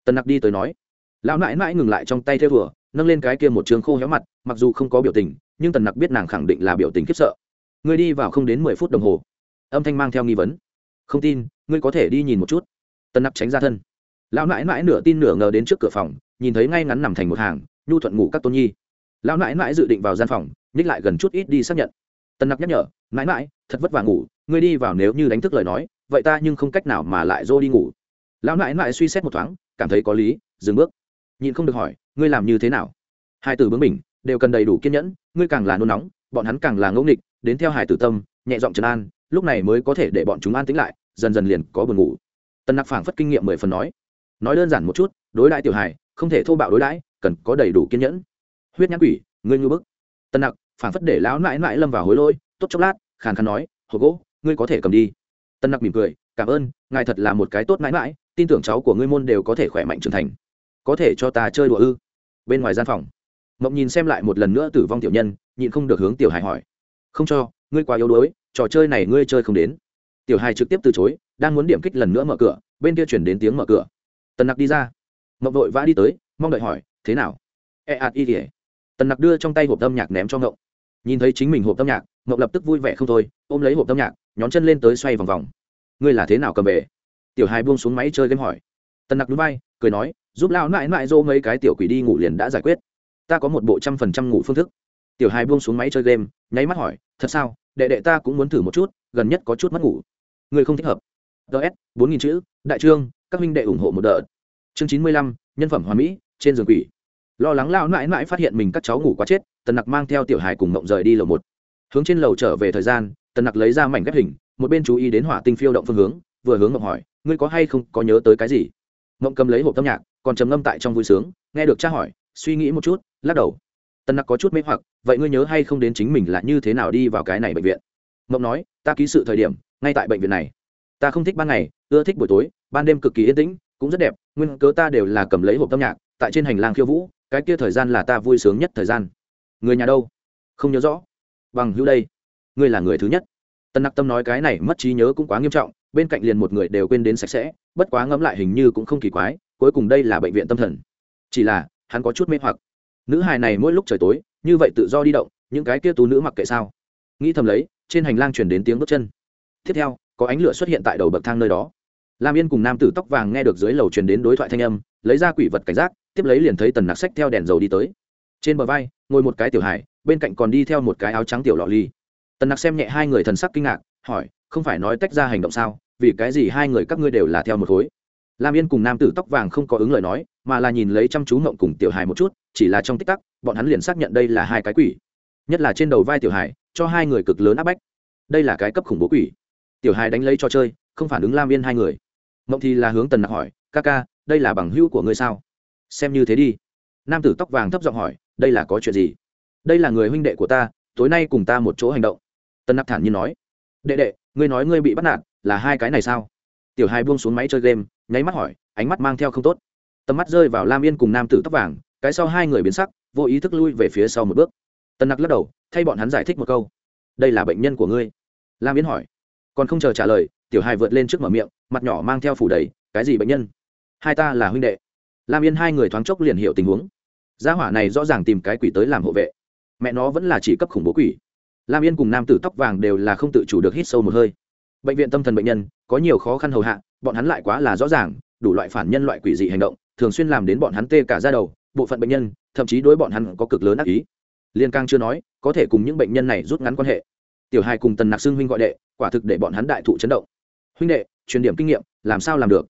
Tần nặc đi tới nói lão nãi mãi ngừng lại trong tay theo vừa, nâng lên cái kia một trường khô héo mặt, mặc dù không có biểu tình, nhưng tần nặc biết nàng khẳng định là biểu tình khiếp sợ. Ngươi đi vào không đến mười phút đồng hồ. Âm thanh mang theo nghi vấn. Không tin, ngươi có thể đi nhìn một chút. Tần nặc tránh ra thân. Lão nãi nãi nửa tin nửa ngờ đến trước cửa phòng, nhìn thấy ngay ngắn nằm thành một hàng, nhu thuận ngủ các tôn nhi. Lão nãi nãi dự định vào gian phòng, nhích lại gần chút ít đi xác nhận. Tần nặc nhắc nhở, nãi nãi, thật vất vả ngủ, ngươi đi vào nếu như đánh thức lời nói, vậy ta nhưng không cách nào mà lại dô đi ngủ. Lão nãi nãi suy xét một thoáng, cảm thấy có lý, dừng bước nhìn không được hỏi, ngươi làm như thế nào? Hai từ bướng mình đều cần đầy đủ kiên nhẫn, ngươi càng là nôn nóng, bọn hắn càng là ngẫu nghịch, đến theo hải tử tâm, nhẹ giọng trấn an, lúc này mới có thể để bọn chúng an tĩnh lại, dần dần liền có buồn ngủ. Tần nặc phảng phất kinh nghiệm mười phần nói. Nói đơn giản một chút, đối đãi tiểu hải không thể thô bạo đối đãi, cần có đầy đủ kiên nhẫn. Huyết nhãn quỷ, ngươi ngư bức. Tần nặc phảng phất để lão mãi mãi lâm vào hối lỗi, tốt chốc lát, khàn khàn nói hộp gỗ, ngươi có thể cầm đi. Tần nặc mỉm cười, cảm ơn, ngài thật là một cái tốt mãi mãi tin tưởng cháu của ngươi môn đều có thể khỏe mạnh trưởng thành có thể cho ta chơi đùa ư? Bên ngoài gian phòng, mộng nhìn xem lại một lần nữa tử vong tiểu nhân, nhịn không được hướng tiểu hài hỏi. Không cho, ngươi quá yếu đuối, trò chơi này ngươi chơi không đến. Tiểu hài trực tiếp từ chối, đang muốn điểm kích lần nữa mở cửa, bên kia chuyển đến tiếng mở cửa. Tần nặc đi ra. Mộng vội vã đi tới, mong đợi hỏi, thế nào? E ạt y tỉa tần nặc đưa trong tay hộp âm nhạc ném cho ngộng nhìn thấy chính mình hộp âm nhạc ngộng lập tức vui vẻ không thôi, ôm lấy hộp âm nhạc, nhón chân lên tới xoay vòng vòng. Ngươi là thế nào cầm về? Tiểu hài buông xuống máy chơi game hỏi tần nặc núi bay cười nói, giúp lao mãi mãi dô mấy cái tiểu quỷ đi ngủ liền đã giải quyết. Ta có một bộ trăm phần trăm ngủ phương thức. Tiểu hai buông xuống máy chơi game, nháy mắt hỏi, thật sao? Đệ đệ ta cũng muốn thử một chút, gần nhất có chút mất ngủ. Người không thích hợp. Ts bốn nghìn chữ, đại trương, các minh đệ ủng hộ một đợt. Chương chín mươi lăm, nhân phẩm hòa mỹ, trên giường quỷ. Lo lắng lao mãi mãi phát hiện mình các cháu ngủ quá chết, tần nặc mang theo tiểu hài cùng mộng rời đi lầu một. Hướng trên lầu trở về thời gian, tần nặc lấy ra mảnh ghép hình, một bên chú ý đến hỏa tinh phiêu động phương hướng, vừa hướng mộng hỏi, ngươi có hay không có nhớ tới cái gì? Mộng cầm lấy hộp âm nhạc, còn trầm ngâm tại trong vui sướng, nghe được cha hỏi, suy nghĩ một chút, lắc đầu. Tân nặc có chút mê hoặc, vậy ngươi nhớ hay không đến chính mình là như thế nào đi vào cái này bệnh viện? Mộng nói, ta ký sự thời điểm, ngay tại bệnh viện này. Ta không thích ban ngày, ưa thích buổi tối, ban đêm cực kỳ yên tĩnh, cũng rất đẹp, nguyên cớ ta đều là cầm lấy hộp âm nhạc, tại trên hành lang khiêu vũ, cái kia thời gian là ta vui sướng nhất thời gian. Người nhà đâu? Không nhớ rõ. Bằng hữu đây. Ngươi là người thứ nhất. Tân nặc tâm nói cái này mất trí nhớ cũng quá nghiêm trọng bên cạnh liền một người đều quên đến sạch sẽ, bất quá ngẫm lại hình như cũng không kỳ quái, cuối cùng đây là bệnh viện tâm thần. Chỉ là, hắn có chút mê hoặc. Nữ hài này mỗi lúc trời tối, như vậy tự do đi động, những cái kia tú nữ mặc kệ sao? Nghĩ thầm lấy, trên hành lang chuyển đến tiếng bước chân. Tiếp theo, có ánh lửa xuất hiện tại đầu bậc thang nơi đó. Lam yên cùng nam tử tóc vàng nghe được dưới lầu truyền đến đối thoại thanh âm, lấy ra quỷ vật cảnh giác, tiếp lấy liền thấy tần nặc sách theo đèn dầu đi tới. Trên bờ vai, ngồi một cái tiểu hải bên cạnh còn đi theo một cái áo trắng tiểu lọ ly. Tần nặc xem nhẹ hai người thần sắc kinh ngạc, hỏi, không phải nói tách ra hành động sao? Vì cái gì hai người các ngươi đều là theo một khối? Lam yên cùng nam tử tóc vàng không có ứng lời nói, mà là nhìn lấy chăm chú mộng cùng tiểu hải một chút, chỉ là trong tích tắc, bọn hắn liền xác nhận đây là hai cái quỷ. Nhất là trên đầu vai tiểu hải, cho hai người cực lớn áp bách. Đây là cái cấp khủng bố quỷ. Tiểu hải đánh lấy cho chơi, không phản ứng lam yên hai người. Mộng thì là hướng tần nặc hỏi, ca ca, đây là bằng hữu của ngươi sao? Xem như thế đi. Nam tử tóc vàng thấp giọng hỏi, đây là có chuyện gì? Đây là người huynh đệ của ta, tối nay cùng ta một chỗ hành động. Tân nặc thản nhiên nói, đệ đệ, ngươi nói ngươi bị bắt nạt là hai cái này sao? Tiểu hai buông xuống máy chơi game, nháy mắt hỏi, ánh mắt mang theo không tốt. Tầm mắt rơi vào lam yên cùng nam tử tóc vàng, cái sau hai người biến sắc, vô ý thức lui về phía sau một bước. Tân nặc lắc đầu, thay bọn hắn giải thích một câu. Đây là bệnh nhân của ngươi. Lam yên hỏi. Còn không chờ trả lời, tiểu hai vượt lên trước mở miệng, mặt nhỏ mang theo phủ đầy, cái gì bệnh nhân? Hai ta là huynh đệ. Lam yên hai người thoáng chốc liền hiểu tình huống. Gia hỏa này rõ ràng tìm cái quỷ tới làm hộ vệ. Mẹ nó vẫn là chỉ cấp khủng bố quỷ. Lam yên cùng nam tử tóc vàng đều là không tự chủ được hít sâu một hơi bệnh viện tâm thần bệnh nhân, có nhiều khó khăn hầu hạ, bọn hắn lại quá là rõ ràng, đủ loại phản nhân loại quỷ dị hành động, thường xuyên làm đến bọn hắn tê cả ra đầu, bộ phận bệnh nhân, thậm chí đối bọn hắn có cực lớn ác ý. Liên cang chưa nói, có thể cùng những bệnh nhân này rút ngắn quan hệ. Tiểu hai cùng tần nạc xưng huynh gọi đệ, quả thực để bọn hắn đại thụ chấn động. Huynh đệ, truyền điểm kinh nghiệm, làm sao làm được?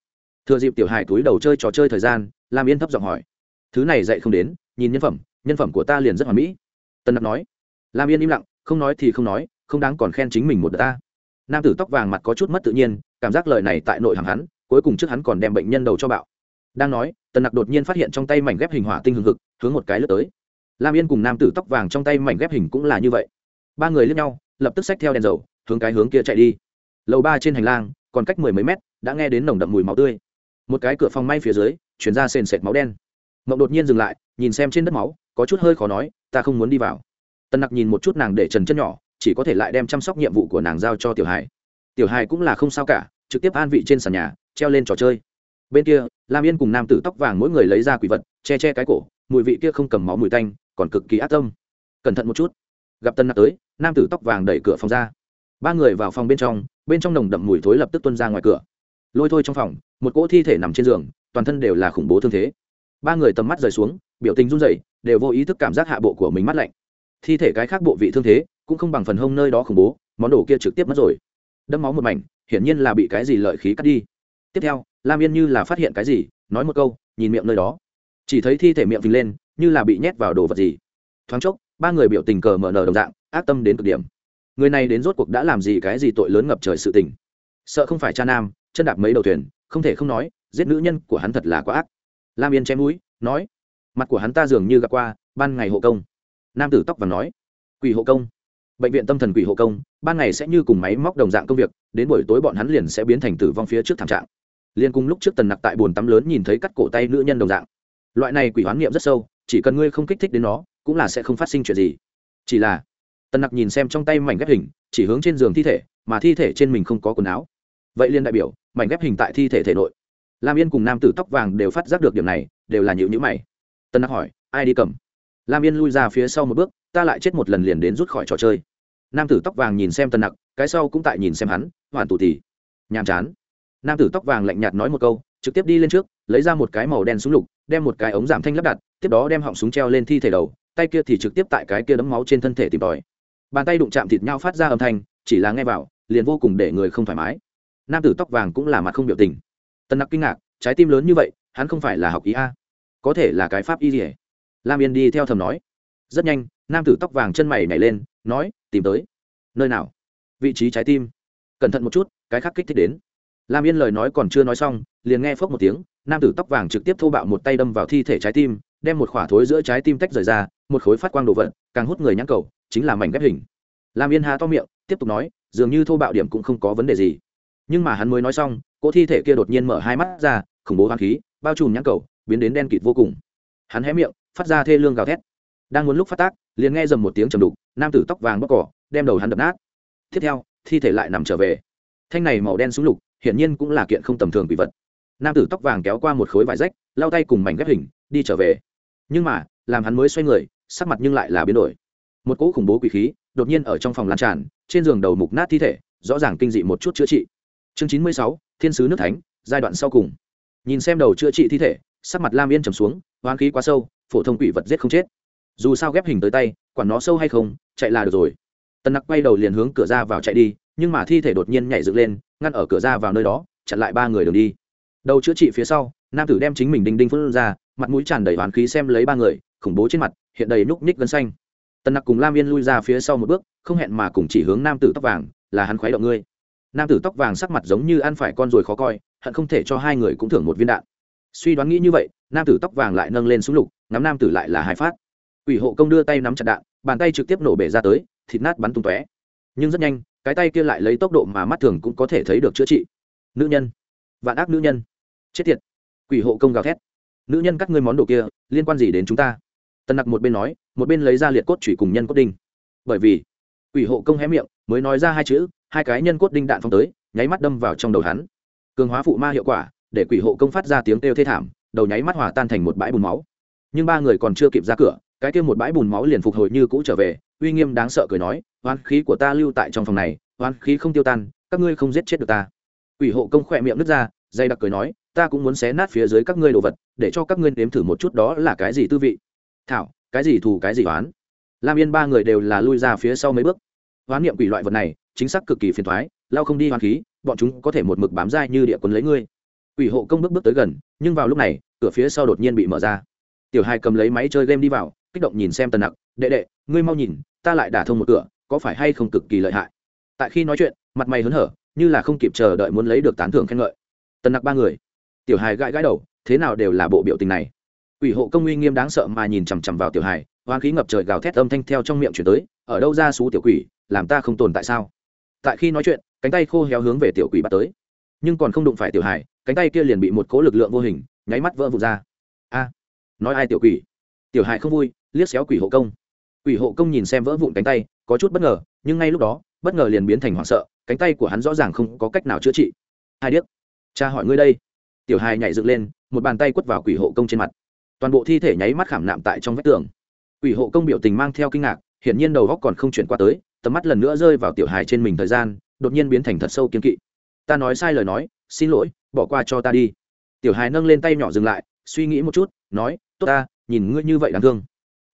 Thừa dịp tiểu Hải túi đầu chơi trò chơi thời gian, lam yên thấp giọng hỏi. Thứ này dạy không đến, nhìn nhân phẩm nhân phẩm của ta liền rất hoàn mỹ. Tân nặc nói. Lam yên im lặng, không nói thì không nói, không đáng còn khen chính mình một đợt ta nam tử tóc vàng mặt có chút mất tự nhiên, cảm giác lời này tại nội hàm hắn, cuối cùng trước hắn còn đem bệnh nhân đầu cho bạo. Đang nói, tần nặc đột nhiên phát hiện trong tay mảnh ghép hình hỏa tinh hừng hực, hướng một cái lướt tới. Lam yên cùng nam tử tóc vàng trong tay mảnh ghép hình cũng là như vậy. Ba người lướt nhau, lập tức xách theo đèn dầu, hướng cái hướng kia chạy đi. Lầu ba trên hành lang, còn cách mười mấy mét, đã nghe đến nồng đậm mùi máu tươi. Một cái cửa phòng may phía dưới, chuyển ra sền sệt máu đen. Mộng đột nhiên dừng lại, nhìn xem trên đất máu, có chút hơi khó nói, ta không muốn đi vào. Tần nặc nhìn một chút nàng để trần chân nhỏ chỉ có thể lại đem chăm sóc nhiệm vụ của nàng giao cho tiểu hải tiểu hải cũng là không sao cả, trực tiếp an vị trên sàn nhà, treo lên trò chơi. Bên kia, lam yên cùng nam tử tóc vàng mỗi người lấy ra quỷ vật, che che cái cổ, mùi vị kia không cầm máu mùi tanh, còn cực kỳ ác tâm. Cẩn thận một chút. Gặp tân nạp tới, nam tử tóc vàng đẩy cửa phòng ra. Ba người vào phòng bên trong bên trong nồng đậm mùi thối lập tức tuân ra ngoài cửa. Lôi thôi trong phòng, một cỗ thi thể nằm trên giường, toàn thân đều là khủng bố thương thế. Ba người tầm mắt rời xuống, biểu tình run rẩy, đều vô ý thức cảm giác hạ bộ của mình mắt lạnh. Thi thể cái khác bộ vị thương thế cũng không bằng phần hông nơi đó khủng bố, món đồ kia trực tiếp mất rồi. Đâm máu một mảnh, hiển nhiên là bị cái gì lợi khí cắt đi. Tiếp theo, lam yên như là phát hiện cái gì, nói một câu, nhìn miệng nơi đó. Chỉ thấy thi thể miệng vinh lên, như là bị nhét vào đồ vật gì. Thoáng chốc, ba người biểu tình cờ mở nở đồng dạng, ác tâm đến cực điểm. Người này đến rốt cuộc đã làm gì cái gì tội lớn ngập trời sự tình. Sợ không phải cha nam, chân đạp mấy đầu thuyền, không thể không nói, giết nữ nhân của hắn thật là quá ác. Lam yên chém mũi, nói, mặt của hắn ta dường như gặp qua, ban ngày hộ công. Nam tử tóc và nói, quỷ hộ công bệnh viện tâm thần quỷ hộ công, ban ngày sẽ như cùng máy móc đồng dạng công việc, đến buổi tối bọn hắn liền sẽ biến thành tử vong phía trước thảm trạng. Liên cùng lúc trước tần nặc tại bồn tắm lớn nhìn thấy cắt cổ tay nữ nhân đồng dạng. Loại này quỷ hoán niệm rất sâu, chỉ cần ngươi không kích thích đến nó, cũng là sẽ không phát sinh chuyện gì. Chỉ là, tần nặc nhìn xem trong tay mảnh ghép hình, chỉ hướng trên giường thi thể, mà thi thể trên mình không có quần áo. Vậy liên đại biểu, mảnh ghép hình tại thi thể thể nội. Lam yên cùng nam tử tóc vàng đều phát giác được điểm này, đều là nhịu nhữ mày. Tân nặc hỏi, ai đi cầm? Lam yên lui ra phía sau một bước, ta lại chết một lần liền đến rút khỏi trò chơi nam tử tóc vàng nhìn xem tân nặc, cái sau cũng tại nhìn xem hắn hoàn tụ thì, nhàm chán. Nam tử tóc vàng lạnh nhạt nói một câu, trực tiếp đi lên trước, lấy ra một cái màu đen súng lục, đem một cái ống giảm thanh lắp đặt, tiếp đó đem họng súng treo lên thi thể đầu, tay kia thì trực tiếp tại cái kia đấm máu trên thân thể tìm tòi. Bàn tay đụng chạm thịt nhau phát ra âm thanh, chỉ là nghe vào, liền vô cùng để người không thoải mái. Nam tử tóc vàng cũng là mặt không biểu tình. Tân nặc kinh ngạc, trái tim lớn như vậy, hắn không phải là học ý a, có thể là cái pháp y gì lam yên đi theo thầm nói. Rất nhanh, nam tử tóc vàng chân mày nhảy lên, nói tìm tới. Nơi nào? Vị trí trái tim. Cẩn thận một chút, cái khác kích thích đến. Lam yên lời nói còn chưa nói xong, liền nghe phốc một tiếng, nam tử tóc vàng trực tiếp thô bạo một tay đâm vào thi thể trái tim, đem một khỏa thối giữa trái tim tách rời ra, một khối phát quang đồ vật, càng hút người nhãn cầu, chính là mảnh ghép hình. Lam yên há to miệng, tiếp tục nói, dường như thô bạo điểm cũng không có vấn đề gì. Nhưng mà hắn mới nói xong, cỗ thi thể kia đột nhiên mở hai mắt ra, khủng bố hoang khí, bao trùm nhãn cầu, biến đến đen kịt vô cùng. Hắn hé miệng, phát ra thê lương gào thét. Đang muốn lúc phát tác, liền nghe dầm một tiếng trầm đục nam tử tóc vàng bóc cỏ, đem đầu hắn đập nát. Tiếp theo, thi thể lại nằm trở về. Thanh này màu đen súng lục, hiển nhiên cũng là kiện không tầm thường bị vật. Nam tử tóc vàng kéo qua một khối vải rách lao tay cùng mảnh ghép hình, đi trở về. Nhưng mà, làm hắn mới xoay người, sắc mặt nhưng lại là biến đổi. Một cỗ khủng bố quỷ khí, đột nhiên ở trong phòng lan tràn, trên giường đầu mục nát thi thể, rõ ràng kinh dị một chút chữa trị. Chương chín mươi sáu, thiên sứ nước thánh, giai đoạn sau cùng. Nhìn xem đầu chữa trị thi thể, sắc mặt lam yên trầm xuống hoán khí quá sâu, phổ thông quỷ vật giết không chết dù sao ghép hình tới tay, quản nó sâu hay không, chạy là được rồi. Tần nặc quay đầu liền hướng cửa ra vào chạy đi, nhưng mà thi thể đột nhiên nhảy dựng lên, ngăn ở cửa ra vào nơi đó, chặn lại ba người đường đi. Đầu chữa trị phía sau, nam tử đem chính mình đinh đinh phân ra, mặt mũi tràn đầy hoán khí xem lấy ba người, khủng bố trên mặt, hiện đầy núc ních gân xanh. Tần nặc cùng lam yên lui ra phía sau một bước, không hẹn mà cùng chỉ hướng nam tử tóc vàng, là hắn khoái động ngươi. Nam tử tóc vàng sắc mặt giống như ăn phải con ruồi khó coi, hận không thể cho hai người cũng thưởng một viên đạn. Suy đoán nghĩ như vậy, nam tử tóc vàng lại nâng lên súng lục, ngắm nam tử lại là hai phát. Quỷ hộ công đưa tay nắm chặt đạn, bàn tay trực tiếp nổ bể ra tới, thịt nát bắn tung tóe. Nhưng rất nhanh, cái tay kia lại lấy tốc độ mà mắt thường cũng có thể thấy được chữa trị. Nữ nhân. Vạn ác nữ nhân. Chết tiệt. Quỷ hộ công gào thét. Nữ nhân cắt ngươi món đồ kia, liên quan gì đến chúng ta? Tần nặc một bên nói, một bên lấy ra liệt cốt chủy cùng nhân cốt đinh. Bởi vì, quỷ hộ công hé miệng, mới nói ra hai chữ, hai cái nhân cốt đinh đạn phong tới, nháy mắt đâm vào trong đầu hắn. Cường hóa phụ ma hiệu quả, để quỷ hộ công phát ra tiếng kêu thê thảm, đầu nháy mắt hòa tan thành một bãi bùn máu. Nhưng ba người còn chưa kịp ra cửa cái kia một bãi bùn máu liền phục hồi như cũ trở về, uy nghiêm đáng sợ cười nói, oán khí của ta lưu tại trong phòng này, oán khí không tiêu tan, các ngươi không giết chết được ta. Quỷ hộ công khỏe miệng nứt ra dây đặc cười nói, ta cũng muốn xé nát phía dưới các ngươi đồ vật, để cho các ngươi nếm thử một chút đó là cái gì tư vị. Thảo, cái gì thù, cái gì oán? Lam yên ba người đều là lui ra phía sau mấy bước. Hoán niệm quỷ loại vật này, chính xác cực kỳ phiền thoái lao không đi hoán khí, bọn chúng có thể một mực bám dai như địa quân lấy ngươi. Quỷ hộ công bước bước tới gần, nhưng vào lúc này, cửa phía sau đột nhiên bị mở ra. Tiểu hai cầm lấy máy chơi game đi vào kích động nhìn xem tần nặc, đệ đệ, ngươi mau nhìn, ta lại đả thông một cửa, có phải hay không cực kỳ lợi hại? Tại khi nói chuyện, mặt mày hớn hở, như là không kịp chờ đợi muốn lấy được tán thưởng khen ngợi. Tần nặc ba người, tiểu hài gãi gãi đầu, thế nào đều là bộ biểu tình này. Ủy hộ công uy nghiêm đáng sợ mà nhìn chằm chằm vào tiểu hài, hoang khí ngập trời gào thét âm thanh theo trong miệng chuyển tới, ở đâu ra xú tiểu quỷ, làm ta không tồn tại sao? Tại khi nói chuyện, cánh tay khô héo hướng về tiểu quỷ bắt tới. Nhưng còn không đụng phải tiểu hài, cánh tay kia liền bị một cố lực lượng vô hình, nháy mắt vỡ vụt ra. A, nói ai tiểu quỷ? Tiểu hài không vui, liếc xéo quỷ hộ công. Quỷ hộ công nhìn xem vỡ vụn cánh tay, có chút bất ngờ, nhưng ngay lúc đó, bất ngờ liền biến thành hoảng sợ, cánh tay của hắn rõ ràng không có cách nào chữa trị. Hai điếc, cha hỏi ngươi đây. Tiểu hài nhảy dựng lên, một bàn tay quất vào quỷ hộ công trên mặt. Toàn bộ thi thể nháy mắt khảm nạm tại trong vách tường. Quỷ hộ công biểu tình mang theo kinh ngạc, hiển nhiên đầu góc còn không chuyển qua tới, tầm mắt lần nữa rơi vào tiểu hài trên mình thời gian, đột nhiên biến thành thật sâu kiên kỵ. Ta nói sai lời nói, xin lỗi, bỏ qua cho ta đi. Tiểu hài nâng lên tay nhỏ dừng lại, suy nghĩ một chút, nói, tốt ta nhìn ngươi như vậy đáng thương.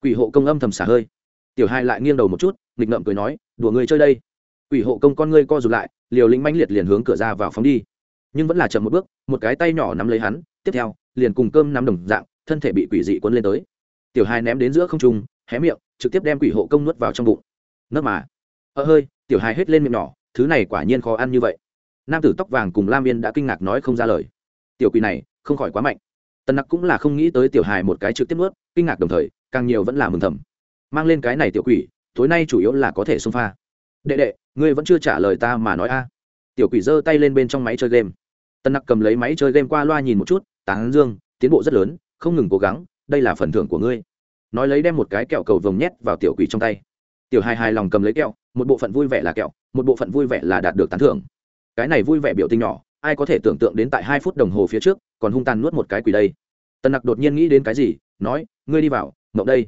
Quỷ hộ công âm thầm xả hơi. Tiểu Hai lại nghiêng đầu một chút, nghịch ngợm cười nói, đùa ngươi chơi đây. Quỷ hộ công con ngươi co rụt lại, liều lĩnh mãnh liệt liền hướng cửa ra vào phóng đi. Nhưng vẫn là chậm một bước, một cái tay nhỏ nắm lấy hắn, tiếp theo, liền cùng cơm nắm đồng dạng, thân thể bị quỷ dị quấn lên tới. Tiểu hai ném đến giữa không trung, hé miệng, trực tiếp đem quỷ hộ công nuốt vào trong bụng. Nấc mà. Ơ hơi, tiểu hai hết lên miệng nhỏ, thứ này quả nhiên khó ăn như vậy. Nam tử tóc vàng cùng lam viên đã kinh ngạc nói không ra lời. Tiểu quỷ này, không khỏi quá mạnh tần nặc cũng là không nghĩ tới tiểu hài một cái trực tiếp nuốt, kinh ngạc đồng thời, càng nhiều vẫn là mừng thầm. Mang lên cái này tiểu quỷ, tối nay chủ yếu là có thể xông pha. Đệ đệ, ngươi vẫn chưa trả lời ta mà nói a. Tiểu quỷ giơ tay lên bên trong máy chơi game. Tân nặc cầm lấy máy chơi game qua loa nhìn một chút, tán dương, tiến bộ rất lớn, không ngừng cố gắng, đây là phần thưởng của ngươi. Nói lấy đem một cái kẹo cầu vồng nhét vào tiểu quỷ trong tay. Tiểu hai hài lòng cầm lấy kẹo, một bộ phận vui vẻ là kẹo, một bộ phận vui vẻ là đạt được tán thưởng. Cái này vui vẻ biểu tình nhỏ, ai có thể tưởng tượng đến tại hai phút đồng hồ phía trước còn hung tàn nuốt một cái quỷ đây. Tần nặc đột nhiên nghĩ đến cái gì, nói, ngươi đi vào ngậu đây.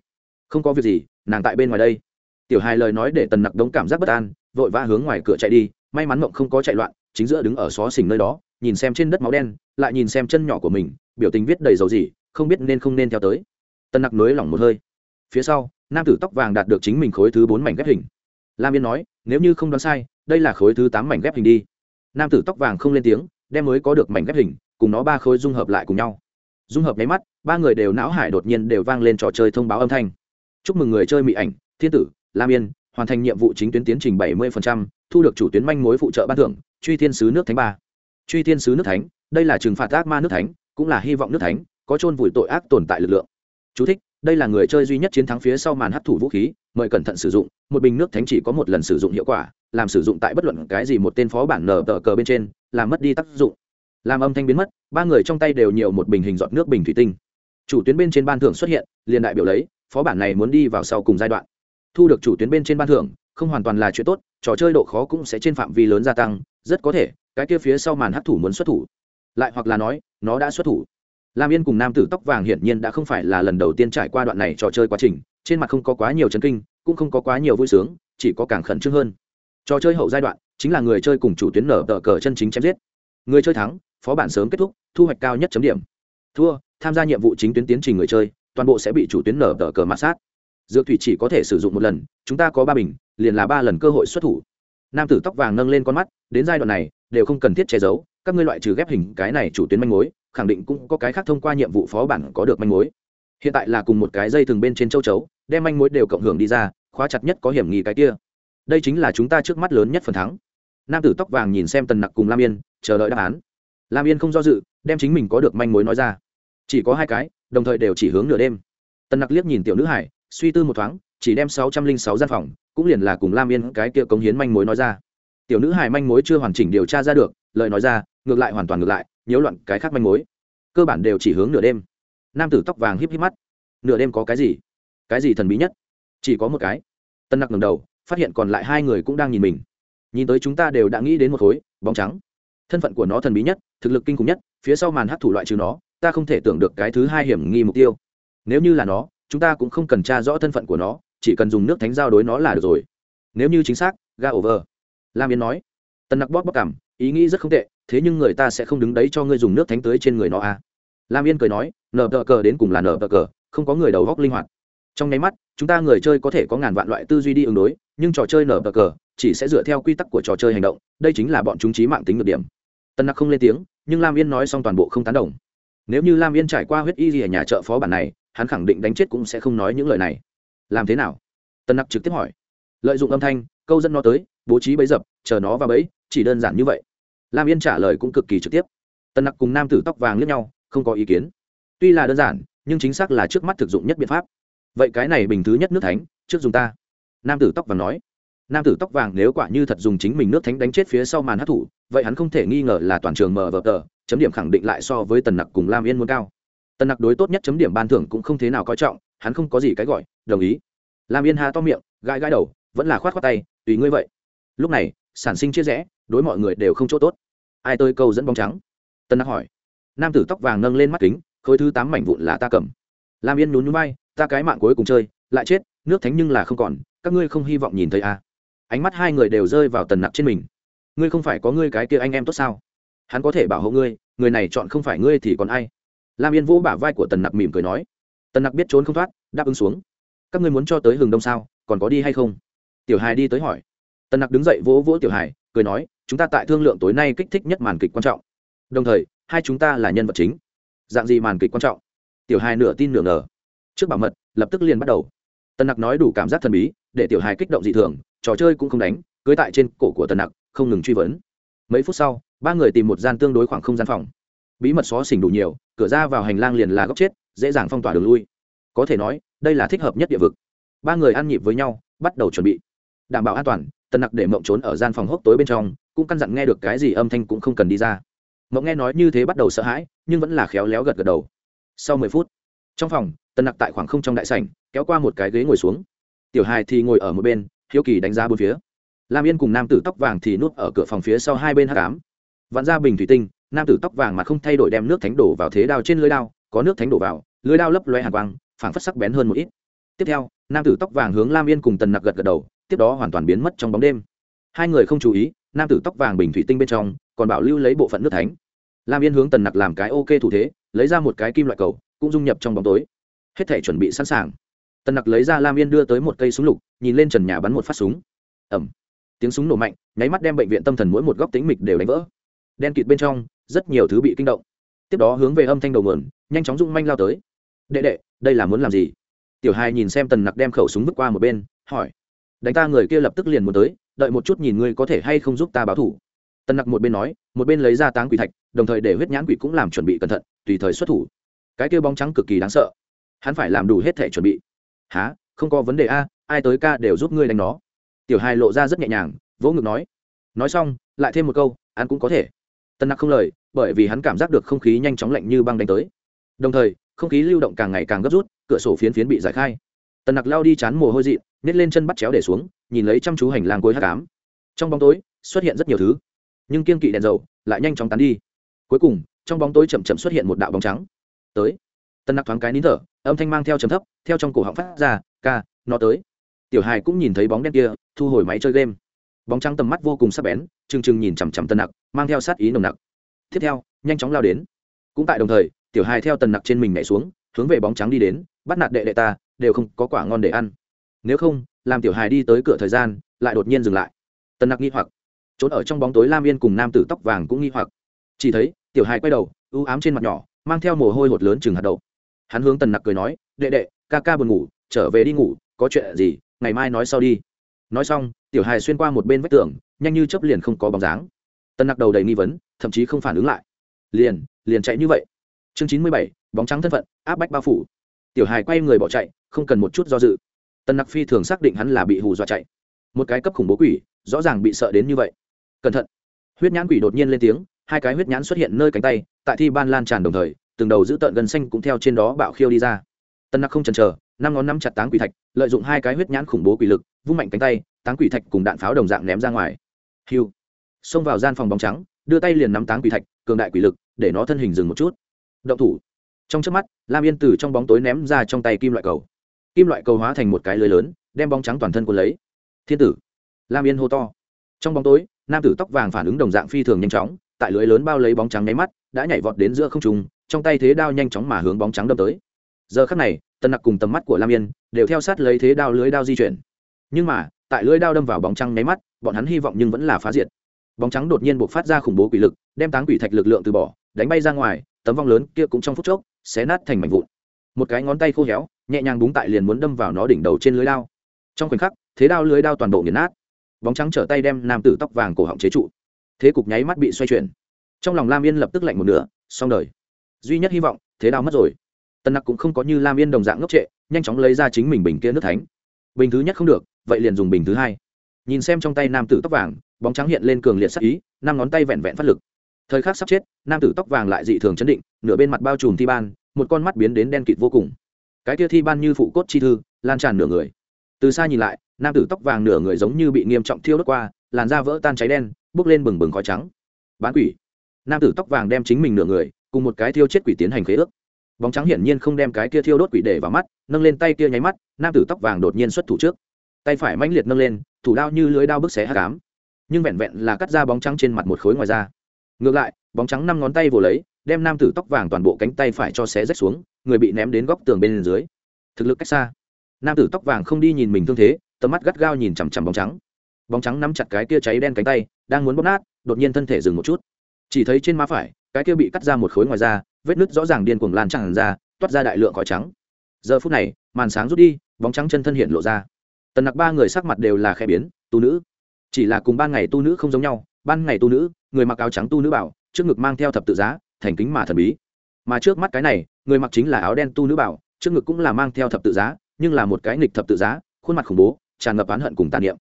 Không có việc gì, nàng tại bên ngoài đây. Tiểu hai lời nói để tần nặc đống cảm giác bất an, vội vã hướng ngoài cửa chạy đi, may mắn mộng không có chạy loạn, chính giữa đứng ở xó xỉnh nơi đó, nhìn xem trên đất máu đen, lại nhìn xem chân nhỏ của mình, biểu tình viết đầy dầu gì không biết nên không nên theo tới. Tân nặc nới lỏng một hơi. Phía sau, nam tử tóc vàng đạt được chính mình khối thứ bốn mảnh ghép hình. Lam yên nói, nếu như không đoán sai, đây là khối thứ tám mảnh ghép hình đi. Nam tử tóc vàng không lên tiếng, đem mới có được mảnh ghép hình cùng nó ba khối dung hợp lại cùng nhau. Dung hợp nháy mắt ba người đều não hải đột nhiên đều vang lên trò chơi thông báo âm thanh. Chúc mừng người chơi mỹ ảnh thiên tử lam yên hoàn thành nhiệm vụ chính tuyến tiến trình 70%, thu được chủ tuyến manh mối phụ trợ ban thưởng truy thiên sứ nước thánh ba. Truy thiên sứ nước thánh đây là trừng phạt ác ma nước thánh cũng là hy vọng nước thánh có chôn vùi tội ác tồn tại lực lượng. Chú thích, đây là người chơi duy nhất chiến thắng phía sau màn hấp thụ vũ khí mời cẩn thận sử dụng một bình nước thánh chỉ có một lần sử dụng hiệu quả làm sử dụng tại bất luận cái gì một tên phó bản nở tờ cờ bên trên làm mất đi tác dụng làm âm thanh biến mất, ba người trong tay đều nhiều một bình hình giọt nước bình thủy tinh. Chủ tuyến bên trên ban thưởng xuất hiện, liền đại biểu lấy, phó bản này muốn đi vào sau cùng giai đoạn. Thu được chủ tuyến bên trên ban thưởng, không hoàn toàn là chuyện tốt, trò chơi độ khó cũng sẽ trên phạm vi lớn gia tăng, rất có thể, cái kia phía sau màn hấp thủ muốn xuất thủ. Lại hoặc là nói, nó đã xuất thủ. Lam yên cùng nam tử tóc vàng hiển nhiên đã không phải là lần đầu tiên trải qua đoạn này trò chơi quá trình, trên mặt không có quá nhiều chấn kinh, cũng không có quá nhiều vui sướng, chỉ có càng khẩn trương hơn. Trò chơi hậu giai đoạn, chính là người chơi cùng chủ tuyến nở tờ cờ chân chính chém giết. Người chơi thắng phó bản sớm kết thúc, thu hoạch cao nhất chấm điểm. Thua, tham gia nhiệm vụ chính tuyến tiến trình người chơi, toàn bộ sẽ bị chủ tuyến nở tờ cờ mã sát. Dược thủy chỉ có thể sử dụng một lần, chúng ta có ba bình, liền là ba lần cơ hội xuất thủ. Nam tử tóc vàng nâng lên con mắt, đến giai đoạn này, đều không cần thiết che giấu, các ngươi loại trừ ghép hình cái này chủ tuyến manh mối, khẳng định cũng có cái khác thông qua nhiệm vụ phó bản có được manh mối. Hiện tại là cùng một cái dây thường bên trên châu chấu, đem manh mối đều cộng hưởng đi ra, khóa chặt nhất có hiểm nghi cái kia. Đây chính là chúng ta trước mắt lớn nhất phần thắng. Nam tử tóc vàng nhìn xem tần nặc cùng lam yên, chờ đợi đáp án lam yên không do dự đem chính mình có được manh mối nói ra chỉ có hai cái đồng thời đều chỉ hướng nửa đêm tần nặc liếc nhìn tiểu nữ hải suy tư một thoáng chỉ đem sáu trăm linh sáu gian phòng cũng liền là cùng lam yên cái kia cống hiến manh mối nói ra tiểu nữ hải manh mối chưa hoàn chỉnh điều tra ra được lời nói ra ngược lại hoàn toàn ngược lại nhiễu loạn cái khác manh mối cơ bản đều chỉ hướng nửa đêm nam tử tóc vàng híp híp mắt nửa đêm có cái gì cái gì thần bí nhất chỉ có một cái tân nặc ngầm đầu phát hiện còn lại hai người cũng đang nhìn mình nhìn tới chúng ta đều đã nghĩ đến một khối bóng trắng thân phận của nó thần bí nhất, thực lực kinh khủng nhất, phía sau màn hát thủ loại trừ nó, ta không thể tưởng được cái thứ hai hiểm nghi mục tiêu. Nếu như là nó, chúng ta cũng không cần tra rõ thân phận của nó, chỉ cần dùng nước thánh giao đối nó là được rồi. Nếu như chính xác ga over lam yến nói. Tần nặc bóp bóp cảm ý nghĩ rất không tệ, thế nhưng người ta sẽ không đứng đấy cho ngươi dùng nước thánh tới trên người nó à. lam yên cười nói, nở tờ cờ đến cùng là nở tờ cờ, không có người đầu góc linh hoạt. Trong nháy mắt, chúng ta người chơi có thể có ngàn vạn loại tư duy đi ứng đối, nhưng trò chơi nở tờ cờ chỉ sẽ dựa theo quy tắc của trò chơi hành động, đây chính là bọn chúng trí mạng tính được điểm tân nặc không lên tiếng, nhưng lam yên nói xong toàn bộ không tán đồng. Nếu như lam yên trải qua huyết y gì ở nhà chợ phó bản này, hắn khẳng định đánh chết cũng sẽ không nói những lời này. Làm thế nào? Tân nặc trực tiếp hỏi. Lợi dụng âm thanh, câu dẫn nó tới, bố trí bấy dập, chờ nó vào bẫy, chỉ đơn giản như vậy. Lam yên trả lời cũng cực kỳ trực tiếp. Tân nặc cùng nam tử tóc vàng lướt nhau, không có ý kiến. Tuy là đơn giản, nhưng chính xác là trước mắt thực dụng nhất biện pháp. Vậy cái này bình thứ nhất nước thánh, trước dùng ta. Nam tử tóc vàng nói. Nam tử tóc vàng nếu quả như thật dùng chính mình nước thánh đánh chết phía sau màn hát thủ vậy hắn không thể nghi ngờ là toàn trường mờ vờ tờ, chấm điểm khẳng định lại so với tần nặc cùng lam yên muốn cao. Tần nặc đối tốt nhất chấm điểm ban thưởng cũng không thế nào coi trọng, hắn không có gì cái gọi, đồng ý. Lam yên hà to miệng, gãi gãi đầu, vẫn là khoát khoát tay, tùy ngươi vậy. Lúc này, sản sinh chia rẽ, đối mọi người đều không chỗ tốt. Ai tôi câu dẫn bóng trắng? Tân nặc hỏi. Nam tử tóc vàng nâng lên mắt kính, khối thứ tám mảnh vụn là ta cầm. Lam yên nhún nhún bay ta cái mạng cuối cùng chơi, lại chết, nước thánh nhưng là không còn, các ngươi không hy vọng nhìn thấy à. ánh mắt hai người đều rơi vào tần nặc trên mình ngươi không phải có ngươi cái kia anh em tốt sao? Hắn có thể bảo hộ ngươi, người này chọn không phải ngươi thì còn ai? Lam yên vỗ bả vai của tần nặc mỉm cười nói. Tần nặc biết trốn không thoát, đáp ứng xuống. Các ngươi muốn cho tới hừng đông sao, còn có đi hay không? Tiểu hài đi tới hỏi. Tần nặc đứng dậy vỗ vỗ tiểu hài cười nói, chúng ta tại thương lượng tối nay kích thích nhất màn kịch quan trọng. Đồng thời, hai chúng ta là nhân vật chính. Dạng gì màn kịch quan trọng? Tiểu hài nửa tin nửa ngờ. Trước bảo mật, lập tức liền bắt đầu. Tần nặc nói đủ cảm giác thần bí, để tiểu hài kích động dị thường, trò chơi cũng không đánh, cưới tại trên cổ của tần nặc không ngừng truy vấn. Mấy phút sau, ba người tìm một gian tương đối khoảng không gian phòng. Bí mật xó xỉnh đủ nhiều, cửa ra vào hành lang liền là góc chết, dễ dàng phong tỏa đường lui. Có thể nói, đây là thích hợp nhất địa vực. Ba người ăn nhịp với nhau, bắt đầu chuẩn bị. Đảm bảo an toàn, tần nặc để mộng trốn ở gian phòng hốc tối bên trong, cũng căn dặn nghe được cái gì âm thanh cũng không cần đi ra. Mộng nghe nói như thế bắt đầu sợ hãi, nhưng vẫn là khéo léo gật gật đầu. Sau mười phút, trong phòng, tần nặc tại khoảng không trong đại sảnh, kéo qua một cái ghế ngồi xuống. Tiểu hài thì ngồi ở một bên, hiếu kỳ đánh giá bốn phía lam yên cùng nam tử tóc vàng thì nuốt ở cửa phòng phía sau hai bên hát cám. Vặn ra bình thủy tinh, nam tử tóc vàng mà không thay đổi đem nước thánh đổ vào thế đao trên lưới đao, có nước thánh đổ vào, lưới đao lấp loe hàn quang, phảng phất sắc bén hơn một ít. Tiếp theo, nam tử tóc vàng hướng lam yên cùng tần nặc gật gật đầu, tiếp đó hoàn toàn biến mất trong bóng đêm. Hai người không chú ý, nam tử tóc vàng bình thủy tinh bên trong, còn bảo lưu lấy bộ phận nước thánh. Lam yên hướng tần nặc làm cái ok thủ thế, lấy ra một cái kim loại cầu, cũng dung nhập trong bóng tối. Hết thể chuẩn bị sẵn sàng. Tần nặc lấy ra lam yên đưa tới một cây súng lục, nhìn lên trần nhà bắn một phát súng. Ẩm tiếng súng nổ mạnh, nháy mắt đem bệnh viện tâm thần mỗi một góc tính mịch đều đánh vỡ. Đen kịt bên trong, rất nhiều thứ bị kinh động. Tiếp đó hướng về âm thanh đầu mườn nhanh chóng rung manh lao tới. Đệ đệ, đây là muốn làm gì? Tiểu hai nhìn xem tần nặc đem khẩu súng vứt qua một bên, hỏi. Đánh ta người kia lập tức liền muốn tới, đợi một chút nhìn ngươi có thể hay không giúp ta báo thủ. Tần nặc một bên nói, một bên lấy ra táng quỷ thạch, đồng thời để huyết nhãn quỷ cũng làm chuẩn bị cẩn thận, tùy thời xuất thủ. Cái kia bóng trắng cực kỳ đáng sợ. Hắn phải làm đủ hết thể chuẩn bị. Há không có vấn đề a, ai tới ca đều giúp ngươi đánh nó tiểu hai lộ ra rất nhẹ nhàng, vỗ ngực nói nói xong, lại thêm một câu, ăn cũng có thể. Tân nặc không lời, bởi vì hắn cảm giác được không khí nhanh chóng lạnh như băng đánh tới. Đồng thời, không khí lưu động càng ngày càng gấp rút, cửa sổ phiến phiến bị giải khai. Tần nặc lao đi chán mồ hôi dị nhét lên chân bắt chéo để xuống, nhìn lấy chăm chú hành lang cuối hát cám trong bóng tối, xuất hiện rất nhiều thứ, nhưng kiên kỵ đèn dầu lại nhanh chóng tán đi. Cuối cùng, trong bóng tối chậm chậm xuất hiện một đạo bóng trắng. Tới. Tân nặc thoáng cái nín thở, âm thanh mang theo chấm thấp, theo trong cổ họng phát ra, ca, nó tới tiểu hài cũng nhìn thấy bóng đen kia, thu hồi máy chơi game. Bóng trắng tầm mắt vô cùng sắc bén, trừng trừng nhìn chằm chằm tân nặc, mang theo sát ý nồng nặc. Tiếp theo, nhanh chóng lao đến. Cũng tại đồng thời, tiểu hài theo tần nặc trên mình nhảy xuống, hướng về bóng trắng đi đến, bắt nạt đệ đệ ta, đều không có quả ngon để ăn. Nếu không, làm tiểu hài đi tới cửa thời gian, lại đột nhiên dừng lại. Tần nặc nghi hoặc. Trốn ở trong bóng tối lam yên cùng nam tử tóc vàng cũng nghi hoặc. Chỉ thấy, tiểu hài quay đầu ưu ám trên mặt nhỏ, mang theo mồ hôi hột lớn chừng hạt đậu hắn hướng tần nặc cười nói, đệ đệ, ca ca buồn ngủ, trở về đi ngủ, có chuyện gì ngày mai nói sau đi. Nói xong, tiểu hài xuyên qua một bên vách tường, nhanh như chấp liền không có bóng dáng. Tần nặc đầu đầy nghi vấn, thậm chí không phản ứng lại. Liền liền chạy như vậy. Chương chín mươi bảy, bóng trắng thân phận, áp bách bao phủ. Tiểu hài quay người bỏ chạy, không cần một chút do dự. Tần nặc phi thường xác định hắn là bị hù dọa chạy. Một cái cấp khủng bố quỷ, rõ ràng bị sợ đến như vậy. Cẩn thận. Huyết nhãn quỷ đột nhiên lên tiếng, hai cái huyết nhãn xuất hiện nơi cánh tay, tại thi ban lan tràn đồng thời, từng đầu giữ tợn gần xanh cũng theo trên đó bạo khiêu đi ra. Tân nặc không chần chờ năm ngón nắm chặt táng quỷ thạch, lợi dụng hai cái huyết nhãn khủng bố quỷ lực, vung mạnh cánh tay, táng quỷ thạch cùng đạn pháo đồng dạng ném ra ngoài. Hiu xông vào gian phòng bóng trắng, đưa tay liền nắm táng quỷ thạch, cường đại quỷ lực, để nó thân hình dừng một chút. Động thủ. Trong trước mắt, lam yên từ trong bóng tối ném ra trong tay kim loại cầu. Kim loại cầu hóa thành một cái lưới lớn, đem bóng trắng toàn thân quân lấy. Thiên tử. Lam yên hô to. Trong bóng tối, nam tử tóc vàng phản ứng đồng dạng phi thường nhanh chóng, tại lưới lớn bao lấy bóng trắng nháy mắt, đã nhảy vọt đến giữa không trùng trong tay thế đao nhanh chóng mà hướng bóng trắng đâm tới. Giờ khắc này tân nặc cùng tầm mắt của lam yên đều theo sát lấy thế đao lưới đao di chuyển nhưng mà tại lưới đao đâm vào bóng trắng nháy mắt bọn hắn hy vọng nhưng vẫn là phá diệt bóng trắng đột nhiên buộc phát ra khủng bố quỷ lực đem táng quỷ thạch lực lượng từ bỏ đánh bay ra ngoài tấm vong lớn kia cũng trong phút chốc xé nát thành mảnh vụn một cái ngón tay khô héo nhẹ nhàng búng tại liền muốn đâm vào nó đỉnh đầu trên lưới đao trong khoảnh khắc thế đao lưới đao toàn bộ nghiền nát bóng trắng trở tay đem nam tử tóc vàng cổ họng chế trụ thế cục nháy mắt bị xoay chuyển trong lòng lam yên lập tức lạnh một nửa xong đời duy nhất hy vọng thế đao mất rồi tân nặc cũng không có như lam yên đồng dạng ngốc trệ, nhanh chóng lấy ra chính mình bình kia nước thánh. Bình thứ nhất không được, vậy liền dùng bình thứ hai. Nhìn xem trong tay nam tử tóc vàng, bóng trắng hiện lên cường liệt sắc ý, năm ngón tay vẹn vẹn phát lực. Thời khắc sắp chết, nam tử tóc vàng lại dị thường chấn định, nửa bên mặt bao trùm thi ban, một con mắt biến đến đen kịt vô cùng. Cái kia thi ban như phụ cốt chi thư, lan tràn nửa người. Từ xa nhìn lại, nam tử tóc vàng nửa người giống như bị nghiêm trọng thiêu đốt qua, làn da vỡ tan cháy đen bốc lên bừng bừng khói trắng. Bán quỷ. Nam tử tóc vàng đem chính mình nửa người, cùng một cái thiêu chết quỷ tiến hành khế ước bóng trắng hiển nhiên không đem cái kia thiêu đốt quỷ để vào mắt, nâng lên tay kia nháy mắt, nam tử tóc vàng đột nhiên xuất thủ trước. Tay phải mãnh liệt nâng lên, thủ đao như lưới đao bức xé hát cám nhưng vẹn vẹn là cắt ra bóng trắng trên mặt một khối ngoài da. Ngược lại, bóng trắng năm ngón tay vồ lấy, đem nam tử tóc vàng toàn bộ cánh tay phải cho xé rách xuống, người bị ném đến góc tường bên dưới. Thực lực cách xa. Nam tử tóc vàng không đi nhìn mình thương thế, tầm mắt gắt gao nhìn chằm chằm bóng trắng. Bóng trắng nắm chặt cái kia cháy đen cánh tay, đang muốn bóp nát, đột nhiên thân thể dừng một chút. Chỉ thấy trên má phải, cái kia bị cắt ra một khối ngoài da vết nứt rõ ràng điên cuồng lan tràn ra, toát ra đại lượng khói trắng. Giờ phút này, màn sáng rút đi, bóng trắng chân thân hiện lộ ra. Tần nặc ba người sắc mặt đều là khe biến, tu nữ. Chỉ là cùng ban ngày tu nữ không giống nhau, ban ngày tu nữ, người mặc áo trắng tu nữ bảo, trước ngực mang theo thập tự giá, thành kính mà thần bí. Mà trước mắt cái này, người mặc chính là áo đen tu nữ bảo, trước ngực cũng là mang theo thập tự giá, nhưng là một cái nghịch thập tự giá, khuôn mặt khủng bố, tràn ngập oán hận cùng tàn niệm.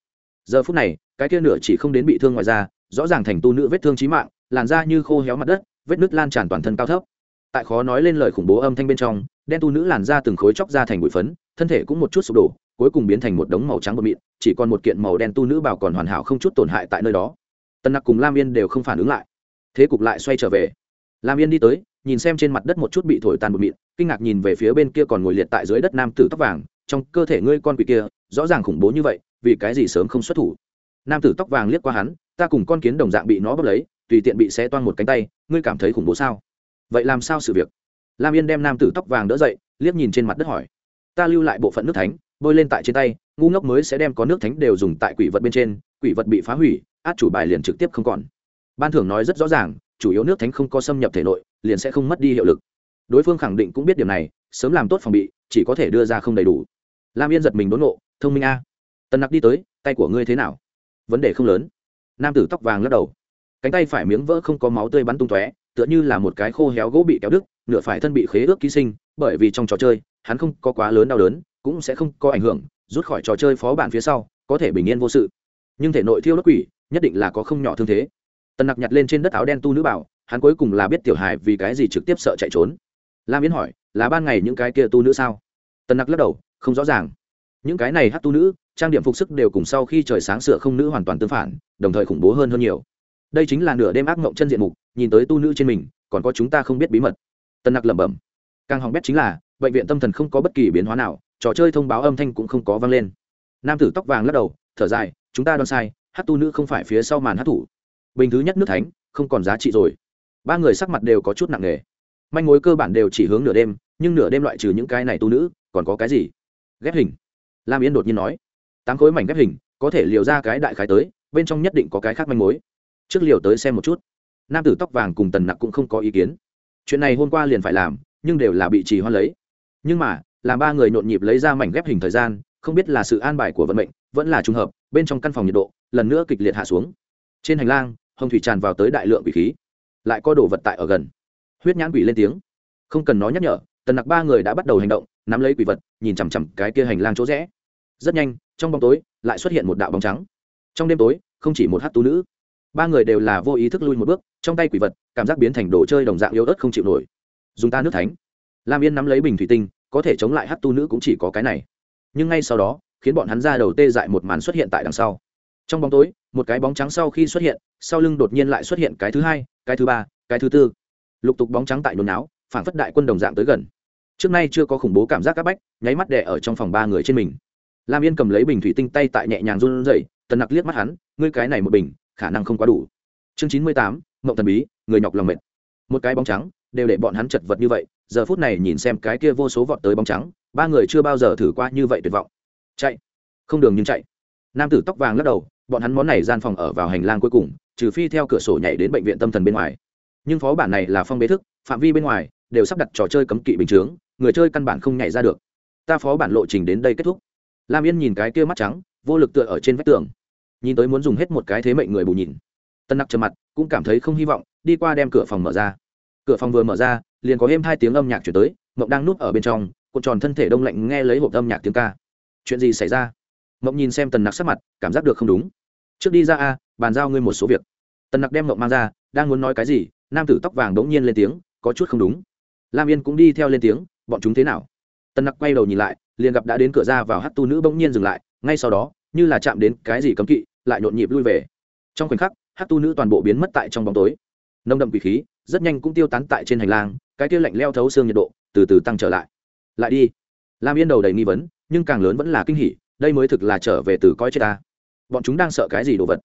Giờ phút này, cái kia nửa chỉ không đến bị thương ngoài da, rõ ràng thành tu nữ vết thương trí mạng, làn da như khô héo mặt đất, vết nứt lan tràn toàn thân cao thấp tại khó nói lên lời khủng bố âm thanh bên trong, đen tu nữ làn ra từng khối chóc ra thành bụi phấn, thân thể cũng một chút sụp đổ, cuối cùng biến thành một đống màu trắng bột mịn, chỉ còn một kiện màu đen tu nữ bảo còn hoàn hảo không chút tổn hại tại nơi đó. Tân nặc cùng lam yên đều không phản ứng lại. Thế cục lại xoay trở về. Lam yên đi tới, nhìn xem trên mặt đất một chút bị thổi tàn bột mịn, kinh ngạc nhìn về phía bên kia còn ngồi liệt tại dưới đất nam tử tóc vàng, trong cơ thể ngươi con quỷ kia, rõ ràng khủng bố như vậy, vì cái gì sớm không xuất thủ? Nam tử tóc vàng liếc qua hắn, ta cùng con kiến đồng dạng bị nó bốc lấy, tùy tiện bị xé toan một cánh tay, ngươi cảm thấy khủng bố sao? Vậy làm sao sự việc? Lam yên đem nam tử tóc vàng đỡ dậy, liếc nhìn trên mặt đất hỏi. Ta lưu lại bộ phận nước thánh, bôi lên tại trên tay, ngu ngốc mới sẽ đem có nước thánh đều dùng tại quỷ vật bên trên, quỷ vật bị phá hủy, át chủ bài liền trực tiếp không còn. Ban thưởng nói rất rõ ràng, chủ yếu nước thánh không có xâm nhập thể nội, liền sẽ không mất đi hiệu lực. Đối phương khẳng định cũng biết điểm này, sớm làm tốt phòng bị, chỉ có thể đưa ra không đầy đủ. Lam yên giật mình đốn nộ thông minh a. Tần nặc đi tới, tay của ngươi thế nào? Vấn đề không lớn. Nam tử tóc vàng lắc đầu. Cánh tay phải miếng vỡ không có máu tươi bắn tung tóe tựa như là một cái khô héo gỗ bị kéo đứt, nửa phải thân bị khế ước ký sinh, bởi vì trong trò chơi, hắn không có quá lớn đau đớn, cũng sẽ không có ảnh hưởng, rút khỏi trò chơi phó bản phía sau, có thể bình yên vô sự. Nhưng thể nội thiêu đốt quỷ, nhất định là có không nhỏ thương thế. Tần nặc nhặt lên trên đất áo đen tu nữ bảo, hắn cuối cùng là biết tiểu hài vì cái gì trực tiếp sợ chạy trốn. Lam yến hỏi, là ban ngày những cái kia tu nữ sao? Tần nặc lắc đầu, không rõ ràng. Những cái này hát tu nữ, trang điểm phục sức đều cùng sau khi trời sáng sửa không nữ hoàn toàn tương phản, đồng thời khủng bố hơn hơn nhiều đây chính là nửa đêm ác mộng chân diện mục, nhìn tới tu nữ trên mình, còn có chúng ta không biết bí mật. Tân nặc lẩm bẩm. Càng hỏng bét chính là, bệnh viện tâm thần không có bất kỳ biến hóa nào, trò chơi thông báo âm thanh cũng không có vang lên. Nam tử tóc vàng lắc đầu, thở dài, chúng ta đoán sai, hát tu nữ không phải phía sau màn hát thủ. Bình thứ nhất nước thánh, không còn giá trị rồi. Ba người sắc mặt đều có chút nặng nề. Manh mối cơ bản đều chỉ hướng nửa đêm, nhưng nửa đêm loại trừ những cái này tu nữ, còn có cái gì? Ghép hình. Lam yên đột nhiên nói. Tám khối mảnh ghép hình, có thể liều ra cái đại khái tới, bên trong nhất định có cái khác manh mối trước liều tới xem một chút. Nam tử tóc vàng cùng tần nặc cũng không có ý kiến. Chuyện này hôm qua liền phải làm, nhưng đều là bị trì hoãn lấy. Nhưng mà, làm ba người nhộn nhịp lấy ra mảnh ghép hình thời gian, không biết là sự an bài của vận mệnh, vẫn là trùng hợp, bên trong căn phòng nhiệt độ, lần nữa kịch liệt hạ xuống. Trên hành lang, hồng thủy tràn vào tới đại lượng quỷ khí. Lại có đồ vật tại ở gần. Huyết nhãn quỷ lên tiếng. Không cần nói nhắc nhở, tần nặc ba người đã bắt đầu hành động, nắm lấy quỷ vật, nhìn chằm chằm cái kia hành lang chỗ rẽ. Rất nhanh, trong bóng tối, lại xuất hiện một đạo bóng trắng. Trong đêm tối, không chỉ một hát tú nữ ba người đều là vô ý thức lui một bước, trong tay quỷ vật, cảm giác biến thành đồ chơi đồng dạng yếu ớt không chịu nổi. Dùng ta nước thánh. Lam yên nắm lấy bình thủy tinh, có thể chống lại hát tu nữ cũng chỉ có cái này. Nhưng ngay sau đó, khiến bọn hắn ra đầu tê dại một màn xuất hiện tại đằng sau. Trong bóng tối, một cái bóng trắng sau khi xuất hiện, sau lưng đột nhiên lại xuất hiện cái thứ hai, cái thứ ba, cái thứ tư. Lục tục bóng trắng tại nôn áo phản phất đại quân đồng dạng tới gần. Trước nay chưa có khủng bố cảm giác các bách, nháy mắt đẻ ở trong phòng ba người trên mình. Lam yên cầm lấy bình thủy tinh tay tại nhẹ nhàng run rẩy, tần nặc liếc mắt hắn, ngươi cái này một bình khả năng không quá đủ. Chương chín mươi tám mộng thần bí, người nhọc lòng mệt. Một cái bóng trắng, đều để bọn hắn chật vật như vậy, giờ phút này nhìn xem cái kia vô số vọt tới bóng trắng, ba người chưa bao giờ thử qua như vậy tuyệt vọng. Chạy. Không đường nhưng chạy. Nam tử tóc vàng lắc đầu, bọn hắn món này gian phòng ở vào hành lang cuối cùng, trừ phi theo cửa sổ nhảy đến bệnh viện tâm thần bên ngoài. Nhưng phó bản này là phong bế thức, phạm vi bên ngoài, đều sắp đặt trò chơi cấm kỵ bình chướng, người chơi căn bản không nhảy ra được. Ta phó bản lộ trình đến đây kết thúc. Lam yên nhìn cái kia mắt trắng, vô lực tựa ở trên vách tường nhìn tới muốn dùng hết một cái thế mệnh người bù nhìn. Tân nặc trầm mặt, cũng cảm thấy không hy vọng, đi qua đem cửa phòng mở ra. Cửa phòng vừa mở ra, liền có thêm hai tiếng âm nhạc chuyển tới, mộng đang núp ở bên trong, cuộn tròn thân thể đông lạnh nghe lấy hộp âm nhạc tiếng ca. Chuyện gì xảy ra? Mộng nhìn xem tần nặc sắc mặt, cảm giác được không đúng. Trước đi ra a, bàn giao ngươi một số việc. Tần nặc đem mộng mang ra, đang muốn nói cái gì, nam tử tóc vàng đống nhiên lên tiếng, có chút không đúng. Lam yên cũng đi theo lên tiếng, bọn chúng thế nào? Tần nặc quay đầu nhìn lại, liền gặp đã đến cửa ra vào hát tu nữ bỗng nhiên dừng lại, ngay sau đó như là chạm đến cái gì cấm kỵ, lại nhộn nhịp lui về. Trong khoảnh khắc, hát tu nữ toàn bộ biến mất tại trong bóng tối. Nông đậm quỷ khí, rất nhanh cũng tiêu tán tại trên hành lang, cái kia lạnh leo thấu xương nhiệt độ, từ từ tăng trở lại. Lại đi. Lam yên đầu đầy nghi vấn, nhưng càng lớn vẫn là kinh hỉ, đây mới thực là trở về từ coi chết ta. Bọn chúng đang sợ cái gì đồ vật?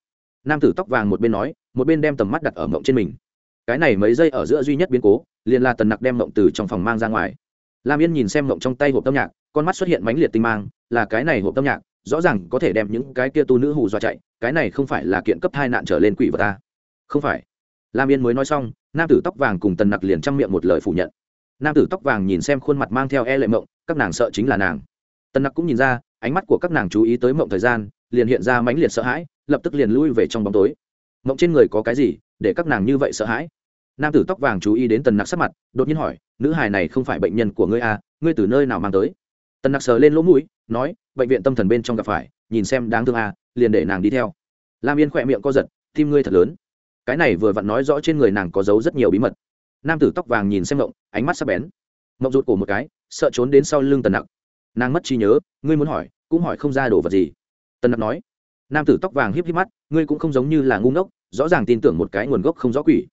Nam tử tóc vàng một bên nói, một bên đem tầm mắt đặt ở mộng trên mình. Cái này mấy giây ở giữa duy nhất biến cố, liền là tần nặc đem mộng từ trong phòng mang ra ngoài. Lam yên nhìn xem mộng trong tay hộp tâm nhạc, con mắt xuất hiện mãnh liệt tinh mang, là cái này hộp tâm nhạc rõ ràng có thể đem những cái kia tu nữ hù dọa chạy, cái này không phải là kiện cấp hai nạn trở lên quỷ vật ta. Không phải. Lam yên mới nói xong, nam tử tóc vàng cùng tần nặc liền chăm miệng một lời phủ nhận. Nam tử tóc vàng nhìn xem khuôn mặt mang theo e lệ mộng, các nàng sợ chính là nàng. Tần nặc cũng nhìn ra, ánh mắt của các nàng chú ý tới mộng thời gian, liền hiện ra mãnh liệt sợ hãi, lập tức liền lui về trong bóng tối. Mộng trên người có cái gì, để các nàng như vậy sợ hãi? Nam tử tóc vàng chú ý đến tần nặc sắc mặt, đột nhiên hỏi, nữ hài này không phải bệnh nhân của ngươi à? Ngươi từ nơi nào mang tới? Tần nặc sờ lên lỗ mũi, nói, bệnh viện tâm thần bên trong gặp phải, nhìn xem đáng thương à liền để nàng đi theo. Lam yên khỏe miệng co giật, tim ngươi thật lớn. Cái này vừa vặn nói rõ trên người nàng có giấu rất nhiều bí mật. Nam tử tóc vàng nhìn xem mộng ánh mắt sắp bén. Ngộng rụt cổ một cái, sợ trốn đến sau lưng tần nặc. Nàng mất trí nhớ, ngươi muốn hỏi, cũng hỏi không ra đồ vật gì. Tần nặc nói, nam tử tóc vàng híp híp mắt, ngươi cũng không giống như là ngu ngốc, rõ ràng tin tưởng một cái nguồn gốc không rõ quỷ.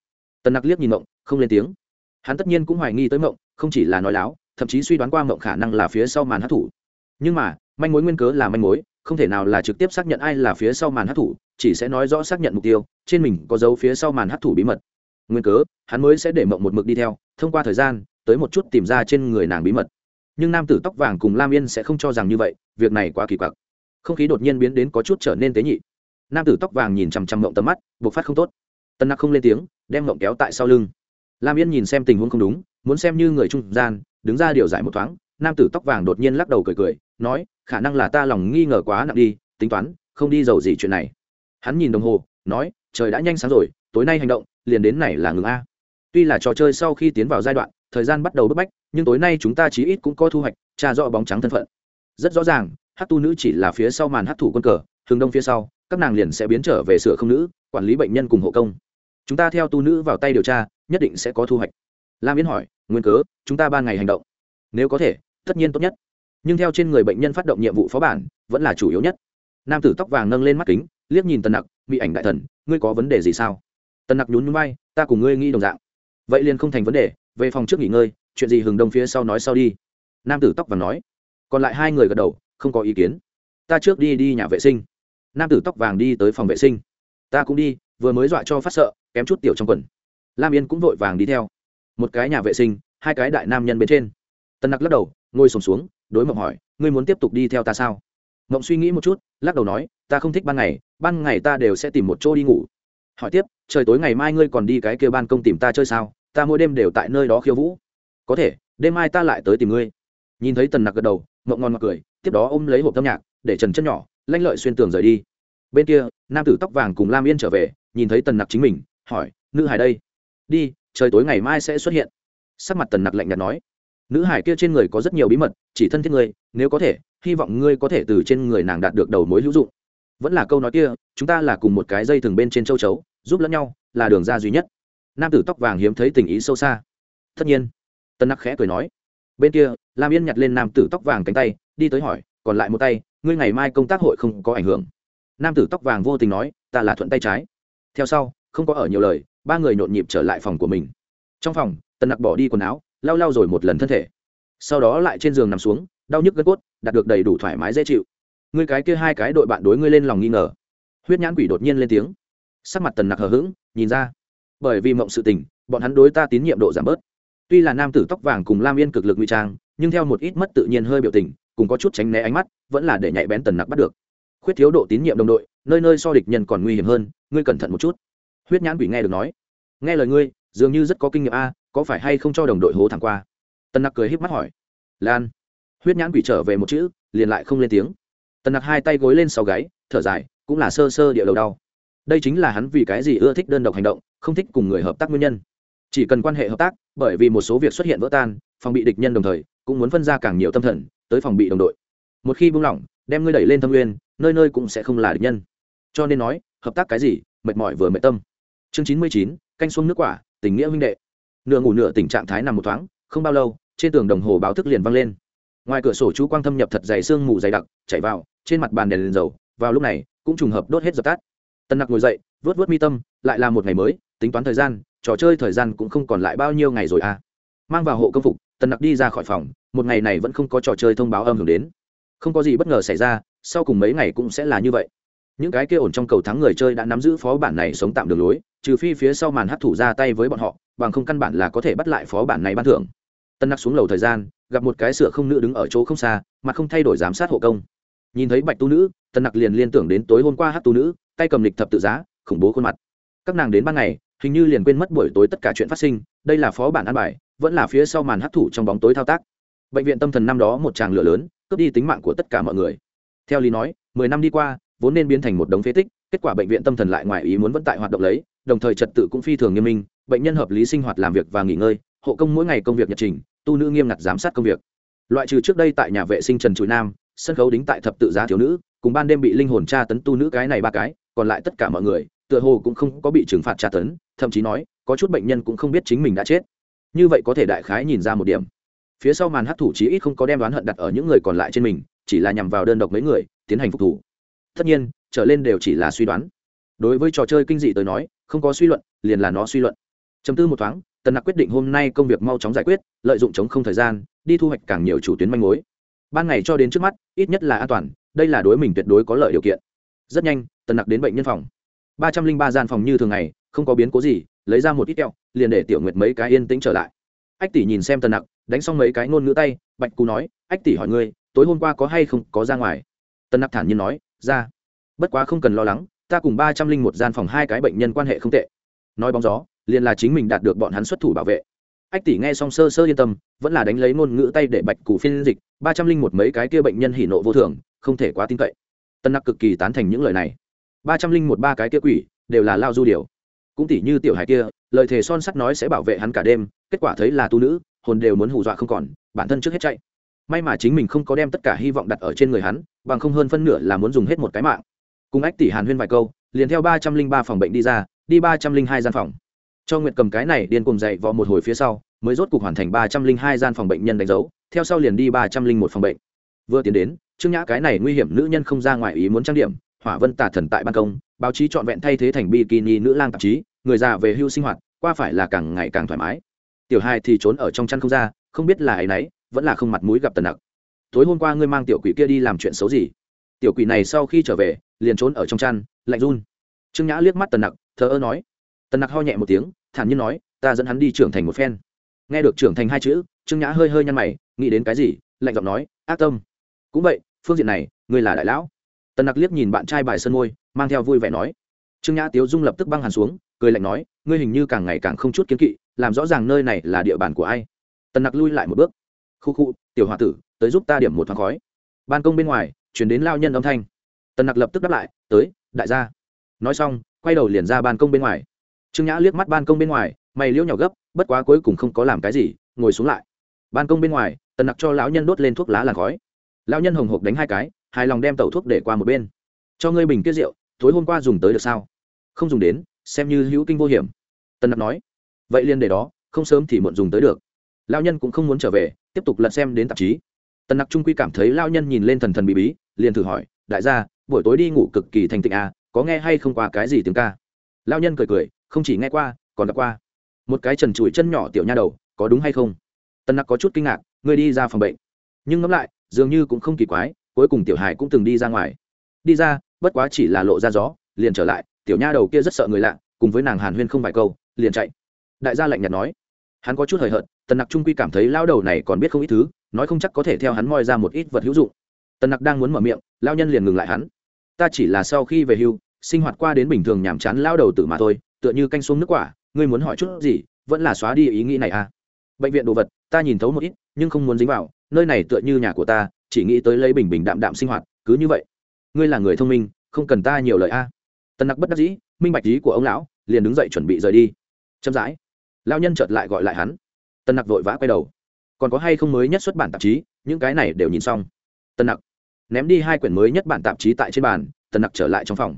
Tần nặc liếc nhìn mộng không lên tiếng. Hắn tất nhiên cũng hoài nghi tới mộng không chỉ là nói láo thậm chí suy đoán qua mộng khả năng là phía sau màn hát thủ nhưng mà, manh mối nguyên cớ là manh mối, không thể nào là trực tiếp xác nhận ai là phía sau màn hát thủ chỉ sẽ nói rõ xác nhận mục tiêu, trên mình có dấu phía sau màn hát thủ bí mật. Nguyên cớ, hắn mới sẽ để mộng một mực đi theo, thông qua thời gian, tới một chút tìm ra trên người nàng bí mật. Nhưng nam tử tóc vàng cùng lam yên sẽ không cho rằng như vậy, việc này quá kỳ quặc. Không khí đột nhiên biến đến có chút trở nên tế nhị. Nam tử tóc vàng nhìn chằm chằm mộng tầm mắt buộc phát không tốt. Tân nặc không lên tiếng, đem mộng kéo tại sau lưng. Lam yên nhìn xem tình huống không đúng, muốn xem như người trung gian đứng ra điều giải một thoáng, nam tử tóc vàng đột nhiên lắc đầu cười cười, nói, khả năng là ta lòng nghi ngờ quá nặng đi, tính toán, không đi giàu gì chuyện này. Hắn nhìn đồng hồ, nói, trời đã nhanh sáng rồi, tối nay hành động, liền đến này là ngừng a. Tuy là trò chơi sau khi tiến vào giai đoạn, thời gian bắt đầu bức bách, nhưng tối nay chúng ta chí ít cũng có thu hoạch, tra rõ bóng trắng thân phận. Rất rõ ràng, hát tu nữ chỉ là phía sau màn hát thủ quân cờ thường đông phía sau, các nàng liền sẽ biến trở về sửa không nữ, quản lý bệnh nhân cùng hộ công. Chúng ta theo tu nữ vào tay điều tra, nhất định sẽ có thu hoạch lam yến hỏi, nguyên cớ, chúng ta ban ngày hành động? Nếu có thể, tất nhiên tốt nhất. Nhưng theo trên người bệnh nhân phát động nhiệm vụ phó bản, vẫn là chủ yếu nhất. Nam tử tóc vàng nâng lên mắt kính, liếc nhìn tần nặc bị ảnh đại thần, ngươi có vấn đề gì sao? Tần nặc nhún nhún bay ta cùng ngươi nghĩ đồng dạng. Vậy liền không thành vấn đề, về phòng trước nghỉ ngơi, chuyện gì hừng đông phía sau nói sau đi. Nam tử tóc vàng nói. Còn lại hai người gật đầu, không có ý kiến. Ta trước đi đi nhà vệ sinh. Nam tử tóc vàng đi tới phòng vệ sinh. Ta cũng đi, vừa mới dọa cho phát sợ, kém chút tiểu trong quần. Lam yên cũng vội vàng đi theo một cái nhà vệ sinh hai cái đại nam nhân bên trên. Tân nặc lắc đầu ngồi sùng xuống, xuống đối mộng hỏi ngươi muốn tiếp tục đi theo ta sao? Mộng suy nghĩ một chút lắc đầu nói ta không thích ban ngày ban ngày ta đều sẽ tìm một chỗ đi ngủ. Hỏi tiếp trời tối ngày mai ngươi còn đi cái kia ban công tìm ta chơi sao? Ta mỗi đêm đều tại nơi đó khiêu vũ. Có thể đêm mai ta lại tới tìm ngươi. Nhìn thấy tần nặc gật đầu mộng ngon mặc cười tiếp đó ôm lấy hộp âm nhạc để trần chân nhỏ lanh lợi xuyên tường rời đi. Bên kia nam tử tóc vàng cùng lam yên trở về nhìn thấy tần nặc chính mình hỏi nữ hải đây? Đi trời tối ngày mai sẽ xuất hiện. Sắc mặt tần nặc lạnh nhạt nói, nữ hải kia trên người có rất nhiều bí mật, chỉ thân thiết ngươi, nếu có thể, hy vọng ngươi có thể từ trên người nàng đạt được đầu mối hữu dụng. Vẫn là câu nói kia, chúng ta là cùng một cái dây thừng bên trên châu chấu, giúp lẫn nhau, là đường ra duy nhất. Nam tử tóc vàng hiếm thấy tình ý sâu xa. Tất nhiên tân nặc khẽ cười nói, bên kia, lam yên nhặt lên nam tử tóc vàng cánh tay, đi tới hỏi, còn lại một tay, ngươi ngày mai công tác hội không có ảnh hưởng. Nam tử tóc vàng vô tình nói, ta là thuận tay trái. Theo sau, không có ở nhiều lời ba người nhộn nhịp trở lại phòng của mình. Trong phòng, tần nặc bỏ đi quần áo, lau lau rồi một lần thân thể. Sau đó lại trên giường nằm xuống, đau nhức gân cốt, đạt được đầy đủ thoải mái dễ chịu. Ngươi cái kia hai cái đội bạn đối ngươi lên lòng nghi ngờ. Huyết nhãn quỷ đột nhiên lên tiếng. Sắc mặt tần nặc hờ hững, nhìn ra. Bởi vì mộng sự tình, bọn hắn đối ta tín nhiệm độ giảm bớt. Tuy là nam tử tóc vàng cùng lam yên cực lực nguy trang, nhưng theo một ít mất tự nhiên hơi biểu tình, cùng có chút tránh né ánh mắt, vẫn là để nhạy bén tần nặc bắt được. Khuyết thiếu độ tín nhiệm đồng đội, nơi nơi so địch nhân còn nguy hiểm hơn, ngươi cẩn thận một chút huyết nhãn quỷ nghe được nói. Nghe lời ngươi, dường như rất có kinh nghiệm a, có phải hay không cho đồng đội hố thẳng qua? Tần nặc cười híp mắt hỏi. Lan. Huyết nhãn quỷ trở về một chữ, liền lại không lên tiếng. Tần nặc hai tay gối lên sau gáy, thở dài, cũng là sơ sơ địa đầu đau. Đây chính là hắn vì cái gì ưa thích đơn độc hành động, không thích cùng người hợp tác nguyên nhân. Chỉ cần quan hệ hợp tác, bởi vì một số việc xuất hiện vỡ tan, phòng bị địch nhân đồng thời, cũng muốn phân ra càng nhiều tâm thần, tới phòng bị đồng đội. Một khi buông lỏng, đem ngươi đẩy lên thâm nguyên, nơi nơi cũng sẽ không là địch nhân. Cho nên nói, hợp tác cái gì, mệt mỏi vừa mệt tâm chương chín mươi chín, canh xuông nước quả, tình nghĩa huynh đệ. Nửa ngủ nửa tình trạng thái nằm một thoáng, không bao lâu, trên tường đồng hồ báo thức liền văng lên. Ngoài cửa sổ chú quang thâm nhập thật dày sương mù dày đặc, chảy vào, trên mặt bàn đèn liền dầu, vào lúc này, cũng trùng hợp đốt hết dập tắt. Tân nặc ngồi dậy, vớt vớt mi tâm, lại là một ngày mới, tính toán thời gian, trò chơi thời gian cũng không còn lại bao nhiêu ngày rồi à. Mang vào hộ công phục, tân nặc đi ra khỏi phòng, một ngày này vẫn không có trò chơi thông báo âm hưởng đến. Không có gì bất ngờ xảy ra, sau cùng mấy ngày cũng sẽ là như vậy những cái kia ổn trong cầu thắng người chơi đã nắm giữ phó bản này sống tạm đường lối, trừ phi phía sau màn hấp thủ ra tay với bọn họ, bằng không căn bản là có thể bắt lại phó bản này ban thưởng. Tân nặc xuống lầu thời gian, gặp một cái sửa không nữ đứng ở chỗ không xa mà không thay đổi giám sát hộ công. Nhìn thấy bạch tu nữ, tân nặc liền liên tưởng đến tối hôm qua hát tu nữ, tay cầm lịch thập tự giá, khủng bố khuôn mặt. Các nàng đến ban ngày, hình như liền quên mất buổi tối tất cả chuyện phát sinh, đây là phó bản an bài, vẫn là phía sau màn hấp thủ trong bóng tối thao tác. Bệnh viện tâm thần năm đó một tràng lửa lớn, cướp đi tính mạng của tất cả mọi người. Theo lý nói, mười năm đi qua vốn nên biến thành một đống phế tích, kết quả bệnh viện tâm thần lại ngoài ý muốn vẫn tại hoạt động lấy, đồng thời trật tự cũng phi thường nghiêm minh, bệnh nhân hợp lý sinh hoạt làm việc và nghỉ ngơi, hộ công mỗi ngày công việc nhật trình, tu nữ nghiêm ngặt giám sát công việc. Loại trừ trước đây tại nhà vệ sinh trần trụi nam, sân khấu đính tại thập tự giá thiếu nữ, cùng ban đêm bị linh hồn tra tấn tu nữ cái này ba cái, còn lại tất cả mọi người, tựa hồ cũng không có bị trừng phạt tra tấn, thậm chí nói, có chút bệnh nhân cũng không biết chính mình đã chết. Như vậy có thể đại khái nhìn ra một điểm. Phía sau màn hát thủ chí ít không có đem đoán hận đặt ở những người còn lại trên mình, chỉ là nhằm vào đơn độc mấy người, tiến hành phục thủ tất nhiên, trở lên đều chỉ là suy đoán. Đối với trò chơi kinh dị tới nói, không có suy luận, liền là nó suy luận. Chấm tư một thoáng, tần nặc quyết định hôm nay công việc mau chóng giải quyết, lợi dụng chống không thời gian, đi thu hoạch càng nhiều chủ tuyến manh mối. Ban ngày cho đến trước mắt, ít nhất là an toàn, đây là đối mình tuyệt đối có lợi điều kiện. Rất nhanh, tần nặc đến bệnh nhân phòng. Ba trăm linh ba gian phòng như thường ngày, không có biến cố gì, lấy ra một ít kẹo, liền để tiểu nguyệt mấy cái yên tĩnh trở lại. Ách tỷ nhìn xem tần nặc, đánh xong mấy cái ngôn ngữ tay, bạch cú nói, ách tỷ hỏi ngươi, tối hôm qua có hay không có ra ngoài? Tần nặc thản nhiên nói ra. Bất quá không cần lo lắng, ta cùng ba trăm linh một gian phòng hai cái bệnh nhân quan hệ không tệ. Nói bóng gió, liền là chính mình đạt được bọn hắn xuất thủ bảo vệ. Ách tỷ nghe xong sơ sơ yên tâm, vẫn là đánh lấy ngôn ngữ tay để bạch cụ phiên dịch, ba trăm linh một mấy cái kia bệnh nhân hỉ nộ vô thường, không thể quá tin cậy. Tân nặc cực kỳ tán thành những lời này. Ba trăm linh một ba cái kia quỷ, đều là lao du điều. Cũng tỷ như tiểu hải kia, lời thề son sắt nói sẽ bảo vệ hắn cả đêm, kết quả thấy là tu nữ, hồn đều muốn hù dọa không còn, bản thân trước hết chạy. May mà chính mình không có đem tất cả hy vọng đặt ở trên người hắn bằng không hơn phân nửa là muốn dùng hết một cái mạng. Cùng ách tỷ hàn huyên vài câu, liền theo ba trăm linh ba phòng bệnh đi ra, đi ba trăm linh hai gian phòng. Cho nguyệt cầm cái này điên cùng dậy vò một hồi phía sau, mới rốt cuộc hoàn thành ba trăm linh hai gian phòng bệnh nhân đánh dấu, theo sau liền đi ba trăm linh một phòng bệnh. Vừa tiến đến, trương nhã cái này nguy hiểm nữ nhân không ra ngoài ý muốn trang điểm, hỏa vân tả thần tại ban công, báo chí trọn vẹn thay thế thành bikini nữ lang tạp chí, người già về hưu sinh hoạt, qua phải là càng ngày càng thoải mái. Tiểu hai thì trốn ở trong chăn không ra, không biết là ấy nấy, vẫn là không mặt mũi gặp tần nặc tối hôm qua ngươi mang tiểu quỷ kia đi làm chuyện xấu gì? Tiểu quỷ này sau khi trở về, liền trốn ở trong chăn, lạnh run. Trương nhã liếc mắt tần nặc, thờ ơ nói. Tần nặc ho nhẹ một tiếng, thản nhiên nói, ta dẫn hắn đi trưởng thành một phen. Nghe được trưởng thành hai chữ, trương nhã hơi hơi nhăn mày, nghĩ đến cái gì, lạnh giọng nói, ác tâm. Cũng vậy, phương diện này, ngươi là đại lão. Tần nặc liếc nhìn bạn trai bài sân môi, mang theo vui vẻ nói. Trương nhã tiếu dung lập tức băng hàn xuống, cười lạnh nói, ngươi hình như càng ngày càng không chút kiến kỵ, làm rõ ràng nơi này là địa bàn của ai. Tần nặc lui lại một bước. Khu khu, tiểu h o a tử tới giúp ta điểm một thoáng khói. Ban công bên ngoài, chuyển đến lao nhân âm thanh. Tần nặc lập tức đáp lại, tới, đại gia. Nói xong, quay đầu liền ra ban công bên ngoài. Trương nhã liếc mắt ban công bên ngoài, mày liễu nhỏ gấp, bất quá cuối cùng không có làm cái gì, ngồi xuống lại. Ban công bên ngoài, tần nặc cho lão nhân đốt lên thuốc lá làn khói. Lão nhân hồng hộc đánh hai cái, hài lòng đem tẩu thuốc để qua một bên. Cho ngươi bình tiết rượu, tối hôm qua dùng tới được sao? Không dùng đến, xem như hữu kinh vô hiểm. Tần nặc nói. Vậy liền để đó, không sớm thì muộn dùng tới được. Lão nhân cũng không muốn trở về, tiếp tục lật xem đến tạp chí tân nặc trung quy cảm thấy lao nhân nhìn lên thần thần bí bí, liền thử hỏi, đại gia, buổi tối đi ngủ cực kỳ thành tịnh à có nghe hay không qua cái gì tiếng ca? Lao nhân cười cười, không chỉ nghe qua, còn gặp qua. Một cái trần trụi chân nhỏ tiểu nha đầu, có đúng hay không? Tân nặc có chút kinh ngạc, ngươi đi ra phòng bệnh. Nhưng ngẫm lại, dường như cũng không kỳ quái, cuối cùng tiểu hải cũng từng đi ra ngoài. Đi ra, bất quá chỉ là lộ ra gió, liền trở lại, tiểu nha đầu kia rất sợ người lạ, cùng với nàng hàn huyên không vài câu, liền chạy. Đại gia lạnh nhạt nói. Hắn có chút hời hợt, tần nặc trung quy cảm thấy lao đầu này còn biết không ít thứ nói không chắc có thể theo hắn moi ra một ít vật hữu dụng. Tần nặc đang muốn mở miệng lao nhân liền ngừng lại hắn. Ta chỉ là sau khi về hưu, sinh hoạt qua đến bình thường nhàm chán lao đầu tử mà thôi, tựa như canh xuống nước quả, ngươi muốn hỏi chút gì, vẫn là xóa đi ý nghĩ này à? Bệnh viện đồ vật, ta nhìn thấu một ít, nhưng không muốn dính vào, nơi này tựa như nhà của ta, chỉ nghĩ tới lấy bình bình đạm đạm sinh hoạt, cứ như vậy. Ngươi là người thông minh, không cần ta nhiều lời a. Tần nặc bất đắc dĩ, minh bạch ý của ông lão, liền đứng dậy chuẩn bị rời đi. Chậm rãi lao nhân chợt lại gọi lại hắn. Tần nặc vội vã quay đầu còn có hay không mới nhất xuất bản tạp chí, những cái này đều nhìn xong. Tần nặc. Ném đi hai quyển mới nhất bản tạp chí tại trên bàn tần nặc trở lại trong phòng.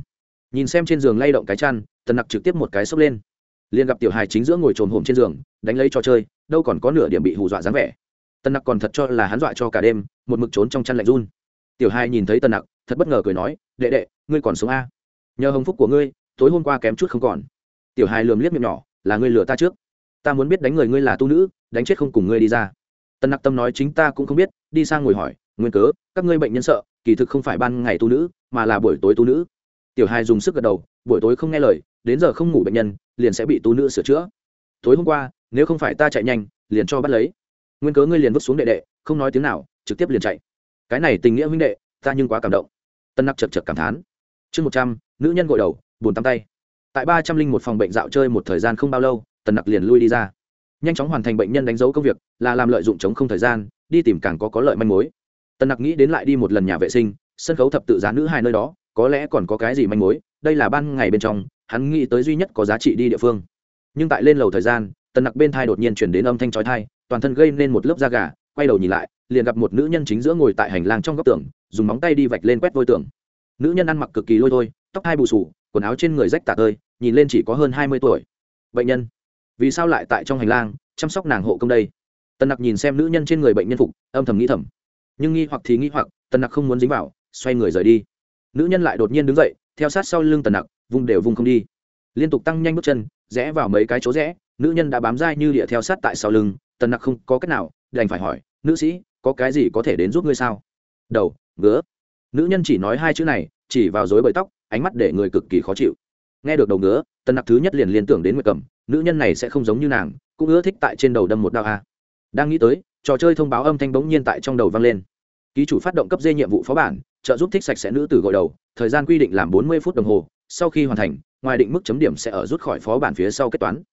Nhìn xem trên giường lay động cái chăn tần nặc trực tiếp một cái xốc lên. Liền gặp tiểu hài chính giữa ngồi trồn hồm trên giường, đánh lấy trò chơi, đâu còn có nửa điểm bị hù dọa dáng vẻ. Tần nặc còn thật cho là hắn dọa cho cả đêm, một mực trốn trong chăn lạnh run. Tiểu hai nhìn thấy tần nặc, thật bất ngờ cười nói, đệ đệ, ngươi còn sống a? Nhờ hồng phúc của ngươi, tối hôm qua kém chút không còn. Tiểu hai lườm liếc miệng nhỏ, là ngươi lừa ta trước. Ta muốn biết đánh người ngươi là tu nữ, đánh chết không cùng ngươi đi ra tần nặc tâm nói chính ta cũng không biết, đi sang ngồi hỏi, nguyên cớ, các ngươi bệnh nhân sợ, kỳ thực không phải ban ngày tu nữ, mà là buổi tối tu nữ. Tiểu hai dùng sức gật đầu, buổi tối không nghe lời, đến giờ không ngủ bệnh nhân, liền sẽ bị tu nữ sửa chữa. Tối hôm qua, nếu không phải ta chạy nhanh, liền cho bắt lấy. Nguyên cớ ngươi liền vứt xuống đệ đệ, không nói tiếng nào, trực tiếp liền chạy. Cái này tình nghĩa huynh đệ, ta nhưng quá cảm động. Tân nặc chật chật cảm thán. Chương một trăm, nữ nhân gội đầu bùn tắm tay. Tại ba trăm linh một phòng bệnh dạo chơi một thời gian không bao lâu, tần nặc liền lui đi ra nhanh chóng hoàn thành bệnh nhân đánh dấu công việc, là làm lợi dụng chống không thời gian, đi tìm càng có có lợi manh mối. Tần nặc nghĩ đến lại đi một lần nhà vệ sinh, sân khấu thập tự giá nữ hai nơi đó, có lẽ còn có cái gì manh mối, đây là ban ngày bên trong, hắn nghĩ tới duy nhất có giá trị đi địa phương. Nhưng tại lên lầu thời gian tần nặc bên thai đột nhiên chuyển đến âm thanh trói thai toàn thân gây nên một lớp da gà, quay đầu nhìn lại, liền gặp một nữ nhân chính giữa ngồi tại hành lang trong góc tường, dùng móng tay đi vạch lên quét vôi tường. Nữ nhân ăn mặc cực kỳ lôi thôi, tóc hai bù sù quần áo trên người rách tả tơi, nhìn lên chỉ có hơn hai mươi tuổi. Bệnh nhân vì sao lại tại trong hành lang chăm sóc nàng hộ công đây? Tần nặc nhìn xem nữ nhân trên người bệnh nhân phục, âm thầm nghĩ thầm. Nhưng nghi hoặc thì nghi hoặc, tần nặc không muốn dính vào, xoay người rời đi. Nữ nhân lại đột nhiên đứng dậy, theo sát sau lưng tần nặc, vung đều vung không đi. Liên tục tăng nhanh bước chân, rẽ vào mấy cái chỗ rẽ, nữ nhân đã bám dai như địa theo sát tại sau lưng, tần nặc không có cách nào, đành phải hỏi, nữ sĩ, có cái gì có thể đến giúp ngươi sao? Đầu, ngứa. Nữ nhân chỉ nói hai chữ này, chỉ vào dối bời tóc, ánh mắt để người cực kỳ khó chịu. Nghe được đầu ngứa tần nặc thứ nhất liền liên tưởng đến nguyệt cầm nữ nhân này sẽ không giống như nàng, cũng ưa thích tại trên đầu đâm một đao a. Đang nghĩ tới, trò chơi thông báo âm thanh bỗng nhiên tại trong đầu vang lên. Ký chủ phát động cấp dê nhiệm vụ phó bản, trợ giúp thích sạch sẽ nữ tử gội đầu, thời gian quy định làm bốn mươi phút đồng hồ, sau khi hoàn thành, ngoài định mức chấm điểm sẽ ở rút khỏi phó bản phía sau kết toán.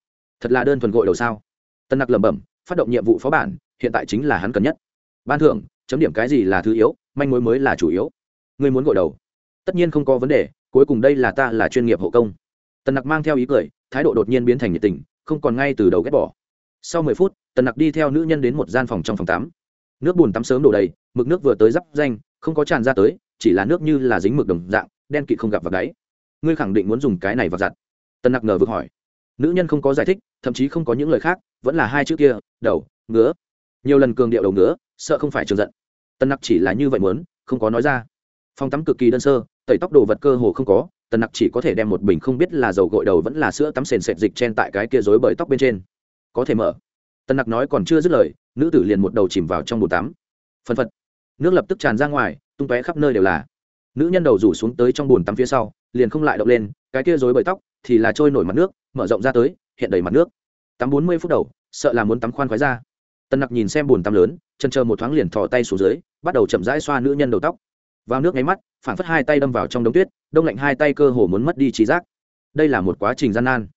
Thật là đơn thuần gội đầu sao? Tân nặc lẩm bẩm, phát động nhiệm vụ phó bản, hiện tại chính là hắn cần nhất. Ban thưởng, chấm điểm cái gì là thứ yếu, manh mối mới là chủ yếu. Ngươi muốn gội đầu. Tất nhiên không có vấn đề, cuối cùng đây là ta là chuyên nghiệp hộ công tần nặc mang theo ý cười, thái độ đột nhiên biến thành nhiệt tình, không còn ngay từ đầu ghét bỏ. Sau mười phút, tần nặc đi theo nữ nhân đến một gian phòng trong phòng tắm. Nước bùn tắm sớm đổ đầy, mực nước vừa tới d danh, không có tràn ra tới, chỉ là nước như là dính mực đồng dạng, đen kịt không gặp vào đáy. Ngươi khẳng định muốn dùng cái này vào giặt. Tần nặc ngờ vực hỏi. Nữ nhân không có giải thích, thậm chí không có những lời khác, vẫn là hai chữ kia, đầu, ngứa. Nhiều lần cường điệu đầu ngứa, sợ không phải trường giận. Tần nặc chỉ là như vậy muốn, không có nói ra. Phòng tắm cực kỳ đơn sơ, tẩy tóc đồ vật cơ hồ không có tần nặc chỉ có thể đem một bình không biết là dầu gội đầu vẫn là sữa tắm sền sệt dịch chen tại cái kia rối bởi tóc bên trên. Có thể mở. Tần nặc nói còn chưa dứt lời, nữ tử liền một đầu chìm vào trong bồn tắm. Phân phật. Nước lập tức tràn ra ngoài, tung tóe khắp nơi đều là. Nữ nhân đầu rủ xuống tới trong bồn tắm phía sau, liền không lại động lên, cái kia rối bởi tóc thì là trôi nổi mặt nước, mở rộng ra tới, hiện đầy mặt nước. Tắm bốn mươi phút đầu, sợ là muốn tắm khoan khoái ra. Tần nặc nhìn xem bồn tắm lớn chân chờ một thoáng liền thò tay xuống dưới, bắt đầu chậm rãi xoa nữ nhân đầu tóc. Vào nước nháy mắt phản phất hai tay đâm vào trong đống tuyết đông lạnh hai tay cơ hồ muốn mất đi trí giác. Đây là một quá trình gian nan.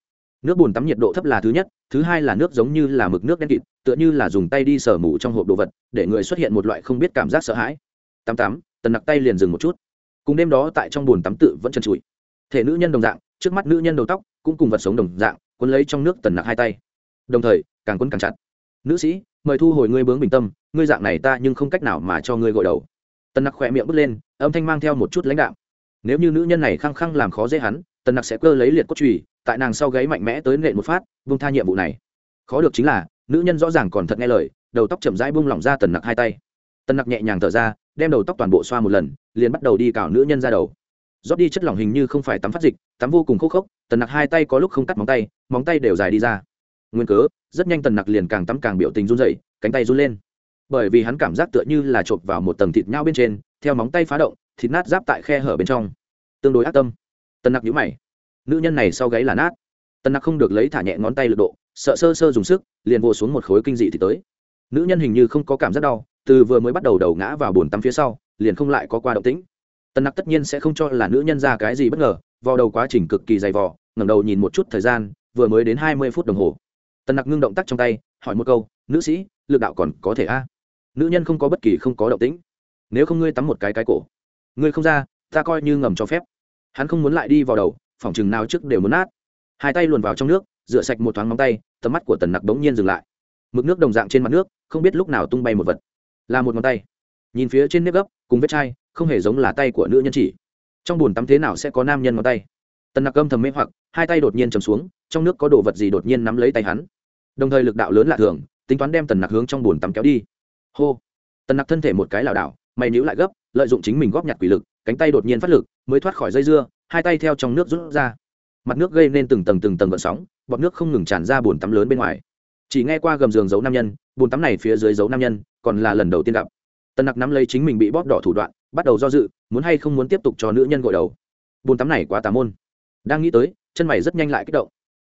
Nước bùn tắm nhiệt độ thấp là thứ nhất thứ hai là nước giống như là mực nước đen kịt tựa như là dùng tay đi sờ mù trong hộp đồ vật để người xuất hiện một loại không biết cảm giác sợ hãi. Tám tám, tần nặc tay liền dừng một chút. Cùng đêm đó tại trong bùn tắm tự vẫn chân trụi. Thể nữ nhân đồng dạng trước mắt nữ nhân đầu tóc cũng cùng vật sống đồng dạng cuốn lấy trong nước tần nặc hai tay. Đồng thời càng quấn càng chặt. Nữ sĩ mời thu hồi ngươi bướng bình tâm ngươi dạng này ta nhưng không cách nào mà cho ngươi gội đầu tần nặc khỏe miệng bước lên, âm thanh mang theo một chút lãnh đạo nếu như nữ nhân này khăng khăng làm khó dễ hắn, tần nặc sẽ cơ lấy liệt cốt trùy tại nàng sau gáy mạnh mẽ tới nện một phát vung tha nhiệm vụ này. Khó được chính là, nữ nhân rõ ràng còn thật nghe lời, đầu tóc chậm rãi bung lỏng ra tần nặc hai tay. Tần nặc nhẹ nhàng thở ra, đem đầu tóc toàn bộ xoa một lần, liền bắt đầu đi cào nữ nhân ra đầu. Rót đi chất lỏng hình như không phải tắm phát dịch, tắm vô cùng khốc khốc, tần nặc hai tay có lúc không cắt móng tay móng tay đều dài đi ra. Nguyên cớ, rất nhanh tần nặc liền càng tắm càng biểu tình run dậy cánh tay run lên bởi vì hắn cảm giác tựa như là chộp vào một tầng thịt nhau bên trên, theo móng tay phá động, thịt nát giáp tại khe hở bên trong. Tương đối ác tâm. Tần nặc nhũ mày. Nữ nhân này sau gáy là nát. Tần nặc không được lấy thả nhẹ ngón tay lực độ, sợ sơ sơ dùng sức, liền vô xuống một khối kinh dị thì tới. Nữ nhân hình như không có cảm giác đau, từ vừa mới bắt đầu đầu ngã vào bồn tắm phía sau, liền không lại có qua động tĩnh. Tần nặc tất nhiên sẽ không cho là nữ nhân ra cái gì bất ngờ vào đầu quá trình cực kỳ dày vò, ngẩng đầu nhìn một chút thời gian, vừa mới đến hai mươi phút đồng hồ. Tần nặc ngưng động tác trong tay, hỏi một câu, nữ sĩ, lực đạo còn có thể a? Nữ nhân không có bất kỳ không có động tĩnh. Nếu không ngươi tắm một cái cái cổ. Ngươi không ra, ta coi như ngầm cho phép. Hắn không muốn lại đi vào đầu phòng chừng nào trước đều muốn nát. Hai tay luồn vào trong nước, rửa sạch một thoáng móng tay, tầm mắt của tần nặc bỗng nhiên dừng lại. Mực nước đồng dạng trên mặt nước, không biết lúc nào tung bay một vật. Là một ngón tay. Nhìn phía trên nếp gấp, cùng vết chai, không hề giống là tay của nữ nhân chỉ. Trong bùn tắm thế nào sẽ có nam nhân ngón tay? Tần nặc âm thầm mê hoặc, hai tay đột nhiên chầm xuống, trong nước có đồ vật gì đột nhiên nắm lấy tay hắn. Đồng thời lực đạo lớn lạ thường, tính toán đem tần nặc hướng trong bùn tắm kéo đi hô. Tần nặc thân thể một cái lảo đảo, mày níu lại gấp, lợi dụng chính mình góp nhặt quỷ lực, cánh tay đột nhiên phát lực, mới thoát khỏi dây dưa, hai tay theo trong nước rút ra. Mặt nước gây nên từng tầng từng tầng gợn sóng, bọt nước không ngừng tràn ra bồn tắm lớn bên ngoài. Chỉ nghe qua gầm giường giấu nam nhân bồn tắm này phía dưới giấu nam nhân, còn là lần đầu tiên gặp. Tần nặc nắm lấy chính mình bị bóp đỏ thủ đoạn, bắt đầu do dự, muốn hay không muốn tiếp tục cho nữ nhân gội đầu. Bồn tắm này quá tà môn. Đang nghĩ tới, chân mày rất nhanh lại kích động.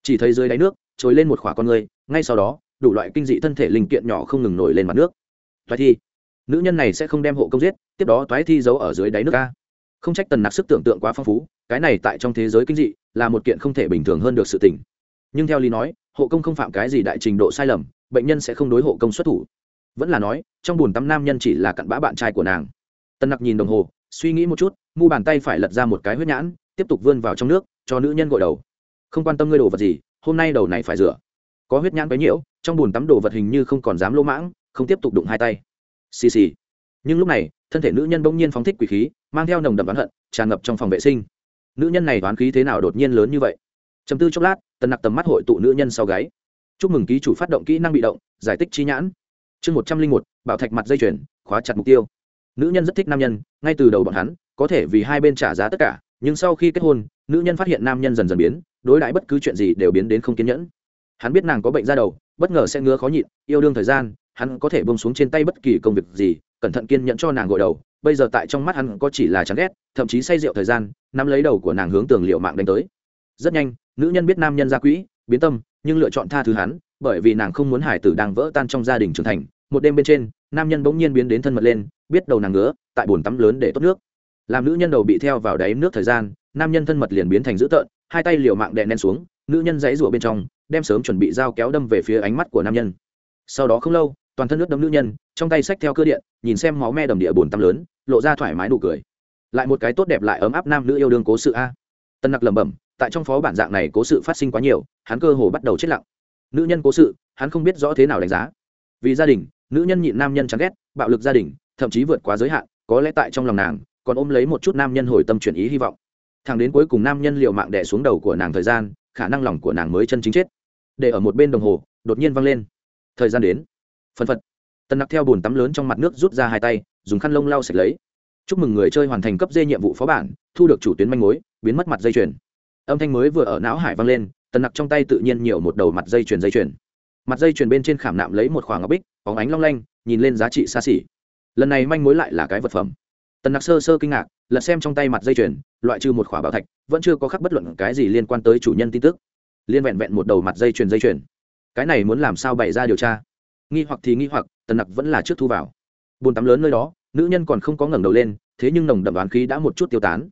Chỉ thấy dưới đáy nước, trồi lên một khỏa con người, ngay sau đó, đủ loại kinh dị thân thể linh kiện nhỏ không ngừng nổi lên mặt nước toái thi. Nữ nhân này sẽ không đem hộ công giết, tiếp đó toái thi giấu ở dưới đáy nước ca không trách tần nặc sức tưởng tượng quá phong phú, cái này tại trong thế giới kinh dị, là một kiện không thể bình thường hơn được sự tình. Nhưng theo lý nói, hộ công không phạm cái gì đại trình độ sai lầm, bệnh nhân sẽ không đối hộ công xuất thủ. Vẫn là nói, trong b tắm nam nhân chỉ là cặn bã bạn trai của nàng. Tân nặc nhìn đồng hồ, suy nghĩ một chút, mu bàn tay phải lật ra một cái huyết nhãn, tiếp tục vươn vào trong nước, cho nữ nhân gội đầu. Không quan tâm ngươi đồ vật gì, hôm nay đầu này phải rửa. Có huyết nhãn bấy nhiễu, trong bùn tắm đồ vật hình như không còn dám lỗ mãng không tiếp tục đụng hai tay. Xì xì. Nhưng lúc này, thân thể nữ nhân bỗng nhiên phóng thích quỷ khí, mang theo nồng đậm oán hận, tràn ngập trong phòng vệ sinh. Nữ nhân này oán khí thế nào đột nhiên lớn như vậy? Chấm tư chốc lát, tần nặc tầm mắt hội tụ nữ nhân sau gáy. Chúc mừng ký chủ phát động kỹ năng bị động, giải tích chi nhãn. Chương một trăm linh một, bảo thạch mặt dây chuyền, khóa chặt mục tiêu. Nữ nhân rất thích nam nhân, ngay từ đầu bọn hắn, có thể vì hai bên trả giá tất cả, nhưng sau khi kết hôn, nữ nhân phát hiện nam nhân dần dần biến, đối đãi bất cứ chuyện gì đều biến đến không kiên nhẫn. Hắn biết nàng có bệnh da đầu, bất ngờ sẽ ngứa khó nhịn, yêu đương thời gian hắn có thể bông xuống trên tay bất kỳ công việc gì, cẩn thận kiên nhẫn cho nàng gội đầu. Bây giờ tại trong mắt hắn có chỉ là chán ghét, thậm chí say rượu thời gian, nắm lấy đầu của nàng hướng tường liệu mạng đánh tới. Rất nhanh, nữ nhân biết nam nhân ra quỹ, biến tâm, nhưng lựa chọn tha thứ hắn, bởi vì nàng không muốn hải tử đang vỡ tan trong gia đình trưởng thành. Một đêm bên trên, nam nhân bỗng nhiên biến đến thân mật lên, biết đầu nàng ngứa, tại bồn tắm lớn để tốt nước. Làm nữ nhân đầu bị theo vào đáy nước thời gian, nam nhân thân mật liền biến thành dữ tợn, hai tay liều mạng đè nén xuống, nữ nhân dãy rụa bên trong, đem sớm chuẩn bị dao kéo đâm về phía ánh mắt của nam nhân. Sau đó không lâu toàn thân nước đấm nữ nhân, trong tay xách theo cơ điện, nhìn xem máu me đầm địa bồn tăm lớn, lộ ra thoải mái nụ cười. Lại một cái tốt đẹp lại ấm áp nam nữ yêu đương cố sự a. Tân nặc lẩm bẩm, tại trong phó bản dạng này cố sự phát sinh quá nhiều, hắn cơ hồ bắt đầu chết lặng. Nữ nhân cố sự, hắn không biết rõ thế nào đánh giá. Vì gia đình, nữ nhân nhịn nam nhân chán ghét, bạo lực gia đình, thậm chí vượt quá giới hạn, có lẽ tại trong lòng nàng, còn ôm lấy một chút nam nhân hồi tâm chuyển ý hy vọng. Thằng đến cuối cùng nam nhân liệu mạng đẻ xuống đầu của nàng thời gian, khả năng lòng của nàng mới chân chính chết. Để ở một bên đồng hồ, đột nhiên văng lên. Thời gian đến phân phật. Tần nặc theo bồn tắm lớn trong mặt nước rút ra hai tay, dùng khăn lông lau sạch lấy. Chúc mừng người chơi hoàn thành cấp dê nhiệm vụ phó bản, thu được chủ tuyến manh mối, biến mất mặt dây chuyền. Âm thanh mới vừa ở não hải vang lên, tần nặc trong tay tự nhiên nhiều một đầu mặt dây chuyền dây chuyền. Mặt dây chuyền bên trên khảm nạm lấy một khoảng ngọc bích, bóng ánh long lanh, nhìn lên giá trị xa xỉ. Lần này manh mối lại là cái vật phẩm. Tần nặc sơ sơ kinh ngạc, lật xem trong tay mặt dây chuyền, loại trừ một khỏa bảo thạch, vẫn chưa có khắc bất luận cái gì liên quan tới chủ nhân tin tức. Liên vẹn vẹn một đầu mặt dây chuyền dây chuyền. Cái này muốn làm sao bày ra điều tra? Nghi hoặc thì nghi hoặc, tần nặc vẫn là trước thu vào. Bồn tắm lớn nơi đó, nữ nhân còn không có ngẩng đầu lên, thế nhưng nồng đậm đoán khí đã một chút tiêu tán.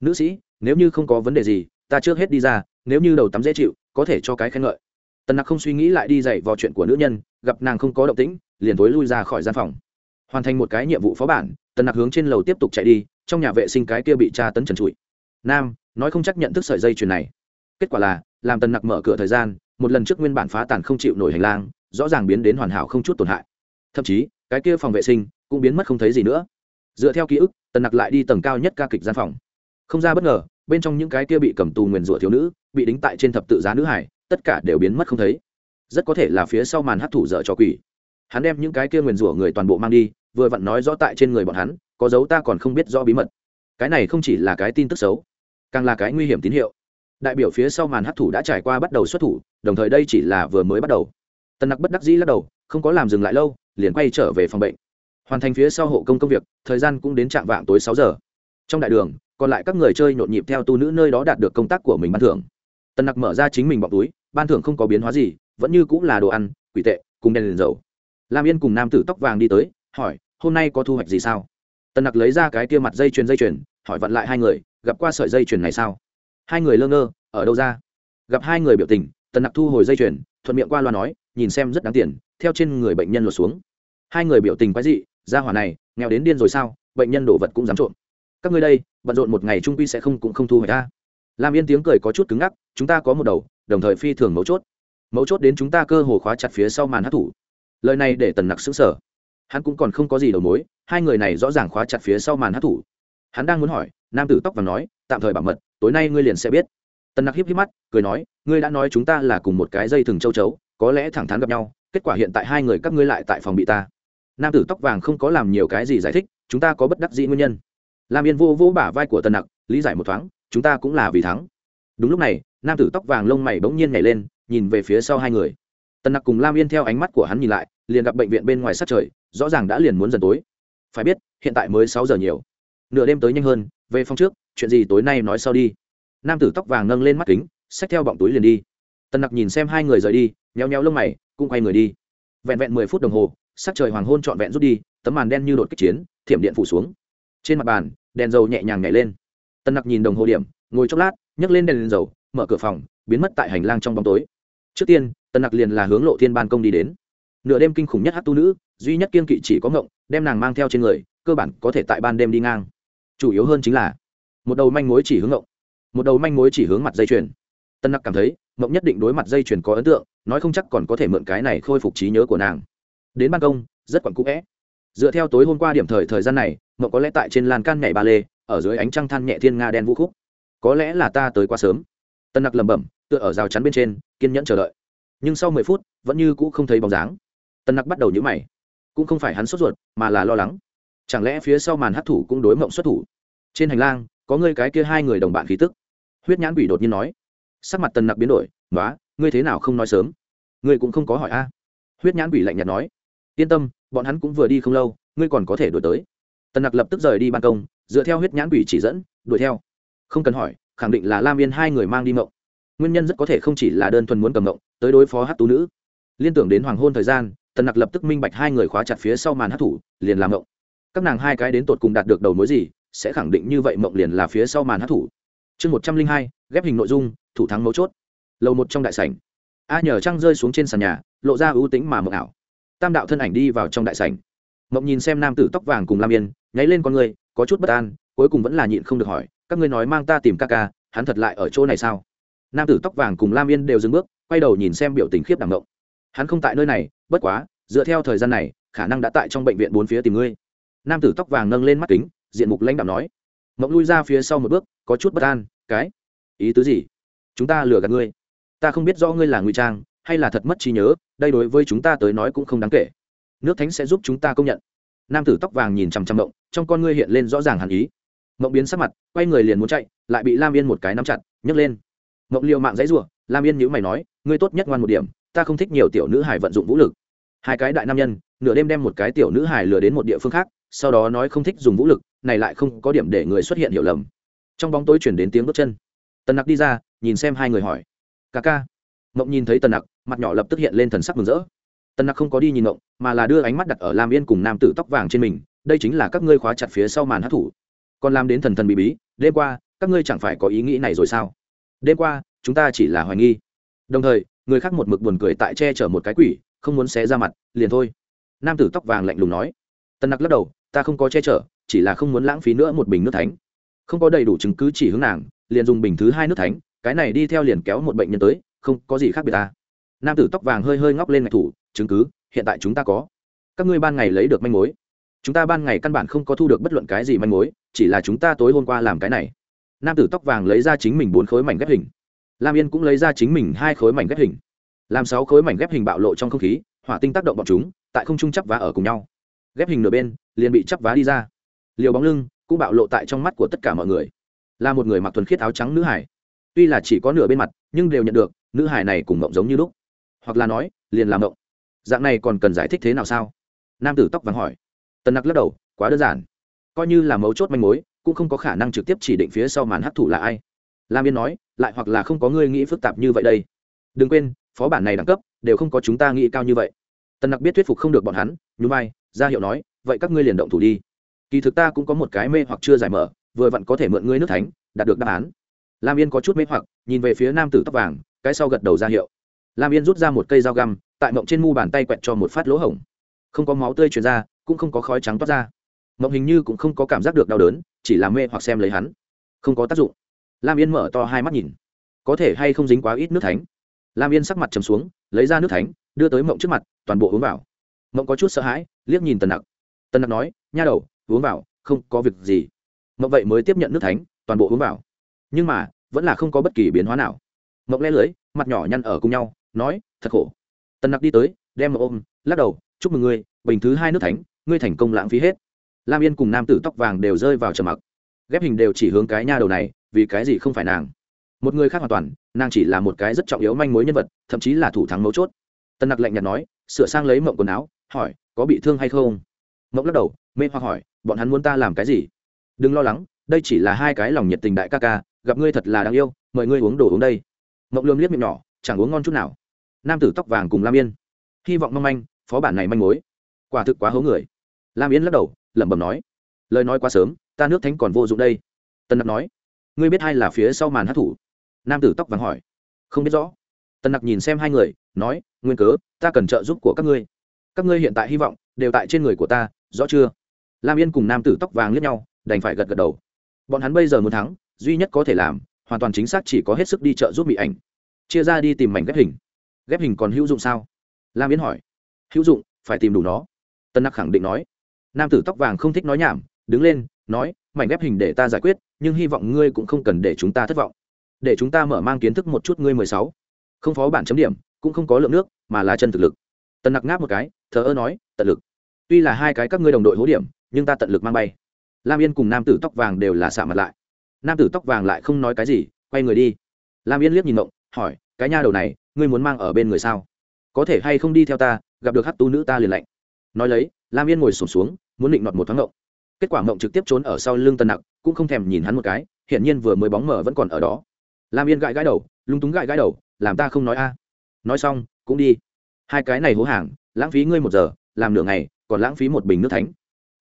Nữ sĩ, nếu như không có vấn đề gì, ta trước hết đi ra, nếu như đầu tắm dễ chịu, có thể cho cái khen ngợi. Tần nặc không suy nghĩ lại đi dậy vào chuyện của nữ nhân, gặp nàng không có động tĩnh, liền tối lui ra khỏi gian phòng. Hoàn thành một cái nhiệm vụ phó bản, tần nặc hướng trên lầu tiếp tục chạy đi, trong nhà vệ sinh cái kia bị tra tấn trần trụi. Nam, nói không chắc nhận thức sợi dây chuyền này. Kết quả là, làm tần nặc mở cửa thời gian, một lần trước nguyên bản phá tàn không chịu nổi hành lang rõ ràng biến đến hoàn hảo không chút tổn hại. Thậm chí, cái kia phòng vệ sinh cũng biến mất không thấy gì nữa. Dựa theo ký ức, tần nặc lại đi tầng cao nhất ca kịch gian phòng. Không ra bất ngờ, bên trong những cái kia bị cầm tù nguyền rủa thiếu nữ, bị đính tại trên thập tự giá nữ hải, tất cả đều biến mất không thấy. Rất có thể là phía sau màn hát thủ dở cho quỷ. Hắn đem những cái kia nguyền rủa người toàn bộ mang đi, vừa vặn nói rõ tại trên người bọn hắn, có dấu ta còn không biết rõ bí mật. Cái này không chỉ là cái tin tức xấu, càng là cái nguy hiểm tín hiệu. Đại biểu phía sau màn hát thủ đã trải qua bắt đầu xuất thủ, đồng thời đây chỉ là vừa mới bắt đầu tần nặc bất đắc dĩ lắc đầu, không có làm dừng lại lâu, liền quay trở về phòng bệnh. Hoàn thành phía sau hộ công công việc, thời gian cũng đến trạm vạng tối sáu giờ. Trong đại đường, còn lại các người chơi nhộn nhịp theo tu nữ nơi đó đạt được công tác của mình ban thưởng. Tần nặc mở ra chính mình bọc túi, ban thưởng không có biến hóa gì, vẫn như cũng là đồ ăn, quỷ tệ, cùng đèn liền dầu. Lam yên cùng nam tử tóc vàng đi tới, hỏi, hôm nay có thu hoạch gì sao? Tần nặc lấy ra cái kia mặt dây chuyền dây chuyền, hỏi vặn lại hai người, gặp qua sợi dây chuyền này sao? Hai người lơ ngơ, ở đâu ra? Gặp hai người biểu tình, tần nặc thu hồi dây chuyền, thuận miệng qua loa nói nhìn xem rất đáng tiền, theo trên người bệnh nhân lột xuống. Hai người biểu tình quái dị, ra hỏa này, nghèo đến điên rồi sao, bệnh nhân đổ vật cũng dám trộm. Các ngươi đây, bận rộn một ngày trung quy sẽ không cũng không thu hồi ta làm yên tiếng cười có chút cứng ngắc, chúng ta có một đầu, đồng thời phi thường mấu chốt. Mấu chốt đến chúng ta cơ hồ khóa chặt phía sau màn hát thủ. Lời này để tần nặc xứng sở hắn cũng còn không có gì đầu mối, hai người này rõ ràng khóa chặt phía sau màn hát thủ. Hắn đang muốn hỏi, nam tử tóc và nói, tạm thời bảo mật, tối nay ngươi liền sẽ biết. Tần nặc híp híp mắt, cười nói, ngươi đã nói chúng ta là cùng một cái dây thừng châu chấu có lẽ thẳng thắn gặp nhau, kết quả hiện tại hai người các ngươi lại tại phòng bị ta. Nam tử tóc vàng không có làm nhiều cái gì giải thích, chúng ta có bất đắc dĩ nguyên nhân. Lam yên vô vô bả vai của tần nặc, lý giải một thoáng, chúng ta cũng là vì thắng. Đúng lúc này, nam tử tóc vàng lông mày bỗng nhiên nhảy lên, nhìn về phía sau hai người. Tần nặc cùng lam yên theo ánh mắt của hắn nhìn lại, liền gặp bệnh viện bên ngoài sát trời, rõ ràng đã liền muốn dần tối. Phải biết, hiện tại mới sáu giờ nhiều. Nửa đêm tới nhanh hơn, về phòng trước, chuyện gì tối nay nói sau đi. Nam tử tóc vàng nâng lên mắt kính, xách theo bọng túi liền đi tần nặc nhìn xem hai người rời đi nheo nheo lông mày cũng quay người đi. Vẹn vẹn mười phút đồng hồ sắc trời hoàng hôn trọn vẹn rút đi tấm màn đen như đột kích chiến thiểm điện phủ xuống. Trên mặt bàn đèn dầu nhẹ nhàng nhảy lên. Tân nặc nhìn đồng hồ điểm ngồi chốc lát nhấc lên đèn, đèn dầu mở cửa phòng biến mất tại hành lang trong bóng tối. Trước tiên tân nặc liền là hướng lộ thiên ban công đi đến. Nửa đêm kinh khủng nhất hát tu nữ duy nhất kiên kỵ chỉ có ngộng đem nàng mang theo trên người cơ bản có thể tại ban đêm đi ngang. Chủ yếu hơn chính là một đầu manh mối chỉ hướng ngộng một đầu manh mối chỉ hướng mặt dây chuyền. Tân nặc cảm thấy Mộng nhất định đối mặt dây chuyền có ấn tượng, nói không chắc còn có thể mượn cái này khôi phục trí nhớ của nàng. Đến ban công, rất quặn cũ vẽ. Dựa theo tối hôm qua điểm thời thời gian này, mộng có lẽ tại trên lan can nhảy ba lê, ở dưới ánh trăng than nhẹ thiên nga đen vũ khúc. Có lẽ là ta tới quá sớm. Tân nặc lẩm bẩm, tựa ở rào chắn bên trên, kiên nhẫn chờ đợi. Nhưng sau mười phút, vẫn như cũ không thấy bóng dáng. Tân nặc bắt đầu nhữ mày. Cũng không phải hắn sốt ruột, mà là lo lắng. Chẳng lẽ phía sau màn hấp thủ cũng đối mộng xuất thủ? Trên hành lang, có ngươi cái kia hai người đồng bạn khí tức. Huyết nhãn quỷ đột nhiên nói sắc mặt tần nặc biến đổi nói ngươi thế nào không nói sớm? Ngươi cũng không có hỏi a. Huyết nhãn quỷ lạnh nhạt nói, yên tâm, bọn hắn cũng vừa đi không lâu, ngươi còn có thể đuổi tới. Tần nặc lập tức rời đi ban công, dựa theo huyết nhãn quỷ chỉ dẫn, đuổi theo. Không cần hỏi, khẳng định là lam yên hai người mang đi mộng. Nguyên nhân rất có thể không chỉ là đơn thuần muốn cầm mộng, tới đối phó hát tú nữ. Liên tưởng đến hoàng hôn thời gian, tần nặc lập tức minh bạch hai người khóa chặt phía sau màn hát thủ, liền làm mộng. Các nàng hai cái đến tột cùng đạt được đầu mối gì, sẽ khẳng định như vậy mộng liền là phía sau màn hát thủ. Chương một trăm linh hai, ghép hình nội dung thủ thắng mấu chốt. Lầu một trong đại sảnh. A nhờ trăng rơi xuống trên sàn nhà, lộ ra ưu tính mà mộng ảo. Tam đạo thân ảnh đi vào trong đại sảnh. Mộng nhìn xem nam tử tóc vàng cùng lam yên, nháy lên con người, có chút bất an, cuối cùng vẫn là nhịn không được hỏi, các ngươi nói mang ta tìm ca ca, hắn thật lại ở chỗ này sao? Nam tử tóc vàng cùng lam yên đều dừng bước, quay đầu nhìn xem biểu tình khiếp đảm mộng. Hắn không tại nơi này, bất quá, dựa theo thời gian này, khả năng đã tại trong bệnh viện bốn phía tìm ngươi. Nam tử tóc vàng nâng lên mắt kính, diện mục lãnh đạo nói. Mộng lui ra phía sau một bước, có chút bất an, cái? Ý tứ gì? Chúng ta lừa gạt ngươi. Ta không biết rõ ngươi là ngụy trang, hay là thật mất trí nhớ, đây đối với chúng ta tới nói cũng không đáng kể. Nước thánh sẽ giúp chúng ta công nhận. Nam tử tóc vàng nhìn chằm chằm mộng trong con ngươi hiện lên rõ ràng hàn ý. Mộng biến sắc mặt, quay người liền muốn chạy, lại bị lam yên một cái nắm chặt, nhấc lên. Mộng liệu mạng dãy rủa, lam yên nhữ mày nói, ngươi tốt nhất ngoan một điểm, ta không thích nhiều tiểu nữ hải vận dụng vũ lực. Hai cái đại nam nhân, nửa đêm đem một cái tiểu nữ hải lừa đến một địa phương khác, sau đó nói không thích dùng vũ lực, này lại không có điểm để người xuất hiện hiểu lầm. Trong bóng tối chuyển đến tiếng bước chân. Tần nặc đi ra nhìn xem hai người hỏi. Ca ca. Mộng nhìn thấy tần nặc, mặt nhỏ lập tức hiện lên thần sắc mừng rỡ. Tần nặc không có đi nhìn mộng, mà là đưa ánh mắt đặt ở lam yên cùng nam tử tóc vàng trên mình, đây chính là các ngươi khóa chặt phía sau màn hát thủ còn làm đến thần thần bí bí, đêm qua, các ngươi chẳng phải có ý nghĩ này rồi sao? Đêm qua, chúng ta chỉ là hoài nghi. Đồng thời, người khác một mực buồn cười tại che chở một cái quỷ, không muốn xé ra mặt, liền thôi. Nam tử tóc vàng lạnh lùng nói. Tần nặc lắc đầu, ta không có che chở, chỉ là không muốn lãng phí nữa một bình nước thánh. Không có đầy đủ chứng cứ chỉ hướng nàng, liền dùng bình thứ hai nước thánh cái này đi theo liền kéo một bệnh nhân tới, không có gì khác biệt ta. Nam tử tóc vàng hơi hơi ngóc lên ngạch thủ, chứng cứ, hiện tại chúng ta có. Các ngươi ban ngày lấy được manh mối. Chúng ta ban ngày căn bản không có thu được bất luận cái gì manh mối, chỉ là chúng ta tối hôm qua làm cái này. Nam tử tóc vàng lấy ra chính mình bốn khối mảnh ghép hình. Lam yên cũng lấy ra chính mình hai khối mảnh ghép hình. Làm sáu khối mảnh ghép hình bạo lộ trong không khí, hỏa tinh tác động bọn chúng, tại không trung chắp vá ở cùng nhau. Ghép hình nửa bên, liền bị chắp vá đi ra. Liều bóng lưng cũng bạo lộ tại trong mắt của tất cả mọi người. Là một người mặc thuần khiết áo trắng nữ hải tuy là chỉ có nửa bên mặt, nhưng đều nhận được, nữ hải này cùng mộng giống như lúc. Hoặc là nói, liền làm mộng. Dạng này còn cần giải thích thế nào sao? Nam tử tóc vàng hỏi. Tần nặc lắc đầu, quá đơn giản. Coi như là mấu chốt manh mối, cũng không có khả năng trực tiếp chỉ định phía sau màn hấp thụ là ai. Lam yên nói, lại hoặc là không có ngươi nghĩ phức tạp như vậy đây. Đừng quên, phó bản này đẳng cấp, đều không có chúng ta nghĩ cao như vậy. Tần nặc biết thuyết phục không được bọn hắn, nhún vai, ra hiệu nói, vậy các ngươi liền động thủ đi. Kỳ thực ta cũng có một cái mê hoặc chưa giải mở, vừa vặn có thể mượn ngươi nước thánh, đạt được đáp án lam yên có chút mê hoặc, nhìn về phía nam tử tóc vàng, cái sau gật đầu ra hiệu. Lam yên rút ra một cây dao găm, tại mộng trên mu bàn tay quẹt cho một phát lỗ hổng. Không có máu tươi truyền ra, cũng không có khói trắng toát ra. Mộng hình như cũng không có cảm giác được đau đớn, chỉ là mê hoặc xem lấy hắn. Không có tác dụng. Lam yên mở to hai mắt nhìn. Có thể hay không dính quá ít nước thánh? Lam yên sắc mặt trầm xuống, lấy ra nước thánh, đưa tới mộng trước mặt, toàn bộ uống vào. Mộng có chút sợ hãi, liếc nhìn tần nặc. Tần nặc nói, nha đầu, uống vào, không có việc gì. Mộng vậy mới tiếp nhận nước thánh, toàn bộ uống vào nhưng mà, vẫn là không có bất kỳ biến hóa nào. Mộng le lưới, mặt nhỏ nhăn ở cùng nhau, nói, thật khổ. Tần nặc đi tới, đem mộng ôm, lắc đầu, chúc mừng ngươi, bình thứ hai nước thánh, ngươi thành công lãng phí hết. Lam yên cùng nam tử tóc vàng đều rơi vào trầm mặc. Ghép hình đều chỉ hướng cái nha đầu này, vì cái gì không phải nàng? Một người khác hoàn toàn, nàng chỉ là một cái rất trọng yếu manh mối nhân vật, thậm chí là thủ thắng mấu chốt. Tân nặc lạnh nhạt nói, sửa sang lấy mộng quần áo, hỏi, có bị thương hay không? Mộng lắc đầu, mê hoặc hỏi, bọn hắn muốn ta làm cái gì? Đừng lo lắng, đây chỉ là hai cái lòng nhiệt tình đại ca ca gặp ngươi thật là đáng yêu, mời ngươi uống đồ uống đây. Mộng lương liếc miệng nhỏ, chẳng uống ngon chút nào. Nam tử tóc vàng cùng lam yên. Hy vọng mong manh, phó bản này manh mối. Quả thực quá hố người. Lam yên lắc đầu, lẩm bẩm nói, lời nói quá sớm, ta nước thánh còn vô dụng đây. Tân nặc nói, ngươi biết hai là phía sau màn hát thủ? Nam tử tóc vàng hỏi, không biết rõ. Tân nặc nhìn xem hai người, nói, nguyên cớ, ta cần trợ giúp của các ngươi. Các ngươi hiện tại hy vọng đều tại trên người của ta, rõ chưa? Lam yên cùng nam tử tóc vàng lướt nhau, đành phải gật gật đầu. Bọn hắn bây giờ muốn thắng duy nhất có thể làm, hoàn toàn chính xác chỉ có hết sức đi chợ giúp bị ảnh. Chia ra đi tìm mảnh ghép hình. Ghép hình còn hữu dụng sao? Lam yến hỏi. Hữu dụng, phải tìm đủ nó. Tân nặc khẳng định nói. Nam tử tóc vàng không thích nói nhảm, đứng lên, nói, mảnh ghép hình để ta giải quyết, nhưng hy vọng ngươi cũng không cần để chúng ta thất vọng. Để chúng ta mở mang kiến thức một chút ngươi mười sáu. Không phó bản chấm điểm, cũng không có lượng nước, mà là chân thực lực. Tân nặc ngáp một cái, thờ ơ nói, tận lực. Tuy là hai cái các ngươi đồng đội hố điểm, nhưng ta tận lực mang bay. Lam yên cùng nam tử tóc vàng đều là xạ mặt lại nam tử tóc vàng lại không nói cái gì quay người đi. Lam yên liếc nhìn mộng hỏi cái nha đầu này ngươi muốn mang ở bên người sao? Có thể hay không đi theo ta gặp được hát tu nữ ta liền lạnh. Nói lấy lam yên ngồi sổm xuống, xuống muốn định nọt một thoáng mộng kết quả mộng trực tiếp trốn ở sau lưng tân nặc cũng không thèm nhìn hắn một cái hiển nhiên vừa mới bóng mở vẫn còn ở đó. Lam yên gãi gãi đầu lúng túng gãi gãi đầu làm ta không nói a. Nói xong cũng đi. Hai cái này hố hàng lãng phí ngươi một giờ làm nửa ngày còn lãng phí một bình nước thánh.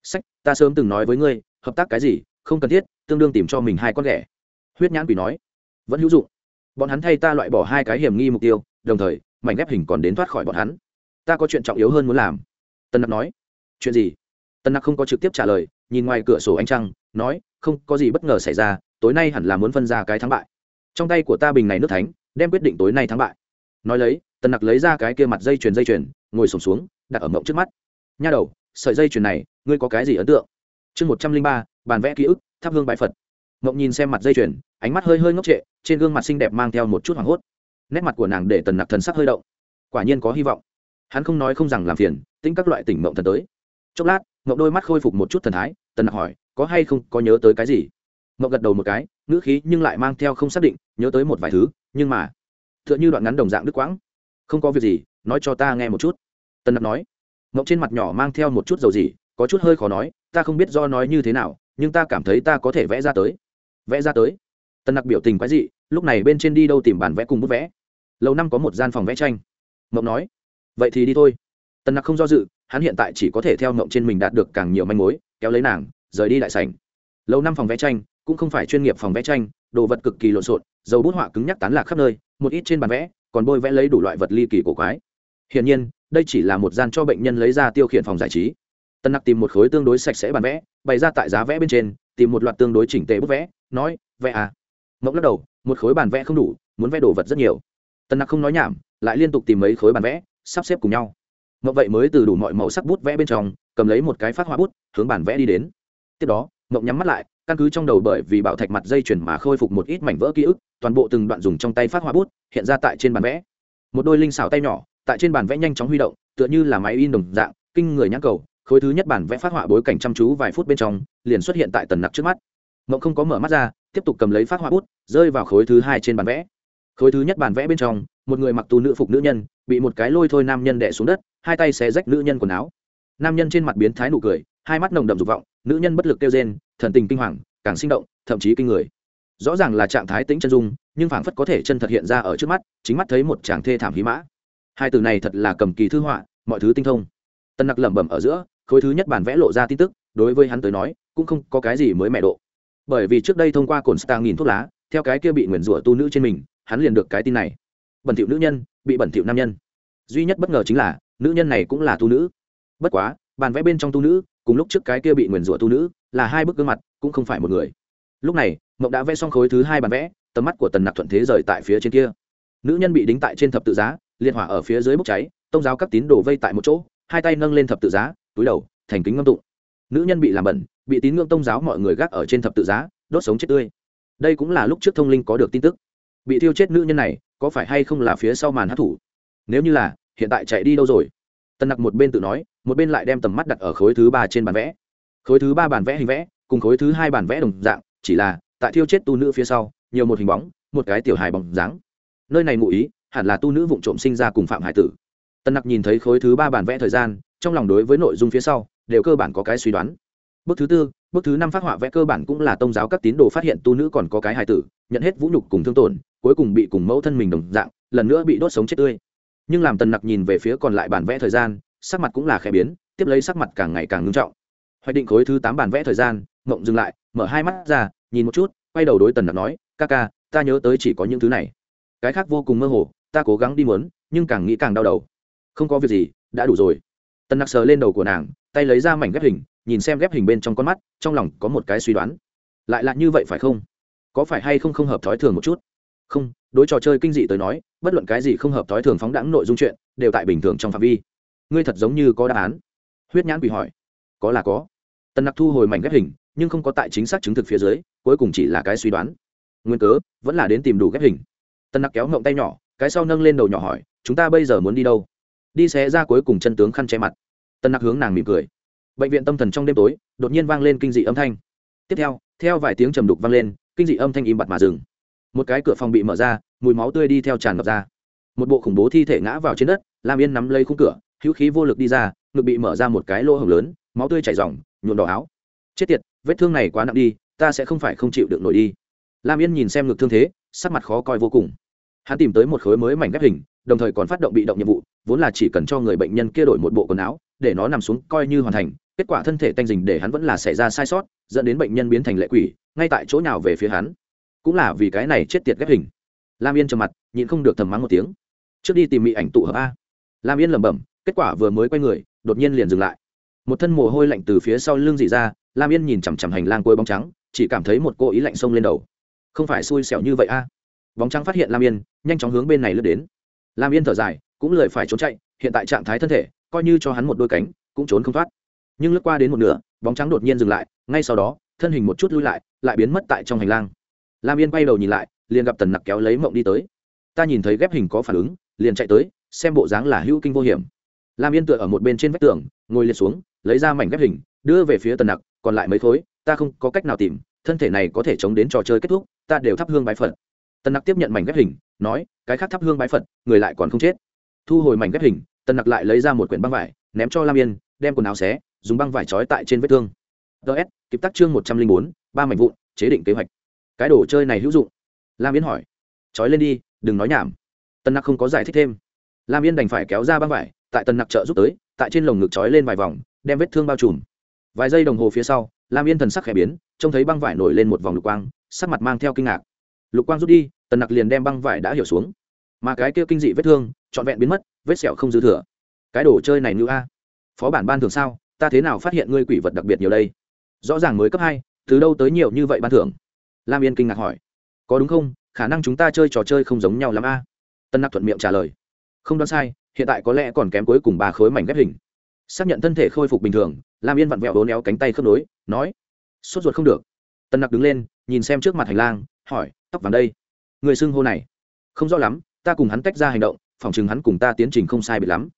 Sách ta sớm từng nói với ngươi hợp tác cái gì không cần thiết tương đương tìm cho mình hai con ghẻ. Huyết nhãn quỷ nói, vẫn hữu dụng. Bọn hắn thay ta loại bỏ hai cái hiểm nghi mục tiêu, đồng thời, mảnh ghép hình còn đến thoát khỏi bọn hắn. Ta có chuyện trọng yếu hơn muốn làm. Tân nặc nói, chuyện gì? Tân nặc không có trực tiếp trả lời, nhìn ngoài cửa sổ ánh trăng, nói, không, có gì bất ngờ xảy ra, tối nay hẳn là muốn phân ra cái thắng bại. Trong tay của ta bình này nước thánh, đem quyết định tối nay thắng bại. Nói lấy tần nặc lấy ra cái kia mặt dây chuyền dây chuyền, ngồi sổm xuống, đặt ở mộng trước mắt. Nha đầu, sợi dây chuyền này, ngươi có cái gì ấn tượng? Chương một trăm linh ba, bàn vẽ ký ức thắp hương bãi phật. Mộng nhìn xem mặt dây chuyền, ánh mắt hơi hơi ngốc trệ, trên gương mặt xinh đẹp mang theo một chút hoảng hốt. Nét mặt của nàng để tần nặc thần sắc hơi động. Quả nhiên có hy vọng. Hắn không nói không rằng làm phiền, tính các loại tỉnh mộng thần tới. Chốc lát, mộng đôi mắt khôi phục một chút thần thái, tần nặc hỏi, có hay không, có nhớ tới cái gì? Mộng gật đầu một cái, ngữ khí nhưng lại mang theo không xác định, nhớ tới một vài thứ, nhưng mà t h ư ợ n h ư đoạn ngắn đồng dạng đứt quãng. Không có việc gì, nói cho ta nghe một chút. Tần nặc nói. Mộng trên mặt nhỏ mang theo một chút dầu gì có chút hơi khó nói, ta không biết do nói như thế nào nhưng ta cảm thấy ta có thể vẽ ra tới. Vẽ ra tới? Tần nặc biểu tình quái dị, lúc này bên trên đi đâu tìm bản vẽ cùng bút vẽ. Lâu năm có một gian phòng vẽ tranh. Mộng nói, vậy thì đi thôi. Tần nặc không do dự, hắn hiện tại chỉ có thể theo mộng trên mình đạt được càng nhiều manh mối, kéo lấy nàng, rời đi đại sảnh. Lâu năm phòng vẽ tranh, cũng không phải chuyên nghiệp phòng vẽ tranh, đồ vật cực kỳ lộn xộn, dầu bút họa cứng nhắc tán lạc khắp nơi, một ít trên bàn vẽ, còn bôi vẽ lấy đủ loại vật ly kỳ cổ quái. Hiển nhiên, đây chỉ là một gian cho bệnh nhân lấy ra tiêu khiển phòng giải trí tân nặc tìm một khối tương đối sạch sẽ bàn vẽ, bày ra tại giá vẽ bên trên, tìm một loạt tương đối chỉnh tề bút vẽ, nói, vẽ à? Mộng lắc đầu, một khối bàn vẽ không đủ, muốn vẽ đồ vật rất nhiều. Tân nặc không nói nhảm, lại liên tục tìm mấy khối bàn vẽ, sắp xếp cùng nhau. Mộng vậy mới từ đủ mọi màu sắc bút vẽ bên trong, cầm lấy một cái phát hoa bút, hướng bản vẽ đi đến. Tiếp đó, mộng nhắm mắt lại, căn cứ trong đầu bởi vì bảo thạch mặt dây chuyển mà khôi phục một ít mảnh vỡ ký ức, toàn bộ từng đoạn dùng trong tay phát hoa bút, hiện ra tại trên bàn vẽ. Một đôi linh xảo tay nhỏ, tại trên bàn vẽ nhanh chóng huy động, tựa như là máy in đồng dạng, kinh người nhãn cầu khối thứ nhất bản vẽ phát họa bối cảnh chăm chú vài phút bên trong, liền xuất hiện tại tần nặc trước mắt. Mộng không có mở mắt ra, tiếp tục cầm lấy phát họa bút, rơi vào khối thứ hai trên bản vẽ. Khối thứ nhất bản vẽ bên trong, một người mặc tu nữ phục nữ nhân, bị một cái lôi thôi nam nhân đẻ xuống đất, hai tay xé rách nữ nhân quần áo. Nam nhân trên mặt biến thái nụ cười, hai mắt nồng đậm dục vọng, nữ nhân bất lực kêu rên, thần tình kinh hoàng, càng sinh động, thậm chí kinh người. Rõ ràng là trạng thái tĩnh chân dung, nhưng phảng phất có thể chân thật hiện ra ở trước mắt, chính mắt thấy một chàng thê thảm hí mã. Hai từ này thật là cầm kỳ thư họa, mọi thứ tinh thông. Tân nặc lẩm bẩm ở giữa khối thứ nhất bản vẽ lộ ra tin tức, đối với hắn tới nói, cũng không có cái gì mới mẹ độ. Bởi vì trước đây thông qua cồn star nghìn thuốc lá, theo cái kia bị nguyền rủa tu nữ trên mình, hắn liền được cái tin này. Bẩn thiệu nữ nhân, bị bẩn thiệu nam nhân. Duy nhất bất ngờ chính là, nữ nhân này cũng là tu nữ. Bất quá bàn vẽ bên trong tu nữ, cùng lúc trước cái kia bị nguyền rủa tu nữ, là hai bức gương mặt, cũng không phải một người. Lúc này, mộng đã vẽ xong khối thứ hai bàn vẽ, tầm mắt của tần nặc thuận thế rời tại phía trên kia. Nữ nhân bị đính tại trên thập tự giá, liệt hỏa ở phía dưới bốc cháy, tông giáo các tín đồ vây tại một chỗ, hai tay nâng lên thập tự giá túi đầu, thành kính ngâm tụng. Nữ nhân bị làm bẩn, bị tín ngưỡng tông giáo mọi người gác ở trên thập tự giá, đốt sống chết tươi. Đây cũng là lúc trước thông linh có được tin tức. Bị thiêu chết nữ nhân này, có phải hay không là phía sau màn hát thủ? Nếu như là, hiện tại chạy đi đâu rồi? Tân nặc một bên tự nói, một bên lại đem tầm mắt đặt ở khối thứ ba trên bàn vẽ. Khối thứ ba bản vẽ hình vẽ, cùng khối thứ hai bản vẽ đồng dạng, chỉ là, tại thiêu chết tu nữ phía sau, nhiều một hình bóng, một cái tiểu hài bóng dáng. Nơi này ngụ ý, hẳn là tu nữ vụ trộm sinh ra cùng phạm hải tử. Tân nặc nhìn thấy khối thứ ba bản vẽ thời gian trong lòng đối với nội dung phía sau, đều cơ bản có cái suy đoán. Bước thứ tư, bước thứ năm phát họa vẽ cơ bản cũng là tôn giáo các tín đồ phát hiện tu nữ còn có cái hài tử, nhận hết vũ nhục cùng thương tổn, cuối cùng bị cùng mẫu thân mình đồng dạng, lần nữa bị đốt sống chết tươi. Nhưng làm tần nặc nhìn về phía còn lại bản vẽ thời gian, sắc mặt cũng là khẽ biến, tiếp lấy sắc mặt càng ngày càng ngưng trọng. Hoạch định khối thứ tám bản vẽ thời gian mộng dừng lại, mở hai mắt ra, nhìn một chút, quay đầu đối tần nặc nói, ca ca, ta nhớ tới chỉ có những thứ này. Cái khác vô cùng mơ hồ, ta cố gắng đi muốn, nhưng càng nghĩ càng đau đầu. Không có việc gì, đã đủ rồi tần nặc sờ lên đầu của nàng, tay lấy ra mảnh ghép hình, nhìn xem ghép hình bên trong con mắt, trong lòng có một cái suy đoán. Lại là như vậy phải không? Có phải hay không không hợp thói thường một chút? Không, đối trò chơi kinh dị tới nói, bất luận cái gì không hợp thói thường phóng đẳng nội dung chuyện, đều tại bình thường trong phạm vi. Ngươi thật giống như có đáp án. Huyết nhãn bị hỏi. Có là có. Tần nặc thu hồi mảnh ghép hình, nhưng không có tại chính xác chứng thực phía dưới, cuối cùng chỉ là cái suy đoán. Nguyên cớ, vẫn là đến tìm đủ ghép hình. Tần nặc kéo ngộng tay nhỏ, cái sau nâng lên đầu nhỏ hỏi, chúng ta bây giờ muốn đi đâu? Đi xé ra cuối cùng chân tướng khăn che mặt. Tân nặc hướng nàng mỉm cười. Bệnh viện tâm thần trong đêm tối, đột nhiên vang lên kinh dị âm thanh. Tiếp theo theo vài tiếng trầm đục vang lên, kinh dị âm thanh im bặt mà dừng. Một cái cửa phòng bị mở ra, mùi máu tươi đi theo tràn ngập ra. Một bộ khủng bố thi thể ngã vào trên đất, lam yên nắm lấy khung cửa, hữu khí vô lực đi ra, ngực bị mở ra một cái lỗ hồng lớn, máu tươi chảy r nhuộn đỏ áo. Chết tiệt, vết thương này quá nặng đi, ta sẽ không phải không chịu được nổi đi. Lam yên nhìn xem ngực thương thế, sắc mặt khó coi vô cùng hắn tìm tới một khối mới mảnh ghép hình, đồng thời còn phát động bị động nhiệm vụ, vốn là chỉ cần cho người bệnh nhân kia đổi một bộ quần áo, để nó nằm xuống coi như hoàn thành, kết quả thân thể tanh dình để hắn vẫn là xảy ra sai sót, dẫn đến bệnh nhân biến thành lệ quỷ, ngay tại chỗ nào về phía hắn. Cũng là vì cái này chết tiệt ghép hình. Lam yên trầm mặt, nhịn không được thầm mắng một tiếng. Trước đi tìm mỹ ảnh tụ hợp a. Lam yên lẩm bẩm, kết quả vừa mới quay người, đột nhiên liền dừng lại. Một thân mồ hôi lạnh từ phía sau lưng dị ra, lam yên nhìn chằm chằm hành lang côi bóng trắng, chỉ cảm thấy một cô ý lạnh sông lên đầu. Không phải xui xẻo như vậy a bóng trắng phát hiện lam yên, nhanh chóng hướng bên này lướt đến. Lam yên thở dài, cũng lười phải trốn chạy, hiện tại trạng thái thân thể, coi như cho hắn một đôi cánh, cũng trốn không thoát. Nhưng lướt qua đến một nửa, bóng trắng đột nhiên dừng lại, ngay sau đó, thân hình một chút lui lại lại biến mất tại trong hành lang. Lam yên quay đầu nhìn lại, liền gặp tần nặc kéo lấy mộng đi tới. Ta nhìn thấy ghép hình có phản ứng, liền chạy tới, xem bộ dáng là hữu kinh vô hiểm. Lam yên tựa ở một bên trên vách tường, ngồi liệt xuống, lấy ra mảnh ghép hình, đưa về phía tần nặc, còn lại mấy khối, ta không có cách nào tìm, thân thể này có thể chống đến trò chơi kết thúc, ta đều thắp hương bái phật tần nặc tiếp nhận mảnh ghép hình, nói, cái khác thắp hương bái phật, người lại còn không chết. Thu hồi mảnh ghép hình, tần nặc lại lấy ra một quyển băng vải, ném cho lam yên, đem quần áo xé, dùng băng vải trói tại trên vết thương. Ts kịp tắc chương một trăm linh bốn, ba mảnh vụn, chế định kế hoạch. Cái đồ chơi này hữu dụng. Lam yên hỏi, trói lên đi, đừng nói nhảm. Tần nặc không có giải thích thêm. Lam yên đành phải kéo ra băng vải, tại tần nặc trợ giúp tới, tại trên lồng ngực trói lên vài vòng, đem vết thương bao trùm. Vài giây đồng hồ phía sau, lam yên thần sắc khẽ biến, trông thấy băng vải nổi lên một vòng lục quang, sắc mặt mang theo kinh ngạc lục quang rút đi, tần nặc liền đem băng vải đã hiểu xuống. Mà cái kia kinh dị vết thương, trọn vẹn biến mất, vết sẹo không dư thừa. Cái đồ chơi này như a. Phó bản ban thường sao? Ta thế nào phát hiện ngươi quỷ vật đặc biệt nhiều đây? Rõ ràng mới cấp hai, từ đâu tới nhiều như vậy ban thưởng? Lam yên kinh ngạc hỏi. Có đúng không? Khả năng chúng ta chơi trò chơi không giống nhau lắm a. Tân nặc thuận miệng trả lời. Không đoán sai, hiện tại có lẽ còn kém cuối cùng ba khối mảnh ghép hình. Xác nhận thân thể khôi phục bình thường, lam yên vặn vẹo đố néo cánh tay khớp nối, nói, sốt ruột không được. Tân nặc đứng lên, nhìn xem trước mặt hành lang hỏi, tóc vàng đây, người xưng hô này? Không rõ lắm, ta cùng hắn tách ra hành động phòng chừng hắn cùng ta tiến trình không sai bị lắm.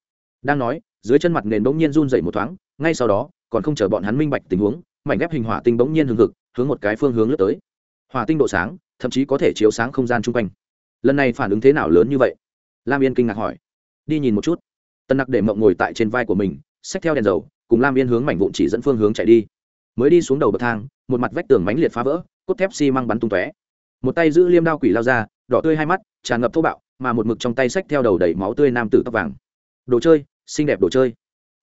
Đang nói, dưới chân mặt nền bỗng nhiên run dậy một thoáng, ngay sau đó, còn không chờ bọn hắn minh bạch tình huống, mảnh ghép hình hỏa tinh bỗng nhiên hừng hực, hướng một cái phương hướng lướt tới. Hỏa tinh độ sáng, thậm chí có thể chiếu sáng không gian chung quanh. Lần này phản ứng thế nào lớn như vậy? Lam yên kinh ngạc hỏi. Đi nhìn một chút. Tân nặc để mộng ngồi tại trên vai của mình, xách theo đèn dầu, cùng lam yên hướng mảnh vụn chỉ dẫn phương hướng chạy đi. Mới đi xuống đầu bậc thang, một mặt vách tường mánh liệt phá vỡ, cốt thép xi măng bắn tung tóe một tay giữ liêm đao quỷ lao ra, đỏ tươi hai mắt, tràn ngập thô bạo, mà một mực trong tay xách theo đầu đầy máu tươi nam tử tóc vàng. Đồ chơi, xinh đẹp đồ chơi.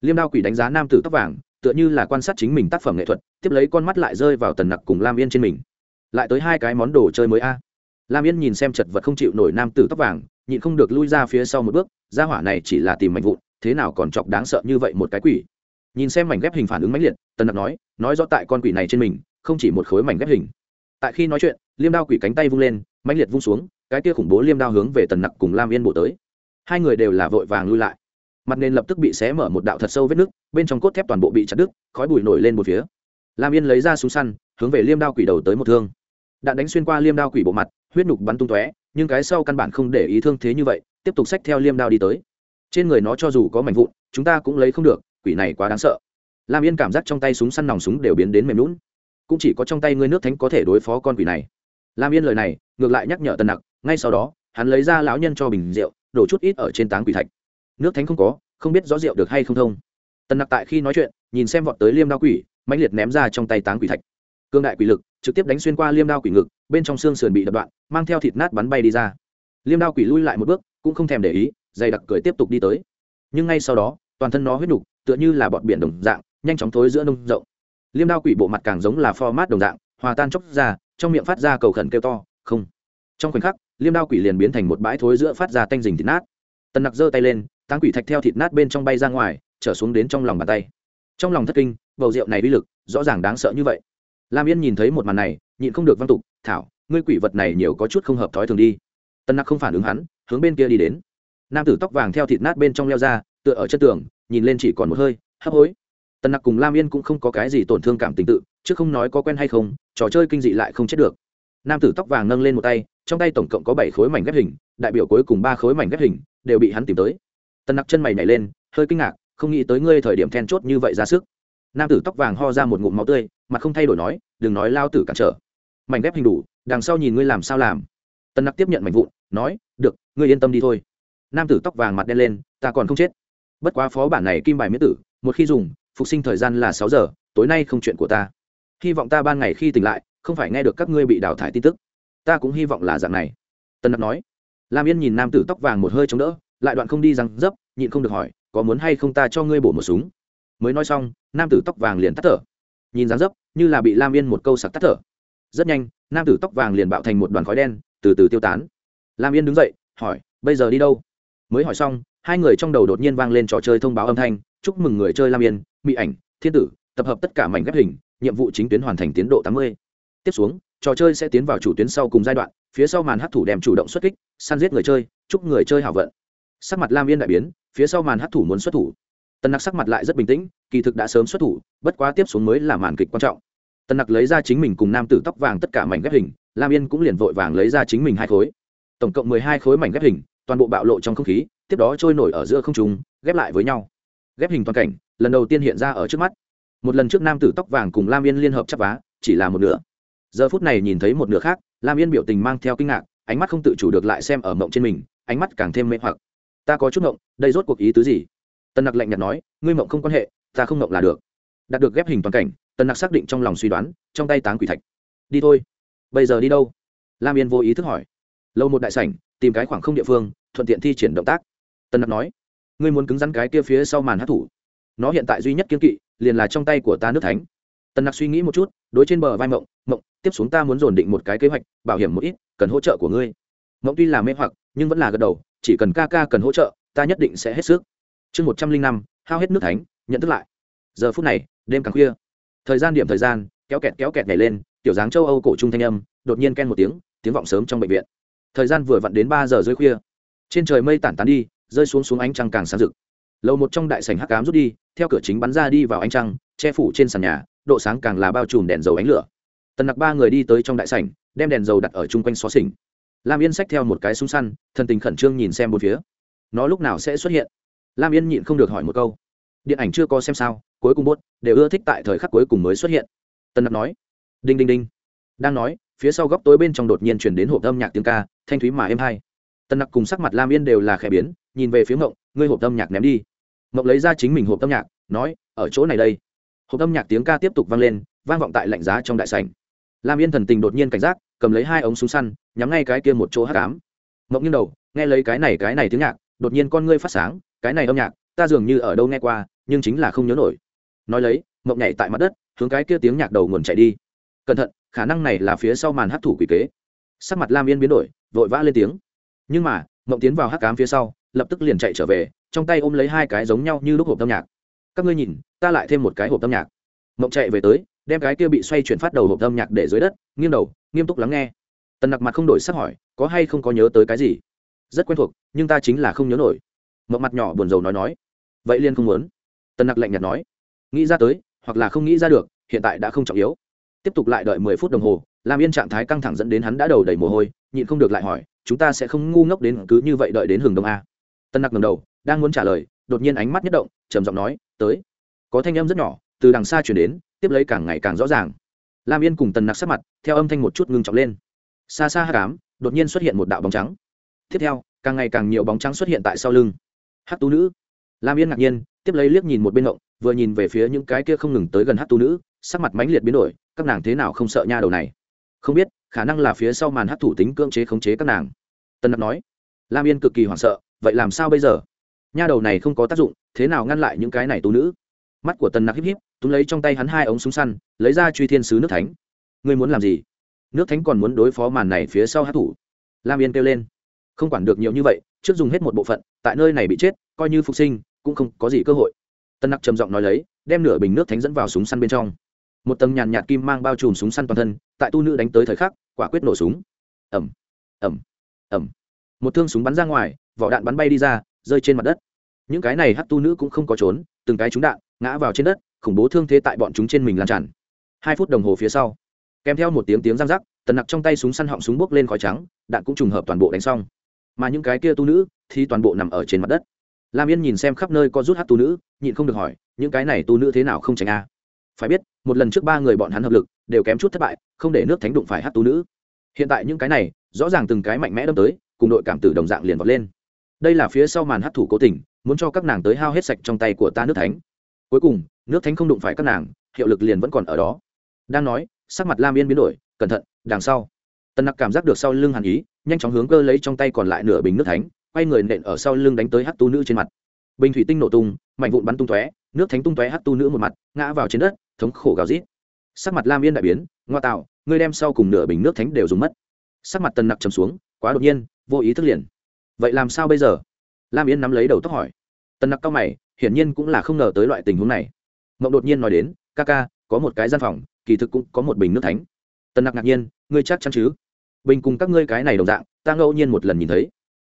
Liêm đao quỷ đánh giá nam tử tóc vàng, tựa như là quan sát chính mình tác phẩm nghệ thuật, tiếp lấy con mắt lại rơi vào tần nặc cùng lam yên trên mình. Lại tới hai cái món đồ chơi mới a. Lam yên nhìn xem chật vật không chịu nổi nam tử tóc vàng, nhịn không được lui ra phía sau một bước ra hỏa này chỉ là tìm mảnh vụn, thế nào còn chọc đáng sợ như vậy một cái quỷ. Nhìn xem mảnh ghép hình phản ứng mãnh liệt, tần nặc nói nói rõ tại con quỷ này trên mình, không chỉ một khối mảnh ghép hình tại khi nói chuyện, liêm đao quỷ cánh tay vung lên, mãnh liệt vung xuống, cái kia khủng bố liêm đao hướng về tần nặc cùng lam yên bộ tới. Hai người đều là vội vàng lui lại. Mặt nền lập tức bị xé mở một đạo thật sâu vết nứt bên trong cốt thép toàn bộ bị chặt đứt, khói bụi nổi lên một phía. Lam yên lấy ra súng săn, hướng về liêm đao quỷ đầu tới một thương. Đạn đánh xuyên qua liêm đao quỷ bộ mặt, huyết nhục bắn tung tóe, nhưng cái sau căn bản không để ý thương thế như vậy, tiếp tục xách theo liêm đao đi tới. Trên người nó cho dù có mảnh vụn, chúng ta cũng lấy không được, quỷ này quá đáng sợ. Lam yên cảm giác trong tay súng săn nòng súng đều biến đến mềm lún cũng chỉ có trong tay ngươi nước thánh có thể đối phó con quỷ này. Lam yên lời này, ngược lại nhắc nhở tần nặc, ngay sau đó, hắn lấy ra lão nhân cho bình rượu, đổ chút ít ở trên táng quỷ thạch. Nước thánh không có, không biết rõ rượu được hay không thông. Tần nặc tại khi nói chuyện, nhìn xem vọt tới liêm đao quỷ, mãnh liệt ném ra trong tay táng quỷ thạch. Cương đại quỷ lực, trực tiếp đánh xuyên qua liêm đao quỷ ngực, bên trong xương sườn bị đập đoạn, mang theo thịt nát bắn bay đi ra. Liêm đao quỷ lui lại một bước, cũng không thèm để ý, dày đặc cười tiếp tục đi tới. Nhưng ngay sau đó, toàn thân nó huyết đục tựa như là bọt biển đồng dạng, nhanh chóng thối giữa nông rộng liêm đao quỷ bộ mặt càng giống là format đồng dạng, hòa tan chốc ra, trong miệng phát ra cầu khẩn kêu to, không. Trong khoảnh khắc, liêm đao quỷ liền biến thành một bãi thối giữa phát ra tanh dình thịt nát. Tần nặc giơ tay lên, táng quỷ thạch theo thịt nát bên trong bay ra ngoài, trở xuống đến trong lòng bàn tay. Trong lòng thất kinh, bầu rượu này uy lực, rõ ràng đáng sợ như vậy. Lam yên nhìn thấy một màn này, nhịn không được văn tục, thảo, ngươi quỷ vật này nhiều có chút không hợp thói thường đi. Tân nặc không phản ứng hắn, hướng bên kia đi đến. Nam tử tóc vàng theo thịt nát bên trong leo ra, tựa ở chân tường, nhìn lên chỉ còn một hơi, hấp hối tân nặc cùng lam yên cũng không có cái gì tổn thương cảm tình tự, chứ không nói có quen hay không, trò chơi kinh dị lại không chết được. Nam tử tóc vàng nâng lên một tay, trong tay tổng cộng có bảy khối mảnh ghép hình, đại biểu cuối cùng ba khối mảnh ghép hình đều bị hắn tìm tới. Tân nặc chân mày nhảy lên, hơi kinh ngạc, không nghĩ tới ngươi thời điểm then chốt như vậy ra sức. Nam tử tóc vàng ho ra một ngụm máu tươi mà không thay đổi nói, đừng nói lao tử cản trở. Mảnh ghép hình đủ, đằng sau nhìn ngươi làm sao làm. Tân nặc tiếp nhận mảnh vụn, nói, được, ngươi yên tâm đi thôi. Nam tử tóc vàng mặt đen lên, ta còn không chết. Bất quá phó bản này kim bài miễn tử, một khi dùng phục sinh thời gian là sáu giờ, tối nay không chuyện của ta. Hy vọng ta ban ngày khi tỉnh lại, không phải nghe được các ngươi bị đào thải tin tức. Ta cũng hy vọng là dạng này. Tân nặc nói. Lam yên nhìn nam tử tóc vàng một hơi chống đỡ, lại đoạn không đi răng dấp, nhịn không được hỏi, có muốn hay không ta cho ngươi bổ một súng? Mới nói xong, nam tử tóc vàng liền tắt thở. Nhìn dáng dấp, như là bị lam yên một câu sặc tắt thở. Rất nhanh, nam tử tóc vàng liền bạo thành một đoàn khói đen, từ từ tiêu tán. Lam yên đứng dậy, hỏi, bây giờ đi đâu? Mới hỏi xong, hai người trong đầu đột nhiên vang lên trò chơi thông báo âm thanh chúc mừng người chơi lam yên, mỹ ảnh, thiên tử, tập hợp tất cả mảnh ghép hình, nhiệm vụ chính tuyến hoàn thành tiến độ tám mươi. Tiếp xuống, trò chơi sẽ tiến vào chủ tuyến sau cùng giai đoạn, phía sau màn hát thủ đem chủ động xuất kích, săn giết người chơi, chúc người chơi hảo vận. Sắc mặt lam yên đại biến, phía sau màn hát thủ muốn xuất thủ. Tần nặc sắc mặt lại rất bình tĩnh, kỳ thực đã sớm xuất thủ, bất quá tiếp xuống mới là màn kịch quan trọng. Tần nặc lấy ra chính mình cùng nam tử tóc vàng tất cả mảnh ghép hình, lam yên cũng liền vội vàng lấy ra chính mình hai khối. Tổng cộng mười hai khối mảnh ghép hình, toàn bộ bạo lộ trong không khí, tiếp đó trôi nổi ở giữa không trung, ghép lại với nhau ghép hình toàn cảnh, lần đầu tiên hiện ra ở trước mắt. Một lần trước nam tử tóc vàng cùng lam yên liên hợp chắp vá, chỉ là một nửa. Giờ phút này nhìn thấy một nửa khác, lam yên biểu tình mang theo kinh ngạc, ánh mắt không tự chủ được lại xem ở mộng trên mình, ánh mắt càng thêm mê hoặc. Ta có chút mộng, đây rốt cuộc ý tứ gì? Tân nặc lạnh nhạt nói, ngươi mộng không quan hệ, ta không mộng là được. Đạt được ghép hình toàn cảnh, tân nặc xác định trong lòng suy đoán, trong tay táng quỷ thạch. Đi thôi. Bây giờ đi đâu? Lam yên vô ý thức hỏi. Lâu một đại sảnh, tìm cái khoảng không địa phương, thuận tiện thi triển động tác. Tân nặc nói ngươi muốn cứng rắn cái kia phía sau màn hát thủ. Nó hiện tại duy nhất kiên kỵ, liền là trong tay của ta nước thánh. Tần nặc suy nghĩ một chút, đối trên bờ vai mộng mộng, tiếp xuống ta muốn dồn định một cái kế hoạch, bảo hiểm một ít, cần hỗ trợ của ngươi. Mộng tuy là mê hoặc, nhưng vẫn là gật đầu, chỉ cần ca ca cần hỗ trợ, ta nhất định sẽ hết sức. Chương một trăm linh năm, hao hết nước thánh, nhận thức lại. Giờ phút này, đêm càng khuya. Thời gian điểm thời gian, kéo kẹt kéo kẹt nhảy lên, tiểu dáng châu âu cổ trung thanh âm, đột nhiên ken một tiếng tiếng vọng sớm trong bệnh viện. Thời gian vừa vặn đến ba giờ dưới khuya. Trên trời mây tản tán đi rơi xuống xuống ánh trăng càng sáng rực. Lầu một trong đại sảnh hắc cám rút đi, theo cửa chính bắn ra đi vào ánh trăng, che phủ trên sàn nhà, độ sáng càng là bao trùm đèn dầu ánh lửa. Tần nặc ba người đi tới trong đại sảnh, đem đèn dầu đặt ở chung quanh xó xỉnh. Lam yên xách theo một cái súng săn, thần tình khẩn trương nhìn xem một phía. Nó lúc nào sẽ xuất hiện? Lam yên nhịn không được hỏi một câu. Điện ảnh chưa có xem sao, cuối cùng bốt, đều ưa thích tại thời khắc cuối cùng mới xuất hiện. Tần nặc nói. Đinh đinh đinh. Đang nói, phía sau góc tối bên trong đột nhiên chuyển đến hộp âm nhạc tiếng ca, thanh thúy mà êm hay tần nặc cùng sắc mặt lam yên đều là khẽ biến, nhìn về phía mộng, ngươi hộp âm nhạc ném đi. Mộng lấy ra chính mình hộp âm nhạc, nói, ở chỗ này đây. Hộp âm nhạc tiếng ca tiếp tục vang lên, vang vọng tại lạnh giá trong đại sảnh. Lam yên thần tình đột nhiên cảnh giác, cầm lấy hai ống súng săn, nhắm ngay cái kia một chỗ hát cám mộng nghiêng đầu, nghe lấy cái này cái này tiếng nhạc, đột nhiên con ngươi phát sáng, cái này âm nhạc, ta dường như ở đâu nghe qua, nhưng chính là không nhớ nổi. Nói lấy, mộng nhảy tại mặt đất, hướng cái kia tiếng nhạc đầu nguồn chạy đi. Cẩn thận, khả năng này là phía sau màn hát thủ quỷ kế. Sắc mặt lam yên biến đổi, vội vã lên tiếng nhưng mà, mộng tiến vào hắc cám phía sau, lập tức liền chạy trở về, trong tay ôm lấy hai cái giống nhau như lúc hộp âm nhạc. Các ngươi nhìn, ta lại thêm một cái hộp âm nhạc. Mộng chạy về tới, đem cái kia bị xoay chuyển phát đầu hộp âm nhạc để dưới đất, nghiêng đầu, nghiêm túc lắng nghe. Tần nặc mặt không đổi sắc hỏi, có hay không có nhớ tới cái gì? Rất quen thuộc, nhưng ta chính là không nhớ nổi. Mộng mặt nhỏ buồn rầu nói nói. Vậy liên không muốn. Tần nặc lạnh nhạt nói. Nghĩ ra tới, hoặc là không nghĩ ra được, hiện tại đã không trọng yếu. Tiếp tục lại đợi mười phút đồng hồ làm yên trạng thái căng thẳng dẫn đến hắn đã đầu đầy mồ hôi, nhịn không được lại hỏi chúng ta sẽ không ngu ngốc đến cứ như vậy đợi đến hừng đông a. Tân nặc ngầm đầu, đang muốn trả lời, đột nhiên ánh mắt nhất động, trầm giọng nói, tới. Có thanh âm rất nhỏ, từ đằng xa chuyển đến, tiếp lấy càng ngày càng rõ ràng. Lam yên cùng tần nặc sắc mặt, theo âm thanh một chút ngưng trọng lên. Xa xa hát cám đột nhiên xuất hiện một đạo bóng trắng. Tiếp theo, càng ngày càng nhiều bóng trắng xuất hiện tại sau lưng. Hát tú nữ. Lam yên ngạc nhiên, tiếp lấy liếc nhìn một bên động vừa nhìn về phía những cái kia không ngừng tới gần hát tú nữ, sắc mặt mãnh liệt biến đổi, các nàng thế nào không sợ nha đầu này? Không biết, khả năng là phía sau màn hát thủ tính cưỡng chế khống chế các nàng tân nặc nói, lam yên cực kỳ hoảng sợ, vậy làm sao bây giờ? Nha đầu này không có tác dụng, thế nào ngăn lại những cái này tú nữ? Mắt của tần nặc híp híp, túm lấy trong tay hắn hai ống súng săn, lấy ra truy thiên sứ nước thánh. Ngươi muốn làm gì? Nước thánh còn muốn đối phó màn này phía sau hát thủ. Lam yên kêu lên, không quản được nhiều như vậy, trước dùng hết một bộ phận, tại nơi này bị chết, coi như phục sinh, cũng không có gì cơ hội. Tân nặc trầm giọng nói lấy, đem nửa bình nước thánh dẫn vào súng săn bên trong. Một tầng nhàn nhạt kim mang bao trùm súng săn toàn thân, tại tu nữ đánh tới thời khắc, quả quyết nổ súng. Ẩm ẩm ẩm. Một thương súng bắn ra ngoài, vỏ đạn bắn bay đi ra, rơi trên mặt đất. Những cái này hát tu nữ cũng không có trốn, từng cái trúng đạn, ngã vào trên đất, khủng bố thương thế tại bọn chúng trên mình lan tràn. Hai phút đồng hồ phía sau, kèm theo một tiếng tiếng răng rắc, tần nặc trong tay súng săn họng súng bốc lên khói trắng, đạn cũng trùng hợp toàn bộ đánh xong. Mà những cái kia tu nữ thì toàn bộ nằm ở trên mặt đất. Lam yên nhìn xem khắp nơi có rút hát tu nữ, nhịn không được hỏi, những cái này tu nữ thế nào không tránh a? Phải biết, một lần trước ba người bọn hắn hợp lực, đều kém chút thất bại, không để nước thánh đụng phải hát tu nữ. Hiện tại những cái này rõ ràng từng cái mạnh mẽ đâm tới, cùng đội cảm tử đồng dạng liền vọt lên. Đây là phía sau màn hát thủ cố tình, muốn cho các nàng tới hao hết sạch trong tay của ta nước thánh. Cuối cùng, nước thánh không đụng phải các nàng, hiệu lực liền vẫn còn ở đó. Đang nói, sắc mặt lam yên biến đổi, cẩn thận, đằng sau. Tần nặc cảm giác được sau lưng hàn ý, nhanh chóng hướng cơ lấy trong tay còn lại nửa bình nước thánh, quay người nện ở sau lưng đánh tới hát tu nữ trên mặt. Bình thủy tinh nổ tung mạnh vụn bắn tung tóe, nước thánh tung tóe hát tu nữ một mặt, ngã vào trên đất, thống khổ gào rít. Sắc mặt lam yên đại biến, ngoa tạo ngươi đem sau cùng nửa bình nước thánh đều dùng mất sắc mặt tần nặc trầm xuống, quá đột nhiên, vô ý thức liền. Vậy làm sao bây giờ? Lam yên nắm lấy đầu tóc hỏi. Tần nặc cao mày, hiển nhiên cũng là không ngờ tới loại tình huống này. Mộng đột nhiên nói đến, ca ca, có một cái gian phòng, kỳ thực cũng có một bình nước thánh. Tần nặc ngạc nhiên, ngươi chắc chắn chứ? Bình cùng các ngươi cái này đồng dạng, ta ngẫu nhiên một lần nhìn thấy.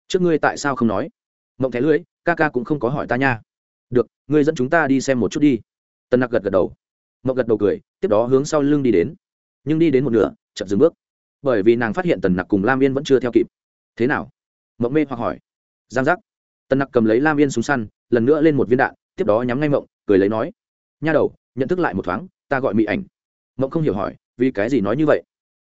Trước ngươi tại sao không nói? Mộng thẻ lưỡi, ca ca cũng không có hỏi ta nha. Được, ngươi dẫn chúng ta đi xem một chút đi. Tần nặc gật gật đầu. Mộng gật đầu cười, tiếp đó hướng sau lưng đi đến. Nhưng đi đến một nửa chậm dừng bước bởi vì nàng phát hiện tần nặc cùng lam yên vẫn chưa theo kịp. Thế nào? Mộng mê hoặc hỏi. Giang giác. Tần nặc cầm lấy lam yên súng săn, lần nữa lên một viên đạn, tiếp đó nhắm ngay mộng, cười lấy nói. Nha đầu, nhận thức lại một thoáng, ta gọi mỹ ảnh. Mộng không hiểu hỏi, vì cái gì nói như vậy?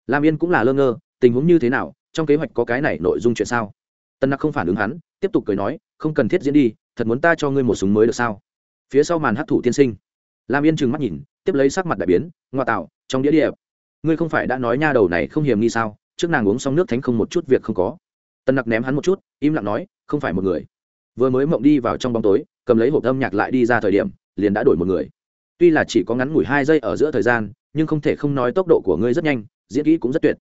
Lam yên cũng là lơ ngơ, tình huống như thế nào, trong kế hoạch có cái này nội dung chuyện sao? Tân nặc không phản ứng hắn, tiếp tục cười nói, không cần thiết diễn đi, thật muốn ta cho ngươi một súng mới được sao? Phía sau màn hấp thụ tiên sinh. Lam yên trừng mắt nhìn, tiếp lấy sắc mặt đại biến ngoại tạo, trong đĩa điệp ngươi không phải đã nói nha đầu này không hiềm nghi sao? Trước nàng uống xong nước thánh không một chút việc không có. Tân nặc ném hắn một chút, im lặng nói, không phải một người. Vừa mới mộng đi vào trong bóng tối, cầm lấy hộp âm nhạc lại đi ra thời điểm, liền đã đổi một người. Tuy là chỉ có ngắn ngủi hai giây ở giữa thời gian, nhưng không thể không nói tốc độ của ngươi rất nhanh, diễn kỹ cũng rất tuyệt.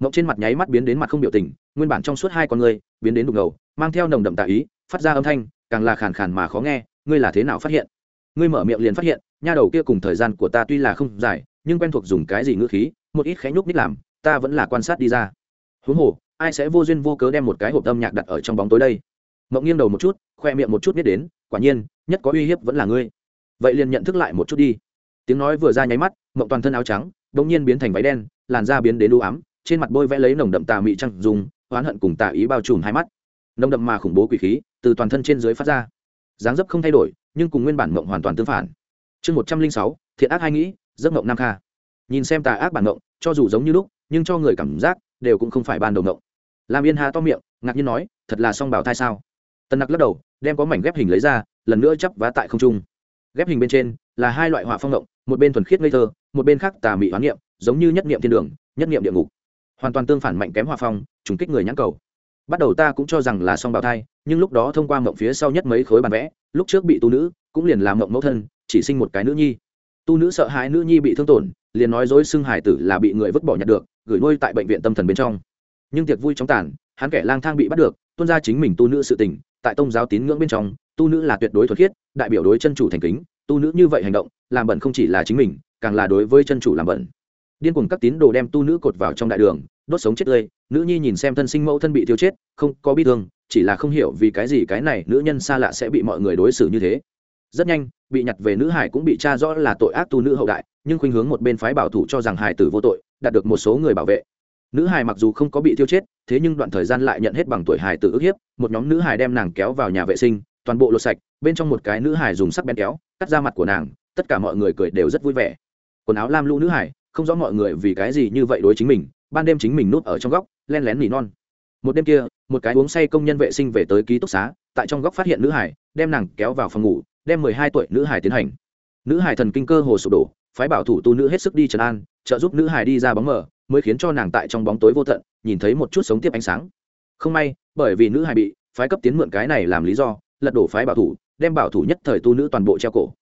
Mộng trên mặt nháy mắt biến đến mặt không biểu tình, nguyên bản trong suốt hai con ngươi, biến đến đục ngầu, mang theo nồng đậm tạ ý, phát ra âm thanh, càng là khàn khàn mà khó nghe, ngươi là thế nào phát hiện? Ngươi mở miệng liền phát hiện, nha đầu kia cùng thời gian của ta tuy là không dài nhưng quen thuộc dùng cái gì ngữ khí, một ít khẽ nhúc ních làm, ta vẫn là quan sát đi ra. Huống hồ, ai sẽ vô duyên vô cớ đem một cái hộp âm nhạc đặt ở trong bóng tối đây? Mộng nghiêng đầu một chút, khoe miệng một chút biết đến, quả nhiên, nhất có uy hiếp vẫn là ngươi. Vậy liền nhận thức lại một chút đi. Tiếng nói vừa ra nháy mắt, mộng toàn thân áo trắng đ ỗ n g nhiên biến thành váy đen, làn da biến đến đũ ám, trên mặt bôi vẽ lấy nồng đậm tà mị trăng dùng oán hận cùng tà ý bao trùm hai mắt. Nồng đậm mà khủng bố quỷ khí, từ toàn thân trên dưới phát ra. Dáng dấp không thay đổi, nhưng cùng nguyên bản mộng hoàn toàn tương phản. Chương một trăm linh sáu, thiện ác hai nghĩ giấc mộng nam kha. Nhìn xem tà ác bản mộng, cho dù giống như lúc, nhưng cho người cảm giác đều cũng không phải ban đầu mộng. Làm yên hà to miệng, ngạc nhiên nói, thật là song bảo thai sao? Tân nặc lắc đầu, đem có mảnh ghép hình lấy ra, lần nữa chắp vá tại không trung. Ghép hình bên trên là hai loại họa phong động một bên thuần khiết ngây thơ, một bên khác tà mị hoán niệm, giống như nhất niệm thiên đường, nhất niệm địa ngục. Hoàn toàn tương phản mạnh kém hòa phong, trùng kích người nhãn cầu. Bắt đầu ta cũng cho rằng là song bào thai, nhưng lúc đó thông qua mộng phía sau nhất mấy khối bàn vẽ, lúc trước bị tu nữ, cũng liền làm mộng mẫu thân, chỉ sinh một cái nữ nhi tu nữ sợ hãi nữ nhi bị thương tổn, liền nói dối xưng hải tử là bị người vứt bỏ nhặt được, gửi nuôi tại bệnh viện tâm thần bên trong. Nhưng tiệc vui chóng tàn, hắn kẻ lang thang bị bắt được tuân ra chính mình tu nữ sự tình, tại tông giáo tín ngưỡng bên trong, tu nữ là tuyệt đối thuật khiết, đại biểu đối chân chủ thành kính, tu nữ như vậy hành động, làm bẩn không chỉ là chính mình, càng là đối với chân chủ làm bẩn. Điên cuồng các tín đồ đem tu nữ cột vào trong đại đường, đốt sống chết tươi, nữ nhi nhìn xem thân sinh mẫu thân bị tiêu chết, không có bi thương, chỉ là không hiểu vì cái gì cái này nữ nhân xa lạ sẽ bị mọi người đối xử như thế. Rất nhanh bị nhặt về nữ hải cũng bị tra rõ là tội ác tu nữ hậu đại, nhưng khuynh hướng một bên phái bảo thủ cho rằng hải tử vô tội, đạt được một số người bảo vệ. Nữ hải mặc dù không có bị tiêu chết, thế nhưng đoạn thời gian lại nhận hết bằng tuổi hải tử ức hiếp, một nhóm nữ hải đem nàng kéo vào nhà vệ sinh, toàn bộ lột sạch, bên trong một cái nữ hải dùng sắc bén kéo, cắt ra mặt của nàng, tất cả mọi người cười đều rất vui vẻ. Quần áo lam lũ nữ hải, không rõ mọi người vì cái gì như vậy đối chính mình, ban đêm chính mình núp ở trong góc, len lén nỉ non. Một đêm kia, một cái uống say công nhân vệ sinh về tới ký túc xá, tại trong góc phát hiện nữ hải, đem nàng kéo vào phòng ngủ đem mười hai tuổi nữ hải tiến hành. Nữ hải thần kinh cơ hồ sụp đổ, phái bảo thủ tu nữ hết sức đi trấn an, trợ giúp nữ hải đi ra bóng mờ, mới khiến cho nàng tại trong bóng tối vô tận, nhìn thấy một chút sống tiếp ánh sáng. Không may, bởi vì nữ hải bị phái cấp tiến mượn cái này làm lý do, lật đổ phái bảo thủ, đem bảo thủ nhất thời tu nữ toàn bộ treo cổ.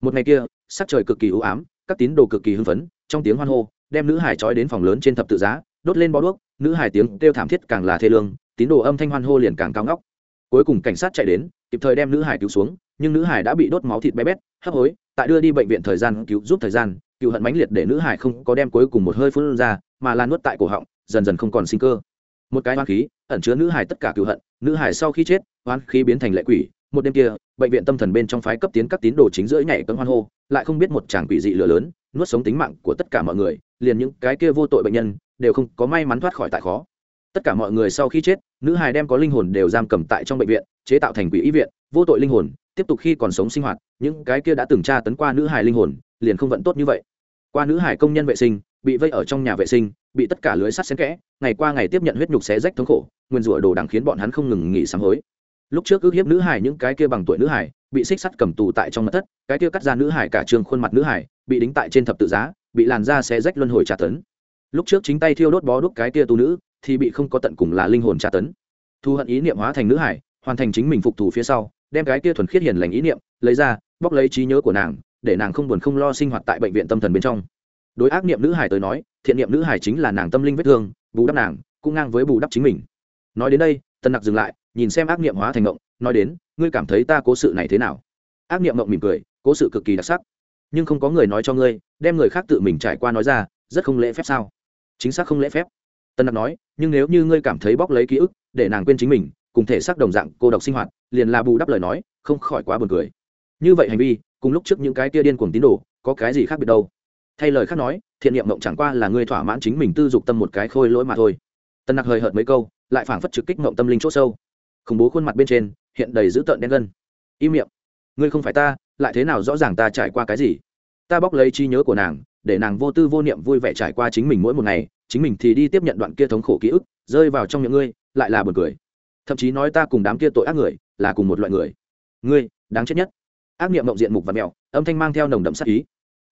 Một ngày kia, sắc trời cực kỳ ưu ám, các tín đồ cực kỳ hưng phấn, trong tiếng hoan hô, đem nữ hải trói đến phòng lớn trên thập tự giá, đốt lên bó đuốc, nữ hải tiếng kêu thảm thiết càng là thê lương, tín đồ âm thanh hoan hô liền càng cao ngóc. Cuối cùng cảnh sát chạy đến, kịp thời đem nữ hải cứu xuống nhưng nữ hải đã bị đốt máu thịt bé bét, hấp hối, tại đưa đi bệnh viện thời gian cứu giúp thời gian, cựu hận mãnh liệt để nữ hải không có đem cuối cùng một hơi phun ra, mà lan nuốt tại cổ họng, dần dần không còn sinh cơ. Một cái hoang khí ẩn chứa nữ hải tất cả cựu hận, nữ hải sau khi chết hoang khí biến thành lệ quỷ. Một đêm kia, bệnh viện tâm thần bên trong phái cấp tiến các tín đồ chính giữa nhảy cấm hoan hô, lại không biết một chàng quỷ dị lửa lớn, nuốt sống tính mạng của tất cả mọi người, liền những cái kia vô tội bệnh nhân đều không có may mắn thoát khỏi tại khó. Tất cả mọi người sau khi chết, nữ hài đem có linh hồn đều giam cầm tại trong bệnh viện, chế tạo thành quỷ y viện vô tội linh hồn, tiếp tục khi còn sống sinh hoạt, những cái kia đã từng tra tấn qua nữ hài linh hồn, liền không vẫn tốt như vậy. Qua nữ hải công nhân vệ sinh, bị vây ở trong nhà vệ sinh, bị tất cả lưới sắt xen kẽ, ngày qua ngày tiếp nhận huyết nhục xé rách thống khổ, nguyên rủa đồ đằng khiến bọn hắn không ngừng nghỉ sám hối. Lúc trước ước hiếp nữ hải những cái kia bằng tuổi nữ hải bị xích sắt cầm tù tại trong mặt thất, cái kia cắt ra nữ hải cả trường khuôn mặt nữ hải bị đính tại trên thập tự giá, bị làn da xé rách luân hồi trả tấn. Lúc trước chính tay thiêu đốt bó đúc cái kia tu nữ, thì bị không có tận cùng là linh hồn tra tấn. Thu hận ý niệm hóa thành nữ hải hoàn thành chính mình phục thù phía sau đem cái kia thuần khiết hiền lành ý niệm lấy ra, bóc lấy trí nhớ của nàng, để nàng không buồn không lo sinh hoạt tại bệnh viện tâm thần bên trong. Đối ác niệm nữ hải tới nói, thiện niệm nữ hải chính là nàng tâm linh vết thương, bù đắp nàng, cũng ngang với bù đắp chính mình. Nói đến đây tân nặc dừng lại, nhìn xem ác niệm hóa thành ngộng, nói đến, ngươi cảm thấy ta cố sự này thế nào? Ác niệm ngộng mỉm cười, cố sự cực kỳ đặc sắc. Nhưng không có người nói cho ngươi, đem người khác tự mình trải qua nói ra, rất không lễ phép sao? Chính xác không lễ phép. Tân nặc nói, nhưng nếu như ngươi cảm thấy bóc lấy ký ức, để nàng quên chính mình cùng thể xác đồng dạng cô độc sinh hoạt, liền là bù đắp lời nói, không khỏi quá buồn cười. Như vậy hành vi, cùng lúc trước những cái tia điên cuồng tín đồ, có cái gì khác biệt đâu? Thay lời khác nói, thiện niệm mộng chẳng qua là ngươi thỏa mãn chính mình tư dục tâm một cái khôi lỗi mà thôi. Tân nặc hời hợt mấy câu, lại phảng phất trực kích mộng tâm linh c h ỗ sâu. Khủng bố khuôn mặt bên trên, hiện đầy dữ tợn đen gân im miệng. Ngươi không phải ta, lại thế nào rõ ràng ta trải qua cái gì? Ta bóc lấy trí nhớ của nàng, để nàng vô tư vô niệm vui vẻ trải qua chính mình mỗi một ngày, chính mình thì đi tiếp nhận đoạn kia thống khổ ký ức, rơi vào trong những ngươi, lại là buồn cười thậm chí nói ta cùng đám kia tội ác người là cùng một loại người. Ngươi, đáng chết nhất. Ác niệm mộng diện mục và mẹo âm thanh mang theo nồng đậm sắc ý.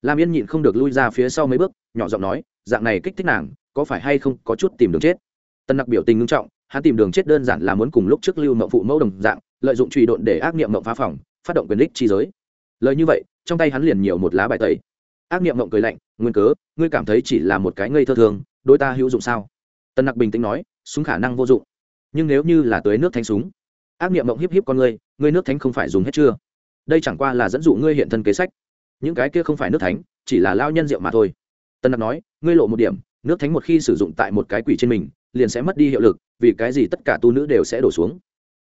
Lam yên nhịn không được lui ra phía sau mấy bước, nhỏ giọng nói, dạng này kích thích nàng, có phải hay không có chút tìm đường chết? Tân nặc biểu tình ngưng trọng, hắn tìm đường chết đơn giản là muốn cùng lúc trước lưu mộng phụ mẫu đồng dạng, lợi dụng truy độn để ác niệm mộng phá phòng, phát động quyền đích chi giới. Lời như vậy, trong tay hắn liền nhiều một lá bài tẩy. Ác niệm mộng cười lạnh, nguyên cớ, ngươi cảm thấy chỉ là một cái ngây thơ thường đôi ta hữu dụng sao? Tân nặc bình tĩnh nói, súng khả năng vô dụng nhưng nếu như là tới nước thánh súng, ác niệm mộng hiếp hiếp con ngươi ngươi nước thánh không phải dùng hết chưa? Đây chẳng qua là dẫn dụ ngươi hiện thân kế sách. Những cái kia không phải nước thánh, chỉ là lao nhân rượu mà thôi. Tân nặc nói, ngươi lộ một điểm, nước thánh một khi sử dụng tại một cái quỷ trên mình, liền sẽ mất đi hiệu lực, vì cái gì tất cả tu nữ đều sẽ đổ xuống.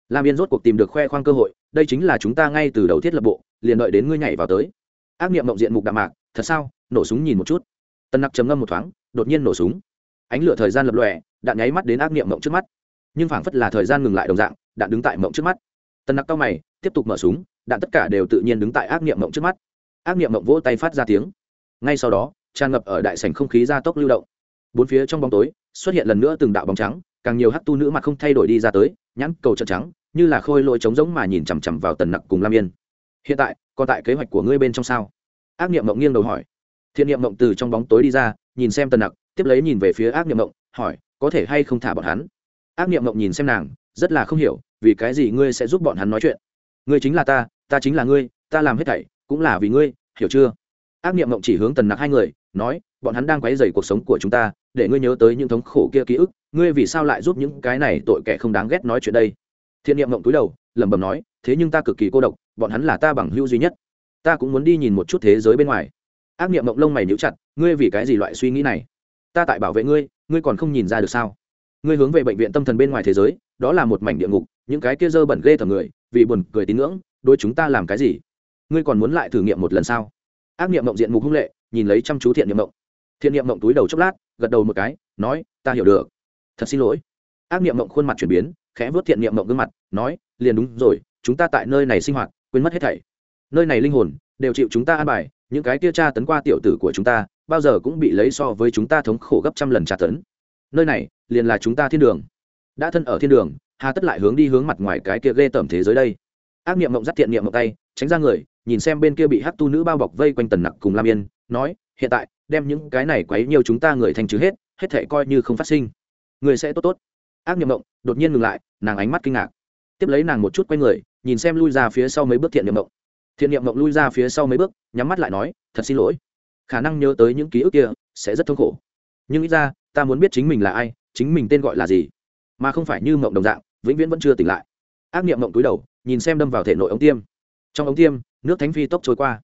Lam yên rốt cuộc tìm được khoe khoang cơ hội, đây chính là chúng ta ngay từ đầu thiết lập bộ, liền đợi đến ngươi nhảy vào tới. Ác nghiệm mộng diện mục đạm mạc, thật sao? Nổ súng nhìn một chút. Tân nặc trầm ngâm một thoáng, đột nhiên nổ súng. Ánh lửa thời gian lập lòe, đạn nháy mắt đến ác nghiệm mộng trước mắt nhưng phảng phất là thời gian ngừng lại đồng dạng, đạn đứng tại mộng trước mắt. Tần nặc cao mày, tiếp tục mở súng, đạn tất cả đều tự nhiên đứng tại ác nghiệm mộng trước mắt. Ác nghiệm mộng vỗ tay phát ra tiếng. Ngay sau đó, tràn ngập ở đại sảnh không khí gia tốc lưu động. Bốn phía trong bóng tối, xuất hiện lần nữa từng đạo bóng trắng, càng nhiều hát tu nữ mặt không thay đổi đi ra tới, nhãn cầu trợn trắng, như là khôi lỗi trống giống mà nhìn chằm chằm vào tần nặc cùng lam yên. Hiện tại, còn tại kế hoạch của ngươi bên trong sao? Ác nghiệm mộng nghiêng đầu hỏi. Thiện nghiệm mộng từ trong bóng tối đi ra, nhìn xem tần nặc, tiếp lấy nhìn về phía ác nghiệm mộng, hỏi, có thể hay không thả bọn hắn? Ác nghiệm mộng nhìn xem nàng, rất là không hiểu, vì cái gì ngươi sẽ giúp bọn hắn nói chuyện? Ngươi chính là ta ta chính là ngươi, ta làm hết thảy cũng là vì ngươi, hiểu chưa? Ác nghiệm mộng chỉ hướng tần nặc hai người, nói, bọn hắn đang quấy dày cuộc sống của chúng ta, để ngươi nhớ tới những thống khổ kia ký ức, ngươi vì sao lại giúp những cái này tội kẻ không đáng ghét nói chuyện đây? Thiện niệm mộng túi đầu, lẩm bẩm nói, thế nhưng ta cực kỳ cô độc, bọn hắn là ta bằng hữu duy nhất. Ta cũng muốn đi nhìn một chút thế giới bên ngoài. Ác niệm mộng lông mày níu chặt, ngươi vì cái gì loại suy nghĩ này? Ta tại bảo vệ ngươi ngươi còn không nhìn ra được sao? Ngươi hướng về bệnh viện tâm thần bên ngoài thế giới, đó là một mảnh địa ngục, những cái kia dơ bẩn ghê thầm người, vì buồn cười tín ngưỡng đôi chúng ta làm cái gì? Ngươi còn muốn lại thử nghiệm một lần sao? Ác niệm mộng diện mục hung lệ, nhìn lấy chăm chú thiện niệm mộng. Thiện niệm mộng túi đầu chốc lát, gật đầu một cái, nói, ta hiểu được. Thật xin lỗi. Ác niệm mộng khuôn mặt chuyển biến, khẽ vớt thiện niệm mộng gương mặt, nói, liền đúng rồi, chúng ta tại nơi này sinh hoạt, quên mất hết thảy. Nơi này linh hồn, đều chịu chúng ta an bài, những cái kia tra tấn qua tiểu tử của chúng ta, bao giờ cũng bị lấy so với chúng ta thống khổ gấp trăm lần tra tấn nơi này liền là chúng ta thiên đường. Đã thân ở thiên đường, hà tất lại hướng đi hướng mặt ngoài cái kia ghê tởm thế giới đây. Ác niệm mộng dắt thiện niệm mộng tay, tránh ra người, nhìn xem bên kia bị hắc tu nữ bao bọc vây quanh tần nặc cùng lam yên, nói, hiện tại, đem những cái này quấy nhiều chúng ta người thành chứ hết hết thể coi như không phát sinh. Người sẽ tốt tốt. Ác niệm mộng đột nhiên ngừng lại, nàng ánh mắt kinh ngạc. Tiếp lấy nàng một chút quay người, nhìn xem lui ra phía sau mấy bước thiện niệm mộng. Thiện niệm mộng lui ra phía sau mấy bước, nhắm mắt lại nói, thật xin lỗi. Khả năng nhớ tới những ký ức kia sẽ rất thống khổ. Nhưng ít ra ta muốn biết chính mình là ai, chính mình tên gọi là gì. Mà không phải như mộng đồng dạng, vĩnh viễn vẫn chưa tỉnh lại. Ác niệm mộng túi đầu, nhìn xem đâm vào thể nội ống tiêm. Trong ống tiêm, nước thánh phi tốc trôi qua.